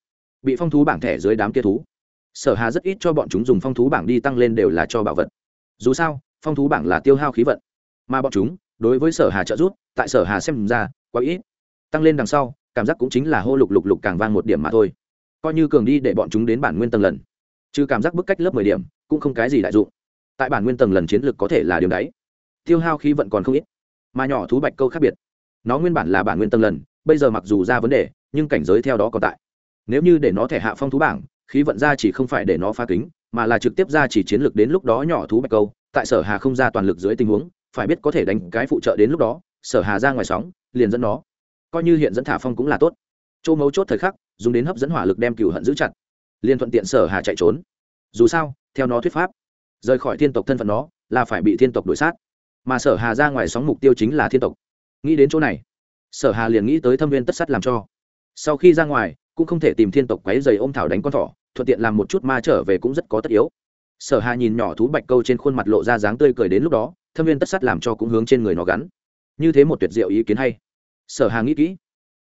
Speaker 1: Bị phong thú bảng thẻ dưới đám kia thú sở hà rất ít cho bọn chúng dùng phong thú bảng đi tăng lên đều là cho bảo vật. Dù sao, phong thú bảng là tiêu hao khí vận. Mà bọn chúng, đối với sở hà trợ giúp, tại sở hà xem ra, quá ít. Tăng lên đằng sau, cảm giác cũng chính là hô lục lục lục càng vang một điểm mà thôi. Coi như cường đi để bọn chúng đến bản nguyên tầng lần. Trừ cảm giác bức cách lớp mười điểm, cũng không cái gì đại dụng. Tại bản nguyên tầng lần chiến lược có thể là điểm đấy. Tiêu hao khí vận còn không ít, mà nhỏ thú bạch câu khác biệt. Nó nguyên bản là bản nguyên tầng lần, bây giờ mặc dù ra vấn đề, nhưng cảnh giới theo đó còn tại. Nếu như để nó thẻ hạ phong thú bảng khí vận ra chỉ không phải để nó phá kính, mà là trực tiếp ra chỉ chiến lược đến lúc đó nhỏ thú bạch câu, tại sở hà không ra toàn lực dưới tình huống, phải biết có thể đánh cái phụ trợ đến lúc đó, sở hà ra ngoài sóng, liền dẫn nó. Coi như hiện dẫn thả phong cũng là tốt. Chỗ mấu chốt thời khắc, dùng đến hấp dẫn hỏa lực đem cửu hận giữ chặt. Liền thuận tiện sở hà chạy trốn. Dù sao, theo nó thuyết pháp, rời khỏi thiên tộc thân phận nó, là phải bị thiên tộc đuổi sát. Mà sở hà ra ngoài sóng mục tiêu chính là thiên tộc. Nghĩ đến chỗ này, sở hà liền nghĩ tới thâm viên tất sắt làm cho. Sau khi ra ngoài cũng không thể tìm thiên tộc quấy giày ôm thảo đánh con thỏ, thuận tiện làm một chút ma trở về cũng rất có tất yếu. Sở hà nhìn nhỏ thú bạch câu trên khuôn mặt lộ ra dáng tươi cười đến lúc đó, thâm viên tất sắt làm cho cũng hướng trên người nó gắn. Như thế một tuyệt diệu ý kiến hay. Sở hà nghĩ kỹ.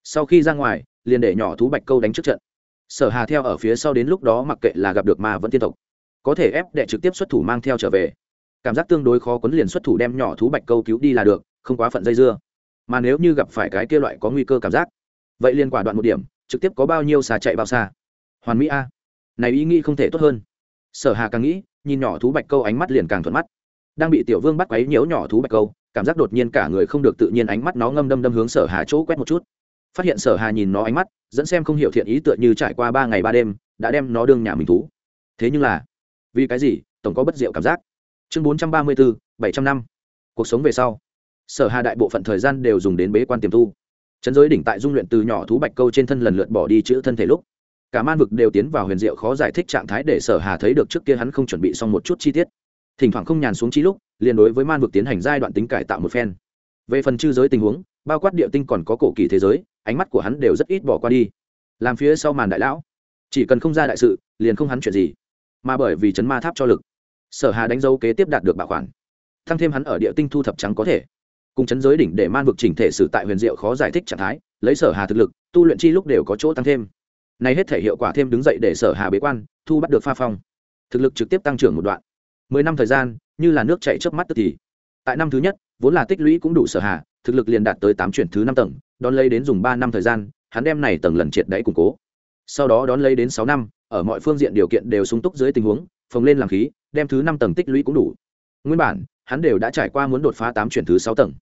Speaker 1: Sau khi ra ngoài, liền để nhỏ thú bạch câu đánh trước trận. Sở hà theo ở phía sau đến lúc đó mặc kệ là gặp được ma vẫn tiên tộc, có thể ép đệ trực tiếp xuất thủ mang theo trở về. Cảm giác tương đối khó quấn liền xuất thủ đem nhỏ thú bạch câu cứu đi là được, không quá phận dây dưa. Mà nếu như gặp phải cái kia loại có nguy cơ cảm giác, vậy liền quả đoạn một điểm trực tiếp có bao nhiêu xà chạy bao xa? Hoàn mỹ a. Này ý nghĩ không thể tốt hơn. Sở hà càng nghĩ, nhìn nhỏ thú bạch câu ánh mắt liền càng thuận mắt. Đang bị tiểu vương bắt quấy nhiễu nhỏ thú bạch câu, cảm giác đột nhiên cả người không được tự nhiên ánh mắt nó ngâm đâm đâm hướng sở hà chỗ quét một chút. Phát hiện sở hà nhìn nó ánh mắt, dẫn xem không hiểu thiện ý tựa như trải qua ba ngày ba đêm, đã đem nó đương nhà mình thú. Thế nhưng là, vì cái gì, tổng có bất diệu cảm giác. Chương bốn trăm ba mươi bốn bảy trăm năm. Cuộc sống về sau. Sở hà đại bộ phận thời gian đều dùng đến bế quan tiềm tu chấn giới đỉnh tại dung luyện từ nhỏ thú bạch câu trên thân lần lượt bỏ đi chữ thân thể lúc, cả man vực đều tiến vào huyền diệu khó giải thích trạng thái để sở hà thấy được trước kia hắn không chuẩn bị xong một chút chi tiết. Thỉnh thoảng không nhàn xuống chi lúc, liền đối với man vực tiến hành giai đoạn tính cải tạo một phen. Về phần chư giới tình huống, bao quát địa tinh còn có cổ kỳ thế giới, ánh mắt của hắn đều rất ít bỏ qua đi. Làm phía sau màn đại lão, chỉ cần không ra đại sự, liền không hắn chuyện gì. Mà bởi vì chấn ma tháp cho lực, sở hà đánh dấu kế tiếp đạt được bảo khoản. Tăng thêm hắn ở địa tinh thu thập trắng có thể cùng chấn giới đỉnh để man vực chỉnh thể sử tại huyền diệu khó giải thích trạng thái, lấy sở hà thực lực, tu luyện chi lúc đều có chỗ tăng thêm. Nay hết thể hiệu quả thêm đứng dậy để sở hà bế quan, thu bắt được pha phong. Thực lực trực tiếp tăng trưởng một đoạn. Mười năm thời gian, như là nước chạy trước mắt tức thì. Tại năm thứ nhất, vốn là tích lũy cũng đủ sở hà, thực lực liền đạt tới tám chuyển thứ năm tầng, đón lấy đến dùng ba năm thời gian, hắn đem này tầng lần triệt đáy củng cố. Sau đó đón lấy đến sáu năm, ở mọi phương diện điều kiện đều sung túc dưới tình huống, phồng lên làm khí, đem thứ năm tầng tích lũy cũng đủ. Nguyên bản, hắn đều đã trải qua muốn đột phá tám chuyển thứ sáu tầng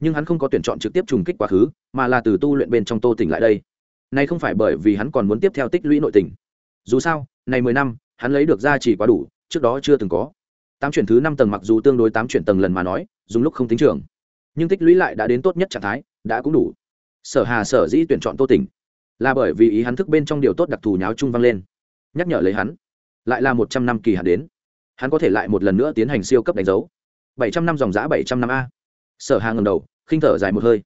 Speaker 1: nhưng hắn không có tuyển chọn trực tiếp trùng kích quá khứ, mà là từ tu luyện bên trong tô tỉnh lại đây. Nay không phải bởi vì hắn còn muốn tiếp theo tích lũy nội tình. Dù sao, này mười năm, hắn lấy được ra chỉ quá đủ, trước đó chưa từng có. Tám chuyển thứ năm tầng mặc dù tương đối tám chuyển tầng lần mà nói, dùng lúc không tính trường, nhưng tích lũy lại đã đến tốt nhất trạng thái, đã cũng đủ. Sở hà sở dĩ tuyển chọn tô tỉnh, là bởi vì ý hắn thức bên trong điều tốt đặc thù nháo trung vang lên. Nhắc nhở lấy hắn, lại là một trăm năm kỳ hạn đến. Hắn có thể lại một lần nữa tiến hành siêu cấp đánh dấu. Bảy trăm năm dòng giã bảy trăm năm a sở hà ngầm đầu, khinh thở dài một hơi.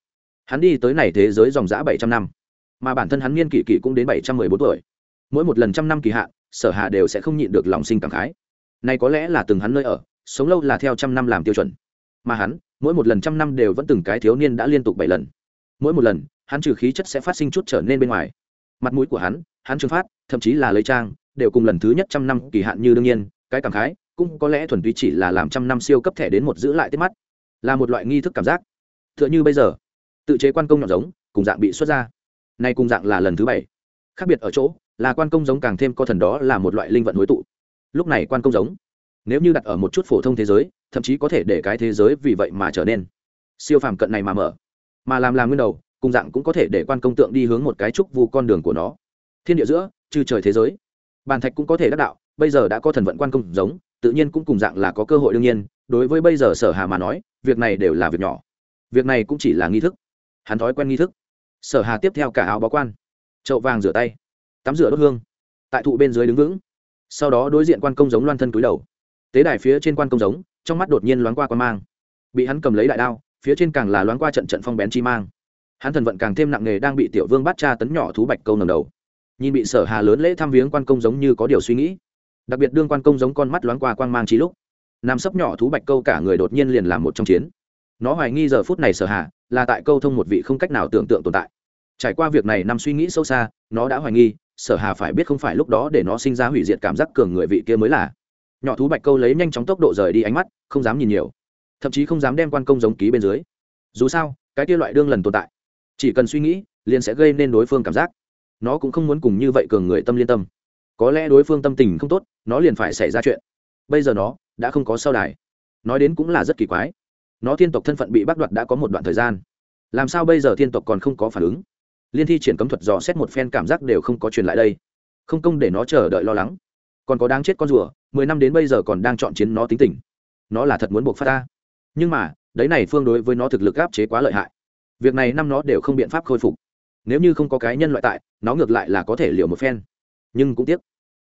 Speaker 1: Hắn đi tới này thế giới dòng dã bảy trăm năm, mà bản thân hắn niên kỷ kỷ cũng đến bảy trăm mười bốn tuổi. Mỗi một lần trăm năm kỳ hạn, sở hà đều sẽ không nhịn được lòng sinh cảm khái. Này có lẽ là từng hắn nơi ở, sống lâu là theo trăm năm làm tiêu chuẩn. Mà hắn, mỗi một lần trăm năm đều vẫn từng cái thiếu niên đã liên tục bảy lần. Mỗi một lần, hắn trừ khí chất sẽ phát sinh chút trở nên bên ngoài. Mặt mũi của hắn hắn trừng phát, thậm chí là lấy trang, đều cùng lần thứ nhất trăm năm kỳ hạn như đương nhiên, cái cảm khái cũng có lẽ thuần túy chỉ là làm trăm năm siêu cấp thẻ đến một giữ lại tiết mắt là một loại nghi thức cảm giác. Tựa như bây giờ, tự chế quan công nhọn giống, cùng dạng bị xuất ra. Nay cùng dạng là lần thứ bảy. Khác biệt ở chỗ, là quan công giống càng thêm có thần đó là một loại linh vận hối tụ. Lúc này quan công giống, nếu như đặt ở một chút phổ thông thế giới, thậm chí có thể để cái thế giới vì vậy mà trở nên siêu phàm cận này mà mở. Mà làm làm nguyên đầu, cùng dạng cũng có thể để quan công tượng đi hướng một cái trúc vu con đường của nó. Thiên địa giữa, trừ trời thế giới. Bàn thạch cũng có thể đắc đạo, bây giờ đã có thần vận quan công giống, tự nhiên cũng cùng dạng là có cơ hội đương nhiên đối với bây giờ sở hà mà nói, việc này đều là việc nhỏ. Việc này cũng chỉ là nghi thức. Hắn thói quen nghi thức. Sở hà tiếp theo cả áo báo quan. Chậu vàng rửa tay. Tắm rửa đốt hương. Tại thụ bên dưới đứng vững. Sau đó đối diện quan công giống loan thân cúi đầu. Tế đài phía trên quan công giống, trong mắt đột nhiên loáng qua quan mang. Bị hắn cầm lấy đại đao, phía trên càng là loáng qua trận trận phong bén chi mang. Hắn thần vận càng thêm nặng nề đang bị tiểu vương bắt cha tấn nhỏ thú bạch câu nầm đầu. Nhìn bị sở hà lớn lễ thăm viếng quan công giống như có điều suy nghĩ. Đặc biệt đương quan công giống con mắt loáng qua quang mang trí lúc nam sấp nhỏ thú bạch câu cả người đột nhiên liền làm một trong chiến. Nó hoài nghi giờ phút này sở hà là tại câu thông một vị không cách nào tưởng tượng tồn tại. Trải qua việc này nằm suy nghĩ sâu xa, nó đã hoài nghi, sở hà phải biết không phải lúc đó để nó sinh ra hủy diệt cảm giác cường người vị kia mới là. Nhỏ thú bạch câu lấy nhanh chóng tốc độ rời đi ánh mắt, không dám nhìn nhiều. Thậm chí không dám đem quan công giống ký bên dưới. Dù sao, cái kia loại đương lần tồn tại, chỉ cần suy nghĩ, liền sẽ gây nên đối phương cảm giác. Nó cũng không muốn cùng như vậy cường người tâm liên tâm. Có lẽ đối phương tâm tình không tốt, nó liền phải xảy ra chuyện. Bây giờ nó đã không có sao đài. Nói đến cũng là rất kỳ quái. Nó thiên tộc thân phận bị bắt đoạt đã có một đoạn thời gian. Làm sao bây giờ thiên tộc còn không có phản ứng? Liên thi triển cấm thuật dò xét một phen cảm giác đều không có truyền lại đây. Không công để nó chờ đợi lo lắng. Còn có đáng chết con rùa, mười năm đến bây giờ còn đang chọn chiến nó tính tình. Nó là thật muốn buộc phát ta. Nhưng mà, đấy này phương đối với nó thực lực áp chế quá lợi hại. Việc này năm nó đều không biện pháp khôi phục. Nếu như không có cái nhân loại tại, nó ngược lại là có thể liều một phen. Nhưng cũng tiếc,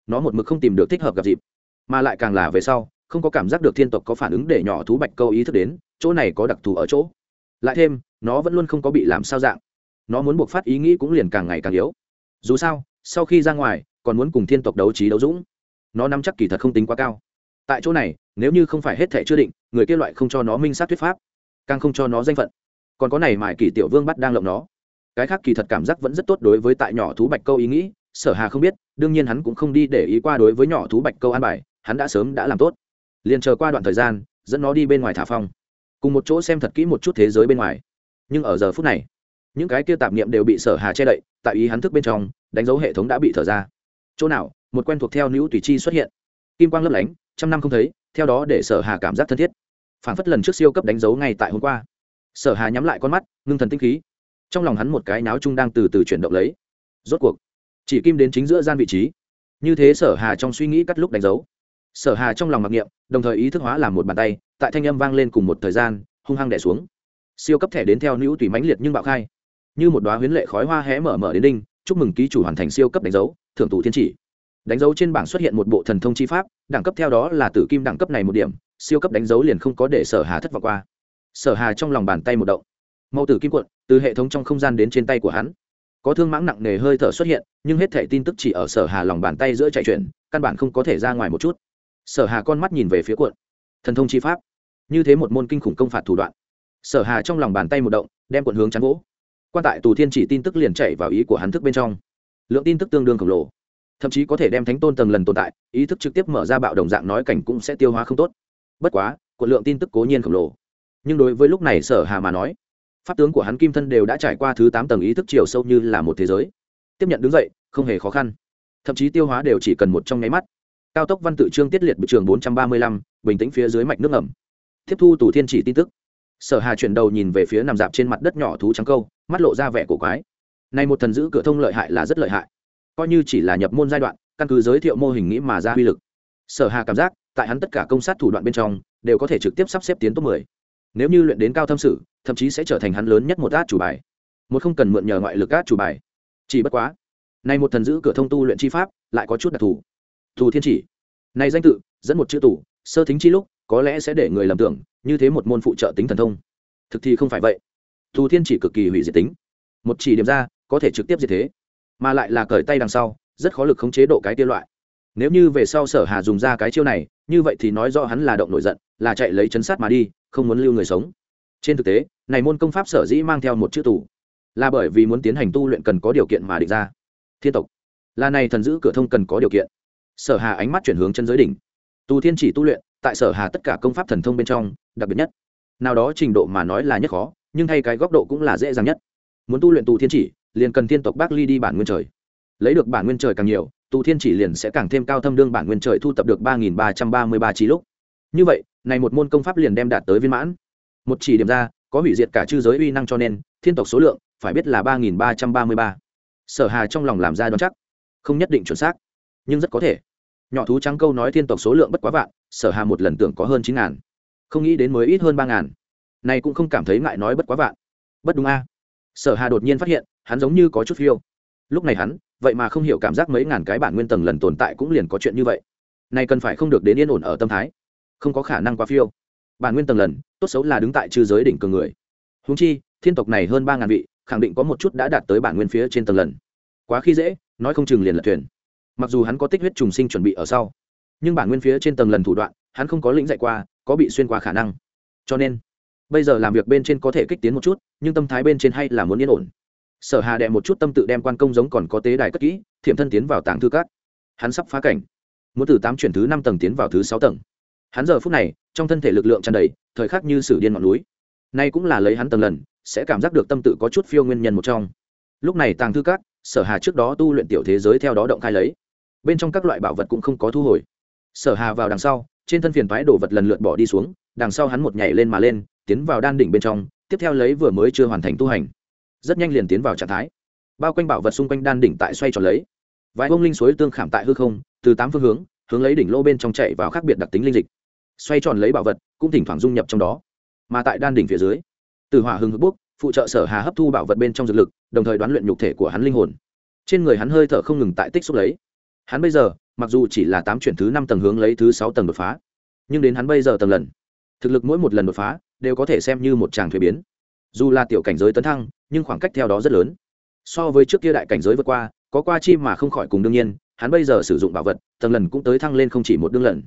Speaker 1: nó một mực không tìm được thích hợp gặp dịp. Mà lại càng là về sau không có cảm giác được thiên tộc có phản ứng để nhỏ thú bạch câu ý thức đến, chỗ này có đặc thù ở chỗ. Lại thêm, nó vẫn luôn không có bị làm sao dạng. Nó muốn buộc phát ý nghĩ cũng liền càng ngày càng yếu. Dù sao, sau khi ra ngoài, còn muốn cùng thiên tộc đấu trí đấu dũng. Nó nắm chắc kỳ thật không tính quá cao. Tại chỗ này, nếu như không phải hết thể chưa định, người kia loại không cho nó minh sát thuyết pháp, càng không cho nó danh phận. Còn có này mải kỳ tiểu vương bắt đang lộng nó. Cái khác kỳ thật cảm giác vẫn rất tốt đối với tại nhỏ thú bạch câu ý nghĩ, sở hà không biết, đương nhiên hắn cũng không đi để ý qua đối với nhỏ thú bạch câu an bài, hắn đã sớm đã làm tốt liền chờ qua đoạn thời gian, dẫn nó đi bên ngoài thả phong. Cùng một chỗ xem thật kỹ một chút thế giới bên ngoài. Nhưng ở giờ phút này, những cái kia tạp niệm đều bị sở hà che đậy, tại ý hắn thức bên trong, đánh dấu hệ thống đã bị thở ra. Chỗ nào, một quen thuộc theo nữ tùy chi xuất hiện. Kim quang lấp lánh, trăm năm không thấy, theo đó để sở hà cảm giác thân thiết. Phản phất lần trước siêu cấp đánh dấu ngay tại hôm qua. Sở hà nhắm lại con mắt, ngưng thần tinh khí. Trong lòng hắn một cái náo chung đang từ từ chuyển động lấy. Rốt cuộc, chỉ kim đến chính giữa gian vị trí. Như thế sở hà trong suy nghĩ cắt lúc đánh dấu sở hà trong lòng mặc niệm, đồng thời ý thức hóa làm một bàn tay, tại thanh âm vang lên cùng một thời gian, hung hăng đẻ xuống. Siêu cấp thẻ đến theo nữ tùy mãnh liệt nhưng bạo khai. Như một đoá huyến lệ khói hoa hé mở mở đến đinh, chúc mừng ký chủ hoàn thành siêu cấp đánh dấu, thưởng tụ thiên chỉ. Đánh dấu trên bảng xuất hiện một bộ thần thông chi pháp, đẳng cấp theo đó là tử kim đẳng cấp này một điểm, siêu cấp đánh dấu liền không có để sở hà thất vọng qua. Sở hà trong lòng bàn tay một động. Mẫu tử kim cuộn từ hệ thống trong không gian đến trên tay của hắn. Có thương mãng nặng nề hơi thở xuất hiện, nhưng hết thể tin tức chỉ ở sở hà lòng bàn tay giữa chạy chuyển, căn bản không có thể ra ngoài một chút sở hà con mắt nhìn về phía cuộn. Thần thông chi pháp. Như thế một môn kinh khủng công phạt thủ đoạn. Sở hà trong lòng bàn tay một động, đem cuộn hướng chắn gỗ. Quan tại tù thiên chỉ tin tức liền chạy vào ý của hắn thức bên trong. Lượng tin tức tương đương khổng lồ. Thậm chí có thể đem thánh tôn tầng lần tồn tại, ý thức trực tiếp mở ra bạo đồng dạng nói cảnh cũng sẽ tiêu hóa không tốt. Bất quá, cuộn lượng tin tức cố nhiên khổng lồ. Nhưng đối với lúc này sở hà mà nói, pháp tướng của hắn kim thân đều đã trải qua thứ tám tầng ý thức chiều sâu như là một thế giới. Tiếp nhận đứng dậy, không hề khó khăn. Thậm chí tiêu hóa đều chỉ cần một trong nháy mắt cao tốc văn tự trương tiết liệt bị trường bốn trăm ba mươi lăm, bình tĩnh phía dưới mạch nước ẩm tiếp thu tù thiên chỉ tin tức. Sở hà chuyển đầu nhìn về phía nằm dạp trên mặt đất nhỏ thú trắng câu, mắt lộ ra vẻ cổ quái. Này một thần giữ cửa thông lợi hại là rất lợi hại. Coi như chỉ là nhập môn giai đoạn, căn cứ giới thiệu mô hình nghĩ mà ra uy lực. Sở hà cảm giác, tại hắn tất cả công sát thủ đoạn bên trong, đều có thể trực tiếp sắp xếp tiến top 10. nếu như luyện đến cao thâm sử thậm chí sẽ trở thành hắn lớn nhất một át chủ bài. Một không cần mượn nhờ ngoại lực át chủ bài. Chỉ bất quá, nay một thần giữ cửa thông tu luyện chi pháp, lại có chút đặc thù tù thiên chỉ. Này danh tự, dẫn một chữ tù, sơ thính chi lúc, có lẽ sẽ để người lầm tưởng, như thế một môn phụ trợ tính thần thông. Thực thì không phải vậy. Tù thiên chỉ cực kỳ hủy diệt tính. Một chỉ điểm ra, có thể trực tiếp diệt thế. Mà lại là cởi tay đằng sau, rất khó lực khống chế độ cái tiêu loại. Nếu như về sau sở hà dùng ra cái chiêu này, như vậy thì nói rõ hắn là động nổi giận, là chạy lấy chấn sát mà đi, không muốn lưu người sống. Trên thực tế, này môn công pháp sở dĩ mang theo một chữ tù, là bởi vì muốn tiến hành tu luyện cần có điều kiện mà định ra. Thiên tộc. Là này thần giữ cửa thông cần có điều kiện sở hà ánh mắt chuyển hướng chân giới đỉnh. Tu thiên chỉ tu luyện, tại sở hà tất cả công pháp thần thông bên trong, đặc biệt nhất. Nào đó trình độ mà nói là nhất khó, nhưng thay cái góc độ cũng là dễ dàng nhất. Muốn tu luyện tu thiên chỉ, liền cần thiên tộc bác ly đi bản nguyên trời. Lấy được bản nguyên trời càng nhiều, tu thiên chỉ liền sẽ càng thêm cao thâm đương bản nguyên trời thu tập được ba nghìn ba trăm ba mươi ba trí lúc. Như vậy, này một môn công pháp liền đem đạt tới viên mãn. Một chỉ điểm ra, có hủy diệt cả chư giới uy năng cho nên, thiên tộc số lượng, phải biết là ba nghìn ba trăm ba mươi ba. Sở hà trong lòng làm ra đoán chắc. Không nhất định chuẩn xác, nhưng rất có thể nhỏ thú trắng câu nói thiên tộc số lượng bất quá vạn, sở hà một lần tưởng có hơn chín ngàn. Không nghĩ đến mới ít hơn ba ngàn. Này cũng không cảm thấy ngại nói bất quá vạn. Bất đúng a. Sở hà đột nhiên phát hiện, hắn giống như có chút phiêu. Lúc này hắn, vậy mà không hiểu cảm giác mấy ngàn cái bản nguyên tầng lần tồn tại cũng liền có chuyện như vậy. Này cần phải không được đến yên ổn ở tâm thái. Không có khả năng quá phiêu. Bản nguyên tầng lần, tốt xấu là đứng tại chư giới đỉnh cường người. Húng chi, thiên tộc này hơn ba ngàn vị, khẳng định có một chút đã đạt tới bản nguyên phía trên tầng lần. Quá khi dễ, nói không chừng liền lật thuyền mặc dù hắn có tích huyết trùng sinh chuẩn bị ở sau, nhưng bản nguyên phía trên tầng lần thủ đoạn, hắn không có lĩnh dạy qua, có bị xuyên qua khả năng. Cho nên, bây giờ làm việc bên trên có thể kích tiến một chút, nhưng tâm thái bên trên hay là muốn yên ổn. Sở hà đệ một chút tâm tự đem quan công giống còn có tế đài cất kỹ, thiểm thân tiến vào tàng thư cát. Hắn sắp phá cảnh. Muốn từ tám chuyển thứ năm tầng tiến vào thứ sáu tầng. Hắn giờ phút này, trong thân thể lực lượng tràn đầy, thời khắc như sử điên ngọn núi. Nay cũng là lấy hắn tầng lần, sẽ cảm giác được tâm tự có chút phiêu nguyên nhân một trong. Lúc này tàng thư cát, sở hà trước đó tu luyện tiểu thế giới theo đó động khai lấy bên trong các loại bảo vật cũng không có thu hồi. Sở hà vào đằng sau, trên thân phiền thoái đổ vật lần lượt bỏ đi xuống, đằng sau hắn một nhảy lên mà lên, tiến vào đan đỉnh bên trong, tiếp theo lấy vừa mới chưa hoàn thành tu hành. Rất nhanh liền tiến vào trạng thái. Bao quanh bảo vật xung quanh đan đỉnh tại xoay tròn lấy. Vài bông linh suối tương khảm tại hư không, từ tám phương hướng hướng lấy đỉnh lô bên trong chạy vào khác biệt đặc tính linh dịch. Xoay tròn lấy bảo vật, cũng thỉnh thoảng dung nhập trong đó. Mà tại đan đỉnh phía dưới, từ hỏa hưng hực bốc phụ trợ sở hà hấp thu bảo vật bên trong dược lực, đồng thời đoán luyện nhục thể của hắn linh hồn. Trên người hắn hơi thở không ngừng tại tích xúc lấy hắn bây giờ, mặc dù chỉ là tám chuyển thứ năm tầng hướng lấy thứ sáu tầng đột phá, nhưng đến hắn bây giờ tầng lần, thực lực mỗi một lần đột phá đều có thể xem như một tràng thuế biến. Dù là tiểu cảnh giới tấn thăng, nhưng khoảng cách theo đó rất lớn. So với trước kia đại cảnh giới vượt qua, có qua chi mà không khỏi cùng đương nhiên, hắn bây giờ sử dụng bảo vật, tầng lần cũng tới thăng lên không chỉ một đương lần.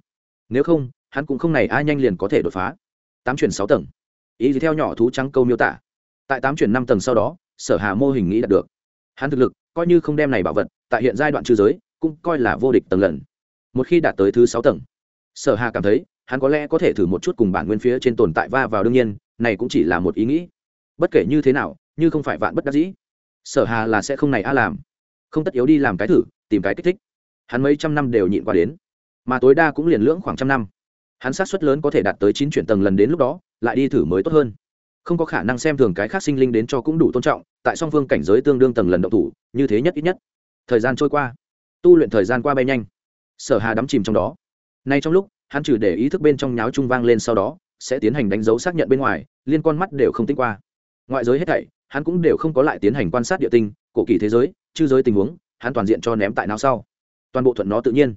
Speaker 1: Nếu không, hắn cũng không này ai nhanh liền có thể đột phá. Tám chuyển sáu tầng. Ý gì theo nhỏ thú trắng câu miêu tả. Tại tám chuyển năm tầng sau đó, sở hà mô hình nghĩ đạt được. Hắn thực lực coi như không đem này bảo vật, tại hiện giai đoạn trư giới cũng coi là vô địch tầng lần. Một khi đạt tới thứ sáu tầng, sở hà cảm thấy, hắn có lẽ có thể thử một chút cùng bản nguyên phía trên tồn tại va vào đương nhiên, này cũng chỉ là một ý nghĩ. Bất kể như thế nào, như không phải vạn bất đắc dĩ, sở hà là sẽ không này a làm. Không tất yếu đi làm cái thử, tìm cái kích thích. Hắn mấy trăm năm đều nhịn qua đến. Mà tối đa cũng liền lưỡng khoảng trăm năm. Hắn sát suất lớn có thể đạt tới chín chuyển tầng lần đến lúc đó, lại đi thử mới tốt hơn. Không có khả năng xem thường cái khác sinh linh đến cho cũng đủ tôn trọng, tại song phương cảnh giới tương đương tầng lần động thủ, như thế nhất ít nhất. Thời gian trôi qua tu luyện thời gian qua bay nhanh. Sở hà đắm chìm trong đó. Nay trong lúc, hắn trừ để ý thức bên trong nháo trung vang lên sau đó, sẽ tiến hành đánh dấu xác nhận bên ngoài, liên con mắt đều không tính qua. Ngoại giới hết thảy, hắn cũng đều không có lại tiến hành quan sát địa tinh, cổ kỳ thế giới, chư giới tình huống, hắn toàn diện cho ném tại nào sau. Toàn bộ thuận nó tự nhiên.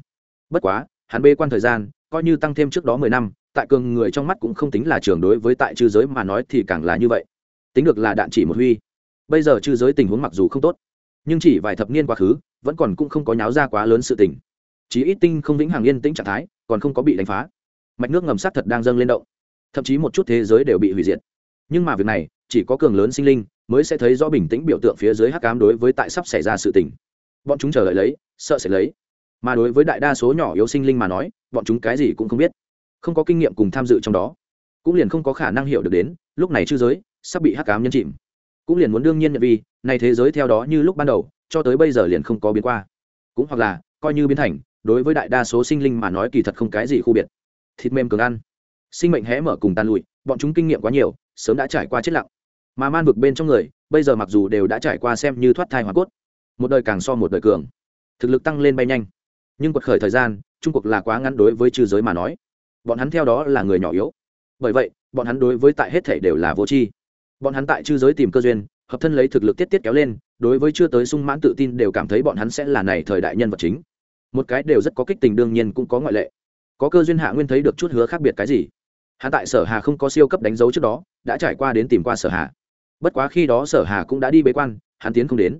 Speaker 1: Bất quá, hắn bê quan thời gian, coi như tăng thêm trước đó mười năm, tại cường người trong mắt cũng không tính là trường đối với tại chư giới mà nói thì càng là như vậy. Tính được là đạn chỉ một huy. Bây giờ chư giới tình huống mặc dù không tốt, nhưng chỉ vài thập niên quá khứ vẫn còn cũng không có nháo ra quá lớn sự tình. Chí ít tinh không vĩnh hằng yên tĩnh trạng thái, còn không có bị đánh phá. Mạch nước ngầm sát thật đang dâng lên động. Thậm chí một chút thế giới đều bị hủy diệt. Nhưng mà việc này, chỉ có cường lớn sinh linh mới sẽ thấy rõ bình tĩnh biểu tượng phía dưới hắc ám đối với tại sắp xảy ra sự tình. Bọn chúng chờ đợi lấy, sợ sẽ lấy. Mà đối với đại đa số nhỏ yếu sinh linh mà nói, bọn chúng cái gì cũng không biết. Không có kinh nghiệm cùng tham dự trong đó, cũng liền không có khả năng hiểu được đến, lúc này chư giới sắp bị hắc ám nhân chìm cũng liền muốn đương nhiên nhận vì này thế giới theo đó như lúc ban đầu, cho tới bây giờ liền không có biến qua. Cũng hoặc là, coi như biến thành, đối với đại đa số sinh linh mà nói kỳ thật không cái gì khu biệt. Thịt mềm cường ăn. Sinh mệnh hé mở cùng tan lụi, bọn chúng kinh nghiệm quá nhiều, sớm đã trải qua chết lặng. Mà man vực bên trong người, bây giờ mặc dù đều đã trải qua xem như thoát thai hoa cốt, một đời càng so một đời cường. Thực lực tăng lên bay nhanh. Nhưng quật khởi thời gian, trung cuộc là quá ngắn đối với trừ giới mà nói. Bọn hắn theo đó là người nhỏ yếu. Bởi vậy, bọn hắn đối với tại hết thể đều là vô tri bọn hắn tại chư giới tìm cơ duyên, hợp thân lấy thực lực tiết tiết kéo lên, đối với chưa tới sung mãn tự tin đều cảm thấy bọn hắn sẽ là này thời đại nhân vật chính. Một cái đều rất có kích tình đương nhiên cũng có ngoại lệ. Có cơ duyên hạ nguyên thấy được chút hứa khác biệt cái gì? Hắn tại sở hà không có siêu cấp đánh dấu trước đó, đã trải qua đến tìm qua sở hà. Bất quá khi đó sở hà cũng đã đi bế quan, hắn tiến không đến.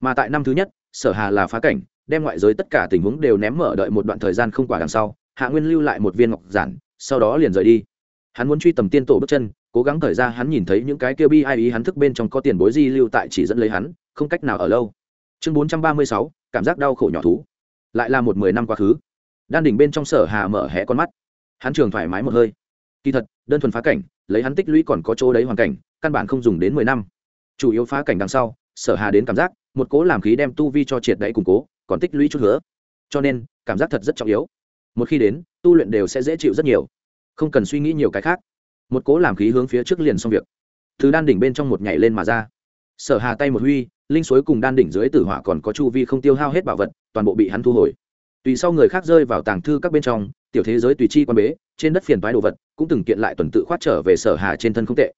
Speaker 1: Mà tại năm thứ nhất, sở hà là phá cảnh, đem ngoại giới tất cả tình huống đều ném mở đợi một đoạn thời gian không quả đằng sau, hạ nguyên lưu lại một viên ngọc giản, sau đó liền rời đi. Hắn muốn truy tầm tiên tổ bước chân cố gắng thời ra hắn nhìn thấy những cái kia bi ai ý hắn thức bên trong có tiền bối di lưu tại chỉ dẫn lấy hắn, không cách nào ở lâu. Chương bốn trăm ba mươi sáu, cảm giác đau khổ nhỏ thú. Lại là một mười năm quá khứ. Đan đỉnh bên trong sở hà mở hé con mắt. Hắn trường thoải mái một hơi. Kỳ thật, đơn thuần phá cảnh, lấy hắn tích lũy còn có chỗ đấy hoàn cảnh, căn bản không dùng đến mười năm. Chủ yếu phá cảnh đằng sau, sở hà đến cảm giác, một cố làm khí đem tu vi cho triệt đẩy củng cố, còn tích lũy chút nữa. Cho nên, cảm giác thật rất trọng yếu. Một khi đến, tu luyện đều sẽ dễ chịu rất nhiều. Không cần suy nghĩ nhiều cái khác một cố làm khí hướng phía trước liền xong việc. Từ đan đỉnh bên trong một nhảy lên mà ra. Sở hà tay một huy, linh suối cùng đan đỉnh dưới tử hỏa còn có chu vi không tiêu hao hết bảo vật, toàn bộ bị hắn thu hồi. Tùy sau người khác rơi vào tàng thư các bên trong, tiểu thế giới tùy chi quan bế, trên đất phiền toái đồ vật, cũng từng kiện lại tuần tự khoát trở về sở hà trên thân không tệ.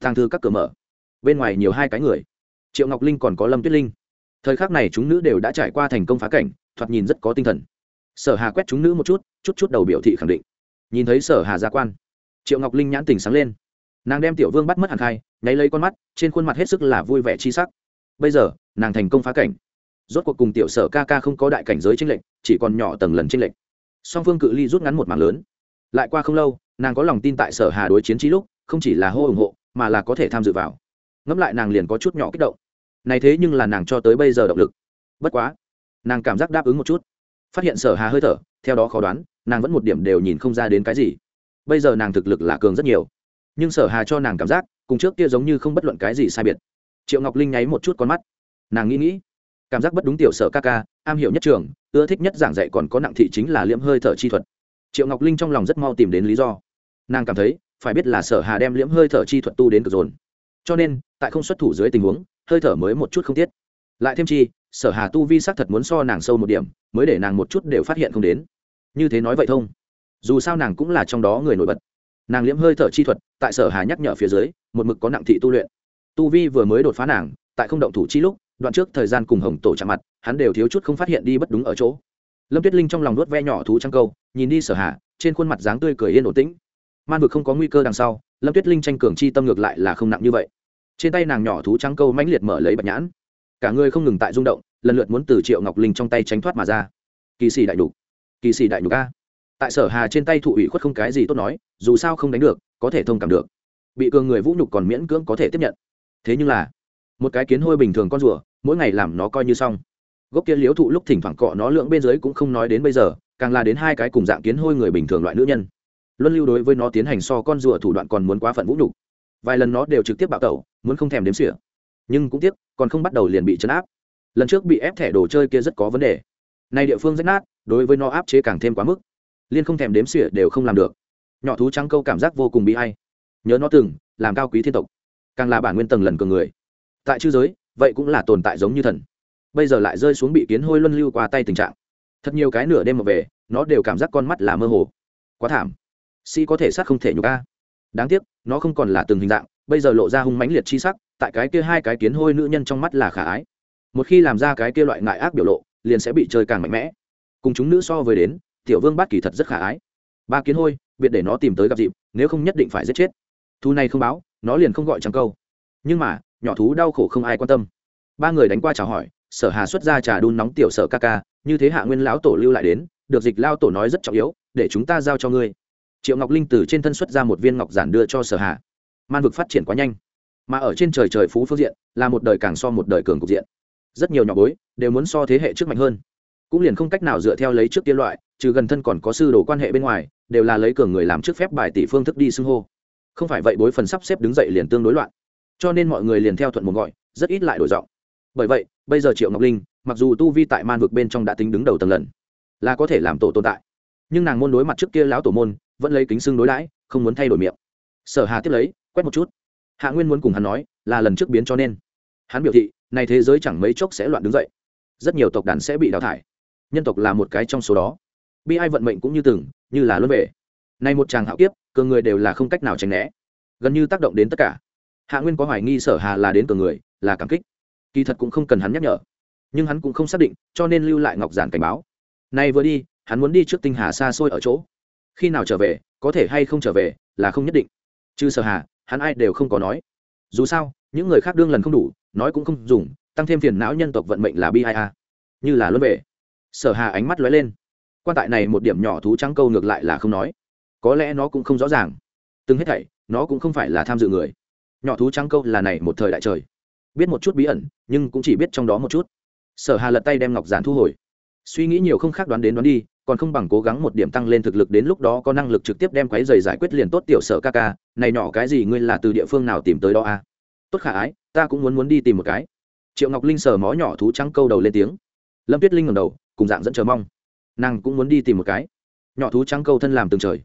Speaker 1: Tàng thư các cửa mở. Bên ngoài nhiều hai cái người. Triệu ngọc linh còn có lâm tuyết linh. Thời khắc này chúng nữ đều đã trải qua thành công phá cảnh, thoạt nhìn rất có tinh thần. Sở hà quét chúng nữ một chút chút chút đầu biểu thị khẳng định. Nhìn thấy sở hà gia quan triệu ngọc linh nhãn tình sáng lên. Nàng đem tiểu vương bắt mất hàn khai, nháy lấy con mắt, trên khuôn mặt hết sức là vui vẻ chi sắc. Bây giờ, nàng thành công phá cảnh. Rốt cuộc cùng tiểu sở ca ca không có đại cảnh giới tranh lệch, chỉ còn nhỏ tầng lần tranh lệch. Song phương cự ly rút ngắn một mảng lớn. Lại qua không lâu, nàng có lòng tin tại sở hà đối chiến trí lúc, không chỉ là hô ủng hộ, mà là có thể tham dự vào. Ngẫm lại nàng liền có chút nhỏ kích động. Này thế nhưng là nàng cho tới bây giờ động lực. Bất quá, nàng cảm giác đáp ứng một chút. Phát hiện sở hà hơi thở, theo đó khó đoán, nàng vẫn một điểm đều nhìn không ra đến cái gì bây giờ nàng thực lực là cường rất nhiều. Nhưng sở hà cho nàng cảm giác, cùng trước kia giống như không bất luận cái gì sai biệt. Triệu ngọc linh nháy một chút con mắt. Nàng nghĩ nghĩ, cảm giác bất đúng tiểu sở ca ca, am hiểu nhất trường, ưa thích nhất giảng dạy còn có nặng thị chính là liễm hơi thở chi thuật. Triệu ngọc linh trong lòng rất mau tìm đến lý do. Nàng cảm thấy, phải biết là sở hà đem liễm hơi thở chi thuật tu đến cực dồn. Cho nên, tại không xuất thủ dưới tình huống, hơi thở mới một chút không tiết. Lại thêm chi, sở hà tu vi xác thật muốn so nàng sâu một điểm, mới để nàng một chút đều phát hiện không đến. Như thế nói vậy thông dù sao nàng cũng là trong đó người nổi bật. Nàng liễm hơi thở chi thuật, tại sở hà nhắc nhở phía dưới, một mực có nặng thị tu luyện. Tu vi vừa mới đột phá nàng, tại không động thủ chi lúc, đoạn trước thời gian cùng hồng tổ chạm mặt, hắn đều thiếu chút không phát hiện đi bất đúng ở chỗ. Lâm tuyết linh trong lòng nuốt ve nhỏ thú trăng câu, nhìn đi sở hà, trên khuôn mặt dáng tươi cười yên ổn tĩnh. Man vực không có nguy cơ đằng sau, lâm tuyết linh tranh cường chi tâm ngược lại là không nặng như vậy. Trên tay nàng nhỏ thú trắng câu mãnh liệt mở lấy bạch nhãn. Cả người không ngừng tại rung động, lần lượt muốn từ triệu ngọc linh trong tay tránh thoát mà ra. Kỳ sĩ đại đục kỳ sĩ đại đục a tại sở hà trên tay thụ ủy khuất không cái gì tốt nói, dù sao không đánh được, có thể thông cảm được. Bị cường người vũ nhục còn miễn cưỡng có thể tiếp nhận. Thế nhưng là, một cái kiến hôi bình thường con rùa, mỗi ngày làm nó coi như xong. Gốc kia liếu thụ lúc thỉnh thoảng cọ nó lưỡng bên dưới cũng không nói đến bây giờ, càng là đến hai cái cùng dạng kiến hôi người bình thường loại nữ nhân. Luân lưu đối với nó tiến hành so con rùa thủ đoạn còn muốn quá phận vũ nhục. Vài lần nó đều trực tiếp bạo tẩu, muốn không thèm đếm xỉa. Nhưng cũng tiếc, còn không bắt đầu liền bị chấn áp. Lần trước bị ép thẻ đồ chơi kia rất có vấn đề. Nay địa phương rách nát, đối với nó áp chế càng thêm quá mức liên không thèm đếm xỉa đều không làm được. Nhỏ thú trắng câu cảm giác vô cùng bị hay nhớ nó từng, làm cao quý thiên tộc. Càng là bản nguyên tầng lần cường người. Tại chư giới, vậy cũng là tồn tại giống như thần. Bây giờ lại rơi xuống bị kiến hôi luân lưu qua tay tình trạng. Thật nhiều cái nửa đêm mà về, nó đều cảm giác con mắt là mơ hồ. Quá thảm. Si có thể sát không thể nhục a. Đáng tiếc, nó không còn là từng hình dạng, bây giờ lộ ra hung mãnh liệt chi sắc, tại cái kia hai cái kiến hôi nữ nhân trong mắt là khả ái. Một khi làm ra cái kia loại ngại ác biểu lộ, liền sẽ bị chơi càng mạnh mẽ. Cùng chúng nữ so với đến tiểu vương bát kỳ thật rất khả ái. Ba kiến hôi, biệt để nó tìm tới gặp dịp, nếu không nhất định phải giết chết. Thu này không báo, nó liền không gọi trắng câu. Nhưng mà, nhỏ thú đau khổ không ai quan tâm. Ba người đánh qua chào hỏi, sở hà xuất ra trà đun nóng tiểu sở ca ca, như thế hạ nguyên lão tổ lưu lại đến, được dịch lao tổ nói rất trọng yếu, để chúng ta giao cho ngươi. Triệu ngọc linh từ trên thân xuất ra một viên ngọc giản đưa cho sở hà. Man vực phát triển quá nhanh, mà ở trên trời trời phú phương diện, là một đời càng so một đời cường cục diện. Rất nhiều nhỏ bối, đều muốn so thế hệ trước mạnh hơn. Cũng liền không cách nào dựa theo lấy trước tiên loại trừ gần thân còn có sư đồ quan hệ bên ngoài, đều là lấy cường người làm trước phép bài tỷ phương thức đi xưng hô. Không phải vậy bối phần sắp xếp đứng dậy liền tương đối loạn. Cho nên mọi người liền theo thuận một gọi, rất ít lại đổi giọng. Bởi vậy, bây giờ triệu ngọc linh, mặc dù tu vi tại man vực bên trong đã tính đứng đầu tầng lần, là có thể làm tổ tồn tại. Nhưng nàng môn đối mặt trước kia lão tổ môn, vẫn lấy kính xưng đối đãi, không muốn thay đổi miệng. Sở hà tiếp lấy, quét một chút. Hạ nguyên muốn cùng hắn nói, là lần trước biến cho nên. Hắn biểu thị, này thế giới chẳng mấy chốc sẽ loạn đứng dậy. Rất nhiều tộc đàn sẽ bị đào thải. Nhân tộc là một cái trong số đó bi ai vận mệnh cũng như từng, như là luân về. Nay một chàng hạo kiếp, cường người đều là không cách nào tránh né. Gần như tác động đến tất cả. Hạ nguyên có hoài nghi sở hà là đến cường người, là cảm kích. Kỳ thật cũng không cần hắn nhắc nhở. Nhưng hắn cũng không xác định, cho nên lưu lại ngọc giản cảnh báo. Nay vừa đi, hắn muốn đi trước tinh hà xa xôi ở chỗ. Khi nào trở về, có thể hay không trở về, là không nhất định. Chứ sở hà, hắn ai đều không có nói. Dù sao, những người khác đương lần không đủ, nói cũng không dùng, tăng thêm phiền não nhân tộc vận mệnh là bi ai a. Như là luân về. Sở hà ánh mắt lóe lên quan tại này một điểm nhỏ thú trắng câu ngược lại là không nói. Có lẽ nó cũng không rõ ràng. Từng hết thảy, nó cũng không phải là tham dự người. Nhỏ thú trắng câu là này một thời đại trời. Biết một chút bí ẩn, nhưng cũng chỉ biết trong đó một chút. Sở hà lật tay đem ngọc giản thu hồi. Suy nghĩ nhiều không khác đoán đến đoán đi, còn không bằng cố gắng một điểm tăng lên thực lực đến lúc đó có năng lực trực tiếp đem quái giày giải quyết liền tốt tiểu sở ca ca, này nhỏ cái gì ngươi là từ địa phương nào tìm tới đó à? tốt khả ái, ta cũng muốn muốn đi tìm một cái. Triệu ngọc linh sờ mó nhỏ thú trắng câu đầu lên tiếng. Lâm tuyết linh ngẩng đầu, cùng dạng dẫn chờ mong nàng cũng muốn đi tìm một cái. Nhỏ thú trắng câu thân làm từng trời.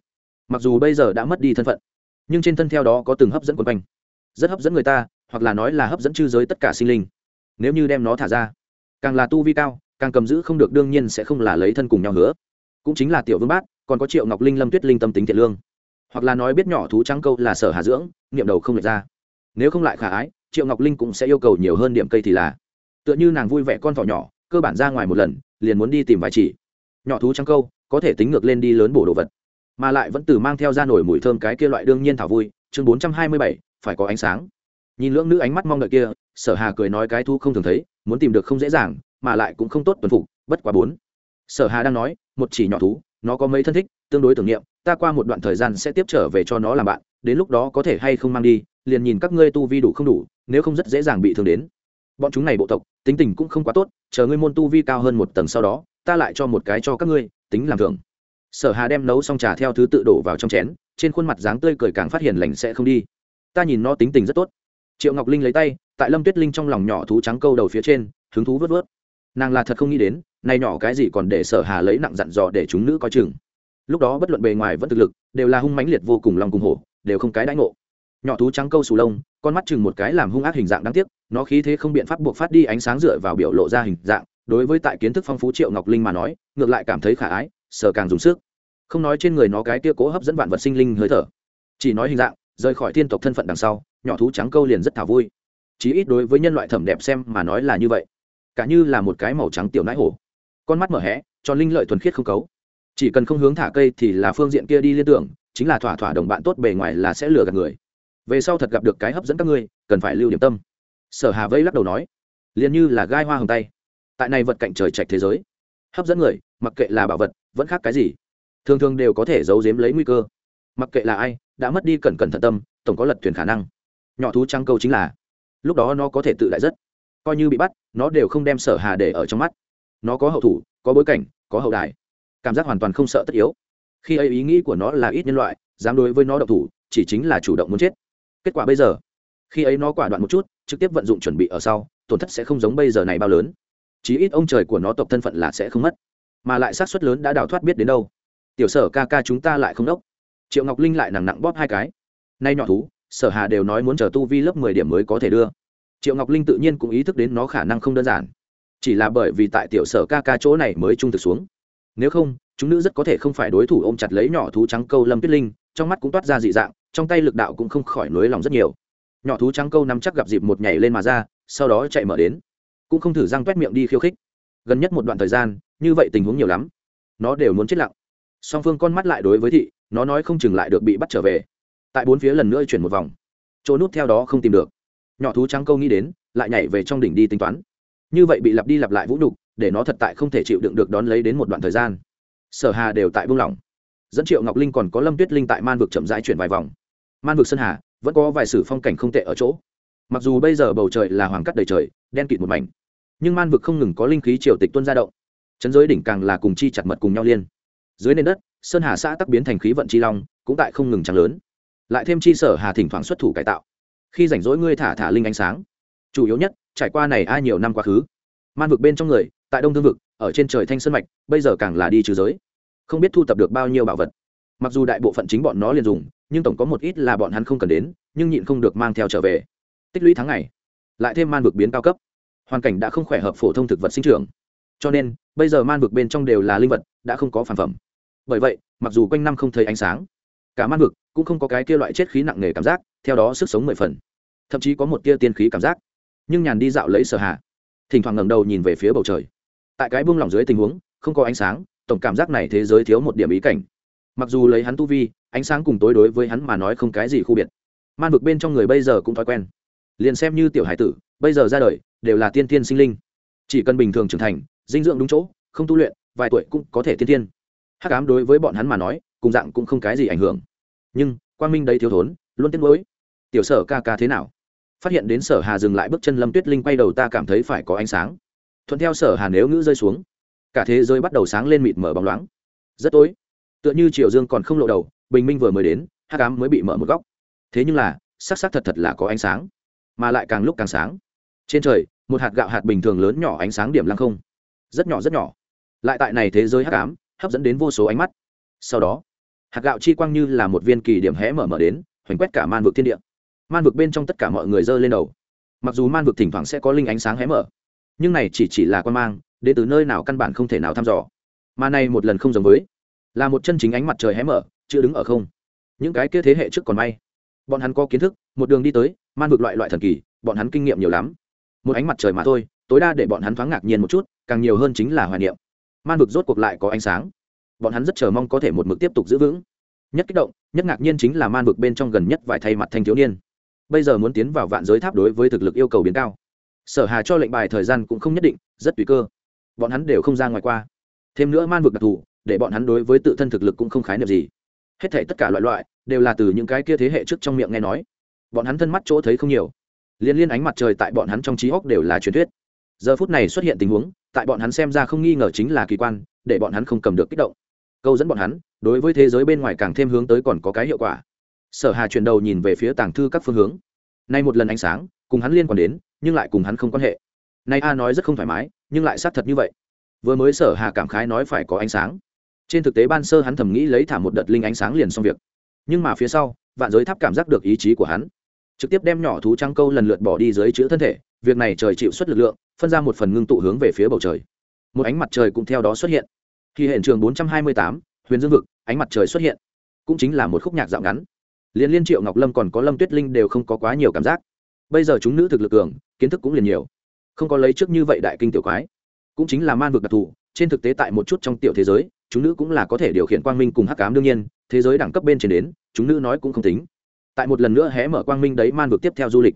Speaker 1: Mặc dù bây giờ đã mất đi thân phận, nhưng trên thân theo đó có từng hấp dẫn quần quanh. Rất hấp dẫn người ta, hoặc là nói là hấp dẫn chư giới tất cả sinh linh. Nếu như đem nó thả ra, càng là tu vi cao, càng cầm giữ không được đương nhiên sẽ không là lấy thân cùng nhau hứa. Cũng chính là tiểu vương bát, còn có triệu ngọc linh, lâm tuyết linh tâm tính thiện lương. Hoặc là nói biết nhỏ thú trắng câu là sở hà dưỡng, niệm đầu không lệch ra. Nếu không lại khả ái, triệu ngọc linh cũng sẽ yêu cầu nhiều hơn điểm cây thì là. Tựa như nàng vui vẻ con thỏ nhỏ, cơ bản ra ngoài một lần, liền muốn đi tìm vài chỉ nhỏ thú trắng câu, có thể tính ngược lên đi lớn bổ đồ vật. Mà lại vẫn từ mang theo ra nổi mùi thơm cái kia loại đương nhiên thảo vui, chương bốn trăm hai mươi bảy, phải có ánh sáng. Nhìn lưỡng nữ ánh mắt mong đợi kia, sở hà cười nói cái thu không thường thấy, muốn tìm được không dễ dàng, mà lại cũng không tốt tuần phục, bất quá bốn. Sở hà đang nói, một chỉ nhỏ thú, nó có mấy thân thích, tương đối tưởng niệm, ta qua một đoạn thời gian sẽ tiếp trở về cho nó làm bạn, đến lúc đó có thể hay không mang đi, liền nhìn các ngươi tu vi đủ không đủ, nếu không rất dễ dàng bị thương đến. Bọn chúng này bộ tộc, tính tình cũng không quá tốt, chờ ngươi môn tu vi cao hơn một tầng sau đó ta lại cho một cái cho các ngươi, tính làm thưởng. Sở hà đem nấu xong trà theo thứ tự đổ vào trong chén, trên khuôn mặt dáng tươi cười càng phát hiện lành sẽ không đi. Ta nhìn nó tính tình rất tốt. Triệu ngọc linh lấy tay, tại lâm tuyết linh trong lòng nhỏ thú trắng câu đầu phía trên, hứng thú vớt vớt. Nàng là thật không nghĩ đến nay nhỏ cái gì còn để sở hà lấy nặng dặn dò để chúng nữ coi chừng. Lúc đó bất luận bề ngoài vẫn thực lực, đều là hung mãnh liệt vô cùng lòng cùng hổ, đều không cái đãi ngộ. Nhỏ thú trắng câu sù lông, con mắt chừng một cái làm hung ác hình dạng đáng tiếc, nó khí thế không biện pháp buộc phát đi ánh sáng dựa vào biểu lộ ra hình dạng đối với tại kiến thức phong phú triệu ngọc linh mà nói, ngược lại cảm thấy khả ái sở càng dùng sức. Không nói trên người nó cái tia cố hấp dẫn vạn vật sinh linh hơi thở. Chỉ nói hình dạng, rời khỏi thiên tộc thân phận đằng sau, nhỏ thú trắng câu liền rất thả vui. Chí ít đối với nhân loại thẩm đẹp xem mà nói là như vậy. Cả như là một cái màu trắng tiểu nãi hổ. Con mắt mở hẽ cho linh lợi thuần khiết không cấu. Chỉ cần không hướng thả cây thì là phương diện kia đi liên tưởng, chính là thỏa thỏa đồng bạn tốt bề ngoài là sẽ lừa gạt người. Về sau thật gặp được cái hấp dẫn các ngươi, cần phải lưu điểm tâm. Sở hà vây lắc đầu nói, liền như là gai hoa hồng tay tại này vật cạnh trời trạch thế giới. Hấp dẫn người, mặc kệ là bảo vật, vẫn khác cái gì. Thường thường đều có thể giấu giếm lấy nguy cơ. Mặc kệ là ai, đã mất đi cẩn cẩn thận tâm, tổng có lật thuyền khả năng. Nhỏ thú trăng câu chính là, lúc đó nó có thể tự đại rất. Coi như bị bắt, nó đều không đem sở hà để ở trong mắt. Nó có hậu thủ, có bối cảnh, có hậu đài. Cảm giác hoàn toàn không sợ tất yếu. Khi ấy ý nghĩ của nó là ít nhân loại, dám đối với nó độc thủ, chỉ chính là chủ động muốn chết. Kết quả bây giờ, khi ấy nó quả đoạn một chút, trực tiếp vận dụng chuẩn bị ở sau, tổn thất sẽ không giống bây giờ này bao lớn chí ít ông trời của nó tộc thân phận là sẽ không mất. Mà lại sát suất lớn đã đào thoát biết đến đâu. Tiểu sở ca ca chúng ta lại không đốc. Triệu ngọc linh lại nặng nặng bóp hai cái. Nay nhỏ thú, sở hà đều nói muốn chờ tu vi lớp mười điểm mới có thể đưa. Triệu ngọc linh tự nhiên cũng ý thức đến nó khả năng không đơn giản. Chỉ là bởi vì tại tiểu sở ca ca chỗ này mới trung thực xuống. Nếu không, chúng nữ rất có thể không phải đối thủ ôm chặt lấy nhỏ thú trắng câu lâm tuyết linh, trong mắt cũng toát ra dị dạng, trong tay lực đạo cũng không khỏi nối lòng rất nhiều. Nhỏ thú trắng câu nắm chắc gặp dịp một nhảy lên mà ra, sau đó chạy mở đến cũng không thử răng t miệng đi khiêu khích. Gần nhất một đoạn thời gian, như vậy tình huống nhiều lắm. Nó đều muốn chết lặng. Song phương con mắt lại đối với thị, nó nói không chừng lại được bị bắt trở về. Tại bốn phía lần nữa chuyển một vòng. Chỗ nút theo đó không tìm được. Nhỏ thú trắng câu nghĩ đến, lại nhảy về trong đỉnh đi tính toán. Như vậy bị lặp đi lặp lại vũ đục để nó thật tại không thể chịu đựng được đón lấy đến một đoạn thời gian. Sở hà đều tại buông lỏng. Dẫn triệu ngọc linh còn có lâm tuyết linh tại man vực chậm rãi chuyển vài vòng. Man vực sơn hà, vẫn có vài sử phong cảnh không tệ ở chỗ. Mặc dù bây giờ bầu trời là hoàng cắt đầy trời, đen kịt một mảnh nhưng man vực không ngừng có linh khí triều tịch tuân ra động. Chấn giới đỉnh càng là cùng chi chặt mật cùng nhau liên. Dưới nền đất, sơn hà xã tắc biến thành khí vận chi long, cũng tại không ngừng trắng lớn. Lại thêm chi sở hà thỉnh thoảng xuất thủ cải tạo. Khi rảnh rỗi ngươi thả thả linh ánh sáng. Chủ yếu nhất, trải qua này ai nhiều năm quá khứ. Man vực bên trong người, tại đông thương vực, ở trên trời thanh sơn mạch, bây giờ càng là đi trừ giới. Không biết thu tập được bao nhiêu bảo vật. Mặc dù đại bộ phận chính bọn nó liền dùng, nhưng tổng có một ít là bọn hắn không cần đến, nhưng nhịn không được mang theo trở về. Tích lũy tháng ngày. Lại thêm man vực biến cao cấp hoàn cảnh đã không khỏe hợp phổ thông thực vật sinh trưởng. Cho nên, bây giờ man vực bên trong đều là linh vật, đã không có phản phẩm. Bởi vậy, mặc dù quanh năm không thấy ánh sáng, cả man vực cũng không có cái kia loại chết khí nặng nề cảm giác, theo đó sức sống mười phần. Thậm chí có một tia tiên khí cảm giác. Nhưng nhàn đi dạo lấy sở hạ, thỉnh thoảng ngẩng đầu nhìn về phía bầu trời. Tại cái buông lỏng dưới tình huống, không có ánh sáng, tổng cảm giác này thế giới thiếu một điểm ý cảnh. Mặc dù lấy hắn tu vi, ánh sáng cùng tối đối với hắn mà nói không cái gì khu biệt. Man vực bên trong người bây giờ cũng thói quen. Liền xem như tiểu hải tử, bây giờ ra đời đều là tiên tiên sinh linh. Chỉ cần bình thường trưởng thành, dinh dưỡng đúng chỗ, không tu luyện, vài tuổi cũng có thể tiên tiên. Hắc ám đối với bọn hắn mà nói, cùng dạng cũng không cái gì ảnh hưởng. Nhưng, quang minh đấy thiếu thốn, luôn tiếc nuối. Tiểu sở ca ca thế nào? Phát hiện đến sở hà dừng lại bước chân lâm tuyết linh quay đầu ta cảm thấy phải có ánh sáng. Thuận theo sở hà nếu ngữ rơi xuống, cả thế giới bắt đầu sáng lên mịt mở bóng loáng. Rất tối. Tựa như triệu dương còn không lộ đầu, bình minh vừa mới đến hát cám mới bị mở một góc. Thế nhưng là, sắc sắc thật thật là có ánh sáng, mà lại càng lúc càng sáng. Trên trời một hạt gạo hạt bình thường lớn nhỏ ánh sáng điểm lăng không. Rất nhỏ rất nhỏ. Lại tại này thế giới hắc ám, hấp dẫn đến vô số ánh mắt. Sau đó, hạt gạo chi quang như là một viên kỳ điểm hé mở mở đến, hoành quét cả man vực thiên địa. Man vực bên trong tất cả mọi người giơ lên đầu. Mặc dù man vực thỉnh thoảng sẽ có linh ánh sáng hé mở, nhưng này chỉ chỉ là quan mang đến từ nơi nào căn bản không thể nào thăm dò. Mà này một lần không giống với, là một chân chính ánh mặt trời hé mở chưa đứng ở không. Những cái kia thế hệ trước còn may. Bọn hắn có kiến thức, một đường đi tới, man vực loại loại thần kỳ, bọn hắn kinh nghiệm nhiều lắm một ánh mặt trời mà thôi, tối đa để bọn hắn thoáng ngạc nhiên một chút, càng nhiều hơn chính là hoài niệm. Man vực rốt cuộc lại có ánh sáng. Bọn hắn rất chờ mong có thể một mực tiếp tục giữ vững. Nhất kích động, nhất ngạc nhiên chính là man vực bên trong gần nhất vài thay mặt thanh thiếu niên. Bây giờ muốn tiến vào vạn giới tháp đối với thực lực yêu cầu biến cao. Sở hà cho lệnh bài thời gian cũng không nhất định, rất tùy cơ. Bọn hắn đều không ra ngoài qua. Thêm nữa man vực đặc thù, để bọn hắn đối với tự thân thực lực cũng không khái niệm gì. Hết thể tất cả loại loại, đều là từ những cái kia thế hệ trước trong miệng nghe nói. Bọn hắn thân mắt chỗ thấy không nhiều liên liên ánh mặt trời tại bọn hắn trong trí óc đều là truyền thuyết. Giờ phút này xuất hiện tình huống, tại bọn hắn xem ra không nghi ngờ chính là kỳ quan, để bọn hắn không cầm được kích động. Câu dẫn bọn hắn, đối với thế giới bên ngoài càng thêm hướng tới còn có cái hiệu quả. Sở hà chuyển đầu nhìn về phía tàng thư các phương hướng. Nay một lần ánh sáng, cùng hắn liên quan đến, nhưng lại cùng hắn không quan hệ. Nay a nói rất không thoải mái, nhưng lại xác thật như vậy. Vừa mới sở hà cảm khái nói phải có ánh sáng. Trên thực tế ban sơ hắn thầm nghĩ lấy thả một đợt linh ánh sáng liền xong việc. Nhưng mà phía sau, vạn giới tháp cảm giác được ý chí của hắn trực tiếp đem nhỏ thú trắng câu lần lượt bỏ đi dưới chữ thân thể việc này trời chịu xuất lực lượng phân ra một phần ngưng tụ hướng về phía bầu trời. Một ánh mặt trời cũng theo đó xuất hiện. Khi hiện trường 428, huyền dương vực ánh mặt trời xuất hiện. Cũng chính là một khúc nhạc dạo ngắn. Liên liên triệu ngọc lâm còn có lâm tuyết linh đều không có quá nhiều cảm giác. Bây giờ chúng nữ thực lực cường kiến thức cũng liền nhiều. Không có lấy trước như vậy đại kinh tiểu quái. Cũng chính là man vực đặc thù trên thực tế tại một chút trong tiểu thế giới chúng nữ cũng là có thể điều khiển quang minh cùng hắc cám đương nhiên thế giới đẳng cấp bên trên đến chúng nữ nói cũng không tính tại một lần nữa hé mở quang minh đấy man vực tiếp theo du lịch.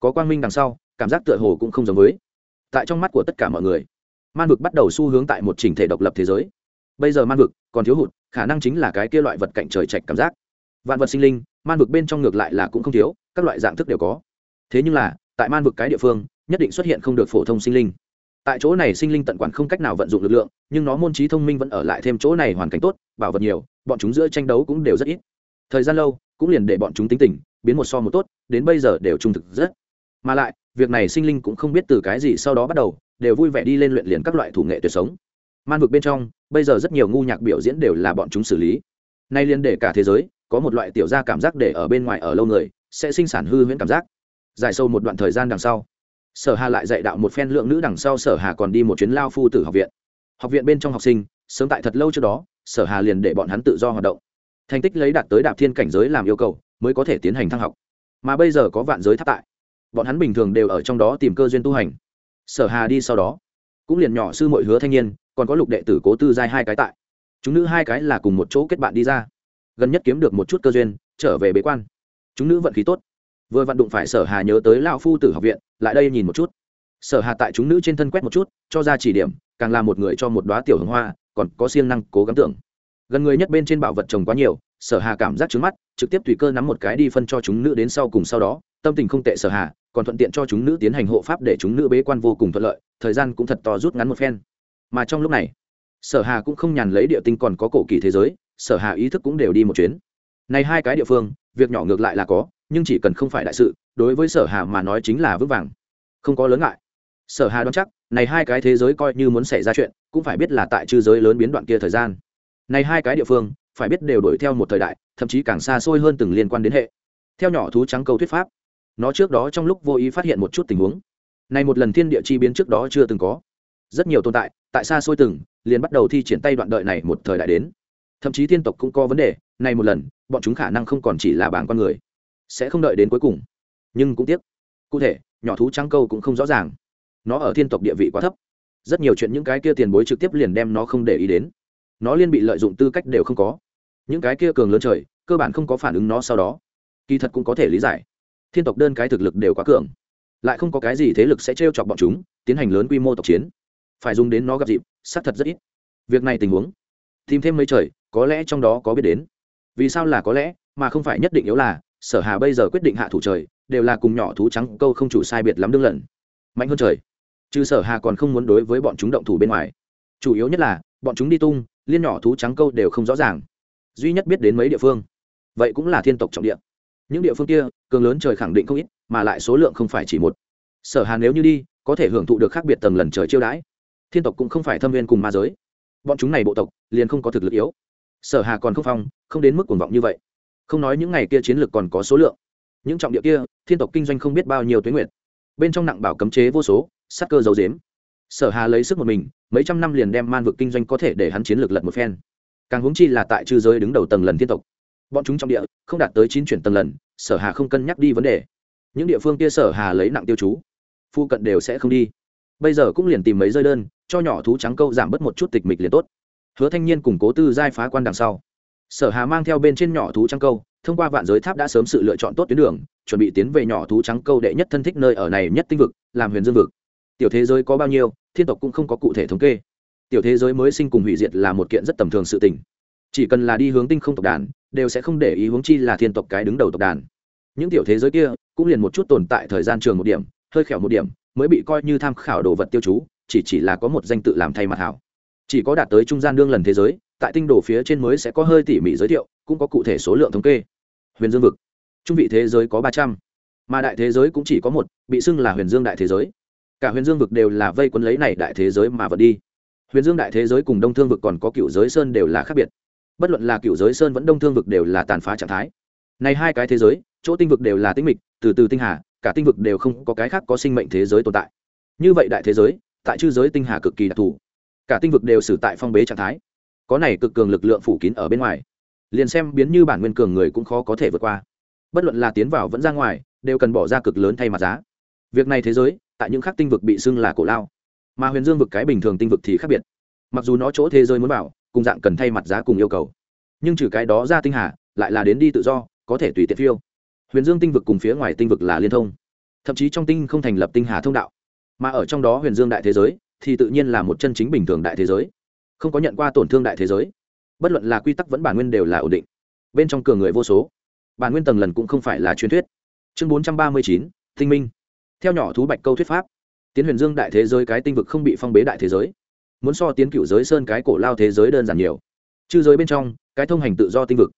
Speaker 1: Có quang minh đằng sau, cảm giác tựa hồ cũng không giống với. Tại trong mắt của tất cả mọi người, man vực bắt đầu xu hướng tại một trình thể độc lập thế giới. Bây giờ man vực còn thiếu hụt, khả năng chính là cái kia loại vật cạnh trời chạch cảm giác. Vạn vật sinh linh, man vực bên trong ngược lại là cũng không thiếu, các loại dạng thức đều có. Thế nhưng là, tại man vực cái địa phương, nhất định xuất hiện không được phổ thông sinh linh. Tại chỗ này sinh linh tận quản không cách nào vận dụng lực lượng, nhưng nó môn trí thông minh vẫn ở lại thêm chỗ này hoàn cảnh tốt, bảo vật nhiều, bọn chúng giữa tranh đấu cũng đều rất ít. Thời gian lâu cũng liền để bọn chúng tính tình biến một so một tốt, đến bây giờ đều trung thực rất. Mà lại, việc này sinh linh cũng không biết từ cái gì sau đó bắt đầu, đều vui vẻ đi lên luyện liền các loại thủ nghệ tuyệt sống. Man vực bên trong, bây giờ rất nhiều ngu nhạc biểu diễn đều là bọn chúng xử lý. Nay liền để cả thế giới, có một loại tiểu gia cảm giác để ở bên ngoài ở lâu người, sẽ sinh sản hư huyễn cảm giác. Dài sâu một đoạn thời gian đằng sau, sở hà lại dạy đạo một phen lượng nữ đằng sau sở hà còn đi một chuyến lao phu tử học viện. Học viện bên trong học sinh, sớm tại thật lâu trước đó, sở hà liền để bọn hắn tự do hoạt động thành tích lấy đạt tới đạp thiên cảnh giới làm yêu cầu, mới có thể tiến hành thăng học. Mà bây giờ có vạn giới tháp tại. Bọn hắn bình thường đều ở trong đó tìm cơ duyên tu hành. Sở hà đi sau đó, cũng liền nhỏ sư mội hứa thanh niên, còn có lục đệ tử cố tư giai hai cái tại. Chúng nữ hai cái là cùng một chỗ kết bạn đi ra. Gần nhất kiếm được một chút cơ duyên, trở về bế quan. Chúng nữ vận khí tốt. Vừa vận đụng phải sở hà nhớ tới lao phu tử học viện, lại đây nhìn một chút. Sở hà tại chúng nữ trên thân quét một chút, cho ra chỉ điểm, càng là một người cho một đoá tiểu hồng hoa, còn có siêng năng cố gắng tưởng gần người nhất bên trên bảo vật trồng quá nhiều, sở hà cảm giác trứng mắt, trực tiếp tùy cơ nắm một cái đi phân cho chúng nữ đến sau cùng sau đó, tâm tình không tệ sở hà, còn thuận tiện cho chúng nữ tiến hành hộ pháp để chúng nữ bế quan vô cùng thuận lợi, thời gian cũng thật to rút ngắn một phen. Mà trong lúc này, sở hà cũng không nhàn lấy địa tinh còn có cổ kỳ thế giới, sở hà ý thức cũng đều đi một chuyến. Này hai cái địa phương, việc nhỏ ngược lại là có, nhưng chỉ cần không phải đại sự, đối với sở hà mà nói chính là vững vàng. Không có lớn ngại. Sở hà đoán chắc, này hai cái thế giới coi như muốn xảy ra chuyện, cũng phải biết là tại chư giới lớn biến đoạn kia thời gian này hai cái địa phương, phải biết đều đổi theo một thời đại, thậm chí càng xa xôi hơn từng liên quan đến hệ. Theo nhỏ thú trắng câu thuyết pháp, nó trước đó trong lúc vô ý phát hiện một chút tình huống. Này một lần thiên địa chi biến trước đó chưa từng có. Rất nhiều tồn tại tại xa xôi từng, liền bắt đầu thi triển tay đoạn đợi này một thời đại đến. Thậm chí thiên tộc cũng có vấn đề, này một lần, bọn chúng khả năng không còn chỉ là bảng con người. Sẽ không đợi đến cuối cùng. Nhưng cũng tiếc. Cụ thể, nhỏ thú trắng câu cũng không rõ ràng. Nó ở thiên tộc địa vị quá thấp. Rất nhiều chuyện những cái kia tiền bối trực tiếp liền đem nó không để ý đến nó liên bị lợi dụng tư cách đều không có. Những cái kia cường lớn trời, cơ bản không có phản ứng nó sau đó. Kỳ thật cũng có thể lý giải. Thiên tộc đơn cái thực lực đều quá cường. Lại không có cái gì thế lực sẽ t chọc bọn chúng, tiến hành lớn quy mô tộc chiến. Phải dùng đến nó gặp dịp, xác thật rất ít. Việc này tình huống, tìm thêm mấy trời, có lẽ trong đó có biết đến. Vì sao là có lẽ, mà không phải nhất định yếu là, sở hà bây giờ quyết định hạ thủ trời, đều là cùng nhỏ thú trắng câu không chủ sai biệt lắm đương lần. Mạnh hơn trời. Trừ sở hà còn không muốn đối với bọn chúng động thủ bên ngoài. Chủ yếu nhất là, bọn chúng đi tung liên nhỏ thú trắng câu đều không rõ ràng. Duy nhất biết đến mấy địa phương. Vậy cũng là thiên tộc trọng địa. Những địa phương kia, cường lớn trời khẳng định không ít, mà lại số lượng không phải chỉ một. Sở hà nếu như đi, có thể hưởng thụ được khác biệt tầng lần trời chiêu đãi. Thiên tộc cũng không phải thâm viên cùng ma giới. Bọn chúng này bộ tộc, liền không có thực lực yếu. Sở hà còn không phong, không đến mức cuồng vọng như vậy. Không nói những ngày kia chiến lược còn có số lượng. Những trọng địa kia, thiên tộc kinh doanh không biết bao nhiêu tuyến nguyện bên trong nặng bảo cấm chế vô số sắc cơ dấu dếm. Sở hà lấy sức một mình mấy trăm năm liền đem man vực kinh doanh có thể để hắn chiến lược lật một phen. Càng huống chi là tại chư giới đứng đầu tầng lần thiên tộc. Bọn chúng trong địa, không đạt tới chín chuyển tầng lần, sở hà không cân nhắc đi vấn đề. Những địa phương kia sở hà lấy nặng tiêu chú, phu cận đều sẽ không đi. Bây giờ cũng liền tìm mấy rơi đơn, cho nhỏ thú trắng câu giảm bớt một chút tịch mịch liền tốt. Hứa thanh niên củng cố tư giai phá quan đằng sau. Sở hà mang theo bên trên nhỏ thú trắng câu, thông qua vạn giới tháp đã sớm sự lựa chọn tốt tuyến đường, chuẩn bị tiến về nhỏ thú trắng câu đệ nhất thân thích nơi ở này nhất tinh vực, làm huyền dương vực. Tiểu thế giới có bao nhiêu thiên tộc cũng không có cụ thể thống kê. Tiểu thế giới mới sinh cùng hủy diệt là một kiện rất tầm thường sự tình. Chỉ cần là đi hướng tinh không tộc đàn, đều sẽ không để ý hướng chi là thiên tộc cái đứng đầu tộc đàn. Những tiểu thế giới kia cũng liền một chút tồn tại thời gian trường một điểm, hơi khẻo một điểm, mới bị coi như tham khảo đồ vật tiêu chú, chỉ chỉ là có một danh tự làm thay mặt hảo. Chỉ có đạt tới trung gian đương lần thế giới, tại tinh đồ phía trên mới sẽ có hơi tỉ mỉ giới thiệu, cũng có cụ thể số lượng thống kê. Huyền dương vực. Trung vị thế giới có ba trăm, mà đại thế giới cũng chỉ có một, bị xưng là huyền dương đại thế giới cả huyền dương vực đều là vây quân lấy này đại thế giới mà vật đi. Huyền dương đại thế giới cùng đông thương vực còn có cựu giới sơn đều là khác biệt. Bất luận là cựu giới sơn vẫn đông thương vực đều là tàn phá trạng thái. Này hai cái thế giới, chỗ tinh vực đều là tinh mịch, từ từ tinh hà, cả tinh vực đều không có cái khác có sinh mệnh thế giới tồn tại. Như vậy đại thế giới, tại chư giới tinh hà cực kỳ đặc thù. Cả tinh vực đều xử tại phong bế trạng thái. Có này cực cường lực lượng phủ kín ở bên ngoài. Liền xem biến như bản nguyên cường người cũng khó có thể vượt qua. Bất luận là tiến vào vẫn ra ngoài, đều cần bỏ ra cực lớn thay mặt giá việc này thế giới, tại những khác tinh vực bị xưng là cổ lao. Mà huyền dương vực cái bình thường tinh vực thì khác biệt. Mặc dù nó chỗ thế giới muốn bảo cùng dạng cần thay mặt giá cùng yêu cầu. Nhưng trừ cái đó ra tinh hà, lại là đến đi tự do, có thể tùy tiện phiêu. Huyền dương tinh vực cùng phía ngoài tinh vực là liên thông. Thậm chí trong tinh không thành lập tinh hà thông đạo. Mà ở trong đó huyền dương đại thế giới, thì tự nhiên là một chân chính bình thường đại thế giới. Không có nhận qua tổn thương đại thế giới. Bất luận là quy tắc vẫn bản nguyên đều là ổn định. Bên trong cường người vô số. Bản nguyên tầng lần cũng không phải là truyền thuyết. Chương bốn trăm ba mươi chín, tinh minh theo nhỏ thú bạch câu thuyết pháp, tiến huyền dương đại thế giới cái tinh vực không bị phong bế đại thế giới. Muốn so tiến cựu giới sơn cái cổ lao thế giới đơn giản nhiều. Trừ giới bên trong, cái thông hành tự do tinh vực,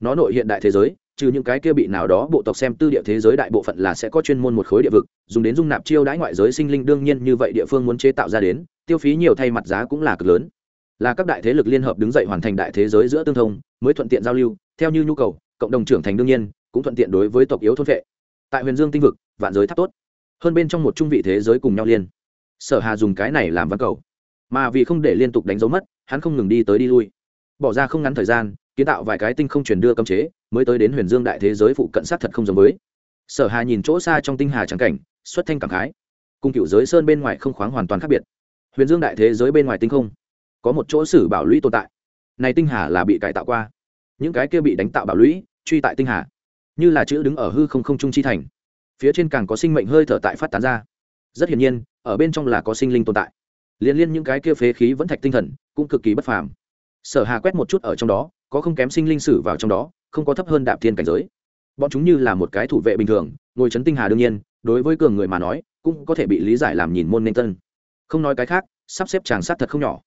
Speaker 1: nó nội hiện đại thế giới, trừ những cái kia bị nào đó bộ tộc xem tư địa thế giới đại bộ phận là sẽ có chuyên môn một khối địa vực, dùng đến dung nạp chiêu đãi ngoại giới sinh linh, đương nhiên như vậy địa phương muốn chế tạo ra đến, tiêu phí nhiều thay mặt giá cũng là cực lớn. Là các đại thế lực liên hợp đứng dậy hoàn thành đại thế giới giữa tương thông, mới thuận tiện giao lưu, theo như nhu cầu, cộng đồng trưởng thành đương nhiên, cũng thuận tiện đối với tộc yếu thôn vệ tại huyền dương tinh vực, vạn giới tháp tốt hơn bên trong một trung vị thế giới cùng nhau liên. Sở hà dùng cái này làm văn cầu. Mà vì không để liên tục đánh dấu mất, hắn không ngừng đi tới đi lui. Bỏ ra không ngắn thời gian, kiến tạo vài cái tinh không truyền đưa cấm chế, mới tới đến huyền dương đại thế giới phụ cận sát thật không giống với. Sở hà nhìn chỗ xa trong tinh hà trắng cảnh, xuất thanh cảm khái. Cùng cựu giới sơn bên ngoài không khoáng hoàn toàn khác biệt. Huyền dương đại thế giới bên ngoài tinh không, có một chỗ sử bảo lũy tồn tại. Này tinh hà là bị cải tạo qua. Những cái kia bị đánh tạo bảo lũy, truy tại tinh hà. Như là chữ đứng ở hư không không trung chi thành phía trên càng có sinh mệnh hơi thở tại phát tán ra. Rất hiển nhiên, ở bên trong là có sinh linh tồn tại. Liên liên những cái kia phế khí vẫn thạch tinh thần, cũng cực kỳ bất phàm. Sở hà quét một chút ở trong đó, có không kém sinh linh sử vào trong đó, không có thấp hơn đạp thiên cảnh giới. Bọn chúng như là một cái thủ vệ bình thường, ngồi chấn tinh hà đương nhiên, đối với cường người mà nói, cũng có thể bị lý giải làm nhìn môn nên tân. Không nói cái khác, sắp xếp tràng sát thật không nhỏ.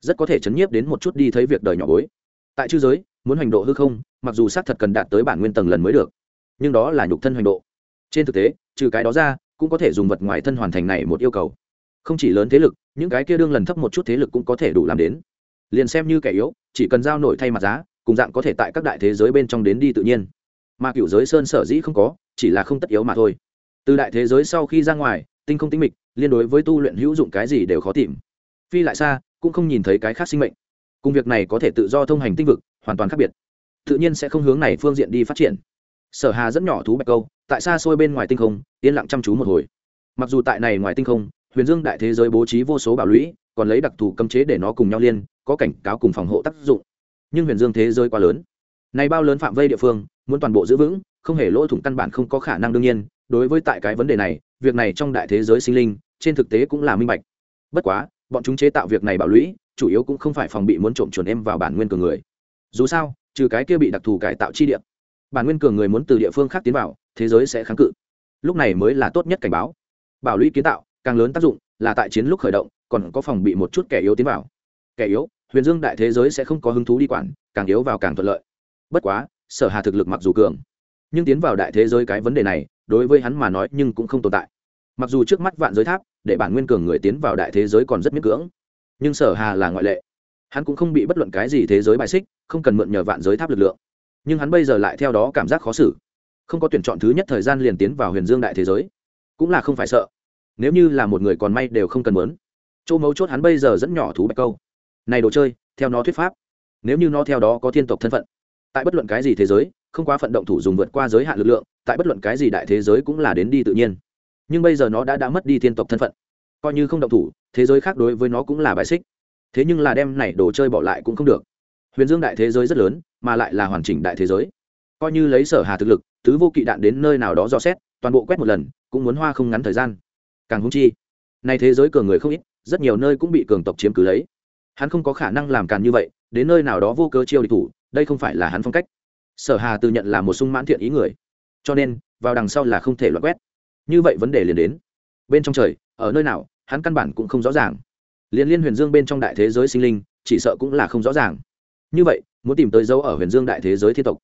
Speaker 1: Rất có thể chấn nhiếp đến một chút đi thấy việc đời nhỏ bối. Tại chư giới, muốn hành độ hư không, mặc dù sát thật cần đạt tới bản nguyên tầng lần mới được, nhưng đó là nhục thân hành độ trên thực tế, trừ cái đó ra, cũng có thể dùng vật ngoài thân hoàn thành này một yêu cầu. Không chỉ lớn thế lực, những cái kia đương lần thấp một chút thế lực cũng có thể đủ làm đến. Liền xem như kẻ yếu, chỉ cần giao nổi thay mặt giá, cùng dạng có thể tại các đại thế giới bên trong đến đi tự nhiên. Mà cựu giới sơn sở dĩ không có, chỉ là không tất yếu mà thôi. Từ đại thế giới sau khi ra ngoài, tinh không tinh mịch, liên đối với tu luyện hữu dụng cái gì đều khó tìm. Phi lại xa, cũng không nhìn thấy cái khác sinh mệnh. Cùng việc này có thể tự do thông hành tinh vực, hoàn toàn khác biệt. Tự nhiên sẽ không hướng này phương diện đi phát triển. Sở hà dẫn nhỏ thú bạch câu tại xa xôi bên ngoài tinh không, yên lặng chăm chú một hồi. Mặc dù tại này ngoài tinh không, huyền dương đại thế giới bố trí vô số bảo lũy, còn lấy đặc thù cấm chế để nó cùng nhau liên, có cảnh cáo cùng phòng hộ tác dụng. Nhưng huyền dương thế giới quá lớn. Này bao lớn phạm vây địa phương, muốn toàn bộ giữ vững, không hề lỗ thủng căn bản không có khả năng đương nhiên. Đối với tại cái vấn đề này, việc này trong đại thế giới sinh linh, trên thực tế cũng là minh bạch. Bất quá, bọn chúng chế tạo việc này bảo lũy, chủ yếu cũng không phải phòng bị muốn trộm chuẩn em vào bản nguyên cường người. Dù sao, trừ cái kia bị đặc thù cải tạo chi địa, bản nguyên cường người muốn từ địa phương khác tiến vào thế giới sẽ kháng cự. Lúc này mới là tốt nhất cảnh báo. Bảo lũy kiến tạo, càng lớn tác dụng là tại chiến lúc khởi động, còn có phòng bị một chút kẻ yếu tiến vào. Kẻ yếu, huyền dương đại thế giới sẽ không có hứng thú đi quản, càng yếu vào càng thuận lợi. Bất quá, sở hà thực lực mặc dù cường, nhưng tiến vào đại thế giới cái vấn đề này, đối với hắn mà nói nhưng cũng không tồn tại. Mặc dù trước mắt vạn giới tháp, để bản nguyên cường người tiến vào đại thế giới còn rất miễn cưỡng, nhưng sở hà là ngoại lệ. Hắn cũng không bị bất luận cái gì thế giới bài xích, không cần mượn nhờ vạn giới tháp lực lượng. Nhưng hắn bây giờ lại theo đó cảm giác khó xử không có tuyển chọn thứ nhất thời gian liền tiến vào huyền dương đại thế giới. Cũng là không phải sợ. Nếu như là một người còn may đều không cần muốn. Chỗ mấu chốt hắn bây giờ dẫn nhỏ thú bạch câu. Này đồ chơi, theo nó thuyết pháp. Nếu như nó theo đó có thiên tộc thân phận, tại bất luận cái gì thế giới, không quá phận động thủ dùng vượt qua giới hạn lực lượng, tại bất luận cái gì đại thế giới cũng là đến đi tự nhiên. Nhưng bây giờ nó đã đã mất đi thiên tộc thân phận, coi như không động thủ, thế giới khác đối với nó cũng là bài xích. Thế nhưng là đem này đồ chơi bỏ lại cũng không được. Huyền dương đại thế giới rất lớn, mà lại là hoàn chỉnh đại thế giới. Coi như lấy sở hà thực lực tứ vô kỵ đạn đến nơi nào đó dò xét, toàn bộ quét một lần, cũng muốn hoa không ngắn thời gian. Càng húng chi, nay thế giới cường người không ít, rất nhiều nơi cũng bị cường tộc chiếm cứ lấy. Hắn không có khả năng làm càn như vậy, đến nơi nào đó vô cơ chiêu địch thủ, đây không phải là hắn phong cách. Sở hà tự nhận là một sung mãn thiện ý người, cho nên, vào đằng sau là không thể loại quét. Như vậy vấn đề liền đến. Bên trong trời, ở nơi nào, hắn căn bản cũng không rõ ràng. Liền liên huyền dương bên trong đại thế giới sinh linh, chỉ sợ cũng là không rõ ràng. Như vậy, muốn tìm tới dấu ở huyền dương đại thế giới thiên tộc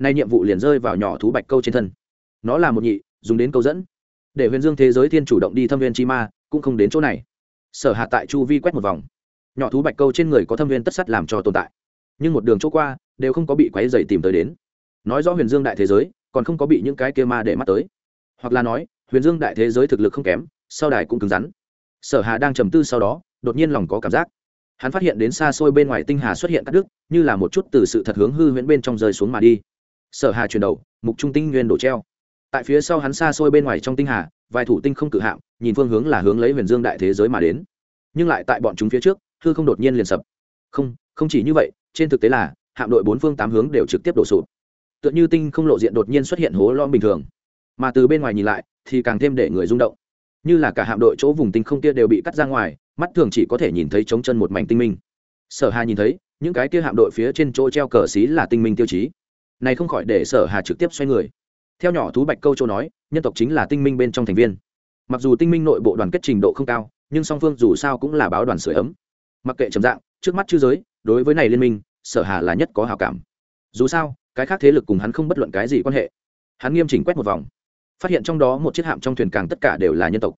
Speaker 1: nay nhiệm vụ liền rơi vào nhỏ thú bạch câu trên thân. Nó là một nhị, dùng đến câu dẫn. Để huyền dương thế giới thiên chủ động đi thâm viên chi ma, cũng không đến chỗ này. Sở hạ tại chu vi quét một vòng. Nhỏ thú bạch câu trên người có thâm viên tất sắt làm cho tồn tại. Nhưng một đường chỗ qua, đều không có bị quáy dày tìm tới đến. Nói rõ huyền dương đại thế giới, còn không có bị những cái kia ma để mắt tới. Hoặc là nói, huyền dương đại thế giới thực lực không kém, sau đài cũng cứng rắn. Sở hà đang trầm tư sau đó, đột nhiên lòng có cảm giác. Hắn phát hiện đến xa xôi bên ngoài tinh hà xuất hiện các đức như là một chút từ sự thật hướng hư huyễn bên trong rơi xuống mà đi sở hà chuyển đầu, mục trung tinh nguyên đổ treo. Tại phía sau hắn xa xôi bên ngoài trong tinh hà, vài thủ tinh không cự hạm, nhìn phương hướng là hướng lấy huyền dương đại thế giới mà đến. Nhưng lại tại bọn chúng phía trước, hư không đột nhiên liền sập. Không không chỉ như vậy, trên thực tế là, hạm đội bốn phương tám hướng đều trực tiếp đổ sụp. Tựa như tinh không lộ diện đột nhiên xuất hiện hố lom bình thường. Mà từ bên ngoài nhìn lại, thì càng thêm để người rung động. Như là cả hạm đội chỗ vùng tinh không kia đều bị cắt ra ngoài, mắt thường chỉ có thể nhìn thấy trống chân một mảnh tinh minh. Sở hà nhìn thấy, những cái kia hạm đội phía trên chỗ treo cờ xí là tinh minh tiêu chí này không khỏi để sở hà trực tiếp xoay người. Theo nhỏ thú bạch câu châu nói, nhân tộc chính là tinh minh bên trong thành viên. Mặc dù tinh minh nội bộ đoàn kết trình độ không cao, nhưng song phương dù sao cũng là báo đoàn sửa ấm. Mặc kệ trầm dạng, trước mắt chư giới, đối với này liên minh, sở hà là nhất có hào cảm. Dù sao, cái khác thế lực cùng hắn không bất luận cái gì quan hệ. Hắn nghiêm chỉnh quét một vòng. Phát hiện trong đó một chiếc hạm trong thuyền càng tất cả đều là nhân tộc.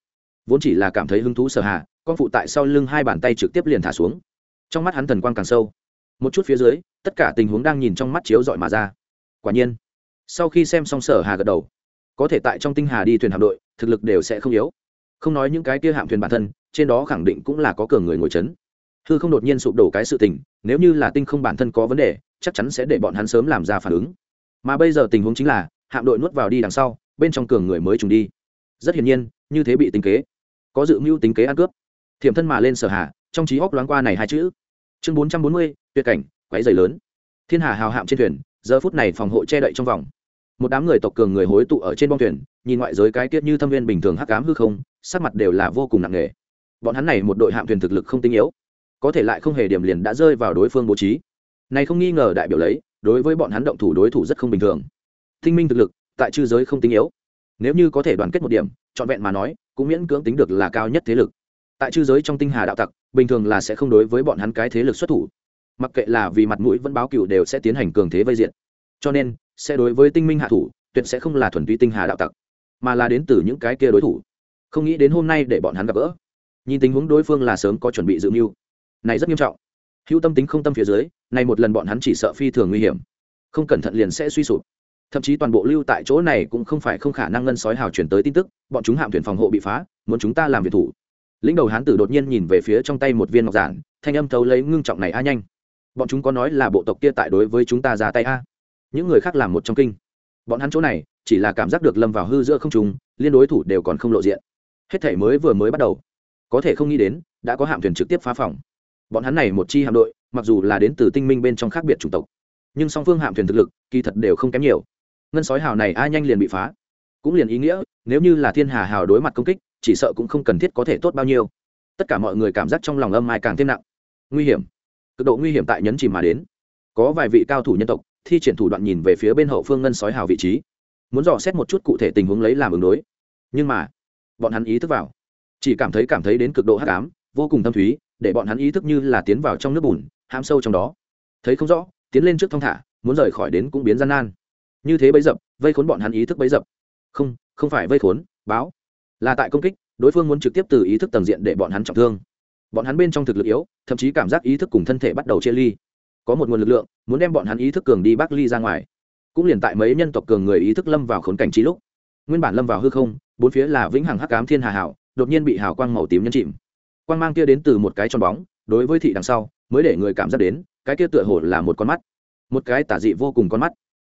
Speaker 1: Vốn chỉ là cảm thấy hứng thú sở hà, con phụ tại sau lưng hai bàn tay trực tiếp liền thả xuống. Trong mắt hắn thần quang càng sâu. Một chút phía dưới, tất cả tình huống đang nhìn trong mắt chiếu dọi mà ra quả nhiên. Sau khi xem xong sở hà gật đầu, có thể tại trong tinh hà đi thuyền hạm đội, thực lực đều sẽ không yếu. Không nói những cái kia hạm thuyền bản thân, trên đó khẳng định cũng là có cường người ngồi chấn. Hư không đột nhiên sụp đổ cái sự tình, nếu như là tinh không bản thân có vấn đề, chắc chắn sẽ để bọn hắn sớm làm ra phản ứng. Mà bây giờ tình huống chính là, hạm đội nuốt vào đi đằng sau, bên trong cường người mới trùng đi. Rất hiển nhiên, như thế bị tính kế. Có dự mưu tính kế ăn cướp. Thiểm thân mà lên sở hà, trong trí óc loáng qua này hai chữ. Chương bốn trăm bốn mươi, tuyệt cảnh quáy dày lớn. Thiên hà hào hạm trên thuyền giờ phút này phòng hộ che đậy trong vòng. Một đám người tộc cường người hối tụ ở trên bong thuyền, nhìn ngoại giới cái tiết như thâm viên bình thường hắc cám hư không, sắc mặt đều là vô cùng nặng nề. Bọn hắn này một đội hạm thuyền thực lực không tinh yếu, có thể lại không hề điểm liền đã rơi vào đối phương bố trí. Này không nghi ngờ đại biểu lấy, đối với bọn hắn động thủ đối thủ rất không bình thường. Tinh minh thực lực, tại chư giới không tinh yếu. Nếu như có thể đoàn kết một điểm, trọn vẹn mà nói, cũng miễn cưỡng tính được là cao nhất thế lực. Tại chư giới trong tinh hà đạo tặc, bình thường là sẽ không đối với bọn hắn cái thế lực xuất thủ mặc kệ là vì mặt mũi vẫn báo cựu đều sẽ tiến hành cường thế vây diện. Cho nên, sẽ đối với tinh minh hạ thủ, tuyệt sẽ không là thuần túy tinh hà đạo tặc, mà là đến từ những cái kia đối thủ. Không nghĩ đến hôm nay để bọn hắn gặp gỡ. Nhìn tình huống đối phương là sớm có chuẩn bị dự mưu. Này rất nghiêm trọng. Hữu tâm tính không tâm phía dưới, này một lần bọn hắn chỉ sợ phi thường nguy hiểm. Không cẩn thận liền sẽ suy sụp. Thậm chí toàn bộ lưu tại chỗ này cũng không phải không khả năng ngân sói hào chuyển tới tin tức, bọn chúng hạm thuyền phòng hộ bị phá, muốn chúng ta làm việc thủ. Lĩnh đầu hán tử đột nhiên nhìn về phía trong tay một viên ngọc giản, thanh âm thấu lấy ngưng trọng này a nhanh bọn chúng có nói là bộ tộc kia tại đối với chúng ta ra tay a? Những người khác làm một trong kinh. Bọn hắn chỗ này, chỉ là cảm giác được lâm vào hư giữa không trùng liên đối thủ đều còn không lộ diện. Hết thể mới vừa mới bắt đầu. Có thể không nghĩ đến, đã có hạm thuyền trực tiếp phá phòng. Bọn hắn này một chi hạm đội, mặc dù là đến từ tinh minh bên trong khác biệt chủng tộc, nhưng song phương hạm thuyền thực lực, kỳ thật đều không kém nhiều. Ngân sói hào này ai nhanh liền bị phá. Cũng liền ý nghĩa, nếu như là thiên hà hào đối mặt công kích, chỉ sợ cũng không cần thiết có thể tốt bao nhiêu. Tất cả mọi người cảm giác trong lòng âm ai càng thêm nặng. Nguy hiểm cực độ nguy hiểm tại nhấn chìm mà đến. Có vài vị cao thủ nhân tộc thi triển thủ đoạn nhìn về phía bên hậu phương ngân sói hào vị trí, muốn dò xét một chút cụ thể tình huống lấy làm ứng đối. Nhưng mà, bọn hắn ý thức vào, chỉ cảm thấy cảm thấy đến cực độ hắc ám, vô cùng thâm thúy, để bọn hắn ý thức như là tiến vào trong nước bùn, hãm sâu trong đó. Thấy không rõ, tiến lên trước thong thả, muốn rời khỏi đến cũng biến gian nan. Như thế bấy dập, vây khốn bọn hắn ý thức bấy dập. Không không phải vây khốn, báo. Là tại công kích, đối phương muốn trực tiếp từ ý thức tầng diện để bọn hắn trọng thương bọn hắn bên trong thực lực yếu, thậm chí cảm giác ý thức cùng thân thể bắt đầu chia ly. Có một nguồn lực lượng, muốn đem bọn hắn ý thức cường đi bắc ly ra ngoài. Cũng liền tại mấy nhân tộc cường người ý thức lâm vào khốn cảnh trí lúc. Nguyên bản lâm vào hư không, bốn phía là vĩnh hằng hắc cám thiên hà hảo, đột nhiên bị hào quang màu tím nhấn chìm. Quang mang kia đến từ một cái tròn bóng, đối với thị đằng sau, mới để người cảm giác đến, cái kia tựa hồ là một con mắt. Một cái tả dị vô cùng con mắt.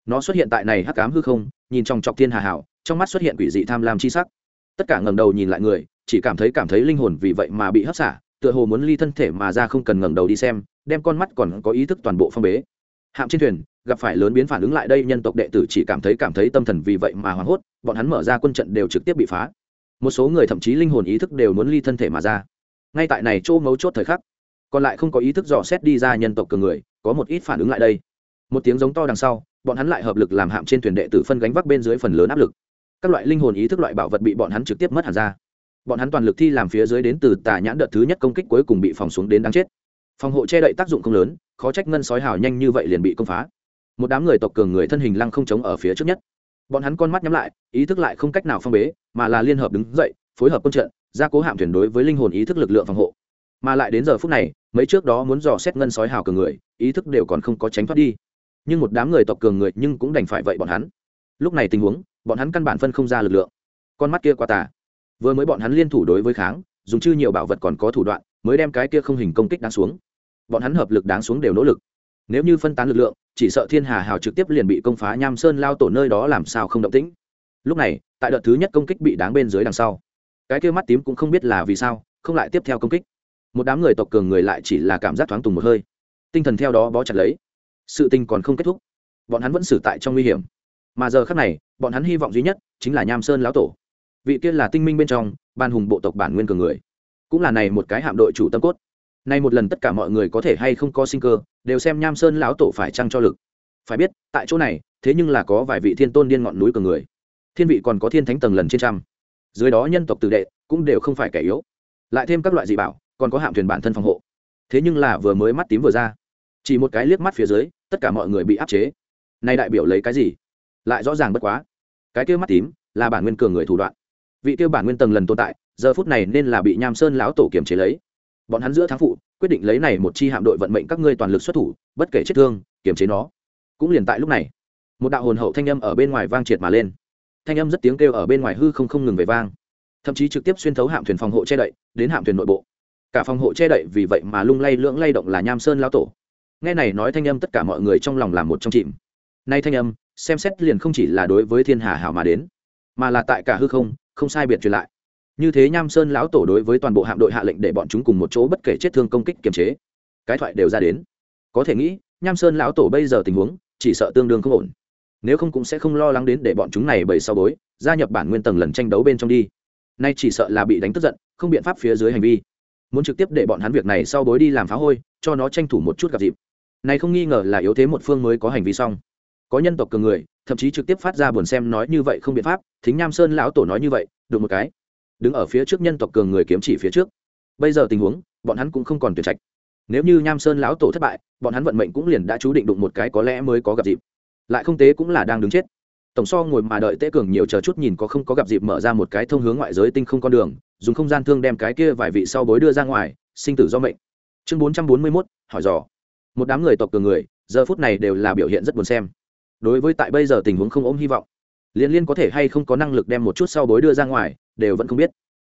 Speaker 1: Nó xuất hiện tại này hắc cám hư không, nhìn trong trọc thiên hà hảo, trong mắt xuất hiện quỷ dị tham lam chi sắc. Tất cả ngẩng đầu nhìn lại người, chỉ cảm thấy cảm thấy linh hồn vì vậy mà bị hấp xả tựa hồ muốn ly thân thể mà ra không cần ngẩng đầu đi xem, đem con mắt còn có ý thức toàn bộ phong bế. Hạm trên thuyền, gặp phải lớn biến phản ứng lại đây, nhân tộc đệ tử chỉ cảm thấy cảm thấy tâm thần vì vậy mà hoảng hốt, bọn hắn mở ra quân trận đều trực tiếp bị phá. Một số người thậm chí linh hồn ý thức đều muốn ly thân thể mà ra. Ngay tại này chỗ mấu chốt thời khắc, còn lại không có ý thức dò xét đi ra nhân tộc cường người, có một ít phản ứng lại đây. Một tiếng giống to đằng sau, bọn hắn lại hợp lực làm hạm trên thuyền đệ tử phân gánh vác bên dưới phần lớn áp lực. Các loại linh hồn ý thức loại bảo vật bị bọn hắn trực tiếp mất hẳn ra bọn hắn toàn lực thi làm phía dưới đến từ tà nhãn đợt thứ nhất công kích cuối cùng bị phòng xuống đến đáng chết. Phòng hộ che đậy tác dụng không lớn, khó trách ngân sói hào nhanh như vậy liền bị công phá. Một đám người tộc cường người thân hình lăng không chống ở phía trước nhất. Bọn hắn con mắt nhắm lại, ý thức lại không cách nào phong bế, mà là liên hợp đứng dậy, phối hợp quân trận gia cố hạm thuyền đối với linh hồn ý thức lực lượng phòng hộ. Mà lại đến giờ phút này, mấy trước đó muốn dò xét ngân sói hào cường người, ý thức đều còn không có tránh thoát đi. Nhưng một đám người tộc cường người nhưng cũng đành phải vậy bọn hắn. Lúc này tình huống, bọn hắn căn bản phân không ra lực lượng. Con mắt kia qua tà vừa mới bọn hắn liên thủ đối với kháng, dùng chư nhiều bảo vật còn có thủ đoạn, mới đem cái kia không hình công kích đáng xuống. Bọn hắn hợp lực đáng xuống đều nỗ lực. Nếu như phân tán lực lượng, chỉ sợ thiên hà hào trực tiếp liền bị công phá nham sơn lao tổ nơi đó làm sao không động tĩnh. Lúc này, tại đợt thứ nhất công kích bị đáng bên dưới đằng sau, cái kia mắt tím cũng không biết là vì sao, không lại tiếp theo công kích. Một đám người tộc cường người lại chỉ là cảm giác thoáng tùng một hơi. Tinh thần theo đó bó chặt lấy. Sự tình còn không kết thúc. Bọn hắn vẫn xử tại trong nguy hiểm. Mà giờ khác này, bọn hắn hy vọng duy nhất chính là nham sơn lão tổ vị kia là tinh minh bên trong, ban hùng bộ tộc bản nguyên cường người. Cũng là này một cái hạm đội chủ tâm cốt. Nay một lần tất cả mọi người có thể hay không có sinh cơ, đều xem nham sơn lão tổ phải trăng cho lực. Phải biết, tại chỗ này, thế nhưng là có vài vị thiên tôn điên ngọn núi cường người. Thiên vị còn có thiên thánh tầng lần trên trăm. Dưới đó nhân tộc tự đệ cũng đều không phải kẻ yếu. Lại thêm các loại dị bảo, còn có hạm thuyền bản thân phòng hộ. Thế nhưng là vừa mới mắt tím vừa ra. Chỉ một cái liếc mắt phía dưới, tất cả mọi người bị áp chế. Nay đại biểu lấy cái gì? Lại rõ ràng bất quá. Cái kia mắt tím là bản nguyên cường người thủ đoạn vị kia bản nguyên tầng lần tồn tại, giờ phút này nên là bị nham sơn lão tổ kiềm chế lấy. Bọn hắn giữa thắng phụ, quyết định lấy này một chi hạm đội vận mệnh các ngươi toàn lực xuất thủ, bất kể chết thương, kiềm chế nó. Cũng liền tại lúc này, một đạo hồn hậu thanh âm ở bên ngoài vang triệt mà lên. Thanh âm rất tiếng kêu ở bên ngoài hư không không ngừng về vang. Thậm chí trực tiếp xuyên thấu hạm thuyền phòng hộ che đậy, đến hạm thuyền nội bộ. Cả phòng hộ che đậy vì vậy mà lung lay lưỡng lay động là nham sơn lão tổ. Nghe này nói thanh âm tất cả mọi người trong lòng làm một trong chìm. Nay thanh âm, xem xét liền không chỉ là đối với thiên hà hảo mà đến mà là tại cả hư không không sai biệt truyền lại. Như thế nham sơn lão tổ đối với toàn bộ hạm đội hạ lệnh để bọn chúng cùng một chỗ bất kể chết thương công kích kiềm chế. Cái thoại đều ra đến. Có thể nghĩ, nham sơn lão tổ bây giờ tình huống, chỉ sợ tương đương không ổn. Nếu không cũng sẽ không lo lắng đến để bọn chúng này bầy sau bối, gia nhập bản nguyên tầng lần tranh đấu bên trong đi. Nay chỉ sợ là bị đánh tức giận, không biện pháp phía dưới hành vi. Muốn trực tiếp để bọn hắn việc này sau bối đi làm phá hôi, cho nó tranh thủ một chút gặp dịp. Này không nghi ngờ là yếu thế một phương mới có hành vi xong. Có nhân tộc cường người thậm chí trực tiếp phát ra buồn xem nói như vậy không biện pháp, thính nham sơn lão tổ nói như vậy, được một cái. Đứng ở phía trước nhân tộc cường người kiếm chỉ phía trước. Bây giờ tình huống, bọn hắn cũng không còn tuyển trạch. Nếu như nham sơn lão tổ thất bại, bọn hắn vận mệnh cũng liền đã chú định đụng một cái có lẽ mới có gặp dịp. Lại không tế cũng là đang đứng chết. Tổng so ngồi mà đợi tế cường nhiều chờ chút nhìn có không có gặp dịp mở ra một cái thông hướng ngoại giới tinh không con đường, dùng không gian thương đem cái kia vài vị sau bối đưa ra ngoài, sinh tử do mệnh. Chương bốn trăm bốn mươi mốt, hỏi dò. Một đám người tộc cường người, giờ phút này đều là biểu hiện rất buồn xem đối với tại bây giờ tình huống không ôm hy vọng, liên liên có thể hay không có năng lực đem một chút sau bối đưa ra ngoài, đều vẫn không biết.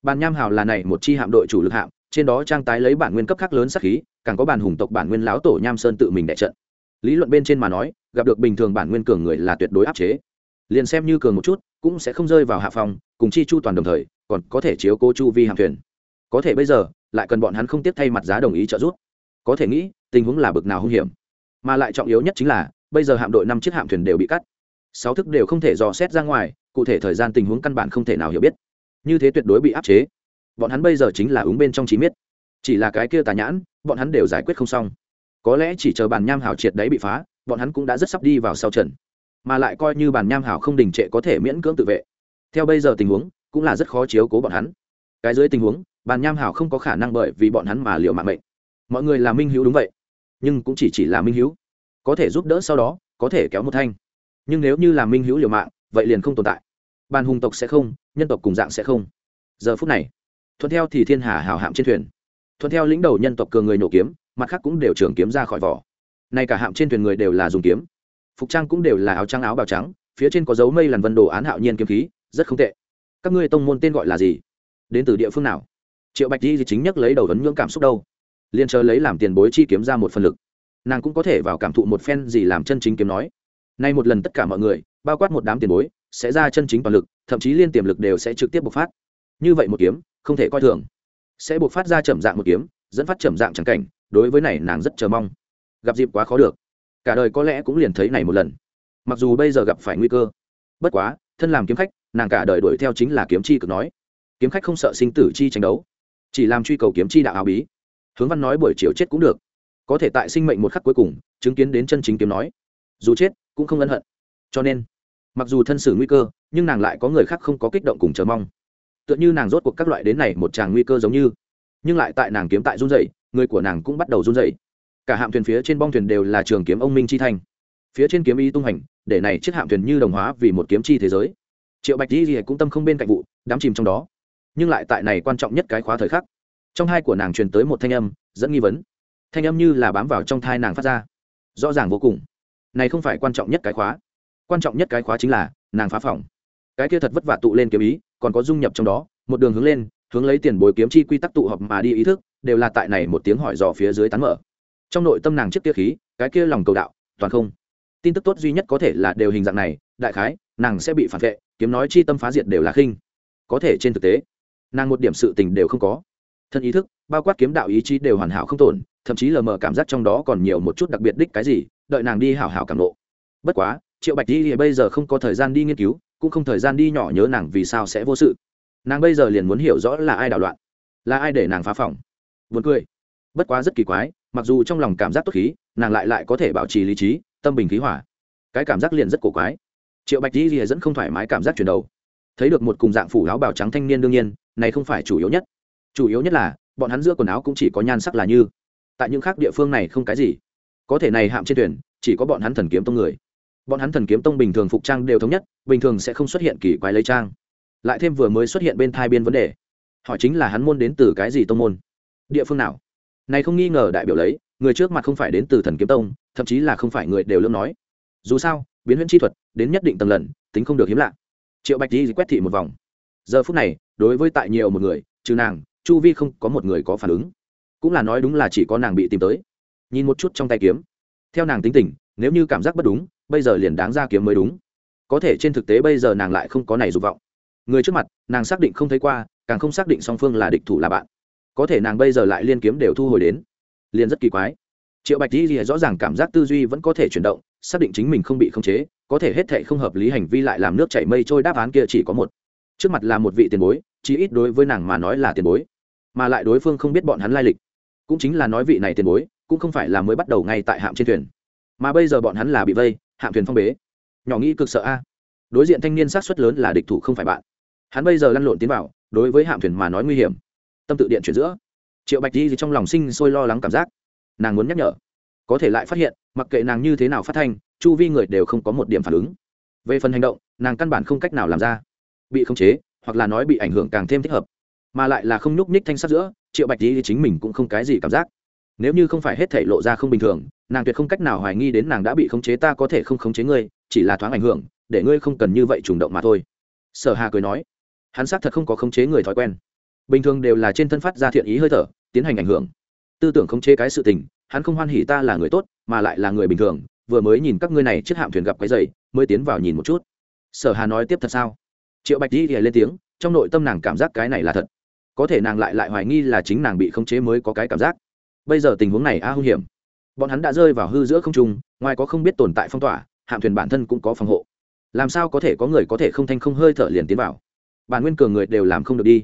Speaker 1: Bàn nham hào là này một chi hạm đội chủ lực hạm, trên đó trang tái lấy bản nguyên cấp khác lớn sắc khí, càng có bản hùng tộc bản nguyên lão tổ nham sơn tự mình đại trận. Lý luận bên trên mà nói, gặp được bình thường bản nguyên cường người là tuyệt đối áp chế. Liền xem như cường một chút, cũng sẽ không rơi vào hạ phòng cùng chi chu toàn đồng thời, còn có thể chiếu cô chu vi hạm thuyền. Có thể bây giờ, lại cần bọn hắn không tiếp thay mặt giá đồng ý trợ giúp. Có thể nghĩ, tình huống là bực nào hung hiểm. Mà lại trọng yếu nhất chính là bây giờ hạm đội năm chiếc hạm thuyền đều bị cắt. Sáu thức đều không thể dò xét ra ngoài, cụ thể thời gian tình huống căn bản không thể nào hiểu biết. Như thế tuyệt đối bị áp chế. Bọn hắn bây giờ chính là ứng bên trong trí miết. Chỉ là cái kia tà nhãn, bọn hắn đều giải quyết không xong. Có lẽ chỉ chờ bàn nham hảo triệt đấy bị phá, bọn hắn cũng đã rất sắp đi vào sau trận. Mà lại coi như bàn nham hảo không đình trệ có thể miễn cưỡng tự vệ. Theo bây giờ tình huống, cũng là rất khó chiếu cố bọn hắn. Cái dưới tình huống bàn nham hảo không có khả năng bởi vì bọn hắn mà liệu mạng mệnh. Mọi người là minh hữu đúng vậy. Nhưng cũng chỉ chỉ là minh hữu có thể giúp đỡ sau đó, có thể kéo một thanh. Nhưng nếu như là minh hữu liều mạng, vậy liền không tồn tại. Bàn hùng tộc sẽ không, nhân tộc cùng dạng sẽ không. Giờ phút này, thuận theo thì thiên hà hào hạm trên thuyền. Thuận theo lĩnh đầu nhân tộc cường người nổ kiếm, mặt khác cũng đều trường kiếm ra khỏi vỏ. Nay cả hạm trên thuyền người đều là dùng kiếm. Phục trang cũng đều là áo trắng, áo bào trắng, phía trên có dấu mây làn vân đồ án hạo nhiên kiếm khí, rất không tệ. Các ngươi tông môn tên gọi là gì? Đến từ địa phương nào? Triệu bạch di chính nhất lấy đầu vấn nhưỡng cảm xúc đâu? Liền chờ lấy làm tiền bối chi kiếm ra một phần lực nàng cũng có thể vào cảm thụ một phen gì làm chân chính kiếm nói. Nay một lần tất cả mọi người, bao quát một đám tiền bối, sẽ ra chân chính toàn lực, thậm chí liên tiềm lực đều sẽ trực tiếp bộc phát. Như vậy một kiếm, không thể coi thường. Sẽ bộc phát ra chậm dạng một kiếm, dẫn phát chậm dạng trắng cảnh, đối với này nàng rất chờ mong. Gặp dịp quá khó được. Cả đời có lẽ cũng liền thấy này một lần. Mặc dù bây giờ gặp phải nguy cơ. Bất quá, thân làm kiếm khách, nàng cả đời đuổi theo chính là kiếm chi cực nói. Kiếm khách không sợ sinh tử chi tranh đấu. Chỉ làm truy cầu kiếm chi đạo áo bí. Hướng văn nói buổi chiều chết cũng được có thể tại sinh mệnh một khắc cuối cùng, chứng kiến đến chân chính kiếm nói. Dù chết, cũng không ân hận. Cho nên, mặc dù thân xử nguy cơ, nhưng nàng lại có người khác không có kích động cùng chờ mong. Tựa như nàng rốt cuộc các loại đến này một tràng nguy cơ giống như. Nhưng lại tại nàng kiếm tại run dậy người của nàng cũng bắt đầu run dậy cả hạm thuyền phía trên bong thuyền đều là trường kiếm ông minh chi thành phía trên kiếm y tung hành, để này chiếc hạm thuyền như đồng hóa vì một kiếm chi thế giới. Triệu bạch di cũng tâm không bên cạnh vụ đám chìm trong đó. Nhưng lại tại này quan trọng nhất cái khóa thời khắc. Trong hai của nàng truyền tới một thanh âm, dẫn nghi vấn thanh âm như là bám vào trong thai nàng phát ra. Rõ ràng vô cùng. Này không phải quan trọng nhất cái khóa. Quan trọng nhất cái khóa chính là, nàng phá phòng. Cái kia thật vất vả tụ lên kiếm ý, còn có dung nhập trong đó, một đường hướng lên, hướng lấy tiền bồi kiếm chi quy tắc tụ họp mà đi ý thức, đều là tại này một tiếng hỏi dò phía dưới tán mở. Trong nội tâm nàng chiếc kia khí, cái kia lòng cầu đạo, toàn không. Tin tức tốt duy nhất có thể là đều hình dạng này, đại khái, nàng sẽ bị phản vệ, kiếm nói chi tâm phá diệt đều là khinh. Có thể trên thực tế, nàng một điểm sự tình đều không có. Thân ý thức bao quát kiếm đạo ý chí đều hoàn hảo không tổn, thậm chí lờ mờ cảm giác trong đó còn nhiều một chút đặc biệt đích cái gì, đợi nàng đi hảo hảo cảm lộ bất quá, triệu bạch di thì bây giờ không có thời gian đi nghiên cứu, cũng không thời gian đi nhỏ nhớ nàng vì sao sẽ vô sự. Nàng bây giờ liền muốn hiểu rõ là ai đảo loạn, là ai để nàng phá phòng. Vốn cười. Bất quá rất kỳ quái, mặc dù trong lòng cảm giác tốt khí, nàng lại lại có thể bảo trì lý trí, tâm bình khí hỏa cái cảm giác liền rất cổ quái. Triệu bạch di thì dẫn không thoải mái cảm giác chuyển đầu. Thấy được một cùng dạng phủ áo bào trắng thanh niên đương nhiên, này không phải chủ yếu nhất. Chủ yếu nhất là bọn hắn giữa quần áo cũng chỉ có nhan sắc là như. Tại những khác địa phương này không cái gì. Có thể này hạm trên thuyền, chỉ có bọn hắn thần kiếm tông người. Bọn hắn thần kiếm tông bình thường phục trang đều thống nhất, bình thường sẽ không xuất hiện kỳ quái lấy trang. Lại thêm vừa mới xuất hiện bên thai biên vấn đề. Họ chính là hắn môn đến từ cái gì tông môn? Địa phương nào? Này không nghi ngờ đại biểu lấy, người trước mặt không phải đến từ thần kiếm tông, thậm chí là không phải người đều lương nói. Dù sao, biến huyễn chi thuật, đến nhất định tầng lần, tính không được hiếm lạ. Triệu bạch di quét thị một vòng. Giờ phút này, đối với tại nhiều một người, trừ nàng chu vi không có một người có phản ứng. Cũng là nói đúng là chỉ có nàng bị tìm tới. Nhìn một chút trong tay kiếm. Theo nàng tính tình, nếu như cảm giác bất đúng, bây giờ liền đáng ra kiếm mới đúng. Có thể trên thực tế bây giờ nàng lại không có này dục vọng. Người trước mặt, nàng xác định không thấy qua, càng không xác định song phương là địch thủ là bạn. Có thể nàng bây giờ lại liên kiếm đều thu hồi đến. Liền rất kỳ quái. Triệu bạch di rõ ràng cảm giác tư duy vẫn có thể chuyển động, xác định chính mình không bị khống chế, có thể hết thệ không hợp lý hành vi lại làm nước chảy mây trôi đáp án kia chỉ có một. Trước mặt là một vị tiền bối, chí ít đối với nàng mà nói là tiền bối mà lại đối phương không biết bọn hắn lai lịch. Cũng chính là nói vị này tiền bối, cũng không phải là mới bắt đầu ngay tại hạm trên thuyền. Mà bây giờ bọn hắn là bị vây, hạm thuyền phong bế. Nhỏ nghĩ cực sợ a. Đối diện thanh niên sát xuất lớn là địch thủ không phải bạn. Hắn bây giờ lăn lộn tiến vào, đối với hạm thuyền mà nói nguy hiểm. Tâm tự điện chuyển giữa. Triệu bạch di trong lòng sinh sôi lo lắng cảm giác. Nàng muốn nhắc nhở. Có thể lại phát hiện, mặc kệ nàng như thế nào phát thanh, chu vi người đều không có một điểm phản ứng. Về phần hành động, nàng căn bản không cách nào làm ra. Bị khống chế, hoặc là nói bị ảnh hưởng càng thêm thích hợp mà lại là không nhúc nhích thanh sát giữa, triệu bạch di chính mình cũng không cái gì cảm giác. Nếu như không phải hết thể lộ ra không bình thường, nàng tuyệt không cách nào hoài nghi đến nàng đã bị khống chế ta có thể không khống chế ngươi, chỉ là thoáng ảnh hưởng, để ngươi không cần như vậy trùng động mà thôi. Sở hà cười nói. Hắn xác thật không có khống chế người thói quen. Bình thường đều là trên thân phát ra thiện ý hơi thở, tiến hành ảnh hưởng. Tư tưởng khống chế cái sự tình, hắn không hoan hỉ ta là người tốt, mà lại là người bình thường, vừa mới nhìn các ngươi này chiếc hạm thuyền gặp cái giày mới tiến vào nhìn một chút. Sở hà nói tiếp thật sao? Triệu bạch di lên tiếng, trong nội tâm nàng cảm giác cái này là thật có thể nàng lại lại hoài nghi là chính nàng bị khống chế mới có cái cảm giác. Bây giờ tình huống này a hung hiểm. Bọn hắn đã rơi vào hư giữa không trung, ngoài có không biết tồn tại phong tỏa, hạm thuyền bản thân cũng có phòng hộ. Làm sao có thể có người có thể không thanh không hơi thở liền tiến vào? Bản nguyên cường người đều làm không được đi.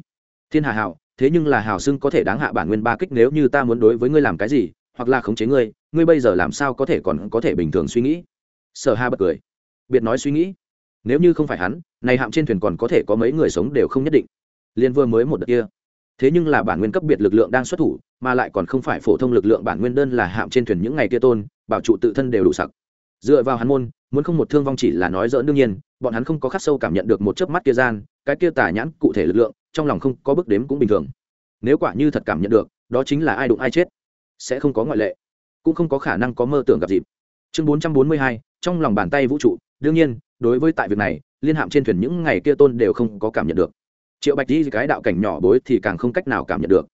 Speaker 1: Thiên hà hào thế nhưng là hào xưng có thể đáng hạ bản nguyên ba kích nếu như ta muốn đối với ngươi làm cái gì, hoặc là khống chế ngươi ngươi bây giờ làm sao có thể còn có thể bình thường suy nghĩ? Sở hà bật cười. Biệt nói suy nghĩ. Nếu như không phải hắn, này hạm trên thuyền còn có thể có mấy người sống đều không nhất định. Liên vừa mới một đợt kia thế nhưng là bản nguyên cấp biệt lực lượng đang xuất thủ, mà lại còn không phải phổ thông lực lượng bản nguyên đơn là hạm trên thuyền những ngày kia tôn, bảo trụ tự thân đều đủ sặc. Dựa vào hắn môn, muốn không một thương vong chỉ là nói dỡn đương nhiên, bọn hắn không có khắc sâu cảm nhận được một chớp mắt kia gian, cái kia tả nhãn cụ thể lực lượng, trong lòng không có bước đếm cũng bình thường. Nếu quả như thật cảm nhận được, đó chính là ai đụng ai chết, sẽ không có ngoại lệ, cũng không có khả năng có mơ tưởng gặp dịp. Chương bốn trăm bốn mươi hai, trong lòng bàn tay vũ trụ, đương nhiên, đối với tại việc này, liên hạm trên thuyền những ngày kia tôn đều không có cảm nhận được triệu bạch di cái đạo cảnh nhỏ bối thì càng không cách nào cảm nhận được.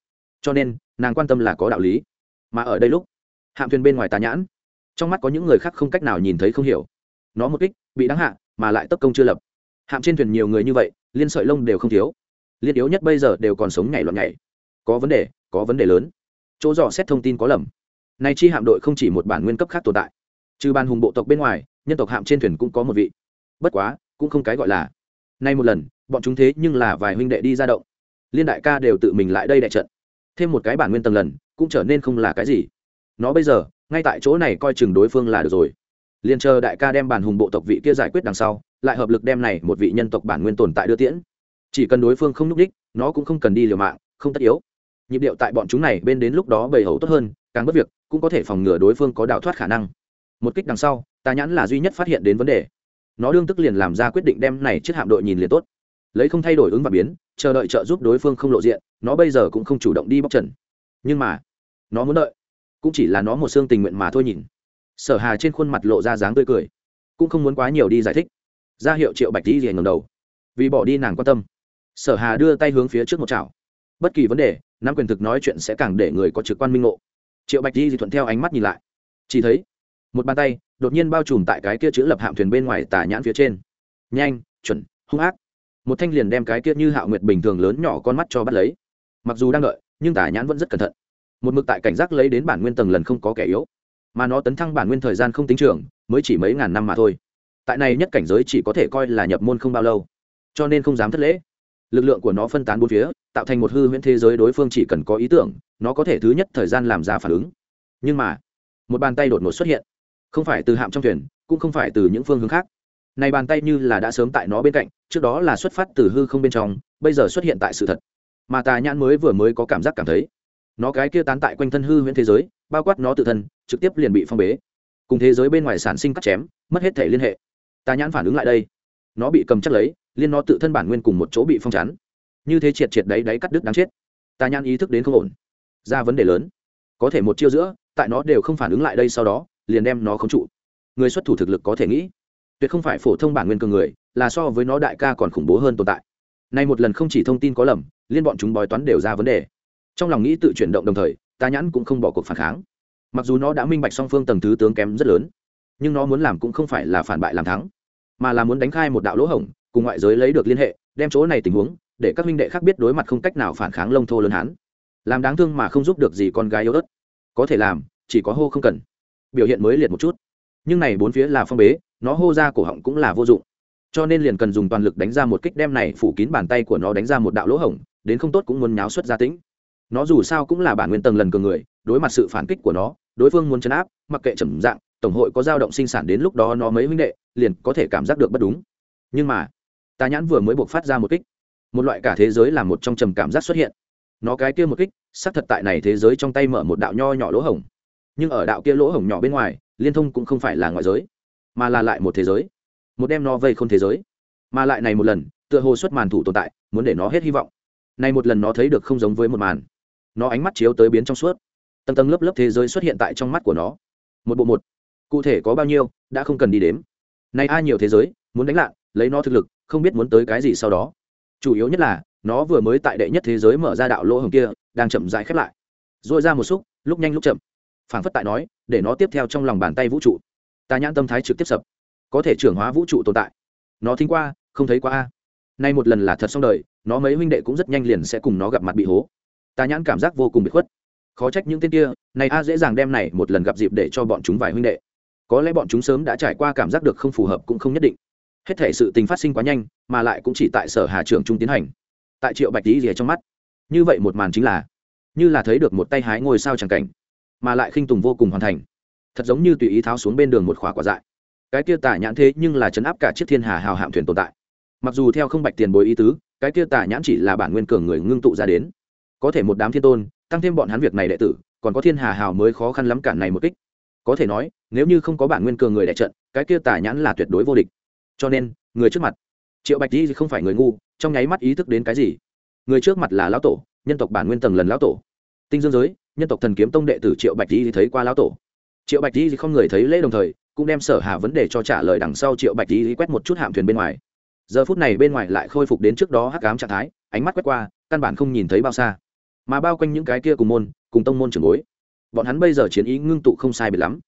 Speaker 1: Cho nên, nàng quan tâm là có đạo lý. Mà ở đây lúc, hạm thuyền bên ngoài tà nhãn, trong mắt có những người khác không cách nào nhìn thấy không hiểu. Nó một kích, bị đáng hạ, mà lại tấp công chưa lập. Hạm trên thuyền nhiều người như vậy, liên sợi lông đều không thiếu. Liên yếu nhất bây giờ đều còn sống nhảy loạn nhảy. Có vấn đề, có vấn đề lớn. Chỗ dò xét thông tin có lầm. Này chi hạm đội không chỉ một bản nguyên cấp khác tồn tại. Trừ ban hùng bộ tộc bên ngoài, nhân tộc hạm trên thuyền cũng có một vị. Bất quá, cũng không cái gọi là nay một lần, bọn chúng thế nhưng là vài huynh đệ đi ra động. Liên đại ca đều tự mình lại đây đại trận. Thêm một cái bản nguyên tầng lần, cũng trở nên không là cái gì. Nó bây giờ, ngay tại chỗ này coi chừng đối phương là được rồi. Liền chờ đại ca đem bản hùng bộ tộc vị kia giải quyết đằng sau, lại hợp lực đem này một vị nhân tộc bản nguyên tồn tại đưa tiễn. Chỉ cần đối phương không n ú c đích, nó cũng không cần đi liều mạng, không tất yếu. Nhịp điệu tại bọn chúng này bên đến lúc đó bầy hầu tốt hơn, càng bất việc, cũng có thể phòng ngừa đối phương có đào thoát khả năng. Một kích đằng sau ta nhãn là duy nhất phát hiện đến vấn đề nó đương tức liền làm ra quyết định đem này chiếc hạm đội nhìn liền tốt. Lấy không thay đổi ứng và biến, chờ đợi trợ giúp đối phương không lộ diện, nó bây giờ cũng không chủ động đi bóc trần. Nhưng mà, nó muốn đợi, cũng chỉ là nó một xương tình nguyện mà thôi nhìn. Sở hà trên khuôn mặt lộ ra dáng tươi cười, cũng không muốn quá nhiều đi giải thích. Ra hiệu triệu bạch đi rìa ngầm đầu, vì bỏ đi nàng quan tâm. Sở hà đưa tay hướng phía trước một chảo. Bất kỳ vấn đề nam quyền thực nói chuyện sẽ càng để người có trực quan minh ngộ. Triệu bạch di thuận theo ánh mắt nhìn lại. Chỉ thấy, một bàn tay đột nhiên bao trùm tại cái kia chữ lập hạm thuyền bên ngoài tà nhãn phía trên. Nhanh, chuẩn, hung ác. Một thanh liền đem cái kia như hạo nguyệt bình thường lớn nhỏ con mắt cho bắt lấy. Mặc dù đang đợi, nhưng tà nhãn vẫn rất cẩn thận. Một mực tại cảnh giác lấy đến bản nguyên tầng lần không có kẻ yếu. Mà nó tấn thăng bản nguyên thời gian không tính trưởng mới chỉ mấy ngàn năm mà thôi. Tại này nhất cảnh giới chỉ có thể coi là nhập môn không bao lâu. Cho nên không dám thất lễ. Lực lượng của nó phân tán bốn phía, tạo thành một hư huyễn thế giới đối phương chỉ cần có ý tưởng, nó có thể thứ nhất thời gian làm ra phản ứng. Nhưng mà, một bàn tay đột ngột xuất hiện không phải từ hạm trong thuyền, cũng không phải từ những phương hướng khác. Này bàn tay như là đã sớm tại nó bên cạnh, trước đó là xuất phát từ hư không bên trong, bây giờ xuất hiện tại sự thật. Mà tà nhãn mới vừa mới có cảm giác cảm thấy. Nó cái kia tán tại quanh thân hư huyễn thế giới, bao quát nó tự thân, trực tiếp liền bị phong bế. Cùng thế giới bên ngoài sản sinh cắt chém, mất hết thể liên hệ. Tà nhãn phản ứng lại đây. Nó bị cầm chắc lấy, liên nó tự thân bản nguyên cùng một chỗ bị phong chắn như thế triệt triệt đấy đấy cắt đứt đáng chết. Tà nhãn ý thức đến không ổn. Ra vấn đề lớn. Có thể một chiêu giữa, tại nó đều không phản ứng lại đây sau đó liền đem nó khống trụ. Người xuất thủ thực lực có thể nghĩ, tuyệt không phải phổ thông bản nguyên cường người, là so với nó đại ca còn khủng bố hơn tồn tại. Nay một lần không chỉ thông tin có lầm, liên bọn chúng bói toán đều ra vấn đề. Trong lòng nghĩ tự chuyển động đồng thời, ta nhãn cũng không bỏ cuộc phản kháng. Mặc dù nó đã minh bạch song phương tầng thứ tướng kém rất lớn, nhưng nó muốn làm cũng không phải là phản bại làm thắng, mà là muốn đánh khai một đạo lỗ hổng, cùng ngoại giới lấy được liên hệ, đem chỗ này tình huống, để các minh đệ khác biết đối mặt không cách nào phản kháng lông thô lớn hán. Làm đáng thương mà không giúp được gì con gái yếu ớt. Có thể làm, chỉ có hô không cần biểu hiện mới liệt một chút. Nhưng này bốn phía là phong bế, nó hô ra cổ họng cũng là vô dụng. Cho nên liền cần dùng toàn lực đánh ra một kích đem này phủ kín bàn tay của nó đánh ra một đạo lỗ hổng, đến không tốt cũng muốn nháo xuất ra tĩnh. Nó dù sao cũng là bản nguyên tầng lần cường người, đối mặt sự phản kích của nó, đối phương muốn chấn áp, mặc kệ trầm dạng, tổng hội có dao động sinh sản đến lúc đó nó mấy huynh đệ, liền có thể cảm giác được bất đúng. Nhưng mà, tà nhãn vừa mới buộc phát ra một kích, một loại cả thế giới là một trong trầm cảm giác xuất hiện. Nó cái kia một kích, xác thật tại này thế giới trong tay mở một đạo nho nhỏ lỗ hổng nhưng ở đạo kia lỗ hổng nhỏ bên ngoài, liên thông cũng không phải là ngoại giới, mà là lại một thế giới. Một đem nó vây không thế giới. Mà lại này một lần, tựa hồ xuất màn thủ tồn tại, muốn để nó hết hy vọng. Này một lần nó thấy được không giống với một màn. Nó ánh mắt chiếu tới biến trong suốt. Tầng tầng lớp lớp thế giới xuất hiện tại trong mắt của nó. Một bộ một. Cụ thể có bao nhiêu, đã không cần đi đếm. Nay ai nhiều thế giới, muốn đánh lạ lấy nó thực lực, không biết muốn tới cái gì sau đó. Chủ yếu nhất là, nó vừa mới tại đệ nhất thế giới mở ra đạo lỗ hồng kia, đang chậm rãi khép lại. Dội ra một xúc, lúc nhanh lúc chậm phảng phất tại nói, để nó tiếp theo trong lòng bàn tay vũ trụ. Ta nhãn tâm thái trực tiếp sập. Có thể trưởng hóa vũ trụ tồn tại. Nó thính qua, không thấy qua a. Nay một lần là thật xong đời, nó mấy huynh đệ cũng rất nhanh liền sẽ cùng nó gặp mặt bị hố. Ta nhãn cảm giác vô cùng bị khuất. Khó trách những tên kia, này a dễ dàng đem này một lần gặp dịp để cho bọn chúng vài huynh đệ. Có lẽ bọn chúng sớm đã trải qua cảm giác được không phù hợp cũng không nhất định. Hết thể sự tình phát sinh quá nhanh, mà lại cũng chỉ tại sở hà trường trung tiến hành. Tại triệu bạch lý rìa trong mắt. Như vậy một màn chính là, như là thấy được một tay hái ngôi sao chẳng cảnh mà lại khinh tùng vô cùng hoàn thành. Thật giống như tùy ý tháo xuống bên đường một khóa quả dại. Cái kia tả nhãn thế nhưng là chấn áp cả chiếc thiên hà hào hạm thuyền tồn tại. Mặc dù theo không bạch tiền bối ý tứ, cái kia tả nhãn chỉ là bản nguyên cường người ngưng tụ ra đến. Có thể một đám thiên tôn, tăng thêm bọn hắn việc này đệ tử, còn có thiên hà hào mới khó khăn lắm cản này một kích. Có thể nói, nếu như không có bản nguyên cường người đại trận, cái kia tả nhãn là tuyệt đối vô địch. Cho nên, người trước mặt, triệu bạch di không phải người ngu, trong nháy mắt ý thức đến cái gì? Người trước mặt là lão tổ, nhân tộc bản nguyên tầng lần lão tổ. Tinh dương giới nhân tộc thần kiếm tông đệ tử triệu bạch di thấy qua lão tổ. Triệu bạch di không người thấy lễ đồng thời, cũng đem sở hà vấn đề cho trả lời đằng sau triệu bạch di quét một chút hạm thuyền bên ngoài. Giờ phút này bên ngoài lại khôi phục đến trước đó hắc ám trạng thái, ánh mắt quét qua, căn bản không nhìn thấy bao xa. Mà bao quanh những cái kia cùng môn, cùng tông môn trường bối, bọn hắn bây giờ chiến ý ngưng tụ không sai biệt lắm.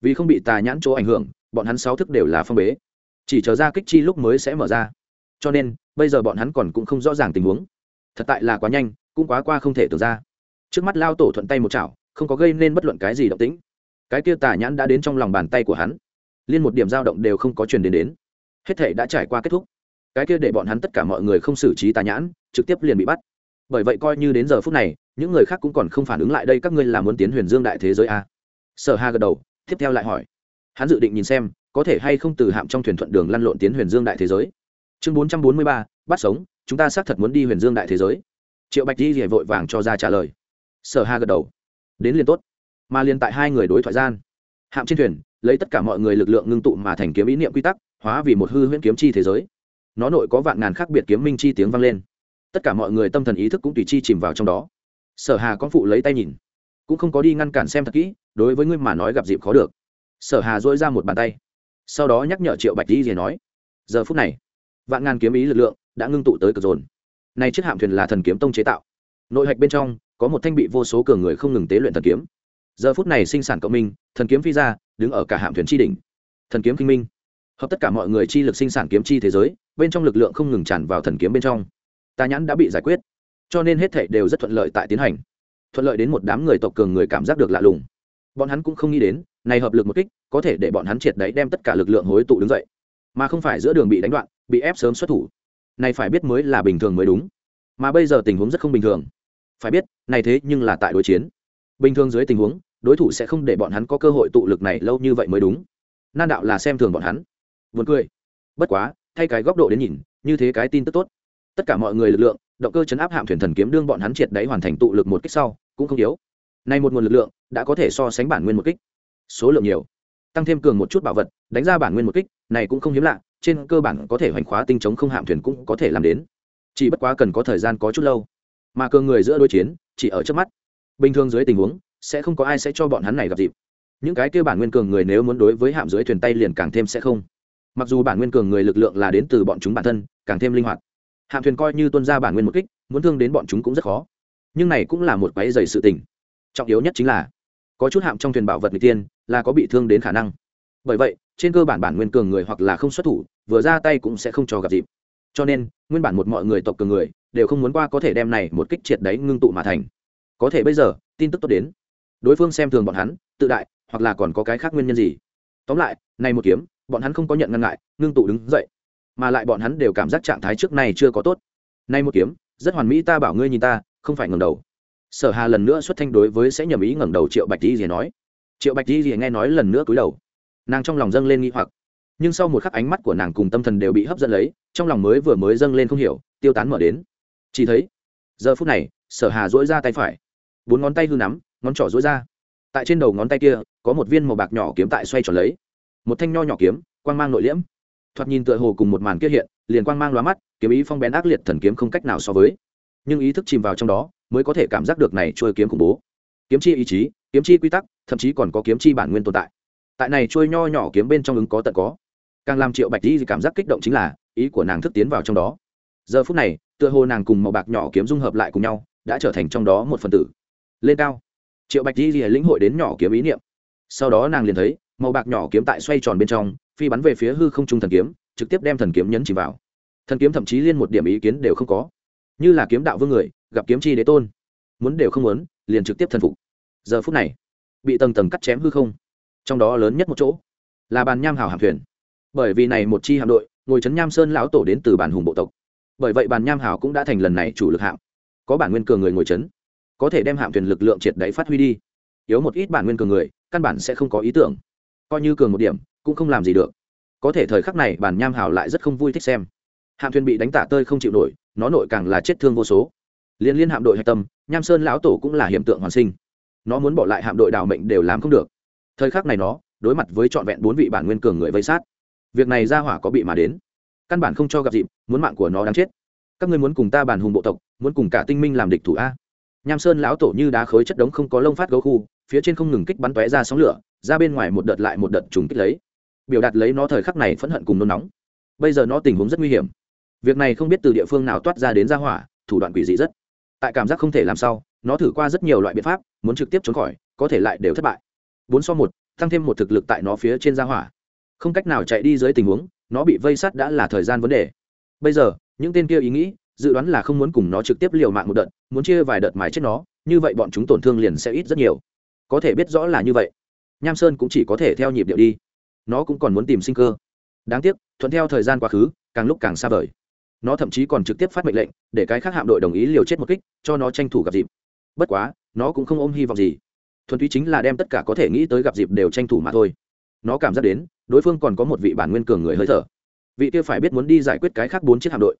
Speaker 1: Vì không bị tà nhãn chỗ ảnh hưởng, bọn hắn sáu thức đều là phong bế. Chỉ chờ ra kích chi lúc mới sẽ mở ra. Cho nên, bây giờ bọn hắn còn cũng không rõ ràng tình huống. Thật tại là quá nhanh, cũng quá qua không thể tưởng ra trước mắt lao tổ thuận tay một chảo, không có gây nên bất luận cái gì động tĩnh. Cái kia tà nhãn đã đến trong lòng bàn tay của hắn. Liên một điểm dao động đều không có truyền đến đến. Hết thể đã trải qua kết thúc. Cái kia để bọn hắn tất cả mọi người không xử trí tà nhãn, trực tiếp liền bị bắt. Bởi vậy coi như đến giờ phút này, những người khác cũng còn không phản ứng lại đây, các ngươi là muốn tiến huyền dương đại thế giới a sở hà gật đầu, tiếp theo lại hỏi. Hắn dự định nhìn xem, có thể hay không từ hạm trong thuyền thuận đường lăn lộn tiến huyền dương đại thế giới. Chương bốn trăm bốn mươi ba, bắt sống, chúng ta xác thật muốn đi huyền dương đại thế giới. Triệu bạch di vội vàng cho ra trả lời sở hà gật đầu. Đến liền tốt. Mà liền tại hai người đối thoại gian, hạm trên thuyền, lấy tất cả mọi người lực lượng ngưng tụ mà thành kiếm ý niệm quy tắc, hóa vì một hư huyễn kiếm chi thế giới. Nó nội có vạn ngàn khác biệt kiếm minh chi tiếng vang lên. Tất cả mọi người tâm thần ý thức cũng tùy chi chìm vào trong đó. Sở hà con phụ lấy tay nhìn, cũng không có đi ngăn cản xem thật kỹ, đối với ngươi mà nói gặp dịp khó được. Sở hà dỗi ra một bàn tay, sau đó nhắc nhở triệu bạch đi gì nói, giờ phút này, vạn ngàn kiếm ý lực lượng đã ngưng tụ tới cực dồn. Này chiếc hạm thuyền là thần kiếm tông chế tạo. Nội hạch bên trong có một thanh bị vô số cường người không ngừng tế luyện thần kiếm. Giờ phút này sinh sản cộng minh, thần kiếm phi ra, đứng ở cả hạm thuyền tri đỉnh. Thần kiếm kinh minh. Hợp tất cả mọi người chi lực sinh sản kiếm chi thế giới, bên trong lực lượng không ngừng tràn vào thần kiếm bên trong. Tà nhãn đã bị giải quyết. Cho nên hết thảy đều rất thuận lợi tại tiến hành. Thuận lợi đến một đám người tộc cường người cảm giác được lạ lùng. Bọn hắn cũng không nghĩ đến, này hợp lực một kích, có thể để bọn hắn triệt đấy đem tất cả lực lượng hối tụ đứng dậy. Mà không phải giữa đường bị đánh đoạn, bị ép sớm xuất thủ. Này phải biết mới là bình thường mới đúng. Mà bây giờ tình huống rất không bình thường phải biết, này thế nhưng là tại đối chiến. Bình thường dưới tình huống, đối thủ sẽ không để bọn hắn có cơ hội tụ lực này lâu như vậy mới đúng. Nan đạo là xem thường bọn hắn. Vượt cười. Bất quá, thay cái góc độ đến nhìn, như thế cái tin tức tốt. Tất cả mọi người lực lượng, động cơ chấn áp hạm thuyền thần kiếm đương bọn hắn triệt đáy hoàn thành tụ lực một kích sau, cũng không yếu. Nay một nguồn lực lượng, đã có thể so sánh bản nguyên một kích. Số lượng nhiều. Tăng thêm cường một chút bảo vật, đánh ra bản nguyên một kích, này cũng không hiếm lạ, trên cơ bản có thể hoành khóa tinh chống không hạm thuyền cũng có thể làm đến. Chỉ bất quá cần có thời gian có chút lâu mà cường người giữa đối chiến chỉ ở trước mắt. Bình thường dưới tình huống, sẽ không có ai sẽ cho bọn hắn này gặp dịp. Những cái kia bản nguyên cường người nếu muốn đối với hạm dưới thuyền tay liền càng thêm sẽ không. Mặc dù bản nguyên cường người lực lượng là đến từ bọn chúng bản thân, càng thêm linh hoạt. Hạm thuyền coi như tuân ra bản nguyên một kích, muốn thương đến bọn chúng cũng rất khó. Nhưng này cũng là một quái dày sự tình. Trọng yếu nhất chính là, có chút hạm trong thuyền bảo vật người tiên là có bị thương đến khả năng. Bởi vậy, trên cơ bản bản nguyên cường người hoặc là không xuất thủ, vừa ra tay cũng sẽ không cho gặp dịp. Cho nên, nguyên bản một mọi người tộc cường người đều không muốn qua có thể đem này một kích triệt đấy ngưng tụ mà thành. Có thể bây giờ, tin tức tốt đến. Đối phương xem thường bọn hắn, tự đại, hoặc là còn có cái khác nguyên nhân gì. Tóm lại, này một kiếm, bọn hắn không có nhận ngăn ngại, ngưng tụ đứng dậy. Mà lại bọn hắn đều cảm giác trạng thái trước này chưa có tốt. Nay một kiếm, rất hoàn mỹ, ta bảo ngươi nhìn ta, không phải ngẩng đầu. Sở hà lần nữa xuất thanh đối với sẽ nhầm ý ngẩng đầu triệu bạch di gì nói. Triệu bạch di gì nghe nói lần nữa cúi đầu. Nàng trong lòng dâng lên nghi hoặc. Nhưng sau một khắc ánh mắt của nàng cùng tâm thần đều bị hấp dẫn lấy, trong lòng mới vừa mới dâng lên không hiểu, tiêu tán mở đến chỉ thấy, giờ phút này, sở hà dỗi ra tay phải. Bốn ngón tay hư nắm, ngón trỏ dỗi ra. Tại trên đầu ngón tay kia, có một viên màu bạc nhỏ kiếm tại xoay tròn lấy. Một thanh nho nhỏ kiếm, quang mang nội liễm. Thoạt nhìn tựa hồ cùng một màn kia hiện, liền quang mang lóa mắt, kiếm ý phong bén ác liệt thần kiếm không cách nào so với. Nhưng ý thức chìm vào trong đó, mới có thể cảm giác được này trôi kiếm khủng bố. Kiếm chi ý chí, kiếm chi quy tắc, thậm chí còn có kiếm chi bản nguyên tồn tại. Tại này trôi nho nhỏ kiếm bên trong ứng có tận có. Càng làm triệu bạch di cảm giác kích động chính là, ý của nàng thức tiến vào trong đó giờ phút này, tựa hồ nàng cùng màu bạc nhỏ kiếm dung hợp lại cùng nhau, đã trở thành trong đó một phần tử. Lên cao. Triệu bạch di lĩnh hội đến nhỏ kiếm ý niệm. Sau đó nàng liền thấy, màu bạc nhỏ kiếm tại xoay tròn bên trong, phi bắn về phía hư không trung thần kiếm, trực tiếp đem thần kiếm nhấn chìm vào. Thần kiếm thậm chí liên một điểm ý kiến đều không có. Như là kiếm đạo vương người, gặp kiếm chi đế tôn. Muốn đều không muốn, liền trực tiếp thần phục. Giờ phút này, bị tầng tầng cắt chém hư không. Trong đó lớn nhất một chỗ, là bàn nham hào hạm thuyền. Bởi vì này một chi hạm đội, ngồi trấn nham sơn lão tổ đến từ bản hùng bộ tộc bởi vậy bàn nham hào cũng đã thành lần này chủ lực hạm. Có bản nguyên cường người ngồi chấn, có thể đem hạm thuyền lực lượng triệt đáy phát huy đi. Yếu một ít bản nguyên cường người, căn bản sẽ không có ý tưởng. Coi như cường một điểm, cũng không làm gì được. Có thể thời khắc này bản nham hào lại rất không vui thích xem. Hạm thuyền bị đánh tả tơi không chịu nổi, nó nội càng là chết thương vô số. Liên liên hạm đội hạch tâm, nham sơn lão tổ cũng là hiện tượng hoàn sinh. Nó muốn bỏ lại hạm đội đào mệnh đều làm không được. Thời khắc này nó, đối mặt với trọn vẹn bốn vị bản nguyên cường người vây sát. Việc này ra hỏa có bị mà đến căn bản không cho gặp dịp, muốn mạng của nó đáng chết. Các ngươi muốn cùng ta bàn hùng bộ tộc, muốn cùng cả tinh minh làm địch thủ a? Nham sơn lão tổ như đá khối chất đống không có lông phát gấu khu, phía trên không ngừng kích bắn tóe ra sóng lửa, ra bên ngoài một đợt lại một đợt trùng kích lấy. Biểu đạt lấy nó thời khắc này phẫn hận cùng nôn nóng. Bây giờ nó tình huống rất nguy hiểm. Việc này không biết từ địa phương nào toát ra đến ra hỏa, thủ đoạn quỷ dị rất. Tại cảm giác không thể làm sao, nó thử qua rất nhiều loại biện pháp, muốn trực tiếp trốn khỏi, có thể lại đều thất bại. Bốn so một, tăng thêm một thực lực tại nó phía trên ra hỏa. Không cách nào chạy đi dưới tình huống nó bị vây sát đã là thời gian vấn đề. Bây giờ, những tên kia ý nghĩ, dự đoán là không muốn cùng nó trực tiếp liều mạng một đợt, muốn chia vài đợt mài chết nó, như vậy bọn chúng tổn thương liền sẽ ít rất nhiều. Có thể biết rõ là như vậy. Nham sơn cũng chỉ có thể theo nhịp điệu đi. Nó cũng còn muốn tìm sinh cơ. Đáng tiếc, thuận theo thời gian quá khứ, càng lúc càng xa vời. Nó thậm chí còn trực tiếp phát mệnh lệnh, để cái khác hạm đội đồng ý liều chết một kích, cho nó tranh thủ gặp dịp. Bất quá, nó cũng không ôm hy vọng gì. Thuần túy chính là đem tất cả có thể nghĩ tới gặp dịp đều tranh thủ mà thôi. Nó cảm giác đến đối phương còn có một vị bản nguyên cường người hơi thở. Vị kia phải biết muốn đi giải quyết cái khác bốn chiếc hạm đội.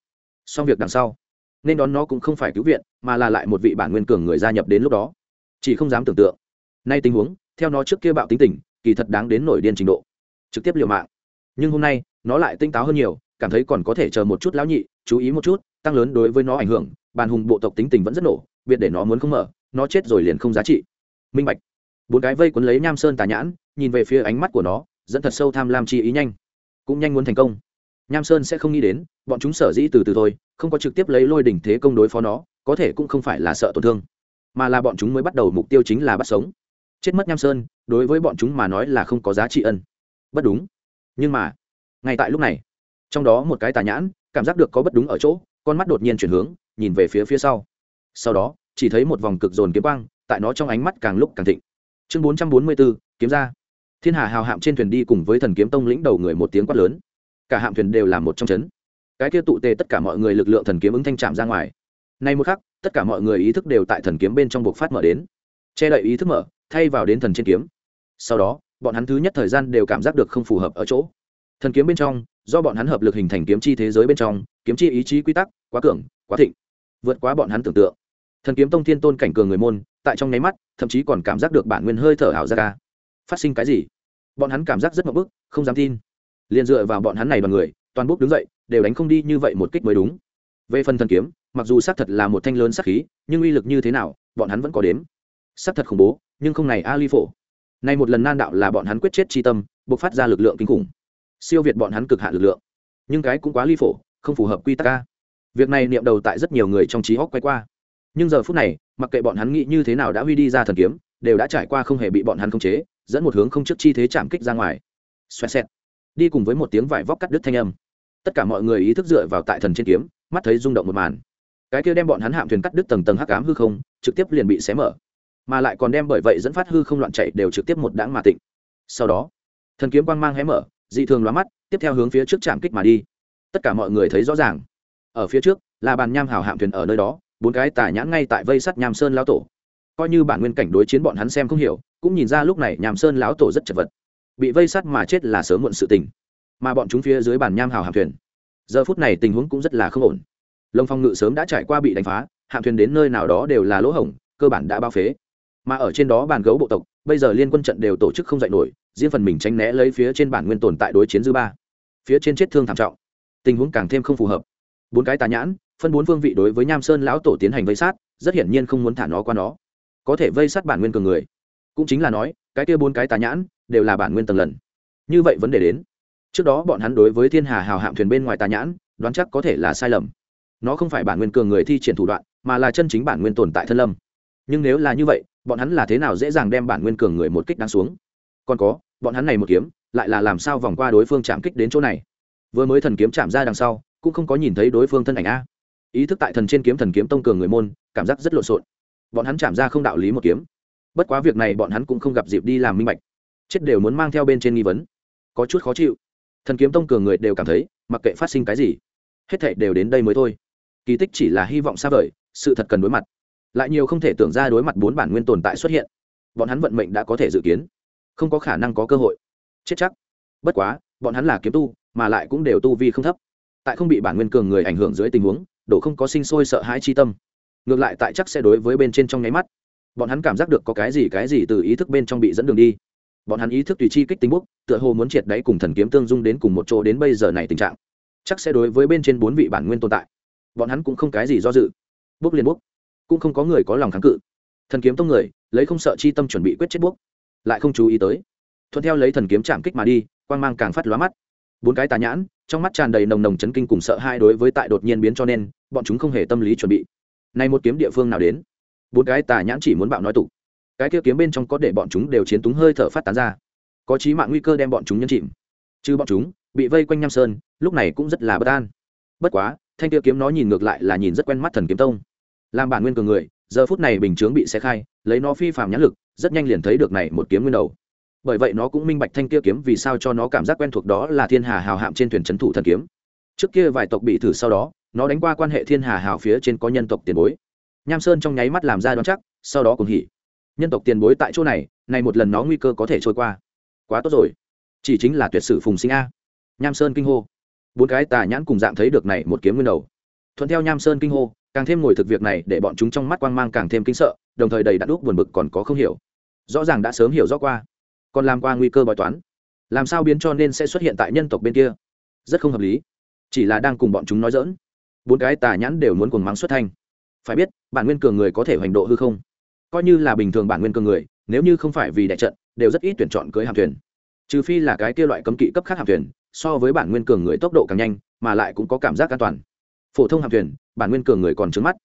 Speaker 1: Xong việc đằng sau, nên đón nó cũng không phải cứu viện, mà là lại một vị bản nguyên cường người gia nhập đến lúc đó. Chỉ không dám tưởng tượng. Nay tình huống, theo nó trước kia bạo tính tình, kỳ thật đáng đến nổi điên trình độ. Trực tiếp liều mạng. Nhưng hôm nay, nó lại tinh táo hơn nhiều, cảm thấy còn có thể chờ một chút lão nhị, chú ý một chút, tăng lớn đối với nó ảnh hưởng, bàn hùng bộ tộc tính tình vẫn rất nổ, biệt để nó muốn không mở, nó chết rồi liền không giá trị. Minh bạch. Bốn cái vây quấn lấy nham sơn tà nhãn, nhìn về phía ánh mắt của nó dẫn thật sâu tham lam chi ý nhanh. Cũng nhanh muốn thành công. Nham sơn sẽ không nghĩ đến, bọn chúng sở dĩ từ từ thôi, không có trực tiếp lấy lôi đỉnh thế công đối phó nó, có thể cũng không phải là sợ tổn thương, mà là bọn chúng mới bắt đầu mục tiêu chính là bắt sống. Chết mất nham sơn, đối với bọn chúng mà nói là không có giá trị ân. Bất đúng. Nhưng mà, ngay tại lúc này, trong đó một cái tà nhãn, cảm giác được có bất đúng ở chỗ, con mắt đột nhiên chuyển hướng, nhìn về phía phía sau. Sau đó, chỉ thấy một vòng cực dồn kiếm quang, tại nó trong ánh mắt càng lúc càng thịnh. Chương bốn trăm bốn mươi bốn, kiếm ra thiên hà hào hạm trên thuyền đi cùng với thần kiếm tông lĩnh đầu người một tiếng quát lớn. Cả hạm thuyền đều là một trong chấn. Cái kia tụ tề tất cả mọi người lực lượng thần kiếm ứng thanh chạm ra ngoài. Nay một khắc, tất cả mọi người ý thức đều tại thần kiếm bên trong buộc phát mở đến. Che đậy ý thức mở, thay vào đến thần trên kiếm. Sau đó, bọn hắn thứ nhất thời gian đều cảm giác được không phù hợp ở chỗ. Thần kiếm bên trong, do bọn hắn hợp lực hình thành kiếm chi thế giới bên trong, kiếm chi ý chí quy tắc, quá cường, quá thịnh. Vượt quá bọn hắn tưởng tượng. Thần kiếm tông thiên tôn cảnh cường người môn, tại trong nháy mắt, thậm chí còn cảm giác được bản nguyên hơi thở ảo ra. ca phát sinh cái gì? Bọn hắn cảm giác rất mập bức, không dám tin. Liền dựa vào bọn hắn này đoàn người, toàn bốc đứng dậy, đều đánh không đi như vậy một kích mới đúng. Về phần thần kiếm, mặc dù xác thật là một thanh lớn sắc khí, nhưng uy lực như thế nào, bọn hắn vẫn có đếm. Xác thật khủng bố, nhưng không này a ly phổ. Nay một lần nan đạo là bọn hắn quyết chết chi tâm buộc phát ra lực lượng kinh khủng. Siêu việt bọn hắn cực hạ lực lượng. Nhưng cái cũng quá ly phổ, không phù hợp quy tắc ca việc này niệm đầu tại rất nhiều người trong trí hóc quay qua. Nhưng giờ phút này, mặc kệ bọn hắn nghĩ như thế nào đã huy đi ra thần kiếm, đều đã trải qua không hề bị bọn hắn khống chế dẫn một hướng không trước chi thế chạm kích ra ngoài. Xoẹt xẹt. Đi cùng với một tiếng vải vóc cắt đứt thanh âm. Tất cả mọi người ý thức dựa vào tại thần trên kiếm, mắt thấy rung động một màn. Cái kia đem bọn hắn hạm thuyền cắt đứt tầng tầng hắc ám hư không, trực tiếp liền bị xé mở. Mà lại còn đem bởi vậy dẫn phát hư không loạn chạy đều trực tiếp một đãng mà tịnh. Sau đó, thần kiếm quang mang hé mở, dị thường lóa mắt, tiếp theo hướng phía trước chạm kích mà đi. Tất cả mọi người thấy rõ ràng. Ở phía trước, là bàn nham hào hạm thuyền ở nơi đó, bốn cái tà nhãn ngay tại vây sắt nham sơn lao tổ. Coi như bản nguyên cảnh đối chiến bọn hắn xem không hiểu cũng nhìn ra lúc này nhàm sơn lão tổ rất chật vật. Bị vây sát mà chết là sớm muộn sự tình. Mà bọn chúng phía dưới bàn nham hào hạm thuyền. Giờ phút này tình huống cũng rất là không ổn. Lông phong ngự sớm đã trải qua bị đánh phá, hạm thuyền đến nơi nào đó đều là lỗ hổng, cơ bản đã bao phế. Mà ở trên đó bàn gấu bộ tộc, bây giờ liên quân trận đều tổ chức không dạy nổi, riêng phần mình tránh né lấy phía trên bản nguyên tồn tại đối chiến dư ba. Phía trên chết thương thảm trọng. Tình huống càng thêm không phù hợp. Bốn cái tà nhãn, phân bốn phương vị đối với nham sơn lão tổ tiến hành vây sát, rất hiển nhiên không muốn thả nó qua nó. Có thể vây sát bản nguyên cường người cũng chính là nói, cái kia bốn cái tà nhãn đều là bản nguyên tầng lần. Như vậy vấn đề đến. Trước đó bọn hắn đối với thiên hà hào hạm thuyền bên ngoài tà nhãn, đoán chắc có thể là sai lầm. Nó không phải bản nguyên cường người thi triển thủ đoạn, mà là chân chính bản nguyên tồn tại thân lâm. Nhưng nếu là như vậy, bọn hắn là thế nào dễ dàng đem bản nguyên cường người một kích đáng xuống? Còn có, bọn hắn này một kiếm, lại là làm sao vòng qua đối phương chạm kích đến chỗ này? Vừa mới thần kiếm chạm ra đằng sau, cũng không có nhìn thấy đối phương thân ảnh a. Ý thức tại thần trên kiếm thần kiếm tông cường người môn, cảm giác rất lộn xộn. Bọn hắn chạm ra không đạo lý một kiếm bất quá việc này bọn hắn cũng không gặp dịp đi làm minh bạch. Chết đều muốn mang theo bên trên nghi vấn. Có chút khó chịu. Thần kiếm tông cường người đều cảm thấy, mặc kệ phát sinh cái gì, hết thệ đều đến đây mới thôi. Kỳ tích chỉ là hy vọng xa vời, sự thật cần đối mặt. Lại nhiều không thể tưởng ra đối mặt bốn bản nguyên tồn tại xuất hiện. Bọn hắn vận mệnh đã có thể dự kiến. Không có khả năng có cơ hội. Chết chắc. Bất quá, bọn hắn là kiếm tu, mà lại cũng đều tu vi không thấp. Tại không bị bản nguyên cường người ảnh hưởng dưới tình huống, đổ không có sinh sôi sợ hãi chi tâm. Ngược lại tại chắc sẽ đối với bên trên trong nháy mắt bọn hắn cảm giác được có cái gì cái gì từ ý thức bên trong bị dẫn đường đi. Bọn hắn ý thức tùy chi kích tính bút tựa hồ muốn triệt đáy cùng thần kiếm tương dung đến cùng một chỗ đến bây giờ này tình trạng. Chắc sẽ đối với bên trên bốn vị bản nguyên tồn tại, bọn hắn cũng không cái gì do dự. Bút liền bút cũng không có người có lòng kháng cự. Thần kiếm tông người, lấy không sợ chi tâm chuẩn bị quyết chết bút lại không chú ý tới. Thuận theo lấy thần kiếm chạm kích mà đi, quang mang càng phát lóa mắt. Bốn cái tà nhãn, trong mắt tràn đầy nồng nồng chấn kinh cùng sợ hai đối với tại đột nhiên biến cho nên, bọn chúng không hề tâm lý chuẩn bị. Này một kiếm địa phương nào đến? Bốn cái tà nhãn chỉ muốn bạo nói tụ. Cái kia kiếm bên trong có để bọn chúng đều chiến túng hơi thở phát tán ra. Có chí mạng nguy cơ đem bọn chúng nhân chìm. Chứ bọn chúng, bị vây quanh nham sơn, lúc này cũng rất là bất an. Bất quá, thanh kia kiếm nó nhìn ngược lại là nhìn rất quen mắt thần kiếm tông. Làm bản nguyên cường người, giờ phút này bình chướng bị xe khai, lấy nó phi phạm nhãn lực, rất nhanh liền thấy được này một kiếm nguyên đầu. Bởi vậy nó cũng minh bạch thanh kia kiếm vì sao cho nó cảm giác quen thuộc đó là thiên hà hào hạm trên thuyền trấn thủ thần kiếm. Trước kia vài tộc bị thử sau đó, nó đánh qua quan hệ thiên hà hào phía trên có nhân tộc tiền bối nham sơn trong nháy mắt làm ra đoán chắc, sau đó cùng hỉ. Nhân tộc tiền bối tại chỗ này này một lần nó nguy cơ có thể trôi qua. Quá tốt rồi. Chỉ chính là tuyệt sử phùng sinh a. Nham sơn kinh hô. Bốn cái tà nhãn cùng dạng thấy được này một kiếm nguyên đầu. Thuận theo nham sơn kinh hô, càng thêm ngồi thực việc này để bọn chúng trong mắt quang mang càng thêm kinh sợ, đồng thời đầy đặn úc buồn bực còn có không hiểu. Rõ ràng đã sớm hiểu rõ qua. Còn làm qua nguy cơ bói toán. Làm sao biến cho nên sẽ xuất hiện tại nhân tộc bên kia? Rất không hợp lý. Chỉ là đang cùng bọn chúng nói dỡn bốn cái tà nhãn đều muốn cùng mắng xuất thanh phải biết, bản nguyên cường người có thể hoành độ hư không? Coi như là bình thường bản nguyên cường người, nếu như không phải vì đại trận, đều rất ít tuyển chọn cưới hạm thuyền. Trừ phi là cái kia loại cấm kỵ cấp khác hạm thuyền, so với bản nguyên cường người tốc độ càng nhanh, mà lại cũng có cảm giác an toàn. Phổ thông hạm thuyền, bản nguyên cường người còn trứng mắt.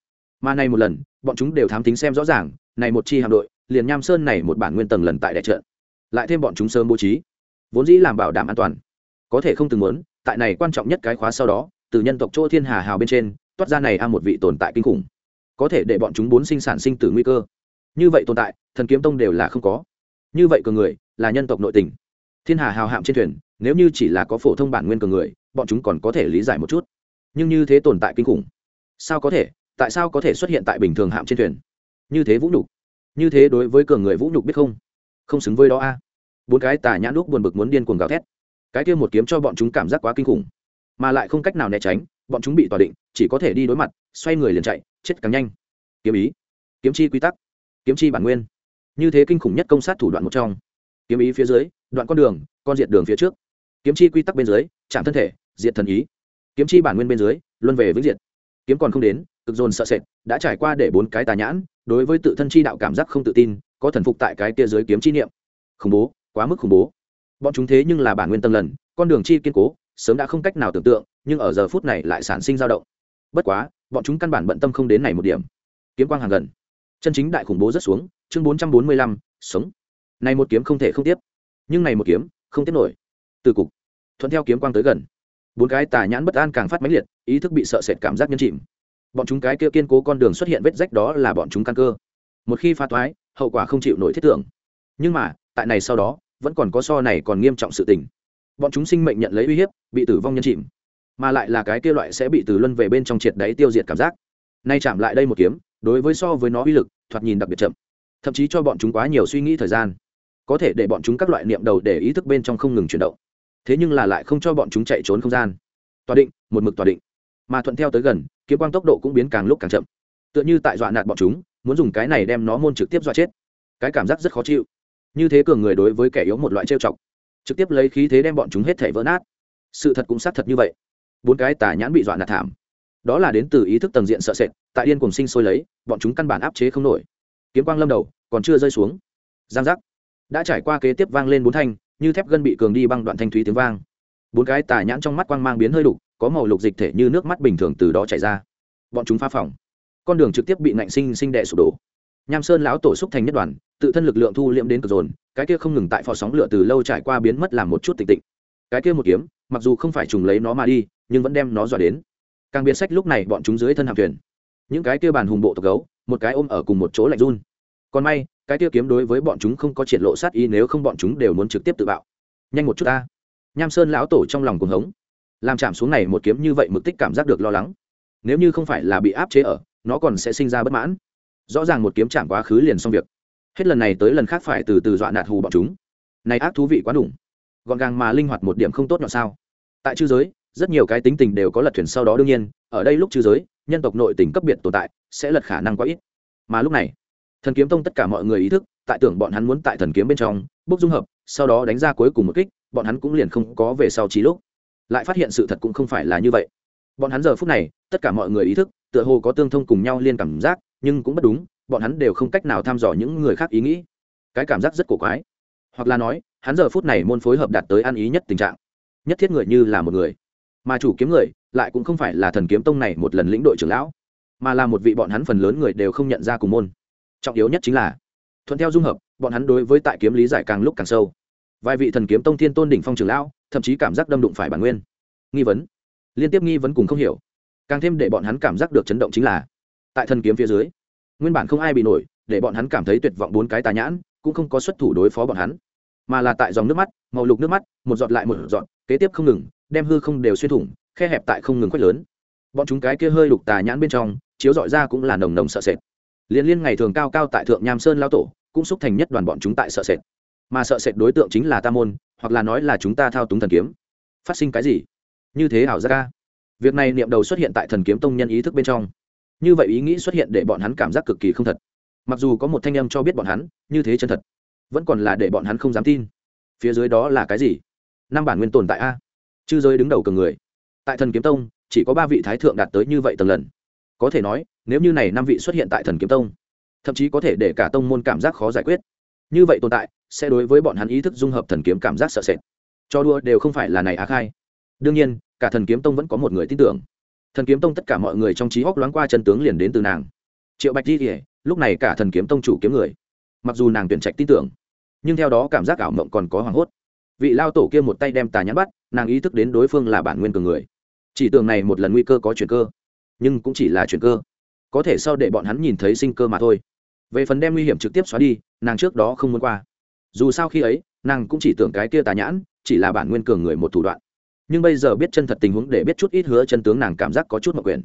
Speaker 1: Mà này một lần, bọn chúng đều thám tính xem rõ ràng, này một chi hạm đội, liền nham sơn này một bản nguyên tầng lần tại đại trận. Lại thêm bọn chúng sớm bố trí, vốn dĩ làm bảo đảm an toàn. Có thể không từng muốn, tại này quan trọng nhất cái khóa sau đó, từ nhân tộc chỗ thiên hà hào bên trên, toát ra này a một vị tồn tại kinh khủng có thể để bọn chúng bốn sinh sản sinh tử nguy cơ. Như vậy tồn tại, thần kiếm tông đều là không có. Như vậy cường người, là nhân tộc nội tình. Thiên hà hào hạm trên thuyền, nếu như chỉ là có phổ thông bản nguyên cường người, bọn chúng còn có thể lý giải một chút. Nhưng như thế tồn tại kinh khủng. Sao có thể? Tại sao có thể xuất hiện tại bình thường hạm trên thuyền? Như thế vũ nhục. Như thế đối với cường người vũ nhục biết không? Không xứng với đó a. Bốn cái tà nhãn lúc buồn bực muốn điên cuồng gào thét. Cái kia một kiếm cho bọn chúng cảm giác quá kinh khủng. Mà lại không cách nào né tránh bọn chúng bị tỏa định, chỉ có thể đi đối mặt, xoay người liền chạy, chết càng nhanh. Kiếm ý, kiếm chi quy tắc, kiếm chi bản nguyên. Như thế kinh khủng nhất công sát thủ đoạn một trong. Kiếm ý phía dưới, đoạn con đường, con diệt đường phía trước. Kiếm chi quy tắc bên dưới, chạm thân thể, diệt thần ý. Kiếm chi bản nguyên bên dưới, luân về vĩnh diệt. Kiếm còn không đến, cực dồn sợ sệt, đã trải qua để bốn cái tà nhãn, đối với tự thân chi đạo cảm giác không tự tin, có thần phục tại cái kia dưới kiếm chi niệm. Khủng bố, quá mức khủng bố. Bọn chúng thế nhưng là bản nguyên tâm lần, con đường chi kiên cố sớm đã không cách nào tưởng tượng, nhưng ở giờ phút này lại sản sinh dao động. Bất quá, bọn chúng căn bản bận tâm không đến này một điểm. Kiếm quang hàng gần. Chân chính đại khủng bố rất xuống, chương bốn trăm bốn mươi lăm, sống. Này một kiếm không thể không tiếp. Nhưng này một kiếm, không tiếp nổi. Từ cục, thuận theo kiếm quang tới gần. Bốn cái tà nhãn bất an càng phát mãnh liệt, ý thức bị sợ sệt cảm giác nhân chìm. Bọn chúng cái kia kiên cố con đường xuất hiện vết rách đó là bọn chúng căn cơ. Một khi phá toái hậu quả không chịu nổi thiết tưởng. Nhưng mà, tại này sau đó, vẫn còn có so này còn nghiêm trọng sự tình bọn chúng sinh mệnh nhận lấy uy hiếp, bị tử vong nhân chìm. Mà lại là cái kia loại sẽ bị từ luân về bên trong triệt đáy tiêu diệt cảm giác. Nay chạm lại đây một kiếm, đối với so với nó uy lực, thoạt nhìn đặc biệt chậm. Thậm chí cho bọn chúng quá nhiều suy nghĩ thời gian. Có thể để bọn chúng các loại niệm đầu để ý thức bên trong không ngừng chuyển động. Thế nhưng là lại không cho bọn chúng chạy trốn không gian. Tòa định, một mực tòa định. Mà thuận theo tới gần, kiếm quang tốc độ cũng biến càng lúc càng chậm. Tựa như tại dọa nạt bọn chúng, muốn dùng cái này đem nó môn trực tiếp dọa chết. Cái cảm giác rất khó chịu. Như thế cường người đối với kẻ yếu một loại trêu chọc trực tiếp lấy khí thế đem bọn chúng hết thể vỡ nát. Sự thật cũng xác thật như vậy. Bốn cái tà nhãn bị dọa nạt thảm. Đó là đến từ ý thức tầng diện sợ sệt, tại điên cùng sinh sôi lấy, bọn chúng căn bản áp chế không nổi. Kiếm quang lâm đầu, còn chưa rơi xuống. Giang giác. Đã trải qua kế tiếp vang lên bốn thanh, như thép gân bị cường đi băng đoạn thanh thúy tiếng vang. Bốn cái tà nhãn trong mắt quang mang biến hơi đục, có màu lục dịch thể như nước mắt bình thường từ đó chảy ra. Bọn chúng phá phòng. Con đường trực tiếp bị nạnh sinh sinh đệ sụp đổ nham sơn lão tổ xúc thành nhất đoàn, tự thân lực lượng thu liễm đến cực dồn, cái kia không ngừng tại phò sóng lửa từ lâu trải qua biến mất làm một chút tịch tịnh. Cái kia một kiếm, mặc dù không phải trùng lấy nó mà đi, nhưng vẫn đem nó dọa đến. Càng biến sách lúc này bọn chúng dưới thân hạm thuyền. Những cái kia bàn hùng bộ tộc gấu, một cái ôm ở cùng một chỗ lạnh run. Còn may, cái kia kiếm đối với bọn chúng không có triển lộ sát ý nếu không bọn chúng đều muốn trực tiếp tự bạo. Nhanh một chút ta. Nham sơn lão tổ trong lòng cuồng hống. Làm chạm xuống này một kiếm như vậy mực tích cảm giác được lo lắng. Nếu như không phải là bị áp chế ở, nó còn sẽ sinh ra bất mãn rõ ràng một kiếm chạm quá khứ liền xong việc. Hết lần này tới lần khác phải từ từ dọa nạt hù bọn chúng. Này ác thú vị quá đủ gọn gàng mà linh hoạt một điểm không tốt nhọn sao? Tại chư giới, rất nhiều cái tính tình đều có lật thuyền sau đó đương nhiên, ở đây lúc chư giới, nhân tộc nội tình cấp biệt tồn tại, sẽ lật khả năng quá ít. Mà lúc này, thần kiếm tông tất cả mọi người ý thức, tại tưởng bọn hắn muốn tại thần kiếm bên trong bốc dung hợp, sau đó đánh ra cuối cùng một kích, bọn hắn cũng liền không có về sau trí lúc. Lại phát hiện sự thật cũng không phải là như vậy. Bọn hắn giờ phút này, tất cả mọi người ý thức, tựa hồ có tương thông cùng nhau liên cảm giác nhưng cũng bất đúng, bọn hắn đều không cách nào thăm dò những người khác ý nghĩ. Cái cảm giác rất cổ quái. Hoặc là nói, hắn giờ phút này môn phối hợp đạt tới ăn ý nhất tình trạng. Nhất thiết người như là một người. Mà chủ kiếm người, lại cũng không phải là thần kiếm tông này một lần lĩnh đội trưởng lão, mà là một vị bọn hắn phần lớn người đều không nhận ra cùng môn. Trọng yếu nhất chính là, thuận theo dung hợp, bọn hắn đối với tại kiếm lý giải càng lúc càng sâu. Vài vị thần kiếm tông thiên tôn đỉnh phong trưởng lão, thậm chí cảm giác đâm đụng phải bản nguyên. Nghi vấn. Liên tiếp nghi vấn cùng không hiểu. Càng thêm để bọn hắn cảm giác được chấn động chính là tại thần kiếm phía dưới. Nguyên bản không ai bị nổi, để bọn hắn cảm thấy tuyệt vọng bốn cái tà nhãn, cũng không có xuất thủ đối phó bọn hắn. Mà là tại dòng nước mắt, màu lục nước mắt, một giọt lại một giọt, kế tiếp không ngừng, đem hư không đều xuyên thủng, khe hẹp tại không ngừng quét lớn. Bọn chúng cái kia hơi lục tà nhãn bên trong, chiếu dọi ra cũng là nồng nồng sợ sệt. Liên liên ngày thường cao cao tại thượng nham sơn lao tổ, cũng xúc thành nhất đoàn bọn chúng tại sợ sệt. Mà sợ sệt đối tượng chính là ta môn, hoặc là nói là chúng ta thao túng thần kiếm. Phát sinh cái gì? Như thế ảo ra ca việc này niệm đầu xuất hiện tại thần kiếm tông nhân ý thức bên trong như vậy ý nghĩ xuất hiện để bọn hắn cảm giác cực kỳ không thật. Mặc dù có một thanh âm cho biết bọn hắn, như thế chân thật, vẫn còn là để bọn hắn không dám tin. Phía dưới đó là cái gì? Năm bản nguyên tồn tại a. Chư giới đứng đầu cường người. Tại thần kiếm tông, chỉ có ba vị thái thượng đạt tới như vậy tầng lần. Có thể nói, nếu như này năm vị xuất hiện tại thần kiếm tông, thậm chí có thể để cả tông môn cảm giác khó giải quyết. Như vậy tồn tại, sẽ đối với bọn hắn ý thức dung hợp thần kiếm cảm giác sợ sệt. Cho đua đều không phải là này á khai. Đương nhiên, cả thần kiếm tông vẫn có một người tin tưởng thần kiếm tông tất cả mọi người trong trí hóc loáng qua chân tướng liền đến từ nàng. Triệu bạch di kể lúc này cả thần kiếm tông chủ kiếm người. Mặc dù nàng tuyển trạch tin tưởng, nhưng theo đó cảm giác ảo mộng còn có hoảng hốt. Vị lao tổ kia một tay đem tà nhãn bắt, nàng ý thức đến đối phương là bản nguyên cường người. Chỉ tưởng này một lần nguy cơ có chuyển cơ, nhưng cũng chỉ là chuyển cơ. Có thể sau để bọn hắn nhìn thấy sinh cơ mà thôi. Về phần đem nguy hiểm trực tiếp xóa đi, nàng trước đó không muốn qua. Dù sao khi ấy, nàng cũng chỉ tưởng cái kia tà nhãn, chỉ là bản nguyên cường người một thủ đoạn nhưng bây giờ biết chân thật tình huống để biết chút ít hứa chân tướng nàng cảm giác có chút mặc quyền.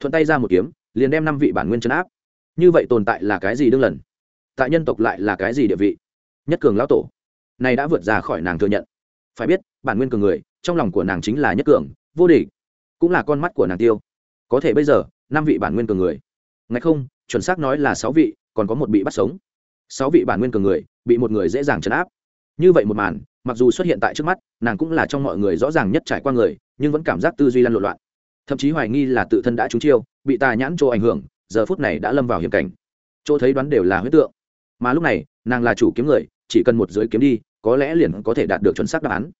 Speaker 1: Thuận tay ra một kiếm, liền đem năm vị bản nguyên chân áp. Như vậy tồn tại là cái gì đương lần? Tại nhân tộc lại là cái gì địa vị? Nhất cường lão tổ. Này đã vượt ra khỏi nàng thừa nhận. Phải biết, bản nguyên cường người, trong lòng của nàng chính là nhất cường, vô địch, cũng là con mắt của nàng tiêu. Có thể bây giờ, năm vị bản nguyên cường người. Ngay không, chuẩn xác nói là sáu vị, còn có một bị bắt sống. Sáu vị bản nguyên cường người, bị một người dễ dàng chấn áp như vậy một màn, mặc dù xuất hiện tại trước mắt, nàng cũng là trong mọi người rõ ràng nhất trải qua người, nhưng vẫn cảm giác tư duy lăn lộn loạn. Thậm chí hoài nghi là tự thân đã trúng chiêu, bị tà nhãn chỗ ảnh hưởng, giờ phút này đã lâm vào hiểm cảnh. Chỗ thấy đoán đều là huyết tượng. Mà lúc này, nàng là chủ kiếm người, chỉ cần một giới kiếm đi, có lẽ liền có thể đạt được chuẩn xác đáp án.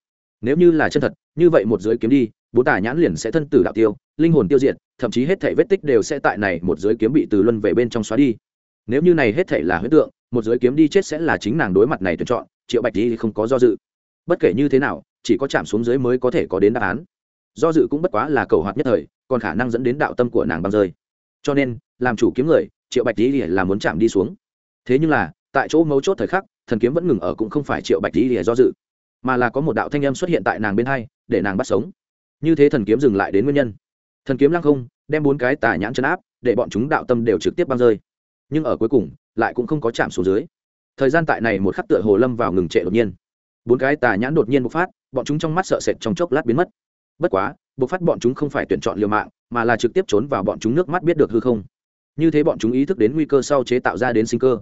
Speaker 1: Nếu như là chân thật, như vậy một giới kiếm đi, bốn tà nhãn liền sẽ thân tử đạo tiêu, linh hồn tiêu diệt, thậm chí hết thể vết tích đều sẽ tại này một giới kiếm bị từ luân về bên trong xóa đi. Nếu như này hết thể là huyết tượng, một giới kiếm đi chết sẽ là chính nàng đối mặt này tuyển chọn triệu bạch thì không có do dự. Bất kể như thế nào, chỉ có chạm xuống dưới mới có thể có đến đáp án. Do dự cũng bất quá là cầu hoạt nhất thời, còn khả năng dẫn đến đạo tâm của nàng băng rơi. Cho nên, làm chủ kiếm người, triệu bạch đi là muốn chạm đi xuống. Thế nhưng là, tại chỗ mấu chốt thời khắc, thần kiếm vẫn ngừng ở cũng không phải triệu bạch đi do dự, mà là có một đạo thanh âm xuất hiện tại nàng bên hai, để nàng bắt sống. Như thế thần kiếm dừng lại đến nguyên nhân. Thần kiếm lăng không, đem bốn cái tà nhãn chân áp, để bọn chúng đạo tâm đều trực tiếp băng rơi. Nhưng ở cuối cùng, lại cũng không có chạm xuống dưới thời gian tại này một khắc tựa hồ lâm vào ngừng trệ đột nhiên. Bốn cái tà nhãn đột nhiên bộc phát, bọn chúng trong mắt sợ sệt trong chốc lát biến mất. Bất quá, bộc phát bọn chúng không phải tuyển chọn liều mạng, mà là trực tiếp trốn vào bọn chúng nước mắt biết được hư không. Như thế bọn chúng ý thức đến nguy cơ sau chế tạo ra đến sinh cơ.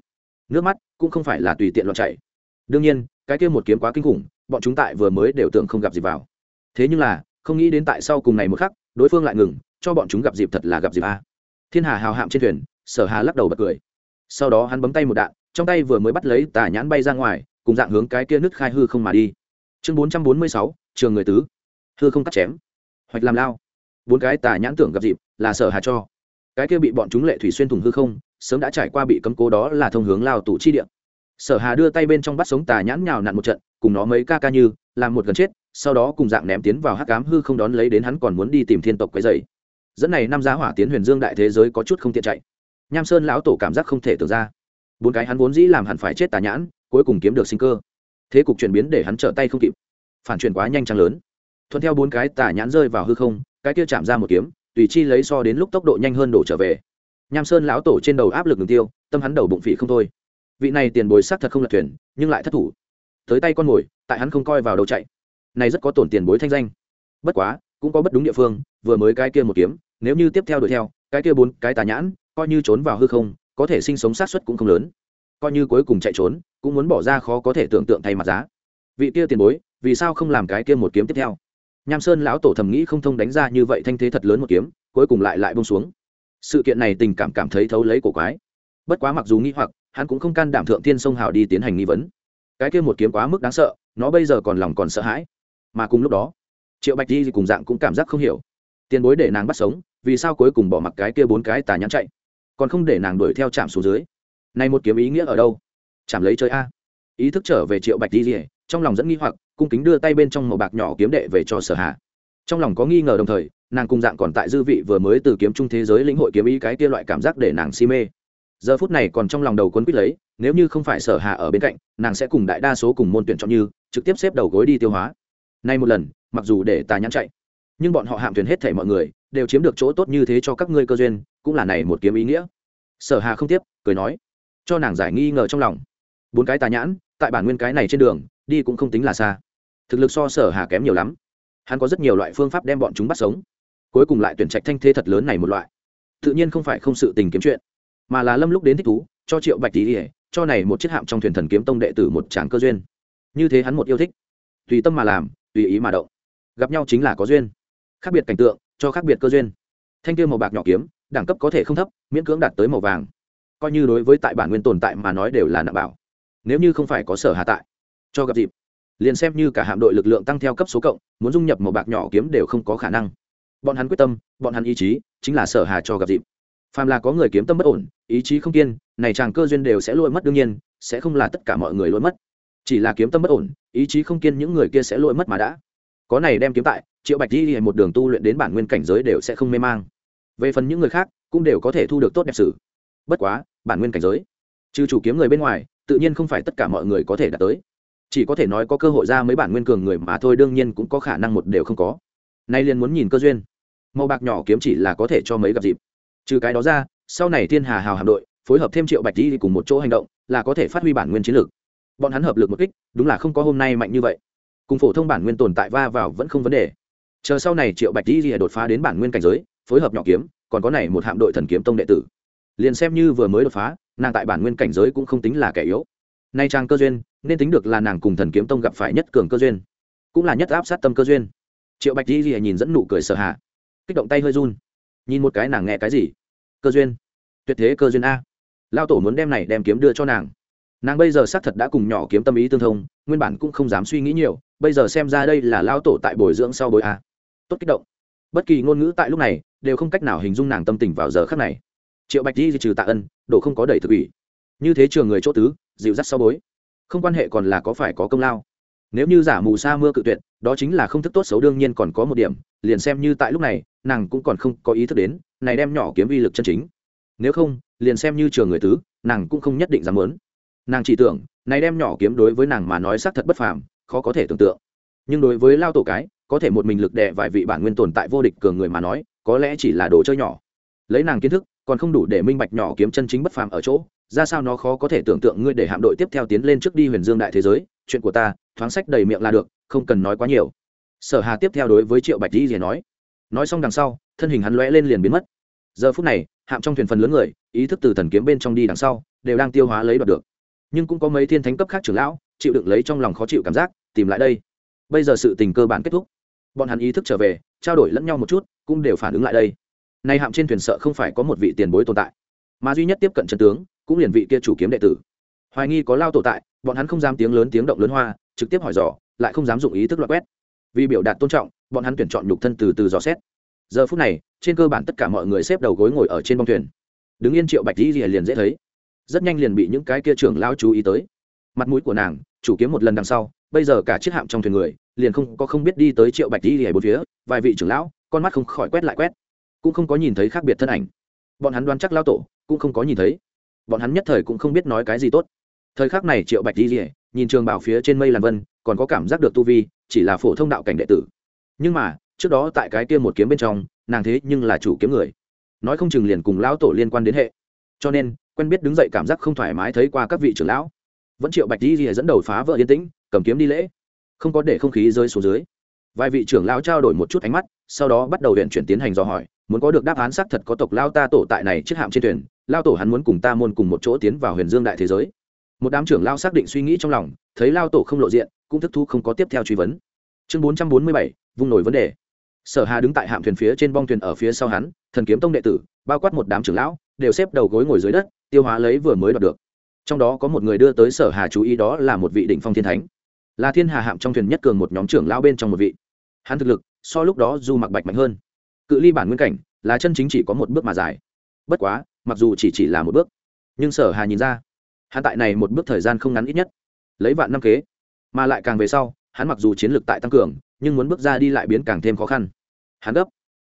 Speaker 1: Nước mắt cũng không phải là tùy tiện loạn chảy. Đương nhiên, cái kia một kiếm quá kinh khủng, bọn chúng tại vừa mới đều tưởng không gặp gì vào. Thế nhưng là, không nghĩ đến tại sau cùng này một khắc, đối phương lại ngừng, cho bọn chúng gặp dịp thật là gặp dịp a. Thiên hà hào hạm trên thuyền, sở hà lắc đầu bật cười. Sau đó hắn bấm tay một đạn trong tay vừa mới bắt lấy tà nhãn bay ra ngoài, cùng dạng hướng cái kia nứt khai hư không mà đi. Chương bốn trăm bốn mươi sáu, trường người tứ. Hư không cắt chém. Hoạch làm lao. Bốn cái tà nhãn tưởng gặp dịp, là sở hà cho. Cái kia bị bọn chúng lệ thủy xuyên thủng hư không, sớm đã trải qua bị cấm cố đó là thông hướng lao tủ chi điện sở hà đưa tay bên trong bắt sống tà nhãn nhào nặn một trận, cùng nó mấy ca ca như, làm một gần chết, sau đó cùng dạng ném tiến vào hắc cám hư không đón lấy đến hắn còn muốn đi tìm thiên tộc quấy dày dẫn này năm giá hỏa tiến huyền dương đại thế giới có chút không tiện chạy. Nham sơn lão tổ cảm giác không thể tưởng ra bốn cái hắn vốn dĩ làm hẳn phải chết tà nhãn, cuối cùng kiếm được sinh cơ. Thế cục chuyển biến để hắn trở tay không kịp. Phản chuyển quá nhanh chăng lớn. Thuận theo bốn cái tà nhãn rơi vào hư không, cái kia chạm ra một kiếm, tùy chi lấy so đến lúc tốc độ nhanh hơn đổ trở về. Nham sơn lão tổ trên đầu áp lực ngừng tiêu, tâm hắn đầu bụng phỉ không thôi. Vị này tiền bồi sắc thật không lật thuyền, nhưng lại thất thủ. Tới tay con mồi, tại hắn không coi vào đầu chạy. Này rất có tổn tiền bối thanh danh. Bất quá, cũng có bất đúng địa phương, vừa mới cái kia một kiếm, nếu như tiếp theo đuổi theo, cái kia bốn cái tà nhãn, coi như trốn vào hư không có thể sinh sống sát xuất cũng không lớn. Coi như cuối cùng chạy trốn, cũng muốn bỏ ra khó có thể tưởng tượng thay mặt giá. Vị kia tiền bối, vì sao không làm cái kia một kiếm tiếp theo? Nham sơn lão tổ thầm nghĩ không thông đánh ra như vậy thanh thế thật lớn một kiếm, cuối cùng lại lại bông xuống. Sự kiện này tình cảm cảm thấy thấu lấy cổ quái. Bất quá mặc dù nghĩ hoặc, hắn cũng không can đảm thượng thiên sông hào đi tiến hành nghi vấn. Cái kia một kiếm quá mức đáng sợ, nó bây giờ còn lòng còn sợ hãi. Mà cùng lúc đó, triệu bạch di cùng dạng cũng cảm giác không hiểu. Tiền bối để nàng bắt sống, vì sao cuối cùng bỏ mặc cái kia bốn cái tà nhãn chạy? Còn không để nàng đuổi theo chạm xuống dưới. Này một kiếm ý nghĩa ở đâu? Chạm lấy chơi a. Ý thức trở về triệu bạch di rỉa trong lòng dẫn nghi hoặc, cung kính đưa tay bên trong màu bạc nhỏ kiếm đệ về cho sở hạ trong lòng có nghi ngờ đồng thời, nàng cùng dạng còn tại dư vị vừa mới từ kiếm trung thế giới lĩnh hội kiếm ý cái kia loại cảm giác để nàng si mê. Giờ phút này còn trong lòng đầu quấn quýt lấy, nếu như không phải sở hạ ở bên cạnh, nàng sẽ cùng đại đa số cùng môn tuyển chọn như, trực tiếp xếp đầu gối đi tiêu hóa. Nay một lần, mặc dù để tà nhãn chạy, nhưng bọn họ hạm thuyền hết thể mọi người đều chiếm được chỗ tốt như thế cho các ngươi cơ duyên, cũng là này một kiếm ý nghĩa. Sở hà không tiếp, cười nói, cho nàng giải nghi ngờ trong lòng. Bốn cái tà nhãn, tại bản nguyên cái này trên đường, đi cũng không tính là xa. Thực lực so sở hà kém nhiều lắm. Hắn có rất nhiều loại phương pháp đem bọn chúng bắt sống. Cuối cùng lại tuyển trạch thanh thế thật lớn này một loại. Tự nhiên không phải không sự tình kiếm chuyện, mà là lâm lúc đến thích thú, cho triệu bạch tỷ ỉa cho này một chiếc hạm trong thuyền thần kiếm tông đệ tử một tràng cơ duyên. Như thế hắn một yêu thích. Tùy tâm mà làm, tùy ý mà động. Gặp nhau chính là có duyên. Khác biệt cảnh tượng cho khác biệt cơ duyên. Thanh kia màu bạc nhỏ kiếm, đẳng cấp có thể không thấp, miễn cưỡng đạt tới màu vàng. Coi như đối với tại bản nguyên tồn tại mà nói đều là nặng bảo. Nếu như không phải có sở hạ tại, cho gặp dịp. Liền xem như cả hạm đội lực lượng tăng theo cấp số cộng, muốn dung nhập màu bạc nhỏ kiếm đều không có khả năng. Bọn hắn quyết tâm, bọn hắn ý chí chính là sở hà cho gặp dịp. Phàm là có người kiếm tâm bất ổn, ý chí không kiên, này chàng cơ duyên đều sẽ lôi mất đương nhiên, sẽ không là tất cả mọi người lôi mất. Chỉ là kiếm tâm bất ổn, ý chí không kiên những người kia sẽ lôi mất mà đã. Có này đem kiếm tại triệu bạch di một đường tu luyện đến bản nguyên cảnh giới đều sẽ không mê mang. Về phần những người khác, cũng đều có thể thu được tốt đẹp sử bất quá, bản nguyên cảnh giới, trừ chủ kiếm người bên ngoài, tự nhiên không phải tất cả mọi người có thể đạt tới. Chỉ có thể nói có cơ hội ra mấy bản nguyên cường người mà thôi, đương nhiên cũng có khả năng một đều không có. Nay liền muốn nhìn cơ duyên. Màu bạc nhỏ kiếm chỉ là có thể cho mấy gặp dịp. Trừ cái đó ra, sau này thiên hà hào hạm đội, phối hợp thêm triệu bạch đi cùng một chỗ hành động, là có thể phát huy bản nguyên chiến lược. Bọn hắn hợp lực một kích, đúng là không có hôm nay mạnh như vậy. Cùng phổ thông bản nguyên tồn tại va vào vẫn không vấn đề chờ sau này triệu bạch di di đột phá đến bản nguyên cảnh giới, phối hợp nhỏ kiếm, còn có này một hạm đội thần kiếm tông đệ tử. Liền xem như vừa mới đột phá, nàng tại bản nguyên cảnh giới cũng không tính là kẻ yếu. Nay trang cơ duyên, nên tính được là nàng cùng thần kiếm tông gặp phải nhất cường cơ duyên, cũng là nhất áp sát tâm cơ duyên. Triệu bạch di Di nhìn dẫn nụ cười sợ hạ kích động tay hơi run. Nhìn một cái nàng nghe cái gì? Cơ duyên. Tuyệt thế cơ duyên a. Lao tổ muốn đem này đem kiếm đưa cho nàng. Nàng bây giờ xác thật đã cùng nhỏ kiếm tâm ý tương thông, nguyên bản cũng không dám suy nghĩ nhiều, bây giờ xem ra đây là lao tổ tại bồi dưỡng sau bồi a tốt kích động. Bất kỳ ngôn ngữ tại lúc này đều không cách nào hình dung nàng tâm tình vào giờ khắc này. Triệu bạch di trừ tạ ân độ không có đầy thực ủy. Như thế trường người chỗ tứ, dịu dắt sau bối. Không quan hệ còn là có phải có công lao. Nếu như giả mù sa mưa cự tuyệt, đó chính là không thức tốt xấu đương nhiên còn có một điểm, liền xem như tại lúc này, nàng cũng còn không có ý thức đến, này đem nhỏ kiếm vi lực chân chính. Nếu không, liền xem như trường người tứ, nàng cũng không nhất định dám muốn. Nàng chỉ tưởng, này đem nhỏ kiếm đối với nàng mà nói xác thật bất phàm, khó có thể tưởng tượng. Nhưng đối với lao tổ cái có thể một mình lực đệ vài vị bản nguyên tồn tại vô địch cường người mà nói, có lẽ chỉ là đồ chơi nhỏ. Lấy nàng kiến thức, còn không đủ để minh bạch nhỏ kiếm chân chính bất phàm ở chỗ, ra sao nó khó có thể tưởng tượng ngươi để hạm đội tiếp theo tiến lên trước đi huyền dương đại thế giới, chuyện của ta, thoáng sách đầy miệng là được, không cần nói quá nhiều. Sở hà tiếp theo đối với triệu bạch di rìa nói. Nói xong đằng sau, thân hình hắn lóe lên liền biến mất. Giờ phút này, hạm trong thuyền phần lớn người, ý thức từ thần kiếm bên trong đi đằng sau, đều đang tiêu hóa lấy đoạt được. Nhưng cũng có mấy thiên thánh cấp khác trưởng lão, chịu đựng lấy trong lòng khó chịu cảm giác, tìm lại đây. Bây giờ sự tình cơ bản kết thúc bọn hắn ý thức trở về, trao đổi lẫn nhau một chút, cũng đều phản ứng lại đây. Nay hạm trên thuyền sợ không phải có một vị tiền bối tồn tại, mà duy nhất tiếp cận chân tướng, cũng liền vị kia chủ kiếm đệ tử. Hoài nghi có lao tổ tại, bọn hắn không dám tiếng lớn tiếng động lớn hoa, trực tiếp hỏi dò, lại không dám dụng ý thức loại quét. Vì biểu đạt tôn trọng, bọn hắn tuyển chọn nhục thân từ từ dò xét. Giờ phút này, trên cơ bản tất cả mọi người xếp đầu gối ngồi ở trên bông thuyền. Đứng yên triệu bạch di liền dễ thấy. Rất nhanh liền bị những cái kia trưởng lao chú ý tới. Mặt mũi của nàng, chủ kiếm một lần đằng sau bây giờ cả chiếc hạm trong thuyền người liền không có không biết đi tới triệu bạch đi hề bốn phía, vài vị trưởng lão, con mắt không khỏi quét lại quét, cũng không có nhìn thấy khác biệt thân ảnh. Bọn hắn đoán chắc lao tổ cũng không có nhìn thấy. Bọn hắn nhất thời cũng không biết nói cái gì tốt. Thời khắc này triệu bạch đi hề nhìn trường bảo phía trên mây làn vân, còn có cảm giác được tu vi, chỉ là phổ thông đạo cảnh đệ tử. Nhưng mà, trước đó tại cái kia một kiếm bên trong, nàng thế nhưng là chủ kiếm người. Nói không chừng liền cùng lão tổ liên quan đến hệ. Cho nên, quen biết đứng dậy cảm giác không thoải mái thấy qua các vị trưởng lão. Vẫn triệu bạch di rìa dẫn đầu phá vỡ yên tĩnh cầm kiếm đi lễ. Không có để không khí rơi xuống dưới. Vài vị trưởng lão trao đổi một chút ánh mắt, sau đó bắt đầu huyện chuyển tiến hành dò hỏi, muốn có được đáp án xác thật có tộc lao ta tổ tại này chiếc hạm trên thuyền, lao tổ hắn muốn cùng ta môn cùng một chỗ tiến vào huyền dương đại thế giới. Một đám trưởng lao xác định suy nghĩ trong lòng, thấy lao tổ không lộ diện, cũng thức thu không có tiếp theo truy vấn. Chương bốn trăm bốn mươi bảy vung nổi vấn đề. Sở hà đứng tại hạm thuyền phía trên bong thuyền ở phía sau hắn, thần kiếm tông đệ tử, bao quát một đám trưởng lão, đều xếp đầu gối ngồi dưới đất, tiêu hóa lấy vừa mới đoạt được. Trong đó có một người đưa tới sở hà chú ý đó là một vị đỉnh phong thiên thánh là thiên hà hạm trong thuyền nhất cường một nhóm trưởng lão bên trong một vị. Hắn thực lực, so lúc đó dù mặc bạch mạnh hơn. Cự ly bản nguyên cảnh, là chân chính chỉ có một bước mà dài. Bất quá, mặc dù chỉ chỉ là một bước, nhưng sở hà nhìn ra, hắn tại này một bước thời gian không ngắn ít nhất, lấy vạn năm kế, mà lại càng về sau, hắn mặc dù chiến lược tại tăng cường, nhưng muốn bước ra đi lại biến càng thêm khó khăn. Hắn gấp,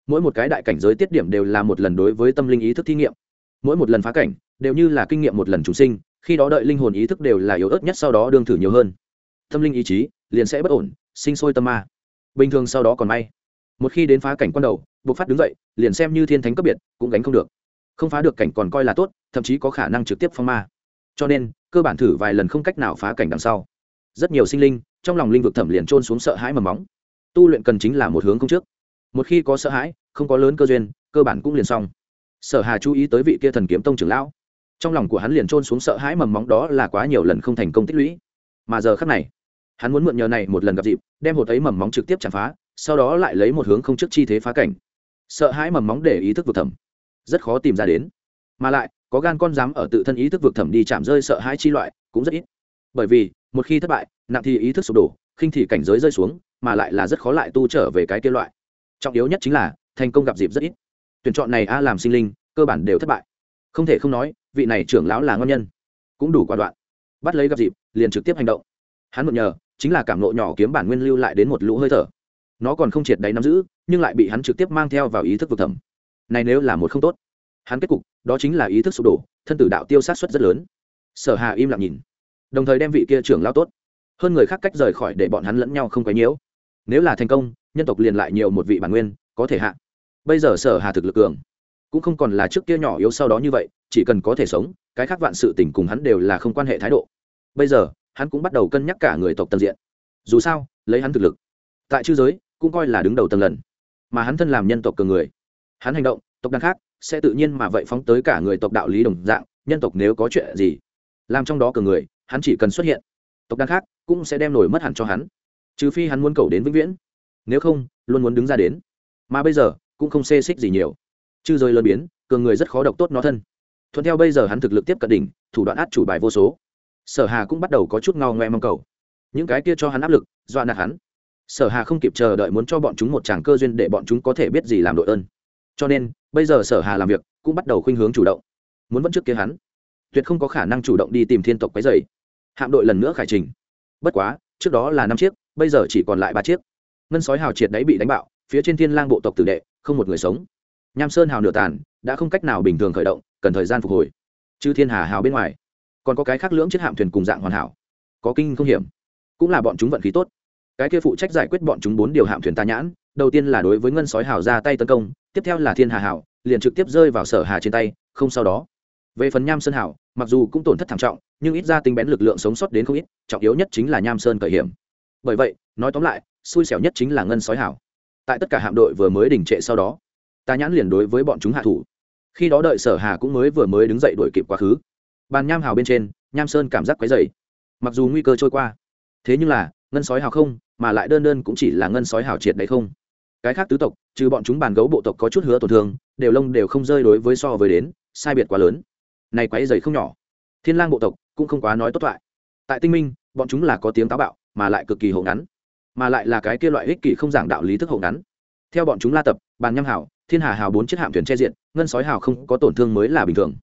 Speaker 1: mỗi một cái đại cảnh giới tiết điểm đều là một lần đối với tâm linh ý thức thí nghiệm. Mỗi một lần phá cảnh, đều như là kinh nghiệm một lần chúng sinh, khi đó đợi linh hồn ý thức đều là yếu ớt nhất, sau đó đương thử nhiều hơn tâm linh ý chí, liền sẽ bất ổn, sinh sôi tâm ma. Bình thường sau đó còn may. Một khi đến phá cảnh quan đầu buộc phát đứng dậy, liền xem như thiên thánh cấp biệt, cũng gánh không được. Không phá được cảnh còn coi là tốt, thậm chí có khả năng trực tiếp phong ma. Cho nên, cơ bản thử vài lần không cách nào phá cảnh đằng sau. Rất nhiều sinh linh, trong lòng linh vực thẩm liền trôn xuống sợ hãi mầm móng. Tu luyện cần chính là một hướng không trước. Một khi có sợ hãi, không có lớn cơ duyên, cơ bản cũng liền xong. Sở hà chú ý tới vị kia thần kiếm tông trưởng lão. Trong lòng của hắn liền trôn xuống sợ hãi mầm móng đó là quá nhiều lần không thành công tích lũy mà giờ khắc này, hắn muốn mượn nhờ này một lần gặp dịp, đem hột ấy mầm móng trực tiếp chạm phá, sau đó lại lấy một hướng không trước chi thế phá cảnh. Sợ hãi mầm móng để ý thức vực thẩm, rất khó tìm ra đến. Mà lại, có gan con dám ở tự thân ý thức vực thẩm đi chạm rơi sợ hãi chi loại, cũng rất ít. Bởi vì, một khi thất bại, nặng thì ý thức sụp đổ, khinh thì cảnh giới rơi xuống, mà lại là rất khó lại tu trở về cái kia loại. Trọng yếu nhất chính là, thành công gặp dịp rất ít. Tuyển chọn này a làm sinh linh, cơ bản đều thất bại. Không thể không nói, vị này trưởng lão là ngon nhân. Cũng đủ quả đoạn bắt lấy gặp dịp, liền trực tiếp hành động. Hắn mượn nhờ, chính là cảm nộ nhỏ kiếm bản nguyên lưu lại đến một lũ hơi thở. Nó còn không triệt đáy nắm giữ, nhưng lại bị hắn trực tiếp mang theo vào ý thức vực thẩm. Này nếu là một không tốt, hắn kết cục, đó chính là ý thức sụp đổ, thân tử đạo tiêu sát xuất rất lớn. Sở hà im lặng nhìn. Đồng thời đem vị kia trưởng lao tốt, hơn người khác cách rời khỏi để bọn hắn lẫn nhau không quấy nhiễu. Nếu là thành công, nhân tộc liền lại nhiều một vị bản nguyên, có thể hạ. Bây giờ sở hà thực lực cường, cũng không còn là trước kia nhỏ yếu sau đó như vậy, chỉ cần có thể sống, cái khác vạn sự tình cùng hắn đều là không quan hệ thái độ bây giờ, hắn cũng bắt đầu cân nhắc cả người tộc tầng diện. Dù sao, lấy hắn thực lực, tại chư giới, cũng coi là đứng đầu tầng lần. Mà hắn thân làm nhân tộc cường người. Hắn hành động, tộc đàn khác, sẽ tự nhiên mà vậy phóng tới cả người tộc đạo lý đồng dạng, nhân tộc nếu có chuyện gì, làm trong đó cường người, hắn chỉ cần xuất hiện, tộc đàn khác cũng sẽ đem nổi mất hẳn cho hắn. Trừ phi hắn muốn cầu đến vĩnh viễn. Nếu không, luôn muốn đứng ra đến. Mà bây giờ, cũng không xê xích gì nhiều. Chư rơi lớn biến, cường người rất khó độc tốt nó thân. Thuận theo bây giờ hắn thực lực tiếp cận đỉnh, thủ đoạn át chủ bài vô số sở hà cũng bắt đầu có chút ngao ngoe mong cầu. Những cái kia cho hắn áp lực, dọa nạt hắn. Sở hà không kịp chờ đợi muốn cho bọn chúng một tràng cơ duyên để bọn chúng có thể biết gì làm đội ơn. Cho nên, bây giờ sở hà làm việc cũng bắt đầu khuynh hướng chủ động. Muốn vẫn trước kia hắn, tuyệt không có khả năng chủ động đi tìm thiên tộc quấy dày. Hạm đội lần nữa khải trình. Bất quá, trước đó là năm chiếc, bây giờ chỉ còn lại ba chiếc. Ngân sói hào triệt đáy bị đánh bạo, phía trên thiên lang bộ tộc tử đệ, không một người sống. Nham sơn hào nửa tàn, đã không cách nào bình thường khởi động, cần thời gian phục hồi. Chứ thiên hà hào bên ngoài còn có cái khác lưỡng chiếc hạm thuyền cùng dạng hoàn hảo. Có kinh không hiểm. Cũng là bọn chúng vận khí tốt. Cái kia phụ trách giải quyết bọn chúng bốn điều hạm thuyền ta nhãn, đầu tiên là đối với ngân sói hào ra tay tấn công, tiếp theo là thiên hà hảo, liền trực tiếp rơi vào sở hà trên tay, không sau đó. Về phần nham sơn hảo, mặc dù cũng tổn thất thảm trọng, nhưng ít ra tính bén lực lượng sống sót đến không ít, trọng yếu nhất chính là nham sơn cởi hiểm. Bởi vậy, nói tóm lại, xui xẻo nhất chính là ngân sói hảo. Tại tất cả hạm đội vừa mới đình trệ sau đó, ta nhãn liền đối với bọn chúng hạ thủ. Khi đó đợi sở hà cũng mới vừa mới đứng dậy đuổi kịp quá khứ bàn nham hào bên trên, nham sơn cảm giác quấy dày mặc dù nguy cơ trôi qua, thế nhưng là, ngân sói hào không, mà lại đơn đơn cũng chỉ là ngân sói hào triệt đấy không. Cái khác tứ tộc, trừ bọn chúng bàn gấu bộ tộc có chút hứa tổn thương, đều lông đều không rơi đối với so với đến, sai biệt quá lớn. Này quấy dày không nhỏ. Thiên lang bộ tộc cũng không quá nói tốt thoại. Tại tinh minh, bọn chúng là có tiếng táo bạo, mà lại cực kỳ hậu ngắn. Mà lại là cái kia loại ích kỷ không giảng đạo lý thức hậu ngắn. Theo bọn chúng la tập, bàn nham hào, thiên hà hào bốn chiếc hạm thuyền che diện, ngân sói hào không có tổn thương mới là bình thường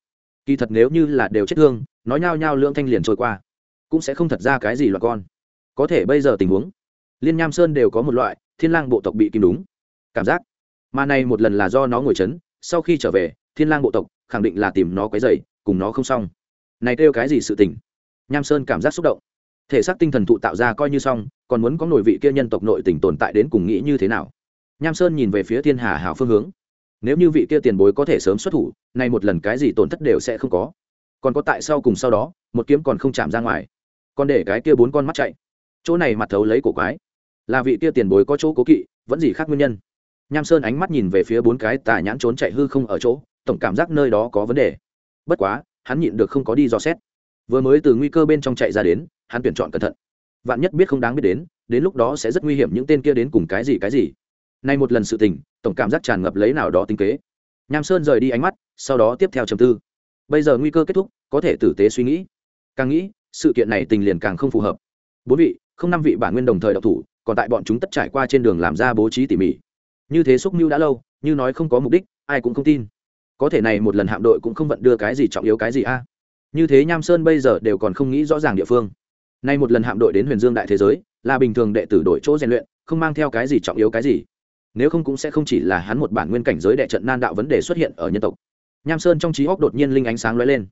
Speaker 1: kỳ thật nếu như là đều chết thương, nói nhao nhao lưỡng thanh liền trôi qua, cũng sẽ không thật ra cái gì loại con. Có thể bây giờ tình huống, liên nham sơn đều có một loại, thiên lang bộ tộc bị kim đúng cảm giác. Mà này một lần là do nó ngồi chấn, sau khi trở về, thiên lang bộ tộc khẳng định là tìm nó quấy dày cùng nó không xong. Này kêu cái gì sự tình? Nham sơn cảm giác xúc động. Thể xác tinh thần thụ tạo ra coi như xong, còn muốn có nổi vị kia nhân tộc nội tình tồn tại đến cùng nghĩ như thế nào? Nham sơn nhìn về phía thiên hà hảo phương hướng nếu như vị kia tiền bối có thể sớm xuất thủ, nay một lần cái gì tổn thất đều sẽ không có. Còn có tại sau cùng sau đó, một kiếm còn không chạm ra ngoài. Còn để cái kia bốn con mắt chạy. Chỗ này mặt thấu lấy cổ quái. Là vị kia tiền bối có chỗ cố kỵ, vẫn gì khác nguyên nhân. Nham sơn ánh mắt nhìn về phía bốn cái tà nhãn trốn chạy hư không ở chỗ, tổng cảm giác nơi đó có vấn đề. Bất quá, hắn nhịn được không có đi dò xét. Vừa mới từ nguy cơ bên trong chạy ra đến, hắn tuyển chọn cẩn thận. Vạn nhất biết không đáng biết đến đến lúc đó sẽ rất nguy hiểm những tên kia đến cùng cái gì cái gì nay một lần sự tình, tổng cảm giác tràn ngập lấy nào đó tinh kế. Nham sơn rời đi ánh mắt, sau đó tiếp theo trầm tư. Bây giờ nguy cơ kết thúc, có thể tử tế suy nghĩ. Càng nghĩ, sự kiện này tình liền càng không phù hợp. Bốn vị, không năm vị bản nguyên đồng thời đọc thủ, còn tại bọn chúng tất trải qua trên đường làm ra bố trí tỉ mỉ. Như thế xúc mưu đã lâu, như nói không có mục đích, ai cũng không tin. Có thể này một lần hạm đội cũng không vận đưa cái gì trọng yếu cái gì a. Như thế nham sơn bây giờ đều còn không nghĩ rõ ràng địa phương. Nay một lần hạm đội đến huyền dương đại thế giới, là bình thường đệ tử đội chỗ rèn luyện, không mang theo cái gì trọng yếu cái gì nếu không cũng sẽ không chỉ là hắn một bản nguyên cảnh giới đệ trận nan đạo vấn đề xuất hiện ở nhân tộc. Nham sơn trong trí óc đột nhiên linh ánh sáng lóe lên.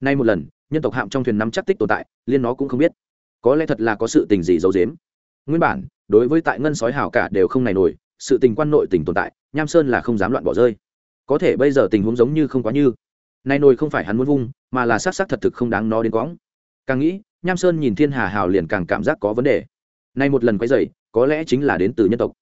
Speaker 1: Nay một lần, nhân tộc hạm trong thuyền nắm chắc tích tồn tại, liên nó cũng không biết. Có lẽ thật là có sự tình gì giấu giếm. Nguyên bản, đối với tại ngân sói hảo cả đều không này nổi, sự tình quan nội tình tồn tại, nham sơn là không dám loạn bỏ rơi. Có thể bây giờ tình huống giống như không quá như. Nay nồi không phải hắn muốn vung, mà là xác xác thật thực không đáng nó đến quõng. Càng nghĩ, nham sơn nhìn thiên hà hào liền càng cảm giác có vấn đề. Nay một lần quay dày có lẽ chính là đến từ nhân tộc.